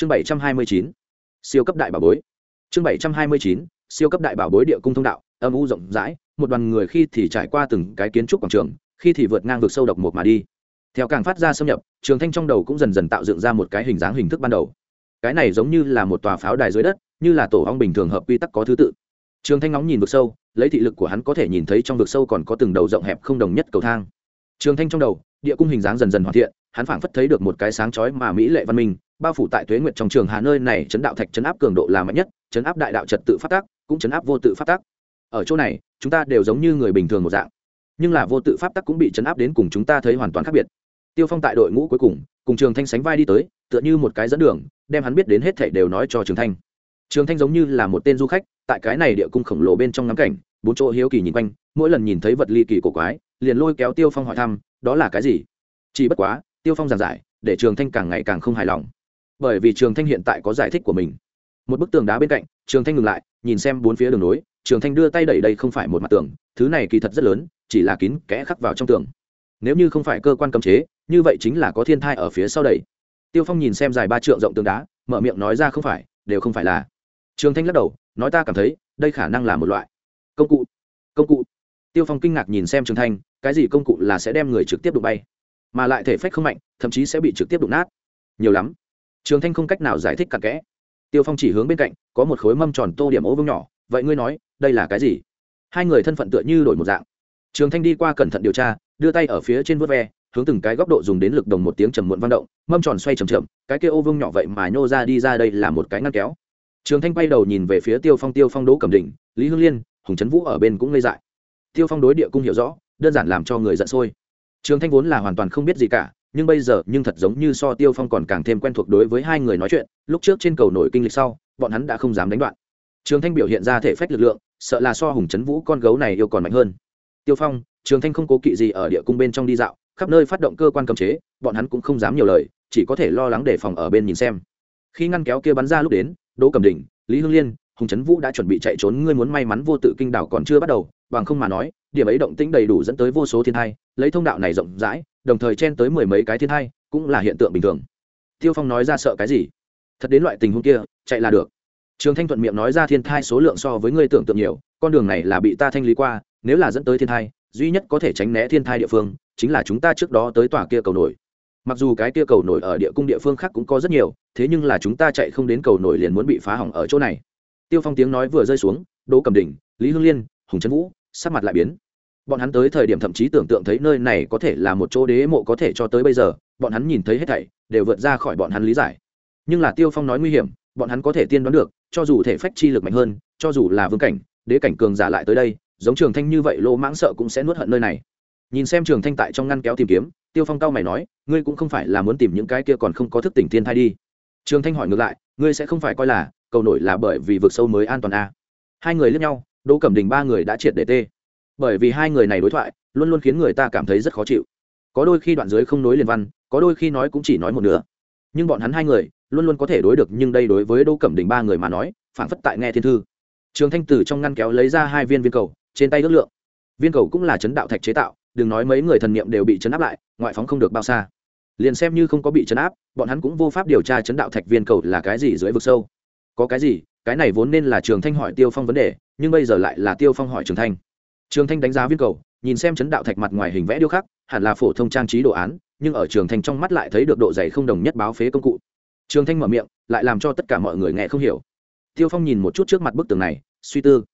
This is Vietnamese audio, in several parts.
chương bảy trăm hai mươi chín, siêu cấp đại bảo bối. Chương bảy trăm hai mươi chín, siêu cấp đại bảo bối địa cung thông đạo, âm u rộng rãi, một đoàn người khi thì trải qua từng cái kiến trúc quảng trường, khi thì vượt ngang vực sâu độc một mà đi. Theo càng phát ra xâm nhập, trường thanh trong đầu cũng dần dần tạo dựng ra một cái hình dáng hình thức ban đầu. Cái này giống như là một tòa pháo đài dưới đất, như là tổ ong bình thường hợp quy tắc có thứ tự. Trường thanh ngóng nhìn vực sâu, lấy thị lực của hắn có thể nhìn thấy trong vực sâu còn có từng đầu rộng hẹp không đồng nhất cầu thang. Trường thanh trong đầu, địa cung hình dáng dần dần hoàn thiện, hắn phảng phất thấy được một cái sáng chói mà mỹ lệ văn minh bao phủ tại tuế nguyệt trong trường hà nơi này, chấn đạo thạch, chấn áp cường độ là mạnh nhất, chấn áp đại đạo trật tự phát tác, cũng chấn áp vô tự phát tác. Ở chỗ này, chúng ta đều giống như người bình thường một dạng. Nhưng là vô tự pháp tắc cũng bị chấn áp đến cùng chúng ta thấy hoàn toàn khác biệt. Tiêu phong tại đội ngũ cuối cùng cùng trường thanh sánh vai đi tới, tựa như một cái dẫn đường, đem hắn biết đến hết thảy đều nói cho trường thanh. Trường thanh giống như là một tên du khách, tại cái này địa cung khổng lồ bên trong ngắm cảnh, bốn chỗ hiếu kỳ nhìn quanh, mỗi lần nhìn thấy vật ly kỳ cổ quái, liền lôi kéo tiêu phong hỏi thăm, đó là cái gì? Chỉ bất quá, tiêu phong giảng giải, để trường thanh càng ngày càng không hài lòng bởi vì trường thanh hiện tại có giải thích của mình. Một bức tường đá bên cạnh, trường thanh ngừng lại, nhìn xem bốn phía đường nối, trường thanh đưa tay đẩy đây không phải một mặt tường, thứ này kỳ thật rất lớn, chỉ là kín kẽ khắc vào trong tường. Nếu như không phải cơ quan cấm chế, như vậy chính là có thiên thai ở phía sau đẩy tiêu phong nhìn xem dài ba trượng rộng tường đá, mở miệng nói ra không phải, đều không phải là. Trường thanh lắc đầu, nói ta cảm thấy, đây khả năng là một loại. Công cụ. Công cụ. Tiêu phong kinh ngạc nhìn xem trường thanh, cái gì công cụ là sẽ đem người trực tiếp đụng bay? Mà lại thể phách không mạnh, thậm chí sẽ bị trực tiếp đụng nát. Nhiều lắm trường thanh không cách nào giải thích cặn kẽ. Tiêu phong chỉ hướng bên cạnh, có một khối mâm tròn tô điểm ố vương nhỏ. Vậy ngươi nói, đây là cái gì? Hai người thân phận tựa như đổi một dạng. Trường thanh đi qua cẩn thận điều tra, đưa tay ở phía trên vớt ve, hướng từng cái góc độ dùng đến lực đồng một tiếng trầm muộn vang động, mâm tròn xoay chầm chậm, cái kia ô vương nhỏ vậy mà nhô ra đi ra đây là một cái ngăn kéo. Trường thanh quay đầu nhìn về phía tiêu phong tiêu phong đỗ cẩm đỉnh, lý hương liên, hùng trấn vũ ở bên cũng ngây dại. Tiêu phong đối địa cung hiểu rõ, đơn giản làm cho người giận sôi. Trường thanh vốn là hoàn toàn không biết gì cả nhưng bây giờ nhưng thật giống như so tiêu phong còn càng thêm quen thuộc đối với hai người nói chuyện, lúc trước trên cầu nổi kinh lịch sau, bọn hắn đã không dám đánh đoạn. Trường thanh biểu hiện ra thể phách lực lượng, sợ là so hùng trấn vũ con gấu này yêu còn mạnh hơn. Tiêu phong, trường thanh không cố kỵ gì ở địa cung bên trong đi dạo, khắp nơi phát động cơ quan cấm chế, bọn hắn cũng không dám nhiều lời, chỉ có thể lo lắng để phòng ở bên nhìn xem. Khi ngăn kéo kia bắn ra lúc đến, đỗ cầm đỉnh lý hương liên, hùng trấn vũ đã chuẩn bị chạy trốn, ngươi muốn may mắn vô tự kinh đảo còn chưa bắt đầu, bằng không mà nói, điểm ấy động tĩnh đầy đủ dẫn tới vô số thiên thai lấy thông đạo này rộng rãi đồng thời chen tới mười mấy cái thiên thai, cũng là hiện tượng bình thường. Tiêu phong nói ra sợ cái gì? Thật đến loại tình huống kia, chạy là được. Trường thanh thuận miệng nói ra thiên thai số lượng so với ngươi tưởng tượng nhiều, con đường này là bị ta thanh lý qua, nếu là dẫn tới thiên thai, duy nhất có thể tránh né thiên thai địa phương, chính là chúng ta trước đó tới tòa kia cầu nổi. Mặc dù cái kia cầu nổi ở địa cung địa phương khác cũng có rất nhiều, thế nhưng là chúng ta chạy không đến cầu nổi liền muốn bị phá hỏng ở chỗ này. Tiêu phong tiếng nói vừa rơi xuống, đỗ cầm đỉnh lý hương liên, hùng trấn vũ, sắc mặt lại biến bọn hắn tới thời điểm thậm chí tưởng tượng thấy nơi này có thể là một chỗ đế mộ có thể cho tới bây giờ, bọn hắn nhìn thấy hết thảy, đều vượt ra khỏi bọn hắn lý giải. Nhưng là tiêu phong nói nguy hiểm, bọn hắn có thể tiên đoán được, cho dù thể phách chi lực mạnh hơn, cho dù là vương cảnh, đế cảnh cường giả lại tới đây, giống trường thanh như vậy lỗ mãng sợ cũng sẽ nuốt hận nơi này. Nhìn xem trường thanh tại trong ngăn kéo tìm kiếm, tiêu phong cao mày nói, ngươi cũng không phải là muốn tìm những cái kia còn không có thức tỉnh thiên thai đi. Trường thanh hỏi ngược lại, ngươi sẽ không phải coi là, cầu nổi là bởi vì vực sâu mới an toàn a à. hai người lướt nhau, đỗ cẩm đình ba người đã triệt để tê bởi vì hai người này đối thoại, luôn luôn khiến người ta cảm thấy rất khó chịu. Có đôi khi đoạn dưới không nối liền văn, có đôi khi nói cũng chỉ nói một nửa. Nhưng bọn hắn hai người, luôn luôn có thể đối được, nhưng đây đối với đỗ cẩm đình ba người mà nói, phản phất tại nghe thiên thư. Trường thanh tử trong ngăn kéo lấy ra hai viên viên cầu, trên tay ước lượng. Viên cầu cũng là chấn đạo thạch chế tạo, đừng nói mấy người thần niệm đều bị chấn áp lại, ngoại phóng không được bao xa. Liền xem như không có bị chấn áp, bọn hắn cũng vô pháp điều tra chấn đạo thạch viên cầu là cái gì dưới vực sâu. Có cái gì? Cái này vốn nên là trường thanh hỏi tiêu phong vấn đề, nhưng bây giờ lại là tiêu phong hỏi trường thanh trường thanh đánh giá viên cầu, nhìn xem chấn đạo thạch mặt ngoài hình vẽ điêu khắc, hẳn là phổ thông trang trí đồ án, nhưng ở trường thanh trong mắt lại thấy được độ dày không đồng nhất báo phế công cụ. Trường thanh mở miệng, lại làm cho tất cả mọi người nghe không hiểu. Tiêu phong nhìn một chút trước mặt bức tường này, suy tư.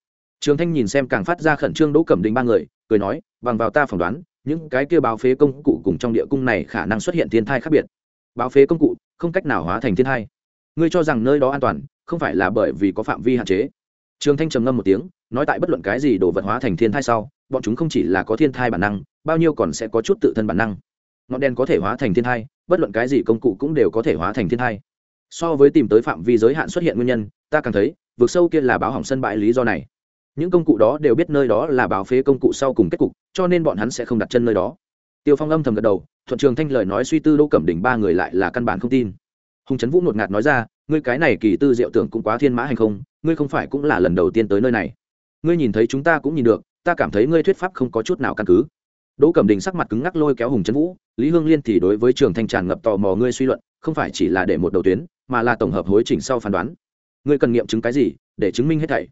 Trường thanh nhìn xem càng phát ra khẩn trương đỗ cẩm đình ba người, cười nói, bằng vào ta phỏng đoán, những cái kia báo phế công cụ cùng trong địa cung này khả năng xuất hiện thiên thai khác biệt. Báo phế công cụ không cách nào hóa thành thiên thai. Ngươi cho rằng nơi đó an toàn, không phải là bởi vì có phạm vi hạn chế trường thanh trầm ngâm một tiếng, nói tại bất luận cái gì đồ vật hóa thành thiên thai sau, bọn chúng không chỉ là có thiên thai bản năng, bao nhiêu còn sẽ có chút tự thân bản năng. Ngọn đèn có thể hóa thành thiên thai, bất luận cái gì công cụ cũng đều có thể hóa thành thiên thai. So với tìm tới phạm vi giới hạn xuất hiện nguyên nhân, ta càng thấy vượt sâu kia là báo hỏng sân bãi lý do này. Những công cụ đó đều biết nơi đó là báo phế công cụ sau cùng kết cục, cho nên bọn hắn sẽ không đặt chân nơi đó. Tiêu phong âm thầm gật đầu, thuận trường thanh lời nói suy tư đỗ cẩm đỉnh ba người lại là căn bản không tin. Hùng trấn vũ ngột ngạt nói ra ngươi cái này kỳ tư diệu tưởng cũng quá thiên mã hành không, ngươi không phải cũng là lần đầu tiên tới nơi này. Ngươi nhìn thấy chúng ta cũng nhìn được, ta cảm thấy ngươi thuyết pháp không có chút nào căn cứ. Đỗ cẩm đình sắc mặt cứng ngắc lôi kéo hùng trấn vũ, lý hương liên thì đối với trường thanh tràn ngập tò mò ngươi suy luận, không phải chỉ là để một đầu tuyến, mà là tổng hợp hối chỉnh sau phán đoán. Ngươi cần nghiệm chứng cái gì, để chứng minh hết thảy?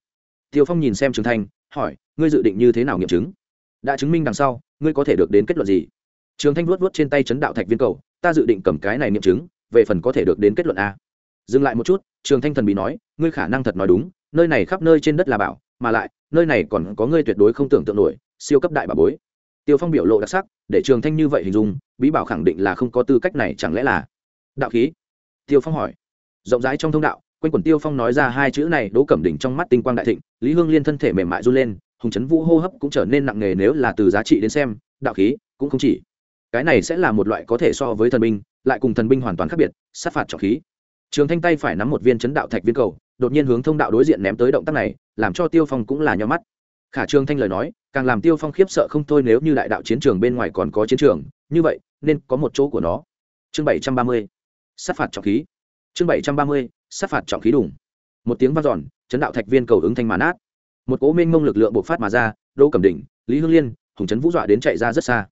Tiêu phong nhìn xem trường thanh, hỏi, ngươi dự định như thế nào nghiệm chứng? Đã chứng minh đằng sau, ngươi có thể được đến kết luận gì? Trường thanh vuốt vuốt trên tay chấn đạo thạch viên cầu, ta dự định cầm cái này nghiệm chứng, về phần có thể được đến kết luận a dừng lại một chút, trường thanh thần bị nói, ngươi khả năng thật nói đúng, nơi này khắp nơi trên đất là bảo, mà lại, nơi này còn có ngươi tuyệt đối không tưởng tượng nổi, siêu cấp đại bà bối. Tiêu phong biểu lộ đặc sắc, để trường thanh như vậy hình dung, bí bảo khẳng định là không có tư cách này, chẳng lẽ là đạo khí? Tiêu phong hỏi. Rộng rãi trong thông đạo, quanh quần tiêu phong nói ra hai chữ này, đỗ cẩm đỉnh trong mắt tinh quang đại thịnh, lý hương liên thân thể mềm mại run lên, hùng chấn vũ hô hấp cũng trở nên nặng nề nếu là từ giá trị đến xem, đạo khí cũng không chỉ. Cái này sẽ là một loại có thể so với thần binh, lại cùng thần binh hoàn toàn khác biệt, sát phạt trọng khí trường thanh tay phải nắm một viên chấn đạo thạch viên cầu, đột nhiên hướng thông đạo đối diện ném tới động tác này, làm cho tiêu phong cũng là nhó mắt. Khả trương thanh lời nói, càng làm tiêu phong khiếp sợ không thôi nếu như đại đạo chiến trường bên ngoài còn có chiến trường, như vậy, nên có một chỗ của nó. Chương bảy trăm ba mươi, sát phạt trọng khí. Chương bảy trăm ba mươi, sát phạt trọng khí đủng một tiếng vang dọn, chấn đạo thạch viên cầu ứng thanh màn át một cố minh mông lực lượng bộc phát mà ra đô cẩm đỉnh lý hương liên, hùng trấn vũ dọa đến chạy ra rất xa.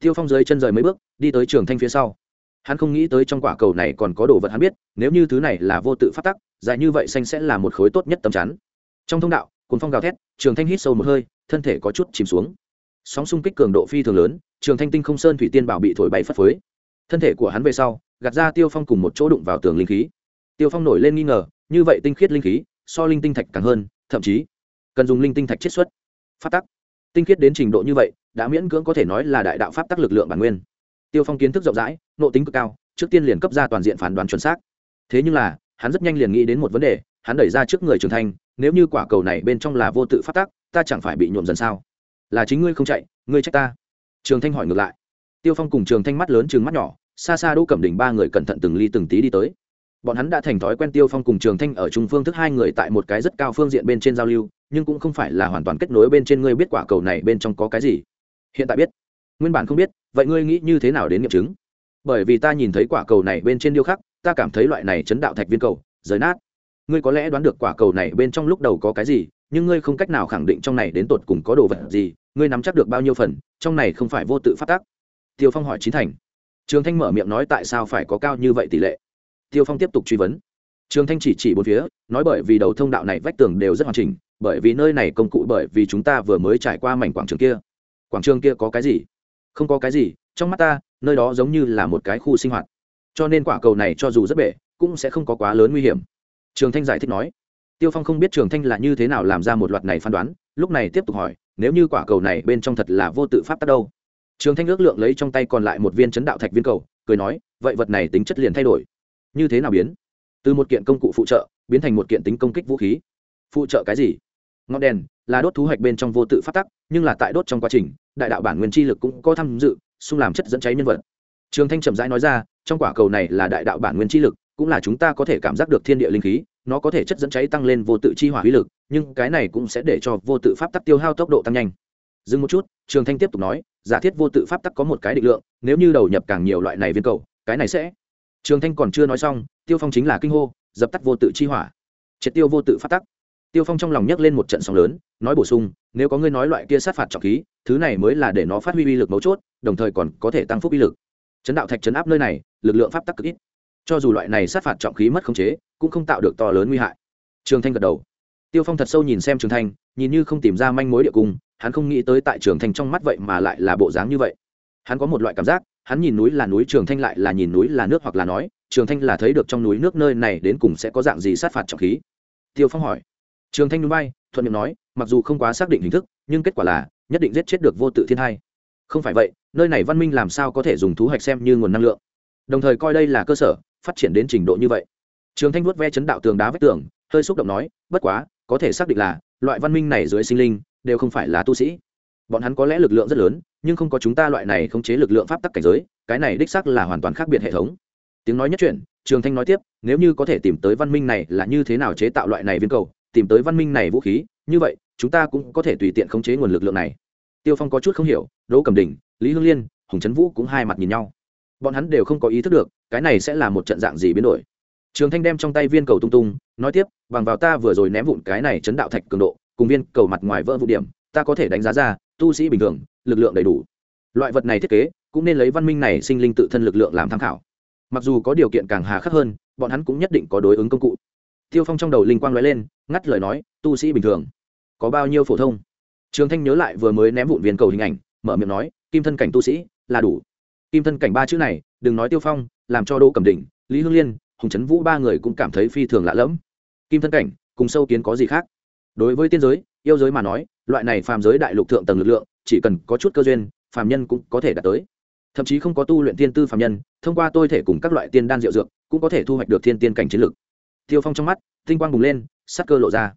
Tiêu phong dưới chân rời mấy bước, đi tới trường thanh phía sau hắn không nghĩ tới trong quả cầu này còn có đồ vật hắn biết, nếu như thứ này là vô tự phát tắc, dài như vậy xanh sẽ là một khối tốt nhất tầm chắn. Trong thông đạo cồn phong gào thét, trường thanh hít sâu một hơi, thân thể có chút chìm xuống. Sóng xung kích cường độ phi thường lớn, trường thanh tinh không sơn thủy tiên bảo bị thổi bay phất phới. Thân thể của hắn về sau, gạt ra tiêu phong cùng một chỗ đụng vào tường linh khí. Tiêu phong nổi lên nghi ngờ, như vậy tinh khiết linh khí, so linh tinh thạch càng hơn, thậm chí cần dùng linh tinh thạch chiết xuất. Phát tắc. Tinh khiết đến trình độ như vậy, đã miễn cưỡng có thể nói là đại đạo pháp tắc lực lượng bản nguyên tiêu phong kiến thức rộng rãi nộ tính cực cao, trước tiên liền cấp ra toàn diện phán đoán chuẩn xác. Thế nhưng là, hắn rất nhanh liền nghĩ đến một vấn đề, hắn đẩy ra trước người trưởng thành, nếu như quả cầu này bên trong là vô tự phát tác, ta chẳng phải bị nhuộm dần sao? Là chính ngươi không chạy, ngươi trách ta. Trường thanh hỏi ngược lại. Tiêu phong cùng trường thanh mắt lớn chừng mắt nhỏ, xa xa đỗ cẩm đỉnh ba người cẩn thận từng ly từng tí đi tới. Bọn hắn đã thành thói quen tiêu phong cùng trường thanh ở trung phương thức hai người tại một cái rất cao phương diện bên trên giao lưu, nhưng cũng không phải là hoàn toàn kết nối bên trên ngươi biết quả cầu này bên trong có cái gì. Hiện tại biết. Nguyên bản không biết vậy ngươi nghĩ như thế nào đến nghiệm chứng? Bởi vì ta nhìn thấy quả cầu này bên trên điêu khắc, ta cảm thấy loại này chấn đạo thạch viên cầu, rời nát. Ngươi có lẽ đoán được quả cầu này bên trong lúc đầu có cái gì, nhưng ngươi không cách nào khẳng định trong này đến tột cùng có đồ vật gì, ngươi nắm chắc được bao nhiêu phần, trong này không phải vô tự phát tác. Tiêu phong hỏi chín thành. Trường thanh mở miệng nói tại sao phải có cao như vậy tỷ lệ. Tiêu phong tiếp tục truy vấn. Trường thanh chỉ chỉ bốn phía, nói bởi vì đầu thông đạo này vách tường đều rất hoàn chỉnh, bởi vì nơi này công cụ bởi vì chúng ta vừa mới trải qua mảnh quảng trường kia. Quảng trường kia có cái gì? Không có cái gì, trong mắt ta, nơi đó giống như là một cái khu sinh hoạt. Cho nên quả cầu này cho dù rất bể, cũng sẽ không có quá lớn nguy hiểm. Trường thanh giải thích nói. Tiêu phong không biết trường thanh là như thế nào làm ra một loạt này phán đoán, lúc này tiếp tục hỏi, nếu như quả cầu này bên trong thật là vô tự pháp tắc đâu? Trường thanh ước lượng lấy trong tay còn lại một viên chấn đạo thạch viên cầu, cười nói, vậy vật này tính chất liền thay đổi. Như thế nào biến? Từ một kiện công cụ phụ trợ, biến thành một kiện tính công kích vũ khí. Phụ trợ cái gì? Ngọn đèn là đốt thu hoạch bên trong vô tự phát tắc, nhưng là tại đốt trong quá trình, đại đạo bản nguyên chi lực cũng có tham dự, xung làm chất dẫn cháy nhân vật. Trường thanh chậm rãi nói ra, trong quả cầu này là đại đạo bản nguyên chi lực, cũng là chúng ta có thể cảm giác được thiên địa linh khí, nó có thể chất dẫn cháy tăng lên vô tự chi hỏa uy lực, nhưng cái này cũng sẽ để cho vô tự pháp tắc tiêu hao tốc độ tăng nhanh. Dừng một chút, trường thanh tiếp tục nói, giả thiết vô tự pháp tắc có một cái định lượng, nếu như đầu nhập càng nhiều loại này viên cầu, cái này sẽ. Trường thanh còn chưa nói xong, tiêu phong chính là kinh hô, dập tắt vô tự chi hỏa. Triệt tiêu vô tự pháp tắc tiêu phong trong lòng nhấc lên một trận sóng lớn, nói bổ sung, nếu có ngươi nói loại kia sát phạt trọng khí, thứ này mới là để nó phát huy uy lực mấu chốt, đồng thời còn có thể tăng phúc uy lực. Chấn đạo thạch chấn áp nơi này, lực lượng pháp tắc cực ít. Cho dù loại này sát phạt trọng khí mất khống chế, cũng không tạo được to lớn nguy hại. Trường thanh gật đầu. Tiêu phong thật sâu nhìn xem trường thanh, nhìn như không tìm ra manh mối địa cung, hắn không nghĩ tới tại trường thanh trong mắt vậy mà lại là bộ dáng như vậy. Hắn có một loại cảm giác, hắn nhìn núi là núi, trường thanh lại là nhìn núi là nước hoặc là nói, trường thanh là thấy được trong núi nước nơi này đến cùng sẽ có dạng gì sát phạt trọng khí. Tiêu phong hỏi trường thanh núi bay thuận miệng nói mặc dù không quá xác định hình thức nhưng kết quả là nhất định giết chết được vô tự thiên hai. Không phải vậy nơi này văn minh làm sao có thể dùng thú hạch xem như nguồn năng lượng? Đồng thời coi đây là cơ sở phát triển đến trình độ như vậy. Trường thanh vuốt ve chấn đạo tường đá vách tường hơi xúc động nói bất quá có thể xác định là loại văn minh này dưới sinh linh đều không phải là tu sĩ. Bọn hắn có lẽ lực lượng rất lớn nhưng không có chúng ta loại này khống chế lực lượng pháp tắc cảnh giới cái này đích xác là hoàn toàn khác biệt hệ thống. Tiếng nói nhất chuyển, trường thanh nói tiếp nếu như có thể tìm tới văn minh này là như thế nào chế tạo loại này viên cầu tìm tới văn minh này vũ khí, như vậy, chúng ta cũng có thể tùy tiện khống chế nguồn lực lượng này. Tiêu phong có chút không hiểu, đỗ cầm đình, lý hương liên, hùng trấn vũ cũng hai mặt nhìn nhau. Bọn hắn đều không có ý thức được, cái này sẽ là một trận dạng gì biến đổi. Trường thanh đem trong tay viên cầu tung tung, nói tiếp, bằng vào ta vừa rồi ném vụn cái này chấn đạo thạch cường độ, cùng viên cầu mặt ngoài vỡ vụ điểm, ta có thể đánh giá ra, tu sĩ bình thường, lực lượng đầy đủ. Loại vật này thiết kế, cũng nên lấy văn minh này sinh linh tự thân lực lượng làm tham khảo. Mặc dù có điều kiện càng hà khắc hơn, bọn hắn cũng nhất định có đối ứng công cụ tiêu phong trong đầu linh quang nói lên, ngắt lời nói, tu sĩ bình thường, có bao nhiêu phổ thông? Trường thanh nhớ lại vừa mới ném vụn viên cầu hình ảnh, mở miệng nói, kim thân cảnh tu sĩ, là đủ. Kim thân cảnh ba chữ này, đừng nói tiêu phong, làm cho đỗ cẩm đỉnh lý hương liên, hùng trấn vũ ba người cũng cảm thấy phi thường lạ lẫm. Kim thân cảnh, cùng sâu kiến có gì khác? Đối với tiên giới, yêu giới mà nói, loại này phàm giới đại lục thượng tầng lực lượng, chỉ cần có chút cơ duyên, phàm nhân cũng có thể đạt tới. Thậm chí không có tu luyện tiên tư phàm nhân, thông qua tôi thể cùng các loại tiên đan diệu dược, cũng có thể thu hoạch được thiên tiên cảnh chiến lực tiêu phong trong mắt, tinh quang bùng lên, sắc cơ lộ ra.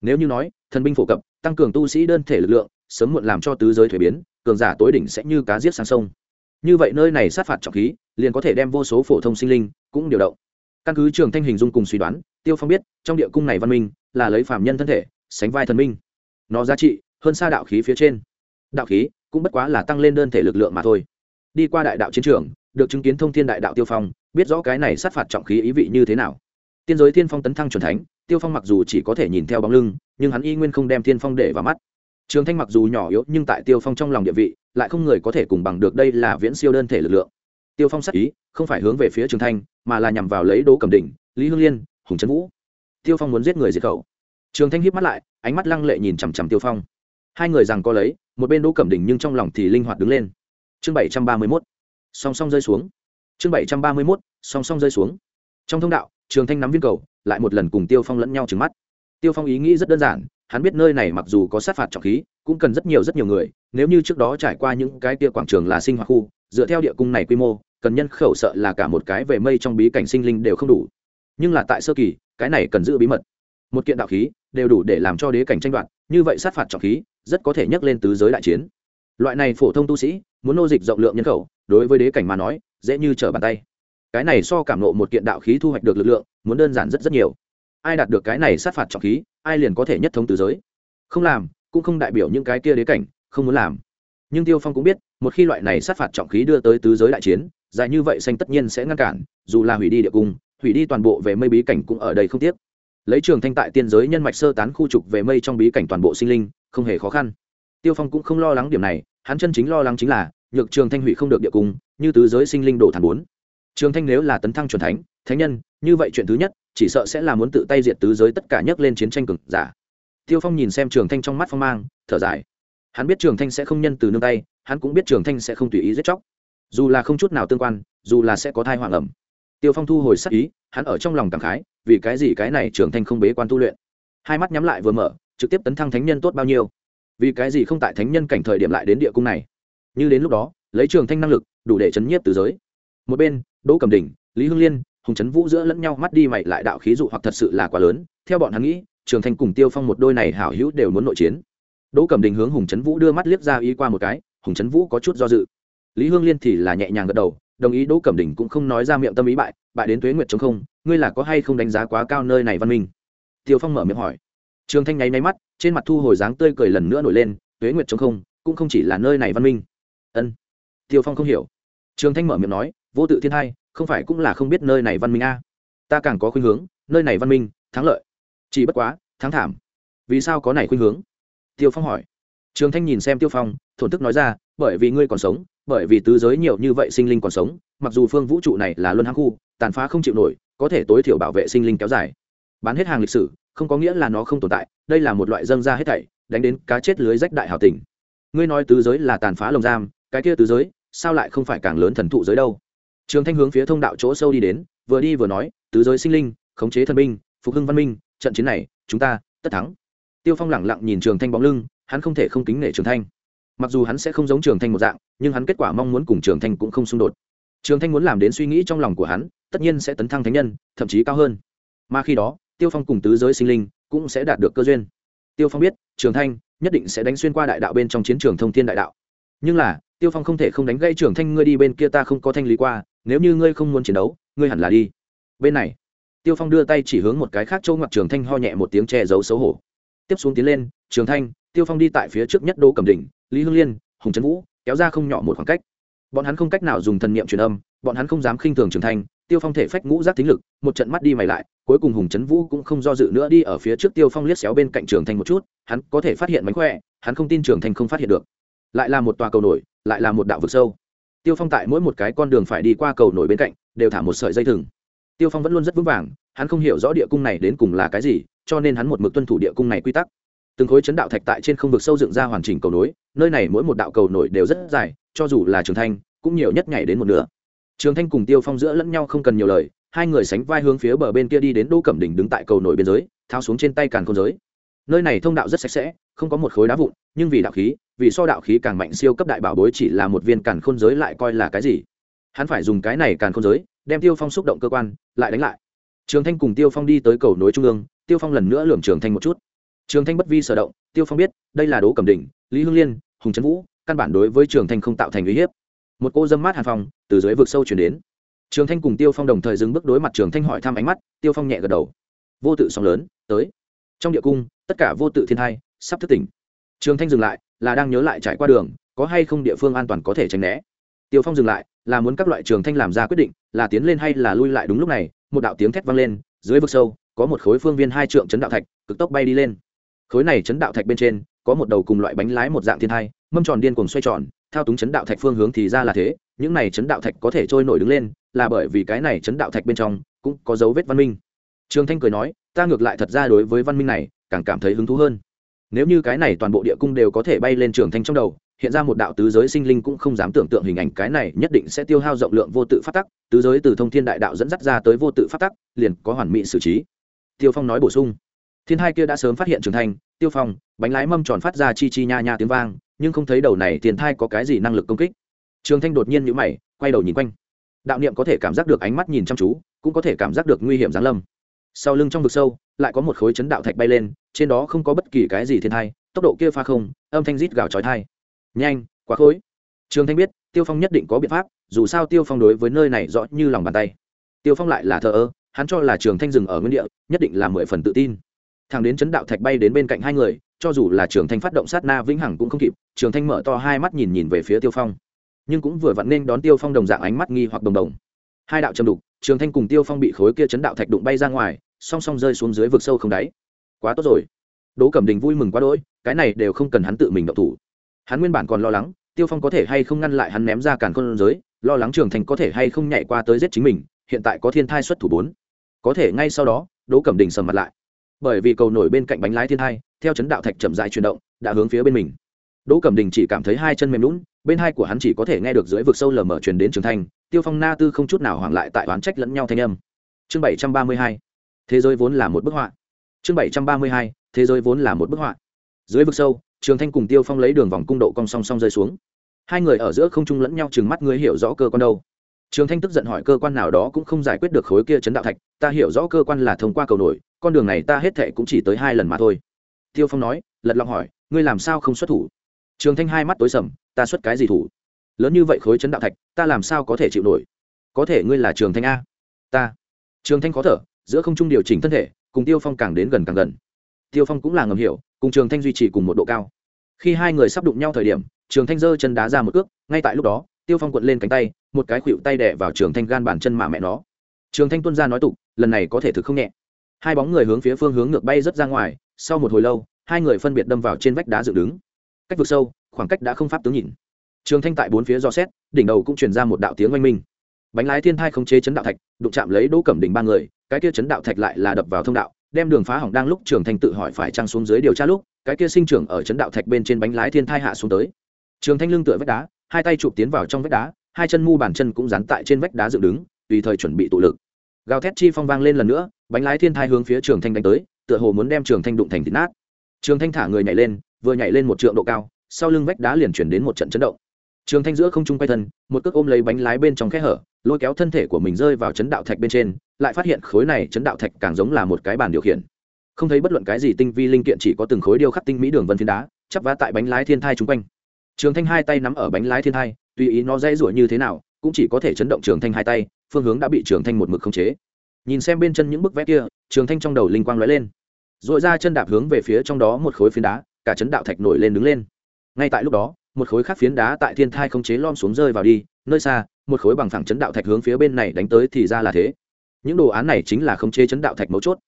Nếu như nói, thần binh phổ cập, tăng cường tu sĩ đơn thể lực lượng, sớm muộn làm cho tứ giới thuế biến, cường giả tối đỉnh sẽ như cá giết sang sông. Như vậy nơi này sát phạt trọng khí, liền có thể đem vô số phổ thông sinh linh cũng điều động. Căn cứ trường thanh hình dung cùng suy đoán, tiêu phong biết, trong địa cung này văn minh là lấy phạm nhân thân thể, sánh vai thần minh. Nó giá trị hơn xa đạo khí phía trên. Đạo khí cũng bất quá là tăng lên đơn thể lực lượng mà thôi. Đi qua đại đạo chiến trường, được chứng kiến thông thiên đại đạo tiêu phong, biết rõ cái này sát phạt trọng khí ý vị như thế nào tiên giới tiên phong tấn thăng c thánh, tiêu phong mặc dù chỉ có thể nhìn theo bóng lưng, nhưng hắn y nguyên không đem tiên phong để vào mắt. Trường thanh mặc dù nhỏ yếu nhưng tại tiêu phong trong lòng địa vị, lại không người có thể cùng bằng được đây là viễn siêu đơn thể lực lượng. Tiêu phong sắc ý, không phải hướng về phía trường thanh, mà là nhằm vào lấy đỗ cẩm đỉnh lý hương liên, hùng trấn vũ. Tiêu phong muốn giết người diệt khẩu. Trường thanh hiếp mắt lại, ánh mắt lăng lệ nhìn chằm chằm tiêu phong. Hai người rằng có lấy, một bên đỗ cẩm đỉnh nhưng trong lòng thì linh hoạt đứng lên. Chương bảy trăm ba mươi mốt. Song song rơi xuống. Chương bảy trăm ba mươi mốt. Song song rơi xuống. Trong thông đạo trường thanh nắm viên cầu, lại một lần cùng tiêu phong lẫn nhau trừng mắt. Tiêu phong ý nghĩ rất đơn giản, hắn biết nơi này mặc dù có sát phạt trọng khí, cũng cần rất nhiều rất nhiều người, nếu như trước đó trải qua những cái kia quảng trường là sinh hoạt khu, dựa theo địa cung này quy mô, cần nhân khẩu sợ là cả một cái về mây trong bí cảnh sinh linh đều không đủ. Nhưng là tại sơ kỳ, cái này cần giữ bí mật. Một kiện đạo khí, đều đủ để làm cho đế cảnh tranh đoạt, như vậy sát phạt trọng khí, rất có thể nhắc lên tứ giới đại chiến. Loại này phổ thông tu sĩ, muốn nô dịch rộng lượng nhân khẩu, đối với đế cảnh mà nói, dễ như trở bàn tay cái này so cảm nộ một kiện đạo khí thu hoạch được lực lượng, muốn đơn giản rất rất nhiều. Ai đạt được cái này sát phạt trọng khí, ai liền có thể nhất thống tứ giới. Không làm, cũng không đại biểu những cái kia đế cảnh, không muốn làm. Nhưng tiêu phong cũng biết, một khi loại này sát phạt trọng khí đưa tới tứ giới đại chiến, dài như vậy xanh tất nhiên sẽ ngăn cản, dù là hủy đi địa cung, hủy đi toàn bộ về mây bí cảnh cũng ở đây không tiếc. Lấy trường thanh tại tiên giới nhân mạch sơ tán khu trục về mây trong bí cảnh toàn bộ sinh linh, không hề khó khăn. Tiêu phong cũng không lo lắng điểm này, hắn chân chính lo lắng chính là, nhược trường thanh hủy không được địa cung, như tứ giới sinh linh đổ thản bốn trường thanh nếu là tấn thăng truyền thánh thánh nhân, như vậy chuyện thứ nhất, chỉ sợ sẽ là muốn tự tay diệt tứ giới tất cả nhấc lên chiến tranh cực giả. Tiêu phong nhìn xem trường thanh trong mắt phong mang, thở dài. Hắn biết trường thanh sẽ không nhân từ nương tay, hắn cũng biết trường thanh sẽ không tùy ý giết chóc. Dù là không chút nào tương quan, dù là sẽ có thai hoàng ẩm tiêu phong thu hồi sắc ý, hắn ở trong lòng cảm khái, vì cái gì cái này trường thanh không bế quan tu luyện? Hai mắt nhắm lại vừa mở, trực tiếp tấn thăng thánh nhân tốt bao nhiêu? Vì cái gì không tại thánh nhân cảnh thời điểm lại đến địa cung này? Như đến lúc đó, lấy trường thanh năng lực, đủ để chấn nhiếp từ giới một bên, đỗ Cầm đình, lý hương liên, hùng trấn vũ giữa lẫn nhau mắt đi mày lại đạo khí dụ hoặc thật sự là quá lớn. Theo bọn hắn nghĩ, trường thanh cùng tiêu phong một đôi này hảo hữu đều muốn nội chiến. Đỗ Cầm đình hướng hùng trấn vũ đưa mắt liếc ra ý qua một cái, hùng trấn vũ có chút do dự. Lý hương liên thì là nhẹ nhàng gật đầu, đồng ý đỗ cẩm đình cũng không nói ra miệng tâm ý bại bại đến tuế nguyệt chống không, ngươi là có hay không đánh giá quá cao nơi này văn minh? Tiêu phong mở miệng hỏi. Trường thanh nháy máy mắt, trên mặt thu hồi dáng tươi cười lần nữa nổi lên, tuế nguyệt chống không, cũng không chỉ là nơi này văn minh. Ân. Tiêu phong không hiểu. Trường thanh mở miệng nói vô tự thiên hai không phải cũng là không biết nơi này văn minh a? Ta càng có khuynh hướng, nơi này văn minh, thắng lợi. Chỉ bất quá, thắng thảm. Vì sao có này khuynh hướng? Tiêu phong hỏi. Trường thanh nhìn xem tiêu phong, thổn thức nói ra, bởi vì ngươi còn sống, bởi vì tứ giới nhiều như vậy sinh linh còn sống, mặc dù phương vũ trụ này là luân hãng khu, tàn phá không chịu nổi, có thể tối thiểu bảo vệ sinh linh kéo dài. Bán hết hàng lịch sử, không có nghĩa là nó không tồn tại, đây là một loại dâng ra hết thảy, đánh đến cá chết lưới rách đại hào tình ngươi nói tứ giới là tàn phá lồng giam, cái kia tứ giới, sao lại không phải càng lớn thần thụ giới đâu? Trường thanh hướng phía thông đạo chỗ sâu đi đến, vừa đi vừa nói, tứ giới sinh linh, khống chế thần binh phục hưng văn minh, trận chiến này, chúng ta tất thắng. Tiêu phong lẳng lặng nhìn trường thanh bóng lưng, hắn không thể không kính nể trường thanh. Mặc dù hắn sẽ không giống trường thanh một dạng, nhưng hắn kết quả mong muốn cùng trường thanh cũng không xung đột. Trường thanh muốn làm đến suy nghĩ trong lòng của hắn, tất nhiên sẽ tấn thăng thánh nhân, thậm chí cao hơn. Mà khi đó, tiêu phong cùng tứ giới sinh linh cũng sẽ đạt được cơ duyên. Tiêu phong biết, trường thanh nhất định sẽ đánh xuyên qua đại đạo bên trong chiến trường thông thiên đại đạo. Nhưng là tiêu phong không thể không đánh gây trường thanh ngươi đi bên kia ta không có thanh lý qua, nếu như ngươi không muốn chiến đấu, ngươi hẳn là đi. Bên này, tiêu phong đưa tay chỉ hướng một cái khác châu ngoặc trường thanh ho nhẹ một tiếng che giấu xấu hổ. Tiếp xuống tiến lên trường thanh, tiêu phong đi tại phía trước nhất đô cầm đỉnh lý hương liên, hùng trấn vũ, kéo ra không nhỏ một khoảng cách. Bọn hắn không cách nào dùng thần niệm truyền âm, bọn hắn không dám khinh thường trường thanh, tiêu phong thể phách ngũ giác thính lực, một trận mắt đi mày lại, cuối cùng hùng trấn vũ cũng không do dự nữa đi ở phía trước tiêu phong liếc xéo bên cạnh trường thanh một chút, hắn có thể phát hiện mánh khỏe, hắn không tin trường thanh không phát hiện được. Lại là một tòa cầu nổi lại là một đạo vực sâu. Tiêu phong tại mỗi một cái con đường phải đi qua cầu nổi bên cạnh, đều thả một sợi dây thừng. Tiêu phong vẫn luôn rất vững vàng, hắn không hiểu rõ địa cung này đến cùng là cái gì, cho nên hắn một mực tuân thủ địa cung này quy tắc. Từng khối chấn đạo thạch tại trên không vực sâu dựng ra hoàn chỉnh cầu nối, nơi này mỗi một đạo cầu nổi đều rất dài, cho dù là trường thanh, cũng nhiều nhất nhảy đến một nửa. Trường thanh cùng tiêu phong giữa lẫn nhau không cần nhiều lời, hai người sánh vai hướng phía bờ bên kia đi đến đỗ cẩm đỉnh đứng tại cầu nổi biên giới thao xuống trên tay càn không giới. Nơi này thông đạo rất sạch sẽ, không có một khối đá vụn, nhưng vì đạo khí vì so đạo khí càng mạnh siêu cấp đại bảo bối chỉ là một viên càn khôn giới lại coi là cái gì? Hắn phải dùng cái này càn khôn giới, đem tiêu phong xúc động cơ quan, lại đánh lại. Trường thanh cùng tiêu phong đi tới cầu nối trung ương, tiêu phong lần nữa lườm trường thanh một chút. Trường thanh bất vi sở động, tiêu phong biết, đây là đỗ cẩm đỉnh lý hương liên, hùng trấn vũ, căn bản đối với trường thanh không tạo thành uy hiếp. Một cô dâm mát hàn phòng, từ dưới vực sâu chuyển đến. Trường thanh cùng tiêu phong đồng thời dừng bước đối mặt trường thanh hỏi thăm ánh mắt, tiêu phong nhẹ gật đầu. Vô tự sóng lớn, tới. Trong địa cung, tất cả vô tự thiên hai sắp thức tỉnh. Trường thanh dừng lại là đang nhớ lại trải qua đường, có hay không địa phương an toàn có thể tránh né. Tiêu phong dừng lại, là muốn các loại trường thanh làm ra quyết định, là tiến lên hay là lui lại đúng lúc này, một đạo tiếng thét vang lên, dưới vực sâu, có một khối phương viên hai trượng chấn đạo thạch, cực tốc bay đi lên. Khối này chấn đạo thạch bên trên, có một đầu cùng loại bánh lái một dạng thiên hai mâm tròn điên cuồng xoay tròn, thao túng chấn đạo thạch phương hướng thì ra là thế, những này chấn đạo thạch có thể trôi nổi đứng lên, là bởi vì cái này chấn đạo thạch bên trong, cũng có dấu vết văn minh. Trường thanh cười nói, ta ngược lại thật ra đối với văn minh này, càng cảm thấy hứng thú hơn nếu như cái này toàn bộ địa cung đều có thể bay lên trường thanh trong đầu, hiện ra một đạo tứ giới sinh linh cũng không dám tưởng tượng hình ảnh cái này nhất định sẽ tiêu hao rộng lượng vô tự phát tắc, tứ giới từ thông thiên đại đạo dẫn dắt ra tới vô tự phát tắc, liền có hoàn mỹ xử trí. Tiêu phong nói bổ sung. Thiên hai kia đã sớm phát hiện trường thanh, tiêu phong, bánh lái mâm tròn phát ra chi chi nha nha tiếng vang, nhưng không thấy đầu này tiền thai có cái gì năng lực công kích. Trường thanh đột nhiên nhữ mày, quay đầu nhìn quanh. Đạo niệm có thể cảm giác được ánh mắt nhìn chăm chú, cũng có thể cảm giác được nguy hiểm giáng lâm. Sau lưng trong vực sâu, lại có một khối chấn đạo thạch bay lên trên đó không có bất kỳ cái gì thiên thai, tốc độ kia pha không, âm thanh rít gào chói thai nhanh, quá khối trường thanh biết, tiêu phong nhất định có biện pháp, dù sao tiêu phong đối với nơi này rõ như lòng bàn tay. Tiêu phong lại là thờ ơ, hắn cho là trường thanh dừng ở nguyên địa, nhất định là mười phần tự tin. Thằng đến chấn đạo thạch bay đến bên cạnh hai người, cho dù là trường thanh phát động sát na vĩnh hằng cũng không kịp, trường thanh mở to hai mắt nhìn nhìn về phía tiêu phong. Nhưng cũng vừa vặn nên đón tiêu phong đồng dạng ánh mắt nghi hoặc đồng đồng. Hai đạo châm đục, trường thanh cùng tiêu phong bị khối kia chấn đạo thạch đụng bay ra ngoài, song song rơi xuống dưới vực sâu không đáy quá tốt rồi. Đỗ cẩm đình vui mừng quá đỗi, cái này đều không cần hắn tự mình động thủ. Hắn nguyên bản còn lo lắng, tiêu phong có thể hay không ngăn lại hắn ném ra càn con giới, lo lắng trường thành có thể hay không nhảy qua tới giết chính mình, hiện tại có thiên thai xuất thủ bốn. Có thể ngay sau đó, đỗ cẩm đình sầm mặt lại. Bởi vì cầu nổi bên cạnh bánh lái thiên thai, theo chấn đạo thạch chậm dại chuyển động, đã hướng phía bên mình. Đỗ cẩm đình chỉ cảm thấy hai chân mềm lún bên hai của hắn chỉ có thể nghe được dưới vực sâu lờ mở truyền đến trường Thành. tiêu phong na tư không chút nào hoảng lại tại oán trách lẫn nhau thanh âm. Chương bảy trăm ba mươi hai. Thế giới vốn là một bức họa chương bảy trăm ba mươi hai, thế giới vốn là một bức họa. Dưới vực sâu, trường thanh cùng tiêu phong lấy đường vòng cung độ cong song song rơi xuống. Hai người ở giữa không trung lẫn nhau chừng mắt ngươi hiểu rõ cơ quan đâu. Trường thanh tức giận hỏi cơ quan nào đó cũng không giải quyết được khối kia chấn đạo thạch, ta hiểu rõ cơ quan là thông qua cầu nổi, con đường này ta hết thệ cũng chỉ tới hai lần mà thôi. Tiêu phong nói, lật lọng hỏi, ngươi làm sao không xuất thủ? Trường thanh hai mắt tối sầm, ta xuất cái gì thủ? Lớn như vậy khối chấn đạo thạch, ta làm sao có thể chịu nổi? Có thể ngươi là trường thanh a. Ta. Trường thanh khó thở, giữa không trung điều chỉnh thân thể cùng tiêu phong càng đến gần càng gần. Tiêu phong cũng là ngầm hiểu, cùng trường thanh duy trì cùng một độ cao. Khi hai người sắp đụng nhau thời điểm, trường thanh giơ chân đá ra một cước, ngay tại lúc đó, tiêu phong quật lên cánh tay, một cái khuỵu tay đẻ vào trường thanh gan bàn chân mà mẹ nó. Trường thanh tuân ra nói tục, lần này có thể thực không nhẹ. Hai bóng người hướng phía phương hướng ngược bay rất ra ngoài, sau một hồi lâu, hai người phân biệt đâm vào trên vách đá dựng đứng. Cách vực sâu, khoảng cách đã không pháp tướng nhìn. Trường thanh tại bốn phía do xét, đỉnh đầu cũng truyền ra một đạo tiếng oanh minh. Bánh lái thiên thai không chế chấn đạo thạch, đụng chạm lấy đỗ cẩm đỉnh ba người cái kia chấn đạo thạch lại là đập vào thông đạo, đem đường phá hỏng đang lúc trường thanh tự hỏi phải trăng xuống dưới điều tra lúc, cái kia sinh trưởng ở chấn đạo thạch bên trên bánh lái thiên thai hạ xuống tới. Trường thanh lưng tựa vách đá, hai tay chụp tiến vào trong vách đá, hai chân mu bàn chân cũng dán tại trên vách đá dựng đứng, tùy thời chuẩn bị tụ lực. Gào thét chi phong vang lên lần nữa, bánh lái thiên thai hướng phía trường thanh đánh tới, tựa hồ muốn đem trường thanh đụng thành thịt nát. Trường thanh thả người nhảy lên, vừa nhảy lên một trượng độ cao, sau lưng vách đá liền chuyển đến một trận chấn động. Trường thanh giữa không trung quay thân, một cước ôm lấy bánh lái bên trong khe hở lôi kéo thân thể của mình rơi vào chấn đạo thạch bên trên, lại phát hiện khối này chấn đạo thạch càng giống là một cái bàn điều khiển. Không thấy bất luận cái gì tinh vi linh kiện, chỉ có từng khối điêu khắc tinh mỹ đường vân phiến đá, chắp vá tại bánh lái thiên thai chung quanh. Trường thanh hai tay nắm ở bánh lái thiên thai, tùy ý nó dây rủa như thế nào, cũng chỉ có thể chấn động trường thanh hai tay, phương hướng đã bị trường thanh một mực khống chế. Nhìn xem bên chân những bức vẽ kia, trường thanh trong đầu linh quang lóe lên. Dội ra chân đạp hướng về phía trong đó một khối phiến đá, cả chấn đạo thạch nổi lên đứng lên. Ngay tại lúc đó, một khối khác phiến đá tại thiên thai không chế lom xuống rơi vào đi, nơi xa một khối bằng phẳng chấn đạo thạch hướng phía bên này đánh tới thì ra là thế. Những đồ án này chính là khống chế chấn đạo thạch mấu chốt.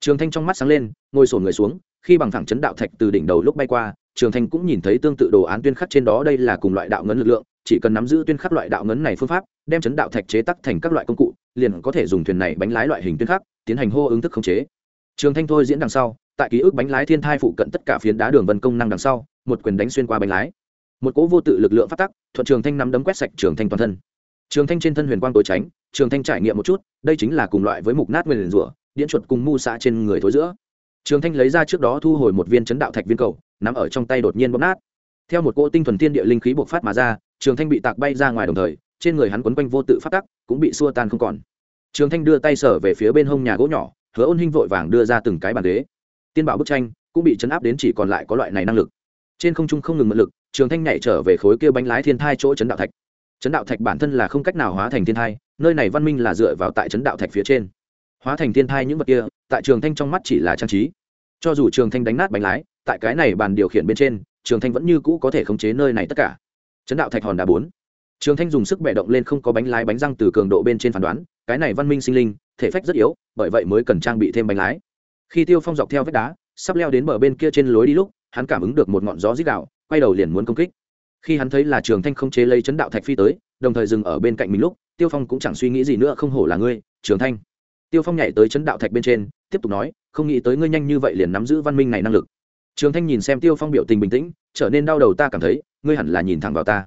Trường thanh trong mắt sáng lên, ngồi sổn người xuống, khi bằng phẳng chấn đạo thạch từ đỉnh đầu lúc bay qua, trường thanh cũng nhìn thấy tương tự đồ án tuyên khắc trên đó, đây là cùng loại đạo ngấn lực lượng, chỉ cần nắm giữ tuyên khắc loại đạo ngấn này phương pháp, đem chấn đạo thạch chế tắc thành các loại công cụ, liền có thể dùng thuyền này bánh lái loại hình tuyên khắc, tiến hành hô ứng thức khống chế. Trường thanh thôi diễn đằng sau, tại ký ức bánh lái thiên thai phụ cận tất cả phiến đá đường vân công năng đằng sau, một quyền đánh xuyên qua bánh lái. Một cỗ vô tự lực lượng phát tắc, thuận trường thanh nắm đấm quét sạch trường thanh toàn thân trường thanh trên thân huyền quang tối tránh, trường thanh trải nghiệm một chút, đây chính là cùng loại với mục nát nguyên rủa, điện chuột cùng mu xã trên người thối giữa. Trường thanh lấy ra trước đó thu hồi một viên chấn đạo thạch viên cầu, nắm ở trong tay đột nhiên bóp nát. Theo một cỗ tinh thuần tiên địa linh khí bộc phát mà ra, trường thanh bị tạc bay ra ngoài đồng thời, trên người hắn quấn quanh vô tự phát tắc, cũng bị xua tan không còn. Trường thanh đưa tay sở về phía bên hông nhà gỗ nhỏ, hứa ôn hinh vội vàng đưa ra từng cái bàn ghế. Tiên bảo bức tranh cũng bị chấn áp đến chỉ còn lại có loại này năng lực. Trên không trung không ngừng mượn lực, trường thanh nhảy trở về khối kia bánh lái thiên thai chỗ chấn đạo thạch chấn đạo thạch bản thân là không cách nào hóa thành thiên thai, nơi này văn minh là dựa vào tại chấn đạo thạch phía trên. Hóa thành thiên thai những vật kia, tại trường thanh trong mắt chỉ là trang trí. Cho dù trường thanh đánh nát bánh lái, tại cái này bàn điều khiển bên trên, trường thanh vẫn như cũ có thể khống chế nơi này tất cả. Chấn đạo thạch hòn đá bốn. Trường thanh dùng sức bẻ động lên không có bánh lái bánh răng từ cường độ bên trên phán đoán, cái này văn minh sinh linh, thể phách rất yếu, bởi vậy mới cần trang bị thêm bánh lái. Khi tiêu phong dọc theo vách đá, sắp leo đến bờ bên kia trên lối đi lúc, hắn cảm ứng được một ngọn gió dít đạo quay đầu liền muốn công kích khi hắn thấy là trường thanh không chế lấy chấn đạo thạch phi tới, đồng thời dừng ở bên cạnh mình lúc, tiêu phong cũng chẳng suy nghĩ gì nữa, không hổ là ngươi, trường thanh. Tiêu phong nhảy tới chấn đạo thạch bên trên, tiếp tục nói, không nghĩ tới ngươi nhanh như vậy liền nắm giữ văn minh này năng lực. Trường thanh nhìn xem tiêu phong biểu tình bình tĩnh, trở nên đau đầu ta cảm thấy, ngươi hẳn là nhìn thẳng vào ta.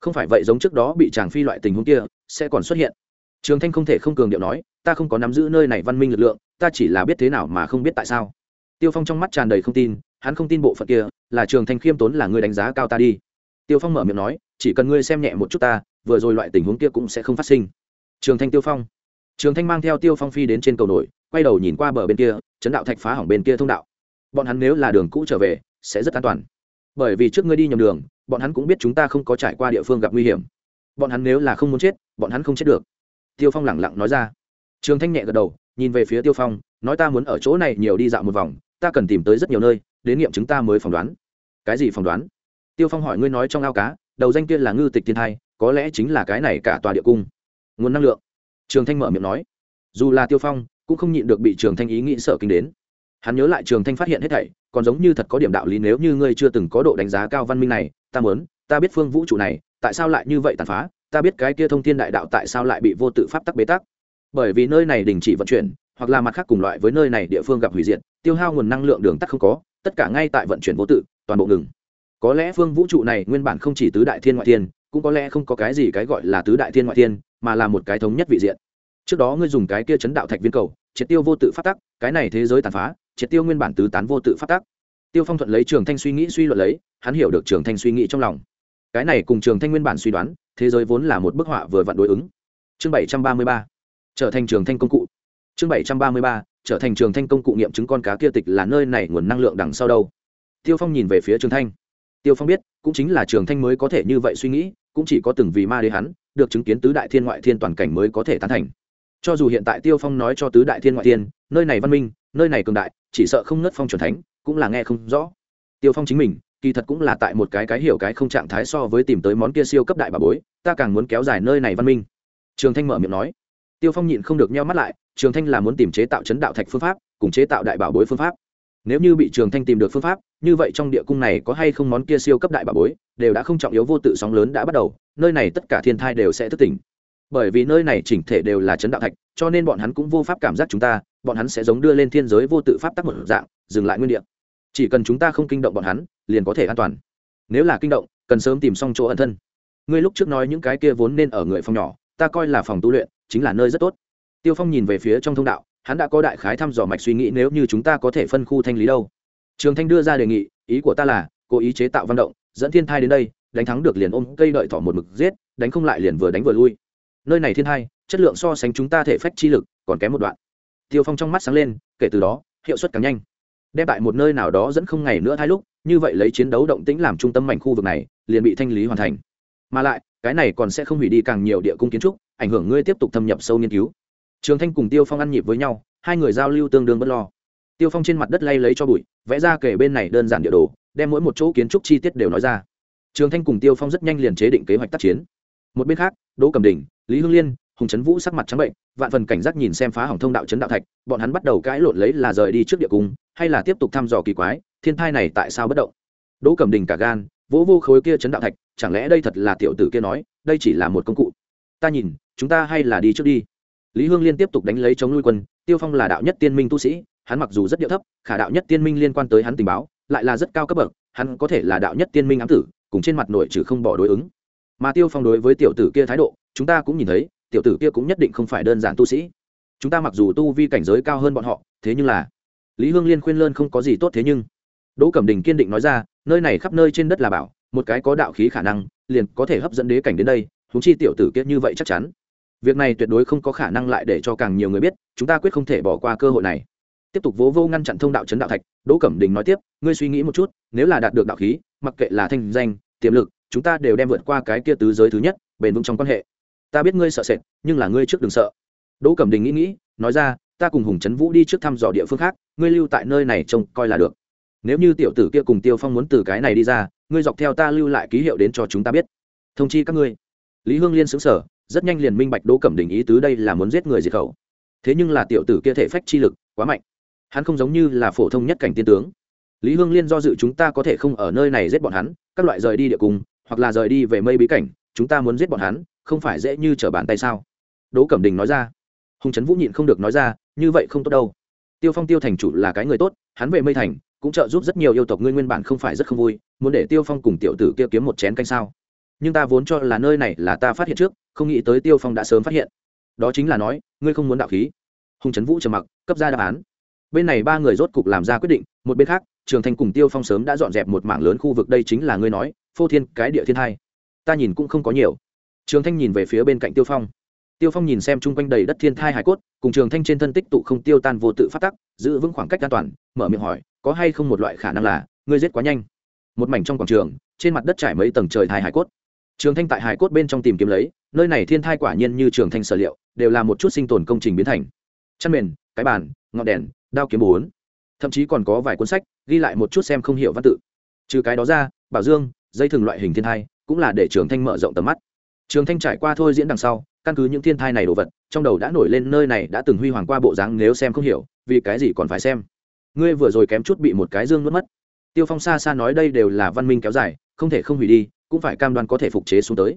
Không phải vậy giống trước đó bị chàng phi loại tình huống kia, sẽ còn xuất hiện. Trường thanh không thể không cường điệu nói, ta không có nắm giữ nơi này văn minh lực lượng, ta chỉ là biết thế nào mà không biết tại sao. Tiêu phong trong mắt tràn đầy không tin, hắn không tin bộ phận kia, là trường thanh khiêm tốn là ngươi đánh giá cao ta đi tiêu phong mở miệng nói, chỉ cần ngươi xem nhẹ một chút ta, vừa rồi loại tình huống kia cũng sẽ không phát sinh. Trường thanh tiêu phong. Trường thanh mang theo tiêu phong phi đến trên cầu nổi, quay đầu nhìn qua bờ bên kia, chấn đạo thạch phá hỏng bên kia thông đạo. Bọn hắn nếu là đường cũ trở về, sẽ rất an toàn. Bởi vì trước ngươi đi nhầm đường, bọn hắn cũng biết chúng ta không có trải qua địa phương gặp nguy hiểm. Bọn hắn nếu là không muốn chết, bọn hắn không chết được. Tiêu phong lẳng lặng nói ra. Trường thanh nhẹ gật đầu, nhìn về phía tiêu phong, nói ta muốn ở chỗ này nhiều đi dạo một vòng, ta cần tìm tới rất nhiều nơi, đến nghiệm chúng ta mới phỏng đoán. Cái gì phỏng đoán? Tiêu phong hỏi ngươi nói trong ao cá, đầu danh kia là ngư tịch thiên thai, có lẽ chính là cái này cả tòa địa cung. Nguồn năng lượng. Trường thanh mở miệng nói. Dù là tiêu phong, cũng không nhịn được bị trường thanh ý nghĩ sợ kinh đến. Hắn nhớ lại trường thanh phát hiện hết thảy, còn giống như thật có điểm đạo lý nếu như ngươi chưa từng có độ đánh giá cao văn minh này, ta muốn, ta biết phương vũ trụ này, tại sao lại như vậy tàn phá, ta biết cái kia thông thiên đại đạo tại sao lại bị vô tự pháp tắc bế tắc. Bởi vì nơi này đình chỉ vận chuyển, hoặc là mặt khác cùng loại với nơi này địa phương gặp hủy diệt, tiêu hao nguồn năng lượng đường tắt không có, tất cả ngay tại vận chuyển vô tự, toàn bộ ngừng có lẽ phương vũ trụ này nguyên bản không chỉ tứ đại thiên ngoại thiên, cũng có lẽ không có cái gì cái gọi là tứ đại thiên ngoại thiên, mà là một cái thống nhất vị diện. Trước đó ngươi dùng cái kia chấn đạo thạch viên cầu, triệt tiêu vô tự phát tắc, cái này thế giới tàn phá, triệt tiêu nguyên bản tứ tán vô tự phát tắc. Tiêu phong thuận lấy trường thanh suy nghĩ suy luận lấy, hắn hiểu được trường thanh suy nghĩ trong lòng. Cái này cùng trường thanh nguyên bản suy đoán, thế giới vốn là một bức họa vừa vặn đối ứng. Chương bảy trăm ba mươi ba, trở thành trường thanh công cụ. Chương bảy trăm ba mươi ba, trở thành trường thanh công cụ nghiệm chứng con cá kia tịch là nơi này nguồn năng lượng đằng sau đâu. Tiêu phong nhìn về phía trường thanh tiêu phong biết, cũng chính là trường thanh mới có thể như vậy suy nghĩ, cũng chỉ có từng vì ma đế hắn, được chứng kiến tứ đại thiên ngoại thiên toàn cảnh mới có thể tán thành. Cho dù hiện tại tiêu phong nói cho tứ đại thiên ngoại thiên, nơi này văn minh, nơi này cường đại, chỉ sợ không nứt phong c thánh, cũng là nghe không rõ. Tiêu phong chính mình, kỳ thật cũng là tại một cái cái hiểu cái không trạng thái so với tìm tới món kia siêu cấp đại bà bối, ta càng muốn kéo dài nơi này văn minh. Trường thanh mở miệng nói. Tiêu phong nhịn không được nheo mắt lại, trường thanh là muốn tìm chế tạo chấn đạo thạch phương pháp, cùng chế tạo đại bảo bối phương pháp nếu như bị trường thanh tìm được phương pháp, như vậy trong địa cung này có hay không món kia siêu cấp đại bảo bối, đều đã không trọng yếu vô tự sóng lớn đã bắt đầu, nơi này tất cả thiên thai đều sẽ thức tỉnh. Bởi vì nơi này chỉnh thể đều là chấn đạo thạch, cho nên bọn hắn cũng vô pháp cảm giác chúng ta, bọn hắn sẽ giống đưa lên thiên giới vô tự pháp tắc một dạng, dừng lại nguyên địa. Chỉ cần chúng ta không kinh động bọn hắn, liền có thể an toàn. Nếu là kinh động, cần sớm tìm xong chỗ ẩn thân. Ngươi lúc trước nói những cái kia vốn nên ở người phòng nhỏ, ta coi là phòng tu luyện, chính là nơi rất tốt. Tiêu phong nhìn về phía trong thông đạo hắn đã có đại khái thăm dò mạch suy nghĩ nếu như chúng ta có thể phân khu thanh lý đâu. Trường thanh đưa ra đề nghị, ý của ta là, cố ý chế tạo văn động, dẫn thiên thai đến đây, đánh thắng được liền ôm cây đợi thỏ một mực giết, đánh không lại liền vừa đánh vừa lui. Nơi này thiên thai, chất lượng so sánh chúng ta thể phách chi lực còn kém một đoạn. Tiêu phong trong mắt sáng lên, kể từ đó, hiệu suất càng nhanh. Đem tại một nơi nào đó dẫn không ngày nữa hai lúc, như vậy lấy chiến đấu động tĩnh làm trung tâm mảnh khu vực này, liền bị thanh lý hoàn thành. Mà lại, cái này còn sẽ không hủy đi càng nhiều địa cung kiến trúc, ảnh hưởng ngươi tiếp tục thâm nhập sâu nghiên cứu trường thanh cùng tiêu phong ăn nhịp với nhau, hai người giao lưu tương đương bất lo. Tiêu phong trên mặt đất lay lấy cho bụi, vẽ ra kể bên này đơn giản địa đồ, đem mỗi một chỗ kiến trúc chi tiết đều nói ra. Trường thanh cùng tiêu phong rất nhanh liền chế định kế hoạch tác chiến. Một bên khác, đỗ cầm đình, lý hương liên, hùng trấn vũ sắc mặt trắng bệnh, vạn phần cảnh giác nhìn xem phá hỏng thông đạo trấn đạo thạch, bọn hắn bắt đầu cãi lộn lấy là rời đi trước địa cung, hay là tiếp tục thăm dò kỳ quái, thiên thai này tại sao bất động? Đỗ cầm đình cả gan, vỗ vô khối kia chấn đạo thạch, chẳng lẽ đây thật là tiểu tử kia nói, đây chỉ là một công cụ? Ta nhìn, chúng ta hay là đi trước đi lý hương liên tiếp tục đánh lấy chống nuôi quân, tiêu phong là đạo nhất tiên minh tu sĩ, hắn mặc dù rất điệu thấp, khả đạo nhất tiên minh liên quan tới hắn tình báo, lại là rất cao cấp bậc, hắn có thể là đạo nhất tiên minh ám tử, cùng trên mặt nội trừ không bỏ đối ứng. Mà tiêu phong đối với tiểu tử kia thái độ, chúng ta cũng nhìn thấy, tiểu tử kia cũng nhất định không phải đơn giản tu sĩ. Chúng ta mặc dù tu vi cảnh giới cao hơn bọn họ, thế nhưng là, lý hương liên khuyên lơn không có gì tốt thế nhưng, đỗ cẩm đình kiên định nói ra, nơi này khắp nơi trên đất là bảo, một cái có đạo khí khả năng, liền có thể hấp dẫn đế cảnh đến đây húng chi tiểu tử kia như vậy chắc chắn việc này tuyệt đối không có khả năng lại để cho càng nhiều người biết, chúng ta quyết không thể bỏ qua cơ hội này. Tiếp tục vỗ vô ngăn chặn thông đạo chấn đạo thạch, đỗ cẩm đình nói tiếp, ngươi suy nghĩ một chút, nếu là đạt được đạo khí, mặc kệ là thanh danh, tiềm lực, chúng ta đều đem vượt qua cái kia tứ giới thứ nhất, bền vững trong quan hệ. Ta biết ngươi sợ sệt, nhưng là ngươi trước đừng sợ. Đỗ cẩm đình nghĩ nghĩ, nói ra, ta cùng hùng trấn vũ đi trước thăm dò địa phương khác, ngươi lưu tại nơi này trông coi là được. Nếu như tiểu tử kia cùng tiêu phong muốn từ cái này đi ra, ngươi dọc theo ta lưu lại ký hiệu đến cho chúng ta biết. Thông chi các ngươi. Lý hương liên xứng sở rất nhanh liền minh bạch đỗ cẩm đình ý tứ đây là muốn giết người diệt khẩu. Thế nhưng là tiểu tử kia thể phách chi lực quá mạnh. Hắn không giống như là phổ thông nhất cảnh tiên tướng. Lý hương liên do dự chúng ta có thể không ở nơi này giết bọn hắn các loại rời đi địa cùng, hoặc là rời đi về mây bí cảnh chúng ta muốn giết bọn hắn không phải dễ như trở bàn tay sao? Đỗ cẩm đình nói ra. Hùng trấn vũ nhịn không được nói ra như vậy không tốt đâu. Tiêu phong tiêu thành chủ là cái người tốt hắn về mây thành cũng trợ giúp rất nhiều yêu tộc ngươi nguyên bản không phải rất không vui muốn để tiêu phong cùng tiểu tử kia kiếm một chén canh sao? Nhưng ta vốn cho là nơi này là ta phát hiện trước, không nghĩ tới tiêu phong đã sớm phát hiện. Đó chính là nói, ngươi không muốn đạo khí. Hùng trấn vũ trầm mặc, cấp ra đáp án. Bên này ba người rốt cục làm ra quyết định, một bên khác, trường thanh cùng tiêu phong sớm đã dọn dẹp một mảng lớn khu vực, đây chính là ngươi nói, phô thiên cái địa thiên hai ta nhìn cũng không có nhiều. Trường thanh nhìn về phía bên cạnh tiêu phong. Tiêu phong nhìn xem chung quanh đầy đất thiên thai hải cốt, cùng trường thanh trên thân tích tụ không tiêu tan vô tự phát tắc, giữ vững khoảng cách an toàn, mở miệng hỏi, có hay không một loại khả năng là, ngươi giết quá nhanh? Một mảnh trong quảng trường, trên mặt đất trải mấy tầng trời thai hải cốt trường thanh tại hải cốt bên trong tìm kiếm lấy, nơi này thiên thai quả nhiên như trường thanh sở liệu, đều là một chút sinh tồn công trình biến thành. Chăn mền, cái bàn, ngọn đèn, đao kiếm bốn. Thậm chí còn có vài cuốn sách, ghi lại một chút xem không hiểu văn tự. Trừ cái đó ra, bảo dương, dây thừng loại hình thiên thai, cũng là để trường thanh mở rộng tầm mắt. Trường thanh trải qua thôi diễn đằng sau, căn cứ những thiên thai này đồ vật, trong đầu đã nổi lên nơi này đã từng huy hoàng qua bộ dáng nếu xem không hiểu, vì cái gì còn phải xem. Ngươi vừa rồi kém chút bị một cái dương mất mất. Tiêu phong xa xa nói đây đều là văn minh kéo dài, không thể không hủy đi cũng phải cam đoan có thể phục chế xuống tới.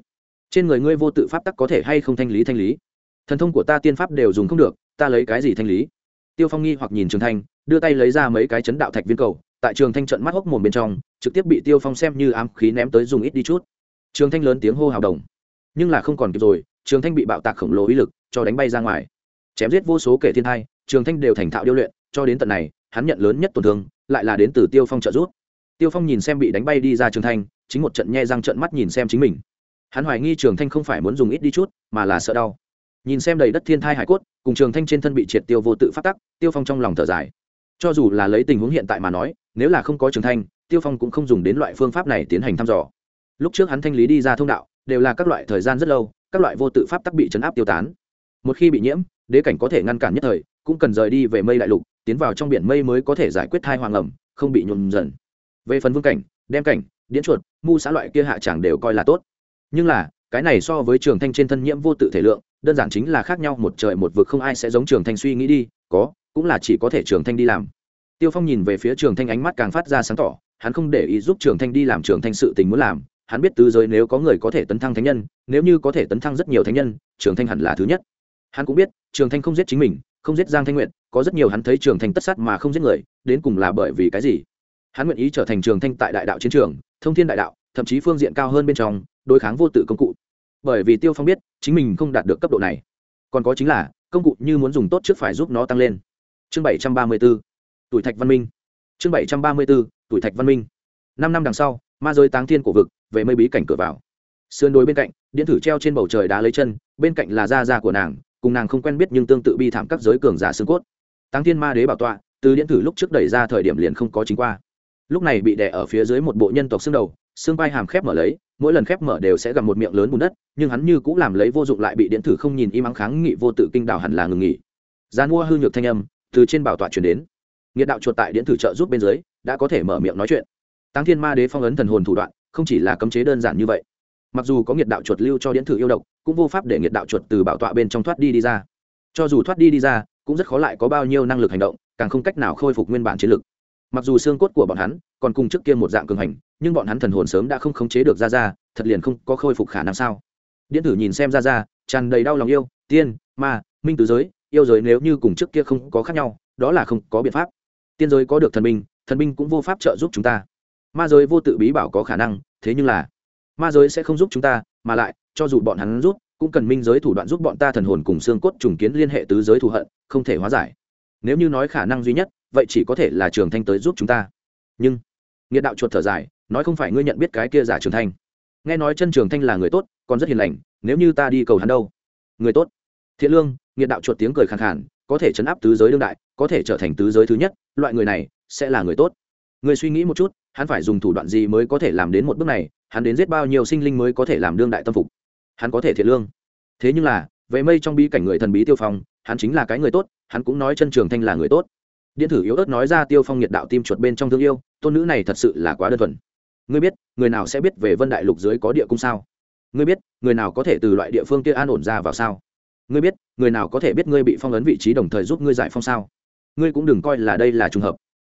Trên người ngươi vô tự pháp tắc có thể hay không thanh lý thanh lý? Thần thông của ta tiên pháp đều dùng không được, ta lấy cái gì thanh lý? Tiêu phong nghi hoặc nhìn trường thanh, đưa tay lấy ra mấy cái chấn đạo thạch viên cầu, tại trường thanh trận mắt hốc mồm bên trong, trực tiếp bị tiêu phong xem như ám khí ném tới dùng ít đi chút. Trường thanh lớn tiếng hô hào đồng. Nhưng là không còn kịp rồi, trường thanh bị bạo tạc khổng lồ uy lực, cho đánh bay ra ngoài. Chém giết vô số kể thiên thai, trường thanh đều thành thạo điêu luyện, cho đến tận này, hắn nhận lớn nhất tổn thương, lại là đến từ tiêu phong trợ giúp. Tiêu phong nhìn xem bị đánh bay đi ra trường thanh chính một trận nhe răng trận mắt nhìn xem chính mình. Hắn hoài nghi trường thanh không phải muốn dùng ít đi chút, mà là sợ đau. Nhìn xem đầy đất thiên thai hải cốt, cùng trường thanh trên thân bị triệt tiêu vô tự phát tắc, tiêu phong trong lòng thở dài. Cho dù là lấy tình huống hiện tại mà nói, nếu là không có trường thanh, tiêu phong cũng không dùng đến loại phương pháp này tiến hành thăm dò. Lúc trước hắn thanh lý đi ra thông đạo, đều là các loại thời gian rất lâu, các loại vô tự pháp tắc bị chấn áp tiêu tán. Một khi bị nhiễm, đế cảnh có thể ngăn cản nhất thời, cũng cần rời đi về mây đại lục, tiến vào trong biển mây mới có thể giải quyết thai hoàng ẩm, không bị nhuộm dần. Về phần vương cảnh, đem cảnh, điễn chuột mu xã loại kia hạ chẳng đều coi là tốt nhưng là cái này so với trường thanh trên thân nhiễm vô tự thể lượng đơn giản chính là khác nhau một trời một vực không ai sẽ giống trường thanh suy nghĩ đi có cũng là chỉ có thể trường thanh đi làm tiêu phong nhìn về phía trường thanh ánh mắt càng phát ra sáng tỏ hắn không để ý giúp trường thanh đi làm trường thanh sự tình muốn làm hắn biết tứ giới nếu có người có thể tấn thăng thánh nhân nếu như có thể tấn thăng rất nhiều thánh nhân trường thanh hẳn là thứ nhất hắn cũng biết trường thanh không giết chính mình không giết giang thanh nguyện có rất nhiều hắn thấy trường thanh tất sát mà không giết người đến cùng là bởi vì cái gì hắn nguyện ý trở thành trường thanh tại đại đạo chiến trường thông thiên đại đạo, thậm chí phương diện cao hơn bên trong, đối kháng vô tự công cụ. Bởi vì tiêu phong biết, chính mình không đạt được cấp độ này. Còn có chính là, công cụ như muốn dùng tốt trước phải giúp nó tăng lên. Chương bảy trăm ba mươi b ố tuổi thạch văn minh. Chương bảy trăm ba mươi b ố tuổi thạch văn minh. Năm năm đằng sau, ma giới táng thiên cổ vực, về mây bí cảnh cửa vào. Sườn đồi bên cạnh, điện thử treo trên bầu trời đá lấy chân, bên cạnh là da da của nàng, cùng nàng không quen biết nhưng tương tự bi thảm các giới cường giả xương cốt. Táng thiên ma đế bảo tọa, từ điện thử lúc trước đẩy ra thời điểm liền không có chính qua lúc này bị đè ở phía dưới một bộ nhân tộc xương đầu, xương vai hàm khép mở lấy, mỗi lần khép mở đều sẽ gặp một miệng lớn bùn đất, nhưng hắn như cũng làm lấy vô dụng lại bị điện thử không nhìn im ắng kháng nghị vô tự kinh đảo hẳn là ngừng nghỉ. Gian mua hư nhược thanh âm từ trên bảo tọa chuyển đến. Nghiệt đạo chuột tại điện thử trợ giúp bên dưới, đã có thể mở miệng nói chuyện. Tăng thiên ma đế phong ấn thần hồn thủ đoạn, không chỉ là cấm chế đơn giản như vậy. Mặc dù có nghiệt đạo chuột lưu cho điện thử yêu độc, cũng vô pháp để nghiệt đạo chuột từ bảo tọa bên trong thoát đi đi ra. Cho dù thoát đi đi ra, cũng rất khó lại có bao nhiêu năng lực hành động, càng không cách nào khôi phục nguyên bản chiến lực mặc dù xương cốt của bọn hắn còn cùng trước kia một dạng cường hành, nhưng bọn hắn thần hồn sớm đã không khống chế được ra ra thật liền không có khôi phục khả năng sao? Điện tử nhìn xem ra ra tràn đầy đau lòng yêu, tiên, ma, minh tứ giới, yêu giới nếu như cùng trước kia không có khác nhau, đó là không có biện pháp. Tiên giới có được thần binh thần binh cũng vô pháp trợ giúp chúng ta. Ma giới vô tự bí bảo có khả năng, thế nhưng là, ma giới sẽ không giúp chúng ta, mà lại, cho dù bọn hắn giúp, cũng cần minh giới thủ đoạn giúp bọn ta thần hồn cùng xương cốt trùng kiến liên hệ tứ giới thù hận, không thể hóa giải. Nếu như nói khả năng duy nhất vậy chỉ có thể là trường thanh tới giúp chúng ta. Nhưng nghĩa đạo chuột thở dài, nói không phải ngươi nhận biết cái kia giả trường thanh. Nghe nói chân trường thanh là người tốt, còn rất hiền lành, nếu như ta đi cầu hắn đâu? Người tốt. Thiện lương nghĩa đạo chuột tiếng cười khàn khàn, có thể chấn áp tứ giới đương đại, có thể trở thành tứ giới thứ nhất, loại người này, sẽ là người tốt. Người suy nghĩ một chút, hắn phải dùng thủ đoạn gì mới có thể làm đến một bước này, hắn đến giết bao nhiêu sinh linh mới có thể làm đương đại tâm phục? Hắn có thể thiện lương. Thế nhưng là, về mây trong bi cảnh người thần bí tiêu phong, hắn chính là cái người tốt, hắn cũng nói chân trường thanh là người tốt điện thử yếu ớt nói ra tiêu phong nhiệt đạo tim chuột bên trong thương yêu, tôn nữ này thật sự là quá đơn thuần. Ngươi biết, người nào sẽ biết về vân đại lục dưới có địa cung sao? Ngươi biết, người nào có thể từ loại địa phương kia an ổn ra vào sao? Ngươi biết, người nào có thể biết ngươi bị phong ấn vị trí đồng thời giúp ngươi giải phong sao? Ngươi cũng đừng coi là đây là trùng hợp.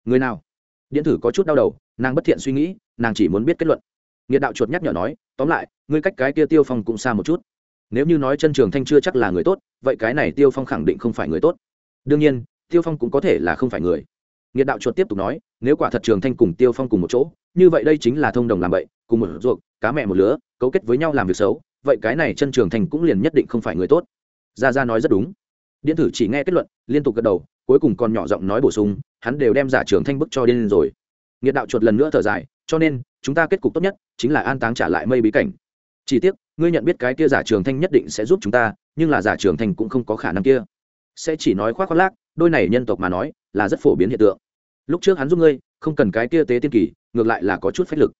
Người nào? Điện thử có chút đau đầu, nàng bất thiện suy nghĩ, nàng chỉ muốn biết kết luận. Nghiệt đạo chuột nhắc nhở nói, tóm lại, ngươi cách cái kia tiêu phong cũng xa một chút. Nếu như nói chân trường thanh chưa chắc là người tốt, vậy cái này tiêu phong khẳng định không phải người tốt. Đương nhiên tiêu phong cũng có thể là không phải người. Nghiệt đạo chuột tiếp tục nói, nếu quả thật trường thanh cùng tiêu phong cùng một chỗ, như vậy đây chính là thông đồng làm vậy cùng một ruột, cá mẹ một lứa, cấu kết với nhau làm việc xấu, vậy cái này chân trường thanh cũng liền nhất định không phải người tốt. Gia gia nói rất đúng. Điện thử chỉ nghe kết luận, liên tục gật đầu, cuối cùng còn nhỏ giọng nói bổ sung, hắn đều đem giả trường thanh bức cho điên rồi. Nghiệt đạo chuột lần nữa thở dài, cho nên, chúng ta kết cục tốt nhất, chính là an táng trả lại mây bí cảnh. Chỉ tiếc, ngươi nhận biết cái kia giả trường thanh nhất định sẽ giúp chúng ta, nhưng là giả trường thanh cũng không có khả năng kia sẽ chỉ nói khoác khoác lác, đôi này nhân tộc mà nói, là rất phổ biến hiện tượng. Lúc trước hắn giúp ngươi, không cần cái kia tế tiên kỳ, ngược lại là có chút phách lực.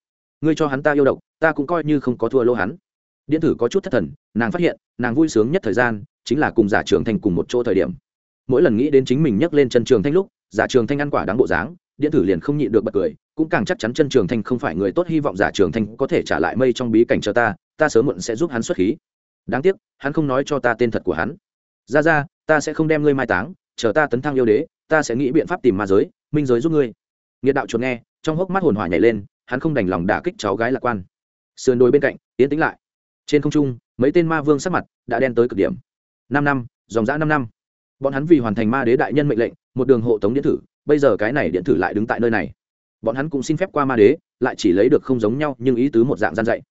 Ngươi cho hắn ta yêu độc, ta cũng coi như không có thua lô hắn. Điện Tử có chút thất thần, nàng phát hiện, nàng vui sướng nhất thời gian, chính là cùng giả trường thanh cùng một chỗ thời điểm. Mỗi lần nghĩ đến chính mình nhấc lên chân trường thanh lúc, giả trường thanh ăn quả đáng bộ dáng, điện Tử liền không nhịn được bật cười, cũng càng chắc chắn chân trường thanh không phải người tốt hy vọng giả trường thanh có thể trả lại mây trong bí cảnh cho ta ta sớm muộn sẽ giúp hắn xuất khí. Đáng tiếc, hắn không nói cho ta tên thật của hắn ra ra, ta sẽ không đem ngươi mai táng, chờ ta tấn thăng yêu đế, ta sẽ nghĩ biện pháp tìm ma giới, minh giới giúp ngươi. Nghĩa đạo chuột nghe, trong hốc mắt hồn hỏa nhảy lên, hắn không đành lòng đả kích cháu gái lạc quan. Sườn đồi bên cạnh tiến tĩnh lại. Trên không trung, mấy tên ma vương sắc mặt đã đen tới cực điểm. Năm năm, dòng dã năm năm. Bọn hắn vì hoàn thành ma đế đại nhân mệnh lệnh, một đường hộ tống điện thử, bây giờ cái này điện thử lại đứng tại nơi này. Bọn hắn cũng xin phép qua ma đế, lại chỉ lấy được không giống nhau, nhưng ý tứ một dạng gian dạy.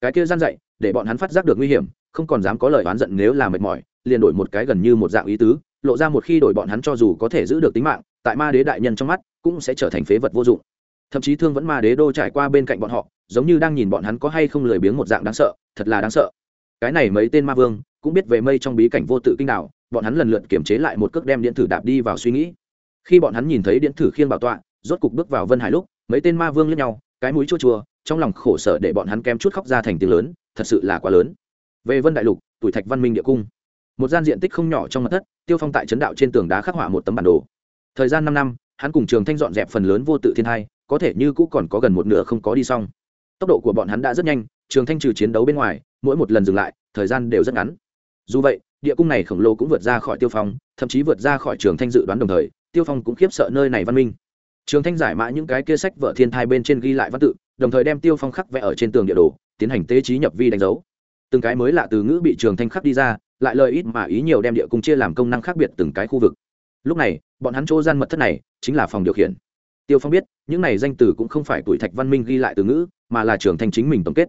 Cái kia gian dạy, để bọn hắn phát giác được nguy hiểm không còn dám có lời oán giận nếu là mệt mỏi, liền đổi một cái gần như một dạng ý tứ, lộ ra một khi đổi bọn hắn cho dù có thể giữ được tính mạng, tại ma đế đại nhân trong mắt, cũng sẽ trở thành phế vật vô dụng. Thậm chí thương vẫn ma đế đô trải qua bên cạnh bọn họ, giống như đang nhìn bọn hắn có hay không lười biếng một dạng đáng sợ, thật là đáng sợ. Cái này mấy tên ma vương, cũng biết về mây trong bí cảnh vô tự kinh đạo bọn hắn lần lượt kiểm chế lại một cước đem điện thử đạp đi vào suy nghĩ. Khi bọn hắn nhìn thấy điện thử khiên bảo tọa, rốt cục bước vào vân hải lúc, mấy tên ma vương lẫn nhau, cái mũi chua chua, trong lòng khổ sở để bọn hắn kém chút khóc ra thành tiếng lớn, thật sự là quá lớn về vân đại lục, tuổi thạch văn minh địa cung. Một gian diện tích không nhỏ trong mặt thất, tiêu phong tại trấn đạo trên tường đá khắc họa một tấm bản đồ. Thời gian năm năm, hắn cùng trường thanh dọn dẹp phần lớn vô tự thiên hai có thể như cũ còn có gần một nửa không có đi xong. Tốc độ của bọn hắn đã rất nhanh, trường thanh trừ chiến đấu bên ngoài, mỗi một lần dừng lại, thời gian đều rất ngắn. Dù vậy, địa cung này khổng lồ cũng vượt ra khỏi tiêu phong, thậm chí vượt ra khỏi trường thanh dự đoán đồng thời, tiêu phong cũng khiếp sợ nơi này văn minh. Trường thanh giải mã những cái kia sách vợ thiên thai bên trên ghi lại văn tự, đồng thời đem tiêu phong khắc vẽ ở trên tường địa đồ, tiến hành tế trí nhập vi đánh dấu từng cái mới lạ từ ngữ bị trường thanh khắc đi ra, lại lời ít mà ý nhiều đem địa cung chia làm công năng khác biệt từng cái khu vực. Lúc này, bọn hắn chỗ gian mật thất này chính là phòng điều khiển. Tiêu phong biết, những này danh từ cũng không phải tuổi thạch văn minh ghi lại từ ngữ, mà là trường thanh chính mình tổng kết.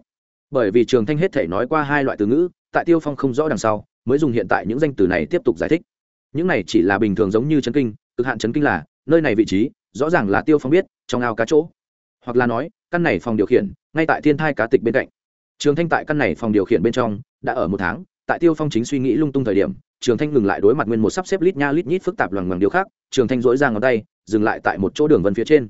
Bởi vì trường thanh hết thể nói qua hai loại từ ngữ, tại tiêu phong không rõ đằng sau, mới dùng hiện tại những danh từ này tiếp tục giải thích. Những này chỉ là bình thường giống như chấn kinh, cực hạn chấn kinh là, nơi này vị trí, rõ ràng là tiêu phong biết, trong ao cá chỗ. Hoặc là nói, căn này phòng điều khiển, ngay tại thiên thai cá tịch bên cạnh trường thanh tại căn này phòng điều khiển bên trong, đã ở một tháng, tại tiêu phong chính suy nghĩ lung tung thời điểm, trường thanh ngừng lại đối mặt nguyên một sắp xếp lít nha lít nhít phức tạp loằng ngoằng điều khác, trường thanh dỗi ra ngón tay, dừng lại tại một chỗ đường vân phía trên.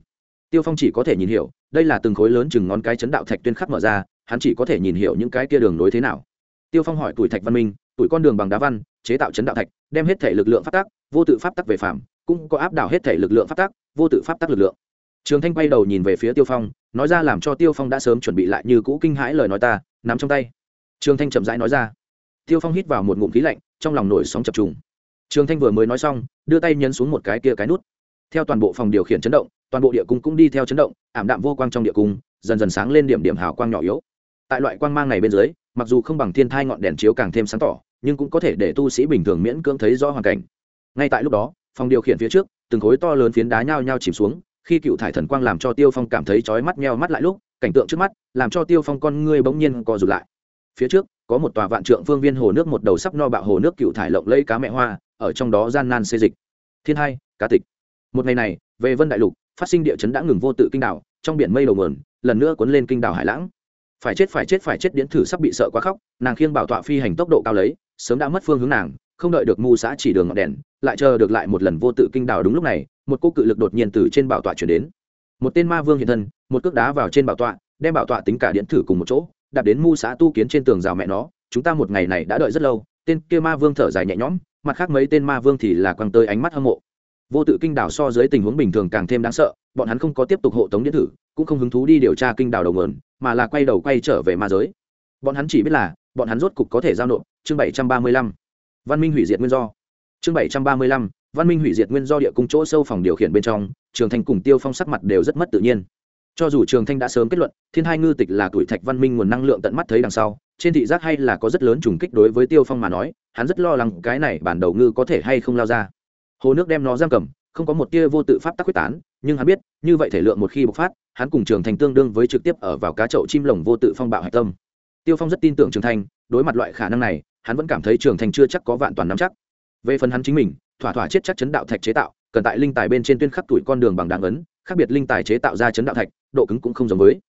Tiêu phong chỉ có thể nhìn hiểu, đây là từng khối lớn chừng ngón cái chấn đạo thạch tuyên khắc mở ra, hắn chỉ có thể nhìn hiểu những cái kia đường nối thế nào. Tiêu phong hỏi tuổi thạch văn minh, tuổi con đường bằng đá văn, chế tạo chấn đạo thạch, đem hết thể lực lượng phát tác vô tự pháp tắc về phạm cũng có áp đảo hết thể lực lượng pháp tắc, vô tự pháp tắc lực lượng. Trường thanh quay đầu nhìn về phía tiêu phong nói ra làm cho tiêu phong đã sớm chuẩn bị lại như cũ kinh hãi lời nói ta, nắm trong tay. Trương thanh chậm rãi nói ra. Tiêu phong hít vào một ngụm khí lạnh, trong lòng nổi sóng chập trùng. Trương thanh vừa mới nói xong, đưa tay nhấn xuống một cái kia cái nút. Theo toàn bộ phòng điều khiển chấn động, toàn bộ địa cung cũng đi theo chấn động, ảm đạm vô quang trong địa cung, dần dần sáng lên điểm điểm hào quang nhỏ yếu. Tại loại quang mang này bên dưới, mặc dù không bằng thiên thai ngọn đèn chiếu càng thêm sáng tỏ, nhưng cũng có thể để tu sĩ bình thường miễn cưỡng thấy rõ hoàn cảnh. Ngay tại lúc đó, phòng điều khiển phía trước, từng khối to lớn phiến đá nhao nhao chìm xuống khi cựu thải thần quang làm cho tiêu phong cảm thấy chói mắt meo mắt lại lúc, cảnh tượng trước mắt, làm cho tiêu phong con ngươi bỗng nhiên co rụt lại. Phía trước, có một tòa vạn trượng phương viên hồ nước một đầu sắp no bạo hồ nước cựu thải lộng lẫy cá mẹ hoa, ở trong đó gian nan xê dịch. Thiên hai, cá tịch. Một ngày này, về vân đại lục, phát sinh địa chấn đã ngừng vô tự kinh đảo, trong biển mây đầu nguồn lần nữa cuốn lên kinh đảo hải lãng. Phải chết phải chết phải chết điện thử sắp bị sợ quá khóc, nàng khiêng bảo tọa phi hành tốc độ cao lấy, sớm đã mất phương hướng nàng, không đợi được mù xã chỉ đường ngọn đèn, lại chờ được lại một lần vô tự kinh đảo đúng lúc này một cô cự lực đột nhiên từ trên bảo tọa chuyển đến. Một tên ma vương hiện thân, một cước đá vào trên bảo tọa, đem bảo tọa tính cả điện thử cùng một chỗ, đạp đến mu xã tu kiến trên tường rào mẹ nó, chúng ta một ngày này đã đợi rất lâu. Tên kia ma vương thở dài nhẹ nhõm, mặt khác mấy tên ma vương thì là quăng tới ánh mắt hâm mộ. Vô tự kinh đảo so dưới tình huống bình thường càng thêm đáng sợ, bọn hắn không có tiếp tục hộ tống điện thử, cũng không hứng thú đi điều tra kinh đảo đầu nguồn, mà là quay đầu quay trở về ma giới. Bọn hắn chỉ biết là, bọn hắn rốt cục có thể giao nộp, chương bảy trăm ba mươi lăm. Văn minh hủy diệt nguyên do. Chương bảy trăm ba mươi lăm văn minh hủy diệt nguyên do địa cung chỗ sâu phòng điều khiển bên trong, trường thanh cùng tiêu phong sắc mặt đều rất mất tự nhiên. Cho dù trường thanh đã sớm kết luận, thiên hai ngư tịch là tuổi thạch văn minh nguồn năng lượng tận mắt thấy đằng sau, trên thị giác hay là có rất lớn trùng kích đối với tiêu phong mà nói, hắn rất lo lắng cái này bản đầu ngư có thể hay không lao ra. Hồ nước đem nó giam cầm, không có một tia vô tự pháp tắc quyết tán, nhưng hắn biết, như vậy thể lượng một khi bộc phát, hắn cùng trường thành tương đương với trực tiếp ở vào cá chậu chim lồng vô tự phong bạo hạch tâm. Tiêu phong rất tin tưởng trường thành đối mặt loại khả năng này, hắn vẫn cảm thấy trường thành chưa chắc có vạn toàn nắm chắc. Về phần hắn chính mình thỏa thỏa chết chắc chấn đạo thạch chế tạo cần tại linh tài bên trên tuyên khắc tuổi con đường bằng đáng ấn khác biệt linh tài chế tạo ra chấn đạo thạch độ cứng cũng không giống với.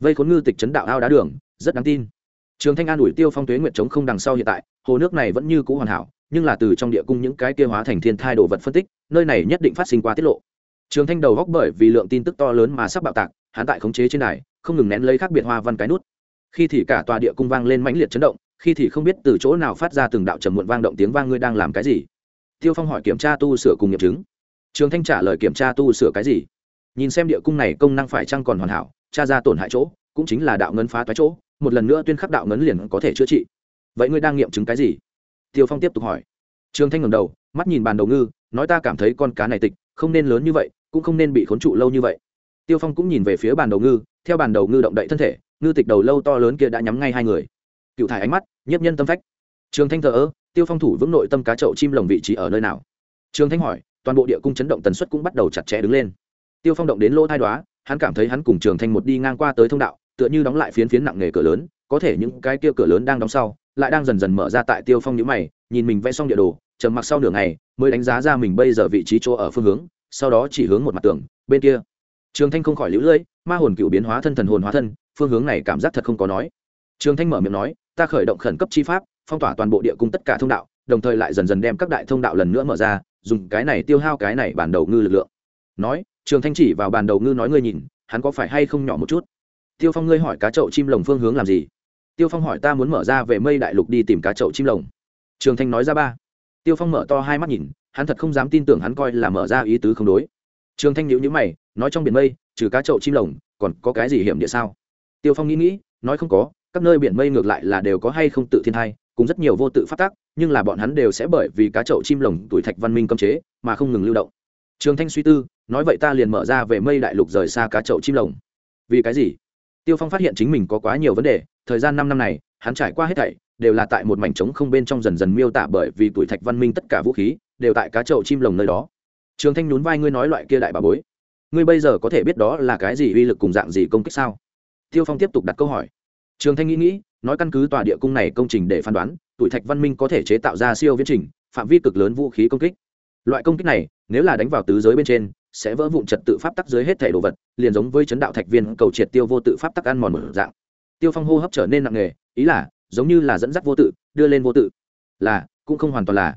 Vây khốn ngư tịch chấn đạo ao đá đường rất đáng tin. Trường thanh an ủi tiêu phong tuế nguyện chống không đằng sau hiện tại hồ nước này vẫn như cũ hoàn hảo nhưng là từ trong địa cung những cái kia hóa thành thiên thai đồ vật phân tích nơi này nhất định phát sinh qua tiết lộ. Trường thanh đầu góc bởi vì lượng tin tức to lớn mà sắp bạo tạc hắn tại khống chế trên này, không ngừng nén lấy khác biệt hoa văn cái nút. Khi thì cả tòa địa cung vang lên mãnh liệt chấn động khi thì không biết từ chỗ nào phát ra từng đạo trầm muộn vang động tiếng vang ngươi đang làm cái gì tiêu phong hỏi kiểm tra tu sửa cùng nghiệm chứng. Trường thanh trả lời kiểm tra tu sửa cái gì? Nhìn xem địa cung này công năng phải chăng còn hoàn hảo, tra ra tổn hại chỗ, cũng chính là đạo ngân phá toái chỗ, một lần nữa tuyên khắc đạo ngấn liền có thể chữa trị. Vậy ngươi đang nghiệm chứng cái gì? Tiêu phong tiếp tục hỏi. Trường thanh ngầm đầu, mắt nhìn bàn đầu ngư, nói ta cảm thấy con cá này tịch, không nên lớn như vậy, cũng không nên bị khốn trụ lâu như vậy. Tiêu phong cũng nhìn về phía bàn đầu ngư, theo bàn đầu ngư động đậy thân thể, ngư tịch đầu lâu to lớn kia đã nhắm ngay hai người. Cựu thải ánh mắt, nhiếp nhân tâm phách. Trường thanh thờ ơ tiêu phong thủ vững nội tâm cá chậu chim lồng vị trí ở nơi nào? Trường thanh hỏi, toàn bộ địa cung chấn động tần suất cũng bắt đầu chặt chẽ đứng lên. Tiêu phong động đến lỗ thai đoá hắn cảm thấy hắn cùng trường thanh một đi ngang qua tới thông đạo, tựa như đóng lại phiến phiến nặng nghề cửa lớn, có thể những cái kia cửa lớn đang đóng sau, lại đang dần dần mở ra tại tiêu phong nhữ mày, nhìn mình vẽ xong địa đồ, trầm mặc sau nửa ngày, mới đánh giá ra mình bây giờ vị trí chỗ ở phương hướng, sau đó chỉ hướng một mặt tường, bên kia. Trường thanh không khỏi lũ lưỡi, ma hồn cựu biến hóa thân thần hồn hóa thân, phương hướng này cảm giác thật không có nói. Trường thanh mở miệng nói, ta khởi động khẩn cấp chi pháp phong tỏa toàn bộ địa cung tất cả thông đạo, đồng thời lại dần dần đem các đại thông đạo lần nữa mở ra, dùng cái này tiêu hao cái này bản đầu ngư lực lượng. Nói, trường thanh chỉ vào bàn đầu ngư nói ngươi nhìn, hắn có phải hay không nhỏ một chút? Tiêu phong ngươi hỏi cá chậu chim lồng phương hướng làm gì? Tiêu phong hỏi ta muốn mở ra về mây đại lục đi tìm cá chậu chim lồng. Trường thanh nói ra ba. Tiêu phong mở to hai mắt nhìn, hắn thật không dám tin tưởng hắn coi là mở ra ý tứ không đối. Trường thanh nhữ nhữ mày, nói trong biển mây, trừ cá chậu chim lồng, còn có cái gì hiểm địa sao? Tiêu phong nghĩ nghĩ, nói không có, các nơi biển mây ngược lại là đều có hay không tự thiên thai cùng rất nhiều vô tự phát tác, nhưng là bọn hắn đều sẽ bởi vì cá chậu chim lồng tuổi thạch văn minh cấm chế mà không ngừng lưu động. Trường thanh suy tư, nói vậy ta liền mở ra về mây đại lục rời xa cá chậu chim lồng. Vì cái gì? Tiêu phong phát hiện chính mình có quá nhiều vấn đề, thời gian năm năm này, hắn trải qua hết thảy, đều là tại một mảnh trống không bên trong dần dần miêu tả bởi vì tuổi thạch văn minh tất cả vũ khí, đều tại cá chậu chim lồng nơi đó. Trường thanh nhún vai, ngươi nói loại kia đại bà bối, ngươi bây giờ có thể biết đó là cái gì uy lực cùng dạng gì công kích sao? Tiêu phong tiếp tục đặt câu hỏi. Trường thanh nghĩ nghĩ nói căn cứ tòa địa cung này công trình để phán đoán, tuổi thạch văn minh có thể chế tạo ra siêu viễn trình, phạm vi cực lớn vũ khí công kích. Loại công kích này, nếu là đánh vào tứ giới bên trên, sẽ vỡ vụn trật tự pháp tắc dưới hết thể đồ vật, liền giống với chấn đạo thạch viên cầu triệt tiêu vô tự pháp tắc ăn mòn một dạng. Tiêu phong hô hấp trở nên nặng nề, ý là, giống như là dẫn dắt vô tự, đưa lên vô tự. Là, cũng không hoàn toàn là.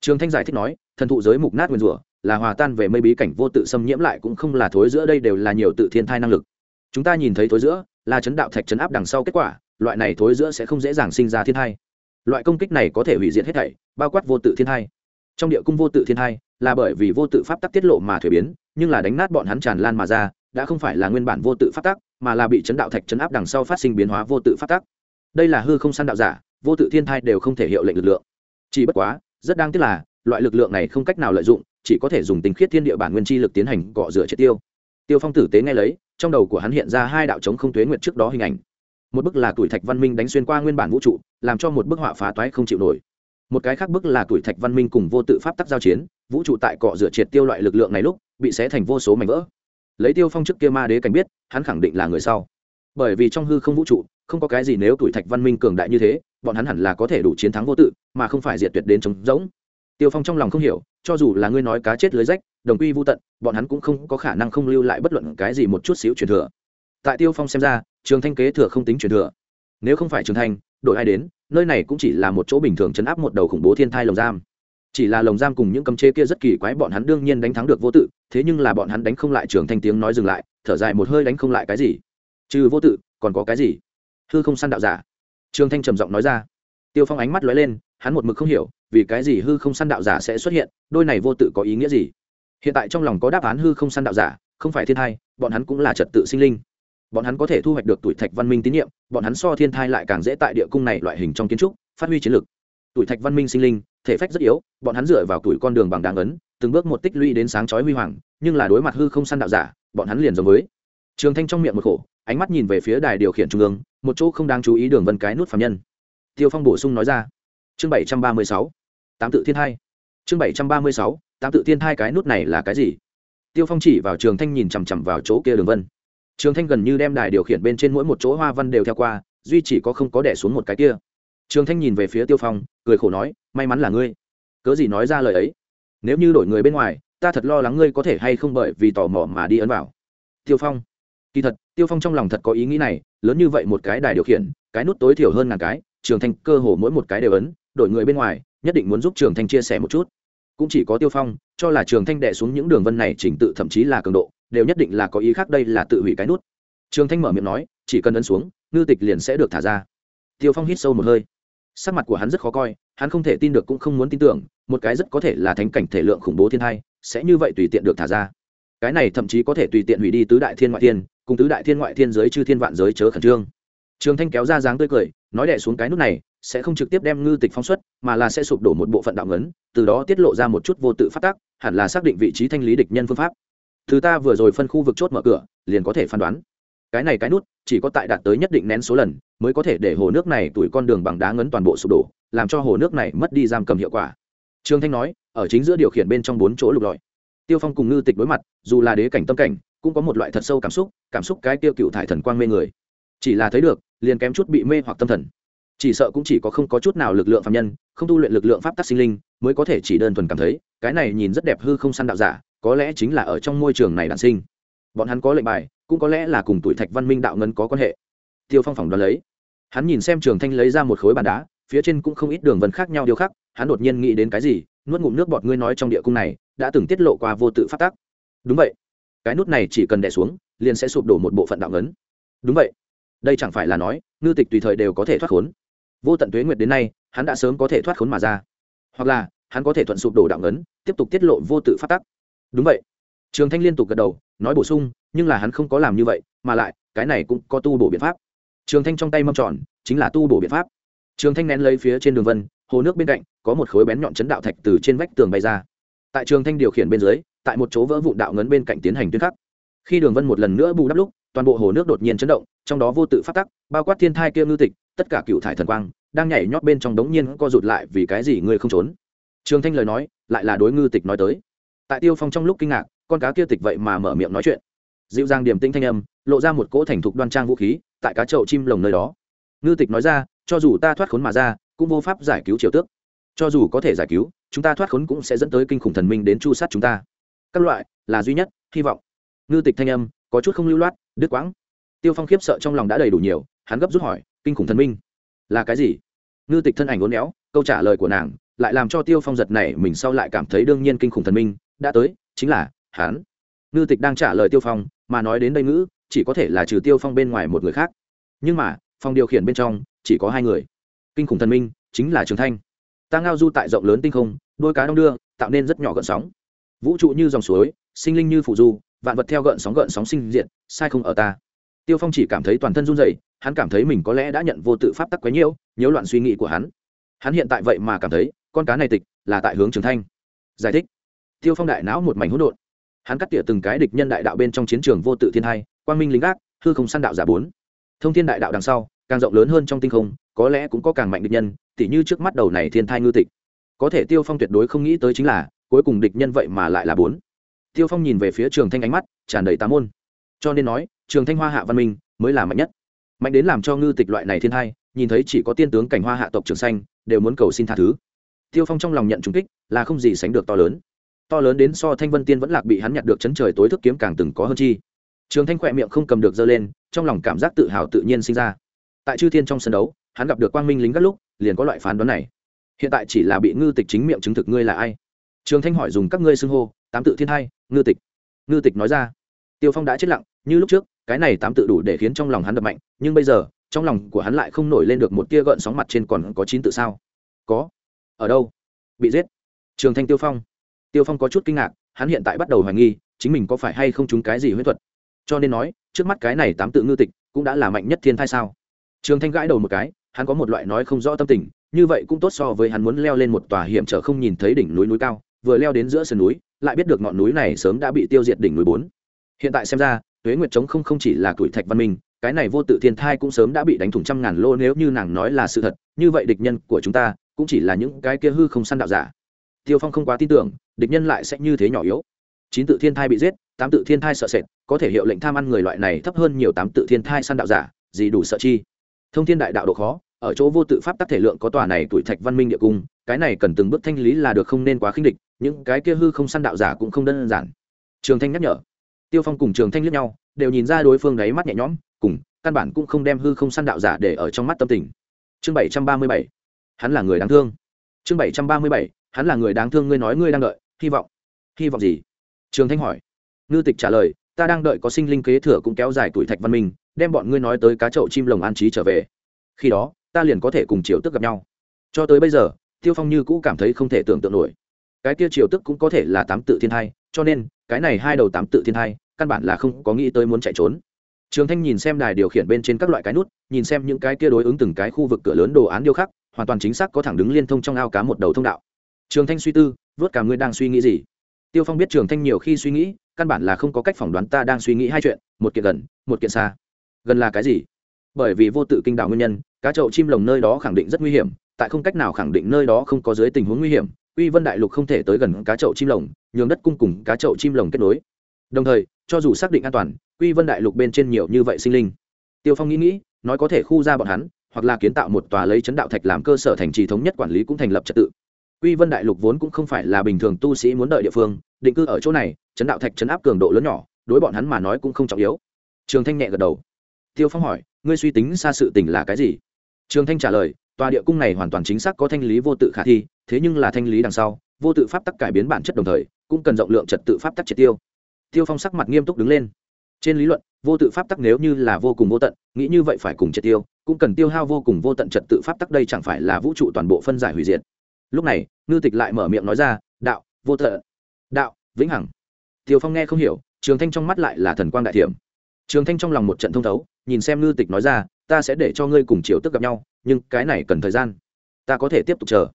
Trường thanh giải thích nói, thần thụ giới mục nát nguyên rủa, là hòa tan về mây bí cảnh vô tự xâm nhiễm lại cũng không là thối giữa, đây đều là nhiều tự thiên thai năng lực. Chúng ta nhìn thấy thối giữa, là chấn đạo thạch chấn áp đằng sau kết quả loại này thối giữa sẽ không dễ dàng sinh ra thiên thai. Loại công kích này có thể hủy diệt hết thảy, bao quát vô tự thiên thai. Trong địa cung vô tự thiên thai là bởi vì vô tự pháp tắc tiết lộ mà thuế biến, nhưng là đánh nát bọn hắn tràn lan mà ra, đã không phải là nguyên bản vô tự pháp tắc, mà là bị chấn đạo thạch chấn áp đằng sau phát sinh biến hóa vô tự pháp tắc. Đây là hư không săn đạo giả, vô tự thiên thai đều không thể hiệu lệnh lực lượng. Chỉ bất quá, rất đáng tiếc là, loại lực lượng này không cách nào lợi dụng, chỉ có thể dùng tính khiết thiên địa bản nguyên chi lực tiến hành cọ rửa triệt tiêu. Tiêu phong tử tế nghe lấy, trong đầu của hắn hiện ra hai đạo chống không tuế nguyện trước đó hình ảnh một bức là tuổi thạch văn minh đánh xuyên qua nguyên bản vũ trụ, làm cho một bức họa phá toái không chịu nổi. Một cái khác bức là tuổi thạch văn minh cùng vô tự pháp tắc giao chiến, vũ trụ tại cọ rửa triệt tiêu loại lực lượng này lúc, bị xé thành vô số mảnh vỡ. Lấy tiêu phong trước kia ma đế cảnh biết, hắn khẳng định là người sau. Bởi vì trong hư không vũ trụ, không có cái gì nếu tuổi thạch văn minh cường đại như thế, bọn hắn hẳn là có thể đủ chiến thắng vô tự, mà không phải diệt tuyệt đến chống giống tiêu phong trong lòng không hiểu, cho dù là ngươi nói cá chết lưới rách, đồng quy vô tận, bọn hắn cũng không có khả năng không lưu lại bất luận cái gì một chút xíu truyền thừa. Tại tiêu phong xem ra trường thanh kế thừa không tính truyền thừa. Nếu không phải trường thanh đội ai đến, nơi này cũng chỉ là một chỗ bình thường chấn áp một đầu khủng bố thiên thai lồng giam. Chỉ là lồng giam cùng những cấm chế kia rất kỳ quái, bọn hắn đương nhiên đánh thắng được vô tự, thế nhưng là bọn hắn đánh không lại trường thanh tiếng nói dừng lại, thở dài một hơi đánh không lại cái gì. Trừ vô tự, còn có cái gì? Hư không săn đạo giả. Trường thanh trầm giọng nói ra. Tiêu phong ánh mắt lóe lên, hắn một mực không hiểu, vì cái gì hư không săn đạo giả sẽ xuất hiện, đôi này vô tự có ý nghĩa gì? Hiện tại trong lòng có đáp án hư không săn đạo giả, không phải thiên thai, bọn hắn cũng là trật tự sinh linh bọn hắn có thể thu hoạch được tuổi thạch văn minh tín nhiệm, bọn hắn so thiên thai lại càng dễ tại địa cung này loại hình trong kiến trúc, phát huy chiến lược tuổi thạch văn minh sinh linh, thể phách rất yếu, bọn hắn dựa vào tuổi con đường bằng đáng ấn, từng bước một tích lũy đến sáng chói huy hoàng, nhưng là đối mặt hư không săn đạo giả, bọn hắn liền giống với. Trường thanh trong miệng một khổ, ánh mắt nhìn về phía đài điều khiển trung ương, một chỗ không đáng chú ý đường vân cái nút phạm nhân. Tiêu phong bổ sung nói ra. Chương bảy trăm ba mươi sáu, tám tự thiên thai. Chương bảy trăm ba mươi sáu, tám tự thiên thai cái nút này là cái gì? Tiêu phong chỉ vào trường thanh nhìn chằm chằm vào chỗ kia đường vân trường thanh gần như đem đài điều khiển bên trên mỗi một chỗ hoa văn đều theo qua, duy chỉ có không có đẻ xuống một cái kia. Trường thanh nhìn về phía tiêu phong, cười khổ nói, may mắn là ngươi. Cớ gì nói ra lời ấy? Nếu như đổi người bên ngoài, ta thật lo lắng ngươi có thể hay không bởi vì tò mò mà đi ấn vào. Tiêu phong. Kỳ thật, tiêu phong trong lòng thật có ý nghĩ này, lớn như vậy một cái đài điều khiển, cái nút tối thiểu hơn ngàn cái, trường thanh cơ hồ mỗi một cái đều ấn, đổi người bên ngoài, nhất định muốn giúp trường thanh chia sẻ một chút. Cũng chỉ có tiêu phong, cho là trường thanh đệ xuống những đường vân này chỉnh tự thậm chí là cường độ đều nhất định là có ý khác đây là tự hủy cái nút. Trường thanh mở miệng nói, chỉ cần ấn xuống, ngư tịch liền sẽ được thả ra. Tiêu phong hít sâu một hơi. Sắc mặt của hắn rất khó coi, hắn không thể tin được cũng không muốn tin tưởng, một cái rất có thể là thánh cảnh thể lượng khủng bố thiên hai sẽ như vậy tùy tiện được thả ra. Cái này thậm chí có thể tùy tiện hủy đi tứ đại thiên ngoại thiên, cùng tứ đại thiên ngoại thiên giới chư thiên vạn giới chớ khẩn trương. Trường thanh kéo ra dáng tươi cười, nói đẻ xuống cái nút này, sẽ không trực tiếp đem ngư tịch phóng xuất, mà là sẽ sụp đổ một bộ phận đạo ngấn, từ đó tiết lộ ra một chút vô tự phát tác hẳn là xác định vị trí thanh lý địch nhân phương pháp thứ ta vừa rồi phân khu vực chốt mở cửa, liền có thể phán đoán. Cái này cái nút, chỉ có tại đạt tới nhất định nén số lần, mới có thể để hồ nước này tuổi con đường bằng đá ngấn toàn bộ sụp đổ, làm cho hồ nước này mất đi giam cầm hiệu quả. Trương thanh nói, ở chính giữa điều khiển bên trong bốn chỗ lục lọi. Tiêu phong cùng ngư tịch đối mặt, dù là đế cảnh tâm cảnh, cũng có một loại thật sâu cảm xúc cảm xúc cái tiêu cựu thải thần quang mê người. Chỉ là thấy được, liền kém chút bị mê hoặc tâm thần. Chỉ sợ cũng chỉ có không có chút nào lực lượng phạm nhân, không tu luyện lực lượng pháp tắc sinh linh, mới có thể chỉ đơn thuần cảm thấy, cái này nhìn rất đẹp hư không săn đạo giả có lẽ chính là ở trong môi trường này đản sinh. Bọn hắn có lệnh bài, cũng có lẽ là cùng tuổi thạch văn minh đạo ngân có quan hệ. Tiêu phong phỏng đoán lấy. Hắn nhìn xem trường thanh lấy ra một khối bàn đá, phía trên cũng không ít đường vân khác nhau điều khác hắn đột nhiên nghĩ đến cái gì, nuốt ngụm nước bọt ngươi nói trong địa cung này, đã từng tiết lộ qua vô tự phát tác đúng vậy. Cái nút này chỉ cần đè xuống, liền sẽ sụp đổ một bộ phận đạo ngấn. Đúng vậy. Đây chẳng phải là nói, ngư tịch tùy thời đều có thể thoát khốn. Vô tận tuế nguyệt đến nay, hắn đã sớm có thể thoát khốn mà ra. Hoặc là, hắn có thể thuận sụp đổ đạo ngấn, tiếp tục tiết lộ vô tự phát tắc đúng vậy. Trường thanh liên tục gật đầu, nói bổ sung, nhưng là hắn không có làm như vậy, mà lại, cái này cũng có tu bổ biện pháp. Trường thanh trong tay mâm tròn, chính là tu bổ biện pháp. Trường thanh nén lấy phía trên đường vân, hồ nước bên cạnh, có một khối bén nhọn chấn đạo thạch từ trên vách tường bay ra. Tại trường thanh điều khiển bên dưới, tại một chỗ vỡ vụ đạo ngấn bên cạnh tiến hành tuyến khắc. Khi đường vân một lần nữa bù đắp lúc, toàn bộ hồ nước đột nhiên chấn động, trong đó vô tự phát tắc, bao quát thiên thai kia ngư tịch, tất cả cựu thải thần quang, đang nhảy nhót bên trong đống nhiên co rụt lại vì cái gì ngươi không trốn? Trường thanh lời nói, lại là đối ngư tịch nói tới tại tiêu phong trong lúc kinh ngạc, con cá kia tịch vậy mà mở miệng nói chuyện. Dịu dàng điểm tinh thanh âm, lộ ra một cỗ thành thục đoan trang vũ khí, tại cá chậu chim lồng nơi đó. Ngư tịch nói ra, cho dù ta thoát khốn mà ra, cũng vô pháp giải cứu triều tước. Cho dù có thể giải cứu, chúng ta thoát khốn cũng sẽ dẫn tới kinh khủng thần minh đến chu sát chúng ta. Các loại, là duy nhất, hy vọng. Ngư tịch thanh âm, có chút không lưu loát, đứt quãng. Tiêu phong khiếp sợ trong lòng đã đầy đủ nhiều, hắn gấp rút hỏi, kinh khủng thần minh, là cái gì? Ngư tịch thân ảnh uốn éo, câu trả lời của nàng, lại làm cho tiêu phong giật này mình sau lại cảm thấy đương nhiên kinh khủng thần minh đã tới, chính là hắn. Ngư tịch đang trả lời tiêu phong, mà nói đến đây ngữ, chỉ có thể là trừ tiêu phong bên ngoài một người khác. Nhưng mà phong điều khiển bên trong, chỉ có hai người. Kinh khủng thần minh, chính là trường thanh. Ta ngao du tại rộng lớn tinh không, đôi cá đong đưa, tạo nên rất nhỏ gợn sóng. Vũ trụ như dòng suối, sinh linh như phụ du, vạn vật theo gợn sóng gợn sóng sinh diện sai không ở ta. Tiêu phong chỉ cảm thấy toàn thân run rẩy, hắn cảm thấy mình có lẽ đã nhận vô tự pháp tắc quấy nhiễu nhiễu loạn suy nghĩ của hắn. Hắn hiện tại vậy mà cảm thấy, con cá này tịch là tại hướng trường thanh. Giải thích tiêu phong đại não một mảnh hỗn độn. Hắn cắt tỉa từng cái địch nhân đại đạo bên trong chiến trường vô tự thiên hai, quang minh lính gác, hư không săn đạo giả bốn. Thông thiên đại đạo đằng sau, càng rộng lớn hơn trong tinh không, có lẽ cũng có càng mạnh địch nhân, tỉ như trước mắt đầu này thiên thai ngư tịch. Có thể tiêu phong tuyệt đối không nghĩ tới chính là, cuối cùng địch nhân vậy mà lại là bốn. Tiêu phong nhìn về phía trường thanh ánh mắt, tràn đầy Tám môn. Cho nên nói, trường thanh hoa hạ văn minh mới là mạnh nhất. Mạnh đến làm cho ngư tịch loại này thiên thai, nhìn thấy chỉ có tiên tướng cảnh hoa hạ tộc trường xanh, đều muốn cầu xin tha thứ. Tiêu phong trong lòng nhận trùng kích, là không gì sánh được to lớn to lớn đến so thanh vân tiên vẫn lạc bị hắn nhặt được chấn trời tối thức kiếm càng từng có hơn chi. Trường thanh khỏe miệng không cầm được dơ lên, trong lòng cảm giác tự hào tự nhiên sinh ra. Tại chư thiên trong sân đấu, hắn gặp được quang minh lính các lúc, liền có loại phán đoán này. Hiện tại chỉ là bị ngư tịch chính miệng chứng thực ngươi là ai. Trường thanh hỏi dùng các ngươi xưng hô, tám tự thiên hai, ngư tịch. Ngư tịch nói ra, tiêu phong đã chết lặng, như lúc trước, cái này tám tự đủ để khiến trong lòng hắn đập mạnh, nhưng bây giờ, trong lòng của hắn lại không nổi lên được một tia gợn sóng mặt trên còn có chín tự sao? Có. Ở đâu? Bị giết. Trường thanh tiêu phong tiêu phong có chút kinh ngạc, hắn hiện tại bắt đầu hoài nghi, chính mình có phải hay không trúng cái gì huyết thuật. Cho nên nói, trước mắt cái này tám tự ngư tịch, cũng đã là mạnh nhất thiên thai sao? Trường thanh gãi đầu một cái, hắn có một loại nói không rõ tâm tình, như vậy cũng tốt so với hắn muốn leo lên một tòa hiểm trở không nhìn thấy đỉnh núi núi cao, vừa leo đến giữa sườn núi, lại biết được ngọn núi này sớm đã bị tiêu diệt đỉnh núi bốn. Hiện tại xem ra, tuế nguyệt trống không không chỉ là tuổi thạch văn minh, cái này vô tự thiên thai cũng sớm đã bị đánh thủng trăm ngàn lô nếu như nàng nói là sự thật, như vậy địch nhân của chúng ta, cũng chỉ là những cái kia hư không săn đạo giả. Tiêu phong không quá tin tưởng địch nhân lại sẽ như thế nhỏ yếu. Chín tự thiên thai bị giết, tám tự thiên thai sợ sệt, có thể hiệu lệnh tham ăn người loại này thấp hơn nhiều tám tự thiên thai săn đạo giả, gì đủ sợ chi? Thông thiên đại đạo độ khó, ở chỗ vô tự pháp tắc thể lượng có tòa này tuổi thạch văn minh địa cung, cái này cần từng bước thanh lý là được không nên quá khinh địch, những cái kia hư không săn đạo giả cũng không đơn giản. Trường thanh nhắc nhở. Tiêu phong cùng trường thanh liếc nhau, đều nhìn ra đối phương đáy mắt nhẹ nhõm, cùng, căn bản cũng không đem hư không săn đạo giả để ở trong mắt tâm tình. Chương bảy trăm ba mươi bảy. Hắn là người đáng thương. Chương bảy trăm ba mươi bảy. Hắn là người đáng thương, ngươi nói ngươi đang đợi hy vọng. Hy vọng gì? Trường thanh hỏi. Ngư tịch trả lời, ta đang đợi có sinh linh kế thừa cũng kéo dài tuổi thạch văn minh, đem bọn ngươi nói tới cá chậu chim lồng an trí trở về. Khi đó, ta liền có thể cùng triều tức gặp nhau. Cho tới bây giờ, tiêu phong như cũ cảm thấy không thể tưởng tượng nổi. Cái Tiêu triều tức cũng có thể là tám tự thiên hai cho nên, cái này hai đầu tám tự thiên hai căn bản là không có nghĩ tới muốn chạy trốn. Trường thanh nhìn xem đài điều khiển bên trên các loại cái nút, nhìn xem những cái kia đối ứng từng cái khu vực cửa lớn đồ án điêu khắc, hoàn toàn chính xác có thẳng đứng liên thông trong ao cá một đầu thông đạo trường thanh suy tư vớt cả ngươi đang suy nghĩ gì? Tiêu phong biết trường thanh nhiều khi suy nghĩ, căn bản là không có cách phỏng đoán ta đang suy nghĩ hai chuyện, một kiện gần, một kiện xa. Gần là cái gì? Bởi vì vô tự kinh đạo nguyên nhân, cá chậu chim lồng nơi đó khẳng định rất nguy hiểm, tại không cách nào khẳng định nơi đó không có dưới tình huống nguy hiểm, uy vân đại lục không thể tới gần cá chậu chim lồng, nhường đất cung cùng cá chậu chim lồng kết nối. Đồng thời, cho dù xác định an toàn, uy vân đại lục bên trên nhiều như vậy sinh linh. Tiêu phong nghĩ nghĩ, nói có thể khu ra bọn hắn, hoặc là kiến tạo một tòa lấy chấn đạo thạch làm cơ sở thành trì thống nhất quản lý cũng thành lập trật tự. Quy vân đại lục vốn cũng không phải là bình thường tu sĩ muốn đợi địa phương, định cư ở chỗ này chấn đạo thạch chấn áp cường độ lớn nhỏ, đối bọn hắn mà nói cũng không trọng yếu. Trường thanh nhẹ gật đầu. Tiêu phong hỏi, ngươi suy tính xa sự tình là cái gì? Trường thanh trả lời, tòa địa cung này hoàn toàn chính xác có thanh lý vô tự khả thi, thế nhưng là thanh lý đằng sau, vô tự pháp tắc cải biến bản chất đồng thời, cũng cần rộng lượng trật tự pháp tắc triệt tiêu. Tiêu phong sắc mặt nghiêm túc đứng lên. Trên lý luận, vô tự pháp tắc nếu như là vô cùng vô tận, nghĩ như vậy phải cùng triệt tiêu, cũng cần tiêu hao vô cùng vô tận trật tự pháp tắc đây chẳng phải là vũ trụ toàn bộ phân giải hủy diệt lúc này ngư tịch lại mở miệng nói ra đạo vô thợ, đạo vĩnh hằng. Tiều phong nghe không hiểu trường thanh trong mắt lại là thần quang đại thiểm. Trường thanh trong lòng một trận thông thấu nhìn xem ngư tịch nói ra ta sẽ để cho ngươi cùng chiều tức gặp nhau nhưng cái này cần thời gian. Ta có thể tiếp tục chờ.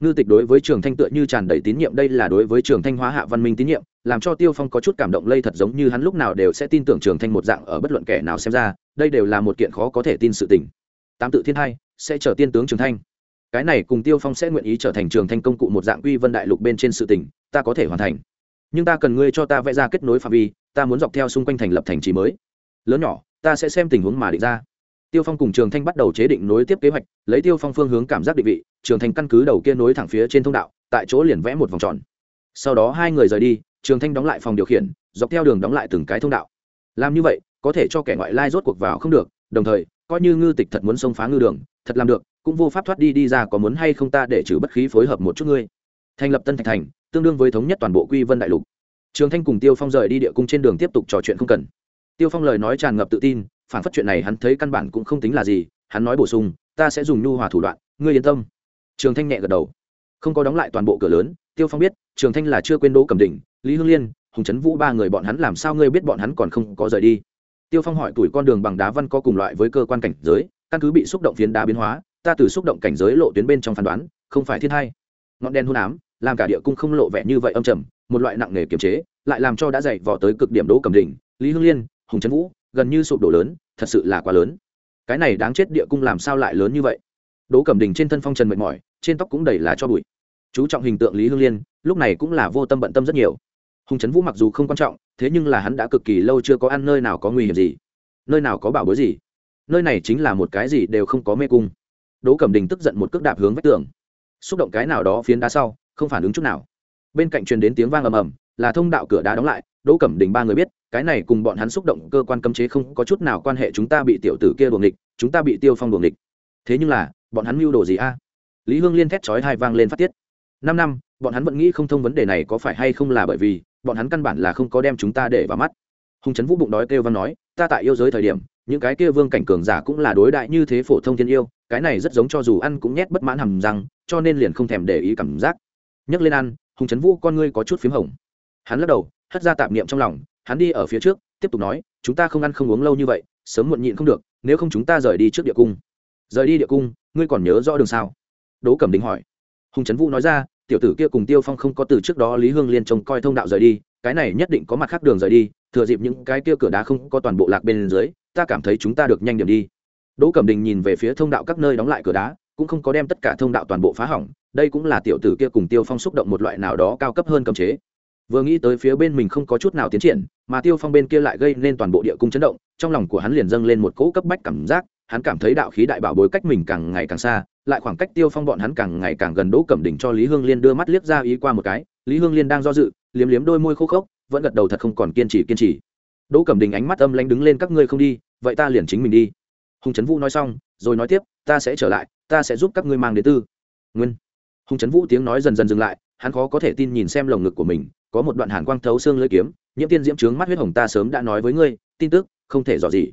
Ngư tịch đối với trường thanh tựa như tràn đầy tín nhiệm đây là đối với trường thanh hóa hạ văn minh tín nhiệm làm cho tiêu phong có chút cảm động lây thật giống như hắn lúc nào đều sẽ tin tưởng trường thanh một dạng ở bất luận kẻ nào xem ra đây đều là một kiện khó có thể tin sự tình. Tám tự thiên hai sẽ chờ tiên tướng trường thanh cái này cùng tiêu phong sẽ nguyện ý trở thành trường thanh công cụ một dạng uy vân đại lục bên trên sự tình, ta có thể hoàn thành. Nhưng ta cần ngươi cho ta vẽ ra kết nối phạm vi, ta muốn dọc theo xung quanh thành lập thành trì mới. Lớn nhỏ, ta sẽ xem tình huống mà định ra. Tiêu phong cùng trường thanh bắt đầu chế định nối tiếp kế hoạch, lấy tiêu phong phương hướng cảm giác định vị, trường thanh căn cứ đầu kia nối thẳng phía trên thông đạo, tại chỗ liền vẽ một vòng tròn. Sau đó hai người rời đi, trường thanh đóng lại phòng điều khiển, dọc theo đường đóng lại từng cái thông đạo. Làm như vậy, có thể cho kẻ ngoại lai rốt cuộc vào không được, đồng thời, coi như ngư tịch thật muốn xông phá ngư đường, thật làm được cũng vô pháp thoát đi đi ra có muốn hay không ta để trừ bất khí phối hợp một chút ngươi. Thành lập tân thạch thành, tương đương với thống nhất toàn bộ quy vân đại lục. Trường thanh cùng tiêu phong rời đi địa cung trên đường tiếp tục trò chuyện không cần. Tiêu phong lời nói tràn ngập tự tin, phản phát chuyện này hắn thấy căn bản cũng không tính là gì, hắn nói bổ sung, ta sẽ dùng nhu hòa thủ đoạn, ngươi yên tâm. Trường thanh nhẹ gật đầu. Không có đóng lại toàn bộ cửa lớn, tiêu phong biết, trường thanh là chưa quên đỗ cầm đỉnh lý hương liên, hùng trấn vũ ba người bọn hắn làm sao ngươi biết bọn hắn còn không có rời đi? Tiêu phong hỏi tuổi con đường bằng đá văn có cùng loại với cơ quan cảnh giới, căn cứ bị xúc động phiến đá biến hóa ta từ xúc động cảnh giới lộ tuyến bên trong phán đoán, không phải thiên hai. Ngọn đen hôn ám, làm cả địa cung không lộ vẻ như vậy âm trầm, một loại nặng nề kiềm chế, lại làm cho đã dậy vỏ tới cực điểm đỗ cầm đỉnh lý hương liên, hùng trấn vũ, gần như sụp đổ lớn, thật sự là quá lớn. Cái này đáng chết địa cung làm sao lại lớn như vậy? Đỗ cẩm đình trên thân phong trần mệt mỏi, trên tóc cũng đầy là cho bụi. Chú trọng hình tượng lý hương liên, lúc này cũng là vô tâm bận tâm rất nhiều. Hùng trấn vũ mặc dù không quan trọng, thế nhưng là hắn đã cực kỳ lâu chưa có ăn nơi nào có nguy hiểm gì, nơi nào có bảo bối gì. Nơi này chính là một cái gì đều không có mê cung đỗ cẩm đình tức giận một cước đạp hướng vách tường. Xúc động cái nào đó phiến đá sau, không phản ứng chút nào. Bên cạnh truyền đến tiếng vang ầm ầm, là thông đạo cửa đá đóng lại, đỗ cẩm đình ba người biết, cái này cùng bọn hắn xúc động cơ quan cấm chế không có chút nào quan hệ, chúng ta bị tiểu tử kia đuồng địch chúng ta bị tiêu phong đuồng địch thế nhưng là, bọn hắn mưu đồ gì a? Lý hương liên thét chói hai vang lên phát tiết. Năm năm, bọn hắn vẫn nghĩ không thông vấn đề này có phải hay không là bởi vì, bọn hắn căn bản là không có đem chúng ta để vào mắt. Hùng trấn vũ bụng đói kêu văn nói, ta tại yêu giới thời điểm những cái kia vương cảnh cường giả cũng là đối đại như thế phổ thông thiên yêu, cái này rất giống cho dù ăn cũng nhét bất mãn hầm răng, cho nên liền không thèm để ý cảm giác. Nhấc lên ăn, hùng trấn vũ con ngươi có chút p h í m hồng. Hắn lắc đầu, hất ra tạp niệm trong lòng, hắn đi ở phía trước, tiếp tục nói, chúng ta không ăn không uống lâu như vậy, sớm muộn nhịn không được, nếu không chúng ta rời đi trước địa cung. Rời đi địa cung, ngươi còn nhớ rõ đường sao? Đỗ cẩm đình hỏi. Hùng trấn vũ nói ra, tiểu tử kia cùng tiêu phong không có từ trước đó lý hương liên trông coi thông đạo rời đi, cái này nhất định có mặt khác đường rời đi, thừa dịp những cái kia cửa đá không có toàn bộ lạc bên dưới ta cảm thấy chúng ta được nhanh điểm đi. Đỗ cẩm đình nhìn về phía thông đạo các nơi đóng lại cửa đá, cũng không có đem tất cả thông đạo toàn bộ phá hỏng, đây cũng là tiểu tử kia cùng tiêu phong xúc động một loại nào đó cao cấp hơn cấm chế. Vừa nghĩ tới phía bên mình không có chút nào tiến triển, mà tiêu phong bên kia lại gây nên toàn bộ địa cung chấn động, trong lòng của hắn liền dâng lên một cỗ cấp bách cảm giác, hắn cảm thấy đạo khí đại bảo bối cách mình càng ngày càng xa, lại khoảng cách tiêu phong bọn hắn càng ngày càng gần đỗ cẩm đình cho lý hương liên đưa mắt liếc ra ý qua một cái, lý hương liên đang do dự, liếm liếm đôi môi khô khốc, vẫn gật đầu thật không còn kiên trì kiên trì đỗ cẩm đình ánh mắt âm lanh đứng lên, các ngươi không đi, vậy ta liền chính mình đi. Hùng trấn vũ nói xong, rồi nói tiếp, ta sẽ trở lại, ta sẽ giúp các ngươi mang đến tư. Nguyên. Hùng trấn vũ tiếng nói dần dần dừng lại, hắn khó có thể tin nhìn xem lồng ngực của mình, có một đoạn hàn quang thấu xương lưỡi kiếm, nhiễm tiên diễm trướng mắt huyết hồng ta sớm đã nói với ngươi, tin tức, không thể dò gì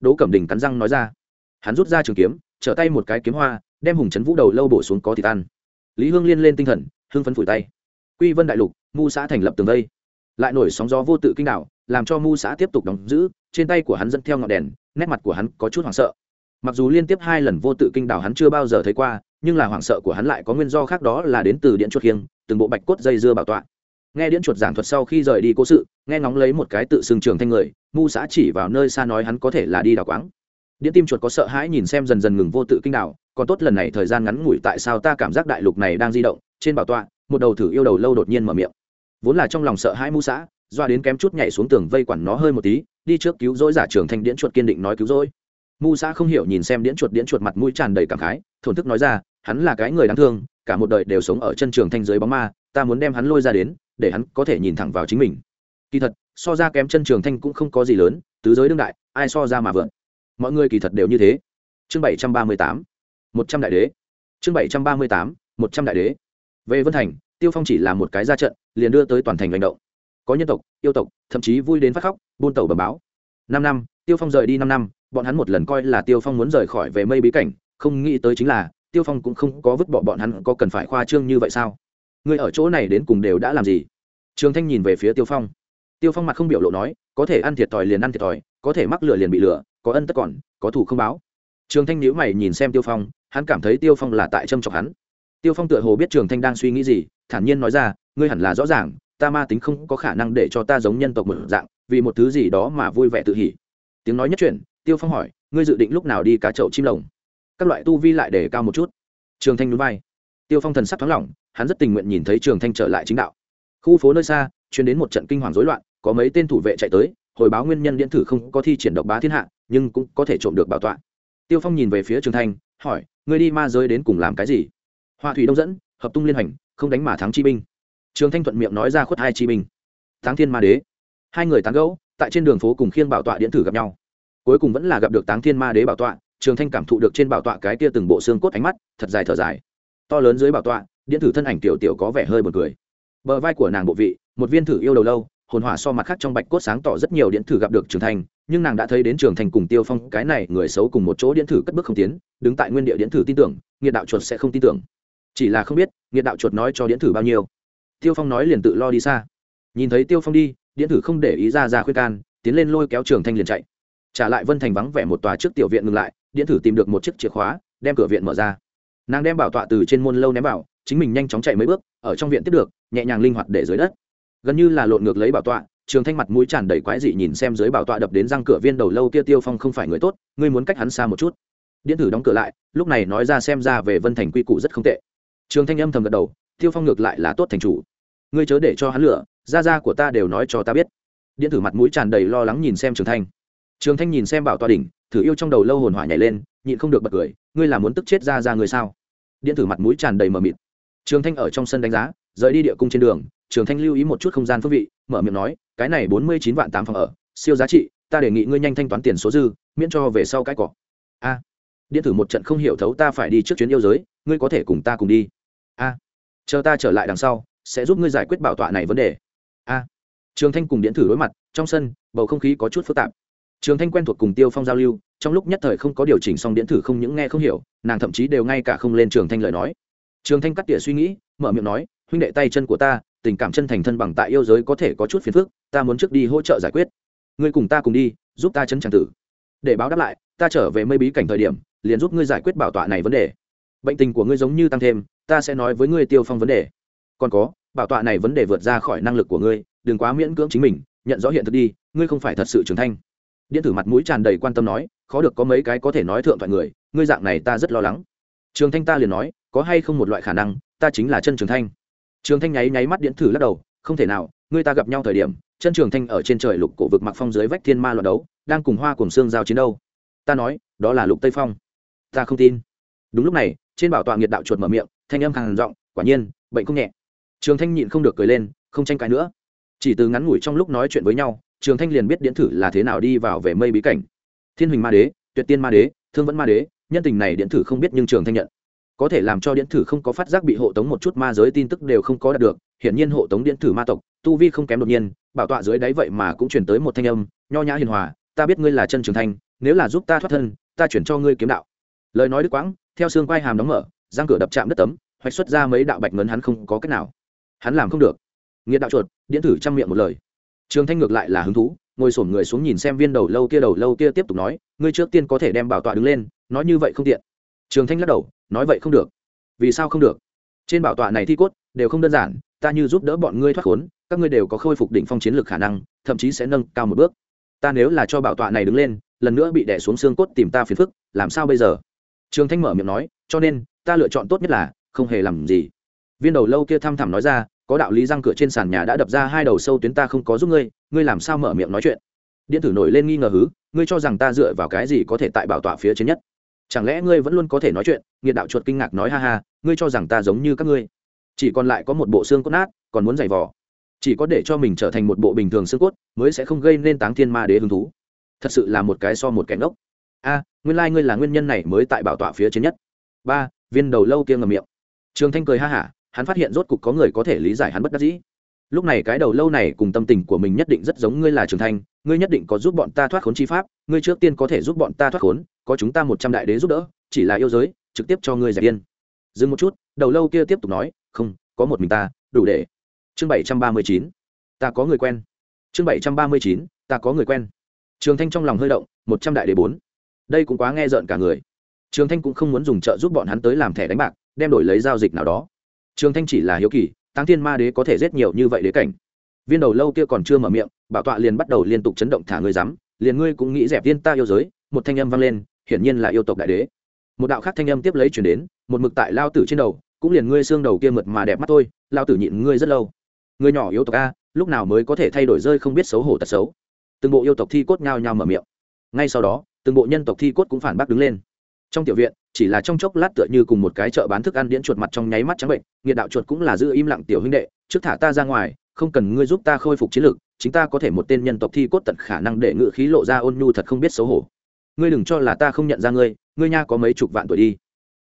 đỗ cẩm đình cắn răng nói ra. Hắn rút ra trường kiếm, trở tay một cái kiếm hoa, đem hùng trấn vũ đầu lâu bổ xuống có thịt ăn. Lý hương liên lên tinh thần, hưng phấn phủi tay. Quy vân đại lục mu xã thành lập tường vây lại nổi sóng gió vô tự kinh đảo làm cho mu xã tiếp tục đóng giữ, trên tay của hắn dẫn theo ngọn đèn, nét mặt của hắn có chút hoảng sợ. Mặc dù liên tiếp hai lần vô tự kinh đảo hắn chưa bao giờ thấy qua, nhưng là hoảng sợ của hắn lại có nguyên do khác đó là đến từ điện chuột khiêng, từng bộ bạch cốt dây dưa bảo tọa. Nghe điện chuột giảng thuật sau khi rời đi cố sự, nghe ngóng lấy một cái tự xưng trường thanh người, mu xã chỉ vào nơi xa nói hắn có thể là đi đảo quáng. Điện tim chuột có sợ hãi nhìn xem dần dần ngừng vô tự kinh đảo, còn tốt lần này thời gian ngắn ngủi tại sao ta cảm giác đại lục này đang di động, trên bảo tọa, một đầu thử yêu đầu lâu đột nhiên mở miệng. Vốn là trong lòng sợ hãi mu xã doa đến kém chút nhảy xuống tường vây quản nó hơi một tí, đi trước cứu rỗi giả trường thanh điễn chuột kiên định nói cứu rỗi. Mu xã không hiểu nhìn xem điễn chuột điễn chuột mặt mũi tràn đầy cảm khái, thổn thức nói ra, hắn là cái người đáng thương, cả một đời đều sống ở chân trường thanh dưới bóng ma, ta muốn đem hắn lôi ra đến, để hắn có thể nhìn thẳng vào chính mình. Kỳ thật, so ra kém chân trường thanh cũng không có gì lớn, tứ giới đương đại, ai so ra mà vượn. Mọi người kỳ thật đều như thế. Chương bảy trăm ba mươi tám, một trăm đại đế. Chương bảy trăm ba mươi tám, một trăm đại đế. Về vân thành, tiêu phong chỉ là một cái ra trận, liền đưa tới toàn thành hành động có nhân tộc, yêu tộc, thậm chí vui đến phát khóc, buôn tàu bờ báo. Năm năm, tiêu phong rời đi năm năm, bọn hắn một lần coi là tiêu phong muốn rời khỏi về mây bí cảnh, không nghĩ tới chính là, tiêu phong cũng không có vứt bỏ bọn hắn có cần phải khoa trương như vậy sao? Người ở chỗ này đến cùng đều đã làm gì? Trường thanh nhìn về phía tiêu phong. Tiêu phong mặt không biểu lộ nói, có thể ăn thiệt thòi liền ăn thiệt thòi, có thể mắc lửa liền bị lửa có ân tất còn, có thủ không báo. Trường thanh nhíu mày nhìn xem tiêu phong, hắn cảm thấy tiêu phong là tại trâm trọng hắn. Tiêu phong tựa hồ biết trường thanh đang suy nghĩ gì, thản nhiên nói ra, ngươi hẳn là rõ ràng ta ma tính không có khả năng để cho ta giống nhân tộc một dạng, vì một thứ gì đó mà vui vẻ tự hỉ. Tiếng nói nhất chuyển, tiêu phong hỏi, ngươi dự định lúc nào đi cá chậu chim lồng? Các loại tu vi lại để cao một chút. Trường thanh núi vai. Tiêu phong thần sắc thoáng lỏng, hắn rất tình nguyện nhìn thấy trường thanh trở lại chính đạo. Khu phố nơi xa chuyển đến một trận kinh hoàng rối loạn, có mấy tên thủ vệ chạy tới, hồi báo nguyên nhân điện thử không có thi triển độc bá thiên hạ, nhưng cũng có thể trộm được bảo tọa. Tiêu phong nhìn về phía trường thanh, hỏi, ngươi đi ma giới đến cùng làm cái gì? Hoa thủy đông dẫn, hợp tung liên hành không đánh mà thắng chi binh trường thanh thuận miệng nói ra khuất hai chi binh. Táng thiên ma đế. Hai người tán gẫu, tại trên đường phố cùng khiêng bảo tọa điện thử gặp nhau. Cuối cùng vẫn là gặp được táng thiên ma đế bảo tọa, trường thanh cảm thụ được trên bảo tọa cái kia từng bộ xương cốt ánh mắt, thật dài thở dài. To lớn dưới bảo tọa, điện thử thân ảnh tiểu tiểu có vẻ hơi buồn cười. Bờ vai của nàng bộ vị, một viên thử yêu đầu lâu, hồn hỏa so mặt khác trong bạch cốt sáng tỏ rất nhiều điện thử gặp được trường thanh, nhưng nàng đã thấy đến trường thành cùng tiêu phong, cái này người xấu cùng một chỗ điện thử cất bước không tiến, đứng tại nguyên địa điện thử tin tưởng, nghiệt đạo chuột sẽ không tin tưởng. Chỉ là không biết, nghiệt đạo chuột nói cho điện thử bao nhiêu tiêu phong nói liền tự lo đi xa. Nhìn thấy tiêu phong đi, điện thử không để ý ra ra khuyên can, tiến lên lôi kéo trường thanh liền chạy. Trả lại vân thành vắng vẻ một tòa trước tiểu viện ngừng lại, điện thử tìm được một chiếc chìa khóa, đem cửa viện mở ra. Nàng đem bảo tọa từ trên môn lâu ném vào, chính mình nhanh chóng chạy mấy bước, ở trong viện tiếp được, nhẹ nhàng linh hoạt để dưới đất. Gần như là lộn ngược lấy bảo tọa, trường thanh mặt mũi tràn đầy quái dị nhìn xem dưới bảo tọa đập đến răng cửa viên đầu lâu kia tiêu phong không phải người tốt, ngươi muốn cách hắn xa một chút. Điện tử đóng cửa lại, lúc này nói ra xem ra về vân thành quy củ rất không tệ. Trường thanh âm thầm gật đầu tiêu phong ngược lại là tốt thành chủ. Ngươi chớ để cho hắn lựa, gia gia của ta đều nói cho ta biết. Điện tử mặt mũi tràn đầy lo lắng nhìn xem trường thanh. Trường thanh nhìn xem bảo Toa đỉnh, thử yêu trong đầu lâu hồn hỏa nhảy lên, nhịn không được bật cười, ngươi là muốn tức chết ra ra người sao? Điện tử mặt mũi tràn đầy mờ mịt. Trường thanh ở trong sân đánh giá, rời đi địa cung trên đường, trường thanh lưu ý một chút không gian phước vị, mở miệng nói, cái này bốn mươi chín vạn tám phòng ở, siêu giá trị, ta đề nghị ngươi nhanh thanh toán tiền số dư, miễn cho về sau cái cỏ a. Điện tử một trận không hiểu thấu ta phải đi trước chuyến yêu giới, ngươi có thể cùng ta cùng đi. A chờ ta trở lại đằng sau, sẽ giúp ngươi giải quyết bảo tọa này vấn đề. A. Trường thanh cùng điện tử đối mặt, trong sân, bầu không khí có chút phức tạp. Trường thanh quen thuộc cùng tiêu phong giao lưu, trong lúc nhất thời không có điều chỉnh xong điện tử không những nghe không hiểu, nàng thậm chí đều ngay cả không lên trường thanh lời nói. Trường thanh cắt tỉa suy nghĩ, mở miệng nói, huynh đệ tay chân của ta, tình cảm chân thành thân bằng tại yêu giới có thể có chút phiền phức, ta muốn trước đi hỗ trợ giải quyết. Ngươi cùng ta cùng đi, giúp ta chân tràng tử. Để báo đáp lại, ta trở về mây bí cảnh thời điểm, liền giúp ngươi giải quyết bảo tọa này vấn đề. Bệnh tình của ngươi giống như tăng thêm ta sẽ nói với ngươi tiêu phong vấn đề. Còn có, bảo tọa này vấn đề vượt ra khỏi năng lực của ngươi, đừng quá miễn cưỡng chính mình, nhận rõ hiện thực đi, ngươi không phải thật sự trưởng thành. Điện tử mặt mũi tràn đầy quan tâm nói, khó được có mấy cái có thể nói thượng thoại người, ngươi dạng này ta rất lo lắng. Trường thanh ta liền nói, có hay không một loại khả năng, ta chính là chân trường thanh. Trường thanh nháy nháy mắt điện thử lắc đầu, không thể nào, ngươi ta gặp nhau thời điểm, chân trường thanh ở trên trời lục cổ vực mặc phong dưới vách thiên ma loạt đấu, đang cùng hoa cùng xương giao chiến đâu. Ta nói, đó là lục tây phong. Ta không tin đúng lúc này, trên bảo tọa nghiệt đạo chuột mở miệng, thanh âm hàng giọng, quả nhiên, bệnh không nhẹ. Trường thanh nhịn không được cười lên, không tranh cãi nữa. Chỉ từ ngắn ngủi trong lúc nói chuyện với nhau, trường thanh liền biết điện thử là thế nào đi vào về mây bí cảnh. Thiên huỳnh ma đế, tuyệt tiên ma đế, thương vẫn ma đế, nhân tình này điện thử không biết nhưng trường thanh nhận. Có thể làm cho điện thử không có phát giác bị hộ tống một chút ma giới tin tức đều không có đạt được, hiển nhiên hộ tống điện thử ma tộc, tu vi không kém đột nhiên, bảo tọa dưới đáy vậy mà cũng chuyển tới một thanh âm, nho nhã hiền hòa, ta biết ngươi là chân trường thanh, nếu là giúp ta thoát thân, ta chuyển cho ngươi kiếm đạo. Lời nói đức quãng theo xương quai hàm đóng mở giang cửa đập chạm đất tấm, hoạch xuất ra mấy đạo bạch ngấn hắn không có cách nào. Hắn làm không được. Nghĩa đạo chuột, điện thử chăm miệng một lời. Trường thanh ngược lại là hứng thú, ngồi sổm người xuống nhìn xem viên đầu lâu kia đầu lâu kia tiếp tục nói, ngươi trước tiên có thể đem bảo tọa đứng lên, nói như vậy không tiện. Trường thanh lắc đầu, nói vậy không được. Vì sao không được? Trên bảo tọa này thi cốt đều không đơn giản, ta như giúp đỡ bọn ngươi thoát khốn, các ngươi đều có khôi phục đỉnh phong chiến lược khả năng, thậm chí sẽ nâng cao một bước. Ta nếu là cho bảo tọa này đứng lên, lần nữa bị đẻ xuống xương cốt tìm ta phiền phức, làm sao bây giờ? Trường thanh mở miệng nói, cho nên, ta lựa chọn tốt nhất là, không hề làm gì. Viên đầu lâu kia thăm thẳm nói ra, có đạo lý răng cửa trên sàn nhà đã đập ra hai đầu sâu tuyến ta không có giúp ngươi ngươi làm sao mở miệng nói chuyện? Điện tử nổi lên nghi ngờ hứ, ngươi cho rằng ta dựa vào cái gì có thể tại bảo tọa phía trên nhất? Chẳng lẽ ngươi vẫn luôn có thể nói chuyện? Nghiệt đạo chuột kinh ngạc nói, ha ha, ngươi cho rằng ta giống như các ngươi. Chỉ còn lại có một bộ xương cốt nát, còn muốn giày vò. Chỉ có để cho mình trở thành một bộ bình thường xương cốt, mới sẽ không gây nên táng thiên ma đế hứng thú. Thật sự là một cái so một kẻ ngốc. A nguyên lai、like、ngươi là nguyên nhân này mới tại bảo tọa phía trên nhất. Ba, viên đầu lâu kia ngầm miệng. Trường thanh cười ha hả, hắn phát hiện rốt cục có người có thể lý giải hắn bất đắc dĩ. Lúc này cái đầu lâu này cùng tâm tình của mình nhất định rất giống ngươi là trường thanh, ngươi nhất định có giúp bọn ta thoát khốn chi pháp, ngươi trước tiên có thể giúp bọn ta thoát khốn, có chúng ta một trăm đại đế giúp đỡ, chỉ là yêu giới, trực tiếp cho ngươi giải yên dừng một chút, đầu lâu kia tiếp tục nói, không, có một mình ta, đủ để. Chương bảy trăm ba mươi chín, ta có người quen. Chương bảy trăm ba mươi chín, ta có người quen. Trường thanh trong lòng hơi động, một trăm đại đế bốn đây cũng quá nghe rợn cả người. Trường thanh cũng không muốn dùng trợ giúp bọn hắn tới làm thẻ đánh bạc, đem đổi lấy giao dịch nào đó. Trường thanh chỉ là hiếu kỳ tăng thiên ma đế có thể giết nhiều như vậy đế cảnh. Viên đầu lâu kia còn chưa mở miệng, bảo tọa liền bắt đầu liên tục chấn động thả ngươi dám, liền ngươi cũng nghĩ dẹp tiên ta yêu giới, một thanh âm vang lên, hiển nhiên là yêu tộc đại đế. Một đạo khác thanh âm tiếp lấy chuyển đến, một mực tại lao tử trên đầu, cũng liền ngươi xương đầu kia mượt mà đẹp mắt thôi, lao tử nhịn ngươi rất lâu. Người nhỏ yêu tộc a, lúc nào mới có thể thay đổi rơi không biết xấu hổ tật xấu? Từng bộ yêu tộc thi cốt nhao nhao mở miệng. Ngay sau đó từng bộ nhân tộc thi cốt cũng phản bác đứng lên. Trong tiểu viện, chỉ là trong chốc lát tựa như cùng một cái chợ bán thức ăn điễn chuột mặt trong nháy mắt trắng bệnh, nghiệt đạo chuột cũng là giữ im lặng tiểu huynh đệ, trước thả ta ra ngoài, không cần ngươi giúp ta khôi phục chiến lực, chính ta có thể một tên nhân tộc thi cốt tận khả năng để ngự khí lộ ra ôn nhu thật không biết xấu hổ. Ngươi đừng cho là ta không nhận ra ngươi ngươi nha có mấy chục vạn tuổi đi.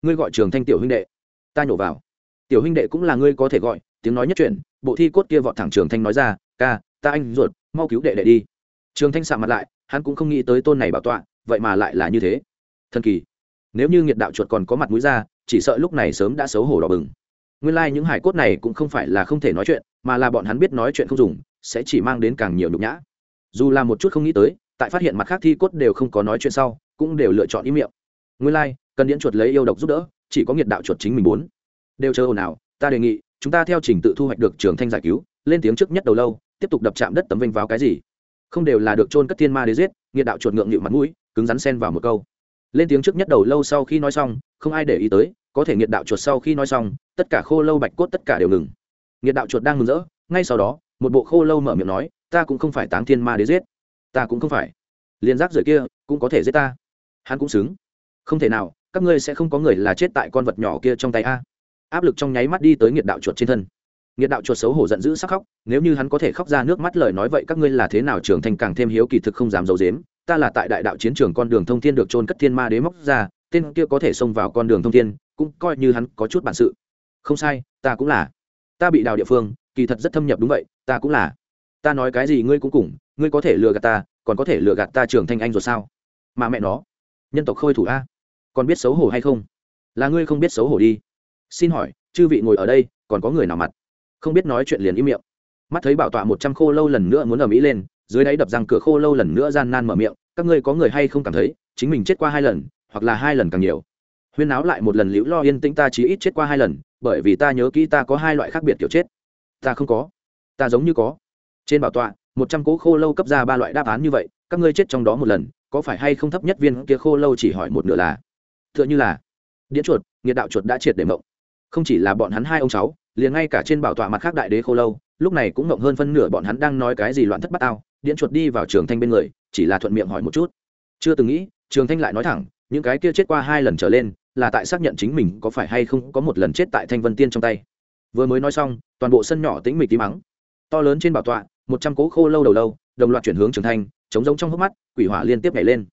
Ngươi gọi trường thanh tiểu huynh đệ. Ta nhổ vào. Tiểu huynh đệ cũng là ngươi có thể gọi, tiếng nói nhất chuyện bộ thi cốt kia vọt thẳng trường thanh nói ra, ca, ta anh ruột, mau cứu đệ đệ đi. Trường thanh sạ mặt lại, hắn cũng không nghĩ tới tôn này bảo tọa vậy mà lại là như thế. Thần kỳ. Nếu như nghiệt đạo chuột còn có mặt mũi ra chỉ sợ lúc này sớm đã xấu hổ đỏ bừng. Nguyên lai、like、những hải cốt này cũng không phải là không thể nói chuyện mà là bọn hắn biết nói chuyện không dùng sẽ chỉ mang đến càng nhiều nhục nhã. Dù là một chút không nghĩ tới tại phát hiện mặt khác thi cốt đều không có nói chuyện sau cũng đều lựa chọn ý miệng. Nguyên lai、like, cần điễn chuột lấy yêu độc giúp đỡ chỉ có nghiệt đạo chuột chính mình muốn. Đều chờ ồn ào ta đề nghị chúng ta theo trình tự thu hoạch được trường thanh giải cứu lên tiếng trước nhất đầu lâu tiếp tục đập chạm đất tấm vinh vào cái gì. Không đều là được trôn cất thiên ma đế giết nghiệt đạo chuột ngượng nghịu mặt mũi cứng rắn xen vào một câu. Lên tiếng trước nhất đầu lâu sau khi nói xong, không ai để ý tới, có thể nghiệt đạo chuột sau khi nói xong, tất cả khô lâu bạch cốt tất cả đều ngừng. Nghiệt đạo chuột đang mừng rỡ, ngay sau đó, một bộ khô lâu mở miệng nói, ta cũng không phải táng thiên ma đế giết. Ta cũng không phải. Liên giác rời kia, cũng có thể giết ta. Hắn cũng xứng. Không thể nào, các ngươi sẽ không có người là chết tại con vật nhỏ kia trong tay a. Áp lực trong nháy mắt đi tới nghiệt đạo chuột trên thân. Nghiệt đạo chuột xấu hổ giận dữ sắc khóc, nếu như hắn có thể khóc ra nước mắt lời nói vậy, các ngươi là thế nào trưởng thành càng thêm hiếu kỳ thực không dám giấu dếm ta là tại đại đạo chiến trường con đường thông thiên được trôn cất thiên ma đế móc ra, tên kia có thể xông vào con đường thông thiên, cũng coi như hắn có chút bản sự. Không sai, ta cũng là. Ta bị đào địa phương, kỳ thật rất thâm nhập đúng vậy, ta cũng là. Ta nói cái gì ngươi cũng cùng, ngươi có thể lừa gạt ta, còn có thể lừa gạt ta trưởng thành anh rồi sao? Mà mẹ nó, nhân tộc khôi thủ a. Còn biết xấu hổ hay không? Là ngươi không biết xấu hổ đi. Xin hỏi, chư vị ngồi ở đây, còn có người nào mặt? Không biết nói chuyện liền im miệng. Mắt thấy bảo tọa một trăm khô lâu lần nữa muốn ở mỹ lên dưới đáy đập răng cửa khô lâu lần nữa gian nan mở miệng, các ngươi có người hay không cảm thấy, chính mình chết qua hai lần, hoặc là hai lần càng nhiều? Huyên áo lại một lần liễu lo yên tĩnh, ta chỉ ít chết qua hai lần, bởi vì ta nhớ kỹ ta có hai loại khác biệt kiểu chết. Ta không có. Ta giống như có. Trên bảo tọa, một trăm cố khô lâu cấp ra ba loại đáp án như vậy, các ngươi chết trong đó một lần, có phải hay không thấp nhất viên kia khô lâu chỉ hỏi một nửa là? T h ư ợ n h ư là. Điễn chuột, nghiệt đạo chuột đã triệt để mộng. Không chỉ là bọn hắn hai ông cháu, liền ngay cả trên bảo tọa mặt khác đại đế khô lâu lúc này cũng mộng hơn phân nửa bọn hắn đang nói cái gì loạn thất bát ao điễn chuột đi vào trường thanh bên người, chỉ là thuận miệng hỏi một chút. Chưa từng nghĩ, trường thanh lại nói thẳng, những cái kia chết qua hai lần trở lên, là tại xác nhận chính mình có phải hay không có một lần chết tại thanh vân tiên trong tay. Vừa mới nói xong, toàn bộ sân nhỏ tĩnh mịch tí mắng to lớn trên bảo tọa, một trăm cố khô lâu đầu lâu, đồng loạt chuyển hướng trường thanh chống giống trong hốc mắt, quỷ hỏa liên tiếp nhảy lên.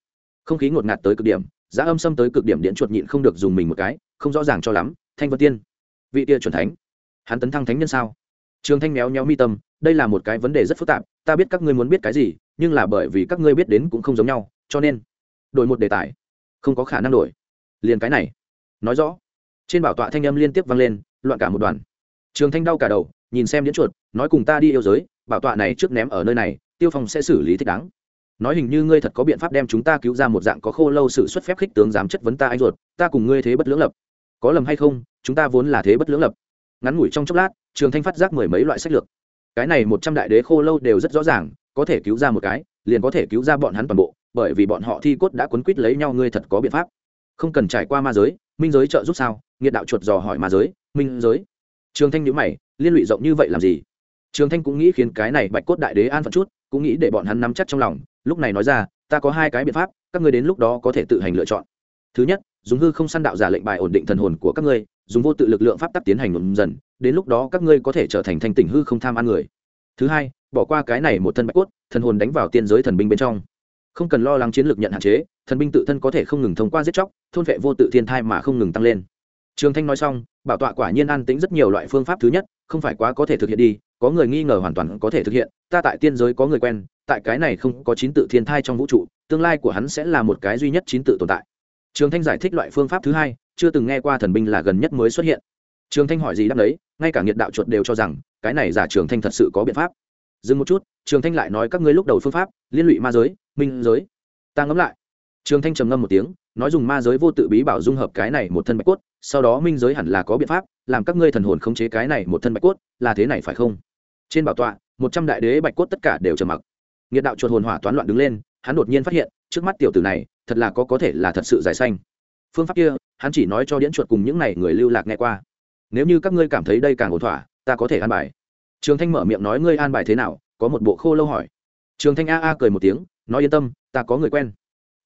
Không khí ngột ngạt tới cực điểm, giá âm xâm tới cực điểm điện chuột nhịn không được dùng mình một cái, không rõ ràng cho lắm, thanh vân tiên. Vị tia chuẩn thánh, hắn tấn thăng thánh nhân sao? Trường thanh méo méo mi tâm, đây là một cái vấn đề rất phức tạp, ta biết các ngươi muốn biết cái gì, nhưng là bởi vì các ngươi biết đến cũng không giống nhau, cho nên đổi một đề tài, không có khả năng đổi. Liền cái này, nói rõ. Trên bảo tọa thanh âm liên tiếp vang lên, loạn cả một đoàn. Trường thanh đau cả đầu, nhìn xem điễn chuột, nói cùng ta đi yêu giới, bảo tọa này trước ném ở nơi này, tiêu phong sẽ xử lý thích đáng. Nói hình như ngươi thật có biện pháp đem chúng ta cứu ra một dạng có khô lâu sự xuất phép khích tướng dám chất vấn ta anh ruột, ta cùng ngươi thế bất lưỡng lập. Có lầm hay không, chúng ta vốn là thế bất lưỡng lập ngắn ngủi trong chốc lát, trường thanh phát giác mười mấy loại sách lược. Cái này một trăm đại đế khô lâu đều rất rõ ràng, có thể cứu ra một cái, liền có thể cứu ra bọn hắn toàn bộ, bởi vì bọn họ thi cốt đã quấn quýt lấy nhau, ngươi thật có biện pháp. Không cần trải qua ma giới, minh giới trợ giúp sao? Nghiệt đạo chuột dò hỏi ma giới, minh giới. Trường thanh nhữ mày, liên lụy rộng như vậy làm gì? Trường thanh cũng nghĩ khiến cái này bạch cốt đại đế an phận chút, cũng nghĩ để bọn hắn nắm chắc trong lòng, lúc này nói ra, ta có hai cái biện pháp, các ngươi đến lúc đó có thể tự hành lựa chọn thứ nhất, dùng hư không săn đạo giả lệnh bài ổn định thần hồn của các ngươi, dùng vô tự lực lượng pháp tắc tiến hành ngầm dần, đến lúc đó các ngươi có thể trở thành thanh tỉnh hư không tham ăn người. Thứ hai, bỏ qua cái này một thân bạch cốt, thần hồn đánh vào tiên giới thần binh bên trong. Không cần lo lắng chiến lược nhận hạn chế, thần binh tự thân có thể không ngừng thông qua giết chóc, thôn vệ vô tự thiên thai mà không ngừng tăng lên. Trường thanh nói xong, bảo tọa quả nhiên an tĩnh rất nhiều loại phương pháp thứ nhất, không phải quá có thể thực hiện đi, có người nghi ngờ hoàn toàn có thể thực hiện, ta tại tiên giới có người quen, tại cái này không có chín tự thiên thai trong vũ trụ, tương lai của hắn sẽ là một cái duy nhất chín tự tồn tại trường thanh giải thích loại phương pháp thứ hai, chưa từng nghe qua thần binh là gần nhất mới xuất hiện. Trường thanh hỏi gì đáp đấy, ngay cả nghiệt đạo chuột đều cho rằng, cái này giả trường thanh thật sự có biện pháp. Dừng một chút, trường thanh lại nói các ngươi lúc đầu phương pháp, liên lụy ma giới, minh giới. Ta ngẫm lại. Trường thanh trầm ngâm một tiếng, nói dùng ma giới vô tự bí bảo dung hợp cái này một thân bạch cốt, sau đó minh giới hẳn là có biện pháp, làm các ngươi thần hồn khống chế cái này một thân bạch cốt, là thế này phải không? Trên bảo tọa, một trăm đại đế bạch cốt tất cả đều trầm mặc. Nghiệt đạo chuột hồn hỏa toán loạn đứng lên, hắn đột nhiên phát hiện, trước mắt tiểu tử này thật là có có thể là thật sự giải xanh phương pháp kia, hắn chỉ nói cho điễn chuột cùng những n à y người lưu lạc nghe qua. Nếu như các ngươi cảm thấy đây càng ổn thỏa, ta có thể an bài. Trường thanh mở miệng nói ngươi an bài thế nào, có một bộ khô lâu hỏi. Trường thanh a a cười một tiếng, nói yên tâm, ta có người quen.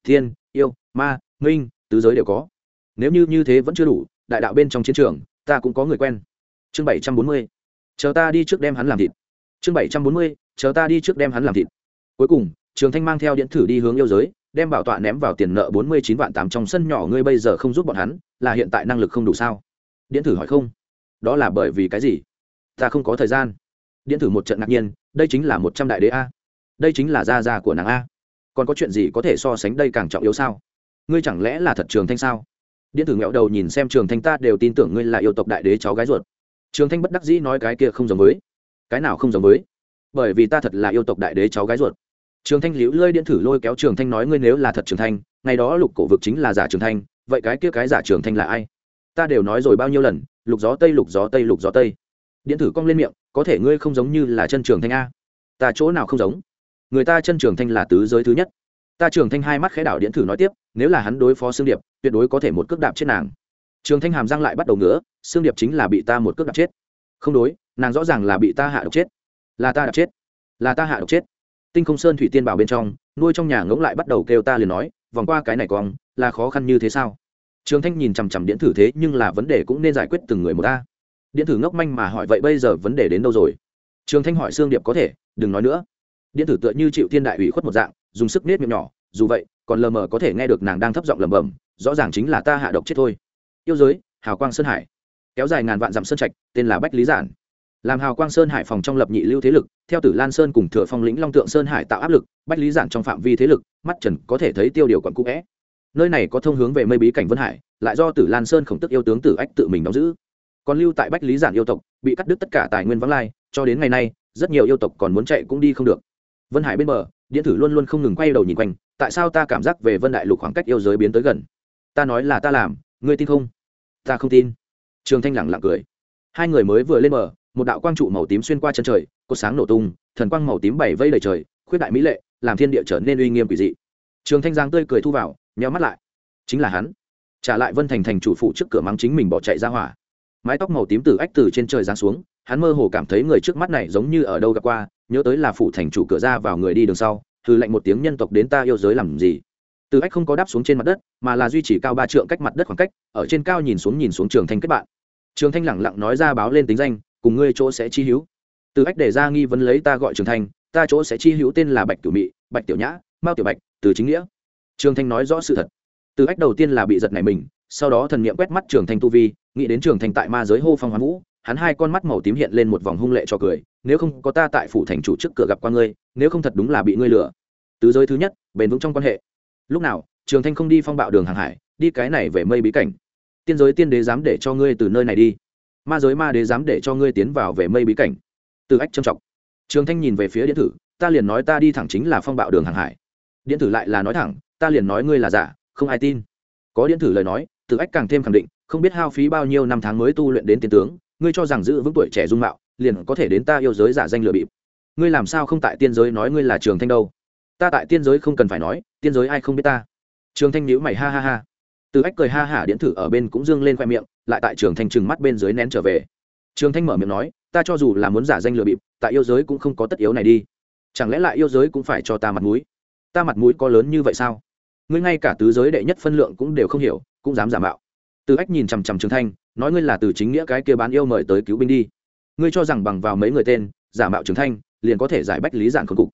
Thiên, yêu, ma, minh, tứ giới đều có. Nếu như như thế vẫn chưa đủ, đại đạo bên trong chiến trường, ta cũng có người quen. Chương bảy trăm bốn mươi. Chờ ta đi trước đem hắn làm thịt. Chương bảy trăm bốn mươi, chờ ta đi trước đem hắn làm thịt. Cuối cùng, trường thanh mang theo điện thử đi hướng yêu giới đem bảo tọa ném vào tiền nợ bốn mươi chín vạn tám trong sân nhỏ, ngươi bây giờ không giúp bọn hắn, là hiện tại năng lực không đủ sao? Điện thử hỏi không? Đó là bởi vì cái gì? Ta không có thời gian. Điện thử một trận ngạc nhiên, đây chính là một trăm đại đế a. Đây chính là gia gia của nàng a. Còn có chuyện gì có thể so sánh đây càng trọng yếu sao? Ngươi chẳng lẽ là thật trường thanh sao? Điện thử nghẹo đầu nhìn xem trường thanh, ta đều tin tưởng ngươi là yêu tộc đại đế cháu gái ruột. Trường thanh bất đắc dĩ nói cái kia không giống với. Cái nào không giống với? Bởi vì ta thật là yêu tộc đại đế cháu gái ruột trường thanh liễu lơi điện thử lôi kéo trường thanh nói ngươi nếu là thật trường thanh, ngày đó lục cổ vực chính là giả trường thanh, vậy cái kia cái giả trường thanh là ai? Ta đều nói rồi bao nhiêu lần, lục gió tây, lục gió tây, lục gió tây. Điện thử cong lên miệng, có thể ngươi không giống như là chân trường thanh a. Ta chỗ nào không giống? Người ta chân trường thanh là tứ giới thứ nhất. Ta trường thanh hai mắt khẽ đảo điện thử nói tiếp, nếu là hắn đối phó xương điệp, tuyệt đối có thể một cước đạp chết nàng. Trường thanh hàm răng lại bắt đầu nữa xương điệp chính là bị ta một cước đạp chết. Không đối, nàng rõ ràng là bị ta hạ độc chết. Là ta đạp chết. Là ta hạ độc chết tinh không sơn thủy tiên bảo bên trong, nuôi trong nhà ngỗng lại bắt đầu kêu ta liền nói, vòng qua cái này cong, là khó khăn như thế sao? Trường thanh nhìn chằm chằm điện thử thế nhưng là vấn đề cũng nên giải quyết từng người một ta. Điện thử ngốc manh mà hỏi, vậy bây giờ vấn đề đến đâu rồi? Trường thanh hỏi xương điệp có thể, đừng nói nữa. Điện thử tựa như chịu thiên đại ủy khuất một dạng, dùng sức nết miệng nhỏ, dù vậy, còn lờ mờ có thể nghe được nàng đang thấp giọng lẩm bẩm, rõ ràng chính là ta hạ độc chết thôi. Yêu giới, hào quang sơn hải. Kéo dài ngàn vạn dặm sơn trạch, tên là bách lý giản làm hào quang sơn hải phòng trong lập nhị lưu thế lực, theo tử lan sơn cùng thừa phong lĩnh long tượng sơn hải tạo áp lực, bách lý giản trong phạm vi thế lực, mắt trần có thể thấy tiêu điều còn cũ vẽ nơi này có thông hướng về mây bí cảnh vân hải, lại do tử lan sơn khổng tức yêu tướng tử ách tự mình đóng giữ. Còn lưu tại bách lý giản yêu tộc, bị cắt đứt tất cả tài nguyên vắng lai, cho đến ngày nay, rất nhiều yêu tộc còn muốn chạy cũng đi không được. Vân hải bên bờ, điện tử luôn luôn không ngừng quay đầu nhìn quanh, tại sao ta cảm giác về vân đại lục khoảng cách yêu giới biến tới gần? Ta nói là ta làm, ngươi tin không? Ta không tin. Trường thanh lẳng lặng cười. Hai người mới vừa lên bờ một đạo quang trụ màu tím xuyên qua chân trời, có sáng nổ tung, thần quang màu tím bảy vây đầy trời, khuyết đại mỹ lệ, làm thiên địa trở nên uy nghiêm quỷ dị. Trường thanh giang tươi cười thu vào, nheo mắt lại. Chính là hắn. Trả lại vân thành thành chủ phụ trước cửa mắng chính mình bỏ chạy ra hỏa. Mái tóc màu tím từ ách từ trên trời giáng xuống, hắn mơ hồ cảm thấy người trước mắt này giống như ở đâu gặp qua, nhớ tới là phụ thành chủ cửa ra vào người đi đường sau thư lệnh một tiếng nhân tộc đến ta yêu giới làm gì. Từ ách không có đáp xuống trên mặt đất, mà là duy trì cao ba trượng cách mặt đất khoảng cách, ở trên cao nhìn xuống nhìn xuống trường thanh kết bạn. Trường thanh lẳng lặng nói ra báo lên tính danh cùng ngươi chỗ sẽ chi hữu. Từ ách để ra nghi vấn lấy ta gọi trường thanh, ta chỗ sẽ chi hữu tên là bạch tiểu mị, bạch tiểu nhã, mao tiểu bạch, từ chính nghĩa. Trường thanh nói rõ sự thật. Từ ách đầu tiên là bị giật này mình, sau đó thần niệm quét mắt trường thanh tu vi, nghĩ đến trường thanh tại ma giới hô phong hoán vũ, hắn hai con mắt màu tím hiện lên một vòng hung lệ cho cười, nếu không có ta tại phủ thành chủ trước cửa gặp qua ngươi, nếu không thật đúng là bị ngươi lừa. Tứ giới thứ nhất, bền vững trong quan hệ. Lúc nào, trường thanh không đi phong bạo đường hàng hải, đi cái này về mây bí cảnh. Tiên giới tiên đế dám để cho ngươi từ nơi này đi ma giới ma đế dám để cho ngươi tiến vào về mây bí cảnh. Từ ách trầm trọng. Trường thanh nhìn về phía điện tử, ta liền nói ta đi thẳng chính là phong bạo đường hàng hải. Điện tử lại là nói thẳng, ta liền nói ngươi là giả, không ai tin. Có điện tử lời nói, từ ách càng thêm khẳng định, không biết hao phí bao nhiêu năm tháng mới tu luyện đến tiên tướng, ngươi cho rằng giữ vững tuổi trẻ dung mạo, liền có thể đến ta yêu giới giả danh lừa bịp. Ngươi làm sao không tại tiên giới nói ngươi là trường thanh đâu? Ta tại tiên giới không cần phải nói, tiên giới ai không biết ta? Trường thanh nhíu mày ha ha ha. Từ ách cười ha hả điện thử ở bên cũng dương lên khoe miệng lại tại trường thanh trừng mắt bên dưới nén trở về. Trường thanh mở miệng nói, ta cho dù là muốn giả danh lừa bịp, tại yêu giới cũng không có tất yếu này đi. Chẳng lẽ lại yêu giới cũng phải cho ta mặt mũi? Ta mặt mũi có lớn như vậy sao? Ngươi ngay cả tứ giới đệ nhất phân lượng cũng đều không hiểu, cũng dám giả mạo. Từ ách nhìn chằm chằm trường thanh, nói, ngươi là từ chính nghĩa cái kia bán yêu mời tới cứu binh đi. Ngươi cho rằng bằng vào mấy người tên, giả mạo trường thanh, liền có thể giải bách lý giản khốn cục.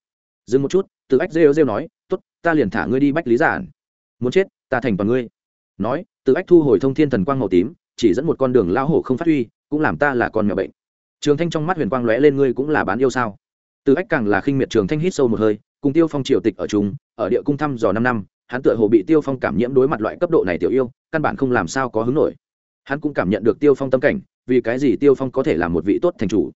Dừng một chút, từ ách rêu rêu nói t ố t ta liền thả ngươi đi bách lý giản. Muốn chết, ta thành toàn ngươi. Nói, từ ách thu hồi thông thiên thần quang màu tím chỉ dẫn một con đường lao hổ không phát huy, cũng làm ta là con mèo bệnh. Trường thanh trong mắt huyền quang lóe lên, ngươi cũng là bán yêu sao? Từ ách càng là khinh miệt trường thanh hít sâu một hơi, cùng tiêu phong triều tịch ở chúng ở địa cung thăm dò năm năm, hắn tựa hồ bị tiêu phong cảm nhiễm đối mặt loại cấp độ này tiểu yêu, căn bản không làm sao có hứng nổi. Hắn cũng cảm nhận được tiêu phong tâm cảnh, vì cái gì tiêu phong có thể là một vị tốt thành chủ?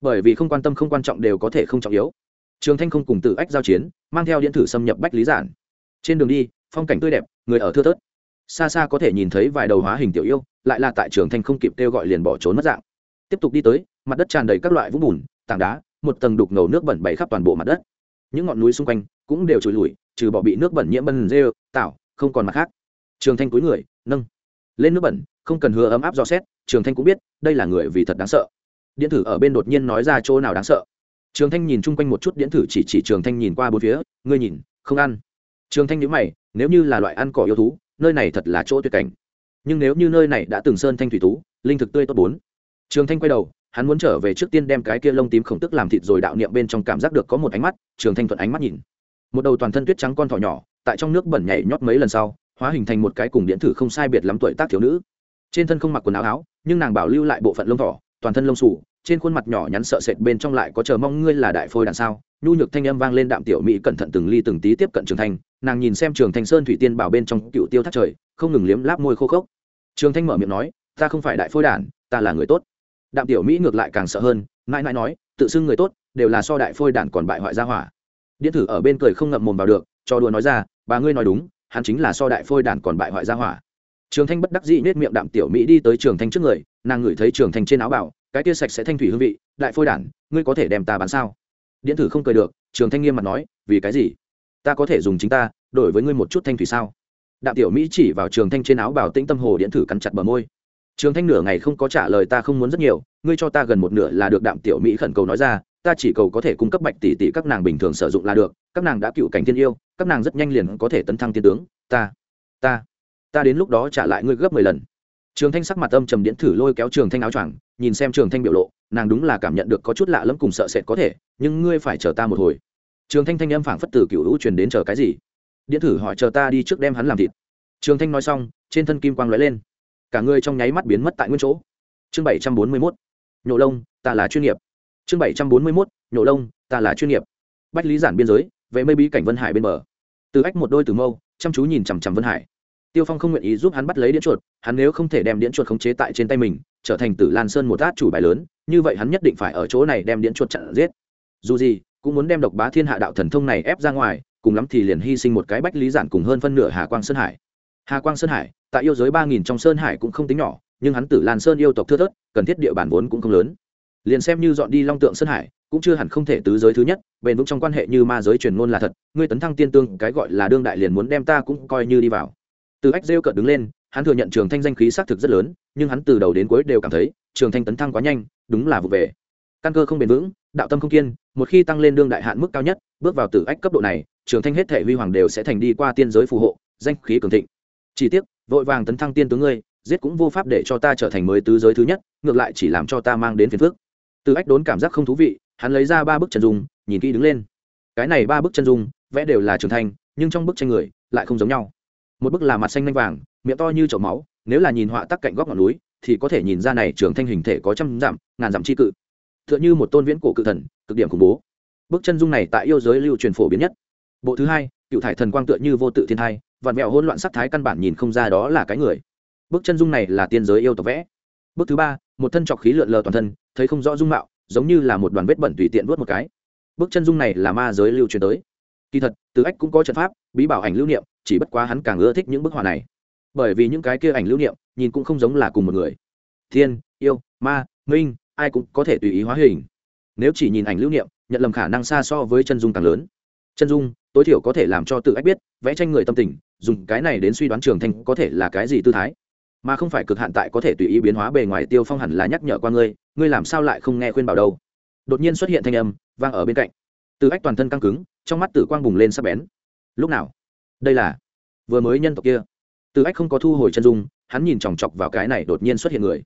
Bởi vì không quan tâm không quan trọng đều có thể không trọng yếu. Trường thanh không cùng tự ách giao chiến, mang theo điện thử xâm nhập bách lý giản. Trên đường đi, phong cảnh tươi đẹp, người ở thưa thớt. Xa xa có thể nhìn thấy vài đầu hóa hình tiểu yêu lại là tại trường thanh không kịp kêu gọi liền bỏ trốn mất dạng. Tiếp tục đi tới, mặt đất tràn đầy các loại vũng bùn, tảng đá, một tầng đục ngầu nước bẩn bày khắp toàn bộ mặt đất. Những ngọn núi xung quanh cũng đều trồi lùi trừ bỏ bị nước bẩn nhiễm bẩn rêu tạo không còn mặt khác. Trường thanh cúi người, nâng lên nước bẩn, không cần hứa ấm áp do xét, trường thanh cũng biết, đây là người vì thật đáng sợ. Điện thử ở bên đột nhiên nói ra chỗ nào đáng sợ. Trường thanh nhìn chung quanh một chút, điện thử chỉ chỉ trường thanh nhìn qua bốn phía, ngươi nhìn, không ăn. Trường thanh nhữ mày, nếu như là loại ăn cỏ yêu thú, nơi này thật là chỗ tuyệt cảnh nhưng nếu như nơi này đã từng sơn thanh thủy tú, linh thực tươi tốt bốn. Trường thanh quay đầu, hắn muốn trở về trước tiên đem cái kia lông tím khổng tức làm thịt rồi đạo niệm bên trong cảm giác được có một ánh mắt, trường thanh thuận ánh mắt nhìn. Một đầu toàn thân tuyết trắng con thỏ nhỏ, tại trong nước bẩn nhảy nhót mấy lần sau, hóa hình thành một cái cùng điện thử không sai biệt lắm tuổi tác thiếu nữ. Trên thân không mặc quần áo áo, nhưng nàng bảo lưu lại bộ phận lông thỏ, toàn thân lông sủ trên khuôn mặt nhỏ nhắn sợ sệt bên trong lại có chờ mong ngươi là đại phôi đằng sao? Nhu nhược thanh âm vang lên đạm tiểu mỹ cẩn thận từng ly từng tí tiếp cận trường thanh, nàng nhìn xem trường thanh sơn thủy tiên bảo bên trong cựu tiêu thắt trời không ngừng liếm láp môi khô khốc. Trường thanh mở miệng nói, ta không phải đại phôi đản, ta là người tốt. Đạm tiểu mỹ ngược lại càng sợ hơn, mãi mãi nói, tự xưng người tốt, đều là so đại phôi đản còn bại hoại gia hỏa. Điện thử ở bên cười không ngậm mồm vào được, cho đùa nói ra, bà ngươi nói đúng, hắn chính là so đại phôi đản còn bại hoại gia hỏa. Trường thanh bất đắc dĩ nết miệng đạm tiểu mỹ đi tới trường thanh trước người, nàng ngửi thấy trường thanh trên áo bảo, cái tia sạch sẽ thanh thủy hương vị, đại phôi đản, ngươi có thể đem ta bán sao? Điện thử không cười được, trường thanh nghiêm mặt nói, vì cái gì? Ta có thể dùng chính ta, đổi với ngươi một chút thanh thủy sao? Đạm tiểu mỹ chỉ vào trường thanh trên áo bảo tĩnh tâm hồ điện thử cắn chặt bờ môi. Trường thanh nửa ngày không có trả lời ta không muốn rất nhiều, ngươi cho ta gần một nửa là được đạm tiểu mỹ khẩn cầu nói ra, ta chỉ cầu có thể cung cấp bạch tỷ tỷ các nàng bình thường sử dụng là được, các nàng đã cựu cảnh thiên yêu, các nàng rất nhanh liền có thể tấn thăng tiên tướng, ta ta ta đến lúc đó trả lại ngươi gấp mười lần. Trường thanh sắc mặt âm trầm điện thử lôi kéo trường thanh áo choàng, nhìn xem trường thanh biểu lộ, nàng đúng là cảm nhận được có chút lạ lẫm cùng sợ sệt có thể, nhưng ngươi phải chờ ta một hồi. Trường thanh thanh âm phảng phất từ cựu hữu truyền đến chờ cái gì? Điện thử hỏi chờ ta đi trước đem hắn làm thịt. Trường thanh nói xong, trên thân kim quang lóe lên. Cả người trong nháy mắt biến mất tại nguyên chỗ. Chương bảy trăm bốn mươi mốt. Nhổ lông, ta là chuyên nghiệp. Chương bảy trăm bốn mươi mốt. Nhổ lông, ta là chuyên nghiệp. Bách lý giản biên giới vệ mây bí cảnh vân hải bên bờ. Từ ách một đôi từ mâu, chăm chú nhìn chằm chằm vân hải. Tiêu phong không nguyện ý giúp hắn bắt lấy điện chuột, hắn nếu không thể đem điện chuột khống chế tại trên tay mình, trở thành tử lan sơn một át chủ bài lớn, như vậy hắn nhất định phải ở chỗ này đem điện chuột chặn giết. Dù gì, cũng muốn đem độc bá thiên hạ đạo thần thông này ép ra ngoài cùng lắm thì liền hy sinh một cái bách lý giản cùng hơn phân nửa hà quang sơn hải. Hà quang sơn hải, tại yêu giới ba nghìn trong sơn hải cũng không tính nhỏ, nhưng hắn tử lan sơn yêu tộc thưa thớt, cần thiết địa bản vốn cũng không lớn. Liền xem như dọn đi long tượng sơn hải, cũng chưa hẳn không thể tứ giới thứ nhất, bền vững trong quan hệ như ma giới truyền ngôn là thật, ngươi tấn thăng tiên tương, cái gọi là đương đại liền muốn đem ta cũng coi như đi vào. Từ ách rêu cợt đứng lên, hắn thừa nhận trường thanh danh khí xác thực rất lớn, nhưng hắn từ đầu đến cuối đều cảm thấy, trường thanh tấn thăng quá nhanh, đúng là vụ về căn cơ không bền vững, đạo tâm không kiên, một khi tăng lên đương đại hạn mức cao nhất, bước vào tử ách cấp độ này, trường thanh hết thể huy hoàng đều sẽ thành đi qua tiên giới phù hộ, danh khí cường thịnh. Chỉ tiếc, vội vàng tấn thăng tiên tướng ngươi, giết cũng vô pháp để cho ta trở thành mới tứ giới thứ nhất, ngược lại chỉ làm cho ta mang đến phiền phước từ ách đốn cảm giác không thú vị, hắn lấy ra ba bức chân dung, nhìn kỹ đứng lên. Cái này ba bức chân dung, vẽ đều là trường thanh, nhưng trong bức tranh người, lại không giống nhau. Một bức là mặt xanh nanh vàng, miệng to như chậu máu, nếu là nhìn họa tắc cạnh góc ngọn núi, thì có thể nhìn ra này trường thanh hình thể có trăm dặm, ngàn dặm c h i cự t h ư ợ n h ư một tôn viễn cổ cự thần, cực điểm khủng bố. Bức chân dung này tại yêu giới lưu truyền phổ biến nhất. Bộ thứ hai, cựu thải thần quang tựa như vô tự thiên thai, vạn mẹo hôn loạn sắc thái căn bản nhìn không ra đó là cái người. Bức chân dung này là tiên giới yêu tộc vẽ. Bước thứ ba, một thân trọc khí lượn lờ toàn thân, thấy không rõ dung mạo, giống như là một đoàn vết bẩn tùy tiện vớt một cái. Bước chân dung này là ma giới lưu truyền tới. Kỳ thật, từ ách cũng có trận pháp, bí bảo ảnh lưu niệm, chỉ bất quá hắn càng ưa thích những bức họa này. Bởi vì những cái kia ảnh lưu niệm, nhìn cũng không giống là cùng một người. Thiên, yêu, ma, minh ai cũng có thể tùy ý hóa hình. Nếu chỉ nhìn ảnh lưu niệm, nhận lầm khả năng xa so với chân dung càng lớn. Chân dung, tối thiểu có thể làm cho tự ách biết, vẽ tranh người tâm tình, dùng cái này đến suy đoán trường thanh có thể là cái gì tư thái. Mà không phải cực hạn tại có thể tùy ý biến hóa bề ngoài tiêu phong hẳn là nhắc nhở qua ngươi ngươi làm sao lại không nghe khuyên bảo đâu. Đột nhiên xuất hiện thanh âm, vang ở bên cạnh. Từ ách toàn thân căng cứng, trong mắt tử quang bùng lên sắp bén. Lúc nào? Đây là vừa mới nhân tộc kia. Từ ách không có thu hồi chân dung, hắn nhìn chòng chọc vào cái này đột nhiên xuất hiện người.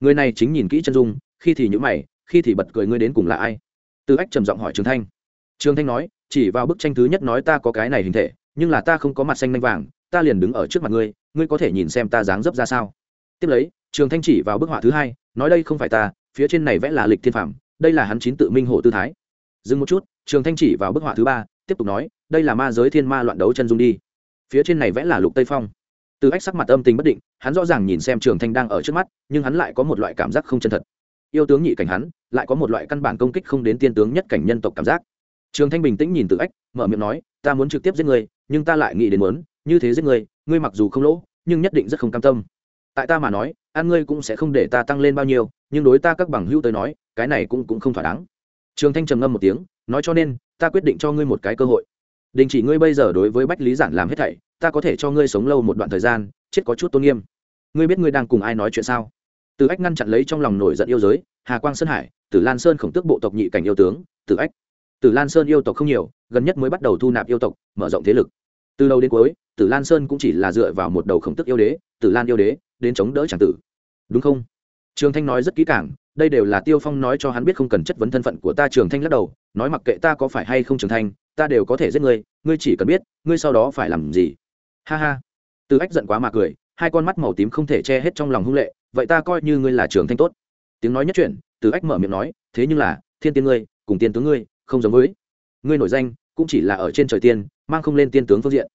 Người này chính nhìn kỹ chân dung khi thì nhữ mày, khi thì bật cười ngươi đến cùng là ai? Từ ách trầm giọng hỏi trường thanh. Trường thanh nói, chỉ vào bức tranh thứ nhất nói ta có cái này hình thể, nhưng là ta không có mặt xanh nanh vàng, ta liền đứng ở trước mặt ngươi ngươi có thể nhìn xem ta dáng dấp ra sao? Tiếp lấy, trường thanh chỉ vào bức họa thứ hai, nói đây không phải ta, phía trên này vẽ là lịch thiên phạm đây là hắn chín tự minh hồ tư thái. Dừng một chút, trường thanh chỉ vào bức họa thứ ba, tiếp tục nói, đây là ma giới thiên ma loạn đấu chân dung đi. Phía trên này vẽ là lục tây phong. Từ ách sắc mặt âm tình bất định, hắn rõ ràng nhìn xem trường thanh đang ở trước mắt, nhưng hắn lại có một loại cảm giác không chân thật yêu tướng nhị cảnh hắn, lại có một loại căn bản công kích không đến tiên tướng nhất cảnh nhân tộc cảm giác. Trường thanh bình tĩnh nhìn từ ách, mở miệng nói, ta muốn trực tiếp giết người nhưng ta lại nghĩ đến muốn, như thế giết người ngươi mặc dù không lỗ, nhưng nhất định rất không cam tâm. Tại ta mà nói, ăn ngươi cũng sẽ không để ta tăng lên bao nhiêu, nhưng đối ta các bằng hữu tới nói, cái này cũng cũng không thỏa đáng. Trường thanh trầm ngâm một tiếng, nói cho nên, ta quyết định cho ngươi một cái cơ hội. Đình chỉ ngươi bây giờ đối với bách lý giản làm hết thảy, ta có thể cho ngươi sống lâu một đoạn thời gian, chết có chút tôn nghiêm. Ngươi biết ngươi đang cùng ai nói chuyện sao? Từ ách ngăn chặn lấy trong lòng nổi giận yêu giới, hà quang sơn hải, tử lan sơn khổng tước bộ tộc nhị cảnh yêu tướng, tử ách. Tử lan sơn yêu tộc không nhiều, gần nhất mới bắt đầu thu nạp yêu tộc, mở rộng thế lực. Từ đầu đến cuối, tử lan sơn cũng chỉ là dựa vào một đầu khổng tức yêu đế, tử lan yêu đế, đến chống đỡ tràng tử. Đúng không? Trường thanh nói rất kỹ càng, đây đều là tiêu phong nói cho hắn biết không cần chất vấn thân phận của ta, trường thanh lắc đầu, nói mặc kệ ta có phải hay không trường thanh, ta đều có thể giết ngươi ngươi chỉ cần biết, ngươi sau đó phải làm gì. Ha ha. Từ ách giận quá mà cười, hai con mắt màu tím không thể che hết trong lòng hung lệ vậy ta coi như ngươi là trường thanh tốt. Tiếng nói nhất chuyện từ ách mở miệng nói, thế nhưng là, thiên tiên ngươi, cùng tiên tướng ngươi, không giống với. Ngươi nổi danh, cũng chỉ là ở trên trời tiên, mang không lên tiên tướng phương diện.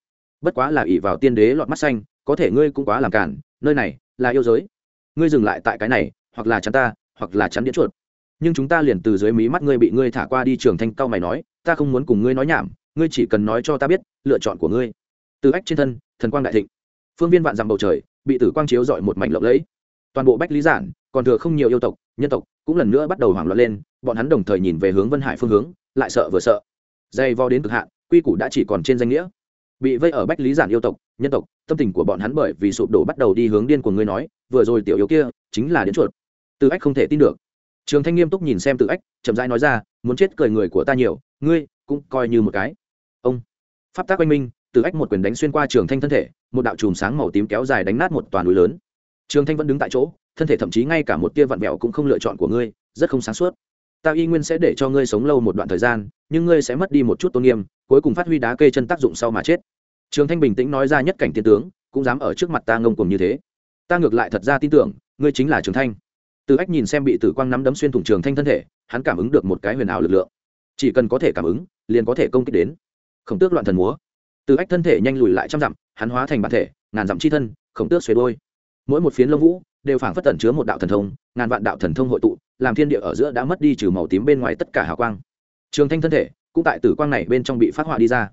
Bất quá là ỷ vào tiên đế lọt mắt xanh, có thể ngươi cũng quá làm cản, nơi này, là yêu giới. Ngươi dừng lại tại cái này, hoặc là chắn ta, hoặc là chắn đĩa chuột. Nhưng chúng ta liền từ dưới mí mắt ngươi bị ngươi thả qua đi trường thanh cao mày nói, ta không muốn cùng ngươi nói nhảm, ngươi chỉ cần nói cho ta biết, lựa chọn của ngươi. Từ ách trên thân, thần quang đại thịnh. Phương viên vạn dặm bầu trời, bị tử quang chiếu dọi một mảnh lộng lẫy toàn bộ bách lý giản, còn thừa không nhiều yêu tộc, nhân tộc, cũng lần nữa bắt đầu hoảng loạn lên, bọn hắn đồng thời nhìn về hướng vân hải phương hướng, lại sợ vừa sợ. Dây vo đến cực hạn, quy củ đã chỉ còn trên danh nghĩa. Bị vây ở bách lý giản yêu tộc, nhân tộc, tâm tình của bọn hắn bởi vì sụp đổ bắt đầu đi hướng điên của ngươi nói, vừa rồi tiểu yếu kia, chính là đến chuột. Từ ách không thể tin được. Trường thanh nghiêm túc nhìn xem từ ách, chậm rãi nói ra, muốn chết cười người của ta nhiều, ngươi cũng coi như một cái. Ông. Pháp tác oanh minh từ ách một quyền đánh xuyên qua trường thanh thân thể, một đạo chùm sáng màu tím kéo dài đánh nát một toàn núi lớn trường thanh vẫn đứng tại chỗ, thân thể thậm chí ngay cả một tia vặn vẹo cũng không lựa chọn của ngươi, rất không sáng suốt. Ta y nguyên sẽ để cho ngươi sống lâu một đoạn thời gian, nhưng ngươi sẽ mất đi một chút tôn nghiêm, cuối cùng phát huy đá kê chân tác dụng sau mà chết. Trường thanh bình tĩnh nói ra nhất cảnh tiên tướng, cũng dám ở trước mặt ta ngông cùng như thế. Ta ngược lại thật ra tin tưởng, ngươi chính là trường thanh. Từ ách nhìn xem bị tử quang nắm đấm xuyên thủng trường thanh thân thể, hắn cảm ứng được một cái huyền ảo lực lượng. Chỉ cần có thể cảm ứng, liền có thể công kích đến. Khổng tước loạn thần múa. Từ ách thân thể nhanh lùi lại trăm dặm, hắn hóa thành bản thể, ngàn dặm chi thân, khổng tước xuế đôi mỗi một phiến lông vũ đều phảng phất tẩn chứa một đạo thần thông, ngàn vạn đạo thần thông hội tụ, làm thiên địa ở giữa đã mất đi trừ màu tím bên ngoài tất cả hào quang. Trường thanh thân thể cũng tại tử quang này bên trong bị phát họa đi ra.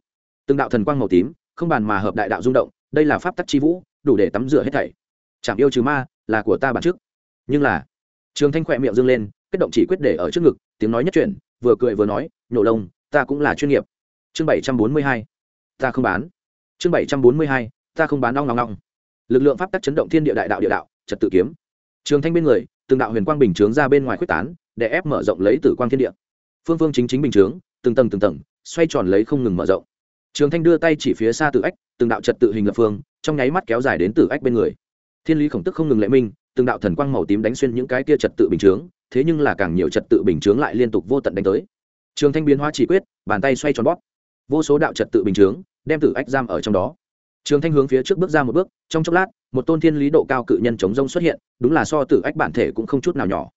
Từng đạo thần quang màu tím không bàn mà hợp đại đạo rung động, đây là pháp tắc chi vũ, đủ để tắm rửa hết thảy. Chạm yêu trừ ma là của ta bản trước nhưng là, trường thanh khỏe miệng dâng lên, kết động chỉ quyết để ở trước ngực, tiếng nói nhất chuyển, vừa cười vừa nói, nhổ lông, ta cũng là chuyên nghiệp. Chương bảy trăm bốn mươi hai, ta không bán. Chương bảy trăm bốn mươi hai, ta không bán nong nong nong lực lượng pháp tắc chấn động thiên địa đại đạo địa đạo, trật tự kiếm. Trường thanh bên người, từng đạo huyền quang bình chướng ra bên ngoài quyết tán để ép mở rộng lấy tử quang thiên địa. Phương phương chính chính bình chướng, từng tầng từng tầng, xoay tròn lấy không ngừng mở rộng. Trường thanh đưa tay chỉ phía xa tử ách, từng đạo trật tự hình lập phương, trong nháy mắt kéo dài đến tử ách bên người. Thiên lý khổng tức không ngừng lệ minh, từng đạo thần quang màu tím đánh xuyên những cái kia trật tự bình chướng, thế nhưng là càng nhiều trật tự bình chướng lại liên tục vô tận đánh tới. Trường thanh biến hóa chỉ quyết, bàn tay xoay tròn bóp. Vô số đạo trật tự bình chướng, đem tử ách giam ở trong đó trường thanh hướng phía trước bước ra một bước, trong chốc lát, một tôn thiên lý độ cao cự nhân chống rông xuất hiện, đúng là so tử ách bản thể cũng không chút nào nhỏ.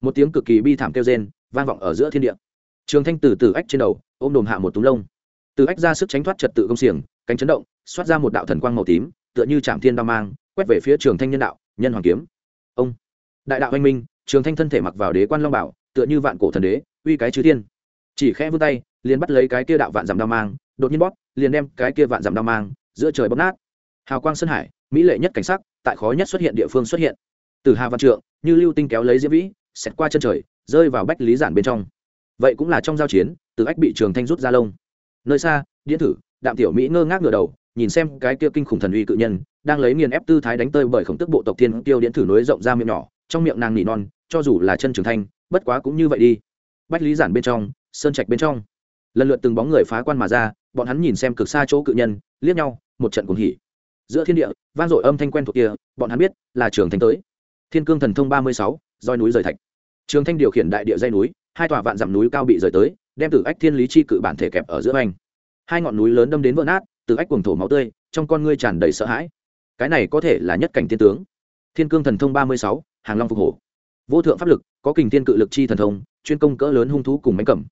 Một tiếng cực kỳ bi thảm kêu rên, vang vọng ở giữa thiên địa. Trường thanh từ tử ách trên đầu, ôm đồm hạ một túm lông. Từ ách ra sức tránh thoát trật tự công xiềng, cánh chấn động, xoát ra một đạo thần quang màu tím, tựa như trạm thiên đao mang, quét về phía trường thanh nhân đạo, nhân hoàng kiếm. Ông. Đại đạo anh minh, trường thanh thân thể mặc vào đế quan long bảo, tựa như vạn cổ thần đế, uy cái chư thiên. Chỉ khẽ vươn tay, liền bắt lấy cái kia đạo vạn dặm đao mang, đột nhiên bóp, liền đem cái kia vạn dặm đao mang giữa trời bóp nát. Hào quang sơn hải, mỹ lệ nhất cảnh sắc, tại khó nhất xuất hiện địa phương xuất hiện. Từ hà văn trượng, như lưu tinh kéo lấy diễm vĩ, xẹt qua chân trời, rơi vào bách lý giản bên trong. Vậy cũng là trong giao chiến, từ ách bị trường thanh rút ra lông. Nơi xa điện thử, đạm tiểu mỹ ngơ ngác ngửa đầu, nhìn xem cái kia kinh khủng thần uy cự nhân, đang lấy nghiền ép tư thái đánh tơi bởi khổng tức bộ tộc thiên tiêu điện thử nối rộng ra miệng nhỏ, trong miệng nàng nỉ non, cho dù là chân trường thanh, bất quá cũng như vậy đi. Bách lý giản bên trong, sơn trạch bên trong. Lần lượt từng bóng người phá quan mà ra bọn hắn nhìn xem cực xa chỗ cự nhân, liếc nhau, một trận cuồng hỉ. Giữa thiên địa, vang dội âm thanh quen thuộc kia, bọn hắn biết là trường thanh tới. Thiên cương thần thông ba mươi sáu, roi núi rời thạch. Trường thanh điều khiển đại địa dây núi, hai tòa vạn dặm núi cao bị rời tới, đem từ ách thiên lý chi cự bản thể kẹp ở giữa anh hai ngọn núi lớn đâm đến vỡ nát từ ách cuồng thổ máu tươi, trong con ngươi tràn đầy sợ hãi. Cái này có thể là nhất cảnh thiên tướng. Thiên cương thần thông ba mươi sáu, hàng long phục hổ. Vô thượng pháp lực, có kình thiên cự lực chi thần thông, chuyên công cỡ lớn hung thú cùng bánh cẩm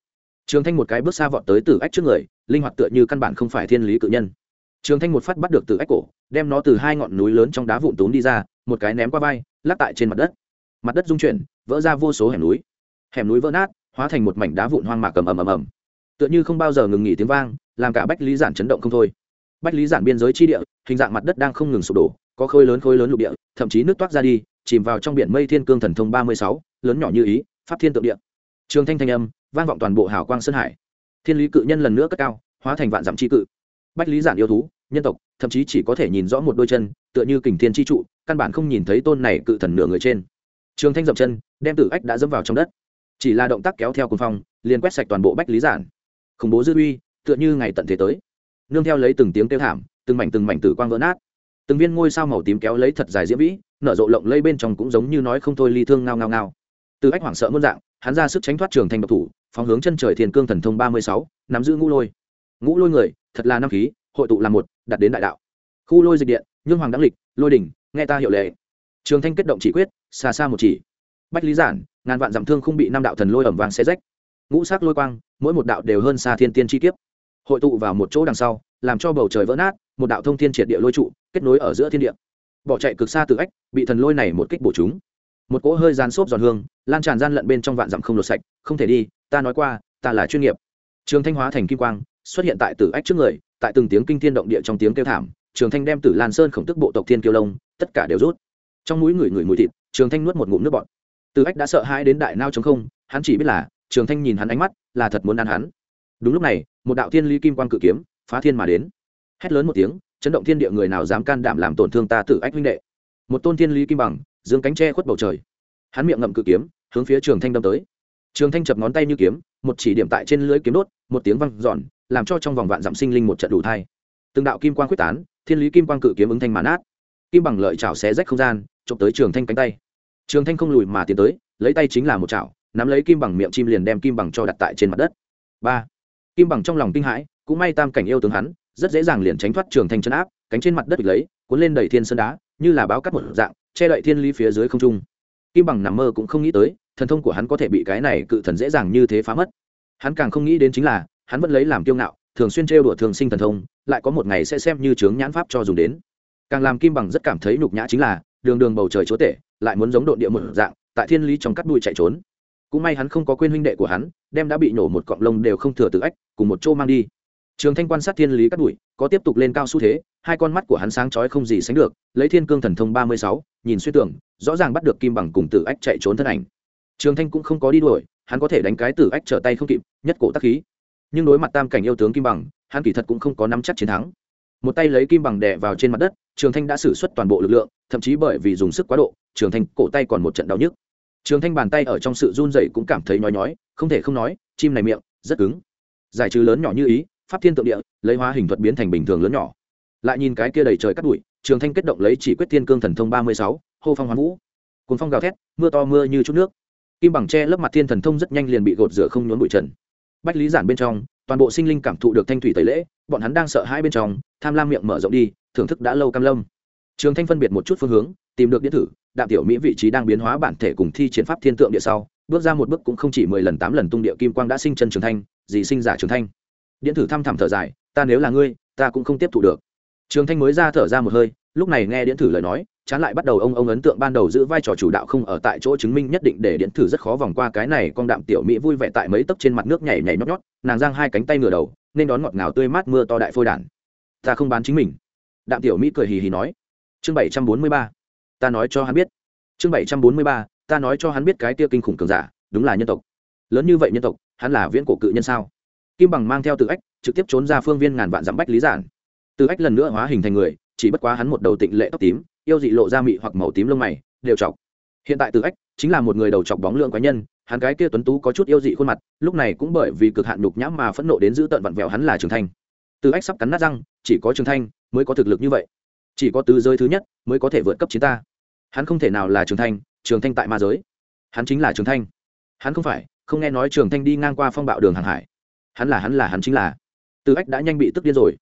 trường thanh một cái bước xa vọt tới từ ách trước người, linh hoạt tựa như căn bản không phải thiên lý cự nhân. Trường thanh một phát bắt được từ ách cổ, đem nó từ hai ngọn núi lớn trong đá vụn tốn đi ra, một cái ném qua vai, lắc tại trên mặt đất. Mặt đất rung chuyển, vỡ ra vô số hẻm núi. Hẻm núi vỡ nát, hóa thành một mảnh đá vụn hoang mạc ầm ầm ầm tựa như không bao giờ ngừng nghỉ tiếng vang, làm cả bách lý giản chấn động không thôi. Bách lý giản biên giới chi địa, hình dạng mặt đất đang không ngừng sụp đổ, có khối lớn khối lớn lục địa, thậm chí nước toát ra đi, chìm vào trong biển mây thiên cương thần thông ba mươi sáu, lớn nhỏ như ý, pháp thiên tượng địa. Trường thanh thanh âm vang vọng toàn bộ hào quang sơn hải. Thiên lý cự nhân lần nữa cất cao, hóa thành vạn dặm chi cự. Bách lý giản yêu thú, nhân tộc, thậm chí chỉ có thể nhìn rõ một đôi chân, tựa như kình thiên chi trụ, căn bản không nhìn thấy tôn này cự thần nửa người trên. Trường thanh dậm chân, đem tử ách đã dẫm vào trong đất. Chỉ là động tác kéo theo cùng phong, liền quét sạch toàn bộ bách lý giản. Khủng bố dư uy, tựa như ngày tận thế tới. Nương theo lấy từng tiếng kêu thảm, từng mảnh từng mảnh tử quang vỡ nát. Từng viên ngôi sao màu tím kéo lấy thật dài diễm vĩ, nở rộ lộng lây bên trong cũng giống như nói không thôi ly thương ngao ngao ngao. Từ ách hoảng sợ muôn dạng hắn ra sức tránh thoát trường thành độc thủ, phóng hướng chân trời thiền cương thần thông ba mươi sáu, nắm giữ ngũ lôi. Ngũ lôi người, thật là năm khí, hội tụ làm một đặt đến đại đạo. Khu lôi dịch điện, nhương hoàng đăng lịch, lôi đỉnh, nghe ta hiệu lệ. Trường thanh kết động chỉ quyết, xa xa một chỉ. Bách lý giản, ngàn vạn dặm thương không bị năm đạo thần lôi ẩm vàng xe rách. Ngũ sắc lôi quang, mỗi một đạo đều hơn xa thiên tiên chi kiếp. Hội tụ vào một chỗ đằng sau, làm cho bầu trời vỡ nát, một đạo thông thiên triệt địa lôi trụ, kết nối ở giữa thiên địa. Bỏ chạy cực xa từ ách, bị thần lôi này một kích bổ chúng một cỗ hơi gian xốp giòn hương, lan tràn gian lận bên trong vạn dặm không lột sạch, không thể đi, ta nói qua, ta là chuyên nghiệp. Trường thanh hóa thành kim quang, xuất hiện tại tử ách trước người, tại từng tiếng kinh thiên động địa trong tiếng kêu thảm, trường thanh đem tử lan sơn khổng tức bộ tộc thiên kiêu lông tất cả đều rút. Trong mũi người người mùi thịt, trường thanh nuốt một ngụm nước bọt. Tử ách đã sợ hãi đến đại nao chống không, hắn chỉ biết là, trường thanh nhìn hắn ánh mắt, là thật muốn ăn hắn. Đúng lúc này, một đạo thiên ly kim quang cự kiếm, phá thiên mà đến. Hét lớn một tiếng, chấn động thiên địa người nào dám can đảm làm tổn thương ta tử ách huynh đệ? Một tôn thiên lý kim bằng dương cánh tre khuất bầu trời. Hắn miệng ngậm cự kiếm, hướng phía trường thanh đâm tới. Trường thanh chập ngón tay như kiếm, một chỉ điểm tại trên lưới kiếm đốt, một tiếng văng giòn làm cho trong vòng vạn dặm sinh linh một trận đủ thai. Từng đạo kim quang quyết tán, thiên lý kim quang cự kiếm ứng thanh màn át kim bằng lợi chảo xé rách không gian, chụp tới trường thanh cánh tay. Trường thanh không lùi mà tiến tới, lấy tay chính là một chảo, nắm lấy kim bằng miệng chim liền đem kim bằng cho đặt tại trên mặt đất. Ba. Kim bằng trong lòng kinh hãi, cũng may tam cảnh yêu tướng hắn, rất dễ dàng liền tránh thoát trường thanh chân áp, cánh trên mặt đất bị lấy, cuốn lên đầy thiên sơn đá, như là báo cắt một dạng che đậy thiên Lý phía dưới không trung. Kim bằng nằm mơ cũng không nghĩ tới, thần thông của hắn có thể bị cái này cự thần dễ dàng như thế phá mất. Hắn càng không nghĩ đến chính là, hắn vẫn lấy làm kiêu ngạo, thường xuyên trêu đùa thường sinh thần thông, lại có một ngày sẽ xem như chướng nhãn pháp cho dùng đến. Càng làm kim bằng rất cảm thấy nhục nhã chính là, đường đường bầu trời chúa tể, lại muốn giống đội địa một dạng, tại thiên lý trong cắt đuôi chạy trốn. Cũng may hắn không có quên huynh đệ của hắn, đem đã bị nổ một cọng lông đều không thừa tự ách, cùng một chỗ mang đi trường thanh quan sát thiên lý cắt đuổi, có tiếp tục lên cao xu thế, hai con mắt của hắn sáng chói không gì sánh được, lấy thiên cương thần thông ba mươi sáu, nhìn suy tưởng rõ ràng bắt được kim bằng cùng tử ách chạy trốn thân ảnh. Trường thanh cũng không có đi đuổi, hắn có thể đánh cái tử ách trở tay không kịp, nhất cổ tắc khí. Nhưng đối mặt tam cảnh yêu tướng kim bằng, hắn kỳ thật cũng không có nắm chắc chiến thắng. Một tay lấy kim bằng đè vào trên mặt đất, trường thanh đã xử suất toàn bộ lực lượng, thậm chí bởi vì dùng sức quá độ, trường thanh cổ tay còn một trận đau nhức. Trường thanh bàn tay ở trong sự run dậy cũng cảm thấy nhói nhói, không thể không nói, chim này miệng, rất cứng. Giải trừ lớn nhỏ như ý pháp thiên tượng địa, lấy hóa hình thuật biến thành bình thường lớn nhỏ. Lại nhìn cái kia đầy trời cắt bụi, trường thanh kết động lấy chỉ quyết thiên cương thần thông ba mươi sáu, hô phong hoán vũ. Cồn phong gào thét, mưa to mưa như chút nước. Kim bằng tre lớp mặt thiên thần thông rất nhanh liền bị gột rửa không nhốn bụi trần. Bách lý giản bên trong, toàn bộ sinh linh cảm thụ được thanh thủy tẩy lễ, bọn hắn đang sợ hãi bên trong, tham lam miệng mở rộng đi, thưởng thức đã lâu cam lâm. Trường thanh phân biệt một chút phương hướng, tìm được điện thử, đạm tiểu mỹ vị trí đang biến hóa bản thể cùng thi chiến pháp thiên tượng địa sau, bước ra một bước cũng không chỉ mười lần tám lần tung địa kim quang đã sinh chân trường thanh, dì sinh giả trường thanh điện thử thăm thẳm thở dài, ta nếu là ngươi, ta cũng không tiếp thụ được. Trường thanh mới ra thở ra một hơi, lúc này nghe điện thử lời nói, chán lại bắt đầu ông ông ấn tượng ban đầu giữ vai trò chủ đạo không ở tại chỗ chứng minh nhất định để điện thử rất khó vòng qua cái này con đạm tiểu mỹ vui vẻ tại mấy tấc trên mặt nước nhảy nhảy nhót nhót, nàng giang hai cánh tay ngửa đầu, nên đón ngọt ngào tươi mát mưa to đại phôi đản. Ta không bán chính mình. Đạm tiểu mỹ cười hì hì nói. Chương bảy trăm bốn mươi ba. Ta nói cho hắn biết. Chương bảy trăm bốn mươi ba. Ta nói cho hắn biết cái tia kinh khủng cường giả, đúng là nhân tộc. Lớn như vậy nhân tộc, hắn là viễn cổ cự nhân sao? Kim bằng mang theo từ ách, trực tiếp trốn ra phương viên ngàn vạn dặm bách lý giản. Từ ách lần nữa hóa hình thành người, chỉ bất quá hắn một đầu tịnh lệ tóc tím, yêu dị lộ ra mị hoặc màu tím lông mày, đều chọc. Hiện tại từ ách chính là một người đầu chọc bóng lượng cá nhân, hắn cái kia tuấn tú có chút yêu dị khuôn mặt, lúc này cũng bởi vì cực hạn nhục nhãm mà phẫn nộ đến giữ tận vặn vẹo hắn là trường thanh. Từ ách sắp cắn nát răng, chỉ có trường thanh mới có thực lực như vậy. Chỉ có tứ giới thứ nhất mới có thể vượt cấp chiến ta. Hắn không thể nào là trường thanh trường thanh tại ma giới. Hắn chính là trường thanh. Hắn không phải, không nghe nói trường thanh đi ngang qua phong bạo đường hàng hải hắn là hắn là hắn chính là. Từ ách đã nhanh bị tức điên rồi.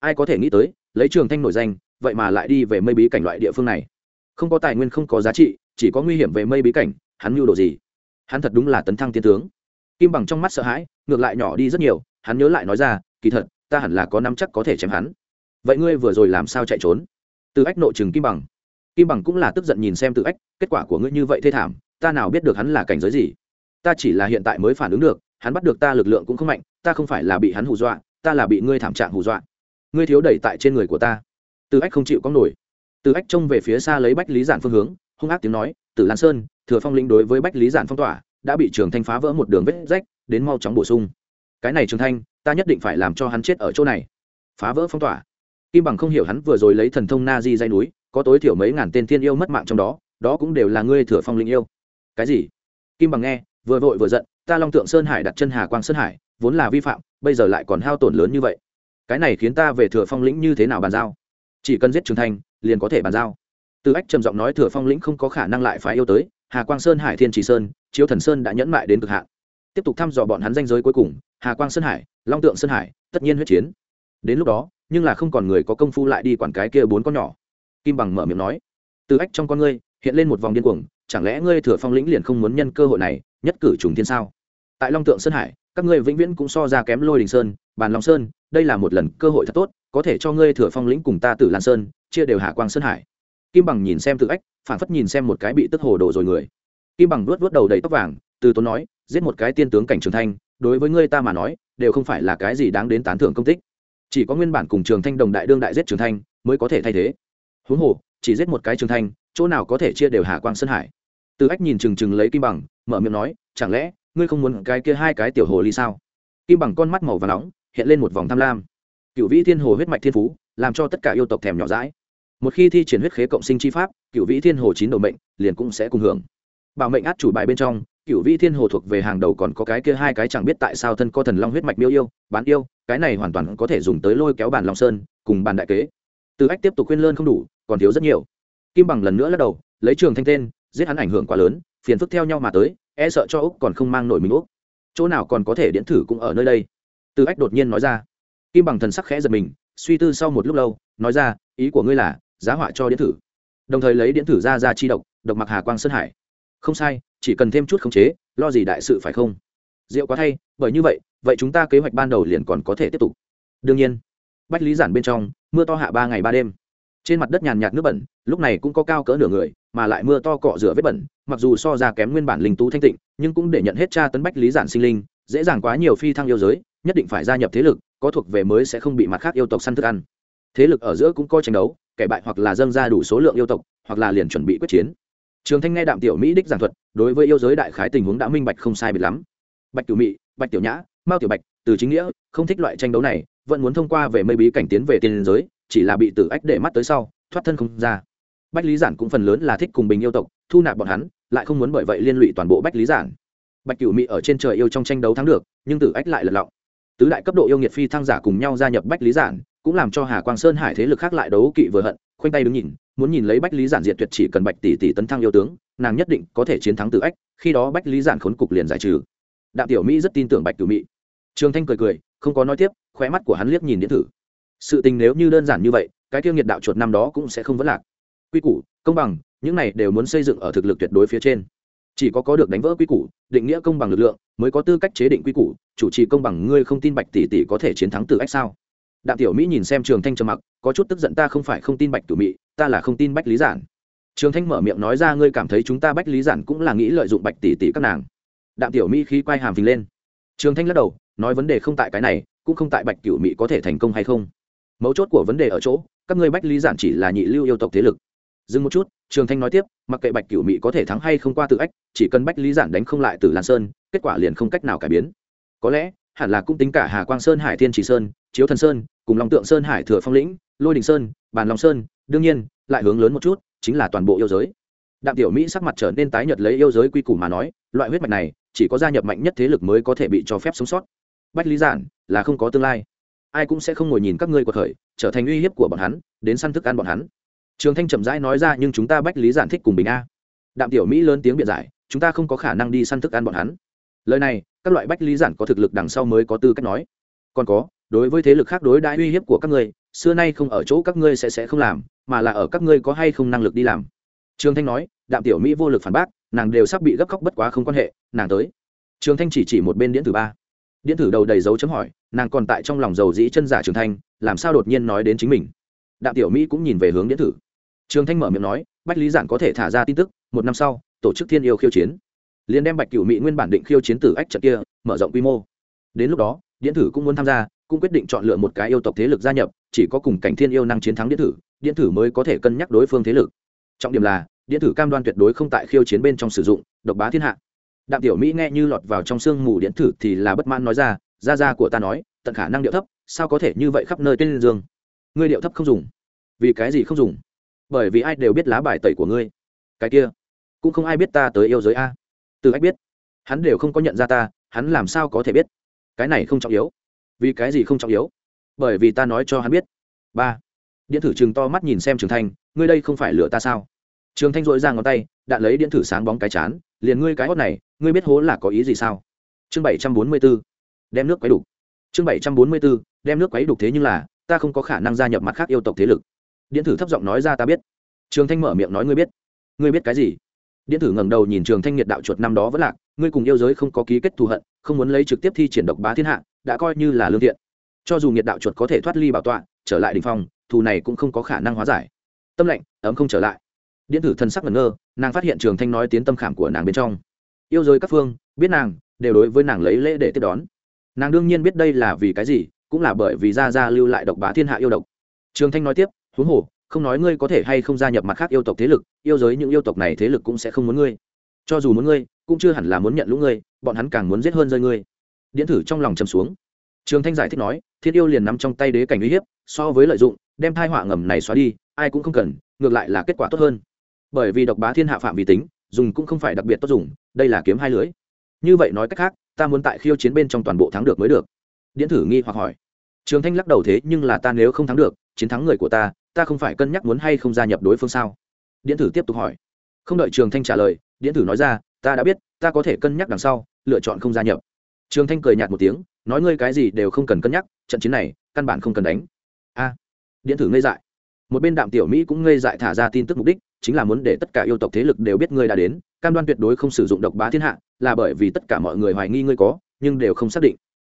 Ai có thể nghĩ tới, lấy trường thanh nổi danh, vậy mà lại đi về mây bí cảnh loại địa phương này. Không có tài nguyên, không có giá trị, chỉ có nguy hiểm về mây bí cảnh, hắn mưu đồ gì? Hắn thật đúng là tấn thăng tiên tướng. Kim bằng trong mắt sợ hãi, ngược lại nhỏ đi rất nhiều, hắn nhớ lại nói ra, kỳ thật, ta hẳn là có năm chắc có thể chém hắn. Vậy ngươi vừa rồi làm sao chạy trốn? Từ ách nội chừng kim bằng. Kim bằng cũng là tức giận nhìn xem từ ách, kết quả của ngươi như vậy thê thảm, ta nào biết được hắn là cảnh giới gì? Ta chỉ là hiện tại mới phản ứng được hắn bắt được ta lực lượng cũng không mạnh, ta không phải là bị hắn hù dọa, ta là bị ngươi thảm trạng hù dọa. Ngươi thiếu đẩy tại trên người của ta. Từ ách không chịu có nổi. Từ ách trông về phía xa lấy bách lý giản phương hướng, hung ác tiếng nói từ lan sơn, thừa phong lĩnh đối với bách lý giản phong tỏa, đã bị trường thanh phá vỡ một đường vết rách, đến mau chóng bổ sung. Cái này trường thanh, ta nhất định phải làm cho hắn chết ở chỗ này. Phá vỡ phong tỏa. Kim bằng không hiểu hắn vừa rồi lấy thần thông na di dây núi, có tối thiểu mấy ngàn tên thiên yêu mất mạng trong đó đó cũng đều là ngươi thừa phong linh yêu. Cái gì? Kim bằng nghe, vừa vội vừa giận ta long tượng sơn hải đặt chân hà quang sơn hải, vốn là vi phạm, bây giờ lại còn hao tổn lớn như vậy. Cái này khiến ta về thừa phong lĩnh như thế nào bàn giao? Chỉ cần giết trường thanh liền có thể bàn giao. Từ ách trầm giọng nói thừa phong lĩnh không có khả năng lại phái yêu tới, hà quang sơn hải thiên trì sơn, chiếu thần sơn đã nhẫn mại đến cực hạn. Tiếp tục thăm dò bọn hắn danh giới cuối cùng, hà quang sơn hải, long tượng sơn hải, tất nhiên huyết chiến. Đến lúc đó, nhưng là không còn người có công phu lại đi quản cái kia bốn con nhỏ. Kim bằng mở miệng nói, từ ách, trong con ngươi hiện lên một vòng điên cuồng, chẳng lẽ ngươi thừa phong lĩnh liền không muốn nhân cơ hội này, nhất cử trùng thiên sao? Tại long tượng sơn hải, các ngươi vĩnh viễn cũng so ra kém lôi đình sơn, bàn long sơn, đây là một lần cơ hội thật tốt, có thể cho ngươi thừa phong lĩnh cùng ta tử lan sơn, chia đều hạ quang sơn hải. Kim bằng nhìn xem tự ách phản phất nhìn xem một cái bị tức hồ đồ rồi người. Kim bằng vuốt vớt đầu đầy tóc vàng, từ tốn nói, giết một cái tiên tướng cảnh trường thanh, đối với ngươi ta mà nói, đều không phải là cái gì đáng đến tán thưởng công tích. Chỉ có nguyên bản cùng trường thanh đồng đại đương đại giết trường thanh, mới có thể thay thế. Huống hồ, chỉ giết một cái trường thanh, chỗ nào có thể chia đều hạ quang sơn hải. Từ ách nhìn chừng chừng lấy kim bằng, mở miệng nói, chẳng lẽ ngươi không muốn cái kia hai cái tiểu hồ ly sao? Kim bằng con mắt màu và nóng, hiện lên một vòng tham lam. Cựu vĩ thiên hồ huyết mạch thiên phú, làm cho tất cả yêu tộc thèm nhỏ rãi một khi thi triển huyết khế cộng sinh chi pháp, cựu vĩ thiên hồ chín đầu mệnh liền cũng sẽ cùng hưởng. Bảo mệnh át chủ bài bên trong, cựu vĩ thiên hồ thuộc về hàng đầu còn có cái kia hai cái chẳng biết tại sao thân có thần long huyết mạch miêu yêu, bán yêu, cái này hoàn toàn có thể dùng tới lôi kéo bàn long sơn, cùng bàn đại kế. Từ ách tiếp tục khuyên lơn không đủ, còn thiếu rất nhiều. Kim bằng lần nữa lắc đầu, lấy trường thanh tên, giết hắn ảnh hưởng quá lớn, phiền phức theo nhau mà tới e sợ cho úc còn không mang nổi mình úc. Chỗ nào còn có thể điện thử cũng ở nơi đây. Từ ách đột nhiên nói ra. Kim bằng thần sắc khẽ giật mình, suy tư sau một lúc lâu, nói ra, ý của ngươi là, giá họa cho điện thử. Đồng thời lấy điện thử ra ra chi độc độc mặc hà quang sơn hải. Không sai, chỉ cần thêm chút khống chế, lo gì đại sự phải không? Rượu quá thay, bởi như vậy vậy chúng ta kế hoạch ban đầu liền còn có thể tiếp tục. Đương nhiên, bách lý giản bên trong, mưa to hạ ba ngày ba đêm. Trên mặt đất nhàn nhạt nước bẩn, lúc này cũng có cao cỡ nửa người mà lại mưa to cọ rửa vết bẩn, mặc dù so ra kém nguyên bản linh tú thanh tịnh, nhưng cũng để nhận hết tra tấn bách lý giản sinh linh, dễ dàng quá nhiều phi thăng yêu giới, nhất định phải gia nhập thế lực, có thuộc về mới sẽ không bị mặt khác yêu tộc săn thức ăn. Thế lực ở giữa cũng coi tranh đấu, kẻ bại hoặc là dâng ra đủ số lượng yêu tộc, hoặc là liền chuẩn bị quyết chiến. Trường thanh nghe đạm tiểu mỹ đích giảng thuật, đối với yêu giới đại khái tình huống đã minh bạch không sai biệt lắm. Bạch tiểu mỹ, bạch tiểu nhã, mao tiểu bạch, từ chính nghĩa, không thích loại tranh đấu này, vẫn muốn thông qua về mây bí cảnh tiến về tiền giới, chỉ là bị tử ách để mắt tới sau, thoát thân không ra bách lý giản cũng phần lớn là thích cùng bình yêu tộc, thu nạp bọn hắn, lại không muốn bởi vậy liên lụy toàn bộ bách lý giản. Bạch cửu Mị ở trên trời yêu trong tranh đấu thắng được, nhưng tử ách lại lật lọng. Tứ đại cấp độ yêu nghiệt phi thăng giả cùng nhau gia nhập bách lý giản, cũng làm cho hà quang sơn hải thế lực khác lại đấu kỵ vừa hận, khoanh tay đứng nhìn, muốn nhìn lấy bách lý giản diệt tuyệt chỉ cần bạch tỷ tỷ tấn thăng yêu tướng, nàng nhất định có thể chiến thắng tử ách, khi đó bách lý giản khốn cục liền giải trừ. Đạm tiểu mỹ rất tin tưởng bạch cửu mỹ trường thanh cười cười, không có nói tiếp, khóe mắt của hắn liếc nhìn điện thử sự tình nếu như đơn giản như vậy, cái tiêu nghiệt đạo chuột năm đó cũng sẽ không vấn lạc quy củ, công bằng, những này đều muốn xây dựng ở thực lực tuyệt đối phía trên. Chỉ có có được đánh vỡ quy củ, định nghĩa công bằng lực lượng, mới có tư cách chế định quy củ, chủ trì công bằng, ngươi không tin bạch tỷ tỷ có thể chiến thắng từ ách sao? Đạm tiểu mỹ nhìn xem trường thanh trầm mặc, có chút tức giận, ta không phải không tin bạch tử mỹ, ta là không tin bách lý giản. Trường thanh mở miệng nói ra, ngươi cảm thấy chúng ta bách lý giản cũng là nghĩ lợi dụng bạch tỷ tỷ các nàng. Đạm tiểu mỹ khí quay hàm phình lên. Trường thanh lắc đầu, nói, vấn đề không tại cái này, cũng không tại bạch cửu mỹ có thể thành công hay không. Mấu chốt của vấn đề ở chỗ, các ngươi bách lý giản chỉ là nhị lưu yêu tộc thế lực dừng một chút, trường thanh nói tiếp, mặc kệ bạch cửu mỹ có thể thắng hay không qua tự ách, chỉ cần bách lý giản đánh không lại từ lan sơn, kết quả liền không cách nào cải biến. Có lẽ, hẳn là cũng tính cả hà quang sơn, hải thiên chỉ sơn, chiếu thần sơn, cùng lòng tượng sơn, hải thừa phong lĩnh, lôi đình sơn, bàn long sơn, đương nhiên, lại hướng lớn một chút, chính là toàn bộ yêu giới. Đạm tiểu mỹ sắc mặt trở nên tái nhợt lấy yêu giới quy củ mà nói, loại huyết mạch này, chỉ có gia nhập mạnh nhất thế lực mới có thể bị cho phép sống sót. Bách lý giản, là không có tương lai. Ai cũng sẽ không ngồi nhìn các ngươi của thời trở thành uy hiếp của bọn hắn, đến săn thức ăn bọn hắn trường thanh chậm rãi nói ra, nhưng chúng ta bách lý giản thích cùng bình a. Đạm tiểu mỹ lớn tiếng biện giải, chúng ta không có khả năng đi săn thức ăn bọn hắn. Lời này, các loại bách lý giản có thực lực đằng sau mới có tư cách nói. Còn có, đối với thế lực khác đối đãi uy hiếp của các ngươi, xưa nay không ở chỗ các ngươi sẽ sẽ không làm, mà là ở các ngươi có hay không năng lực đi làm. Trường thanh nói, đạm tiểu mỹ vô lực phản bác, nàng đều sắp bị gấp khóc bất quá không quan hệ, nàng tới. Trường thanh chỉ chỉ một bên điện tử ba. Điện tử đầu đầy dấu chấm hỏi, nàng còn tại trong lòng dầu dĩ chân giả trường thanh, làm sao đột nhiên nói đến chính mình? Đạm tiểu mỹ cũng nhìn về hướng điện tử trường thanh mở miệng nói, bách lý giản có thể thả ra tin tức, một năm sau, tổ chức thiên yêu khiêu chiến. Liền đem bạch cửu mỹ nguyên bản định khiêu chiến tử ách trận kia, mở rộng quy mô. Đến lúc đó, điện tử cũng muốn tham gia, cũng quyết định chọn lựa một cái yêu tộc thế lực gia nhập, chỉ có cùng cảnh thiên yêu năng chiến thắng điện tử điện tử mới có thể cân nhắc đối phương thế lực. Trọng điểm là, điện tử cam đoan tuyệt đối không tại khiêu chiến bên trong sử dụng, độc bá thiên hạ. Đạm tiểu mỹ nghe như lọt vào trong sương mù điện tử thì là bất mãn nói ra ra ra của ta nói, tận khả năng điệu thấp, sao có thể như vậy khắp nơi tên dương? Ngươi điệu thấp không dùng. Vì cái gì không dùng? Bởi vì ai đều biết lá bài tẩy của ngươi. Cái kia, cũng không ai biết ta tới yêu giới a. Từ ách biết, hắn đều không có nhận ra ta, hắn làm sao có thể biết? Cái này không trọng yếu. Vì cái gì không trọng yếu? Bởi vì ta nói cho hắn biết. Ba, điện thử chừng to mắt nhìn xem trường thanh, ngươi đây không phải lựa ta sao? Trường thanh dội ra ngón tay, đạn lấy điện thử sáng bóng cái chán, liền ngươi cái hót này, ngươi biết hố là có ý gì sao? Chương bảy trăm bốn mươi b ố đem nước quấy đục. Chương bảy trăm bốn mươi b ố đem nước quấy đục thế nhưng là, ta không có khả năng gia nhập mặt khác yêu tộc thế lực điện thử thấp giọng nói ra ta biết. Trường thanh mở miệng nói ngươi biết. Ngươi biết cái gì? Điện thử ngẩng đầu nhìn trường thanh nhiệt đạo chuột năm đó vẫn lạc, ngươi cùng yêu giới không có ký kết thù hận, không muốn lấy trực tiếp thi triển độc bá thiên hạ, đã coi như là lương thiện. Cho dù nhiệt đạo chuột có thể thoát ly bảo tọa, trở lại đình phòng phong, thù này cũng không có khả năng hóa giải. Tâm lệnh, ấm không trở lại. Điện tử thân sắc ngẩn ngơ, nàng phát hiện trường thanh nói tiến tâm khảm của nàng bên trong. Yêu giới các phương, biết nàng, đều đối với nàng lấy lễ để tiếp đón. Nàng đương nhiên biết đây là vì cái gì, cũng là bởi vì gia gia lưu lại độc bá thiên hạ yêu độc. Trường thanh nói tiếp huống hồ, không nói ngươi có thể hay không gia nhập mặt khác yêu tộc thế lực, yêu giới những yêu tộc này thế lực cũng sẽ không muốn ngươi. Cho dù muốn ngươi, cũng chưa hẳn là muốn nhận lũ ngươi, bọn hắn càng muốn giết hơn rơi ngươi. Điện thử trong lòng chầm xuống. Trường thanh giải thích nói, thiết yêu liền nắm trong tay đế cảnh uy hiếp, so với lợi dụng, đem thai họa ngầm này xóa đi, ai cũng không cần, ngược lại là kết quả tốt hơn. Bởi vì độc bá thiên hạ phạm vi tính, dùng cũng không phải đặc biệt tốt dùng, đây là kiếm hai lưới. Như vậy nói cách khác, ta muốn tại khiêu chiến bên trong toàn bộ thắng được mới được. Điện thử nghi hoặc hỏi. Trường thanh lắc đầu thế, nhưng là ta nếu không thắng được, chiến thắng người của ta ta không phải cân nhắc muốn hay không gia nhập đối phương sao? Điện Tử tiếp tục hỏi. Không đợi trường thanh trả lời, điện Tử nói ra, ta đã biết, ta có thể cân nhắc đằng sau, lựa chọn không gia nhập. Trường thanh cười nhạt một tiếng, nói ngươi cái gì đều không cần cân nhắc, trận chiến này, căn bản không cần đánh. A. Điện Tử ngây dại. Một bên đạm tiểu mỹ cũng ngây dại thả ra tin tức mục đích, chính là muốn để tất cả yêu tộc thế lực đều biết ngươi đã đến, cam đoan tuyệt đối không sử dụng độc bá thiên hạ, là bởi vì tất cả mọi người hoài nghi ngươi có, nhưng đều không xác định.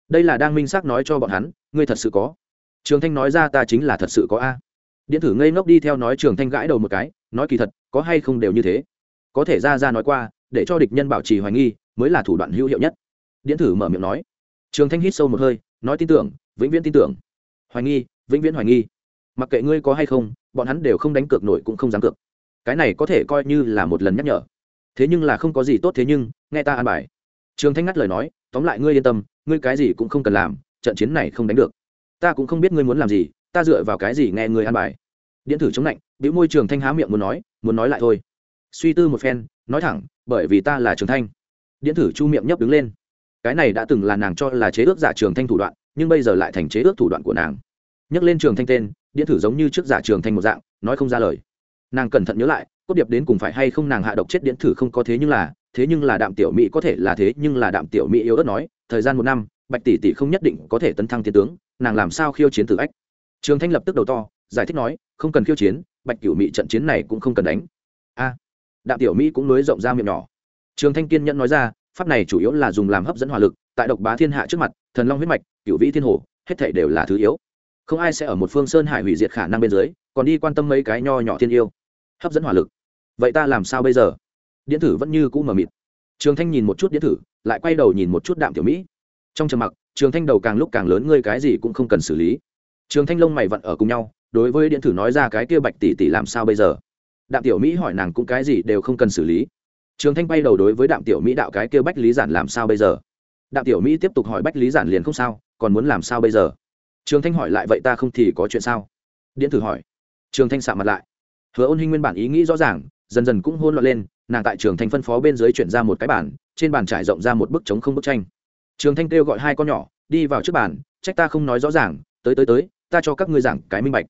Đây là đang minh xác nói cho bọn hắn, ngươi thật sự có. Trường thanh nói ra ta chính là thật sự có a điện thử ngây ngốc đi theo nói trường thanh gãi đầu một cái, nói kỳ thật, có hay không đều như thế. Có thể ra ra nói qua, để cho địch nhân bảo trì hoài nghi, mới là thủ đoạn hữu hiệu nhất. Điện thử mở miệng nói. Trường thanh hít sâu một hơi, nói tin tưởng, vĩnh viễn tin tưởng. Hoài nghi, vĩnh viễn hoài nghi. Mặc kệ ngươi có hay không, bọn hắn đều không đánh cược nổi cũng không dám cược. Cái này có thể coi như là một lần nhắc nhở. Thế nhưng là không có gì tốt thế nhưng, nghe ta an bài. Trường thanh ngắt lời nói, tóm lại ngươi yên tâm, ngươi cái gì cũng không cần làm, trận chiến này không đánh được. Ta cũng không biết ngươi muốn làm gì, ta dựa vào cái gì nghe ngươi an bài điện thử chống lạnh biểu môi trường thanh há miệng muốn nói muốn nói lại thôi. Suy tư một phen, nói thẳng, bởi vì ta là trường thanh. Điện thử chu miệng nhấp đứng lên. Cái này đã từng là nàng cho là chế ước giả trường thanh thủ đoạn, nhưng bây giờ lại thành chế ước thủ đoạn của nàng. Nhắc lên trường thanh tên, điện thử giống như trước giả trường thanh một dạng, nói không ra lời. Nàng cẩn thận nhớ lại, cốt điệp đến cùng phải hay không nàng hạ độc chết điện thử không có thế nhưng là, thế nhưng là đạm tiểu mỹ có thể là thế, nhưng là đạm tiểu mỹ yếu ớt nói, thời gian một năm, bạch tỷ tỷ không nhất định có thể tấn thăng tiến tướng, nàng làm sao khiêu chiến tử ách? Trường thanh lập tức đầu to giải thích nói, không cần khiêu chiến, bạch cửu mỹ trận chiến này cũng không cần đánh. A, đạm tiểu mỹ cũng nối rộng ra miệng nhỏ. Trường thanh kiên nhẫn nói ra, pháp này chủ yếu là dùng làm hấp dẫn hỏa lực, tại độc bá thiên hạ trước mặt, thần long huyết mạch, cửu vĩ thiên hồ, hết thảy đều là thứ yếu. Không ai sẽ ở một phương sơn hải hủy diệt khả năng bên dưới, còn đi quan tâm mấy cái nho nhỏ thiên yêu. Hấp dẫn hỏa lực. Vậy ta làm sao bây giờ? Điện thử vẫn như cũ mờ mịt. Trường thanh nhìn một chút điện thử, lại quay đầu nhìn một chút đạm tiểu mỹ. Trong trầm mặc, trường thanh đầu càng lúc càng lớn, ngươi cái gì cũng không cần xử lý. Trường thanh lông mày vận ở cùng nhau đối với điện thử nói ra cái kia bạch tỷ tỷ làm sao bây giờ? Đạm tiểu mỹ hỏi nàng cũng cái gì đều không cần xử lý. Trường thanh bay đầu đối với đạm tiểu mỹ đạo cái kia bách lý giản làm sao bây giờ? Đạm tiểu mỹ tiếp tục hỏi bách lý giản liền không sao, còn muốn làm sao bây giờ? Trường thanh hỏi lại vậy ta không thì có chuyện sao? Điện thử hỏi. Trường thanh sạ mặt lại. Hứa ôn hinh nguyên bản ý nghĩ rõ ràng, dần dần cũng hôn loạn lên, nàng tại trường thanh phân phó bên dưới chuyển ra một cái bản trên bàn trải rộng ra một bức trống không bức tranh. Trường thanh kêu gọi hai con nhỏ, đi vào trước bàn, trách ta không nói rõ ràng, tới tới tới, ta cho các ngươi giảng cái minh bạch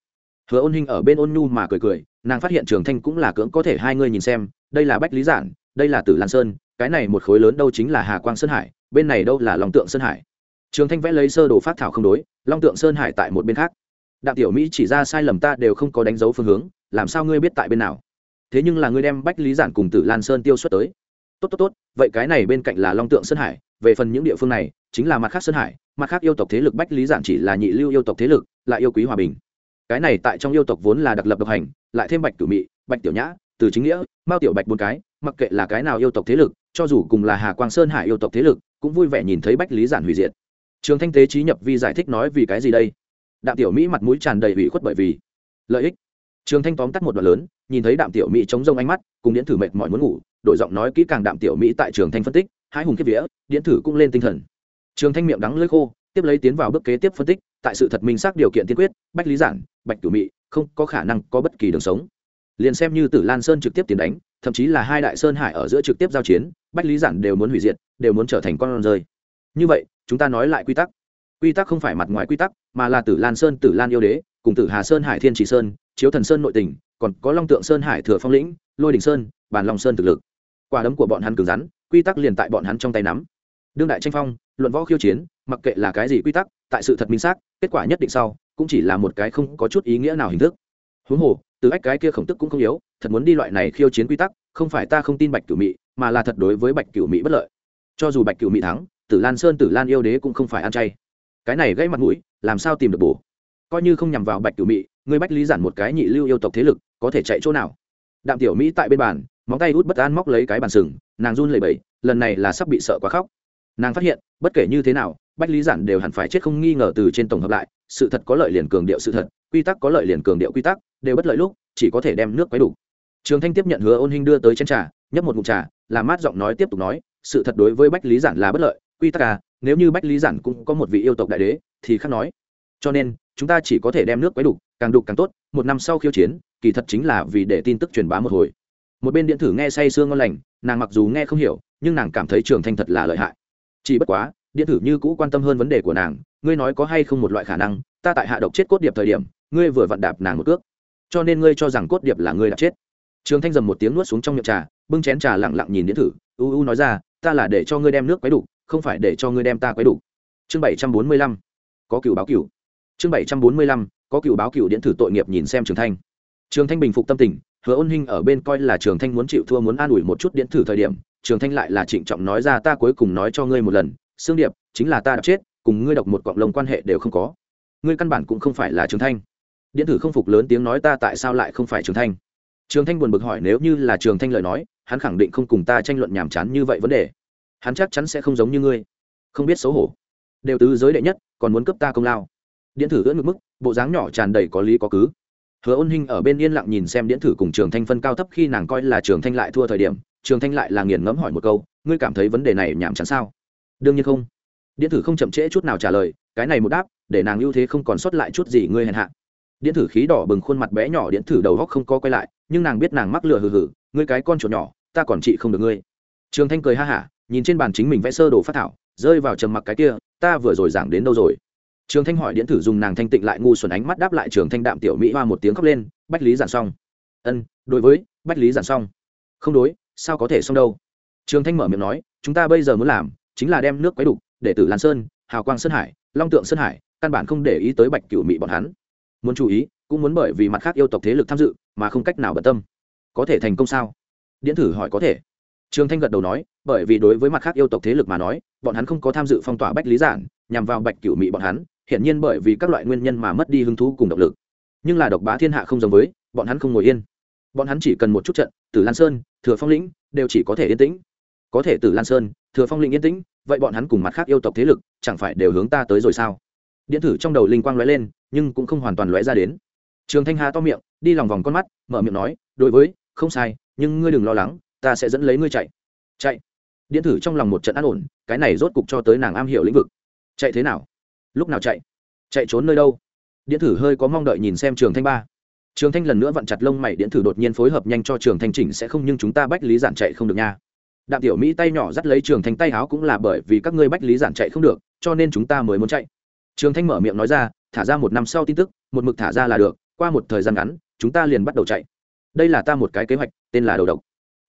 hứa ôn hinh ở bên ôn nhu mà cười cười, nàng phát hiện trường thanh cũng là cưỡng có thể hai ngươi nhìn xem, đây là bách lý giản, đây là tử lan sơn, cái này một khối lớn đâu chính là hà quang sơn hải, bên này đâu là lòng tượng sơn hải. Trường thanh vẽ lấy sơ đồ phát thảo không đối, long tượng sơn hải tại một bên khác. Đặng tiểu mỹ chỉ ra sai lầm ta đều không có đánh dấu phương hướng, làm sao ngươi biết tại bên nào? Thế nhưng là ngươi đem bách lý giản cùng tử lan sơn tiêu xuất tới. Tốt tốt tốt, vậy cái này bên cạnh là long tượng sơn hải, về phần những địa phương này, chính là mặt khác sơn hải, mặt khác yêu tộc thế lực bách lý giản chỉ là nhị lưu yêu tộc thế lực, lại yêu quý hòa bình cái này tại trong yêu tộc vốn là đặc lập độc hành, lại thêm bạch cửu mị, bạch tiểu nhã, từ chính nghĩa, mao tiểu bạch bốn cái, mặc kệ là cái nào yêu tộc thế lực, cho dù cùng là hà quang sơn hải yêu tộc thế lực, cũng vui vẻ nhìn thấy bách lý giản hủy diệt. Trường thanh tế trí nhập vi giải thích nói vì cái gì đây? Đạm tiểu mỹ mặt mũi tràn đầy ủy khuất bởi vì lợi ích. Trường thanh tóm tắt một đoạn lớn, nhìn thấy đạm tiểu mỹ chống rông ánh mắt, cùng điện thử mệt mỏi muốn ngủ, đổi giọng nói kỹ càng đạm tiểu mỹ tại trường thanh phân tích, hai hùng kiếp vía, điện thử cũng lên tinh thần. Trường thanh miệng đắng lưỡi khô, tiếp lấy tiến vào bước kế tiếp phân tích tại sự thật minh xác điều kiện tiên quyết, bách lý giản, bạch cửu Mị, không có khả năng có bất kỳ đường sống. Liền xem như tử lan sơn trực tiếp tiến đánh, thậm chí là hai đại sơn hải ở giữa trực tiếp giao chiến, bách lý giản đều muốn hủy diệt, đều muốn trở thành con rơi. Như vậy, chúng ta nói lại quy tắc. Quy tắc không phải mặt ngoài quy tắc, mà là tử lan sơn, tử lan yêu đế, cùng tử hà sơn, hải thiên trì sơn, chiếu thần sơn nội tình, còn có long tượng sơn, hải thừa phong lĩnh, lôi đình sơn, bản long sơn thực lực. Quả đấm của bọn hắn cứng rắn, quy tắc liền tại bọn hắn trong tay nắm. Đương đại tranh phong, luận võ khiêu chiến mặc kệ là cái gì quy tắc, tại sự thật minh xác, kết quả nhất định sau, cũng chỉ là một cái không có chút ý nghĩa nào hình thức. Huống hồ, từ ách cái kia khổng tức cũng không yếu, thật muốn đi loại này khiêu chiến quy tắc, không phải ta không tin bạch cửu mỹ mà là thật đối với bạch cửu mỹ bất lợi. Cho dù bạch cửu mỹ thắng, tử lan sơn, tử lan yêu đế cũng không phải ăn chay. Cái này gây mặt mũi, làm sao tìm được bổ? Coi như không nhằm vào bạch cửu mỹ người bách lý giản một cái nhị lưu yêu tộc thế lực, có thể chạy chỗ nào? Đạm tiểu mỹ tại bên bàn, móng tay út bất an móc lấy cái bàn sừng, nàng run lẩy bẩy, lần này là sắp bị sợ quá khóc nàng phát hiện, bất kể như thế nào, bách lý giản đều hẳn phải chết không nghi ngờ từ trên tổng hợp lại, sự thật có lợi liền cường điệu sự thật, quy tắc có lợi liền cường điệu quy tắc, đều bất lợi lúc, chỉ có thể đem nước quấy đủ. Trường thanh tiếp nhận hứa ôn hinh đưa tới chén trà, nhấp một ngụm trà, làm mát giọng nói tiếp tục nói, sự thật đối với bách lý giản là bất lợi, quy tắc à nếu như bách lý giản cũng có một vị yêu tộc đại đế, thì khác nói. Cho nên, chúng ta chỉ có thể đem nước quấy đục càng đục càng tốt, một năm sau khiêu chiến, kỳ thật chính là vì để tin tức truyền bá một hồi. Một bên điện thử nghe say sương ngon lành, nàng mặc dù nghe không hiểu, nhưng nàng cảm thấy trường thanh thật là lợi hại chỉ bất quá, điện thử như cũ quan tâm hơn vấn đề của nàng, ngươi nói có hay không một loại khả năng, ta tại hạ độc chết cốt điệp thời điểm, ngươi vừa vặn đạp nàng một cước. Cho nên ngươi cho rằng cốt điệp là ngươi đã chết. Trường thanh dầm một tiếng nuốt xuống trong miệng trà, bưng chén trà lặng lặng nhìn điện thử, u u nói ra, ta là để cho ngươi đem nước quấy đủ, không phải để cho ngươi đem ta quấy đủ. Chương bảy trăm bốn mươi lăm, có cựu báo cựu. Chương bảy trăm bốn mươi lăm, có cựu báo cựu điện thử tội nghiệp nhìn xem trường thanh. Trường thanh bình phục tâm tình, hứa ôn hinh ở bên coi là trường thanh muốn chịu thua muốn an ủi một chút điện thử thời điểm trường thanh lại là trịnh trọng nói ra ta cuối cùng nói cho ngươi một lần xương điệp, chính là ta đã chết, cùng ngươi đọc một cọng lông quan hệ đều không có. Ngươi căn bản cũng không phải là trường thanh. Điện tử không phục lớn tiếng nói ta tại sao lại không phải trường thanh? Trường thanh buồn bực hỏi nếu như là trường thanh lời nói, hắn khẳng định không cùng ta tranh luận nhàm chán như vậy vấn đề. Hắn chắc chắn sẽ không giống như ngươi. Không biết xấu hổ. Đều tứ giới đệ nhất, còn muốn cấp ta công lao. Điện thử ưỡn ngực mức, bộ dáng nhỏ tràn đầy có lý có cứ hứa ôn hinh ở bên yên lặng nhìn xem điện thử cùng trường thanh phân cao thấp khi nàng coi là trường thanh lại thua thời điểm, trường thanh lại là nghiền ngẫm hỏi một câu, ngươi cảm thấy vấn đề này nhảm chán sao? Đương nhiên không. Điện thử không chậm trễ chút nào trả lời, cái này một đáp, để nàng ưu thế không còn sót lại chút gì ngươi hèn hạ. Điện thử khí đỏ bừng khuôn mặt bé nhỏ, điện thử đầu góc không có quay lại, nhưng nàng biết nàng mắc lừa hừ hừ, ngươi cái con chuột nhỏ, ta còn trị không được ngươi. Trường thanh cười ha hả, nhìn trên bàn chính mình vẽ sơ đồ phát thảo, rơi vào trầm mặc cái kia, ta vừa rồi giảng đến đâu rồi? Trường thanh hỏi điện thử dùng nàng thanh tịnh lại ngu xuẩn ánh mắt đáp lại trường thanh đạm tiểu mỹ hoa một tiếng khóc lên, bách lý giản xong. Ân, đối với, bách lý giản xong. Không đối, sao có thể xong đâu? Trường thanh mở miệng nói, chúng ta bây giờ muốn làm chính là đem nước quấy đục, để tử lan sơn, hào quang sơn hải, long tượng sơn hải, căn bản không để ý tới bạch cửu mỹ bọn hắn. Muốn chú ý, cũng muốn bởi vì mặt khác yêu tộc thế lực tham dự, mà không cách nào bận tâm. Có thể thành công sao? Điện thử hỏi, có thể. Trường thanh gật đầu nói, bởi vì đối với mặt khác yêu tộc thế lực mà nói, bọn hắn không có tham dự phong tỏa bách lý giản, nhằm vào bạch cửu mỹ bọn hắn hiển nhiên bởi vì các loại nguyên nhân mà mất đi hứng thú cùng động lực. Nhưng là độc bá thiên hạ không giống với, bọn hắn không ngồi yên. Bọn hắn chỉ cần một chút trận từ lan sơn, thừa phong lĩnh đều chỉ có thể yên tĩnh. Có thể từ lan sơn, thừa phong lĩnh yên tĩnh, vậy bọn hắn cùng mặt khác yêu tộc thế lực, chẳng phải đều hướng ta tới rồi sao? Điện thử trong đầu linh quang lóe lên, nhưng cũng không hoàn toàn lóe ra đến. Trường thanh hà to miệng, đi lòng vòng con mắt, mở miệng nói, đối với, không sai, nhưng ngươi đừng lo lắng, ta sẽ dẫn lấy ngươi chạy. Chạy. Điện thử trong lòng một trận an ổn, cái này rốt cục cho tới nàng am hiểu lĩnh vực. Chạy thế nào? Lúc nào chạy? Chạy trốn nơi đâu? Điện thử hơi có mong đợi nhìn xem trường thanh ba. Trường thanh lần nữa vặn chặt lông mày, điện thử đột nhiên phối hợp nhanh cho trường thanh chỉnh sẽ không nhưng chúng ta bách lý giản chạy không được nha. Đạm tiểu mỹ tay nhỏ dắt lấy trường thanh tay áo cũng là bởi vì các ngươi bách lý giản chạy không được, cho nên chúng ta mới muốn chạy. Trường thanh mở miệng nói ra, thả ra một năm sau tin tức, một mực thả ra là được, qua một thời gian ngắn, chúng ta liền bắt đầu chạy. Đây là ta một cái kế hoạch, tên là đầu độc.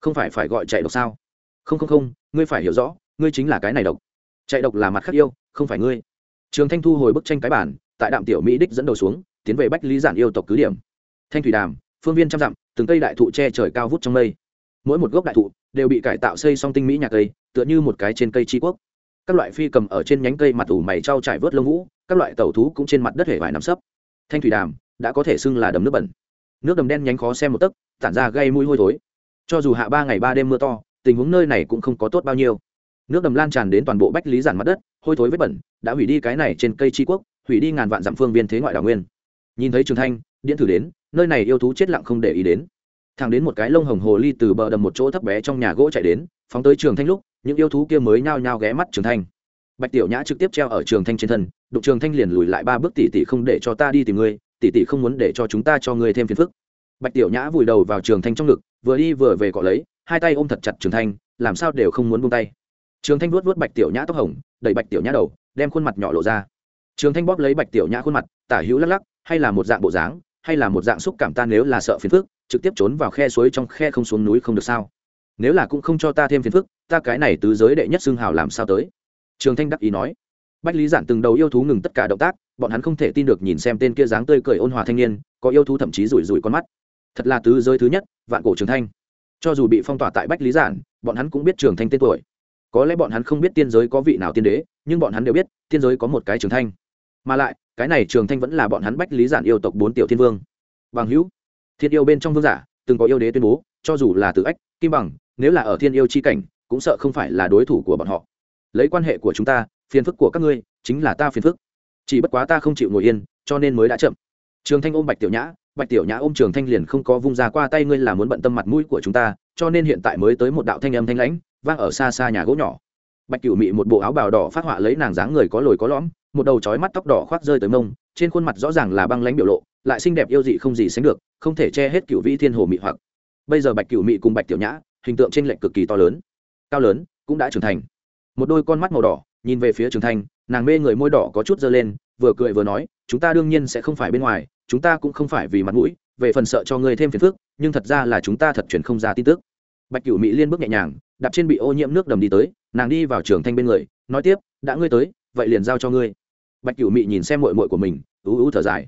Không phải phải gọi chạy độc sao? Không không không, ngươi phải hiểu rõ, ngươi chính là cái này độc. Chạy độc là mặt khác yêu, không phải ngươi trường thanh thu hồi bức tranh cái bản, tại đạm tiểu mỹ đích dẫn đầu xuống, tiến về bách lý giản yêu tộc cứ điểm. Thanh thủy đàm, phương viên trăm dặm, từng cây đại thụ che trời cao vút trong mây. Mỗi một gốc đại thụ đều bị cải tạo xây song tinh mỹ nhà cây, tựa như một cái trên cây tri quốc. Các loại phi cầm ở trên nhánh cây mặt ủ mày trao trải vớt lông vũ, các loại tàu thú cũng trên mặt đất hề vải nằm sấp. Thanh thủy đàm đã có thể xưng là đầm nước bẩn. Nước đầm đen nhánh khó xem một tấc, tản ra gây mùi hôi thối. Cho dù hạ ba ngày ba đêm mưa to, tình huống nơi này cũng không có tốt bao nhiêu nước đầm lan tràn đến toàn bộ bách lý giản mặt đất, hôi thối vết bẩn, đã hủy đi cái này trên cây tri quốc, hủy đi ngàn vạn dặm phương viên thế ngoại đảo nguyên. Nhìn thấy trường thanh, điện thử đến, nơi này yêu thú chết lặng không để ý đến. Thẳng đến một cái lông hồng hồ ly từ bờ đầm một chỗ thấp bé trong nhà gỗ chạy đến, phóng tới trường thanh lúc, những yêu thú kia mới nhao nhao ghé mắt trường thanh. Bạch tiểu nhã trực tiếp treo ở trường thanh trên thân, đụng trường thanh liền lùi lại ba bước tỷ tỷ không để cho ta đi tìm ngươi tỷ tỷ không muốn để cho chúng ta cho ngươi thêm phiền phức. Bạch tiểu nhã vùi đầu vào trường thanh trong ngực, vừa đi vừa về cọ lấy, hai tay ôm thật chặt trường thanh, làm sao đều không muốn buông tay trường thanh vuốt vuốt bạch tiểu nhã tóc hồng, đẩy bạch tiểu nhã đầu, đem khuôn mặt nhỏ lộ ra. Trường thanh bóp lấy bạch tiểu nhã khuôn mặt, tả hữu lắc lắc, hay là một dạng bộ dáng, hay là một dạng xúc cảm ta nếu là sợ phiền phức, trực tiếp trốn vào khe suối trong khe không xuống núi không được sao? Nếu là cũng không cho ta thêm phiền phức, ta cái này tứ giới đệ nhất xương hào làm sao tới? Trường thanh đắc ý nói. Bách lý giản từng đầu yêu thú ngừng tất cả động tác, bọn hắn không thể tin được nhìn xem tên kia dáng tươi cười ôn hòa thanh niên, có yêu thú thậm chí rủi rủi con mắt. Thật là tứ giới thứ nhất, vạn cổ trường thanh. Cho dù bị phong tỏa tại bách lý giản, bọn hắn cũng biết trường thanh tên tuổi có lẽ bọn hắn không biết tiên giới có vị nào tiên đế, nhưng bọn hắn đều biết, tiên giới có một cái trường thanh. Mà lại, cái này trường thanh vẫn là bọn hắn bách lý giản yêu tộc bốn tiểu thiên vương. Bằng hữu, thiên yêu bên trong vương giả, từng có yêu đế tuyên bố, cho dù là tự ách, kim bằng, nếu là ở thiên yêu c h i cảnh, cũng sợ không phải là đối thủ của bọn họ. Lấy quan hệ của chúng ta, phiền phức của các ngươi, chính là ta phiền phức. Chỉ bất quá ta không chịu ngồi yên, cho nên mới đã chậm. Trường thanh ôm bạch tiểu nhã, bạch tiểu nhã ôm trường thanh liền không có vung ra qua tay ngươi là muốn bận tâm mặt mũi của chúng ta, cho nên hiện tại mới tới một đạo thanh âm thanh lãnh vang ở xa xa nhà gỗ nhỏ. Bạch cửu mị một bộ áo bào đỏ phát họa lấy nàng dáng người có lồi có lõm, một đầu trói mắt tóc đỏ khoác rơi tới mông, trên khuôn mặt rõ ràng là băng lãnh biểu lộ, lại xinh đẹp yêu dị không gì sánh được, không thể che hết cửu vĩ thiên hồ mị hoặc. Bây giờ bạch cửu mị cùng bạch tiểu nhã, hình tượng trên lệnh cực kỳ to lớn, cao lớn, cũng đã trưởng thành. Một đôi con mắt màu đỏ, nhìn về phía trường thành nàng mê người môi đỏ có chút dơ lên, vừa cười vừa nói, chúng ta đương nhiên sẽ không phải bên ngoài, chúng ta cũng không phải vì mặt mũi, về phần sợ cho ngươi thêm phiền phức, nhưng thật ra là chúng ta thật chuyển không ra tin tức. Bạch cửu mỹ liên bước nhẹ nhàng đạp trên bị ô nhiễm nước đầm đi tới, nàng đi vào trường thanh bên người, nói tiếp, đã ngươi tới, vậy liền giao cho ngươi. Bạch cửu mỹ nhìn xem mội mội của mình, ú ú thở dài.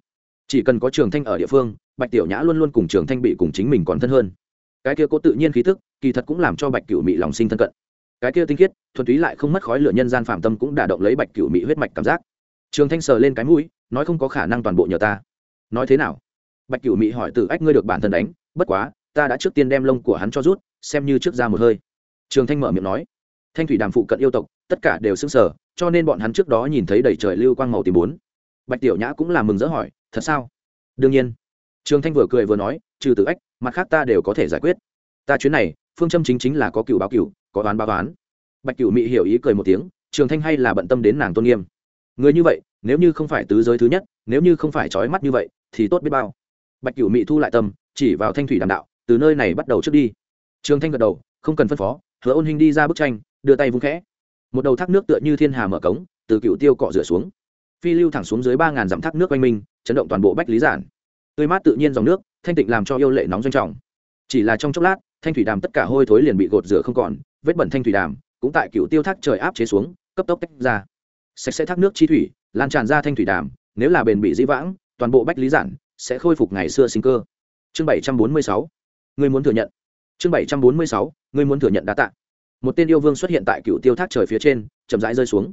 Chỉ cần có trường thanh ở địa phương, bạch tiểu nhã luôn luôn cùng trường thanh bị cùng chính mình còn thân hơn. Cái kia cố tự nhiên khí thức kỳ thật cũng làm cho bạch cửu mỹ lòng sinh thân cận. Cái kia tinh khiết, thuần túy lại không mất khói lửa nhân gian phạm tâm cũng đả động lấy bạch cửu mỹ huyết mạch cảm giác. Trường thanh sờ lên cái mũi, nói không có khả năng toàn bộ nhờ ta. Nói thế nào? Bạch cửu mỹ hỏi từ ách ngươi được bản thân đánh, bất quá, ta đã trước tiên đem lông của hắn cho rút, xem như trước ra một hơi trường thanh mở miệng nói, thanh thủy đàm phụ cận yêu tộc, tất cả đều xứng sở cho nên bọn hắn trước đó nhìn thấy đầy trời lưu quang màu tìm bốn. Bạch tiểu nhã cũng là mừng rỡ hỏi, thật sao? Đương nhiên. Trường thanh vừa cười vừa nói, trừ tự ách, mặt khác ta đều có thể giải quyết. Ta chuyến này, phương châm chính chính là có cựu báo cựu có đoán báo đoán bạch cựu Mị hiểu ý cười một tiếng, trường thanh hay là bận tâm đến nàng tôn nghiêm. Người như vậy, nếu như không phải tứ giới thứ nhất, nếu như không phải trói mắt như vậy, thì tốt biết bao. Bạch cựu Mị thu lại tâm, chỉ vào thanh thủy đàm đạo, từ nơi này bắt đầu trước đi. Trường thanh gật đầu, không cần phân phó hứa ôn hình đi ra bức tranh, đưa tay vung khẽ. Một đầu thác nước tựa như thiên hà mở cống, từ cựu tiêu cọ rửa xuống. Phi lưu thẳng xuống dưới ba ngàn dặm thác nước quanh minh chấn động toàn bộ bách lý giản. Tươi mát tự nhiên dòng nước, thanh tịnh làm cho yêu lệ nóng doanh trọng. Chỉ là trong chốc lát, thanh thủy đàm tất cả hôi thối liền bị gột rửa không còn, vết bẩn thanh thủy đàm cũng tại cựu tiêu thác trời áp chế xuống, cấp tốc tách ra. Sạch sẽ thác nước chi thủy, lan tràn ra thanh thủy đàm, nếu là bền bị dĩ vãng, toàn bộ bách lý giản sẽ khôi phục ngày xưa sinh cơ. Chương bảy trăm bốn mươi sáu. Người muốn thừa nhận. Chương bảy trăm bốn mươi sáu. Ngươi muốn thừa nhận đã tạ. Một tên yêu vương xuất hiện tại cựu tiêu thác trời phía trên, chậm rãi rơi xuống.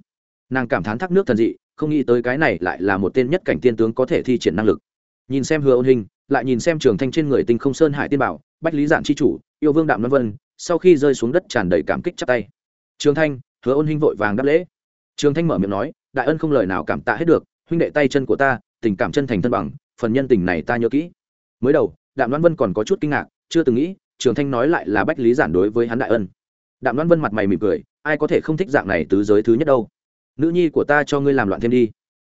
Nàng cảm thán thác nước thần dị, không nghĩ tới cái này lại là một tên nhất cảnh tiên tướng có thể thi triển năng lực. Nhìn xem hứa ôn hình, lại nhìn xem trường thanh trên người tinh không sơn hải tiên bảo, bách lý giản c h i chủ, yêu vương đạm văn vân, sau khi rơi xuống đất tràn đầy cảm kích chắp tay. Trường thanh, hứa ôn hình vội vàng đáp lễ. Trường thanh mở miệng nói, đại ân không lời nào cảm tạ hết được, huynh đệ tay chân của ta, tình cảm chân thành thân bằng, phần nhân tình này ta nhớ kỹ. Mới đầu, đạm văn vân còn có chút kinh ngạc, chưa từng nghĩ trường thanh nói lại là bách lý giản đối với hắn đại ân. Đạm đoan vân mặt mày mỉm cười, ai có thể không thích dạng này tứ giới thứ nhất đâu. Nữ nhi của ta cho ngươi làm loạn thêm đi.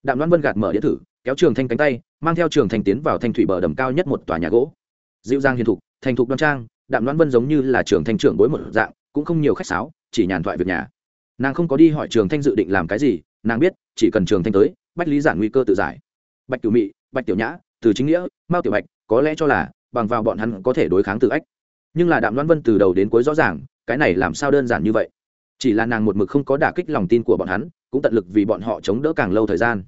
Đạm đoan vân gạt mở đĩa thử, kéo trường thanh cánh tay, mang theo trường thanh tiến vào thanh thủy bờ đầm cao nhất một tòa nhà gỗ. Dịu Giang hiền thục, thành thục đoan trang, đạm đoan vân giống như là trường thanh trưởng bối một dạng, cũng không nhiều khách sáo, chỉ nhàn thoại việc nhà. Nàng không có đi hỏi trường thanh dự định làm cái gì, nàng biết, chỉ cần trường thanh tới, bách lý giản nguy cơ tự giải. Bạch tiểu mị, bạch tiểu nhã, từ chính nghĩa, mao tiểu bạch, có lẽ cho là bằng vào bọn hắn có thể đối kháng tự ách nhưng là đạm loan vân từ đầu đến cuối rõ ràng, cái này làm sao đơn giản như vậy? Chỉ là nàng một mực không có đả kích lòng tin của bọn hắn, cũng tận lực vì bọn họ chống đỡ càng lâu thời gian.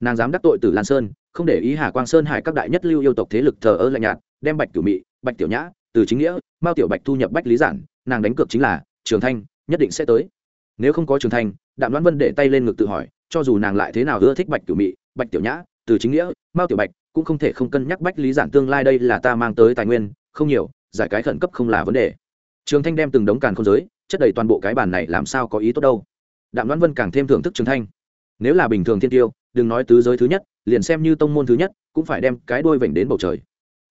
Nàng dám đắc tội từ lan sơn, không để ý hà quang sơn hải các đại nhất lưu yêu tộc thế lực thờ ơ lạnh nhạt, đem bạch cửu mị, bạch tiểu nhã, từ chính nghĩa, mao tiểu bạch thu nhập bách lý giản, nàng đánh cược chính là, trường thanh, nhất định sẽ tới. Nếu không có trường thanh, đạm loan vân để tay lên ngực tự hỏi, cho dù nàng lại thế nào ưa thích bạch cửu mị, bạch tiểu nhã, từ chính nghĩa, mao tiểu bạch, cũng không thể không cân nhắc bách lý giản tương lai đây là ta mang tới tài nguyên, không nhiều giải cái khẩn cấp không là vấn đề. Trường thanh đem từng đống càn không giới, chất đầy toàn bộ cái bàn này làm sao có ý tốt đâu. Đạm đoán vân càng thêm thưởng thức trường thanh. Nếu là bình thường thiên tiêu, đừng nói tứ giới thứ nhất, liền xem như tông môn thứ nhất, cũng phải đem cái đôi vểnh đến bầu trời.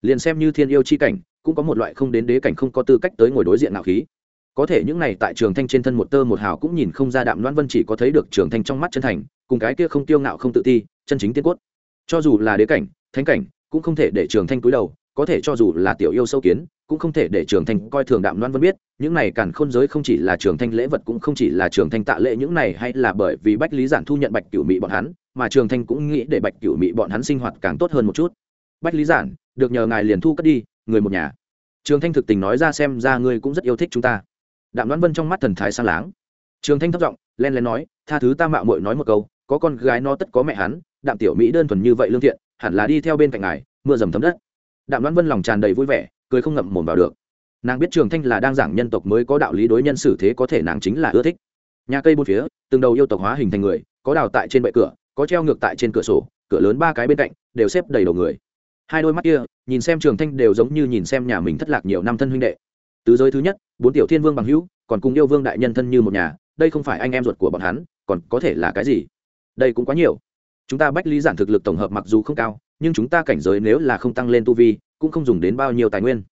Liền xem như thiên yêu chi cảnh, cũng có một loại không đến đế cảnh không có tư cách tới ngồi đối diện nào khí. Có thể những này tại trường thanh trên thân một tơ một hào cũng nhìn không ra đạm loan vân chỉ có thấy được trường thanh trong mắt chân thành, cùng cái kia không tiêu ngạo không tự ti, chân chính tiên cốt. Cho dù là đế cảnh, thánh cảnh, cũng không thể để trường thanh cúi đầu, có thể cho dù là tiểu yêu sâu kiến cũng không thể để trường thanh coi thường đạm loan vân biết, những này càn khôn giới không chỉ là trường thanh lễ vật cũng không chỉ là trường thanh tạ lễ, những này hay là bởi vì bách lý giản thu nhận bạch cửu mỹ bọn hắn, mà trường thanh cũng nghĩ để bạch cửu mỹ bọn hắn sinh hoạt càng tốt hơn một chút. Bách lý giản, được nhờ ngài liền thu cất đi, người một nhà. Trường thanh thực tình nói ra xem ra ngươi cũng rất yêu thích chúng ta. Đạm Loan vân trong mắt thần thái sang láng. Trường thanh thấp giọng, len lén nói, tha thứ ta mạo muội nói một câu, có con gái nó tất có mẹ hắn, đạm tiểu mỹ đơn thuần như vậy lương thiện, hẳn là đi theo bên cạnh ngài, mưa dầm thấm đất. Đạm Loan vân lòng tràn đầy vui vẻ cười không ngậm mồm vào được. Nàng biết trường thanh là đang giảng nhân tộc mới có đạo lý đối nhân xử thế có thể nàng chính là ưa thích. Nhà cây bốn phía, từng đầu yêu tộc hóa hình thành người, có đào tại trên bệ cửa, có treo ngược tại trên cửa sổ, cửa lớn ba cái bên cạnh, đều xếp đầy đầu người. Hai đôi mắt kia, nhìn xem trường thanh đều giống như nhìn xem nhà mình thất lạc nhiều năm thân huynh đệ. Tứ giới thứ nhất, bốn tiểu thiên vương bằng hữu, còn cùng yêu vương đại nhân thân như một nhà, đây không phải anh em ruột của bọn hắn, còn có thể là cái gì? Đây cũng quá nhiều. Chúng ta bách lý giản thực lực tổng hợp mặc dù không cao, nhưng chúng ta cảnh giới nếu là không tăng lên tu vi cũng không dùng đến bao nhiêu tài nguyên.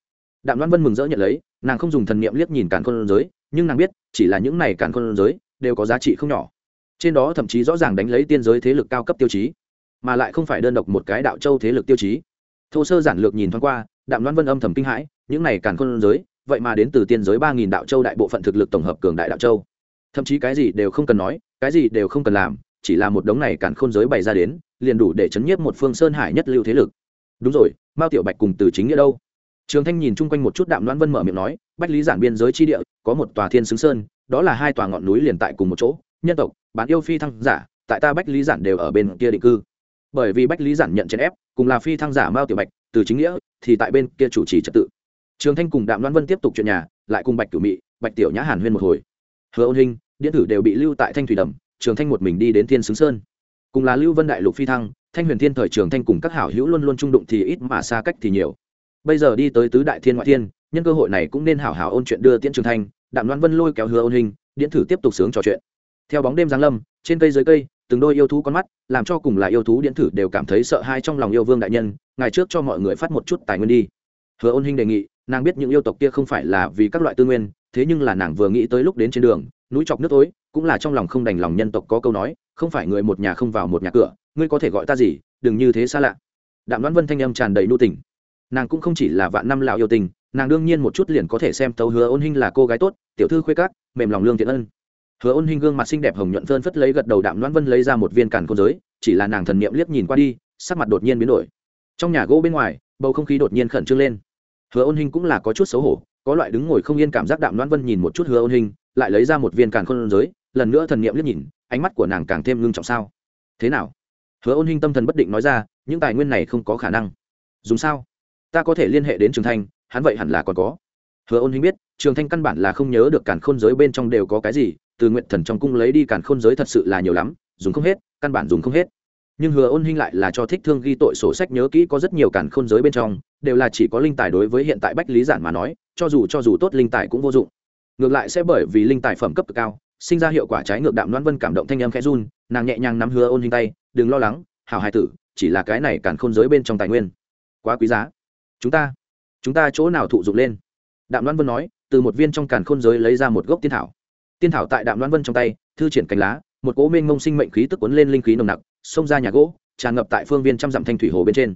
Đạm Loan vân mừng rỡ nhận lấy, nàng không dùng thần niệm liếc nhìn càn khôn giới, nhưng nàng biết, chỉ là những này càn khôn giới đều có giá trị không nhỏ. Trên đó thậm chí rõ ràng đánh lấy tiên giới thế lực cao cấp tiêu chí, mà lại không phải đơn độc một cái đạo châu thế lực tiêu chí. Thô sơ giản lược nhìn thoáng qua, đạm loan vân âm thầm kinh hãi, những này càn khôn giới, vậy mà đến từ tiên giới ba nghìn đạo châu đại bộ phận thực lực tổng hợp cường đại đạo châu. Thậm chí cái gì đều không cần nói, cái gì đều không cần làm, chỉ là một đống này càn khôn giới bày ra đến, liền đủ để chấn nhiếp một phương sơn hải nhất lưu thế lực. Đúng rồi mao tiểu bạch cùng từ chính nghĩa đâu? Trường thanh nhìn chung quanh một chút đạm loan vân mở miệng nói, bách lý giản biên giới chi địa, có một tòa thiên xứng sơn, đó là hai tòa ngọn núi liền tại cùng một chỗ. Nhân tộc bán yêu phi thăng giả, tại ta bách lý giản đều ở bên kia định cư. Bởi vì bách lý giản nhận chèn ép, cùng là phi thăng giả mao tiểu bạch, từ chính nghĩa, thì tại bên kia chủ trì trật tự. Trường thanh cùng đạm loan vân tiếp tục chuyện nhà, lại cùng bạch cửu mị, bạch tiểu nhã hàn huyên một hồi. Hứa ôn hình điện tử đều bị lưu tại thanh thủy đầm, trường thanh một mình đi đến thiên xứng sơn. Cùng là lưu vân đại lục phi thăng thanh huyền thiên thời trường thanh cùng các hảo hữu luôn luôn trung đụng thì ít mà xa cách thì nhiều. Bây giờ đi tới tứ đại thiên ngoại thiên, nhân cơ hội này cũng nên hảo hảo ôn chuyện đưa tiễn trường thanh, đạm loan vân lôi kéo hứa ôn hình, điện thử tiếp tục sướng trò chuyện. Theo bóng đêm giáng lâm, trên cây dưới cây, từng đôi yêu thú con mắt, làm cho cùng là yêu thú điện thử đều cảm thấy sợ hãi trong lòng yêu vương đại nhân ngày trước cho mọi người phát một chút tài nguyên đi. Hứa ôn hình đề nghị, nàng biết những yêu tộc kia không phải là vì các loại tư nguyên, thế nhưng là nàng vừa nghĩ tới lúc đến trên đường, núi chọc nước tối, cũng là trong lòng không đành lòng nhân tộc có câu nói, không phải người một nhà không vào một nhà cửa ngươi có thể gọi ta gì, đừng như thế xa lạ. Đạm đoán vân thanh âm tràn đầy nu tình. Nàng cũng không chỉ là vạn năm lão yêu tình, nàng đương nhiên một chút liền có thể xem tấu hứa ôn hinh là cô gái tốt, tiểu thư khuê cát mềm lòng lương thiện ân. Hứa ôn hinh gương mặt xinh đẹp hồng nhuận phơn phất lấy gật đầu đạm đoán vân lấy ra một viên càn côn giới, chỉ là nàng thần niệm liếc nhìn qua đi, sắc mặt đột nhiên biến đổi. Trong nhà gỗ bên ngoài, bầu không khí đột nhiên khẩn trương lên. Hứa ôn hinh cũng là có chút xấu hổ, có loại đứng ngồi không yên cảm giác đạm đoán vân nhìn một chút hứa ôn hinh, lại lấy ra một viên càn côn giới, lần nữa thần niệm liếc nhìn, ánh mắt của nàng càng thêm ngưng trọng sao? Thế nào? Hứa ôn hinh tâm thần bất định nói ra, những tài nguyên này không có khả năng. Dùng sao? Ta có thể liên hệ đến trường thanh, hắn vậy hẳn là còn có. Hứa ôn hinh biết, trường thanh căn bản là không nhớ được càn khôn giới bên trong đều có cái gì, từ nguyện thần trong cung lấy đi càn khôn giới thật sự là nhiều lắm, dùng không hết, căn bản dùng không hết. Nhưng hứa ôn hinh lại là cho thích thương ghi tội sổ sách nhớ kỹ có rất nhiều càn khôn giới bên trong, đều là chỉ có linh tài đối với hiện tại bách lý giản mà nói, cho dù cho dù tốt linh tài cũng vô dụng. Ngược lại sẽ bởi vì linh tài phẩm cấp cực cao sinh ra hiệu quả trái ngược đạm loan vân cảm động thanh âm khẽ run, nàng nhẹ nhàng nắm hứa ôn hình tay, đừng lo lắng, hảo hai tử, chỉ là cái này càn khôn giới bên trong tài nguyên, quá quý giá. Chúng ta chúng ta chỗ nào thụ dụng lên? Đạm loan vân nói, từ một viên trong càn khôn giới lấy ra một gốc tiên thảo. Tiên thảo tại đạm loan vân trong tay, thư triển cành lá, một cỗ mênh mông sinh mệnh khí tức cuốn lên linh khí nồng nặc, xông ra nhà gỗ, tràn ngập tại phương viên trăm dặm thanh thủy hồ bên trên.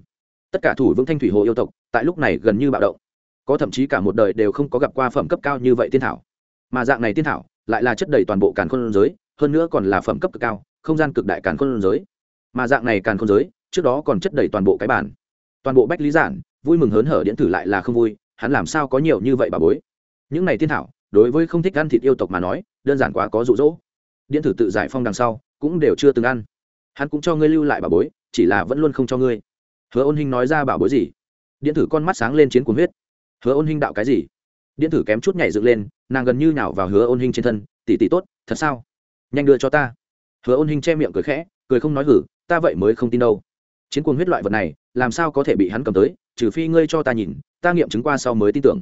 Tất cả thủ vững thanh thủy hồ yêu tộc, tại lúc này gần như bạo động. Có thậm chí cả một đời đều không có gặp qua phẩm cấp cao như vậy tiên thảo. Mà dạng này tiên thảo lại là chất đầy toàn bộ càn khôn giới, hơn nữa còn là phẩm cấp cực cao, không gian cực đại càn khôn giới. Mà dạng này càn khôn giới, trước đó còn chất đầy toàn bộ cái bản. Toàn bộ bách lý giản, vui mừng hớn hở điện tử lại là không vui, hắn làm sao có nhiều như vậy bà bối? Những này tiên thảo, đối với không thích ăn thịt yêu tộc mà nói, đơn giản quá có rụ rỗ điện tử tự giải phong đằng sau, cũng đều chưa từng ăn. Hắn cũng cho ngươi lưu lại bà bối, chỉ là vẫn luôn không cho ngươi. Hứa ôn hình nói ra bảo bối gì? Điện tử con mắt sáng lên chiến cuồng huyết. Hứa ôn hình đạo cái gì? Điện tử kém chút nhảy dựng lên nàng gần như nào vào hứa ôn hình trên thân tỉ tỉ tốt, thật sao? Nhanh đưa cho ta. Hứa ôn hình che miệng cười khẽ, cười không nói hử, ta vậy mới không tin đâu. Chiến cuồng huyết loại vật này, làm sao có thể bị hắn cầm tới, trừ phi ngươi cho ta nhìn, ta nghiệm chứng qua sau mới tin tưởng.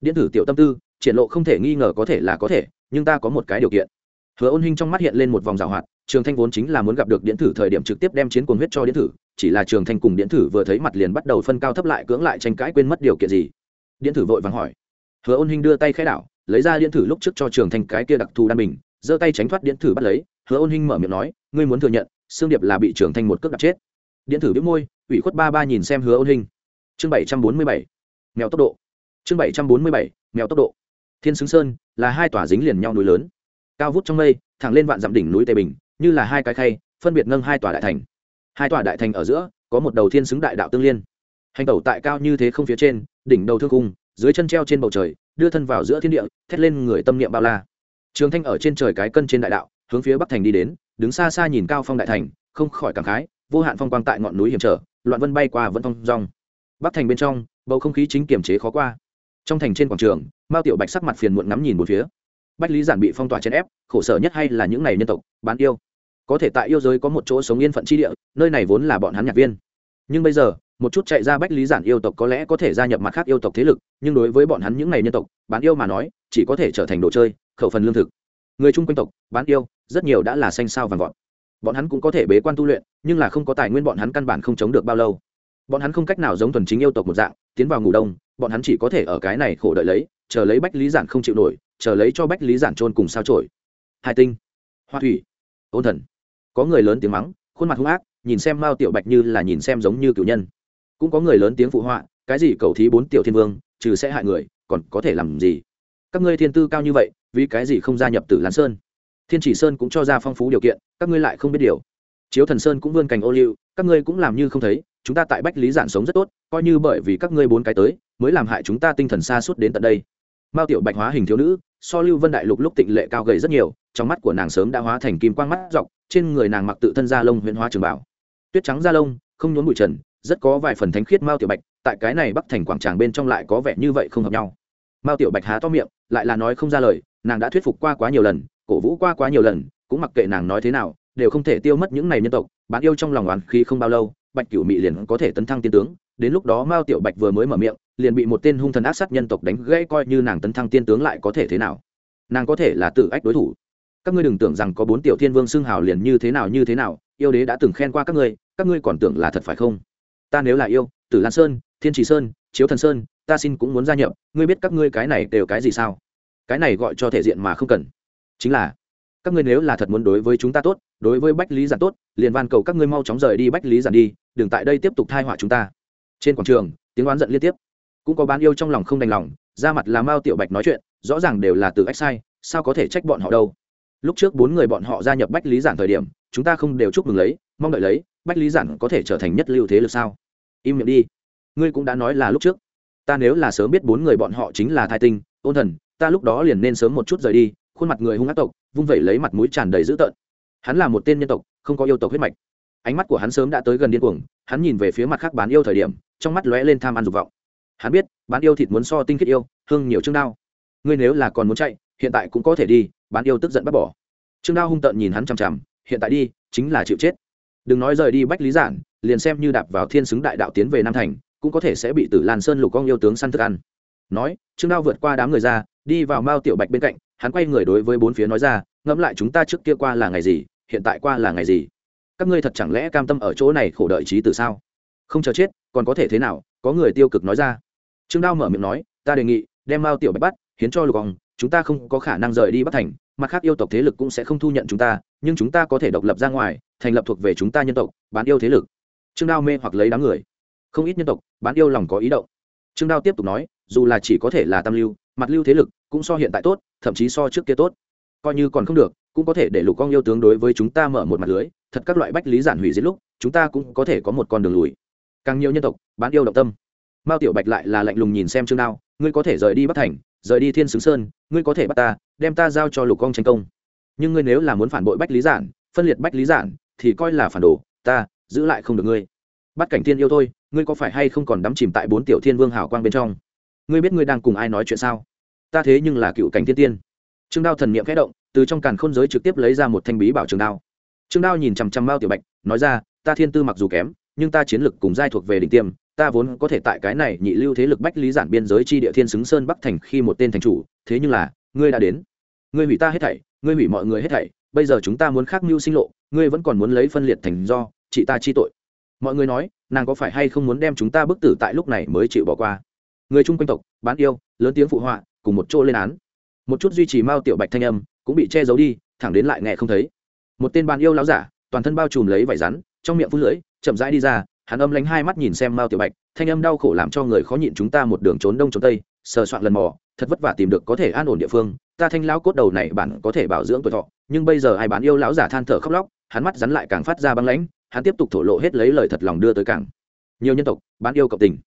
Điện tử tiểu tâm tư, triển lộ không thể nghi ngờ có thể là có thể, nhưng ta có một cái điều kiện. Hứa ôn hình trong mắt hiện lên một vòng rào hoạt, trường thanh vốn chính là muốn gặp được điện thử thời điểm trực tiếp đem chiến cuồng huyết cho điện thử chỉ là trường thanh cùng điện thử vừa thấy mặt liền bắt đầu phân cao thấp lại, cưỡng lại tranh cãi quên mất điều kiện gì. Điện thử vội vàng hỏi. Hứa ôn hình đưa tay khai đảo lấy ra điện thử lúc trước cho trường thanh cái kia đặc thù đan bình, giơ tay tránh thoát điện thử bắt lấy, hứa ôn hinh mở miệng nói, ngươi muốn thừa nhận xương điệp là bị trường thanh một cước đặt chết. Điện thử biết môi, ủy khuất ba ba nhìn xem hứa ôn hinh. chương bảy trăm bốn mươi bảy, mèo tốc độ. Chương bảy trăm bốn mươi bảy, mèo tốc độ. Thiên xứng sơn là hai tòa dính liền nhau núi lớn. Cao vút trong mây, thẳng lên vạn dặm đỉnh núi tây bình, như là hai cái khay, phân biệt nâng hai tòa đại thành. Hai tòa đại thành ở giữa, có một đầu thiên xứng đại đạo tương liên. Hành tẩu tại cao như thế không phía trên, đỉnh đầu thương cung dưới chân treo trên bầu trời đưa thân vào giữa thiên địa, thét lên người tâm niệm bao la. Trường thanh ở trên trời cái cân trên đại đạo, hướng phía bắc thành đi đến, đứng xa xa nhìn cao phong đại thành, không khỏi cảm khái, vô hạn phong quang tại ngọn núi hiểm trở, loạn vân bay qua vẫn phong rong. Bắc thành bên trong, bầu không khí chính kiềm chế khó qua. Trong thành trên quảng trường, mao tiểu bạch sắc mặt phiền muộn ngắm nhìn một phía. Bách lý giản bị phong tỏa chèn ép, khổ sở nhất hay là những này nhân tộc, bán yêu. Có thể tại yêu giới có một chỗ sống yên phận chi địa, nơi này vốn là bọn hắn nhạc viên. Nhưng bây giờ một chút chạy ra bách lý giản yêu tộc có lẽ có thể gia nhập mặt khác yêu tộc thế lực, nhưng đối với bọn hắn những n à y nhân tộc, bán yêu mà nói, chỉ có thể trở thành đồ chơi, khẩu phần lương thực. Người chung quanh tộc, bán yêu, rất nhiều đã là xanh sao vàng vọt. Bọn hắn cũng có thể bế quan tu luyện, nhưng là không có tài nguyên bọn hắn căn bản không chống được bao lâu. Bọn hắn không cách nào giống thuần chính yêu tộc một dạng, tiến vào ngủ đông, bọn hắn chỉ có thể ở cái này khổ đợi lấy, chờ lấy bách lý giản không chịu nổi, chờ lấy cho bách lý giản trôn cùng sao trổi hai tinh, hoa thủy, ôn thần. Có người lớn tiếng mắng, khuôn mặt hung ác, nhìn xem mao tiểu bạch như là nhìn xem giống như cựu nhân cũng có người lớn tiếng phụ họa, cái gì cầu thí bốn tiểu thiên vương, trừ sẽ hại người, còn có thể làm gì? Các ngươi thiên tư cao như vậy, vì cái gì không gia nhập tử lan sơn? Thiên chỉ sơn cũng cho ra phong phú điều kiện, các ngươi lại không biết điều. Chiếu thần sơn cũng vươn cành ô liu, các ngươi cũng làm như không thấy, chúng ta tại bách lý giản sống rất tốt, coi như bởi vì các ngươi bốn cái tới, mới làm hại chúng ta tinh thần xa suốt đến tận đây. Mao tiểu bạch hóa hình thiếu nữ, so lưu vân đại lục lúc tịnh lệ cao gầy rất nhiều, trong mắt của nàng sớm đã hóa thành kim quang mắt dọc, trên người nàng mặc tự thân da lông huyễn hóa trường bảo. Tuyết trắng da lông, không nhốn bụi trần rất có vài phần thánh khiết mao tiểu bạch, tại cái này bắc thành quảng tràng bên trong lại có vẻ như vậy không hợp nhau. Mao tiểu bạch há to miệng, lại là nói không ra lời, nàng đã thuyết phục qua quá nhiều lần, cổ vũ qua quá nhiều lần, cũng mặc kệ nàng nói thế nào, đều không thể tiêu mất những này nhân tộc, bạn yêu trong lòng oán khí không bao lâu, bạch cửu mị liền có thể tấn thăng tiên tướng. Đến lúc đó mao tiểu bạch vừa mới mở miệng, liền bị một tên hung thần ác sát nhân tộc đánh gãy, coi như nàng tấn thăng tiên tướng lại có thể thế nào? Nàng có thể là tử ách đối thủ. Các ngươi đừng tưởng rằng có bốn tiểu thiên vương xưng hào liền như thế nào như thế nào, yêu đế đã từng khen qua các ngươi các ngươi còn tưởng là thật phải không? Ta nếu là yêu, tử lan sơn, thiên trì sơn, chiếu thần sơn, ta xin cũng muốn gia nhập, ngươi biết các ngươi cái này đều cái gì sao? Cái này gọi cho thể diện mà không cần. Chính là, các ngươi nếu là thật muốn đối với chúng ta tốt, đối với bách lý giản tốt, liền van cầu các ngươi mau chóng rời đi bách lý giản đi, đừng tại đây tiếp tục thai họa chúng ta. Trên quảng trường, tiếng oán giận liên tiếp. Cũng có bán yêu trong lòng không đành lòng, ra mặt là mao tiểu bạch nói chuyện, rõ ràng đều là từ ách sai, sao có thể trách bọn họ đâu? Lúc trước bốn người bọn họ gia nhập bách lý giản thời điểm, chúng ta không đều chúc mừng lấy, mong đợi lấy, bách lý giản có thể trở thành nhất lưu thế lực sao? Im miệng đi. Ngươi cũng đã nói là lúc trước. Ta nếu là sớm biết bốn người bọn họ chính là thai tinh, ôn thần, ta lúc đó liền nên sớm một chút rời đi, khuôn mặt người hung ác tộc, vung vẩy lấy mặt mũi tràn đầy dữ tợn. Hắn là một tên nhân tộc, không có yêu tộc huyết mạch. Ánh mắt của hắn sớm đã tới gần điên cuồng, hắn nhìn về phía mặt khác bán yêu thời điểm, trong mắt lóe lên tham ăn dục vọng. Hắn biết, bán yêu thịt muốn so tinh khiết yêu, hương nhiều chương đao. Ngươi nếu là còn muốn chạy, hiện tại cũng có thể đi, bán yêu tức giận bắt bỏ. Trương đao hung tợn nhìn hắn chằm chằm, hiện tại đi, chính là chịu chết. Đừng nói rời đi bách lý giản liền xem như đạp vào thiên xứng đại đạo tiến về nam thành, cũng có thể sẽ bị tử lan sơn lục con yêu tướng săn thức ăn. Nói, trương đao vượt qua đám người ra, đi vào mao tiểu bạch bên cạnh, hắn quay người đối với bốn phía nói ra, ngẫm lại chúng ta trước kia qua là ngày gì, hiện tại qua là ngày gì? Các ngươi thật chẳng lẽ cam tâm ở chỗ này khổ đợi trí từ sao? Không chờ chết, còn có thể thế nào? Có người tiêu cực nói ra. Trương đao mở miệng nói, ta đề nghị, đem mao tiểu bạch bắt, hiến cho lục ông chúng ta không có khả năng rời đi bắc thành, mặt khác yêu tộc thế lực cũng sẽ không thu nhận chúng ta, nhưng chúng ta có thể độc lập ra ngoài, thành lập thuộc về chúng ta nhân tộc, bán yêu thế lực trương đao mê hoặc lấy đám người. Không ít nhân tộc, bán yêu lòng có ý động. Trương đao tiếp tục nói, dù là chỉ có thể là tam lưu, mặt lưu thế lực, cũng so hiện tại tốt, thậm chí so trước kia tốt. Coi như còn không được, cũng có thể để lục con yêu tướng đối với chúng ta mở một mặt lưới, thật các loại bách lý giản hủy diệt lúc, chúng ta cũng có thể có một con đường lùi. Càng nhiều nhân tộc, bán yêu động tâm. Mao tiểu bạch lại là lạnh lùng nhìn xem trương đao, ngươi có thể rời đi bắc thành, rời đi thiên xứng sơn, ngươi có thể bắt ta, đem ta giao cho lục con tranh công. Nhưng ngươi nếu là muốn phản bội bách lý giản, phân liệt bách lý giản, thì coi là phản đồ, ta giữ lại không được ngươi. Bắt cảnh thiên yêu thôi, ngươi có phải hay không còn đắm chìm tại bốn tiểu thiên vương hảo quang bên trong? Ngươi biết ngươi đang cùng ai nói chuyện sao? Ta thế nhưng là cựu cảnh thiên tiên. Trương đao thần niệm khẽ động, từ trong càn khôn giới trực tiếp lấy ra một thanh bí bảo trường đao. Trương đao nhìn chằm chằm mao tiểu bạch, nói ra, ta thiên tư mặc dù kém, nhưng ta chiến lực cùng giai thuộc về đỉnh tiêm, ta vốn có thể tại cái này nhị lưu thế lực bách lý giản biên giới chi địa thiên xứng sơn bắc thành khi một tên thành chủ, thế nhưng là, ngươi đã đến. Ngươi hủy ta hết thảy, ngươi hủy mọi người hết thảy, bây giờ chúng ta muốn khác mưu sinh lộ, ngươi vẫn còn muốn lấy phân liệt thành do chị ta chi tội. Mọi người nói, nàng có phải hay không muốn đem chúng ta bức tử tại lúc này mới chịu bỏ qua? Người chung quanh tộc, bán yêu, lớn tiếng phụ họa, cùng một chỗ lên án. Một chút duy trì mao tiểu bạch thanh âm, cũng bị che giấu đi, thẳng đến lại nghe không thấy. Một tên bán yêu láo giả, toàn thân bao trùm lấy vải rắn, trong miệng phun lưỡi, chậm rãi đi ra, hắn âm lánh hai mắt nhìn xem mao tiểu bạch, thanh âm đau khổ làm cho người khó nhịn chúng ta một đường trốn đông trốn tây, sờ soạn lần mò, thật vất vả tìm được có thể an ổn địa phương. Ta thanh lão cốt đầu này bản có thể bảo dưỡng tuổi thọ, nhưng bây giờ ai bán yêu lão giả than thở khóc lóc, hắn mắt rắn lại càng phát ra băng lãnh hắn tiếp tục thổ lộ hết lấy lời thật lòng đưa tới cảng. Nhiều nhân tộc, bán yêu cộng tình.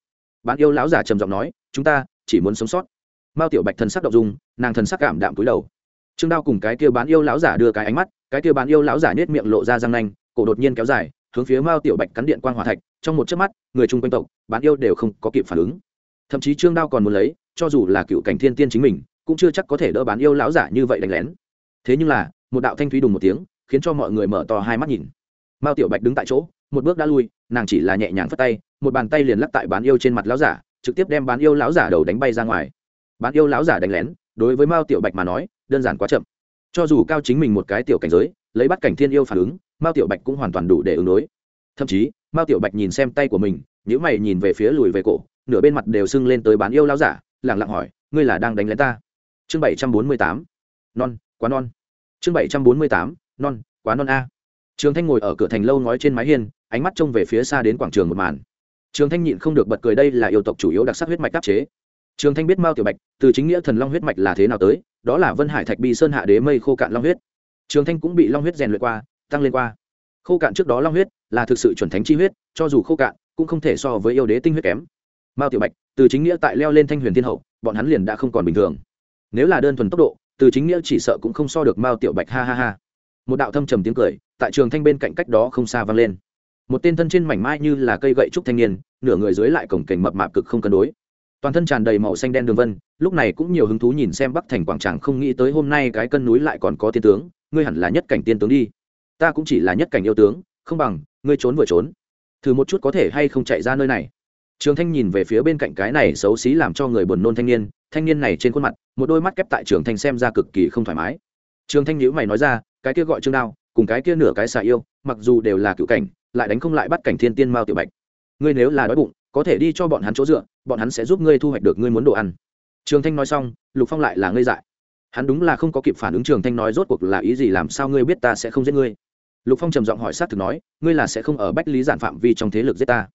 Bán yêu lão giả trầm giọng nói, chúng ta chỉ muốn sống sót. Mao tiểu bạch thần sắc động dung, nàng thần sắc cảm đạm cúi đầu. Trương đao cùng cái kia bán yêu lão giả đưa cái ánh mắt, cái kia bán yêu lão giả nết miệng lộ ra răng nanh, cổ đột nhiên kéo dài, hướng phía mao tiểu bạch cắn điện quang hỏa thạch, trong một chớp mắt, người chung quanh tộc, bán yêu đều không có kịp phản ứng. Thậm chí trương đao còn muốn lấy, cho dù là cựu cảnh thiên tiên chính mình, cũng chưa chắc có thể đỡ bán yêu lão giả như vậy đánh lén. Thế nhưng là, một đạo thanh thúy đùng một tiếng, khiến cho mọi người mở to hai mắt nhìn mao tiểu bạch đứng tại chỗ, một bước đã lui, nàng chỉ là nhẹ nhàng phất tay, một bàn tay liền lắc tại bán yêu trên mặt lão giả, trực tiếp đem bán yêu lão giả đầu đánh bay ra ngoài. Bán yêu lão giả đánh lén, đối với mao tiểu bạch mà nói, đơn giản quá chậm. Cho dù cao chính mình một cái tiểu cảnh giới, lấy bắt cảnh thiên yêu phản ứng, mao tiểu bạch cũng hoàn toàn đủ để ứng đối. Thậm chí, mao tiểu bạch nhìn xem tay của mình những mày nhìn về phía lùi về cổ, nửa bên mặt đều sưng lên tới bán yêu lão giả lẳng lặng hỏi, ngươi là đang đánh lén ta? Chương bảy trăm bốn mươi tám. Non, quá non. Chương bảy trăm bốn mươi tám. Non, quá non a trường thanh ngồi ở cửa thành lâu ngói trên mái hiên, ánh mắt trông về phía xa đến quảng trường một màn. Trường thanh nhịn không được bật cười đây là yêu tộc chủ yếu đặc sắc huyết mạch đáp chế. Trường thanh biết mao tiểu bạch, từ chính nghĩa thần long huyết mạch là thế nào tới, đó là vân hải thạch bi sơn hạ đế mây khô cạn long huyết. Trường thanh cũng bị long huyết rèn luyện qua, tăng lên qua. Khô cạn trước đó long huyết là thực sự chuẩn thánh chi huyết, cho dù khô cạn, cũng không thể so với yêu đế tinh huyết kém. Mao tiểu bạch, từ chính nghĩa tại leo lên thanh huyền thiên hậu, bọn hắn liền đã không còn bình thường. Nếu là đơn thuần tốc độ, từ chính nghĩa chỉ sợ cũng không so được mao tiểu bạch, ha ha ha một đạo thâm trầm tiếng cười tại trường thanh bên cạnh cách đó không xa vang lên. Một tên thân trên mảnh mai như là cây gậy trúc thanh niên, nửa người dưới lại cổng cảnh mập mạp cực không cân đối. Toàn thân tràn đầy màu xanh đen đường vân, lúc này cũng nhiều hứng thú nhìn xem bắc thành quảng tràng không nghĩ tới hôm nay cái cân núi lại còn có tiên tướng, ngươi hẳn là nhất cảnh tiên tướng đi. Ta cũng chỉ là nhất cảnh yêu tướng, không bằng, ngươi trốn vừa trốn. Thử một chút có thể hay không chạy ra nơi này. Trường thanh nhìn về phía bên cạnh cái này xấu xí làm cho người buồn nôn thanh niên thanh niên này trên khuôn mặt, một đôi mắt kép tại trường thanh xem ra cực kỳ không thoải mái. Trường thanh nhữ mày nói ra cái kia gọi trương đao, cùng cái kia nửa cái xà yêu, mặc dù đều là cựu cảnh, lại đánh không lại bắt cảnh thiên tiên mao tiểu bạch. Ngươi nếu là đói bụng, có thể đi cho bọn hắn chỗ dựa, bọn hắn sẽ giúp ngươi thu hoạch được ngươi muốn đồ ăn. Trường thanh nói xong, lục phong lại là ngây dại. Hắn đúng là không có kịp phản ứng trường thanh nói rốt cuộc là ý gì, làm sao ngươi biết ta sẽ không giết ngươi? Lục phong trầm giọng hỏi sát thực nói, ngươi là sẽ không ở bách lý giản phạm vi trong thế lực giết ta.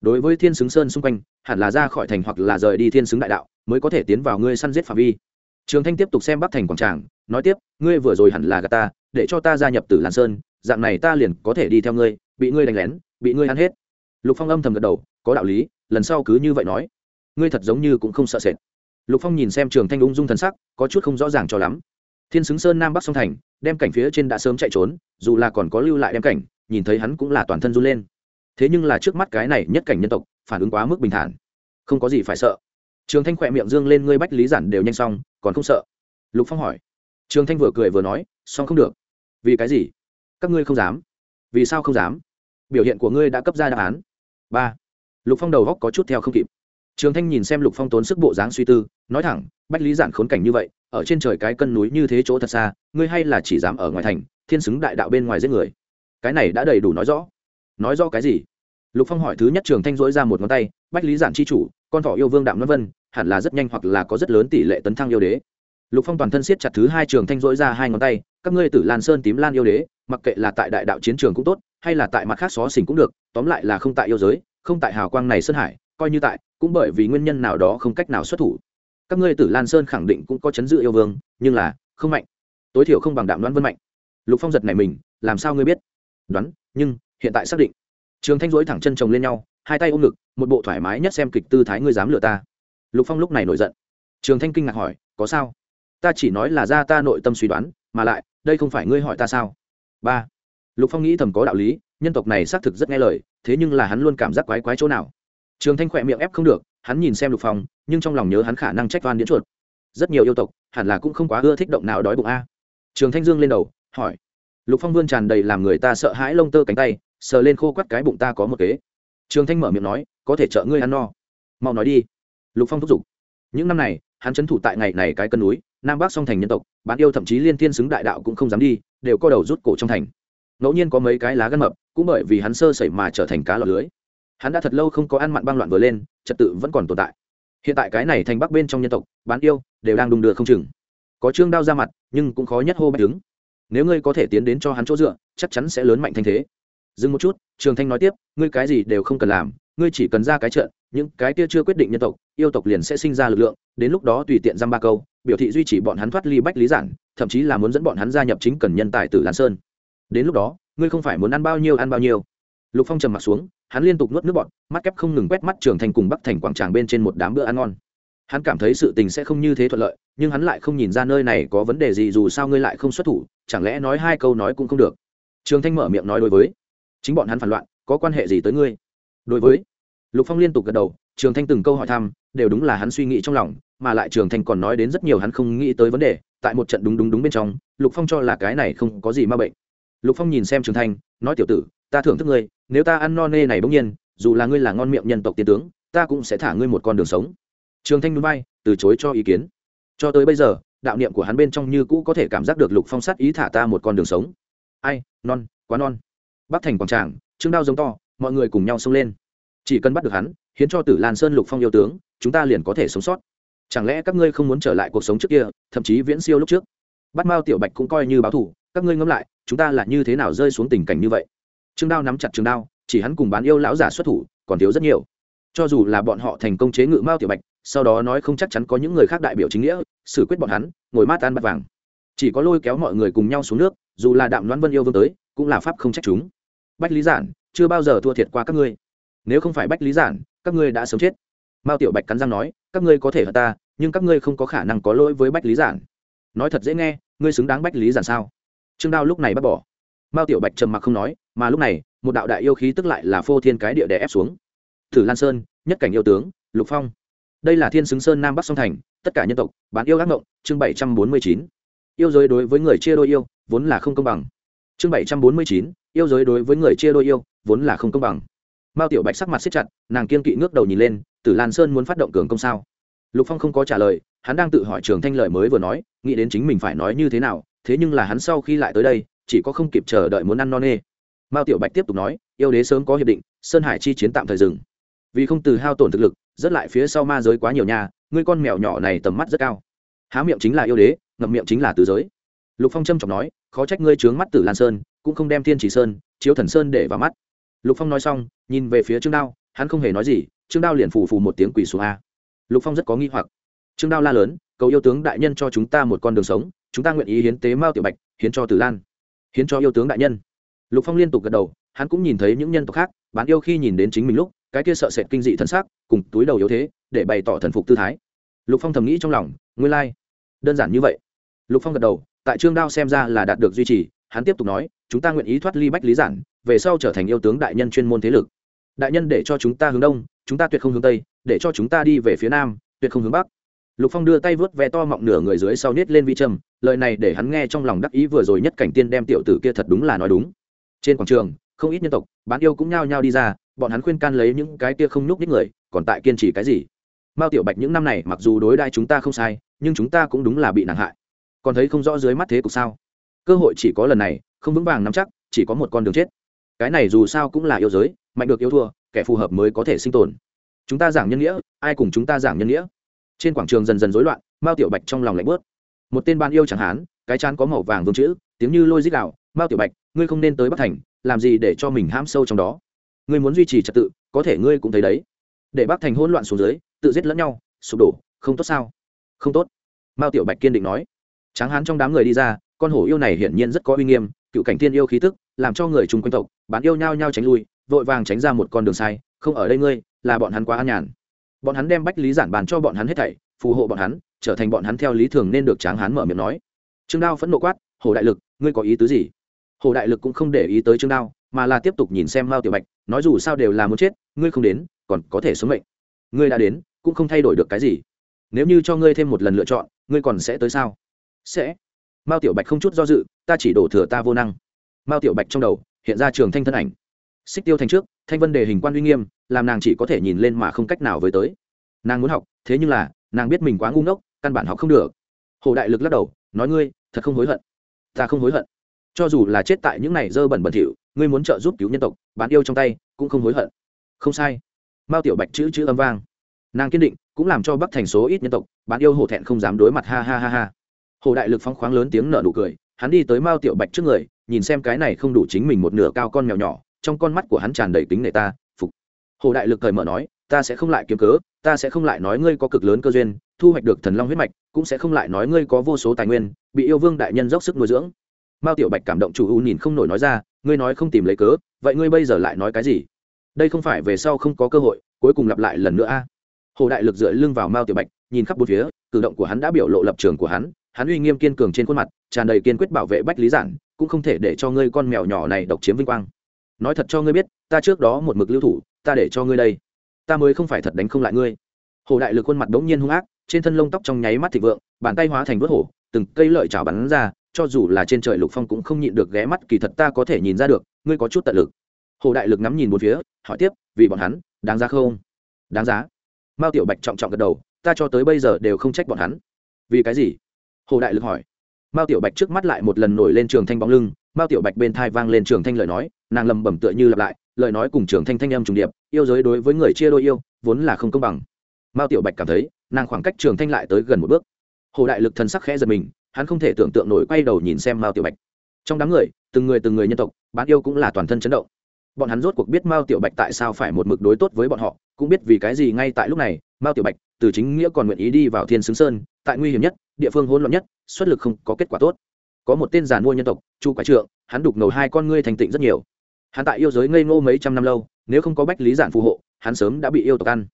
Đối với thiên xứng sơn xung quanh, hẳn là ra khỏi thành hoặc là rời đi thiên xứng đại đạo, mới có thể tiến vào ngươi săn giết phạm vi. Trường thanh tiếp tục xem bắc thành quảng tràng nói tiếp, ngươi vừa rồi hẳn là gà ta, để cho ta gia nhập tử lan sơn, dạng này ta liền có thể đi theo ngươi, bị ngươi đánh lén, bị ngươi ăn hết. Lục phong âm thầm gật đầu, có đạo lý, lần sau cứ như vậy nói. Ngươi thật giống như cũng không sợ sệt. Lục phong nhìn xem trường thanh ung dung thần sắc, có chút không rõ ràng cho lắm. Thiên xứng sơn nam bắc sông thành, đem cảnh phía trên đã sớm chạy trốn, dù là còn có lưu lại đem cảnh, nhìn thấy hắn cũng là toàn thân run lên. Thế nhưng là trước mắt cái này nhất cảnh nhân tộc, phản ứng quá mức bình thản. Không có gì phải sợ. Trường thanh khỏe miệng dương lên, ngươi bách lý giản đều nhanh xong, còn không sợ? Lục phong hỏi trường thanh vừa cười vừa nói song không được. Vì cái gì? Các ngươi không dám. Vì sao không dám? Biểu hiện của ngươi đã cấp ra đáp án. Ba. Lục phong đầu góc có chút theo không kịp. Trường thanh nhìn xem lục phong tốn sức bộ dáng suy tư, nói thẳng, bách lý giản khốn cảnh như vậy, ở trên trời cái cân núi như thế chỗ thật xa, ngươi hay là chỉ dám ở ngoài thành, thiên xứng đại đạo bên ngoài giết người. Cái này đã đầy đủ nói rõ. Nói rõ cái gì? Lục phong hỏi thứ nhất, trường thanh dỗi ra một ngón tay, bách lý giản c h i chủ, con thỏ yêu vương đạm n vân, hẳn là rất nhanh hoặc là có rất lớn tỷ lệ tấn thăng yêu đế lục phong toàn thân siết chặt thứ hai trường thanh dỗi ra hai ngón tay, các ngươi tử lan sơn tím lan yêu đế, mặc kệ là tại đại đạo chiến trường cũng tốt, hay là tại mặt khác xó xỉnh cũng được, tóm lại là không tại yêu giới, không tại hào quang này sơn hải, coi như tại, cũng bởi vì nguyên nhân nào đó không cách nào xuất thủ. Các ngươi tử lan sơn khẳng định cũng có chấn dự yêu vương, nhưng là, không mạnh. Tối thiểu không bằng đạm đoán vân mạnh. Lục phong giật này mình, làm sao ngươi biết? Đoán, nhưng, hiện tại xác định. Trường thanh dỗi thẳng chân chồng lên nhau, hai tay ôm ngực, một bộ thoải mái nhất xem kịch tư thái ngươi dám lừa ta. Lục phong lúc này nổi giận. Trường thanh kinh ngạc hỏi, có sao? Ta chỉ nói là ra ta nội tâm suy đoán, mà lại, đây không phải ngươi hỏi ta sao? Ba. Lục phong nghĩ thầm có đạo lý, nhân tộc này xác thực rất nghe lời, thế nhưng là hắn luôn cảm giác quái quái chỗ nào? Trường thanh khỏe miệng ép không được, hắn nhìn xem lục phong, nhưng trong lòng nhớ hắn khả năng trách van điễn chuột. Rất nhiều yêu tộc, hẳn là cũng không quá ưa thích động nào đói bụng a. Trường thanh dương lên đầu, hỏi. Lục phong vươn tràn đầy làm người ta sợ hãi lông tơ cánh tay, sờ lên khô quắt cái bụng ta có một kế. Trường thanh mở miệng nói, có thể trợ ngươi ăn no. Mau nói đi. Lục phong thúc giục. Những năm này, hắn trấn thủ tại ngày này cái cân núi nam bắc song thành nhân tộc bán yêu thậm chí liên thiên xứng đại đạo cũng không dám đi, đều co đầu rút cổ trong thành. Ngẫu nhiên có mấy cái lá gân mập, cũng bởi vì hắn sơ sẩy mà trở thành cá lọt lưới. Hắn đã thật lâu không có ăn mặn băng loạn vừa lên, trật tự vẫn còn tồn tại. Hiện tại cái này thành bắc bên trong nhân tộc bán yêu, đều đang đùng đưa không chừng. Có trương đao ra mặt, nhưng cũng khó nhất hô bạch đứng. Nếu ngươi có thể tiến đến cho hắn chỗ dựa, chắc chắn sẽ lớn mạnh thanh thế. Dừng một chút, trường thanh nói tiếp, ngươi cái gì đều không cần làm ngươi chỉ cần ra cái trận, những cái kia chưa quyết định nhân tộc, yêu tộc liền sẽ sinh ra lực lượng, đến lúc đó tùy tiện dăm ba câu, biểu thị duy trì bọn hắn thoát ly bách lý giản, thậm chí là muốn dẫn bọn hắn gia nhập chính cần nhân tài tử lan sơn. Đến lúc đó, ngươi không phải muốn ăn bao nhiêu ăn bao nhiêu. Lục phong trầm mặt xuống, hắn liên tục nuốt nước bọn mắt kép không ngừng quét mắt trường thành cùng bắc thành quảng tràng bên trên một đám bữa ăn ngon. Hắn cảm thấy sự tình sẽ không như thế thuận lợi, nhưng hắn lại không nhìn ra nơi này có vấn đề gì dù sao ngươi lại không xuất thủ, chẳng lẽ nói hai câu nói cũng không được. Trường thanh mở miệng nói đối với. Chính bọn hắn phản loạn, có quan hệ gì tới ngươi? Đối với lục phong liên tục gật đầu, trường thanh từng câu hỏi thăm, đều đúng là hắn suy nghĩ trong lòng, mà lại trường thanh còn nói đến rất nhiều hắn không nghĩ tới vấn đề, tại một trận đúng đúng đúng bên trong, lục phong cho là cái này không có gì ma bệnh. Lục phong nhìn xem trường thanh, nói tiểu tử, ta thưởng thức ngươi, nếu ta ăn no nê này bỗng nhiên, dù là ngươi là ngon miệng nhân tộc tiến tướng, ta cũng sẽ thả ngươi một con đường sống. Trường thanh núi bay từ chối cho ý kiến. Cho tới bây giờ, đạo niệm của hắn bên trong như cũ có thể cảm giác được lục phong sát ý thả ta một con đường sống. Ai, non, quá non. Bắc thành quảng tràng, trương đao giống to, mọi người cùng nhau xông lên chỉ cần bắt được hắn, hiến cho tử lan sơn lục phong yêu tướng, chúng ta liền có thể sống sót. Chẳng lẽ các ngươi không muốn trở lại cuộc sống trước kia, thậm chí viễn siêu lúc trước? Bắt mao tiểu bạch cũng coi như báo thù, các ngươi ngẫm lại, chúng ta là như thế nào rơi xuống tình cảnh như vậy? Trương đao nắm chặt trường đao, chỉ hắn cùng bán yêu lão giả xuất thủ, còn thiếu rất nhiều. Cho dù là bọn họ thành công chế ngự mao tiểu bạch, sau đó nói không chắc chắn có những người khác đại biểu chính nghĩa, xử quyết bọn hắn, ngồi mát ăn bát vàng. Chỉ có lôi kéo mọi người cùng nhau xuống nước, dù là đạm loan vân yêu vương tới, cũng là pháp không trách chúng. Bách lý giản, chưa bao giờ thua thiệt qua các ngươi nếu không phải bách lý giản, các ngươi đã sống chết. Mao tiểu bạch cắn răng nói, các ngươi có thể hận ta, nhưng các ngươi không có khả năng có lỗi với bách lý giản. Nói thật dễ nghe, ngươi xứng đáng bách lý giản sao? Trương đao lúc này bắt bỏ. Mao tiểu bạch trầm mặc không nói, mà lúc này, một đạo đại yêu khí tức lại là phô thiên cái địa đè ép xuống. Thử lan sơn, nhất cảnh yêu tướng, lục phong. Đây là thiên xứng sơn nam bắc song thành, tất cả nhân tộc, bán yêu ác ngộng, chương bảy trăm bốn mươi chín. Yêu giới đối với người chia đôi yêu, vốn là không công bằng. Chương bảy trăm bốn mươi chín, yêu giới đối với người chia đôi yêu, vốn là không công bằng mao tiểu bạch sắc mặt xếp chặt, nàng kiên kỵ ngước đầu nhìn lên, tử lan sơn muốn phát động cường công sao? Lục phong không có trả lời, hắn đang tự hỏi trường thanh lợi mới vừa nói, nghĩ đến chính mình phải nói như thế nào, thế nhưng là hắn sau khi lại tới đây, chỉ có không kịp chờ đợi muốn ăn no nê. Mao tiểu bạch tiếp tục nói, yêu đế sớm có hiệp định, sơn hải chi chiến tạm thời dừng. Vì không từ hao tổn thực lực, rất lại phía sau ma giới quá nhiều nhà, ngươi con mèo nhỏ này tầm mắt rất cao. Há miệng chính là yêu đế, ngậm miệng chính là tứ giới. Lục phong trâm trọng nói, khó trách ngươi trướng mắt tử lan sơn, cũng không đem thiên chỉ sơn, chiếu thần sơn để vào mắt. Lục phong nói xong nhìn về phía trương đao, hắn không hề nói gì, trương đao liền phù phù một tiếng quỳ xuống a. Lục phong rất có nghi hoặc. Trương đao la lớn, cầu yêu tướng đại nhân cho chúng ta một con đường sống, chúng ta nguyện ý hiến tế mao tiểu bạch, hiến cho tử lan, hiến cho yêu tướng đại nhân. Lục phong liên tục gật đầu, hắn cũng nhìn thấy những nhân tộc khác bán yêu khi nhìn đến chính mình lúc, cái kia sợ sệt kinh dị thân xác cùng túi đầu yếu thế, để bày tỏ thần phục tư thái. Lục phong thầm nghĩ trong lòng, nguyên lai、like. đơn giản như vậy. Lục phong gật đầu, tại trương đao xem ra là đạt được duy trì, hắn tiếp tục nói, chúng ta nguyện ý thoát ly bách lý giản, về sau trở thành yêu tướng đại nhân chuyên môn thế lực đại nhân để cho chúng ta hướng đông, chúng ta tuyệt không hướng tây, để cho chúng ta đi về phía nam, tuyệt không hướng bắc. Lục phong đưa tay vớt ve to mọng nửa người dưới sau nết lên vi trầm. lời này để hắn nghe trong lòng đắc ý vừa rồi nhất cảnh tiên đem tiểu tử kia thật đúng là nói đúng. Trên quảng trường, không ít nhân tộc, bán yêu cũng nhao nhao đi ra, bọn hắn khuyên can lấy những cái kia không nhúc nhích người, còn tại kiên trì cái gì? Mao tiểu bạch những năm này mặc dù đối đai chúng ta không sai, nhưng chúng ta cũng đúng là bị nặng hại. Còn thấy không rõ dưới mắt thế cục sao? Cơ hội chỉ có lần này, không vững vàng nắm chắc, chỉ có một con đường chết cái này dù sao cũng là yêu giới, mạnh được yêu thua, kẻ phù hợp mới có thể sinh tồn. Chúng ta giảng nhân nghĩa, ai cùng chúng ta giảng nhân nghĩa? Trên quảng trường dần dần rối loạn, mao tiểu bạch trong lòng lạnh bớt một tên ban yêu chẳng hán cái chán có màu vàng vương chữ, tiếng như lôi dích đạo mao tiểu bạch, ngươi không nên tới bắc thành, làm gì để cho mình hãm sâu trong đó? Ngươi muốn duy trì trật tự, có thể ngươi cũng thấy đấy. Để bắc thành hỗn loạn xuống dưới, tự giết lẫn nhau, sụp đổ, không tốt sao? Không tốt, mao tiểu bạch kiên định nói. Tráng hán trong đám người đi ra, con hổ yêu này hiển nhiên rất có uy nghiêm, cựu cảnh thiên yêu khí tức, làm cho người chung quanh tộc bán yêu nhau nhau tránh lui, vội vàng tránh ra một con đường sai, không ở đây ngươi, là bọn hắn quá an nhàn. Bọn hắn đem bách lý giản bàn cho bọn hắn hết thảy, phù hộ bọn hắn, trở thành bọn hắn theo lý thường nên được tráng hán mở miệng nói. Trương đao phẫn nộ quát, hồ đại lực, ngươi có ý tứ gì? Hồ đại lực cũng không để ý tới trương đao, mà là tiếp tục nhìn xem mao tiểu bạch, nói dù sao đều là muốn chết, ngươi không đến, còn có thể sống mệnh. Ngươi đã đến, cũng không thay đổi được cái gì. Nếu như cho ngươi thêm một lần lựa chọn, ngươi còn sẽ tới sao? Sẽ. Mao tiểu bạch không chút do dự, ta chỉ đổ thừa ta vô năng. Mao tiểu bạch trong đầu hiện ra trường thanh thân ảnh. Xích tiêu thành trước, thanh vân đề hình quan uy nghiêm, làm nàng chỉ có thể nhìn lên mà không cách nào với tới. Nàng muốn học, thế nhưng là, nàng biết mình quá ngu ngốc, căn bản học không được. Hồ đại lực lắc đầu, nói ngươi, thật không hối hận. Ta không hối hận. Cho dù là chết tại những này dơ bẩn bẩn thỉu, ngươi muốn trợ giúp cứu nhân tộc bán yêu trong tay, cũng không hối hận. Không sai. Mao tiểu bạch chữ chữ âm vang. Nàng kiên định, cũng làm cho bắc thành số ít nhân tộc bán yêu hổ thẹn không dám đối mặt, ha ha ha ha. Hồ đại lực phóng khoáng lớn tiếng nở nụ cười, hắn đi tới mao tiểu bạch trước người nhìn xem cái này không đủ chính mình một nửa cao con mèo nhỏ, trong con mắt của hắn tràn đầy tính nể ta, phục. Hồ đại lực thời mở nói, ta sẽ không lại kiếm cớ, ta sẽ không lại nói ngươi có cực lớn cơ duyên, thu hoạch được thần long huyết mạch, cũng sẽ không lại nói ngươi có vô số tài nguyên, bị yêu vương đại nhân dốc sức nuôi dưỡng. Mao tiểu bạch cảm động chủ u nhìn không nổi nói ra, ngươi nói không tìm lấy cớ, vậy ngươi bây giờ lại nói cái gì? Đây không phải về sau không có cơ hội, cuối cùng lặp lại lần nữa a. Hồ đại lực dựa lưng vào mao tiểu bạch, nhìn khắp bốn phía, cử động của hắn đã biểu lộ lập trường của hắn hắn uy nghiêm kiên cường trên khuôn mặt, tràn đầy kiên quyết bảo vệ bách lý giản cũng không thể để cho ngươi con mèo nhỏ này độc chiếm vinh quang. Nói thật cho ngươi biết, ta trước đó một mực lưu thủ, ta để cho ngươi đây. Ta mới không phải thật đánh không lại ngươi. Hồ đại lực khuôn mặt đống nhiên hung ác, trên thân lông tóc trong nháy mắt thịnh vượng, bàn tay hóa thành vớt hổ, từng cây lợi chảo bắn ra, cho dù là trên trời lục phong cũng không nhịn được ghé mắt, kỳ thật ta có thể nhìn ra được, ngươi có chút tận lực. Hồ đại lực ngắm nhìn một phía, hỏi tiếp, vì bọn hắn, đáng giá không? Đáng giá. Mao tiểu bạch trọng trọng gật đầu, ta cho tới bây giờ đều không trách bọn hắn. Vì cái gì? Hồ đại lực hỏi mao tiểu bạch trước mắt lại một lần nổi lên trường thanh bóng lưng, mao tiểu bạch bên thai vang lên trường thanh lời nói, nàng lầm bẩm tựa như lặp lại, lời nói cùng trường thanh thanh âm trùng điệp, yêu giới đối với người chia đôi yêu, vốn là không công bằng. Mao tiểu bạch cảm thấy, nàng khoảng cách trường thanh lại tới gần một bước. Hồ đại lực thần sắc khẽ giật mình, hắn không thể tưởng tượng nổi quay đầu nhìn xem mao tiểu bạch. Trong đám người, từng người từng người nhân tộc bán yêu cũng là toàn thân chấn động. Bọn hắn rốt cuộc biết mao tiểu bạch tại sao phải một mực đối tốt với bọn họ, cũng biết vì cái gì ngay tại lúc này, mao tiểu bạch từ chính nghĩa còn nguyện ý đi vào thiên xứng sơn, tại nguy hiểm nhất địa phương hỗn loạn nhất, xuất lực không có kết quả tốt. Có một tên giàn mua nhân tộc, chu quái trượng, hắn đục ngầu hai con ngươi thành tịnh rất nhiều. Hắn tại yêu giới ngây ngô mấy trăm năm lâu, nếu không có bách lý giản phù hộ, hắn sớm đã bị yêu tộc ăn.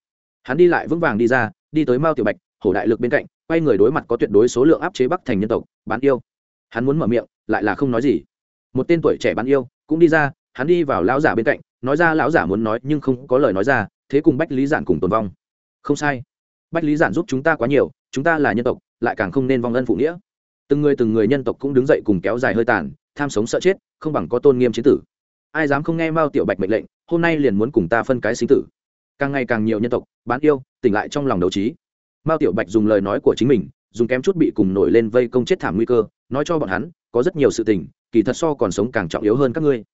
Hắn đi lại vững vàng đi ra, đi tới mao tiểu bạch, hổ đại lực bên cạnh, quay người đối mặt có tuyệt đối số lượng áp chế bắc thành nhân tộc, bán yêu. Hắn muốn mở miệng, lại là không nói gì. Một tên tuổi trẻ bán yêu, cũng đi ra, hắn đi vào lão giả bên cạnh, nói ra lão giả muốn nói nhưng không có lời nói ra, thế cùng bách lý giản cùng tồn vong. Không sai. Bách lý giản giúp chúng ta quá nhiều, chúng ta là nhân tộc lại càng không nên vong ân phụ nghĩa. Từng người từng người nhân tộc cũng đứng dậy cùng kéo dài hơi tàn, tham sống sợ chết, không bằng có tôn nghiêm chiến tử. Ai dám không nghe mao tiểu bạch mệnh lệnh, hôm nay liền muốn cùng ta phân cái sinh tử. Càng ngày càng nhiều nhân tộc, bán yêu, tỉnh lại trong lòng đấu trí. Mao tiểu bạch dùng lời nói của chính mình, dùng kém chút bị cùng nổi lên vây công chết thảm nguy cơ, nói cho bọn hắn, có rất nhiều sự tình, kỳ thật so còn sống càng trọng yếu hơn các ngươi.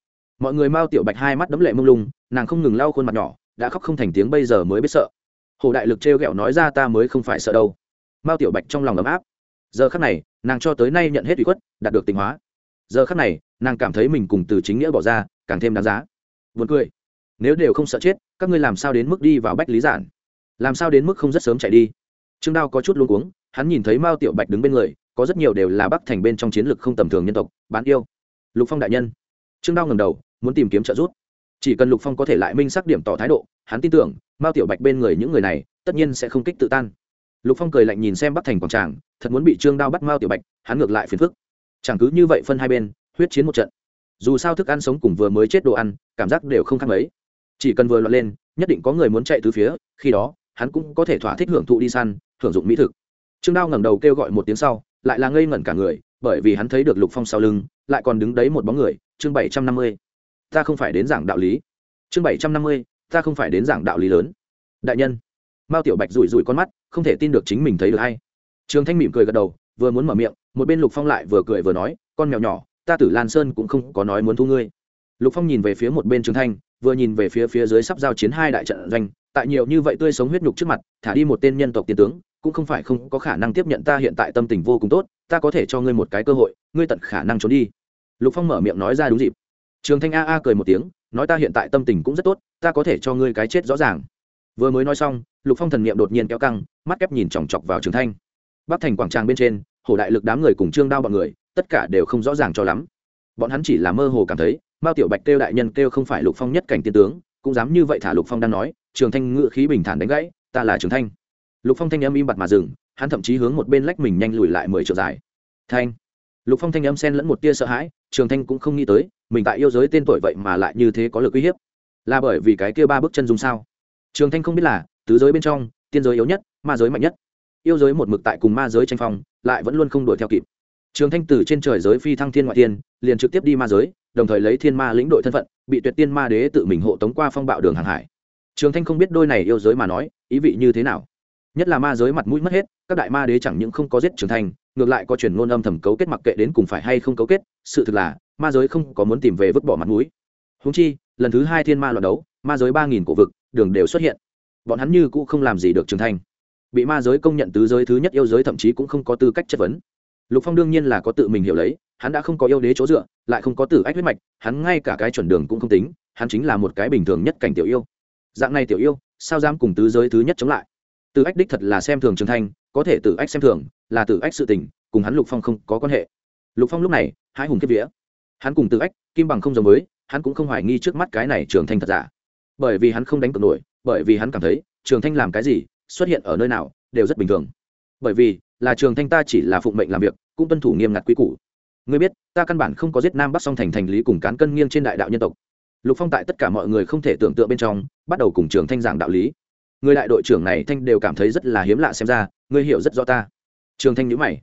Mọi người mao tiểu bạch hai mắt đấm lệ mông lung, nàng không ngừng lau khuôn mặt nhỏ, đã khóc không thành tiếng bây giờ mới biết sợ. Hồ đại lực trêu ghẹo nói ra ta mới không phải sợ đâu mao tiểu bạch trong lòng ấm áp. Giờ khắc này, nàng cho tới nay nhận hết ủy khuất, đạt được tình hóa. Giờ khắc này, nàng cảm thấy mình cùng từ chính nghĩa bỏ ra, càng thêm đáng giá. Vượt cười. Nếu đều không sợ chết, các ngươi làm sao đến mức đi vào bách lý giản? Làm sao đến mức không rất sớm chạy đi? Trương đao có chút luống cuống, hắn nhìn thấy mao tiểu bạch đứng bên người, có rất nhiều đều là bắc thành bên trong chiến lược không tầm thường nhân tộc, bán yêu. Lục phong đại nhân. Trương đao ngầm đầu, muốn tìm kiếm trợ giúp. Chỉ cần lục phong có thể lại minh xác điểm tỏ thái độ, hắn tin tưởng, mao tiểu bạch bên người những người này, tất nhiên sẽ không kích tự tan lục phong cười lạnh nhìn xem bắc thành quảng tràng, thật muốn bị trương đao bắt mao tiểu bạch, hắn ngược lại phiền phức. Chẳng cứ như vậy phân hai bên, huyết chiến một trận. Dù sao thức ăn sống cùng vừa mới chết đồ ăn, cảm giác đều không khác mấy. Chỉ cần vừa loạn lên, nhất định có người muốn chạy từ phía, khi đó, hắn cũng có thể thỏa thích hưởng thụ đi săn hưởng dụng mỹ thực. Trương đao ngẩng đầu kêu gọi một tiếng sau, lại là ngây ngẩn cả người, bởi vì hắn thấy được lục phong sau lưng, lại còn đứng đấy một bóng người, chương bảy trăm năm mươi. Ta không phải đến giảng đạo lý. Chương bảy trăm năm mươi, ta không phải đến giảng đạo lý lớn. Đại nhân mao tiểu bạch rủi rủi con mắt, không thể tin được chính mình thấy được hay trường thanh mỉm cười gật đầu, vừa muốn mở miệng, một bên lục phong lại vừa cười vừa nói, con mèo nhỏ, ta tử lan sơn cũng không có nói muốn thu ngươi. Lục phong nhìn về phía một bên trường thanh, vừa nhìn về phía phía dưới sắp giao chiến hai đại trận doanh, tại nhiều như vậy tươi sống huyết nhục trước mặt, thả đi một tên nhân tộc tiến tướng, cũng không phải không có khả năng tiếp nhận ta hiện tại tâm tình vô cùng tốt, ta có thể cho ngươi một cái cơ hội, ngươi tận khả năng trốn đi. Lục phong mở miệng nói ra đúng dịp. Trường thanh a a cười một tiếng, nói ta hiện tại tâm tình cũng rất tốt, ta có thể cho ngươi cái chết rõ ràng. Vừa mới nói xong lục phong thần niệm đột nhiên kéo căng, mắt kép nhìn chòng chọc vào trường thanh. Bắc thành quảng tràng bên trên hồ đại lực đám người cùng trương đao bọn người, tất cả đều không rõ ràng cho lắm. Bọn hắn chỉ là mơ hồ cảm thấy, mao tiểu bạch kêu đại nhân kêu không phải lục phong nhất cảnh tiên tướng, cũng dám như vậy thả lục phong đang nói, trường thanh ngự khí bình thản đánh gãy, ta là trường thanh. Lục phong thanh âm im bặt mà dừng, hắn thậm chí hướng một bên lách mình nhanh lùi lại mười triệu dài. Thanh. Lục phong thanh âm xen lẫn một tia sợ hãi, trường thanh cũng không nghĩ tới, mình tại yêu giới tên tuổi vậy mà lại như thế có lực uy hiếp. Là bởi vì cái kia ba bước chân dùng sao? Trường thanh không biết là, tứ giới bên trong, tiên giới yếu nhất, ma giới mạnh nhất. Yêu giới một mực tại cùng ma giới tranh phong, lại vẫn luôn không đuổi theo kịp. Trường thanh từ trên trời giới phi thăng thiên ngoại thiên, liền trực tiếp đi ma giới, đồng thời lấy thiên ma lĩnh đội thân phận, bị tuyệt tiên ma đế tự mình hộ tống qua phong bạo đường hàng hải. Trường thanh không biết đôi này yêu giới mà nói, ý vị như thế nào. Nhất là ma giới mặt mũi mất hết, các đại ma đế chẳng những không có giết trường thanh, ngược lại có truyền ngôn âm thầm cấu kết mặc kệ đến cùng phải hay không cấu kết, sự thực là, ma giới không có muốn tìm về vứt bỏ mặt mũi. Húng chi, lần thứ hai thiên ma loạt đấu, ma giới ba nghìn cổ vực đường đều xuất hiện. Bọn hắn như cũng không làm gì được trường thanh. Bị ma giới công nhận tứ giới thứ nhất yêu giới thậm chí cũng không có tư cách chất vấn. Lục phong đương nhiên là có tự mình hiểu lấy, hắn đã không có yêu đế chỗ dựa, lại không có tử ách huyết mạch, hắn ngay cả cái chuẩn đường cũng không tính, hắn chính là một cái bình thường nhất cảnh tiểu yêu. Dạng này tiểu yêu, sao dám cùng tứ giới thứ nhất chống lại? Tử ách đích thật là xem thường trường thanh, có thể tử ách xem thường, là tử ách sự tình, cùng hắn lục phong không có quan hệ. Lục phong lúc này, hai hùng kiếp vía. Hắn cùng tử ách, kim bằng không giống với, hắn cũng không hoài nghi trước mắt cái này trường thanh thật giả bởi vì hắn không đánh cược nổi, bởi vì hắn cảm thấy, trường thanh làm cái gì, xuất hiện ở nơi nào, đều rất bình thường. Bởi vì, là trường thanh ta chỉ là phụng mệnh làm việc, cũng tuân thủ nghiêm ngặt quy củ. Ngươi biết, ta căn bản không có giết nam bắc song thành thành lý cùng cán cân nghiêng trên đại đạo nhân tộc. Lục phong tại tất cả mọi người không thể tưởng tượng bên trong, bắt đầu cùng trường thanh giảng đạo lý. Người đại đội trưởng này thanh đều cảm thấy rất là hiếm lạ xem ra, ngươi hiểu rất rõ ta. Trường thanh nhữ mày.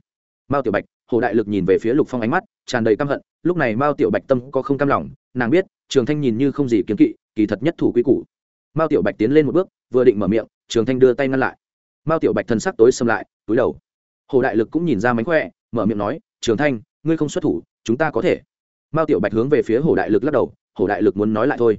Mao tiểu bạch, hồ đại lực nhìn về phía lục phong ánh mắt, tràn đầy căm hận, lúc này mao tiểu bạch tâm có không cam lòng, nàng biết, trường thanh nhìn như không gì kiếm kỵ kỳ thật nhất thủ quy củ. Mao tiểu bạch tiến lên một bước, vừa định mở miệng, trường thanh đưa tay ngăn lại. Mao tiểu bạch thân sắc tối xâm lại, túi đầu. Hồ đại lực cũng nhìn ra mánh khỏe, mở miệng nói, trường thanh, ngươi không xuất thủ, chúng ta có thể. Mao tiểu bạch hướng về phía hồ đại lực lắc đầu, hồ đại lực muốn nói lại thôi.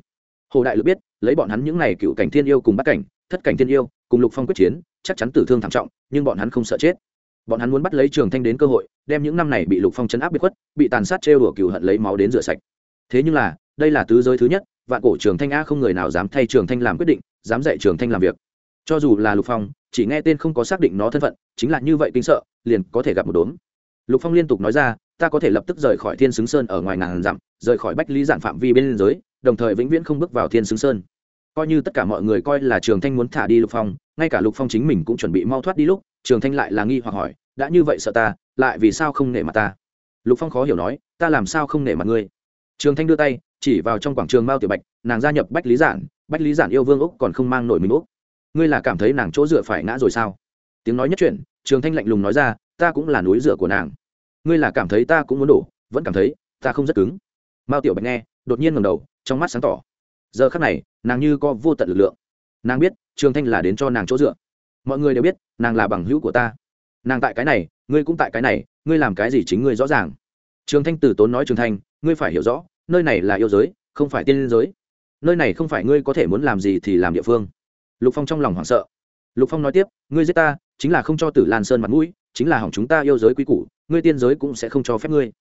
Hồ đại lực biết, lấy bọn hắn những n à y cựu cảnh thiên yêu cùng bắt cảnh, thất cảnh thiên yêu, cùng lục phong quyết chiến, chắc chắn tử thương thảm trọng, nhưng bọn hắn không sợ chết. Bọn hắn muốn bắt lấy trường thanh đến cơ hội, đem những năm này bị lục phong chấn áp bị khuất, bị tàn sát trêu đùa cựu hận lấy máu đến rửa sạch. Thế nhưng là, đây là tứ giới thứ nhất vạn cổ trường thanh a không người nào dám thay trường thanh làm quyết định, dám dạy trường thanh làm việc. Cho dù là lục phong, chỉ nghe tên không có xác định nó thân phận, chính là như vậy kinh sợ, liền có thể gặp một đốm. Lục phong liên tục nói ra, ta có thể lập tức rời khỏi thiên xứng sơn ở ngoài ngàn dặm, rời khỏi bách lý giản phạm vi bên giới, đồng thời vĩnh viễn không bước vào thiên xứng sơn. Coi như tất cả mọi người coi là trường thanh muốn thả đi lục phong, ngay cả lục phong chính mình cũng chuẩn bị mau thoát đi lúc, trường thanh lại là nghi hoặc hỏi, đã như vậy sợ ta, lại vì sao không nể mặt ta? Lục phong khó hiểu nói, ta làm sao không nể mặt ngươi? Trường thanh đưa tay chỉ vào trong quảng trường mao tiểu bạch, nàng gia nhập bách lý giản, bách lý giản yêu vương úc còn không mang nổi mình úc. Ngươi là cảm thấy nàng chỗ dựa phải ngã rồi sao? Tiếng nói nhất chuyện trường thanh lạnh lùng nói ra, ta cũng là núi dựa của nàng. Ngươi là cảm thấy ta cũng muốn đổ, vẫn cảm thấy, ta không rất cứng. Mao tiểu bạch nghe, đột nhiên ngầm đầu, trong mắt sáng tỏ. Giờ khắc này, nàng như có vô tận lực lượng. Nàng biết, trường thanh là đến cho nàng chỗ dựa. Mọi người đều biết, nàng là bằng hữu của ta. Nàng tại cái này, ngươi cũng tại cái này, ngươi làm cái gì chính ngươi rõ ràng. Trường thanh từ tốn nói trường thanh, ngươi phải hiểu rõ nơi này là yêu giới, không phải tiên giới. Nơi này không phải ngươi có thể muốn làm gì thì làm địa phương. Lục phong trong lòng hoảng sợ. Lục phong nói tiếp, ngươi giết ta, chính là không cho tử lan sơn mặt mũi, chính là hỏng chúng ta yêu giới quý củ, ngươi tiên giới cũng sẽ không cho phép ngươi.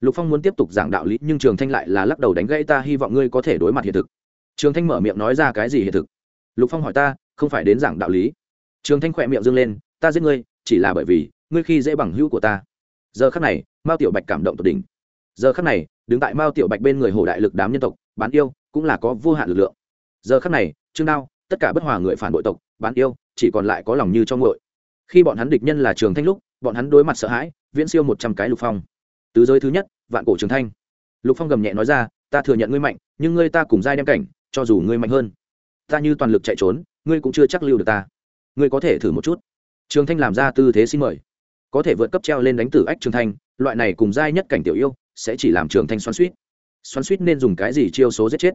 Lục phong muốn tiếp tục giảng đạo lý, nhưng trường thanh lại là lắc đầu đánh gãy ta, hy vọng ngươi có thể đối mặt hiện thực. Trường thanh mở miệng nói ra cái gì hiện thực? Lục phong hỏi ta, không phải đến giảng đạo lý. Trường thanh khỏe miệng dâng lên, ta giết ngươi, chỉ là bởi vì ngươi khi dễ bằng hữu của ta. Giờ khắc này, mao tiểu bạch cảm động tột đỉnh. Giờ khắc này đứng tại mao tiểu bạch bên người hồ đại lực đám nhân tộc, bán yêu cũng là có vô hạn lực lượng. Giờ khắc này, trương đao, tất cả bất hòa người phản bội tộc, bán yêu chỉ còn lại có lòng như cho ngội khi bọn hắn địch nhân là trường thanh lúc, bọn hắn đối mặt sợ hãi, viễn siêu một trăm cái lục phong. Tứ giới thứ nhất, vạn cổ trường thanh. Lục phong gầm nhẹ nói ra, ta thừa nhận ngươi mạnh, nhưng ngươi ta cùng giai đem cảnh, cho dù ngươi mạnh hơn, ta như toàn lực chạy trốn, ngươi cũng chưa chắc lưu được ta. Ngươi có thể thử một chút. Trường thanh làm ra tư thế xin mời. Có thể vượt cấp treo lên đánh tử ách trường thanh, loại này cùng giai nhất cảnh tiểu yêu sẽ chỉ làm trường thanh xoắn suýt. Xoắn suýt nên dùng cái gì chiêu số giết chết?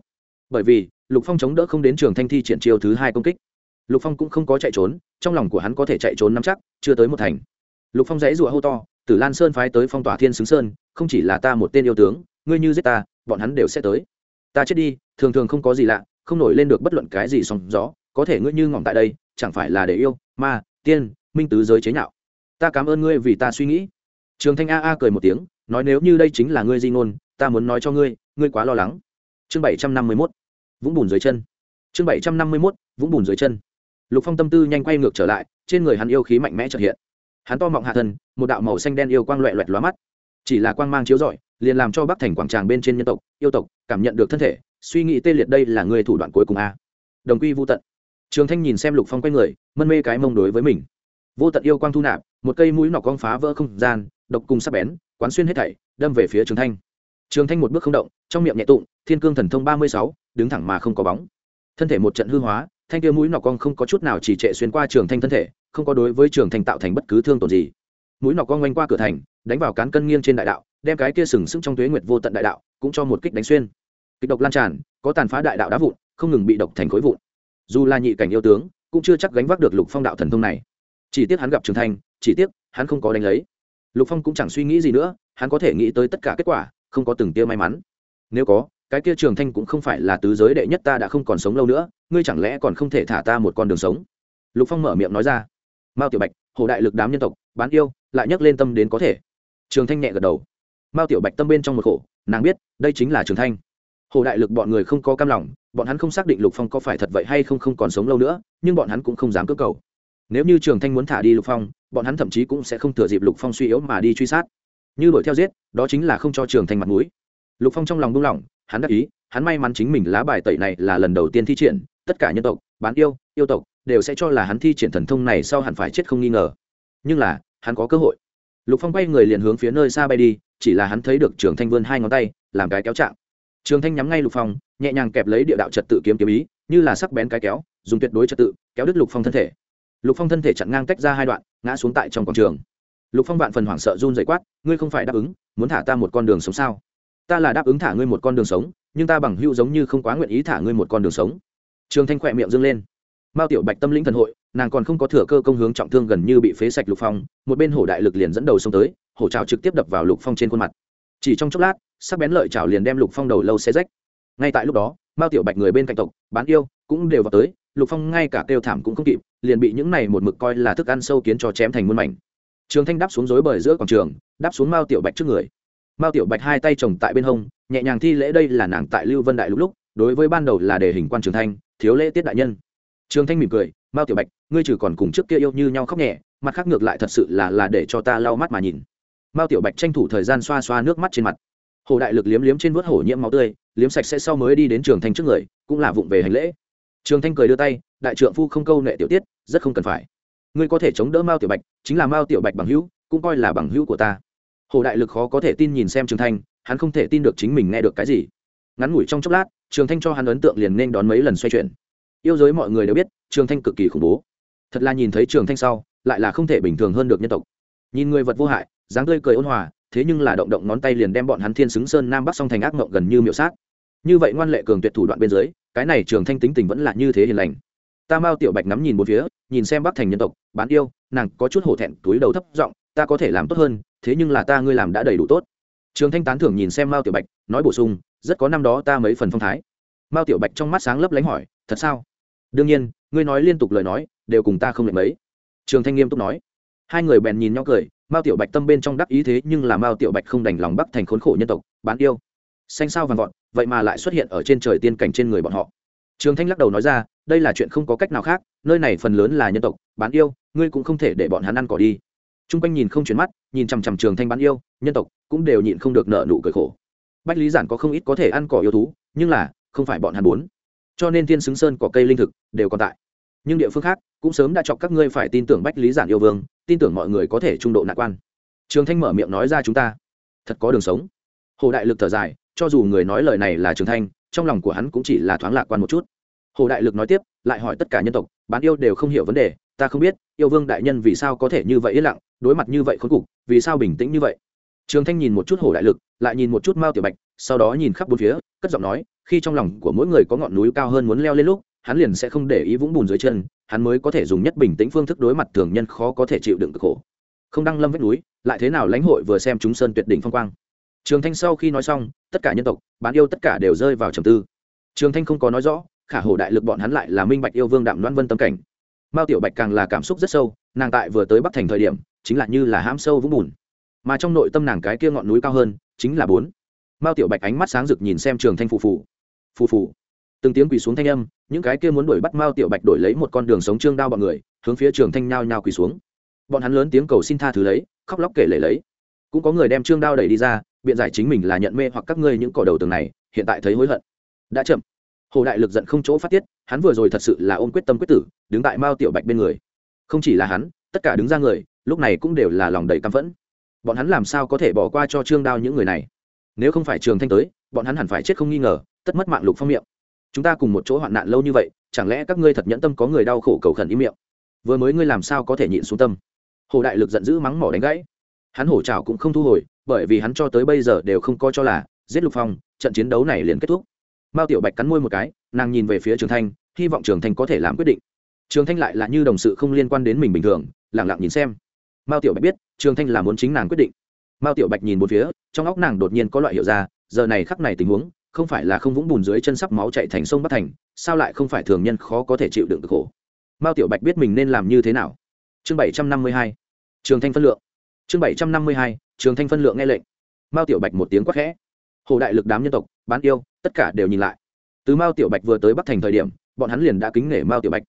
Bởi vì, lục phong chống đỡ không đến trường thanh thi triển chiêu thứ hai công kích. Lục phong cũng không có chạy trốn, trong lòng của hắn có thể chạy trốn nắm chắc, chưa tới một thành. Lục phong dãy rụa hô to, tử lan sơn phái tới phong tỏa thiên xứng sơn, không chỉ là ta một tên yêu tướng, ngươi như giết ta, bọn hắn đều sẽ tới. Ta chết đi, thường thường không có gì lạ, không nổi lên được bất luận cái gì sóng gió, có thể ngươi như ngỏm tại đây, chẳng phải là để yêu, ma, tiên, minh tứ giới chế nhạo. Ta cảm ơn ngươi vì ta suy nghĩ. Trường thanh a a cười một tiếng nói nếu như đây chính là ngươi di ngôn, ta muốn nói cho ngươi ngươi quá lo lắng. Chương bảy trăm năm mươi mốt, vũng bùn dưới chân. Chương bảy trăm năm mươi mốt, vũng bùn dưới chân. Lục phong tâm tư nhanh quay ngược trở lại, trên người hắn yêu khí mạnh mẽ trợ hiện. Hắn to mọng hạ thân, một đạo màu xanh đen yêu quang loẹ loẹt lóa mắt. Chỉ là quang mang chiếu rọi, liền làm cho bắc thành quảng tràng bên trên nhân tộc, yêu tộc cảm nhận được thân thể, suy nghĩ tê liệt đây là người thủ đoạn cuối cùng a. Đồng quy vô tận. Trường thanh nhìn xem lục phong quay người, mân mê cái mông đối với mình. Vô tận yêu quang thu nạp, một cây mũi nọc quang phá vỡ không gian, độc cùng sắc bén quán xuyên hết thảy, đâm về phía trường thanh. Trường thanh một bước không động, trong miệng nhẹ tụng, thiên cương thần thông ba mươi sáu, đứng thẳng mà không có bóng. Thân thể một trận hư hóa, thanh kia mũi nọ cong không có chút nào chỉ trệ xuyên qua trường thanh thân thể, không có đối với trường thanh tạo thành bất cứ thương tổn gì. Mũi nọ cong quanh qua cửa thành, đánh vào cán cân nghiêng trên đại đạo, đem cái kia sừng sững trong tuế nguyệt vô tận đại đạo cũng cho một kích đánh xuyên. Kịch độc lan tràn, có tàn phá đại đạo đá vụn, không ngừng bị độc thành khối vụn. Dù là nhị cảnh yêu tướng, cũng chưa chắc gánh vác được lục phong đạo thần thông này. Chỉ tiếc hắn gặp trường thanh, chỉ tiếc hắn không có đánh lấy lục phong cũng chẳng suy nghĩ gì nữa, hắn có thể nghĩ tới tất cả kết quả, không có từng tia may mắn. Nếu có, cái kia trường thanh cũng không phải là tứ giới đệ nhất ta đã không còn sống lâu nữa, ngươi chẳng lẽ còn không thể thả ta một con đường sống? Lục phong mở miệng nói ra. Mao tiểu bạch, hồ đại lực đám nhân tộc, bán yêu, lại nhắc lên tâm đến có thể. Trường thanh nhẹ gật đầu. Mao tiểu bạch tâm bên trong một khổ, nàng biết, đây chính là trường thanh. Hồ đại lực bọn người không có cam lòng, bọn hắn không xác định lục phong có phải thật vậy hay không không còn sống lâu nữa, nhưng bọn hắn cũng không dám cướp cầu nếu như trường thanh muốn thả đi lục phong, bọn hắn thậm chí cũng sẽ không thừa dịp lục phong suy yếu mà đi truy sát. Như đuổi theo giết, đó chính là không cho trường thanh mặt mũi. Lục phong trong lòng buông lỏng, hắn đắc ý, hắn may mắn chính mình lá bài tẩy này là lần đầu tiên thi triển, tất cả nhân tộc, bán yêu yêu tộc đều sẽ cho là hắn thi triển thần thông này sau hẳn phải chết không nghi ngờ. Nhưng là, hắn có cơ hội. Lục phong bay người liền hướng phía nơi xa bay đi, chỉ là hắn thấy được trường thanh vươn hai ngón tay, làm cái kéo chạm. Trường thanh nhắm ngay lục phong, nhẹ nhàng kẹp lấy địa đạo trật tự kiếm kiếm ý, như là sắc bén cái kéo, dùng tuyệt đối trật tự, kéo đứt lục phong thân thể lục phong thân thể chặn ngang tách ra hai đoạn, ngã xuống tại trong quảng trường. Lục phong vạn phần hoảng sợ run dậy quát, ngươi không phải đáp ứng, muốn thả ta một con đường sống sao? Ta là đáp ứng thả ngươi một con đường sống, nhưng ta bằng hữu giống như không quá nguyện ý thả ngươi một con đường sống. Trường thanh khỏe miệng dâng lên. Mao tiểu bạch tâm lĩnh thần hội, nàng còn không có thừa cơ công hướng trọng thương gần như bị phế sạch lục phong, một bên hổ đại lực liền dẫn đầu xông tới, hổ trào trực tiếp đập vào lục phong trên khuôn mặt. Chỉ trong chốc lát, sắc bén lợi trào liền đem lục phong đầu lâu xe rách. Ngay tại lúc đó, mao tiểu bạch người bên cạnh tộc, bán yêu, cũng đều vào tới lục phong ngay cả kêu thảm cũng không kịp, liền bị những này một mực coi là thức ăn sâu kiến cho chém thành muôn mảnh. Trường thanh đáp xuống rối bời giữa quảng trường, đáp xuống mao tiểu bạch trước người. Mao tiểu bạch hai tay chồng tại bên hông, nhẹ nhàng thi lễ đây là nàng tại lưu vân đại lúc lúc, đối với ban đầu là đề hình quan trường thanh, thiếu lễ tiết đại nhân. Trường thanh mỉm cười, mao tiểu bạch, ngươi trừ còn cùng trước kia yêu như nhau khóc nhẹ, mặt khác ngược lại thật sự là là để cho ta lau mắt mà nhìn. Mao tiểu bạch tranh thủ thời gian xoa xoa nước mắt trên mặt. Hồ đại lực liếm liếm trên vớt hổ nhiễm máu tươi, liếm sạch sẽ sau mới đi đến trường thanh trước người, cũng là vụng về hành lễ trường thanh cười đưa tay, đại trượng phu không câu nệ tiểu tiết, rất không cần phải. Ngươi có thể chống đỡ mao tiểu bạch, chính là mao tiểu bạch bằng hữu, cũng coi là bằng hữu của ta. Hồ đại lực khó có thể tin nhìn xem trường thanh, hắn không thể tin được chính mình nghe được cái gì. Ngắn ngủi trong chốc lát, trường thanh cho hắn ấn tượng liền nên đón mấy lần xoay chuyển. Yêu giới mọi người đều biết, trường thanh cực kỳ khủng bố. Thật là nhìn thấy trường thanh sau, lại là không thể bình thường hơn được nhân tộc. Nhìn người vật vô hại, dáng tươi cười ôn hòa, thế nhưng là động động ngón tay liền đem bọn hắn thiên xứng sơn nam bắc song thành ác mộng gần như miệu sát. Như vậy ngoan lệ cường tuyệt thủ đoạn bên dưới cái này trường thanh tính tình vẫn là như thế hiền lành. Ta mao tiểu bạch ngắm nhìn một phía, nhìn xem bắc thành nhân tộc, bán yêu, nàng có chút hổ thẹn, túi đầu thấp giọng, ta có thể làm tốt hơn, thế nhưng là ta ngươi làm đã đầy đủ tốt. Trường thanh tán thưởng nhìn xem mao tiểu bạch, nói bổ sung, rất có năm đó ta mấy phần phong thái. Mao tiểu bạch trong mắt sáng lấp lánh hỏi, thật sao? Đương nhiên, ngươi nói liên tục lời nói, đều cùng ta không lệ mấy. Trường thanh nghiêm túc nói. Hai người bèn nhìn nhau cười, mao tiểu bạch tâm bên trong đắc ý thế nhưng là mao tiểu bạch không đành lòng bắc thành khốn khổ nhân tộc, bán yêu. Xanh sao vàng vọt vậy mà lại xuất hiện ở trên trời tiên cảnh trên người bọn họ. Trường thanh lắc đầu nói ra, đây là chuyện không có cách nào khác, nơi này phần lớn là nhân tộc, bán yêu, ngươi cũng không thể để bọn hắn ăn cỏ đi. T r u n g quanh nhìn không chuyển mắt, nhìn chằm chằm trường thanh bán yêu, nhân tộc cũng đều nhịn không được nợ nụ cười khổ. Bách lý giản có không ít có thể ăn cỏ yêu thú, nhưng là, không phải bọn hắn muốn. Cho nên thiên xứng sơn cỏ cây linh thực đều còn tại. Nhưng địa phương khác cũng sớm đã chọc các ngươi phải tin tưởng bách lý giản yêu vương, tin tưởng mọi người có thể trung độ nạn quan. Trường thanh mở miệng nói ra chúng ta, thật có đường sống. Hồ đại lực thở dài cho dù người nói lời này là trường thanh, trong lòng của hắn cũng chỉ là thoáng lạc quan một chút. Hồ đại lực nói tiếp, lại hỏi tất cả nhân tộc bán yêu đều không hiểu vấn đề, ta không biết, yêu vương đại nhân vì sao có thể như vậy yên lặng, đối mặt như vậy khốn cục, vì sao bình tĩnh như vậy? Trường thanh nhìn một chút hồ đại lực, lại nhìn một chút mao tiểu bạch, sau đó nhìn khắp bốn phía, cất giọng nói, khi trong lòng của mỗi người có ngọn núi cao hơn muốn leo lên lúc, hắn liền sẽ không để ý vũng bùn dưới chân, hắn mới có thể dùng nhất bình tĩnh phương thức đối mặt thường nhân khó có thể chịu đựng cực khổ. Không đăng lâm vách núi, lại thế nào lãnh hội vừa xem chúng sơn tuyệt đỉnh phong quang trường thanh sau khi nói xong, tất cả nhân tộc, bán yêu tất cả đều rơi vào trầm tư. Trường thanh không có nói rõ, khả hồ đại lực bọn hắn lại là minh bạch yêu vương đạm loan vân tâm cảnh. Mao tiểu bạch càng là cảm xúc rất sâu, nàng tại vừa tới bắc thành thời điểm, chính là như là hãm sâu vũng bùn. Mà trong nội tâm nàng cái kia ngọn núi cao hơn, chính là bốn. Mao tiểu bạch ánh mắt sáng rực nhìn xem trường thanh phù phù. Phù phù. Từng tiếng quỳ xuống thanh âm, những cái kia muốn đuổi bắt mao tiểu bạch đổi lấy một con đường sống trương đao bọn người, hướng phía trường thanh nhao nhao quỳ xuống. Bọn hắn lớn tiếng cầu xin tha thứ lấy, khóc lóc kể lể lấy. Cũng có người đem trương đao đẩy đi ra biện giải chính mình là nhận mê hoặc các ngươi những cỏ đầu tường này, hiện tại thấy hối hận. Đã chậm. Hồ đại lực giận không chỗ phát tiết, hắn vừa rồi thật sự là ôm quyết tâm quyết tử, đứng tại mao tiểu bạch bên người. Không chỉ là hắn, tất cả đứng ra người, lúc này cũng đều là lòng đầy căm phẫn. Bọn hắn làm sao có thể bỏ qua cho trương đao những người này? Nếu không phải trường thanh tới, bọn hắn hẳn phải chết không nghi ngờ, tất mất mạng lục phong miệng. Chúng ta cùng một chỗ hoạn nạn lâu như vậy, chẳng lẽ các ngươi thật nhẫn tâm có người đau khổ cầu khẩn im miệng? Vừa mới ngươi làm sao có thể nhịn xuống tâm? Hồ đại lực giận dữ mắng mỏ đánh gãy. Hắn hổ trào cũng không thu hồi bởi vì hắn cho tới bây giờ đều không coi cho là giết lục phong, trận chiến đấu này liền kết thúc. Mao tiểu bạch cắn môi một cái, nàng nhìn về phía trường thanh, hy vọng trường thanh có thể làm quyết định. Trường thanh lại là như đồng sự không liên quan đến mình bình thường lẳng lặng nhìn xem. Mao tiểu bạch biết, trường thanh là muốn chính nàng quyết định. Mao tiểu bạch nhìn một phía, trong óc nàng đột nhiên có loại hiệu ra, giờ này khắc này tình huống, không phải là không vũng bùn dưới chân sắp máu chạy thành sông bắc thành, sao lại không phải thường nhân khó có thể chịu đựng được khổ? Mao tiểu bạch biết mình nên làm như thế nào. Chương bảy trăm năm mươi hai, trường thanh phân lượng chương bảy trăm năm mươi hai, trường thanh phân lượng nghe lệnh. Mao tiểu bạch một tiếng quát khẽ. Hồ đại lực đám nhân tộc, bán yêu, tất cả đều nhìn lại. Từ mao tiểu bạch vừa tới bắc thành thời điểm, bọn hắn liền đã kính nể mao tiểu bạch.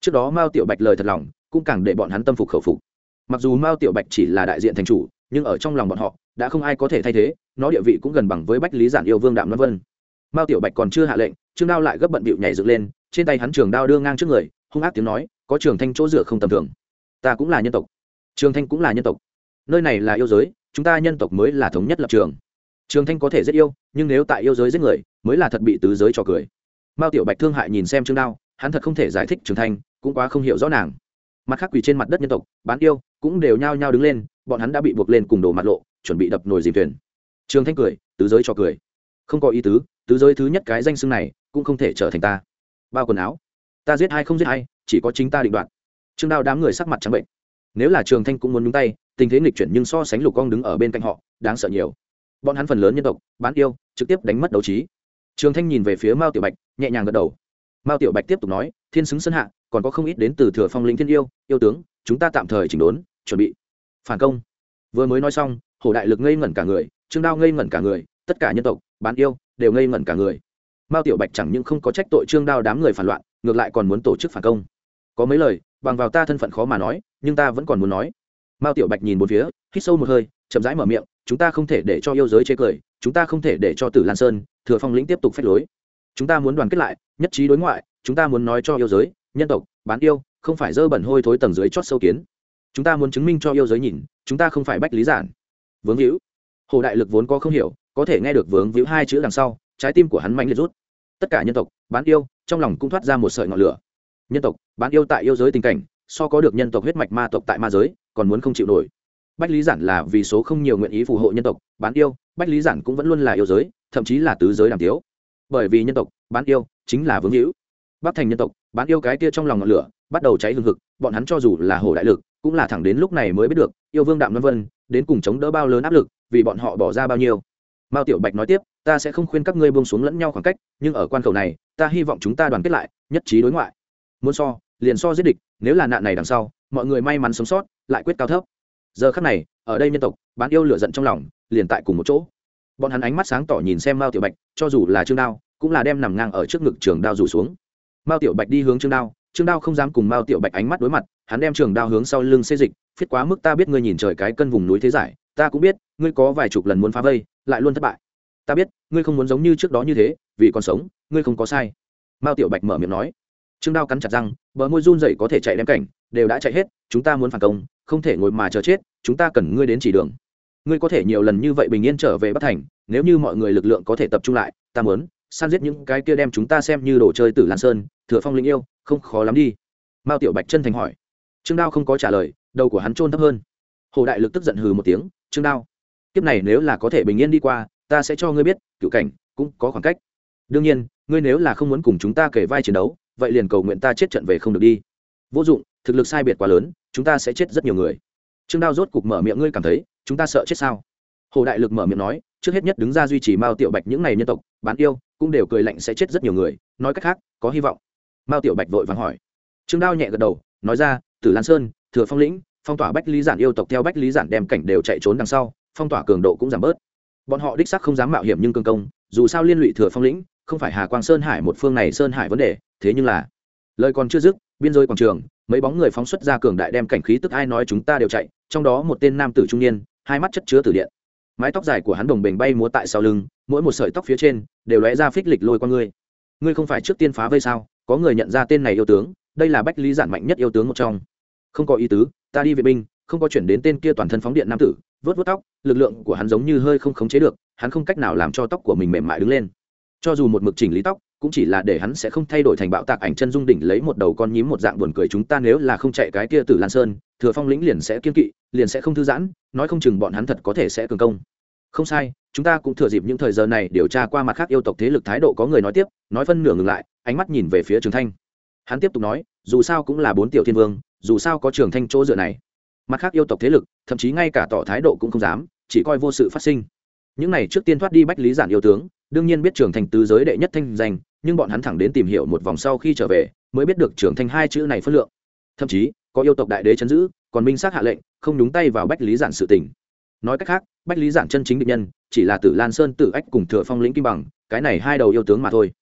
Trước đó mao tiểu bạch lời thật lòng, cũng càng để bọn hắn tâm phục khẩu phục. Mặc dù mao tiểu bạch chỉ là đại diện thành chủ, nhưng ở trong lòng bọn họ, đã không ai có thể thay thế, nó địa vị cũng gần bằng với bách lý giản yêu vương đạm văn vân. Mao tiểu bạch còn chưa hạ lệnh, trương đao lại gấp bận bịu nhảy dựng lên, trên tay hắn trường đao đưa ngang trước người, hung ác tiếng nói, có trường thanh chỗ dựa không tầm thường. Ta cũng là nhân tộc. Trường thanh cũng là nhân tộc nơi này là yêu giới, chúng ta nhân tộc mới là thống nhất lập trường. Trường thanh có thể rất yêu, nhưng nếu tại yêu giới giết người, mới là thật bị tứ giới cho cười. Mao tiểu bạch thương hại nhìn xem trương đao, hắn thật không thể giải thích trường thanh, cũng quá không hiểu rõ nàng. Mặt khác quỳ trên mặt đất nhân tộc, bán yêu, cũng đều nhao nhao đứng lên, bọn hắn đã bị buộc lên cùng đồ mặt lộ, chuẩn bị đập nồi dìm thuyền. Trường thanh cười, tứ giới cho cười. Không có ý tứ tứ giới thứ nhất cái danh xưng này, cũng không thể trở thành ta. Bao quần áo. Ta giết hay không giết hay chỉ có chính ta định đoạt. Trương đao đám người sắc mặt trắng bệnh. Nếu là trường thanh cũng muốn nhúng tay tình thế nghịch chuyển nhưng so sánh lục quang đứng ở bên cạnh họ, đáng sợ nhiều. Bọn hắn phần lớn nhân tộc, bán yêu, trực tiếp đánh mất đấu trí. Trường thanh nhìn về phía mao tiểu bạch, nhẹ nhàng gật đầu. Mao tiểu bạch tiếp tục nói, thiên xứng sân hạ, còn có không ít đến từ thừa phong linh thiên yêu yêu tướng, chúng ta tạm thời chỉnh đốn, chuẩn bị. Phản công. Vừa mới nói xong, hổ đại lực ngây ngẩn cả người, trương đao ngây ngẩn cả người, tất cả nhân tộc, bán yêu, đều ngây ngẩn cả người. Mao tiểu bạch chẳng những không có trách tội trương đao đám người phản loạn, ngược lại còn muốn tổ chức phản công. Có mấy lời, bằng vào ta thân phận khó mà nói, nhưng ta vẫn còn muốn nói mao tiểu bạch nhìn một phía, hít sâu một hơi, chậm rãi mở miệng, chúng ta không thể để cho yêu giới chê cười, chúng ta không thể để cho tử lan sơn, thừa phong lĩnh tiếp tục phách lối. Chúng ta muốn đoàn kết lại, nhất trí đối ngoại, chúng ta muốn nói cho yêu giới, nhân tộc, bán yêu, không phải dơ bẩn hôi thối tầng dưới chót sâu kiến. Chúng ta muốn chứng minh cho yêu giới nhìn, chúng ta không phải bách lý giản. Vướng hữu hồ đại lực vốn có không hiểu, có thể nghe được vướng víu hai chữ đằng sau, trái tim của hắn mạnh liệt rút. Tất cả nhân tộc, bán yêu, trong lòng cũng thoát ra một sợi ngọn lửa. Nhân tộc, bán yêu tại yêu giới tình cảnh, so có được nhân tộc huyết mạch ma tộc tại ma giới còn muốn không chịu nổi. Bách lý giản là vì số không nhiều nguyện ý phù hộ nhân tộc, bán yêu, bách lý giản cũng vẫn luôn là yêu giới, thậm chí là tứ giới đàm tiếu. Bởi vì nhân tộc, bán yêu, chính là vướng hữu. Bắc thành nhân tộc, bán yêu cái kia trong lòng ngọn lửa, bắt đầu cháy hừng hực, bọn hắn cho dù là hồ đại lực, cũng là thẳng đến lúc này mới biết được, yêu vương đạm vân vân, đến cùng chống đỡ bao lớn áp lực, vì bọn họ bỏ ra bao nhiêu. Mao tiểu bạch nói tiếp, ta sẽ không khuyên các ngươi buông xuống lẫn nhau khoảng cách, nhưng ở quan khẩu này, ta hy vọng chúng ta đoàn kết lại, nhất trí đối ngoại. Muốn so, liền so giết địch, nếu là nạn này đằng sau, mọi người may mắn sống sót lại quyết cao thấp. Giờ khắc này, ở đây nhân tộc, bán yêu lửa giận trong lòng, liền tại cùng một chỗ. Bọn hắn ánh mắt sáng tỏ nhìn xem mao tiểu bạch, cho dù là trương đao, cũng là đem nằm ngang ở trước ngực trường đao rủ xuống. Mao tiểu bạch đi hướng trương đao trương đao không dám cùng mao tiểu bạch ánh mắt đối mặt, hắn đem trường đao hướng sau lưng xê dịch, phiết quá mức ta biết ngươi nhìn trời cái cân vùng núi thế giải, ta cũng biết, ngươi có vài chục lần muốn phá vây, lại luôn thất bại. Ta biết, ngươi không muốn giống như trước đó như thế, vì còn sống, ngươi không có sai. Mao tiểu bạch mở miệng nói. Trương đao cắn chặt răng, bờ môi run dậy có thể chạy đem cảnh, đều đã chạy hết chúng ta muốn phản công, không thể ngồi mà chờ chết, chúng ta cần ngươi đến chỉ đường. Ngươi có thể nhiều lần như vậy bình yên trở về bắc thành, nếu như mọi người lực lượng có thể tập trung lại, ta muốn san giết những cái kia đem chúng ta xem như đồ chơi tử lan sơn, thừa phong linh yêu, không khó lắm đi. Mao tiểu bạch chân thành hỏi. Trương đao không có trả lời, đầu của hắn trôn thấp hơn. Hồ đại lực tức giận hừ một tiếng, trương đao, kiếp này nếu là có thể bình yên đi qua, ta sẽ cho ngươi biết, cựu cảnh cũng có khoảng cách. Đương nhiên, ngươi nếu là không muốn cùng chúng ta kể vai chiến đấu, vậy liền cầu nguyện ta chết trận về không được đi. Vô dụng thực lực sai biệt quá lớn, chúng ta sẽ chết rất nhiều người. Trương đao rốt cục mở miệng, ngươi cảm thấy chúng ta sợ chết sao? Hồ đại lực mở miệng nói, trước hết nhất đứng ra duy trì mao tiểu bạch những n à y nhân tộc, bán yêu, cũng đều cười lạnh sẽ chết rất nhiều người, nói cách khác, có hy vọng. Mao tiểu bạch vội vàng hỏi. Trương đao nhẹ gật đầu, nói ra, tử lan sơn, thừa phong lĩnh, phong tỏa bách lý giản yêu tộc theo bách lý giản đem cảnh đều chạy trốn đằng sau, phong tỏa cường độ cũng giảm bớt. Bọn họ đích sắc không dám mạo hiểm nhưng cương công, dù sao liên lụy thừa phong lĩnh, không phải hà quang sơn hải một phương này sơn hải vấn đề, thế nhưng là lời còn chưa dứt biên giới quảng trường, mấy bóng người phóng xuất ra cường đại đem cảnh khí tức ai nói chúng ta đều chạy, trong đó một tên nam tử trung niên, hai mắt chất chứa tử điện. Mái tóc dài của hắn đồng bềnh bay múa tại sau lưng, mỗi một sợi tóc phía trên đều lóe ra phích lịch lôi qua ngươi. Ngươi không phải trước tiên phá vây sao? Có người nhận ra tên này yêu tướng, đây là bách lý giản mạnh nhất yêu tướng một trong. Không có ý tứ, ta đi vệ binh, không có chuyển đến tên kia toàn thân phóng điện nam tử, vớt vớt tóc, lực lượng của hắn giống như hơi không khống chế được, hắn không cách nào làm cho tóc của mình mềm mại đứng lên. Cho dù một mực chỉnh lý tóc cũng chỉ là để hắn sẽ không thay đổi thành bạo tạc ảnh chân dung đỉnh lấy một đầu con nhím một dạng buồn cười chúng ta nếu là không chạy cái kia từ lan sơn, thừa phong lĩnh liền sẽ kiên kỵ, liền sẽ không thư giãn, nói không chừng bọn hắn thật có thể sẽ cường công. Không sai, chúng ta cũng thừa dịp những thời giờ này điều tra qua mặt khác yêu tộc thế lực thái độ có người nói tiếp, nói phân nửa ngừng lại, ánh mắt nhìn về phía trường thanh. Hắn tiếp tục nói, dù sao cũng là bốn tiểu thiên vương, dù sao có trường thanh chỗ dựa này. Mặt khác yêu tộc thế lực, thậm chí ngay cả tỏ thái độ cũng không dám, chỉ coi vô sự phát sinh. Những này trước tiên thoát đi bách lý giản yêu tướng, đương nhiên biết trường thành tứ giới đệ nhất thanh danh nhưng bọn hắn thẳng đến tìm hiểu một vòng sau khi trở về, mới biết được trưởng thanh hai chữ này phân lượng. Thậm chí, có yêu tộc đại đế chấn giữ, còn minh xác hạ lệnh, không nhúng tay vào bách lý giản sự tình. Nói cách khác, bách lý giản chân chính định nhân, chỉ là tử lan sơn tử ách cùng thừa phong lĩnh kim bằng, cái này hai đầu yêu tướng mà thôi.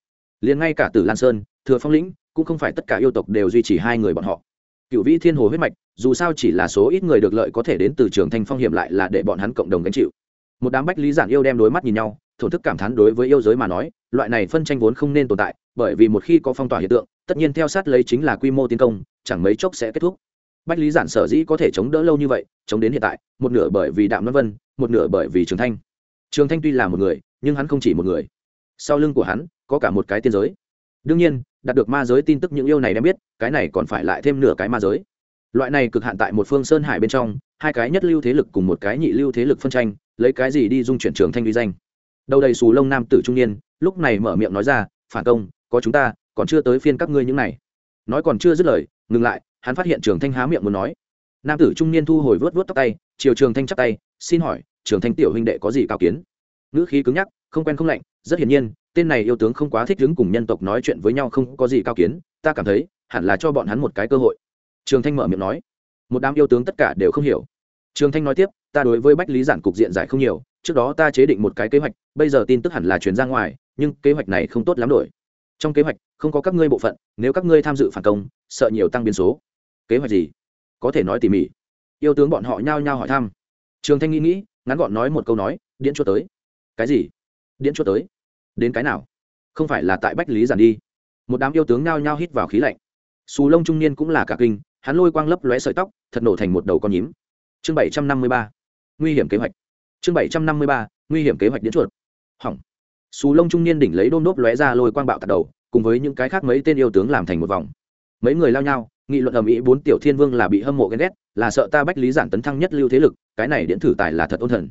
Liền ngay cả tử lan sơn, thừa phong lĩnh, cũng không phải tất cả yêu tộc đều duy trì hai người bọn họ. Cựu vĩ thiên hồ huyết mạch, dù sao chỉ là số ít người được lợi có thể đến từ trường thanh phong hiểm lại là để bọn hắn cộng đồng gánh chịu một đám bách lý giản yêu đem đối mắt nhìn nhau thổn thức cảm thán đối với yêu giới mà nói, loại này phân tranh vốn không nên tồn tại, bởi vì một khi có phong tỏa hiện tượng, tất nhiên theo sát lấy chính là quy mô tiến công, chẳng mấy chốc sẽ kết thúc. Bách lý giản sở dĩ có thể chống đỡ lâu như vậy, chống đến hiện tại, một nửa bởi vì đạm văn vân, một nửa bởi vì trường thanh. Trường thanh tuy là một người, nhưng hắn không chỉ một người. Sau lưng của hắn, có cả một cái tiên giới. Đương nhiên, đạt được ma giới tin tức những yêu này đem biết, cái này còn phải lại thêm nửa cái ma giới. Loại này cực hạn tại một phương sơn hải bên trong, hai cái nhất lưu thế lực cùng một cái nhị lưu thế lực phân tranh lấy cái gì đi dung chuyển trường thanh uy danh? Đầu đầy xù lông nam tử trung niên, lúc này mở miệng nói ra, phản công, có chúng ta, còn chưa tới phiên các ngươi những này. Nói còn chưa dứt lời, ngừng lại, hắn phát hiện trường thanh há miệng muốn nói. Nam tử trung niên thu hồi vớt vớt tóc tay, chiều trường thanh chắp tay, xin hỏi, trường thanh tiểu huynh đệ có gì cao kiến? Ngữ khí cứng nhắc, không quen không lạnh, rất hiển nhiên, tên này yêu tướng không quá thích đứng cùng nhân tộc nói chuyện với nhau không có gì cao kiến, ta cảm thấy, hẳn là cho bọn hắn một cái cơ hội. Trường thanh mở miệng nói. Một đám yêu tướng tất cả đều không hiểu. Trường thanh nói tiếp ta đối với bách lý giản cục diện giải không nhiều, trước đó ta chế định một cái kế hoạch, bây giờ tin tức hẳn là chuyển ra ngoài, nhưng kế hoạch này không tốt lắm đổi. Trong kế hoạch, không có các ngươi bộ phận, nếu các ngươi tham dự phản công, sợ nhiều tăng biến số. Kế hoạch gì? Có thể nói tỉ mỉ. Yêu tướng bọn họ nhao nhao hỏi thăm. Trường thanh nghĩ nghĩ, ngắn gọn nói một câu nói, điện cho tới. Cái gì? Điện cho tới? Đến cái nào? Không phải là tại bách lý giản đi? Một đám yêu tướng nhao nhao hít vào khí lạnh. Xù lông trung niên cũng là cả kinh, hắn lôi quang lấp lóe sợi tóc, thật nổ thành một đầu con nhím. Chương bảy trăm năm mươi ba nguy hiểm kế hoạch. Chương bảy trăm năm mươi ba, nguy hiểm kế hoạch đến chuột. Hỏng. Xù lông trung niên đỉnh lấy đôm đốp lóe ra lôi quang bạo tạt đầu, cùng với những cái khác mấy tên yêu tướng làm thành một vòng. Mấy người lao nhau, nghị luận ầm ĩ bốn tiểu thiên vương là bị hâm mộ ghen ghét, là sợ ta bách lý giản tấn thăng nhất lưu thế lực, cái này điện thử tài là thật ôn thần.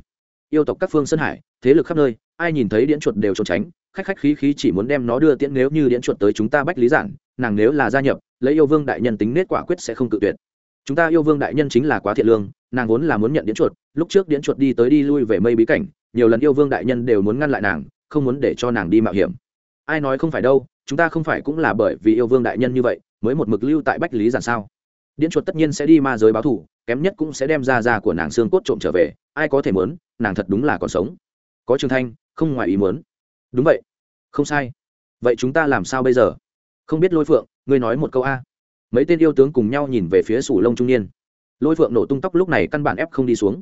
Yêu tộc các phương sơn hải, thế lực khắp nơi, ai nhìn thấy điện chuột đều trốn tránh, khách khách khí khí chỉ muốn đem nó đưa tiễn nếu như điện chuột tới chúng ta bách lý giản, nàng nếu là gia nhập, lấy yêu vương đại nhân tính nết quả quyết sẽ không cự tuyệt. Chúng ta yêu vương đại nhân chính là quá thiện lương, nàng vốn là muốn nhận điện chuột lúc trước điễn chuột đi tới đi lui về mây bí cảnh, nhiều lần yêu vương đại nhân đều muốn ngăn lại nàng, không muốn để cho nàng đi mạo hiểm. Ai nói không phải đâu, chúng ta không phải cũng là bởi vì yêu vương đại nhân như vậy, mới một mực lưu tại bách lý giản sao? Điễn chuột tất nhiên sẽ đi ma giới báo thủ, kém nhất cũng sẽ đem ra ra của nàng xương cốt trộm trở về, ai có thể muốn, nàng thật đúng là còn sống. Có trường thanh, không ngoài ý muốn. Đúng vậy. Không sai. Vậy chúng ta làm sao bây giờ? Không biết lôi phượng, ngươi nói một câu a. Mấy tên yêu tướng cùng nhau nhìn về phía sủ lông trung niên. Lôi phượng nổ tung tóc lúc này căn bản ép không đi xuống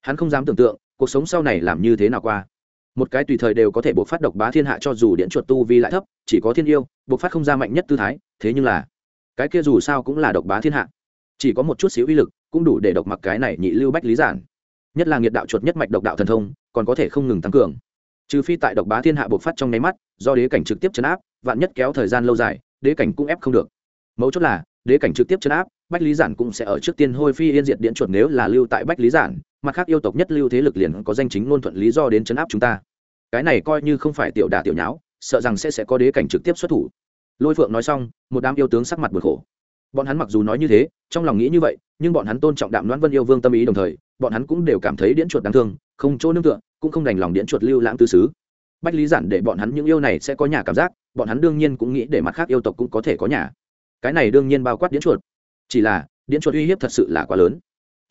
hắn không dám tưởng tượng, cuộc sống sau này làm như thế nào qua. Một cái tùy thời đều có thể buộc phát độc bá thiên hạ cho dù điện chuột tu vi lại thấp, chỉ có thiên yêu, buộc phát không ra mạnh nhất tư thái, thế nhưng là, cái kia dù sao cũng là độc bá thiên hạ. Chỉ có một chút xíu uy lực, cũng đủ để độc mặc cái này nhị lưu bách lý giản. Nhất là nghiệt đạo chuột nhất mạch độc đạo thần thông, còn có thể không ngừng tăng cường. Trừ phi tại độc bá thiên hạ buộc phát trong nháy mắt, do đế cảnh trực tiếp chấn áp, vạn nhất kéo thời gian lâu dài, đế cảnh cũng ép không được. Mấu chốt là, đế cảnh trực tiếp chấn áp, bách lý giản cũng sẽ ở trước tiên hôi phi yên diệt điện chuột nếu là lưu tại bách lý giản mặt khác yêu tộc nhất lưu thế lực liền có danh chính ngôn thuận lý do đến chấn áp chúng ta. Cái này coi như không phải tiểu đả tiểu nháo, sợ rằng sẽ sẽ có đế cảnh trực tiếp xuất thủ. Lôi phượng nói xong, một đám yêu tướng sắc mặt bực khổ. Bọn hắn mặc dù nói như thế, trong lòng nghĩ như vậy, nhưng bọn hắn tôn trọng đạm đoán vân yêu vương tâm ý đồng thời, bọn hắn cũng đều cảm thấy điễn chuột đáng thương, không chỗ nương tựa, cũng không đành lòng điễn chuột lưu lãng tư xứ. Bách lý giản để bọn hắn những yêu này sẽ có nhà cảm giác, bọn hắn đương nhiên cũng nghĩ để mặt khác yêu tộc cũng có thể có nhà. Cái này đương nhiên bao quát điễn chuột. Chỉ là điễn chuột uy hiếp thật sự là quá lớn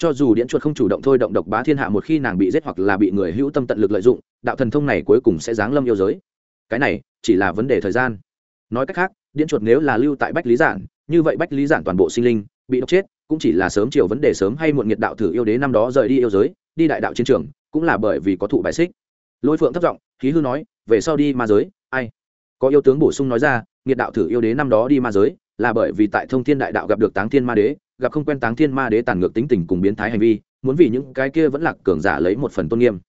cho dù điện chuột không chủ động thôi động độc bá thiên hạ một khi nàng bị giết hoặc là bị người hữu tâm tận lực lợi dụng, đạo thần thông này cuối cùng sẽ giáng lâm yêu giới. Cái này chỉ là vấn đề thời gian. Nói cách khác điện chuột nếu là lưu tại bách lý giản, như vậy bách lý giản toàn bộ sinh linh, bị độc chết, cũng chỉ là sớm chiều vấn đề sớm hay muộn nghiệt đạo thử yêu đế năm đó rời đi yêu giới, đi đại đạo chiến trường, cũng là bởi vì có thụ bài xích. Lôi phượng thất giọng, khí hư nói, về sau đi ma giới, ai? Có yêu tướng bổ sung nói ra, nghiệt đạo thử yêu đế năm đó đi ma giới, là bởi vì tại thông thiên đại đạo gặp được táng thiên ma đế gặp không quen táng thiên ma đế tàn ngược tính tình cùng biến thái hành vi, muốn vì những cái kia vẫn lạc cường giả lấy một phần tôn nghiêm.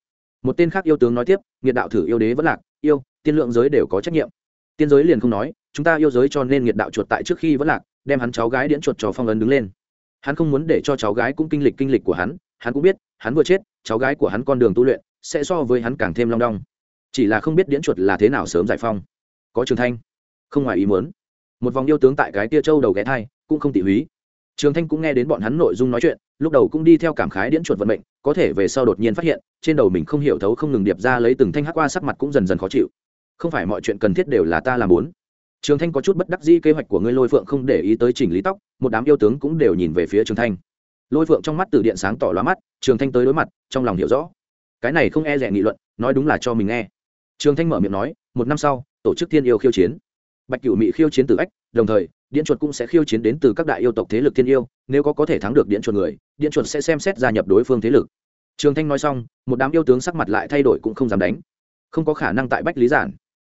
Một tên khác yêu tướng nói tiếp, nghiệt đạo thử yêu đế vẫn lạc, yêu, tiên lượng giới đều có trách nhiệm. Tiên giới liền không nói, chúng ta yêu giới cho nên nghiệt đạo chuột tại trước khi vẫn lạc, đem hắn cháu gái điễn chuột cho phong ấn đứng lên. Hắn không muốn để cho cháu gái cũng kinh lịch kinh lịch của hắn hắn cũng biết, hắn vừa chết, cháu gái của hắn con đường tu luyện sẽ so với hắn càng thêm long đong. Chỉ là không biết điễn chuột là thế nào sớm giải phong. Có trường thanh, không ngoài ý muốn. Một vòng yêu tướng tại cái tia châu đầu ghé thai, cũng không tỉ húy trường thanh cũng nghe đến bọn hắn nội dung nói chuyện, lúc đầu cũng đi theo cảm khái điễn chuột vận mệnh, có thể về sau đột nhiên phát hiện, trên đầu mình không hiểu thấu không ngừng điệp ra lấy từng thanh hắc qua sắc mặt cũng dần dần khó chịu. Không phải mọi chuyện cần thiết đều là ta làm muốn. Trường thanh có chút bất đắc dĩ kế hoạch của ngươi lôi phượng không để ý tới chỉnh lý tóc, một đám yêu tướng cũng đều nhìn về phía trường thanh. Lôi phượng trong mắt từ điện sáng tỏ lóa mắt, trường thanh tới đối mặt, trong lòng hiểu rõ. Cái này không e rẻ nghị luận, nói đúng là cho mình nghe. Trường thanh mở miệng nói, một năm sau, tổ chức thiên yêu khiêu chiến. Bạch cửu mỹ khiêu chiến từ ách, đồng thời điện chuột cũng sẽ khiêu chiến đến từ các đại yêu tộc thế lực thiên yêu, nếu có có thể thắng được điện chuột người, điện chuột sẽ xem xét gia nhập đối phương thế lực. Trường thanh nói xong, một đám yêu tướng sắc mặt lại thay đổi cũng không dám đánh. Không có khả năng tại bách lý giản.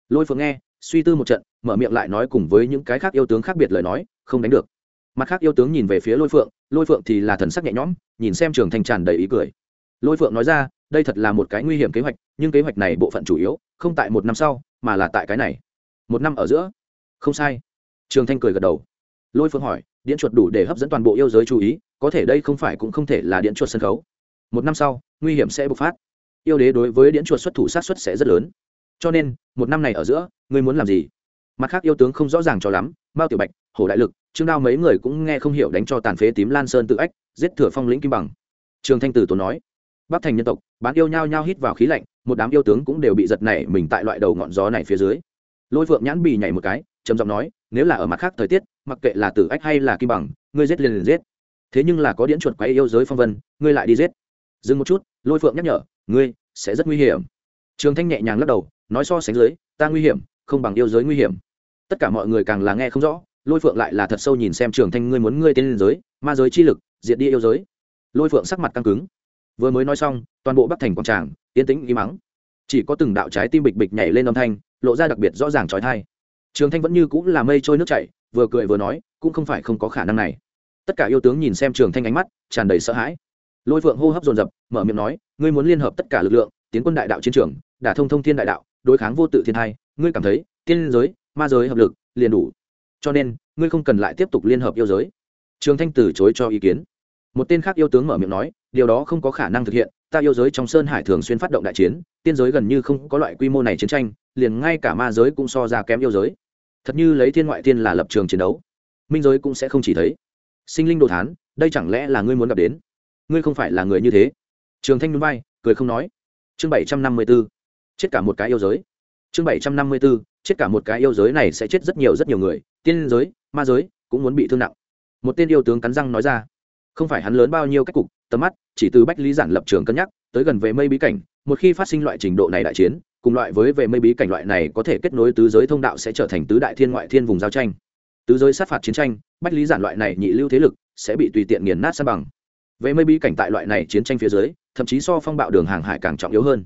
Lôi phượng nghe, suy tư một trận, mở miệng lại nói cùng với những cái khác yêu tướng khác biệt lời nói, không đánh được. Mặt khác yêu tướng nhìn về phía lôi phượng lôi phượng thì là thần sắc nhẹ nhõm, nhìn xem trường thanh tràn đầy ý cười. Lôi phượng nói ra, đây thật là một cái nguy hiểm kế hoạch, nhưng kế hoạch này bộ phận chủ yếu, không tại một năm sau, mà là tại cái này. Một năm ở giữa. Không sai trường thanh cười gật đầu. Lôi phượng hỏi, điện chuột đủ để hấp dẫn toàn bộ yêu giới chú ý, có thể đây không phải cũng không thể là điện chuột sân khấu? Một năm sau, nguy hiểm sẽ bộc phát. Yêu đế đối với điện chuột xuất thủ sát xuất sẽ rất lớn. Cho nên, một năm này ở giữa, ngươi muốn làm gì? Mặt khác yêu tướng không rõ ràng cho lắm Bao tiểu bạch, hổ đại lực, trương đao mấy người cũng nghe không hiểu đánh cho tàn phế tím lan sơn tự ách, giết thừa phong lĩnh kim bằng. Trường thanh tử tốn nói, bắc thành nhân tộc, bán yêu nhao nhao hít vào khí lạnh, một đám yêu tướng cũng đều bị giật nảy mình tại loại đầu ngọn gió này phía dưới. Lôi phượng nhãn bì nhảy một cái, trầm giọng nói nếu là ở mặt khác thời tiết, mặc kệ là tử ách hay là kim bằng, ngươi giết liền liền giết. Thế nhưng là có điễn chuột quay yêu giới phong vân, ngươi lại đi giết. Dừng một chút, lôi phượng nhắc nhở, ngươi sẽ rất nguy hiểm. Trường thanh nhẹ nhàng lắc đầu, nói so sánh dưới, ta nguy hiểm, không bằng yêu giới nguy hiểm. Tất cả mọi người càng là nghe không rõ, lôi phượng lại là thật sâu nhìn xem trường thanh ngươi muốn ngươi tên giới, ma giới chi lực, diệt đi yêu giới. Lôi phượng sắc mặt căng cứng. Vừa mới nói xong, toàn bộ bắc thành quảng tràng, yên tĩnh im mắng. Chỉ có từng đạo trái tim bịch bịch nhảy lên âm thanh, lộ ra đặc biệt rõ ràng trói thai trường thanh vẫn như cũng là mây trôi nước chảy, vừa cười vừa nói, cũng không phải không có khả năng này. Tất cả yêu tướng nhìn xem trường thanh ánh mắt, tràn đầy sợ hãi. Lôi phượng hô hấp dồn dập, mở miệng nói, ngươi muốn liên hợp tất cả lực lượng, tiến quân đại đạo chiến trường, đả thông thông thiên đại đạo, đối kháng vô tự thiên hai ngươi cảm thấy, tiên giới, ma giới hợp lực, liền đủ. Cho nên, ngươi không cần lại tiếp tục liên hợp yêu giới. Trường thanh từ chối cho ý kiến. Một tên khác yêu tướng mở miệng nói, điều đó không có khả năng thực hiện, ta yêu giới trong sơn hải thường xuyên phát động đại chiến, tiên giới gần như không có loại quy mô này chiến tranh, liền ngay cả ma giới cũng so ra kém yêu giới thật như lấy thiên ngoại tiên là lập trường chiến đấu, minh giới cũng sẽ không chỉ thấy. Sinh linh đồ thán, đây chẳng lẽ là ngươi muốn gặp đến? Ngươi không phải là người như thế. Trường thanh núi bay cười không nói. Chương bảy trăm năm mươi b ố chết cả một cái yêu giới. Chương bảy trăm năm mươi b ố chết cả một cái yêu giới này sẽ chết rất nhiều rất nhiều người. Tiên giới, ma giới cũng muốn bị thương nặng. Một tên yêu tướng cắn răng nói ra. Không phải hắn lớn bao nhiêu cách cục, tầm mắt chỉ từ bách lý giản lập trường cân nhắc, tới gần về mây bí cảnh, một khi phát sinh loại trình độ này đại chiến cùng loại với về mây bí cảnh loại này có thể kết nối tứ giới thông đạo sẽ trở thành tứ đại thiên ngoại thiên vùng giao tranh. Tứ giới sát phạt chiến tranh, bách lý giản loại này nhị lưu thế lực sẽ bị tùy tiện nghiền nát san bằng. Về mây bí cảnh tại loại này chiến tranh phía dưới, thậm chí so phong bạo đường hàng hải càng trọng yếu hơn.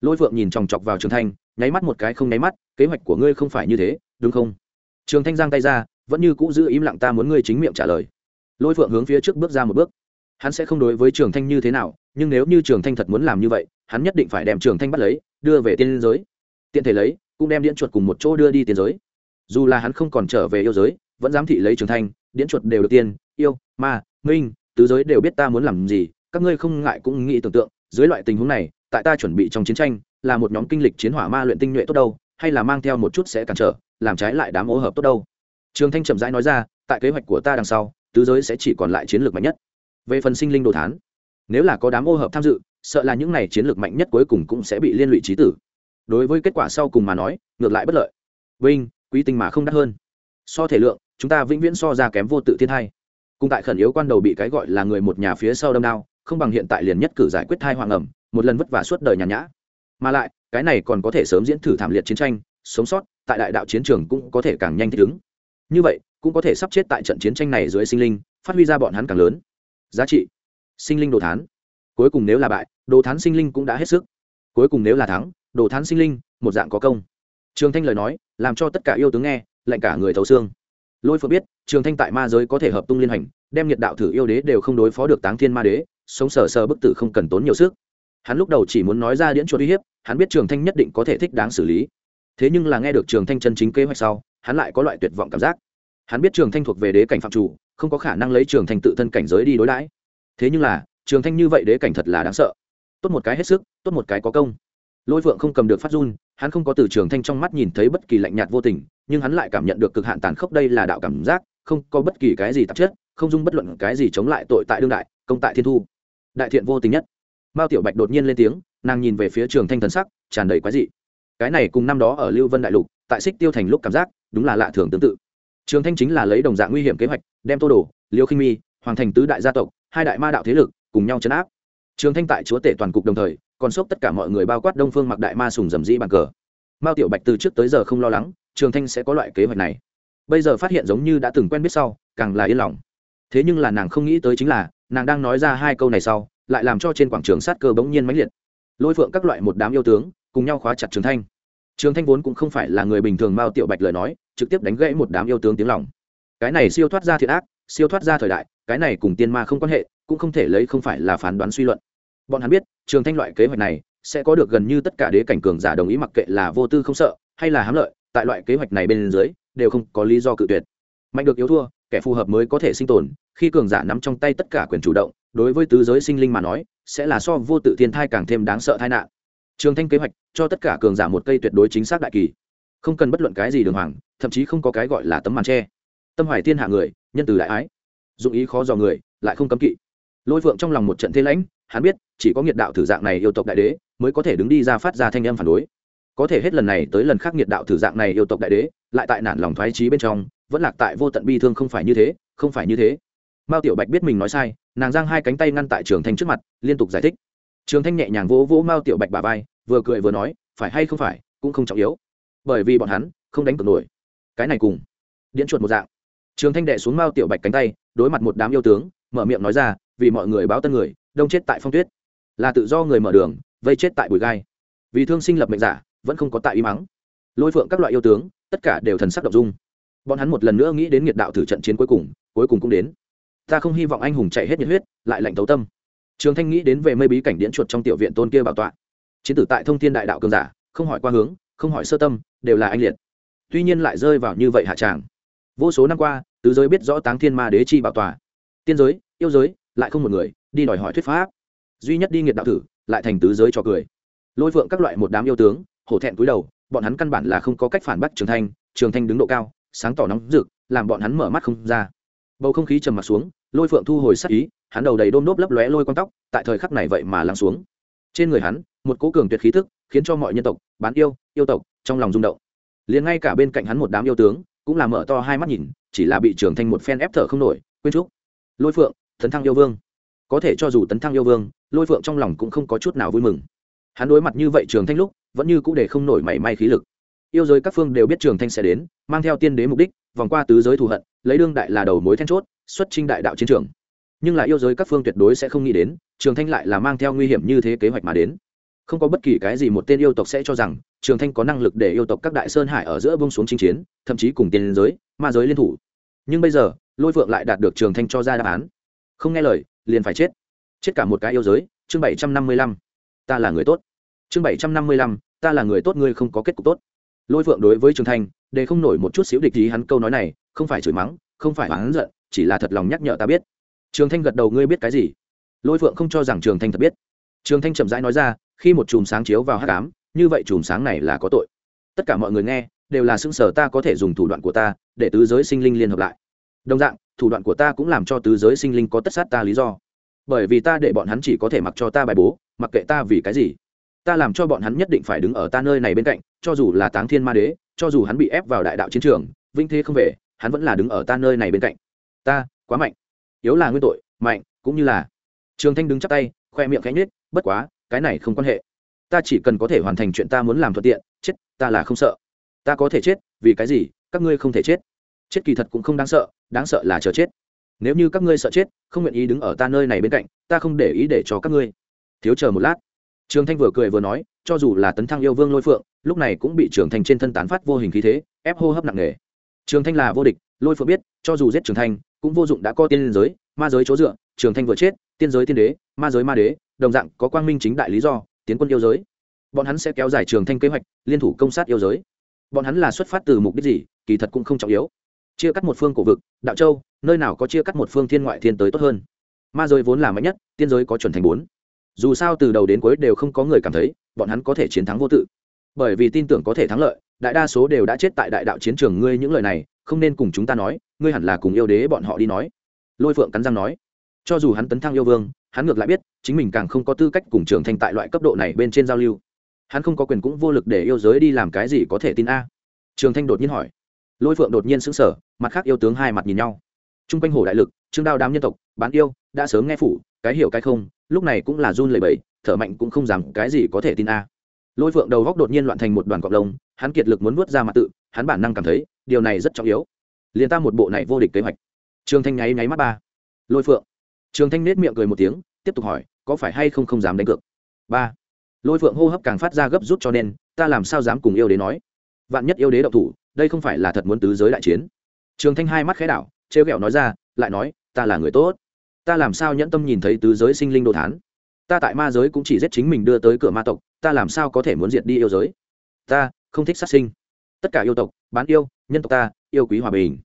Lôi phượng nhìn chòng chọc vào trường thanh, nháy mắt một cái không nháy mắt, kế hoạch của ngươi không phải như thế, đúng không? Trường thanh giang tay ra, vẫn như cũ giữ im lặng ta muốn ngươi chính miệng trả lời. Lôi phượng hướng phía trước bước ra một bước. Hắn sẽ không đối với trường thanh như thế nào, nhưng nếu như trường thanh thật muốn làm như vậy, hắn nhất định phải đem trường thanh bắt lấy đưa về tiên giới. Tiện thể lấy, cũng đem điện chuột cùng một chỗ đưa đi tiên giới. Dù là hắn không còn trở về yêu giới, vẫn dám thị lấy trường thanh điện chuột đều được tiên, yêu, ma, minh, tứ giới đều biết ta muốn làm gì, các ngươi không ngại cũng nghĩ tưởng tượng, dưới loại tình huống này, tại ta chuẩn bị trong chiến tranh, là một nhóm kinh lịch chiến hỏa ma luyện tinh nhuệ tốt đâu, hay là mang theo một chút sẽ cản trở, làm trái lại đám ô hợp tốt đâu. Trường thanh chậm rãi nói ra, tại kế hoạch của ta đằng sau, tứ giới sẽ chỉ còn lại chiến lược mạnh nhất. Về phần sinh linh đồ thán, nếu là có đám ô hợp tham dự sợ là những này chiến lược mạnh nhất cuối cùng cũng sẽ bị liên lụy trí tử. Đối với kết quả sau cùng mà nói, ngược lại bất lợi. Vinh, quý tinh mà không đắt hơn. So thể lượng, chúng ta vĩnh viễn so ra kém vô tự thiên hai cùng tại khẩn yếu quan đầu bị cái gọi là người một nhà phía sau đâm đao, không bằng hiện tại liền nhất cử giải quyết thai hoàng ẩm, một lần vất vả suốt đời nhàn nhã. Mà lại, cái này còn có thể sớm diễn thử thảm liệt chiến tranh, sống sót, tại đại đạo chiến trường cũng có thể càng nhanh thích ứng. Như vậy, cũng có thể sắp chết tại trận chiến tranh này dưới sinh linh, phát huy ra bọn hắn càng lớn. Giá trị. Sinh linh đồ thán cuối cùng nếu là bại, đồ thán sinh linh cũng đã hết sức. Cuối cùng nếu là thắng, đồ thán sinh linh, một dạng có công. Trường thanh lời nói, làm cho tất cả yêu tướng nghe, lạnh cả người thấu xương. Lôi phượng biết, trường thanh tại ma giới có thể hợp tung liên hành đem nhiệt đạo thử yêu đế đều không đối phó được táng thiên ma đế, sống sờ sờ bức tử không cần tốn nhiều sức. Hắn lúc đầu chỉ muốn nói ra điễn chuột uy hiếp, hắn biết trường thanh nhất định có thể thích đáng xử lý. Thế nhưng là nghe được trường thanh chân chính kế hoạch sau, hắn lại có loại tuyệt vọng cảm giác. Hắn biết trường thanh thuộc về đế cảnh phạm chủ, không có khả năng lấy trường thanh tự thân cảnh giới đi đối đãi. Thế nhưng là trường thanh như vậy đế cảnh thật là đáng sợ. Tốt một cái hết sức, tốt một cái có công. Lôi phượng không cầm được phát run, hắn không có từ trường thanh trong mắt nhìn thấy bất kỳ lạnh nhạt vô tình, nhưng hắn lại cảm nhận được cực hạn tàn khốc đây là đạo cảm giác, không có bất kỳ cái gì tạp chất, không dung bất luận cái gì chống lại tội tại đương đại, công tại thiên thu. Đại thiện vô tình nhất. Mao tiểu bạch đột nhiên lên tiếng, nàng nhìn về phía trường thanh thần sắc, tràn đầy quái dị. Cái này cùng năm đó ở lưu vân đại lục, tại xích tiêu thành lúc cảm giác, đúng là lạ thường tương tự. Trường thanh chính là lấy đồng dạng nguy hiểm kế hoạch, đem tô đồ, liêu khinh mi, hoàng thành tứ đại gia tộc, hai đại ma đạo thế lực cùng nhau chấn áp. Trường thanh tại chúa tể toàn cục đồng thời, còn sốc tất cả mọi người bao quát đông phương mặc đại ma sùng dầm dĩ bàn cờ. Mao tiểu bạch từ trước tới giờ không lo lắng, trường thanh sẽ có loại kế hoạch này. Bây giờ phát hiện giống như đã từng quen biết sau, càng là yên lòng. Thế nhưng là nàng không nghĩ tới chính là, nàng đang nói ra hai câu này sau, lại làm cho trên quảng trường sát cơ bỗng nhiên mãnh liệt. Lôi phượng các loại một đám yêu tướng, cùng nhau khóa chặt trường thanh. Trường thanh vốn cũng không phải là người bình thường mao tiểu bạch lời nói, trực tiếp đánh gãy một đám yêu tướng tiếng lòng. Cái này siêu thoát ra thiệt ác, siêu thoát ra thời đại, cái này cùng tiên ma không quan hệ cũng không thể lấy không phải là phán đoán suy luận. Bọn hắn biết, trường thanh loại kế hoạch này sẽ có được gần như tất cả đế cảnh cường giả đồng ý mặc kệ là vô tư không sợ, hay là hám lợi, tại loại kế hoạch này bên dưới, đều không có lý do cự tuyệt. Mạnh được yếu thua, kẻ phù hợp mới có thể sinh tồn, khi cường giả nắm trong tay tất cả quyền chủ động, đối với tứ giới sinh linh mà nói, sẽ là so vô tự thiên thai càng thêm đáng sợ tai nạn. Trường thanh kế hoạch cho tất cả cường giả một cây tuyệt đối chính xác đại kỳ. Không cần bất luận cái gì đường hoàng, thậm chí không có cái gọi là tấm màn tre. Tâm hoài thiên hạ người, nhân từ đại ái. Dụng ý khó dò người, lại không cấm kỵ lôi phượng trong lòng một trận thế lãnh, hắn biết, chỉ có nghiệt đạo thử dạng này yêu tộc đại đế mới có thể đứng đi ra phát ra thanh âm phản đối. Có thể hết lần này tới lần khác nghiệt đạo thử dạng này yêu tộc đại đế, lại tại nản lòng thoái trí bên trong, vẫn lạc tại vô tận bi thương không phải như thế, không phải như thế. Mao tiểu bạch biết mình nói sai, nàng giang hai cánh tay ngăn tại trường thanh trước mặt, liên tục giải thích. Trường thanh nhẹ nhàng vỗ vỗ mao tiểu bạch bà vai, vừa cười vừa nói, phải hay không phải, cũng không trọng yếu. Bởi vì bọn hắn không đánh cược nổi. Cái này cùng điện chuột một dạng trường thanh đệ xuống mao tiểu bạch cánh tay, đối mặt một đám yêu tướng, mở miệng nói ra, vì mọi người báo tân người, đông chết tại phong tuyết. Là tự do người mở đường, vây chết tại bụi gai. Vì thương sinh lập mệnh giả, vẫn không có tại y mắng. Lôi phượng các loại yêu tướng, tất cả đều thần sắc động dung. Bọn hắn một lần nữa nghĩ đến nhiệt đạo thử trận chiến cuối cùng cuối cùng cũng đến. Ta không hy vọng anh hùng chạy hết nhiệt huyết, lại lạnh tấu tâm. Trường thanh nghĩ đến về mây bí cảnh điễn chuột trong tiểu viện tôn kia bảo tọa. Chiến tử tại thông thiên đại đạo cường giả, không hỏi qua hướng, không hỏi sơ tâm, đều là anh liệt. Tuy nhiên lại rơi vào như vậy hạ tràng. Vô số năm qua tứ giới biết rõ táng thiên ma đế chi bảo tòa. Tiên giới, yêu giới, lại không một người, đi đòi hỏi thuyết pháp. Duy nhất đi nghiệt đạo thử, lại thành tứ giới cho cười. Lôi phượng các loại một đám yêu tướng, hổ thẹn cúi đầu, bọn hắn căn bản là không có cách phản bác trường thanh. Trường thanh đứng độ cao, sáng tỏ nóng rực, làm bọn hắn mở mắt không ra. Bầu không khí trầm mặt xuống, lôi phượng thu hồi sắc ý, hắn đầu đầy đôm đốp lấp lóe lôi con tóc, tại thời khắc này vậy mà lắng xuống. Trên người hắn, một cố cường tuyệt khí thức khiến cho mọi nhân tộc, bán yêu yêu tộc, trong lòng rung động. Liền ngay cả bên cạnh hắn một đám yêu tướng, cũng là mở to hai mắt nhìn chỉ là bị trường thanh một phen ép thở không nổi quên Trúc, lôi phượng tấn thăng yêu vương. Có thể cho dù tấn thăng yêu vương lôi phượng trong lòng cũng không có chút nào vui mừng. Hắn đối mặt như vậy trường thanh lúc vẫn như cũng để không nổi mảy may khí lực. Yêu giới các phương đều biết trường thanh sẽ đến mang theo tiên đế mục đích vòng qua tứ giới thù hận lấy đương đại là đầu mối then chốt xuất trinh đại đạo chiến trường. Nhưng là yêu giới các phương tuyệt đối sẽ không nghĩ đến trường thanh lại là mang theo nguy hiểm như thế kế hoạch mà đến. Không có bất kỳ cái gì một tên yêu tộc sẽ cho rằng trường thanh có năng lực để yêu tộc các đại sơn hải ở giữa bông xuống chinh chiến, thậm chí cùng tiên giới, ma giới liên thủ. Nhưng bây giờ, lôi phượng lại đạt được trường thanh cho ra đáp án. Không nghe lời, liền phải chết. Chết cả một cái yêu giới, chương bảy trăm năm mươi lăm. Ta là người tốt. Chương bảy trăm năm mươi lăm, ta là người tốt, ngươi không có kết cục tốt. Lôi phượng đối với trường thanh, để không nổi một chút xíu địch ý hắn câu nói này, không phải chửi mắng, không phải hắn giận, chỉ là thật lòng nhắc nhở ta biết. Trường thanh gật đầu, ngươi biết cái gì? Lôi phượng không cho rằng trường thanh thật biết. Trường thanh chậm rãi nói ra, khi một chùm sáng chiếu vào hát cám như vậy chùm sáng này là có tội. Tất cả mọi người nghe, đều là xưng sở ta có thể dùng thủ đoạn của ta để tứ giới sinh linh liên hợp lại. Đồng dạng, thủ đoạn của ta cũng làm cho tứ giới sinh linh có tất sát ta lý do. Bởi vì ta để bọn hắn chỉ có thể mặc cho ta bài bố, mặc kệ ta vì cái gì. Ta làm cho bọn hắn nhất định phải đứng ở ta nơi này bên cạnh, cho dù là táng thiên ma đế, cho dù hắn bị ép vào đại đạo chiến trường, vinh thế không về, hắn vẫn là đứng ở ta nơi này bên cạnh. Ta, quá mạnh. Yếu là nguyên tội, mạnh, cũng như là. Trường thanh đứng chắp tay, khoe miệng cánh nết bất quá, cái này không quan hệ ta chỉ cần có thể hoàn thành chuyện ta muốn làm thuận tiện, chết, ta là không sợ. Ta có thể chết, vì cái gì, các ngươi không thể chết. Chết kỳ thật cũng không đáng sợ đáng sợ là chờ chết. Nếu như các ngươi sợ chết, không nguyện ý đứng ở ta nơi này bên cạnh, ta không để ý để cho các ngươi. Thiếu chờ một lát. Trường thanh vừa cười vừa nói, cho dù là tấn thăng yêu vương lôi phượng, lúc này cũng bị trường thanh trên thân tán phát vô hình khí thế, ép hô hấp nặng nề. Trường thanh là vô địch, lôi phượng biết, cho dù giết trường thanh, cũng vô dụng đã có tiên giới, ma giới chỗ dựa, trường thanh vừa chết, tiên giới tiên đế, ma giới ma đế, đồng dạng có quang minh chính đại lý do tiến quân yêu giới. Bọn hắn sẽ kéo dài trường thanh kế hoạch, liên thủ công sát yêu giới. Bọn hắn là xuất phát từ mục đích gì, kỳ thật cũng không trọng yếu. Chia cắt một phương cổ vực, đạo châu, nơi nào có chia cắt một phương thiên ngoại thiên tới tốt hơn. Ma giới vốn là mạnh nhất, tiên giới có chuẩn thành bốn. Dù sao từ đầu đến cuối đều không có người cảm thấy, bọn hắn có thể chiến thắng vô tự. Bởi vì tin tưởng có thể thắng lợi, đại đa số đều đã chết tại đại đạo chiến trường ngươi những lời này, không nên cùng chúng ta nói, ngươi hẳn là cùng yêu đế bọn họ đi nói. Lôi phượng cắn răng nói cho dù hắn tấn thăng yêu vương, hắn ngược lại biết, chính mình càng không có tư cách cùng trường thành tại loại cấp độ này bên trên giao lưu. Hắn không có quyền cũng vô lực để yêu giới đi làm cái gì có thể tin a. Trường thanh đột nhiên hỏi. Lôi phượng đột nhiên sững sờ, mặt khác yêu tướng hai mặt nhìn nhau. T r u n g quanh hồ đại lực, trương đao đám nhân tộc, bán yêu, đã sớm nghe phủ, cái hiểu cái không, lúc này cũng là run lẩy bẩy, thở mạnh cũng không dám cái gì có thể tin a. Lôi phượng đầu góc đột nhiên loạn thành một đoàn cọc lông, hắn kiệt lực muốn nuốt ra mặt tự, hắn bản năng cảm thấy, điều này rất trọng yếu. Liền ta một bộ này vô địch kế hoạch. Trường thanh nháy nháy mắt ba. Lôi phượng trường thanh nết miệng cười một tiếng, tiếp tục hỏi, có phải hay không không dám đánh cược? Ba. Lôi phượng hô hấp càng phát ra gấp rút cho nên, ta làm sao dám cùng yêu đế nói? Vạn nhất yêu đế đậu thủ, đây không phải là thật muốn tứ giới đại chiến. Trường thanh hai mắt khẽ đảo, trêu ghẹo nói ra, lại nói, ta là người tốt. Ta làm sao nhẫn tâm nhìn thấy tứ giới sinh linh đồ thán? Ta tại ma giới cũng chỉ giết chính mình đưa tới cửa ma tộc, ta làm sao có thể muốn diệt đi yêu giới? Ta không thích sát sinh. Tất cả yêu tộc, bán yêu, nhân tộc ta, yêu quý hòa bình.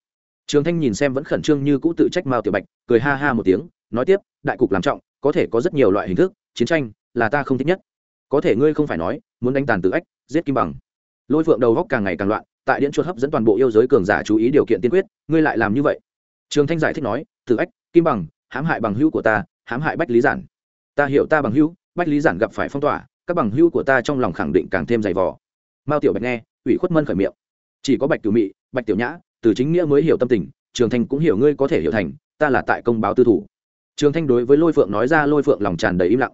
Trường thanh nhìn xem vẫn khẩn trương như cũ tự trách mao tiểu bạch, cười ha ha một tiếng nói tiếp, đại cục làm trọng, có thể có rất nhiều loại hình thức, chiến tranh là ta không thích nhất. Có thể ngươi không phải nói, muốn đánh tàn tự ách, giết kim bằng. Lôi phượng đầu góc càng ngày càng loạn, tại điện chuột hấp dẫn toàn bộ yêu giới cường giả chú ý điều kiện tiên quyết, ngươi lại làm như vậy. Trường thanh giải thích nói, tự ách, kim bằng, hãm hại bằng hữu của ta, hãm hại bách lý giản. Ta hiểu ta bằng hữu, bách lý giản gặp phải phong tỏa, các bằng hữu của ta trong lòng khẳng định càng thêm dày vò. Mao tiểu bạch nghe, ủy khuất mân khởi miệng. Chỉ có bạch cửu mị, bạch tiểu nhã, từ chính nghĩa mới hiểu tâm tình, trường thanh cũng hiểu ngươi có thể hiểu thành, ta là tại công báo tư thủ trường thanh đối với lôi phượng nói ra lôi phượng lòng tràn đầy im lặng.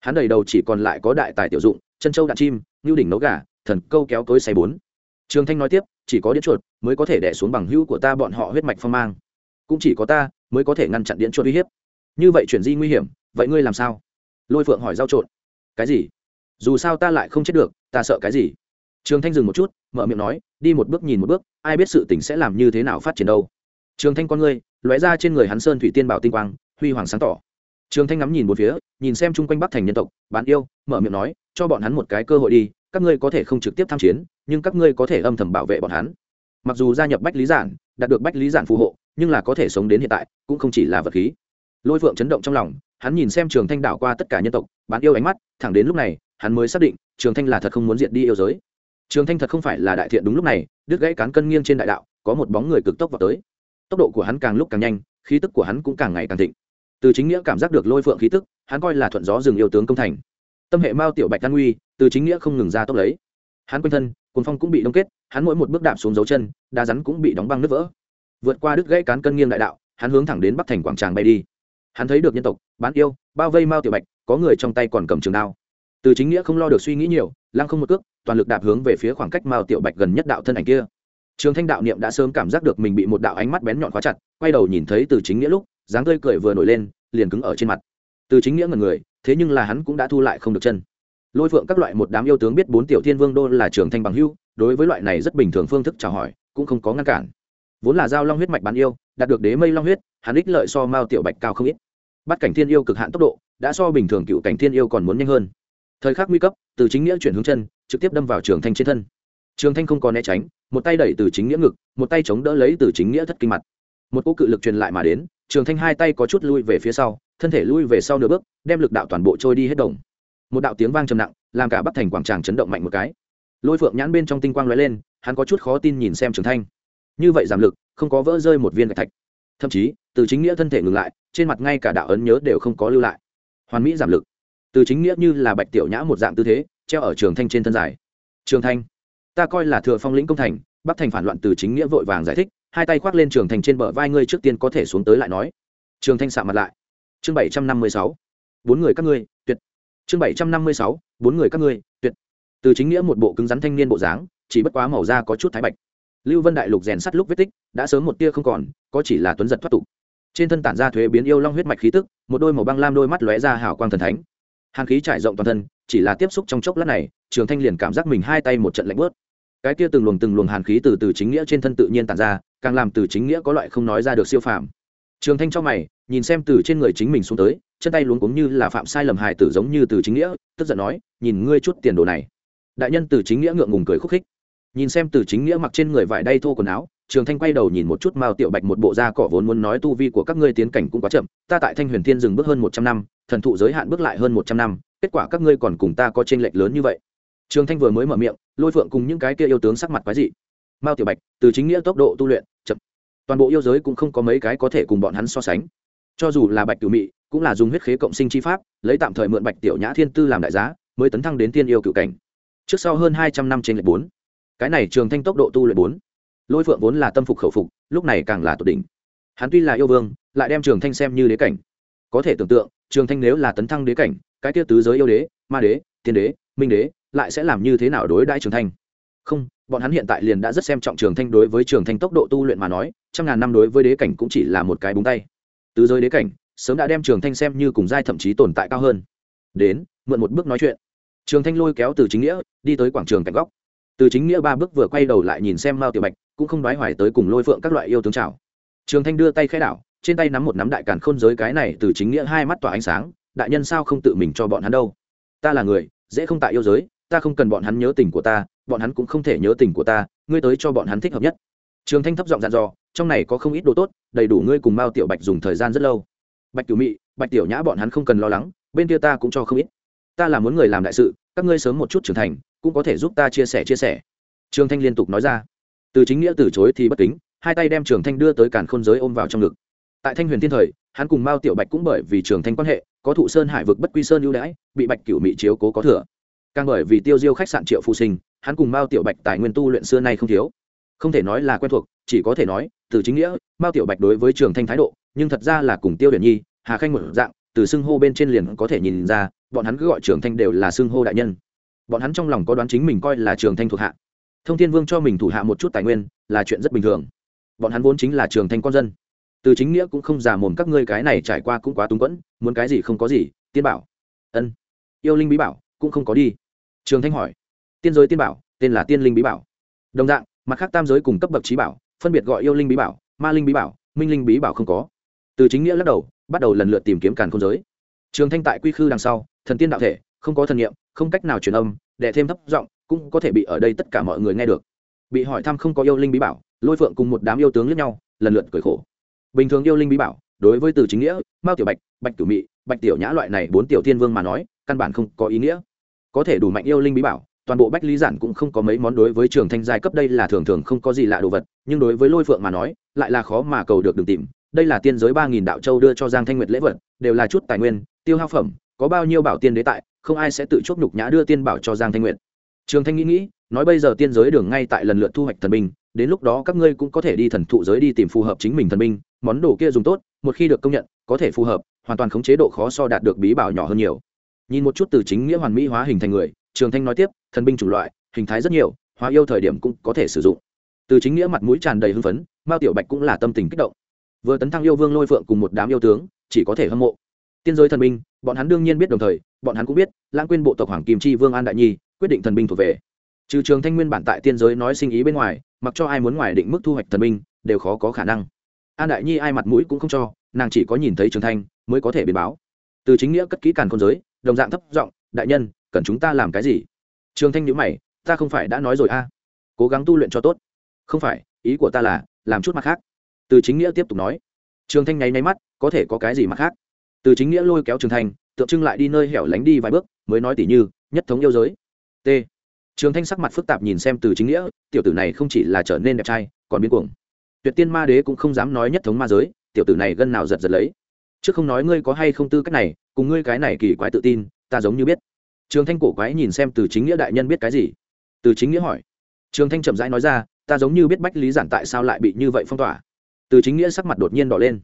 Hắn đầy đầu chỉ còn lại có đại tài tiểu dụng, chân châu đạn chim, ngưu đỉnh nấu gà, thần câu kéo cối xay bốn. Trường thanh nói tiếp, chỉ có điện chuột mới có thể đẻ xuống bằng hữu của ta bọn họ huyết mạch phong mang. Cũng chỉ có ta mới có thể ngăn chặn điện chuột uy hiếp. Như vậy chuyển di nguy hiểm, vậy ngươi làm sao? Lôi phượng hỏi giao trộn. Cái gì? Dù sao ta lại không chết được, ta sợ cái gì? Trường thanh dừng một chút, mở miệng nói, đi một bước nhìn một bước, ai biết sự tình sẽ làm như thế nào phát triển đâu. Trường thanh con ngươi lóe ra trên người hắn sơn thủy tiên bảo tinh quang huy hoàng sáng tỏ. Trường thanh ngắm nhìn một phía, nhìn xem chung quanh bắc thành nhân tộc bán yêu, mở miệng nói, cho bọn hắn một cái cơ hội đi, các ngươi có thể không trực tiếp tham chiến, nhưng các ngươi có thể âm thầm bảo vệ bọn hắn. Mặc dù gia nhập bách lý giản, đạt được bách lý giản phù hộ, nhưng là có thể sống đến hiện tại, cũng không chỉ là vật khí. Lôi phượng chấn động trong lòng, hắn nhìn xem trường thanh đảo qua tất cả nhân tộc bán yêu ánh mắt, thẳng đến lúc này, hắn mới xác định, trường thanh là thật không muốn diệt đi yêu giới. Trường thanh thật không phải là đại thiện đúng lúc này, đứt gãy cán cân nghiêng trên đại đạo, có một bóng người cực tốc vào tới. Tốc độ của hắn càng lúc càng nhanh, khí tức của hắn cũng càng ngày càng thịnh từ chính nghĩa cảm giác được lôi phượng khí tức, hắn coi là thuận gió rừng yêu tướng công thành. Tâm hệ mao tiểu bạch đan nguy từ chính nghĩa không ngừng ra tốc lấy. Hắn quanh thân cuốn phong cũng bị đông kết, hắn mỗi một bước đạp xuống dấu chân, đá rắn cũng bị đóng băng nứt vỡ. Vượt qua đứt gãy cán cân nghiêng đại đạo, hắn hướng thẳng đến bắc thành quảng tràng bay đi. Hắn thấy được nhân tộc, bán yêu, bao vây mao tiểu bạch, có người trong tay còn cầm trường đao. Từ chính nghĩa không lo được suy nghĩ nhiều, lăng không một cước, toàn lực đạp hướng về phía khoảng cách mao tiểu bạch gần nhất đạo thân ảnh kia. Trường thanh đạo niệm đã sớm cảm giác được mình bị một đạo ánh mắt bén nhọn khóa chặt, quay đầu nhìn thấy từ chính nghĩa lúc dáng tươi cười vừa nổi lên, liền cứng ở trên mặt. Từ chính nghĩa ngần người, thế nhưng là hắn cũng đã thu lại không được chân. Lôi phượng các loại một đám yêu tướng biết bốn tiểu thiên vương đô là trường thanh bằng hưu đối với loại này rất bình thường phương thức chào hỏi, cũng không có ngăn cản. Vốn là giao long huyết mạch bán yêu, đạt được đế mây long huyết, hắn ích lợi so mao tiểu bạch cao không ít. Bắt cảnh thiên yêu cực hạn tốc độ, đã so bình thường cựu cảnh thiên yêu còn muốn nhanh hơn. Thời khắc nguy cấp, từ chính nghĩa chuyển hướng chân, trực tiếp đâm vào trường thanh trên thân. Trường thanh không có né tránh, một tay đẩy từ chính nghĩa ngực, một tay chống đỡ lấy từ chính nghĩa thất kinh mặt. Một cô cự lực truyền lại mà đến trường thanh hai tay có chút lui về phía sau, thân thể lui về sau nửa bước, đem lực đạo toàn bộ trôi đi hết đồng. Một đạo tiếng vang trầm nặng, làm cả bắc thành quảng tràng chấn động mạnh một cái. Lôi phượng nhãn bên trong tinh quang lóe lên, hắn có chút khó tin nhìn xem trường thanh. Như vậy giảm lực, không có vỡ rơi một viên gạch thạch. Thậm chí, từ chính nghĩa thân thể ngừng lại, trên mặt ngay cả đạo ấn nhớ đều không có lưu lại. Hoàn mỹ giảm lực. Từ chính nghĩa như là bạch tiểu nhã một dạng tư thế, treo ở trường thanh trên thân dài. Trường thanh, ta coi là thừa phong lĩnh công thành, bắc thành phản loạn từ chính nghĩa vội vàng giải thích hai tay khoác lên trường thành trên bờ vai ngươi trước tiên có thể xuống tới lại nói. Trường thanh sạ mặt lại. Chương bảy trăm năm mươi sáu. Bốn người các ngươi, tuyệt. Chương bảy trăm năm mươi sáu. Bốn người các ngươi, tuyệt. Từ chính nghĩa một bộ cứng rắn thanh niên bộ dáng, chỉ bất quá màu da có chút thái bạch. Lưu vân đại lục rèn sắt lúc vết tích, đã sớm một tia không còn, có chỉ là tuấn giật thoát tục. Trên thân tản ra thuế biến yêu long huyết mạch khí tức, một đôi màu băng lam đôi mắt lóe ra hào quang thần thánh. Hàn khí trải rộng toàn thân, chỉ là tiếp xúc trong chốc lát này, trường thanh liền cảm giác mình hai tay một trận lạnh bớt cái kia từng luồng từng luồng hàn khí từ từ chính nghĩa trên thân tự nhiên tản ra càng làm từ chính nghĩa có loại không nói ra được siêu phàm. Trường thanh cho mày, nhìn xem từ trên người chính mình xuống tới, chân tay luống cuống như là phạm sai lầm hài tử giống như từ chính nghĩa, tức giận nói, nhìn ngươi chút tiền đồ này. Đại nhân từ chính nghĩa ngượng ngùng cười khúc khích. Nhìn xem từ chính nghĩa mặc trên người vải đay thô quần áo, trường thanh quay đầu nhìn một chút mao tiểu bạch một bộ da cỏ vốn muốn nói tu vi của các ngươi tiến cảnh cũng quá chậm, ta tại thanh huyền thiên dừng bước hơn một trăm năm, thần thụ giới hạn bước lại hơn một trăm năm, kết quả các ngươi còn cùng ta có t lệch lớn như vậy. Trường thanh vừa mới mở miệng, lôi phượng cùng những cái kia yêu tướng sắc mặt quái dị. Mao tiểu bạch, từ chính nghĩa tốc độ tu luyện toàn bộ yêu giới cũng không có mấy cái có thể cùng bọn hắn so sánh. Cho dù là bạch tiểu mị, cũng là dùng huyết khế cộng sinh chi pháp, lấy tạm thời mượn bạch tiểu nhã thiên tư làm đại giá, mới tấn thăng đến tiên yêu cựu cảnh. Trước sau hơn hai trăm năm trên lệch bốn. Cái này trường thanh tốc độ tu luyện bốn. Lôi phượng vốn là tâm phục khẩu phục, lúc này càng là tột đỉnh. Hắn tuy là yêu vương, lại đem trường thanh xem như đế cảnh. Có thể tưởng tượng, trường thanh nếu là tấn thăng đế cảnh, cái tiêu tứ giới yêu đế, ma đế, tiên đế, minh đế, lại sẽ làm như thế nào đối đãi trường thanh? Không, bọn hắn hiện tại liền đã rất xem trọng trường thanh đối với trường thanh tốc độ tu luyện mà nói, trăm ngàn năm đối với đế cảnh cũng chỉ là một cái búng tay. Từ giới đế cảnh, sớm đã đem trường thanh xem như cùng giai thậm chí tồn tại cao hơn. Đến, mượn một bước nói chuyện. Trường thanh lôi kéo từ chính nghĩa, đi tới quảng trường cạnh góc. Từ chính nghĩa ba bước vừa quay đầu lại nhìn xem mao tiểu bạch, cũng không đoái hoài tới cùng lôi phượng các loại yêu tướng chào. Trường thanh đưa tay khai đảo, trên tay nắm một nắm đại càn khôn giới cái này từ chính nghĩa hai mắt tỏa ánh sáng, đại nhân sao không tự mình cho bọn hắn đâu? Ta là người, dễ không tại yêu giới, ta không cần bọn hắn nhớ tình của ta bọn hắn cũng không thể nhớ tình của ta, ngươi tới cho bọn hắn thích hợp nhất. Trường thanh thấp giọng dặn dò, trong này có không ít đồ tốt, đầy đủ ngươi cùng mao tiểu bạch dùng thời gian rất lâu. Bạch tiểu mị, bạch tiểu nhã bọn hắn không cần lo lắng, bên kia ta cũng cho không ít. Ta là muốn người làm đại sự, các ngươi sớm một chút trưởng thành, cũng có thể giúp ta chia sẻ chia sẻ. Trường thanh liên tục nói ra. Từ chính nghĩa từ chối thì bất kính, hai tay đem trường thanh đưa tới càn khôn giới ôm vào trong ngực. Tại thanh huyền thiên thời, hắn cùng mao tiểu bạch cũng bởi vì trường thanh quan hệ, có thụ sơn hải vực bất quy sơn ưu đãi, bị bạch cửu mỹ chiếu cố có thừa. Càng bởi vì tiêu diêu khách sạn triệu phụ sinh hắn cùng mao tiểu bạch tài nguyên tu luyện xưa nay không thiếu. Không thể nói là quen thuộc, chỉ có thể nói, từ chính nghĩa, mao tiểu bạch đối với trường thanh thái độ, nhưng thật ra là cùng tiêu điển nhi, hà khanh một dạng, từ xưng hô bên trên liền có thể nhìn ra, bọn hắn cứ gọi trường thanh đều là xưng hô đại nhân. Bọn hắn trong lòng có đoán chính mình coi là trường thanh thuộc hạ. Thông thiên vương cho mình thủ hạ một chút tài nguyên, là chuyện rất bình thường. Bọn hắn vốn chính là trường thanh con dân. Từ chính nghĩa cũng không giả mồm các ngươi cái này trải qua cũng quá túng quẫn, muốn cái gì không có gì, tiên bảo. Ân. Yêu linh bí bảo cũng không có đi. Trường thanh hỏi tiên giới tiên bảo, tên là tiên linh bí bảo. Đồng dạng, mặt khác tam giới cùng cấp bậc trí bảo, phân biệt gọi yêu linh bí bảo, ma linh bí bảo, minh linh bí bảo không có. Từ chính nghĩa lắc đầu, bắt đầu lần lượt tìm kiếm càn không giới. Trường thanh tại quy khư đằng sau, thần tiên đạo thể, không có thần nghiệm không cách nào truyền âm để thêm thấp giọng, cũng có thể bị ở đây tất cả mọi người nghe được. Bị hỏi thăm không có yêu linh bí bảo, lôi phượng cùng một đám yêu tướng lẫn nhau, lần lượt cười khổ. Bình thường yêu linh bí bảo, đối với từ chính nghĩa, mao tiểu bạch bạch tiểu mị, bạch tiểu nhã loại này bốn tiểu thiên vương mà nói, căn bản không có ý nghĩa. Có thể đủ mạnh yêu linh bí bảo toàn bộ bách lý giản cũng không có mấy món đối với trường thanh giai cấp đây là thường thường không có gì lạ đồ vật, nhưng đối với lôi phượng mà nói, lại là khó mà cầu được đường tìm. Đây là tiên giới ba nghìn đạo châu đưa cho giang thanh nguyệt lễ vật, đều là chút tài nguyên, tiêu hao phẩm, có bao nhiêu bảo tiên đế tại, không ai sẽ tự chốt nhục nhã đưa tiên bảo cho giang thanh nguyệt. Trường thanh nghĩ nghĩ, nói bây giờ tiên giới đường ngay tại lần lượt thu hoạch thần binh, đến lúc đó các ngươi cũng có thể đi thần thụ giới đi tìm phù hợp chính mình thần binh, món đồ kia dùng tốt, một khi được công nhận, có thể phù hợp, hoàn toàn khống chế độ khó so đạt được bí bảo nhỏ hơn nhiều. Nhìn một chút từ chính nghĩa hoàn mỹ hóa hình thành người trường thanh nói tiếp, thần binh chủng loại, hình thái rất nhiều, hóa yêu thời điểm cũng có thể sử dụng. Từ chính nghĩa mặt mũi tràn đầy hưng phấn, mao tiểu bạch cũng là tâm tình kích động. Vừa tấn thăng yêu vương lôi phượng cùng một đám yêu tướng, chỉ có thể hâm mộ. Tiên giới thần binh, bọn hắn đương nhiên biết đồng thời, bọn hắn cũng biết, lãng quên bộ tộc hoàng kim chi vương an đại nhi, quyết định thần binh thuộc về. Trừ trường thanh nguyên bản tại tiên giới nói sinh ý bên ngoài, mặc cho ai muốn ngoài định mức thu hoạch thần binh, đều khó có khả năng. An đại nhi ai mặt mũi cũng không cho, nàng chỉ có nhìn thấy trường thanh, mới có thể biến báo. Từ chính nghĩa cất kỹ càn con giới, đồng dạng thấp giọng, đại nhân cần chúng ta làm cái gì? Trường thanh nhữ mày, ta không phải đã nói rồi a. À? cố gắng tu luyện cho tốt. Không phải, ý của ta là, làm chút mặt khác. Từ chính nghĩa tiếp tục nói. Trường thanh nháy nháy mắt, có thể có cái gì mặt khác? Từ chính nghĩa lôi kéo trường thanh, tượng trưng lại đi nơi hẻo lánh đi vài bước, mới nói tỉ như, nhất thống yêu giới. T. Trường thanh sắc mặt phức tạp nhìn xem từ chính nghĩa, tiểu tử này không chỉ là trở nên đẹp trai, còn biến cuồng. Tuyệt tiên ma đế cũng không dám nói nhất thống ma giới, tiểu tử này gân nào giật giật lấy. Chứ không nói ngươi có hay không tư cách này, cùng ngươi cái này kỳ quái tự tin, ta giống như biết trường thanh cổ quái nhìn xem từ chính nghĩa đại nhân biết cái gì? Từ chính nghĩa hỏi. Trường thanh chậm rãi nói ra, ta giống như biết bách lý giản tại sao lại bị như vậy phong tỏa. Từ chính nghĩa sắc mặt đột nhiên đỏ lên.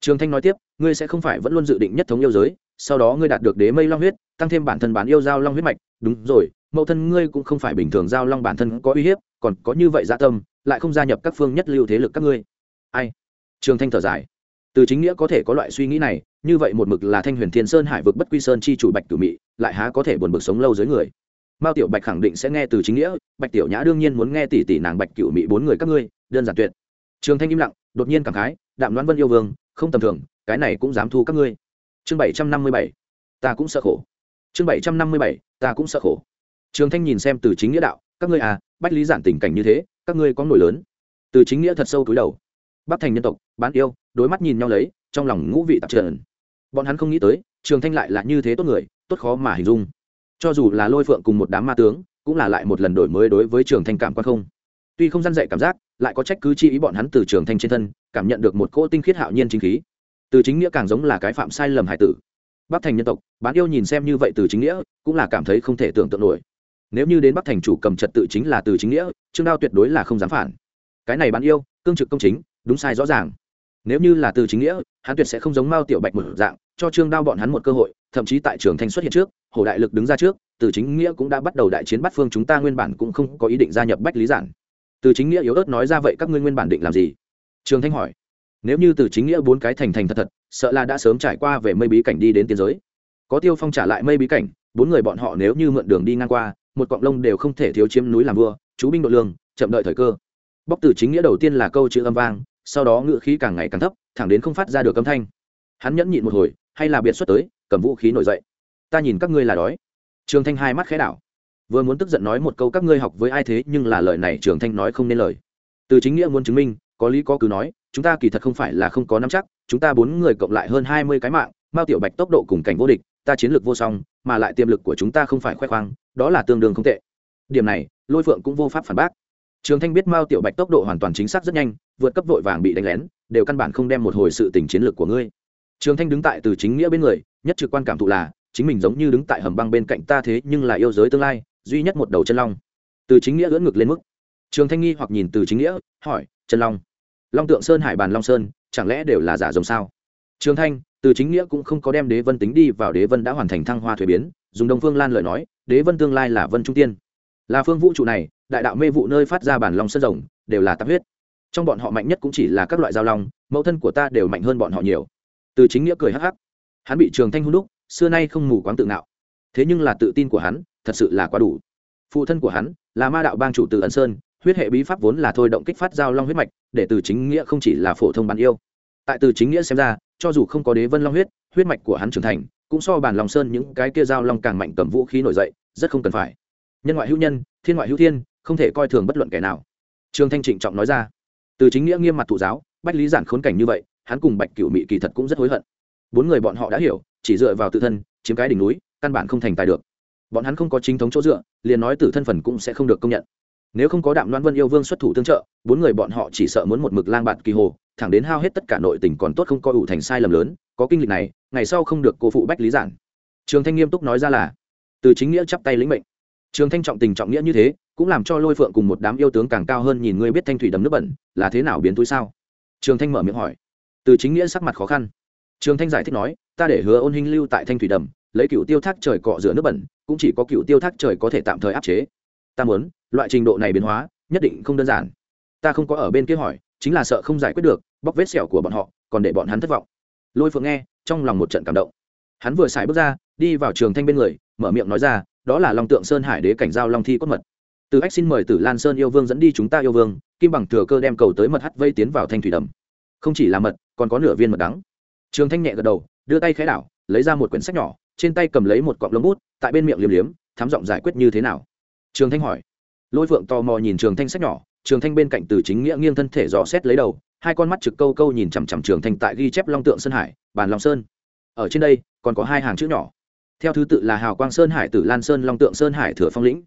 Trường thanh nói tiếp, ngươi sẽ không phải vẫn luôn dự định nhất thống yêu giới, sau đó ngươi đạt được đế mây long huyết, tăng thêm bản thân bán yêu giao long huyết mạch. Đúng rồi, mẫu thân ngươi cũng không phải bình thường giao long bản thân có uy hiếp, còn có như vậy dạ tâm, lại không gia nhập các phương nhất lưu thế lực các ngươi. Ai? Trường thanh thở dài từ chính nghĩa có thể có loại suy nghĩ này, như vậy một mực là thanh huyền thiên sơn hải vực bất quy sơn chi chủ bạch cử mị, lại há có thể buồn bực sống lâu dưới người. Mao tiểu bạch khẳng định sẽ nghe từ chính nghĩa, bạch tiểu nhã đương nhiên muốn nghe tỷ tỷ nàng bạch cựu mị bốn người các ngươi, đơn giản tuyệt. Trường thanh im lặng, đột nhiên cảm khái, đạm đoán vân yêu vương, không tầm thường, cái này cũng dám thu các ngươi. Chương bảy trăm năm mươi bảy, ta cũng sợ khổ. Chương bảy trăm năm mươi bảy, ta cũng sợ khổ. Trường thanh nhìn xem từ chính nghĩa đạo, các ngươi à bách lý giản tình cảnh như thế, các ngươi có nổi lớn. Từ chính nghĩa thật sâu túi đầu bắc thành nhân tộc, bán yêu, đối mắt nhìn nhau lấy, trong lòng ngũ vị tạp trần. Bọn hắn không nghĩ tới, trường thanh lại là như thế tốt người, tốt khó mà hình dung. Cho dù là lôi phượng cùng một đám ma tướng, cũng là lại một lần đổi mới đối với trường thanh cảm quan không. Tuy không gian dạy cảm giác, lại có trách cứ chi ý bọn hắn từ trường thanh trên thân, cảm nhận được một cỗ tinh khiết hạo nhiên chính khí. Từ chính nghĩa càng giống là cái phạm sai lầm hải tử. Bắc thành nhân tộc, bán yêu nhìn xem như vậy từ chính nghĩa, cũng là cảm thấy không thể tưởng tượng nổi. Nếu như đến bắc thành chủ cầm trật tự chính là từ chính nghĩa, trương đao tuyệt đối là không dám phản. Cái này bán yêu, cương trực công chính đúng sai rõ ràng. Nếu như là từ chính nghĩa, hắn tuyệt sẽ không giống mao tiểu bạch một dạng, cho trương đao bọn hắn một cơ hội, thậm chí tại trường thanh xuất hiện trước, hồ đại lực đứng ra trước, từ chính nghĩa cũng đã bắt đầu đại chiến bắt phương chúng ta nguyên bản cũng không có ý định gia nhập bách lý giản. Từ chính nghĩa yếu ớt nói ra vậy các ngươi nguyên bản định làm gì? Trường thanh hỏi. Nếu như từ chính nghĩa bốn cái thành thành thật thật, sợ là đã sớm trải qua về mây bí cảnh đi đến tiến giới. Có tiêu phong trả lại mây bí cảnh, bốn người bọn họ nếu như mượn đường đi ngang qua, một cọng lông đều không thể thiếu chiếm núi làm vua, chú binh đội lương, chậm đợi thời cơ. Bóc từ chính nghĩa đầu tiên là câu chữ âm vang sau đó ngựa khí càng ngày càng thấp, thẳng đến không phát ra được âm thanh. Hắn nhẫn nhịn một hồi, hay là biệt xuất tới, cầm vũ khí nổi dậy. Ta nhìn các ngươi là đói. Trường thanh hai mắt khẽ đảo. Vừa muốn tức giận nói một câu các ngươi học với ai thế, nhưng là lời này trường thanh nói không nên lời. Từ chính nghĩa muốn chứng minh, có lý có cứ nói, chúng ta kỳ thật không phải là không có nắm chắc, chúng ta bốn người cộng lại hơn hai mươi cái mạng, mao tiểu bạch tốc độ cùng cảnh vô địch, ta chiến lược vô song, mà lại tiềm lực của chúng ta không phải khoe khoang, đó là tương đương không tệ. Điểm này, lôi phượng cũng vô pháp phản bác trường thanh biết mao tiểu bạch tốc độ hoàn toàn chính xác rất nhanh, vượt cấp vội vàng bị đánh lén, đều căn bản không đem một hồi sự tình chiến lược của ngươi. Trường thanh đứng tại từ chính nghĩa bên người, nhất trực quan cảm thụ là, chính mình giống như đứng tại hầm băng bên cạnh ta thế, nhưng là yêu giới tương lai, duy nhất một đầu chân long. Từ chính nghĩa ưỡn ngực lên mức. Trường thanh nghi hoặc nhìn từ chính nghĩa, hỏi, chân long long tượng sơn, hải bàn long sơn, chẳng lẽ đều là giả giống sao? Trường thanh, từ chính nghĩa cũng không có đem đế vân tính đi vào đế vân đã hoàn thành thăng hoa thuế biến, dùng đông phương lan lời nói, đế vân tương lai là vân trung tiên. Là phương vũ trụ này đại đạo mê vụ nơi phát ra bản long sơn rồng đều là tạp huyết. Trong bọn họ mạnh nhất cũng chỉ là các loại giao long, mẫu thân của ta đều mạnh hơn bọn họ nhiều. Từ chính nghĩa cười hắc hắc. Hắn bị trường thanh hôn đúc, xưa nay không mù quáng tự ngạo. Thế nhưng là tự tin của hắn, thật sự là quá đủ. Phụ thân của hắn, là ma đạo bang chủ từ Ân sơn, huyết hệ bí pháp vốn là thôi động kích phát giao long huyết mạch, để từ chính nghĩa không chỉ là phổ thông bạn yêu. Tại từ chính nghĩa xem ra, cho dù không có đế vân long huyết huyết mạch của hắn trưởng thành, cũng so bản lòng sơn những cái kia giao long càng mạnh cầm vũ khí nổi dậy, rất không cần phải. Nhân ngoại hữu nhân, thiên ngoại hữu thiên không thể coi thường bất luận kẻ nào. Trương thanh trịnh trọng nói ra. Từ chính nghĩa nghiêm mặt thụ giáo, bách lý giản khốn cảnh như vậy, hắn cùng bạch cửu mị kỳ thật cũng rất hối hận. Bốn người bọn họ đã hiểu, chỉ dựa vào tự thân, chiếm cái đỉnh núi, căn bản không thành tài được. Bọn hắn không có chính thống chỗ dựa, liền nói tử thân phần cũng sẽ không được công nhận. Nếu không có đạm loan vân yêu vương xuất thủ tương trợ, bốn người bọn họ chỉ sợ muốn một mực lang bạt kỳ hồ, thẳng đến hao hết tất cả nội tình còn tốt không coi ủ thành sai lầm lớn, có kinh lịch này, ngày sau không được cô phụ bách lý giản. Trường thanh nghiêm túc nói ra là, từ chính nghĩa chắp tay lĩnh mệnh trường thanh trọng tình trọng nghĩa như thế, cũng làm cho lôi phượng cùng một đám yêu tướng càng cao hơn nhìn ngươi biết thanh thủy đầm nước bẩn, là thế nào biến túi sao? Trường thanh mở miệng hỏi. Từ chính nghĩa sắc mặt khó khăn. Trường thanh giải thích nói, ta để hứa ôn Hinh lưu tại thanh thủy đầm, lấy cựu tiêu thác trời cọ rửa nước bẩn, cũng chỉ có cựu tiêu thác trời có thể tạm thời áp chế. Ta muốn, loại trình độ này biến hóa, nhất định không đơn giản. Ta không có ở bên kia hỏi, chính là sợ không giải quyết được, bóc vết sẹo của bọn họ, còn để bọn hắn thất vọng. Lôi phượng nghe, trong lòng một trận cảm động. Hắn vừa xài bước ra, đi vào trường thanh bên người, mở miệng nói ra đó là long tượng sơn hải đế cảnh giao long thi cốt mật. Từ ách xin mời tử lan sơn yêu vương dẫn đi chúng ta yêu vương, kim bằng thừa cơ đem cầu tới mật hắt vây tiến vào thanh thủy đầm. Không chỉ là mật, còn có nửa viên mật đắng. Trường thanh nhẹ gật đầu, đưa tay khẽ đảo, lấy ra một quyển sách nhỏ, trên tay cầm lấy một cọng lông bút, tại bên miệng liếm liếm thám giọng giải quyết như thế nào. Trường thanh hỏi. Lôi phượng tò mò nhìn trường thanh sách nhỏ, trường thanh bên cạnh từ chính nghĩa nghiêng thân thể dò xét lấy đầu, hai con mắt trực câu câu nhìn chằm chằm trường thanh tại ghi chép long tượng sơn hải, bàn long sơn. Ở trên đây, còn có hai hàng chữ nhỏ theo thứ tự là hào quang sơn hải tử, lan sơn long tượng, sơn hải thừa phong lĩnh.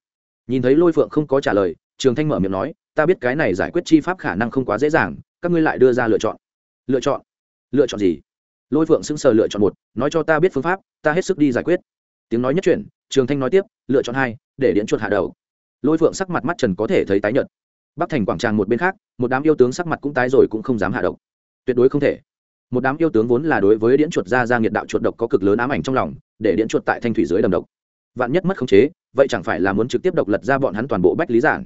Nhìn thấy lôi phượng không có trả lời, trường thanh mở miệng nói, ta biết cái này giải quyết chi pháp khả năng không quá dễ dàng, các ngươi lại đưa ra lựa chọn. Lựa chọn? Lựa chọn gì? Lôi phượng sững sờ lựa chọn một, nói cho ta biết phương pháp, ta hết sức đi giải quyết. Tiếng nói nhất chuyển, trường thanh nói tiếp, lựa chọn hai, để điện chuột hạ đầu. Lôi phượng sắc mặt mắt trần có thể thấy tái nhợt. Bắc thành quảng tràng một bên khác, một đám yêu tướng sắc mặt cũng tái rồi cũng không dám hạ độc. Tuyệt đối không thể một đám yêu tướng vốn là đối với điện chuột ra ra nghiệt đạo chuột độc có cực lớn ám ảnh trong lòng, để điện chuột tại thanh thủy dưới đầm độc. Vạn nhất mất khống chế, vậy chẳng phải là muốn trực tiếp độc lật ra bọn hắn toàn bộ bách lý giản?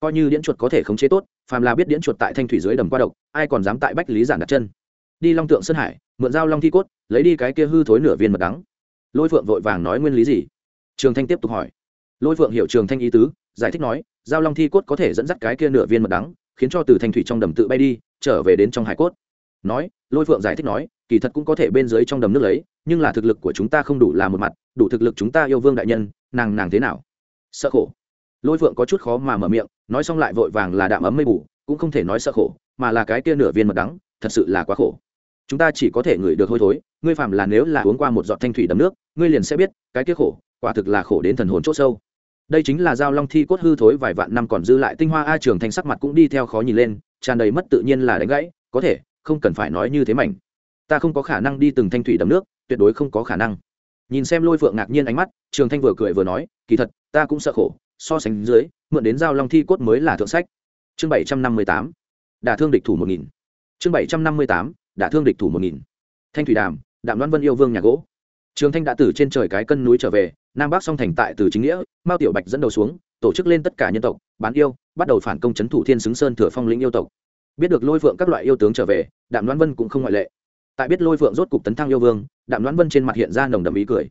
Coi như điện chuột có thể khống chế tốt, phàm là biết điện chuột tại thanh thủy dưới đầm qua độc, ai còn dám tại bách lý giản đặt chân? Đi long tượng sơn hải, mượn dao long thi cốt, lấy đi cái kia hư thối nửa viên mật đắng. Lôi phượng vội vàng nói nguyên lý gì? Trường thanh tiếp tục hỏi. Lôi phượng hiểu trường thanh ý tứ, giải thích nói, dao long thi cốt có thể dẫn dắt cái kia nửa viên mật đắng, khiến cho từ thanh thủy trong đầm tự bay đi, trở về đến trong hải cốt. Nói lôi phượng giải thích nói, kỳ thật cũng có thể bên dưới trong đầm nước lấy, nhưng là thực lực của chúng ta không đủ là một mặt, đủ thực lực chúng ta yêu vương đại nhân, nàng nàng thế nào? Sợ khổ. Lôi phượng có chút khó mà mở miệng, nói xong lại vội vàng là đạm ấm mây bù, cũng không thể nói sợ khổ, mà là cái kia nửa viên mật đắng, thật sự là quá khổ. Chúng ta chỉ có thể ngửi được hôi thối, ngươi phạm là nếu là uống qua một giọt thanh thủy đầm nước, ngươi liền sẽ biết, cái kia khổ, quả thực là khổ đến thần hồn c h ỗ sâu. Đây chính là giao long thi cốt hư thối vài vạn năm còn dư lại tinh hoa a trường thanh sắc mặt cũng đi theo khó nhìn lên, tràn đầy mất tự nhiên là đánh gãy, có thể không cần phải nói như thế mảnh. Ta không có khả năng đi từng thanh thủy đầm nước, tuyệt đối không có khả năng. Nhìn xem lôi phượng ngạc nhiên ánh mắt, trường thanh vừa cười vừa nói, kỳ thật, ta cũng sợ khổ, so sánh dưới, mượn đến giao long thi cốt mới là thượng sách. Chương bảy trăm năm mươi tám, đả thương địch thủ một nghìn. Chương bảy trăm năm mươi tám, đả thương địch thủ một nghìn. Thanh thủy đàm, đạm đoan vân yêu vương nhà gỗ. Trường thanh đã từ trên trời cái cân núi trở về, nam bắc song thành tại từ chính nghĩa, mao tiểu bạch dẫn đầu xuống, tổ chức lên tất cả nhân tộc, bán yêu, bắt đầu phản công c h ấ n thủ thiên xứng sơn thừa phong lĩnh yêu tộc biết được lôi phượng các loại yêu tướng trở về, đạm đoán vân cũng không ngoại lệ. Tại biết lôi phượng rốt cục tấn thăng yêu vương, đạm đoán vân trên mặt hiện ra nồng đậm ý cười.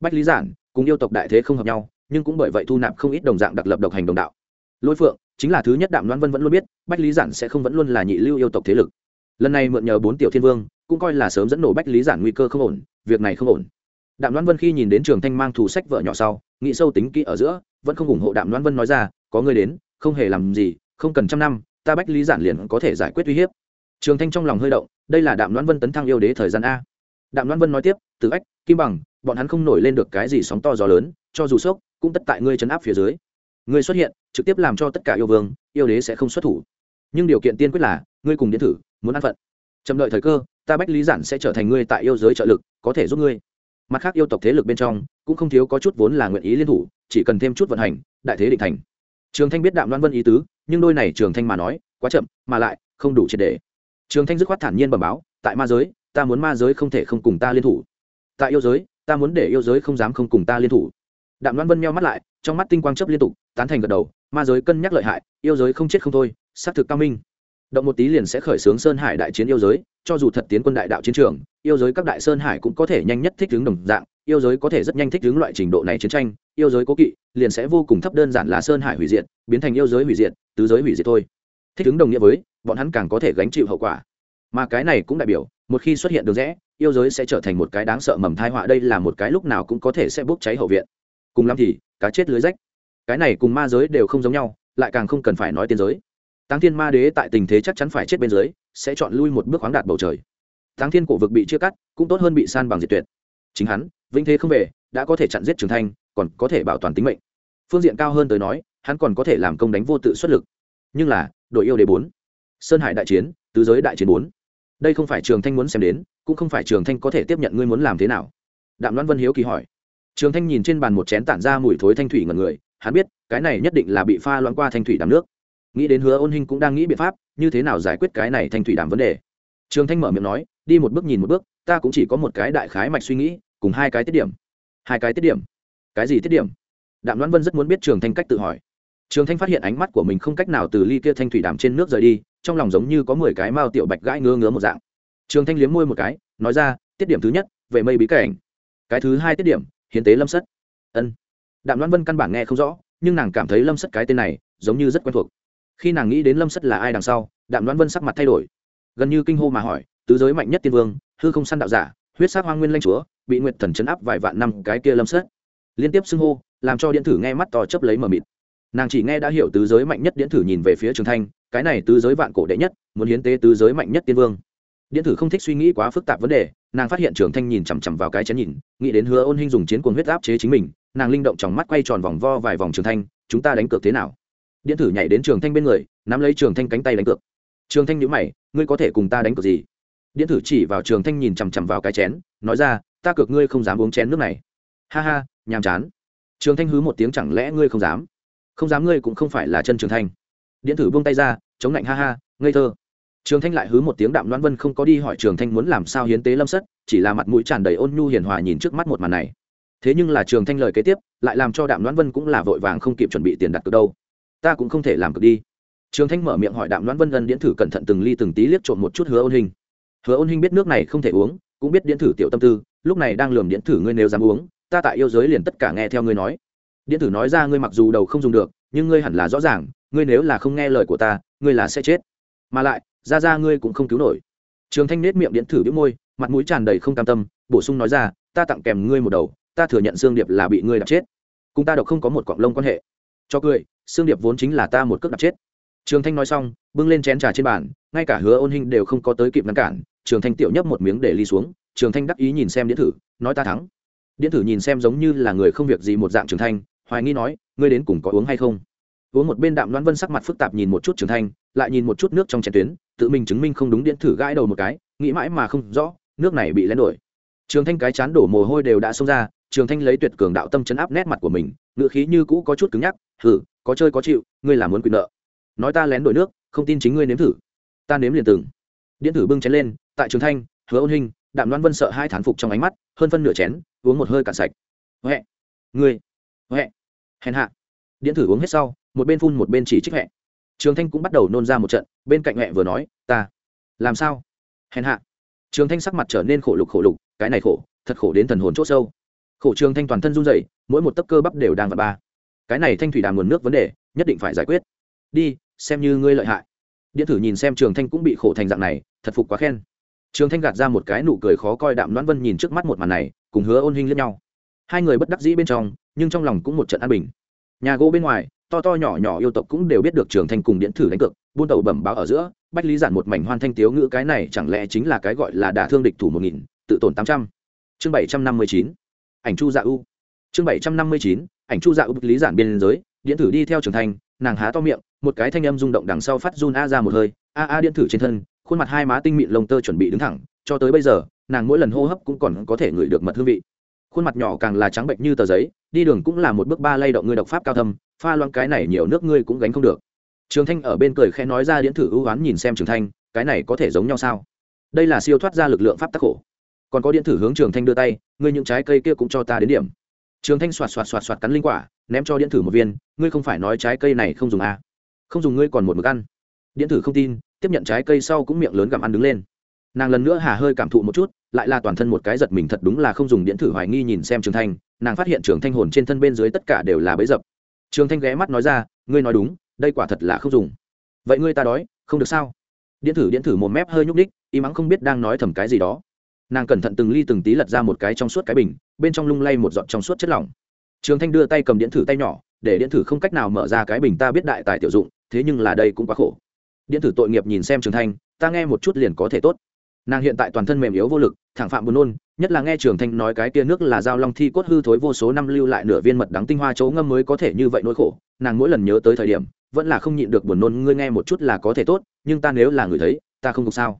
Bách lý giản cùng yêu tộc đại thế không hợp nhau, nhưng cũng bởi vậy thu nạp không ít đồng dạng đặc lập độc hành đồng đạo. Lôi phượng chính là thứ nhất đạm đoán vân vẫn luôn biết, bách lý giản sẽ không vẫn luôn là nhị lưu yêu tộc thế lực. Lần này mượn nhờ bốn tiểu thiên vương, cũng coi là sớm dẫn nổ bách lý giản nguy cơ không ổn, việc này không ổn. Đạm đoán vân khi nhìn đến trường thanh mang thủ sách vợ nhỏ sau, nghĩ sâu tính kỹ ở giữa, vẫn không ủng hộ đạm đoán vân nói ra, có người đến, không hề làm gì, không cần trăm năm ta bách lý giản liền có thể giải quyết uy hiếp. Trường thanh trong lòng hơi động, đây là đạm Loan vân tấn thăng yêu đế thời gian a. Đạm Loan vân nói tiếp, từ ách kim bằng, bọn hắn không nổi lên được cái gì sóng to gió lớn, cho dù sốc, cũng tất tại ngươi chấn áp phía dưới. Ngươi xuất hiện, trực tiếp làm cho tất cả yêu vương, yêu đế sẽ không xuất thủ. Nhưng điều kiện tiên quyết là, ngươi cùng điện thử, muốn ăn phận. Chậm đợi thời cơ, ta bách lý giản sẽ trở thành ngươi tại yêu giới trợ lực, có thể giúp ngươi. Mặt khác yêu tộc thế lực bên trong, cũng không thiếu có chút vốn là nguyện ý liên thủ, chỉ cần thêm chút vận hành, đại thế định thành. Trường thanh biết đạm đoan vân ý tứ nhưng đôi này trường thanh mà nói, quá chậm, mà lại, không đủ triệt đề trường thanh dứt khoát thản nhiên bẩm báo, tại ma giới, ta muốn ma giới không thể không cùng ta liên thủ. Tại yêu giới, ta muốn để yêu giới không dám không cùng ta liên thủ. Đạm Loan vân meo mắt lại, trong mắt tinh quang chấp liên tục, tán thành gật đầu, ma giới cân nhắc lợi hại, yêu giới không chết không thôi xác thực cao minh. Động một tí liền sẽ khởi xướng sơn hải đại chiến yêu giới, cho dù thật tiến quân đại đạo chiến trường, yêu giới các đại sơn hải cũng có thể nhanh nhất thích ứng đồng dạng yêu giới có thể rất nhanh thích ứng loại trình độ này chiến tranh, yêu giới cố kỵ liền sẽ vô cùng thấp đơn giản là sơn hải hủy diệt, biến thành yêu giới hủy diệt, tứ giới hủy diệt thôi. Thích ứng đồng nghĩa với, bọn hắn càng có thể gánh chịu hậu quả. Mà cái này cũng đại biểu, một khi xuất hiện đường rẽ, yêu giới sẽ trở thành một cái đáng sợ mầm thai họa đây là một cái lúc nào cũng có thể sẽ bốc cháy hậu viện. Cùng lắm thì, cá chết lưới rách. Cái này cùng ma giới đều không giống nhau, lại càng không cần phải nói tiên giới. Táng thiên ma đế tại tình thế chắc chắn phải chết bên dưới, sẽ chọn lui một bước khoáng đạt bầu trời. Táng thiên cổ vực bị chia cắt, cũng tốt hơn bị san bằng diệt tuyệt chính hắn, vĩnh thế không về, đã có thể chặn giết trường thanh, còn có thể bảo toàn tính mệnh. Phương diện cao hơn tới nói, hắn còn có thể làm công đánh vô tự xuất lực. Nhưng là, đội yêu đề bốn, sơn hải đại chiến, tứ giới đại chiến bốn. Đây không phải trường thanh muốn xem đến, cũng không phải trường thanh có thể tiếp nhận ngươi muốn làm thế nào. Đạm loan vân hiếu kỳ hỏi. Trường thanh nhìn trên bàn một chén tản ra mùi thối thanh thủy ngần người, hắn biết, cái này nhất định là bị pha loãng qua thanh thủy đàm nước. Nghĩ đến hứa ôn hình cũng đang nghĩ biện pháp, như thế nào giải quyết cái này thanh thủy đàm vấn đề. Trường thanh mở miệng nói, đi một bước nhìn một bước, ta cũng chỉ có một cái đại khái mạch suy nghĩ cùng hai cái tiết điểm. Hai cái tiết điểm? Cái gì tiết điểm? Đạm đoán vân rất muốn biết trường thanh cách tự hỏi. Trường thanh phát hiện ánh mắt của mình không cách nào từ ly kia thanh thủy đàm trên nước rời đi, trong lòng giống như có mười cái mao tiểu bạch gãi ngứa ngứa một dạng. Trường thanh liếm môi một cái, nói ra, tiết điểm thứ nhất, về mây bí cảnh. Cái thứ hai tiết điểm, hiến tế lâm sất. Ân. Đạm đoán vân căn bản nghe không rõ, nhưng nàng cảm thấy lâm sất cái tên này, giống như rất quen thuộc. Khi nàng nghĩ đến lâm sất là ai đằng sau, đạm đoán vân sắc mặt thay đổi. Gần như kinh hô mà hỏi, tứ giới mạnh nhất tiên vương, hư không săn đạo giả, huyết sát hoang nguyên lanh chúa bị nguyệt thần chấn áp vài vạn năm cái kia lâm sất liên tiếp xưng hô, làm cho điện thử nghe mắt to chấp lấy mờ mịt. Nàng chỉ nghe đã hiểu tứ giới mạnh nhất điện thử nhìn về phía trường thanh, cái này tứ giới vạn cổ đệ nhất, muốn hiến tế tứ giới mạnh nhất tiên vương. Điện thử không thích suy nghĩ quá phức tạp vấn đề, nàng phát hiện trường thanh nhìn chằm chằm vào cái chén nhìn, nghĩ đến hứa ôn hinh dùng chiến cuồng huyết áp chế chính mình, nàng linh động trong mắt quay tròn vòng vo vài vòng trường thanh, chúng ta đánh cược thế nào? Điện thử nhảy đến trường thanh bên người, nắm lấy trường thanh cánh tay đánh cược. Trường thanh nhữ mày, ngươi có thể cùng ta đánh cược gì? Điện thử chỉ vào trường thanh nhìn chằm chằm vào cái chén, nói ra ta cược ngươi không dám uống chén nước này. Ha ha, nhàm chán. Trường thanh hứ một tiếng chẳng lẽ ngươi không dám? Không dám ngươi cũng không phải là chân trường thanh. Điện thử buông tay ra, chống lạnh ha ha, ngây thơ. Trường thanh lại hứ một tiếng đạm đoán vân không có đi hỏi trường thanh muốn làm sao hiến tế lâm sất, chỉ là mặt mũi tràn đầy ôn nhu hiền hòa nhìn trước mắt một màn này. Thế nhưng là trường thanh lời kế tiếp, lại làm cho đạm đoán vân cũng là vội vàng không kịp chuẩn bị tiền đặt cược đâu. Ta cũng không thể làm cược đi. Trường thanh mở miệng hỏi đạm đoán vân gần điện thử cẩn thận từng ly từng tí liếc trộm một chút hứa ôn hình. Hứa ôn hình biết nước này không thể uống cũng biết điện thử tiểu tâm tư, lúc này đang lườm điện thử ngươi nếu dám uống, ta tại yêu giới liền tất cả nghe theo ngươi nói. Điện thử nói ra ngươi mặc dù đầu không dùng được, nhưng ngươi hẳn là rõ ràng, ngươi nếu là không nghe lời của ta, ngươi là sẽ chết. Mà lại, ra ra ngươi cũng không cứu nổi. Trường thanh nết miệng điện thử biếu môi, mặt mũi tràn đầy không cam tâm, bổ sung nói ra, ta tặng kèm ngươi một đầu, ta thừa nhận xương điệp là bị ngươi đập chết. Cùng ta độc không có một quặng lông quan hệ. Cho cười xương điệp vốn chính là ta một cước đập chết. Trường thanh nói xong, bưng lên chén trà trên bàn, ngay cả hứa ôn hình đều không có tới kịp ngăn cản trường thanh tiểu nhấp một miếng để ly xuống, trường thanh đắc ý nhìn xem điện thử, nói ta thắng. Điện thử nhìn xem giống như là người không việc gì một dạng trường thanh, hoài nghi nói, ngươi đến cùng có uống hay không? Uống một bên đạm đoán vân sắc mặt phức tạp nhìn một chút trường thanh, lại nhìn một chút nước trong chén tuyến, tự mình chứng minh không đúng điện thử gãi đầu một cái, nghĩ mãi mà không rõ, nước này bị lén đổi. Trường thanh cái chán đổ mồ hôi đều đã xông ra, trường thanh lấy tuyệt cường đạo tâm chấn áp nét mặt của mình ngựa khí như cũ có chút cứng nhắc thử có chơi có chịu, ngươi làm muốn quyền nợ. Nói ta lén đổi nước, không tin chính ngươi nếm thử. Ta nếm liền từng. Điện thử bưng chén lên tại trường thanh, hứa ôn hình đạm loan vân sợ hai thán phục trong ánh mắt, hơn phân nửa chén, uống một hơi cạn sạch. Huệ, ngươi, huệ, hèn hạ. Điện thử uống hết sau, một bên phun một bên chỉ trích huệ. Trường thanh cũng bắt đầu nôn ra một trận, bên cạnh huệ vừa nói, ta, làm sao? Hèn hạ. Trường thanh sắc mặt trở nên khổ lục khổ lục, cái này khổ, thật khổ đến thần hồn c h ỗ sâu. Khổ trường thanh toàn thân run rẩy, mỗi một tấc cơ bắp đều đang vật ba. Cái này thanh thủy đàm nguồn nước vấn đề, nhất định phải giải quyết. Đi, xem như ngươi lợi hại. Điện thử nhìn xem trường thanh cũng bị khổ thành dạng này, thật phục quá khen trường thanh gạt ra một cái nụ cười khó coi đạm đoán vân nhìn trước mắt một màn này, cùng hứa ôn hinh lẫn nhau. Hai người bất đắc dĩ bên trong, nhưng trong lòng cũng một trận an bình. Nhà gỗ bên ngoài, to to nhỏ nhỏ yêu tộc cũng đều biết được trường thanh cùng điện thử đánh cực buôn tàu bẩm báo ở giữa, bách lý giản một mảnh hoan thanh tiếu ngữ cái này chẳng lẽ chính là cái gọi là đả thương địch thủ một nghìn, tự tổn tám trăm. Chương bảy trăm năm mươi chín, ảnh chu dạ u. Chương bảy trăm năm mươi chín, ảnh chu dạ u bách lý giản biên giới, điện thử đi theo trường thanh, nàng há to miệng, một cái thanh âm rung động đằng sau phát run a ra một hơi, a a điện thử trên thân khuôn mặt hai má tinh mịn lông tơ chuẩn bị đứng thẳng, cho tới bây giờ, nàng mỗi lần hô hấp cũng còn có thể ngửi được mật hương vị. Khuôn mặt nhỏ càng là trắng bệnh như tờ giấy, đi đường cũng là một bước ba lay động ngươi độc pháp cao thâm, pha loang cái này nhiều nước ngươi cũng gánh không được. Trường thanh ở bên cười khẽ nói ra điện thử ưu oán nhìn xem trường thanh, cái này có thể giống nhau sao? Đây là siêu thoát ra lực lượng pháp tắc khổ. Còn có điện thử hướng trường thanh đưa tay, ngươi những trái cây kia cũng cho ta đến điểm. Trường thanh xoạt xoạt xoạt xoạt cắn linh quả, ném cho điện thử một viên, ngươi không phải nói trái cây này không dùng à. không dùng ngươi còn một mực ăn điện thử không tin, tiếp nhận trái cây sau cũng miệng lớn gặm ăn đứng lên. Nàng lần nữa hà hơi cảm thụ một chút, lại là toàn thân một cái giật mình thật đúng là không dùng điện thử hoài nghi nhìn xem trường thanh, nàng phát hiện trường thanh hồn trên thân bên dưới tất cả đều là bấy dập. Trường thanh ghé mắt nói ra, ngươi nói đúng, đây quả thật là không dùng. Vậy ngươi ta đói, không được sao? Điện thử điện thử một mép hơi nhúc ních im ắng không biết đang nói thầm cái gì đó. Nàng cẩn thận từng ly từng tí lật ra một cái trong suốt cái bình, bên trong lung lay một giọt trong suốt chất lỏng. Trường thanh đưa tay cầm điện thử tay nhỏ, để điện thử không cách nào mở ra cái bình ta biết đại tài tiểu dụng, thế nhưng là đây cũng quá khổ điện tử tội nghiệp nhìn xem trường thanh, ta nghe một chút liền có thể tốt. Nàng hiện tại toàn thân mềm yếu vô lực, thẳng phạm buồn nôn, nhất là nghe trường thanh nói cái tia nước là dao long thi cốt hư thối vô số năm lưu lại nửa viên mật đắng tinh hoa chấu ngâm mới có thể như vậy nỗi khổ. Nàng mỗi lần nhớ tới thời điểm, vẫn là không nhịn được buồn nôn, ngươi nghe một chút là có thể tốt, nhưng ta nếu là người thấy, ta không được sao?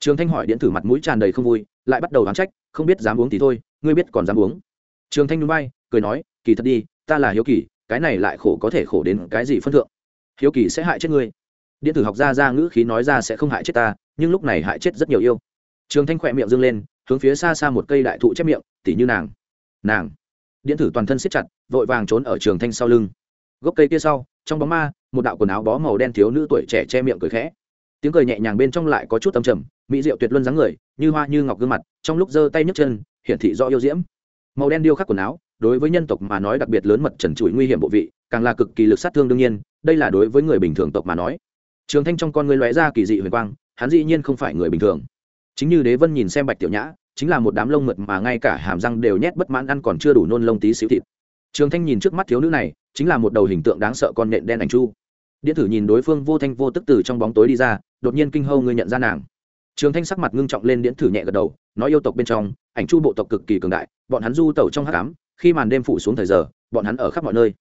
Trường thanh hỏi điện tử mặt mũi tràn đầy không vui, lại bắt đầu đoán trách, không biết dám uống thì thôi, ngươi biết còn dám uống. Trường thanh núi bay cười nói, kỳ thật đi, ta là hiếu kỳ, cái này lại khổ có thể khổ đến cái gì phân thượng? Hiếu kỳ sẽ hại chết ngươi điện tử học ra ra ngữ khí nói ra sẽ không hại chết ta, nhưng lúc này hại chết rất nhiều yêu. Trường thanh khỏe miệng dâng lên, hướng phía xa xa một cây đại thụ chép miệng, tỉ như nàng. Nàng. Điện tử toàn thân siết chặt, vội vàng trốn ở trường thanh sau lưng. Gốc cây kia sau, trong bóng ma, một đạo quần áo bó màu đen thiếu nữ tuổi trẻ che miệng cười khẽ. Tiếng cười nhẹ nhàng bên trong lại có chút âm trầm, mỹ diệu tuyệt luân dáng người, như hoa như ngọc gương mặt, trong lúc giơ tay nhấc chân, hiển thị rõ yêu diễm. Màu đen điêu khắc quần áo, đối với nhân tộc mà nói đặc biệt lớn mật trần trụi nguy hiểm bộ vị, càng là cực kỳ lực sát thương đương nhiên, đây là đối với người bình thường tộc mà nói trường thanh trong con người lóe ra kỳ dị huyền quang, hắn dĩ nhiên không phải người bình thường. Chính như đế vân nhìn xem bạch tiểu nhã, chính là một đám lông mượt mà ngay cả hàm răng đều nhét bất mãn ăn còn chưa đủ nôn lông tí xíu thịt. Trường thanh nhìn trước mắt thiếu nữ này, chính là một đầu hình tượng đáng sợ con nện đen ảnh chu. Điện thử nhìn đối phương vô thanh vô tức từ trong bóng tối đi ra, đột nhiên kinh hâu người nhận ra nàng. Trường thanh sắc mặt ngưng trọng lên điện thử nhẹ gật đầu, nói yêu tộc bên trong, ảnh chu bộ tộc cực kỳ cường đại, bọn hắn du tẩu trong hát cám khi màn đêm phủ xuống thời giờ, bọn hắn ở khắp mọi nơi.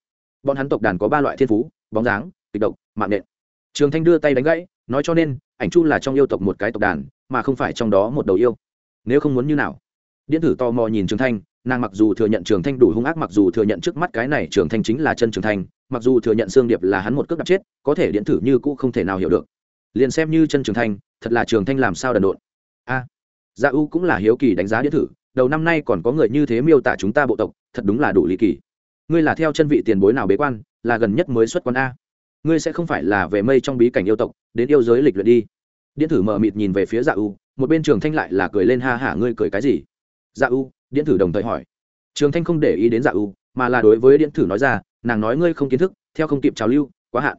Bọn hắn tộc đàn có ba loại thiên phú, bóng dáng, kịch độc, mạng nện trường thanh đưa tay đánh gãy nói cho nên ảnh chu là trong yêu tộc một cái tộc đàn mà không phải trong đó một đầu yêu. Nếu không muốn như nào? Điện thử tò mò nhìn trường thanh nàng mặc dù thừa nhận trường thanh đủ hung ác mặc dù thừa nhận trước mắt cái này trường thanh chính là chân trường thanh mặc dù thừa nhận xương điệp là hắn một cước đạp chết có thể điện thử như cũ không thể nào hiểu được. Liền xem như chân trường thanh thật là trường thanh làm sao đần độn. A à, dạ u cũng là hiếu kỳ đánh giá điện thử đầu năm nay còn có người như thế miêu tả chúng ta bộ tộc thật đúng là đủ lý kỳ. Ngươi là theo chân vị tiền bối nào bế quan là gần nhất mới xuất quan a ngươi sẽ không phải là về mây trong bí cảnh yêu tộc, đến yêu giới lịch luyện đi. Điện thử mờ mịt nhìn về phía dạ u, một bên trường thanh lại là cười lên ha hả, ngươi cười cái gì? Dạ u, điện thử đồng thời hỏi. Trường thanh không để ý đến dạ u, mà là đối với điện thử nói ra, nàng nói ngươi không kiến thức, theo không kịp trào lưu, quá hạn.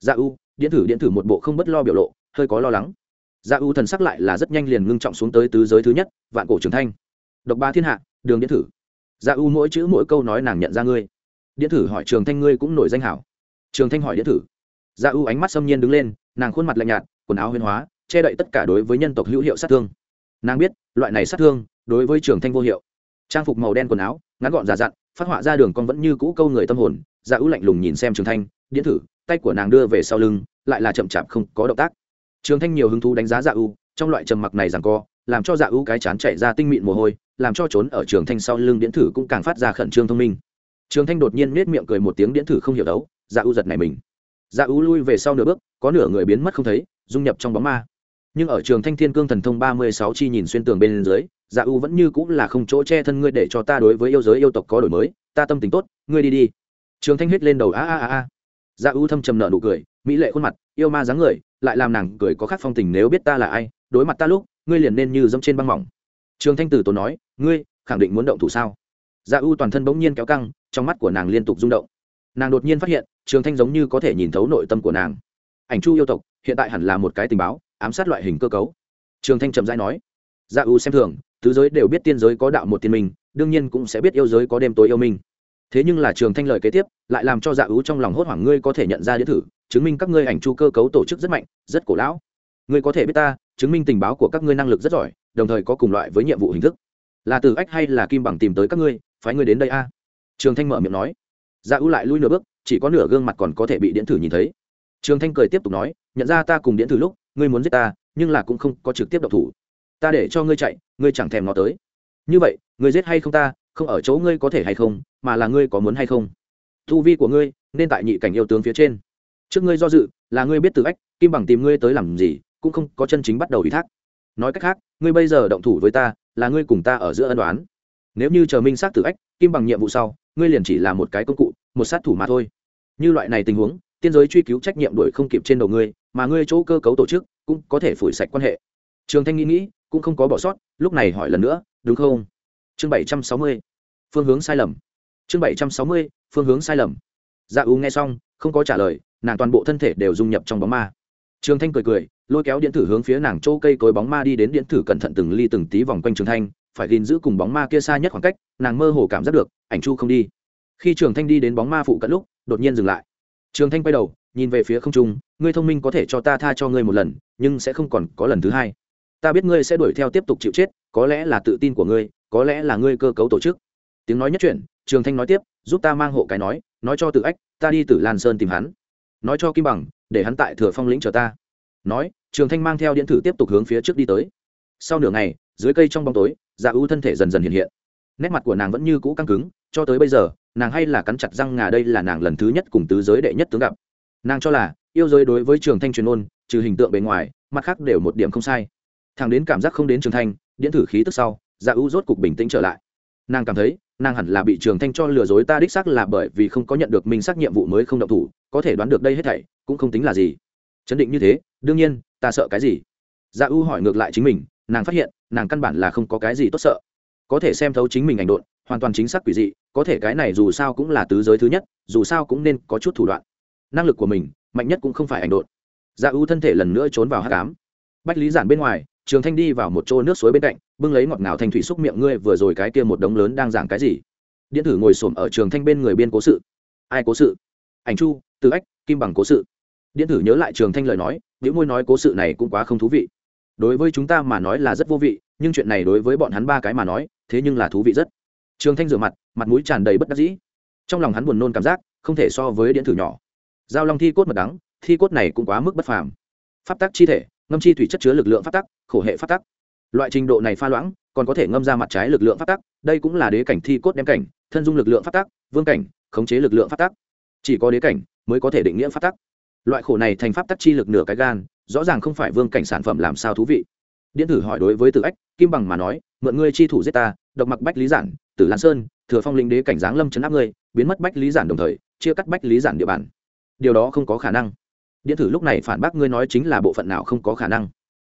Dạ u, điện thử điện thử một bộ không bất lo biểu lộ, hơi có lo lắng. Dạ u thần sắc lại là rất nhanh liền ngưng trọng xuống tới tứ giới thứ nhất, vạn cổ trường thanh. Độc ba thiên hạ, đường điện thử. Dạ u mỗi chữ mỗi câu nói nàng nhận ra ngươi. Điện thử hỏi trường thanh ngươi cũng nổi danh hảo trường thanh hỏi điện thử. Dạ u ánh mắt xâm nhiên đứng lên, nàng khuôn mặt lạnh nhạt, quần áo huyên hóa, che đậy tất cả đối với nhân tộc hữu hiệu sát thương. Nàng biết, loại này sát thương, đối với trường thanh vô hiệu. Trang phục màu đen quần áo, ngắn gọn giả dặn, phát họa ra đường con vẫn như cũ câu người tâm hồn. Dạ ưu lạnh lùng nhìn xem trường thanh, điện thử, tay của nàng đưa về sau lưng, lại là chậm chạp không có động tác. Trường thanh nhiều hứng thú đánh giá dạ ưu trong loại trầm mặc này rằng co, làm cho dạ ưu cái chán chạy ra tinh mịn mồ hôi, làm cho trốn ở trường thanh sau lưng điện thử cũng càng phát ra khẩn trương thông minh trường thanh đột nhiên nết miệng cười một tiếng điện thử không hiểu đấu dạ ưu giật này mình. Dạ ưu lui về sau nửa bước, có nửa người biến mất không thấy, dung nhập trong bóng ma. Nhưng ở trường thanh thiên cương thần thông ba mươi sáu chi nhìn xuyên tường bên dưới dạ u vẫn như cũng là không chỗ che thân ngươi để cho ta đối với yêu giới yêu tộc có đổi mới, ta tâm tính tốt, ngươi đi đi. Trường thanh huyết lên đầu, a a a a. Dạ u thâm trầm nợ nụ cười, mỹ lệ khuôn mặt, yêu ma dáng người, lại làm nàng cười có khác phong tình nếu biết ta là ai, đối mặt ta lúc, ngươi liền nên như dẫm trên băng mỏng. Trường thanh tử tốn nói, ngươi, khẳng định muốn động thủ sao? Dạ u toàn thân bỗng nhiên kéo căng trong mắt của nàng liên tục rung động. Nàng đột nhiên phát hiện, trường thanh giống như có thể nhìn thấu nội tâm của nàng. Ảnh chu yêu tộc, hiện tại hẳn là một cái tình báo, ám sát loại hình cơ cấu. Trường thanh trầm dai nói dạ u xem thường, tứ giới đều biết tiên giới có đạo một tiên minh, đương nhiên cũng sẽ biết yêu giới có đêm tối yêu minh. Thế nhưng là trường thanh lời kế tiếp, lại làm cho dạ ú trong lòng hốt hoảng, ngươi có thể nhận ra đĩa thử chứng minh các ngươi ảnh chu cơ cấu tổ chức rất mạnh, rất cổ lão. Ngươi có thể biết ta, chứng minh tình báo của các ngươi năng lực rất giỏi, đồng thời có cùng loại với nhiệm vụ hình thức. Là từ ách hay là kim bằng tìm tới các ngươi, phái ngươi đến đây a? Trường thanh mở miệng nói. Dạ ưu lại lui nửa bước, chỉ có nửa gương mặt còn có thể bị điện thử nhìn thấy. Trường thanh cười tiếp tục nói, nhận ra ta cùng điện thử lúc, ngươi muốn giết ta, nhưng là cũng không có trực tiếp độc thủ. Ta để cho ngươi chạy, ngươi chẳng thèm ngó tới. Như vậy, ngươi giết hay không ta, không ở chỗ ngươi có thể hay không, mà là ngươi có muốn hay không. Thu vi của ngươi, nên tại nhị cảnh yêu tướng phía trên. Trước ngươi do dự, là ngươi biết từ ách, kim bằng tìm ngươi tới làm gì, cũng không có chân chính bắt đầu ủy thác. Nói cách khác, ngươi bây giờ động thủ với ta, là ngươi cùng ta ở giữa ân đoán nếu như chờ minh sát tử ách, kim bằng nhiệm vụ sau, ngươi liền chỉ là một cái công cụ, một sát thủ mà thôi. Như loại này tình huống, tiên giới truy cứu trách nhiệm đuổi không kịp trên đầu ngươi, mà ngươi chỗ cơ cấu tổ chức cũng có thể phủi sạch quan hệ. Trường thanh nghĩ nghĩ, cũng không có bỏ sót, lúc này hỏi lần nữa, đúng không? Chương bảy trăm sáu mươi, phương hướng sai lầm. Chương bảy trăm sáu mươi, phương hướng sai lầm. Dạ u nghe xong, không có trả lời, nàng toàn bộ thân thể đều dung nhập trong bóng ma. Trường thanh cười cười, lôi kéo điện thử hướng phía nàng chỗ cây cối bóng ma đi đến điện thử cẩn thận từng ly từng tí vòng quanh trường thanh phải gìn giữ cùng bóng ma kia xa nhất khoảng cách nàng mơ hồ cảm giác được ảnh chu không đi. Khi trường thanh đi đến bóng ma phụ cận lúc đột nhiên dừng lại. Trường thanh quay đầu nhìn về phía không trung ngươi thông minh có thể cho ta tha cho ngươi một lần nhưng sẽ không còn có lần thứ hai. Ta biết ngươi sẽ đuổi theo tiếp tục chịu chết có lẽ là tự tin của ngươi có lẽ là ngươi cơ cấu tổ chức. Tiếng nói nhất chuyển, trường thanh nói tiếp giúp ta mang hộ cái nói nói cho tự ách ta đi từ lan sơn tìm hắn. Nói cho kim bằng để hắn tại thừa phong lĩnh chờ ta. Nói trường thanh mang theo điện thử tiếp tục hướng phía trước đi tới. Sau nửa ngày dưới cây trong bóng tối dạ ưu thân thể dần dần hiện hiện. Nét mặt của nàng vẫn như cũ căng cứng, cho tới bây giờ, nàng hay là cắn chặt răng ngà đây là nàng lần thứ nhất cùng tứ giới đệ nhất tướng gặp. Nàng cho là, yêu giới đối với trường thanh truyền ôn, trừ hình tượng bề ngoài, mặt khác đều một điểm không sai. Thằng đến cảm giác không đến trường thanh, điện thử khí tức sau dạ ưu rốt cục bình tĩnh trở lại. Nàng cảm thấy, nàng hẳn là bị trường thanh cho lừa dối ta đích xác là bởi vì không có nhận được minh xác nhiệm vụ mới không động thủ, có thể đoán được đây hết thảy, cũng không tính là gì. Chấn định như thế, đương nhiên, ta sợ cái gì? Dạ ưu hỏi ngược lại chính mình nàng phát hiện, nàng căn bản là không có cái gì tốt sợ. Có thể xem thấu chính mình ảnh độn, hoàn toàn chính xác quỷ dị, có thể cái này dù sao cũng là tứ giới thứ nhất, dù sao cũng nên có chút thủ đoạn. Năng lực của mình, mạnh nhất cũng không phải ảnh độn. Dạ ưu thân thể lần nữa trốn vào hát cám bách lý giản bên ngoài, trường thanh đi vào một chỗ nước suối bên cạnh, bưng lấy ngọt ngào thanh thủy xúc miệng ngươi vừa rồi cái kia một đống lớn đang giảng cái gì? Điện thử ngồi xổm ở trường thanh bên người biên cố sự. Ai cố sự? Ảnh chu, từ ách, kim bằng cố sự. Điện thử nhớ lại trường thanh lời nói những môi nói cố sự này cũng quá không thú vị đối với chúng ta mà nói là rất vô vị, nhưng chuyện này đối với bọn hắn ba cái mà nói, thế nhưng là thú vị rất. Trường thanh rửa mặt mặt mũi tràn đầy bất đắc dĩ. Trong lòng hắn buồn nôn cảm giác, không thể so với điện thử nhỏ. Giao long thi cốt mật đắng, thi cốt này cũng quá mức bất phàm. Pháp tắc chi thể, ngâm chi thủy chất chứa lực lượng pháp tắc, khổ hệ pháp tắc. Loại trình độ này pha loãng, còn có thể ngâm ra mặt trái lực lượng pháp tắc, đây cũng là đế cảnh thi cốt đem cảnh, thân dung lực lượng pháp tắc, vương cảnh, khống chế lực lượng pháp tắc. Chỉ có đế cảnh mới có thể định nghĩa pháp tắc. Loại khổ này thành pháp tắc chi lực nửa cái gan rõ ràng không phải vương cảnh sản phẩm làm sao thú vị. Điện thử hỏi đối với tử ách, kim bằng mà nói, mượn ngươi chi thủ giết ta, độc mặc bách lý giản, tử lan sơn, thừa phong linh đế cảnh giáng lâm chấn áp ngươi, biến mất bách lý giản đồng thời, chia cắt bách lý giản địa bàn. Điều đó không có khả năng. Điện thử lúc này phản bác ngươi nói chính là bộ phận nào không có khả năng.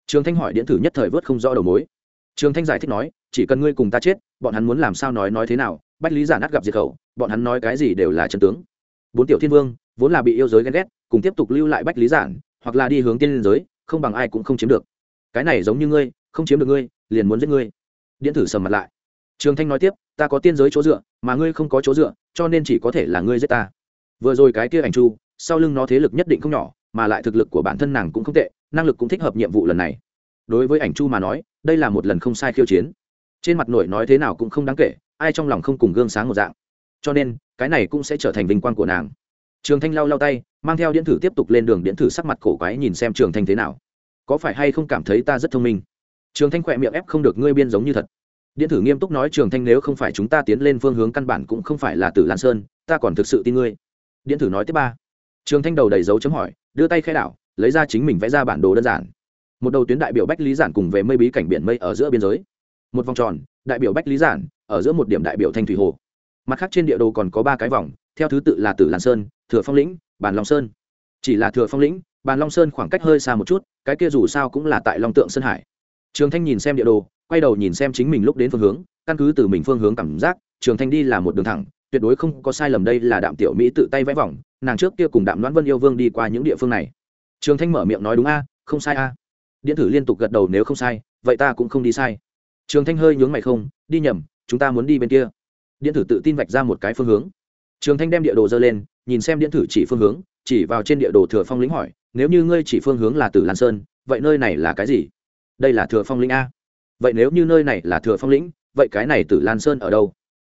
Trường thanh hỏi điện thử nhất thời vớt không rõ đầu mối. Trường thanh giải thích nói, chỉ cần ngươi cùng ta chết, bọn hắn muốn làm sao nói nói thế nào, bách lý giản át gặp diệt khẩu, bọn hắn nói cái gì đều là chân tướng. Bốn tiểu thiên vương, vốn là bị yêu giới ghen ghét, cùng tiếp tục lưu lại bách lý giản hoặc là đi hướng tiên liên giới, không bằng ai cũng không chiếm được. Cái này giống như ngươi, không chiếm được ngươi, liền muốn giết ngươi. Điện thử sầm mặt lại. Trường thanh nói tiếp, ta có tiên giới chỗ dựa, mà ngươi không có chỗ dựa, cho nên chỉ có thể là ngươi giết ta. Vừa rồi cái kia ảnh chu, sau lưng nó thế lực nhất định không nhỏ, mà lại thực lực của bản thân nàng cũng không tệ, năng lực cũng thích hợp nhiệm vụ lần này. Đối với ảnh chu mà nói, đây là một lần không sai khiêu chiến. Trên mặt nội nói thế nào cũng không đáng kể, ai trong lòng không cùng gương sáng một dạng. Cho nên, cái này cũng sẽ trở thành vinh quang của nàng. Trường thanh lau lau tay mang theo điện thử tiếp tục lên đường điện thử sắc mặt cổ quái nhìn xem trường thanh thế nào. Có phải hay không cảm thấy ta rất thông minh? Trường thanh khỏe miệng ép không được, ngươi biên giống như thật. Điện thử nghiêm túc nói, trường thanh nếu không phải chúng ta tiến lên phương hướng căn bản cũng không phải là tử lan sơn, ta còn thực sự tin ngươi. Điện thử nói tiếp ba. Trường thanh đầu đầy dấu chấm hỏi, đưa tay khai đảo, lấy ra chính mình vẽ ra bản đồ đơn giản. Một đầu tuyến đại biểu bách lý giản cùng về mây bí cảnh biển mây ở giữa biên giới. Một vòng tròn, đại biểu bách lý giản, ở giữa một điểm đại biểu thanh thủy hồ. Mặt khác trên địa đồ còn có ba cái vòng, theo thứ tự là tử lan sơn, thừa phong lĩnh bàn long sơn chỉ là thừa phong lĩnh bàn long sơn khoảng cách hơi xa một chút cái kia dù sao cũng là tại long tượng sơn hải trường thanh nhìn xem địa đồ quay đầu nhìn xem chính mình lúc đến phương hướng căn cứ từ mình phương hướng cảm giác trường thanh đi là một đường thẳng tuyệt đối không có sai lầm đây là đạm tiểu mỹ tự tay vẽ vòng nàng trước kia cùng đạm đoán vân yêu vương đi qua những địa phương này trường thanh mở miệng nói đúng a không sai a điện thử liên tục gật đầu nếu không sai vậy ta cũng không đi sai trường thanh hơi nhướng mày không đi nhầm chúng ta muốn đi bên kia điện thử tự tin vạch ra một cái phương hướng trường thanh đem địa đồ dơ lên nhìn xem điện thử chỉ phương hướng, chỉ vào trên địa đồ thừa phong lĩnh hỏi, nếu như ngươi chỉ phương hướng là tử lan sơn, vậy nơi này là cái gì? Đây là thừa phong lĩnh a. Vậy nếu như nơi này là thừa phong lĩnh, vậy cái này tử lan sơn ở đâu?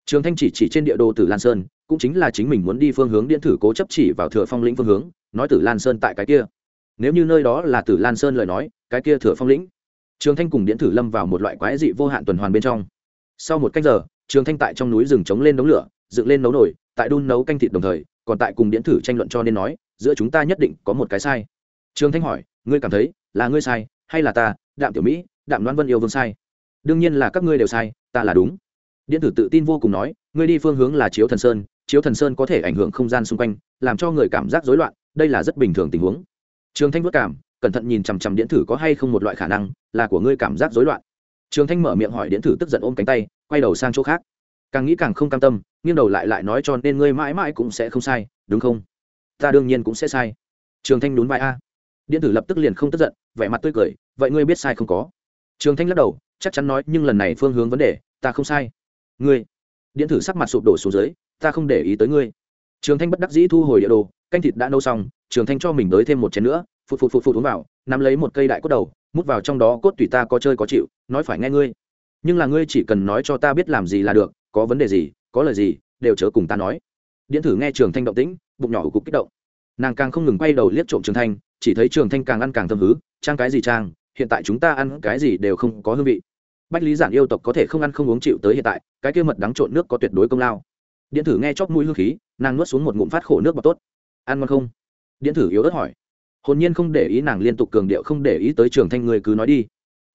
Trường thanh chỉ chỉ trên địa đồ tử lan sơn, cũng chính là chính mình muốn đi phương hướng điện thử cố chấp chỉ vào thừa phong lĩnh phương hướng, nói tử lan sơn tại cái kia. Nếu như nơi đó là tử lan sơn lời nói, cái kia thừa phong lĩnh. Trường thanh cùng điện thử lâm vào một loại quái dị vô hạn tuần hoàn bên trong. Sau một cách giờ, trường thanh tại trong núi rừng trống lên đống lửa, dựng lên nấu nồi, tại đun nấu canh thịt đồng thời còn tại cùng điện thử tranh luận cho nên nói, giữa chúng ta nhất định có một cái sai. Trương thanh hỏi, ngươi cảm thấy là ngươi sai hay là ta, đạm tiểu mỹ, đạm đoan vân yêu vương sai? Đương nhiên là các ngươi đều sai, ta là đúng. Điện tử tự tin vô cùng nói, ngươi đi phương hướng là chiếu thần sơn, chiếu thần sơn có thể ảnh hưởng không gian xung quanh, làm cho người cảm giác rối loạn, đây là rất bình thường tình huống. Trường thanh vất cảm, cẩn thận nhìn chằm chằm điện thử có hay không một loại khả năng là của ngươi cảm giác rối loạn. Trường thanh mở miệng hỏi điện thử tức giận ôm cánh tay, quay đầu sang chỗ khác càng nghĩ càng không cam tâm, nghiêng đầu lại lại nói cho nên ngươi mãi mãi cũng sẽ không sai, đúng không? Ta đương nhiên cũng sẽ sai. Trường thanh nhún vai a. Điện tử lập tức liền không tức giận, vẻ mặt tươi cười, vậy ngươi biết sai không có? Trường thanh lắc đầu, chắc chắn nói, nhưng lần này phương hướng vấn đề, ta không sai. Ngươi. Điện tử sắc mặt sụp đổ xuống dưới, ta không để ý tới ngươi. Trường thanh bất đắc dĩ thu hồi địa đồ, canh thịt đã nấu xong, trường thanh cho mình tới thêm một chén nữa, phụt phụt phụt phụt uống vào, nắm lấy một cây đại cốt đầu, mút vào trong đó cốt tùy ta có chơi có chịu, nói phải nghe ngươi. Nhưng là ngươi chỉ cần nói cho ta biết làm gì là được có vấn đề gì, có lời gì, đều chớ cùng ta nói. Điện thử nghe trường thanh động tĩnh, bụng nhỏ cục kích động. Nàng càng không ngừng quay đầu liếc trộm trường thanh, chỉ thấy trường thanh càng ăn càng thâm hứ, trang cái gì trang, hiện tại chúng ta ăn cái gì đều không có hương vị. Bách lý giản yêu tộc có thể không ăn không uống chịu tới hiện tại, cái kia mật đắng trộn nước có tuyệt đối công lao. Điện thử nghe chóp mũi hương khí, nàng nuốt xuống một ngụm phát khổ nước bọt tốt. Ăn ngon không? Điện thử yếu ớt hỏi. Hồn nhiên không để ý nàng liên tục cường điệu, không để ý tới trường thanh người cứ nói đi.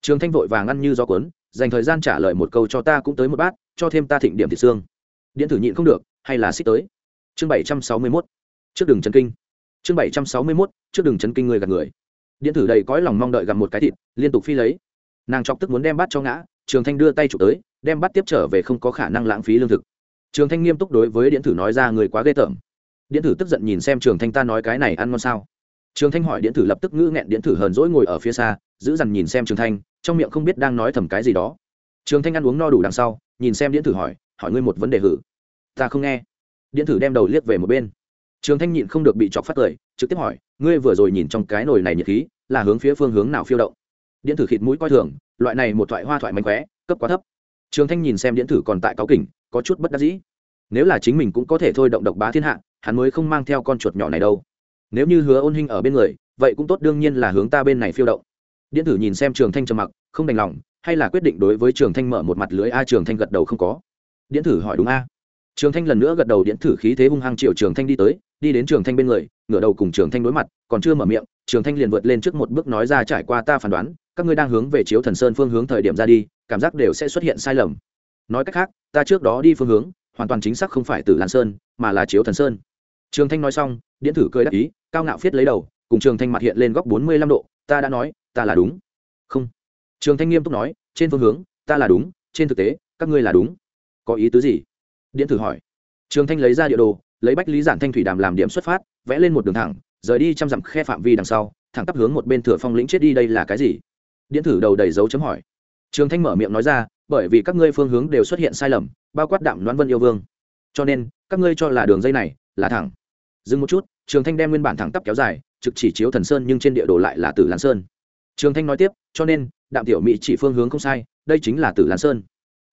Trường thanh vội vàng ăn như gió cuốn dành thời gian trả lời một câu cho ta cũng tới một bát, cho thêm ta thịnh điểm thịt xương. Điện thử nhịn không được, hay là xích tới. Chương bảy trăm sáu mươi mốt. Trước đường chân kinh. Chương bảy trăm sáu mươi mốt, trước đường chân kinh người gạt người. Điện thử đầy cõi lòng mong đợi gặp một cái thịt, liên tục phi lấy. Nàng chọc tức muốn đem bát cho ngã, trường thanh đưa tay chụp tới, đem bát tiếp trở về không có khả năng lãng phí lương thực. Trường thanh nghiêm túc đối với điện thử nói ra người quá ghê tởm. Điện thử tức giận nhìn xem trường thanh ta nói cái này ăn ngon sao? Trường thanh hỏi điện thử lập tức ngữ nghẹn, điện thử hờn dỗi ngồi ở phía xa giữ dằn nhìn xem trường thanh, trong miệng không biết đang nói thầm cái gì đó. Trường thanh ăn uống no đủ đằng sau, nhìn xem điện thử hỏi hỏi ngươi một vấn đề hử. Ta không nghe. Điện thử đem đầu liếc về một bên. Trường thanh nhịn không được bị chọc phát cười, trực tiếp hỏi, ngươi vừa rồi nhìn trong cái nồi này nhiệt khí, là hướng phía phương hướng nào phiêu động? Điện thử khịt mũi coi thường, loại này một thoại hoa thoại mánh khóe, cấp quá thấp. Trường thanh nhìn xem điện thử còn tại cáo kỉnh, có chút bất đắc dĩ. Nếu là chính mình cũng có thể thôi động độc bá thiên hạ, hắn mới không mang theo con chuột nhỏ này đâu. Nếu như hứa ôn hinh ở bên người, vậy cũng tốt, đương nhiên là hướng ta bên này phiêu động điện thử nhìn xem trường thanh trầm mặc không đành lòng hay là quyết định đối với trường thanh mở một mặt lưới a trường thanh gật đầu không có điện thử hỏi đúng a trường thanh lần nữa gật đầu điện thử khí thế hung hăng triệu trường thanh đi tới đi đến trường thanh bên người ngửa đầu cùng trường thanh đối mặt còn chưa mở miệng trường thanh liền vượt lên trước một bước nói ra trải qua ta phán đoán các ngươi đang hướng về chiếu thần sơn phương hướng thời điểm ra đi cảm giác đều sẽ xuất hiện sai lầm nói cách khác ta trước đó đi phương hướng hoàn toàn chính xác không phải từ lan sơn mà là chiếu thần sơn trường thanh nói xong điện thử cười đắc ý cao ngạo phiết lấy đầu cùng trường thanh mặt hiện lên góc bốn mươi lăm độ ta đã nói ta là đúng. Không. Trường thanh nghiêm túc nói, trên phương hướng, ta là đúng, trên thực tế, các ngươi là đúng. Có ý tứ gì? Điện thử hỏi. Trường thanh lấy ra địa đồ, lấy bách lý giản thanh thủy đàm làm điểm xuất phát, vẽ lên một đường thẳng, rời đi trăm dặm khe phạm vi đằng sau, thẳng tắp hướng một bên thừa phong lĩnh chết đi đây là cái gì? Điện thử đầu đầy dấu chấm hỏi. Trường thanh mở miệng nói ra, bởi vì các ngươi phương hướng đều xuất hiện sai lầm, bao quát đạm đoán vân yêu vương. Cho nên, các ngươi cho là đường dây này là thẳng. Dừng một chút, trường thanh đem nguyên bản thẳng tắp kéo dài, trực chỉ chiếu thần sơn nhưng trên địa đồ lại là tử lan sơn trường thanh nói tiếp, cho nên, đạm tiểu mỹ chỉ phương hướng không sai, đây chính là tử lan sơn.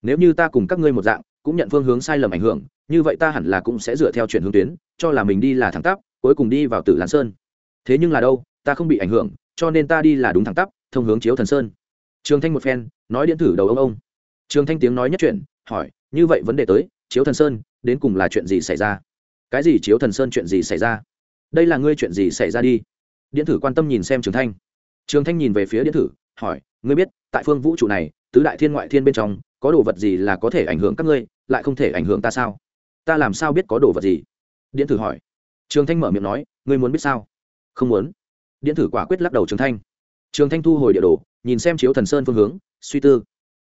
Nếu như ta cùng các ngươi một dạng, cũng nhận phương hướng sai lầm ảnh hưởng, như vậy ta hẳn là cũng sẽ dựa theo chuyển hướng tuyến, cho là mình đi là thẳng tắp, cuối cùng đi vào tử lan sơn. Thế nhưng là đâu, ta không bị ảnh hưởng, cho nên ta đi là đúng thẳng tắp, thông hướng chiếu thần sơn. Trường thanh một phen, nói điện thử đầu ông ông. Trường thanh tiếng nói nhất chuyện hỏi, như vậy vấn đề tới, chiếu thần sơn, đến cùng là chuyện gì xảy ra? Cái gì chiếu thần sơn chuyện gì xảy ra? Đây là ngươi chuyện gì xảy ra đi? Điện thử quan tâm nhìn xem trường thanh trường thanh nhìn về phía điện thử, hỏi, ngươi biết, tại phương vũ trụ này, tứ đại thiên ngoại thiên bên trong, có đồ vật gì là có thể ảnh hưởng các ngươi, lại không thể ảnh hưởng ta sao? Ta làm sao biết có đồ vật gì? Điện thử hỏi. Trường thanh mở miệng nói, ngươi muốn biết sao? Không muốn. Điện thử quả quyết lắc đầu trường thanh. Trường thanh thu hồi địa đồ, nhìn xem chiếu thần sơn phương hướng, suy tư.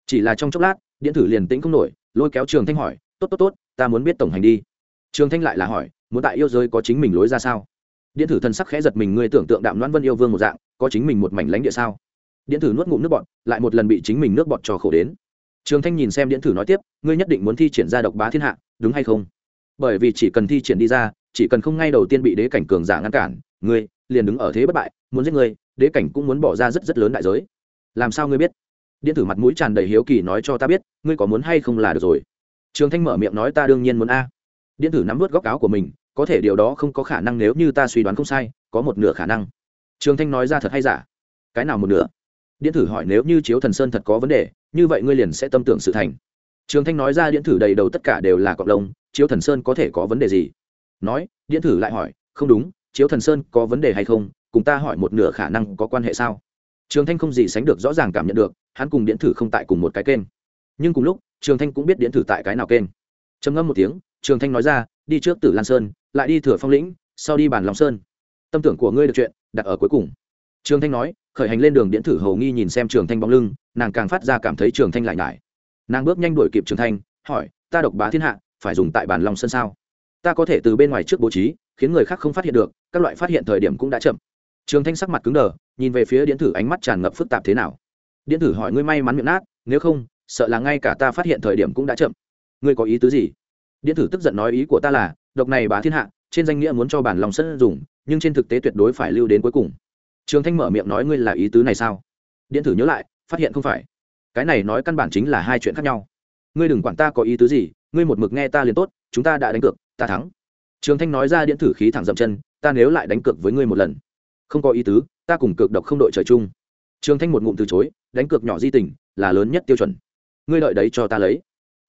Chỉ là trong chốc lát, điện thử liền tĩnh không nổi, lôi kéo trường thanh hỏi, tốt tốt tốt, ta muốn biết tổng hành đi. Trường thanh lại là hỏi, muốn tại yêu giới có chính mình lối ra sao? Điện thử thần sắc khẽ giật mình ngươi tưởng tượng đạm loan vân yêu vương một dạng có chính mình một mảnh lãnh địa sao? Điện thử nuốt ngụm nước bọt, lại một lần bị chính mình nước bọt trò khổ đến. Trường thanh nhìn xem điện thử nói tiếp, ngươi nhất định muốn thi triển ra độc bá thiên hạ, đúng hay không? Bởi vì chỉ cần thi triển đi ra, chỉ cần không ngay đầu tiên bị đế cảnh cường giả ngăn cản, ngươi liền đứng ở thế bất bại, muốn giết ngươi, đế cảnh cũng muốn bỏ ra rất rất lớn đại giới. Làm sao ngươi biết? Điện tử mặt mũi tràn đầy hiếu kỳ nói cho ta biết, ngươi có muốn hay không là được rồi. Trường thanh mở miệng nói ta đương nhiên muốn a. Điện tử nắm vớt góc áo của mình, có thể điều đó không có khả năng nếu như ta suy đoán không sai, có một nửa khả năng trường thanh nói ra thật hay giả? Cái nào một nửa? Điện thử hỏi nếu như chiếu thần sơn thật có vấn đề, như vậy ngươi liền sẽ tâm tưởng sự thành. Trường thanh nói ra điện thử đầy đầu tất cả đều là cộng đồng chiếu thần sơn có thể có vấn đề gì? Nói, điện thử lại hỏi, không đúng, chiếu thần sơn có vấn đề hay không? Cùng ta hỏi một nửa khả năng có quan hệ sao? Trường thanh không gì sánh được rõ ràng cảm nhận được, hắn cùng điện thử không tại cùng một cái kênh. Nhưng cùng lúc, trường thanh cũng biết điện thử tại cái nào kênh. Trầm ngâm một tiếng, trường thanh nói ra, đi trước tử lan sơn, lại đi thừa phong lĩnh, sau đi bản long sơn. Tâm tưởng của ngươi được chuyện đặt ở cuối cùng. Trường thanh nói, khởi hành lên đường điện thử hầu nghi nhìn xem trường thanh bóng lưng, nàng càng phát ra cảm thấy trường thanh lại nhải. Nàng bước nhanh đuổi kịp trường thanh, hỏi, ta độc bá thiên hạ, phải dùng tại bản lòng sơn sao? Ta có thể từ bên ngoài trước bố trí, khiến người khác không phát hiện được, các loại phát hiện thời điểm cũng đã chậm. Trường thanh sắc mặt cứng đờ, nhìn về phía điện thử ánh mắt tràn ngập phức tạp thế nào. Điện thử hỏi ngươi may mắn miệng nát, nếu không, sợ là ngay cả ta phát hiện thời điểm cũng đã chậm. Ngươi có ý tứ gì? Điện thử tức giận nói ý của ta là, độc này bá thiên hạ, trên danh nghĩa muốn cho bản lòng sân dùng nhưng trên thực tế tuyệt đối phải lưu đến cuối cùng. Trường thanh mở miệng nói ngươi là ý tứ này sao? Điện thử nhớ lại, phát hiện không phải. Cái này nói căn bản chính là hai chuyện khác nhau. Ngươi đừng quản ta có ý tứ gì, ngươi một mực nghe ta liền tốt, chúng ta đã đánh cược, ta thắng. Trường thanh nói ra điện thử khí thẳng dậm chân, ta nếu lại đánh cược với ngươi một lần. Không có ý tứ, ta cùng cược độc không đội trời chung. Trường thanh một ngụm từ chối, đánh cược nhỏ di tình, là lớn nhất tiêu chuẩn. Ngươi đợi đấy cho ta lấy.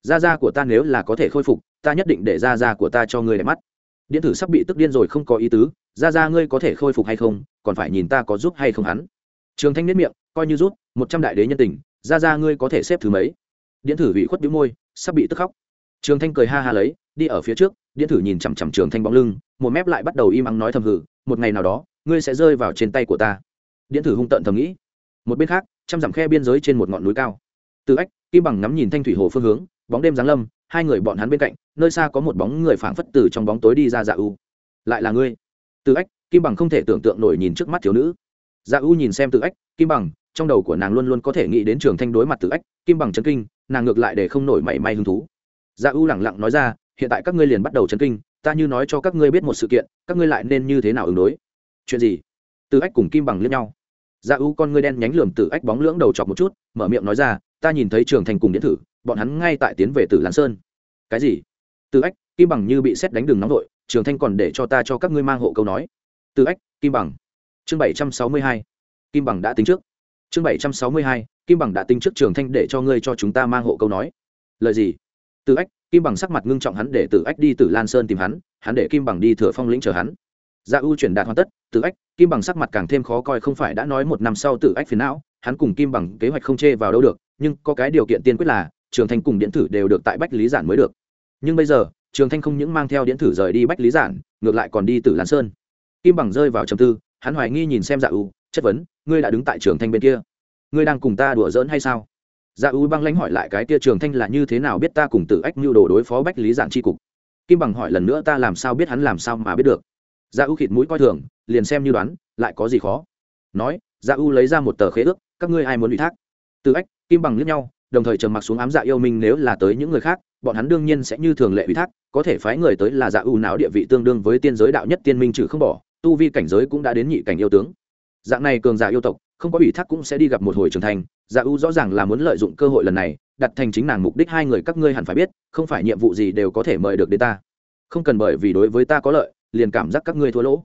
Da da của ta nếu là có thể khôi phục, ta nhất định để da da của ta cho ngươi đẹp mắt điện Tử sắp bị tức điên rồi không có ý tứ, ra ra ngươi có thể khôi phục hay không, còn phải nhìn ta có giúp hay không hắn. Trường thanh nết miệng, coi như rút một trăm đại đế nhân tình, ra ra ngươi có thể xếp thứ mấy? Điện thử bị khuất bĩu môi, sắp bị tức khóc. Trường thanh cười ha ha lấy, đi ở phía trước, điện thử nhìn chằm chằm trường thanh bóng lưng, một mép lại bắt đầu im ắng nói thầm hử một ngày nào đó, ngươi sẽ rơi vào trên tay của ta. Điện thử hung tợn thầm nghĩ. Một bên khác, trăm dặm khe biên giới trên một ngọn núi cao. Từ ách, kim bằng ngắm nhìn thanh thủy hồ phương hướng, bóng đêm giáng lâm hai người bọn hắn bên cạnh, nơi xa có một bóng người phảng phất từ trong bóng tối đi ra dạ u. Lại là ngươi? Từ ách, kim bằng không thể tưởng tượng nổi nhìn trước mắt thiếu nữ. Dạ u nhìn xem từ ách, kim bằng, trong đầu của nàng luôn luôn có thể nghĩ đến trường thanh đối mặt từ ách, kim bằng chấn kinh, nàng ngược lại để không nổi mảy may hứng thú. Dạ u lẳng lặng nói ra, hiện tại các ngươi liền bắt đầu chấn kinh, ta như nói cho các ngươi biết một sự kiện, các ngươi lại nên như thế nào ứng đối? Chuyện gì? Từ ách cùng kim bằng liếc nhau. Dạ u con ngươi đen nhánh lườm từ ách bóng lưỡng đầu chọc một chút, mở miệng nói ra, ta nhìn thấy trường thành cùng điện thử bọn hắn ngay tại tiến về tử lan sơn. Cái gì? Từ ách, kim bằng như bị xét đánh đường nóng vội, trường thanh còn để cho ta cho các ngươi mang hộ câu nói. Từ ách, kim bằng. Chương bảy trăm sáu mươi hai. Kim bằng đã tính trước. Chương bảy trăm sáu mươi hai, kim bằng đã tính trước trường thanh để cho ngươi cho chúng ta mang hộ câu nói. Lời gì? Từ ách, kim bằng sắc mặt ngưng trọng hắn để từ ách đi từ lan sơn tìm hắn hắn để kim bằng đi thừa phong lĩnh chờ hắn. Gia dạ u chuyển đạt hoàn tất từ ách, kim bằng sắc mặt càng thêm khó coi không phải đã nói một năm sau từ ách phiền não, hắn cùng kim bằng kế hoạch không chê vào đâu được, nhưng có cái điều kiện tiên quyết là trường thanh cùng điện thử đều được tại bách lý giản mới được. Nhưng bây giờ, trường thanh không những mang theo điện thử rời đi bách lý giản, ngược lại còn đi từ lán sơn. Kim bằng rơi vào trầm tư, hắn hoài nghi nhìn xem dạ u, chất vấn, ngươi đã đứng tại trường thanh bên kia, ngươi đang cùng ta đùa giỡn hay sao? Dạ u băng lãnh hỏi lại cái kia trường thanh là như thế nào biết ta cùng tử ách mưu đồ đối phó bách lý giản tri cục. Kim bằng hỏi lần nữa, ta làm sao biết hắn làm sao mà biết được? Dạ u khịt mũi coi thường, liền xem như đoán, lại có gì khó. Nói dạ u lấy ra một tờ khế ước, các ngươi ai muốn ủy thác? Tử ách, kim bằng liếc nhau đồng thời trầm mặc xuống ám dạ yêu minh nếu là tới những người khác, bọn hắn đương nhiên sẽ như thường lệ ủy thác, có thể phái người tới là dạ ưu não địa vị tương đương với tiên giới đạo nhất tiên minh trừ không bỏ, tu vi cảnh giới cũng đã đến nhị cảnh yêu tướng. Dạng này cường giả yêu tộc, không có ủy thác cũng sẽ đi gặp một hồi trưởng thành dạ ưu rõ ràng là muốn lợi dụng cơ hội lần này, đặt thành chính nàng mục đích hai người các ngươi hẳn phải biết, không phải nhiệm vụ gì đều có thể mời được đến ta. Không cần bởi vì đối với ta có lợi, liền cảm giác các ngươi thua lỗ.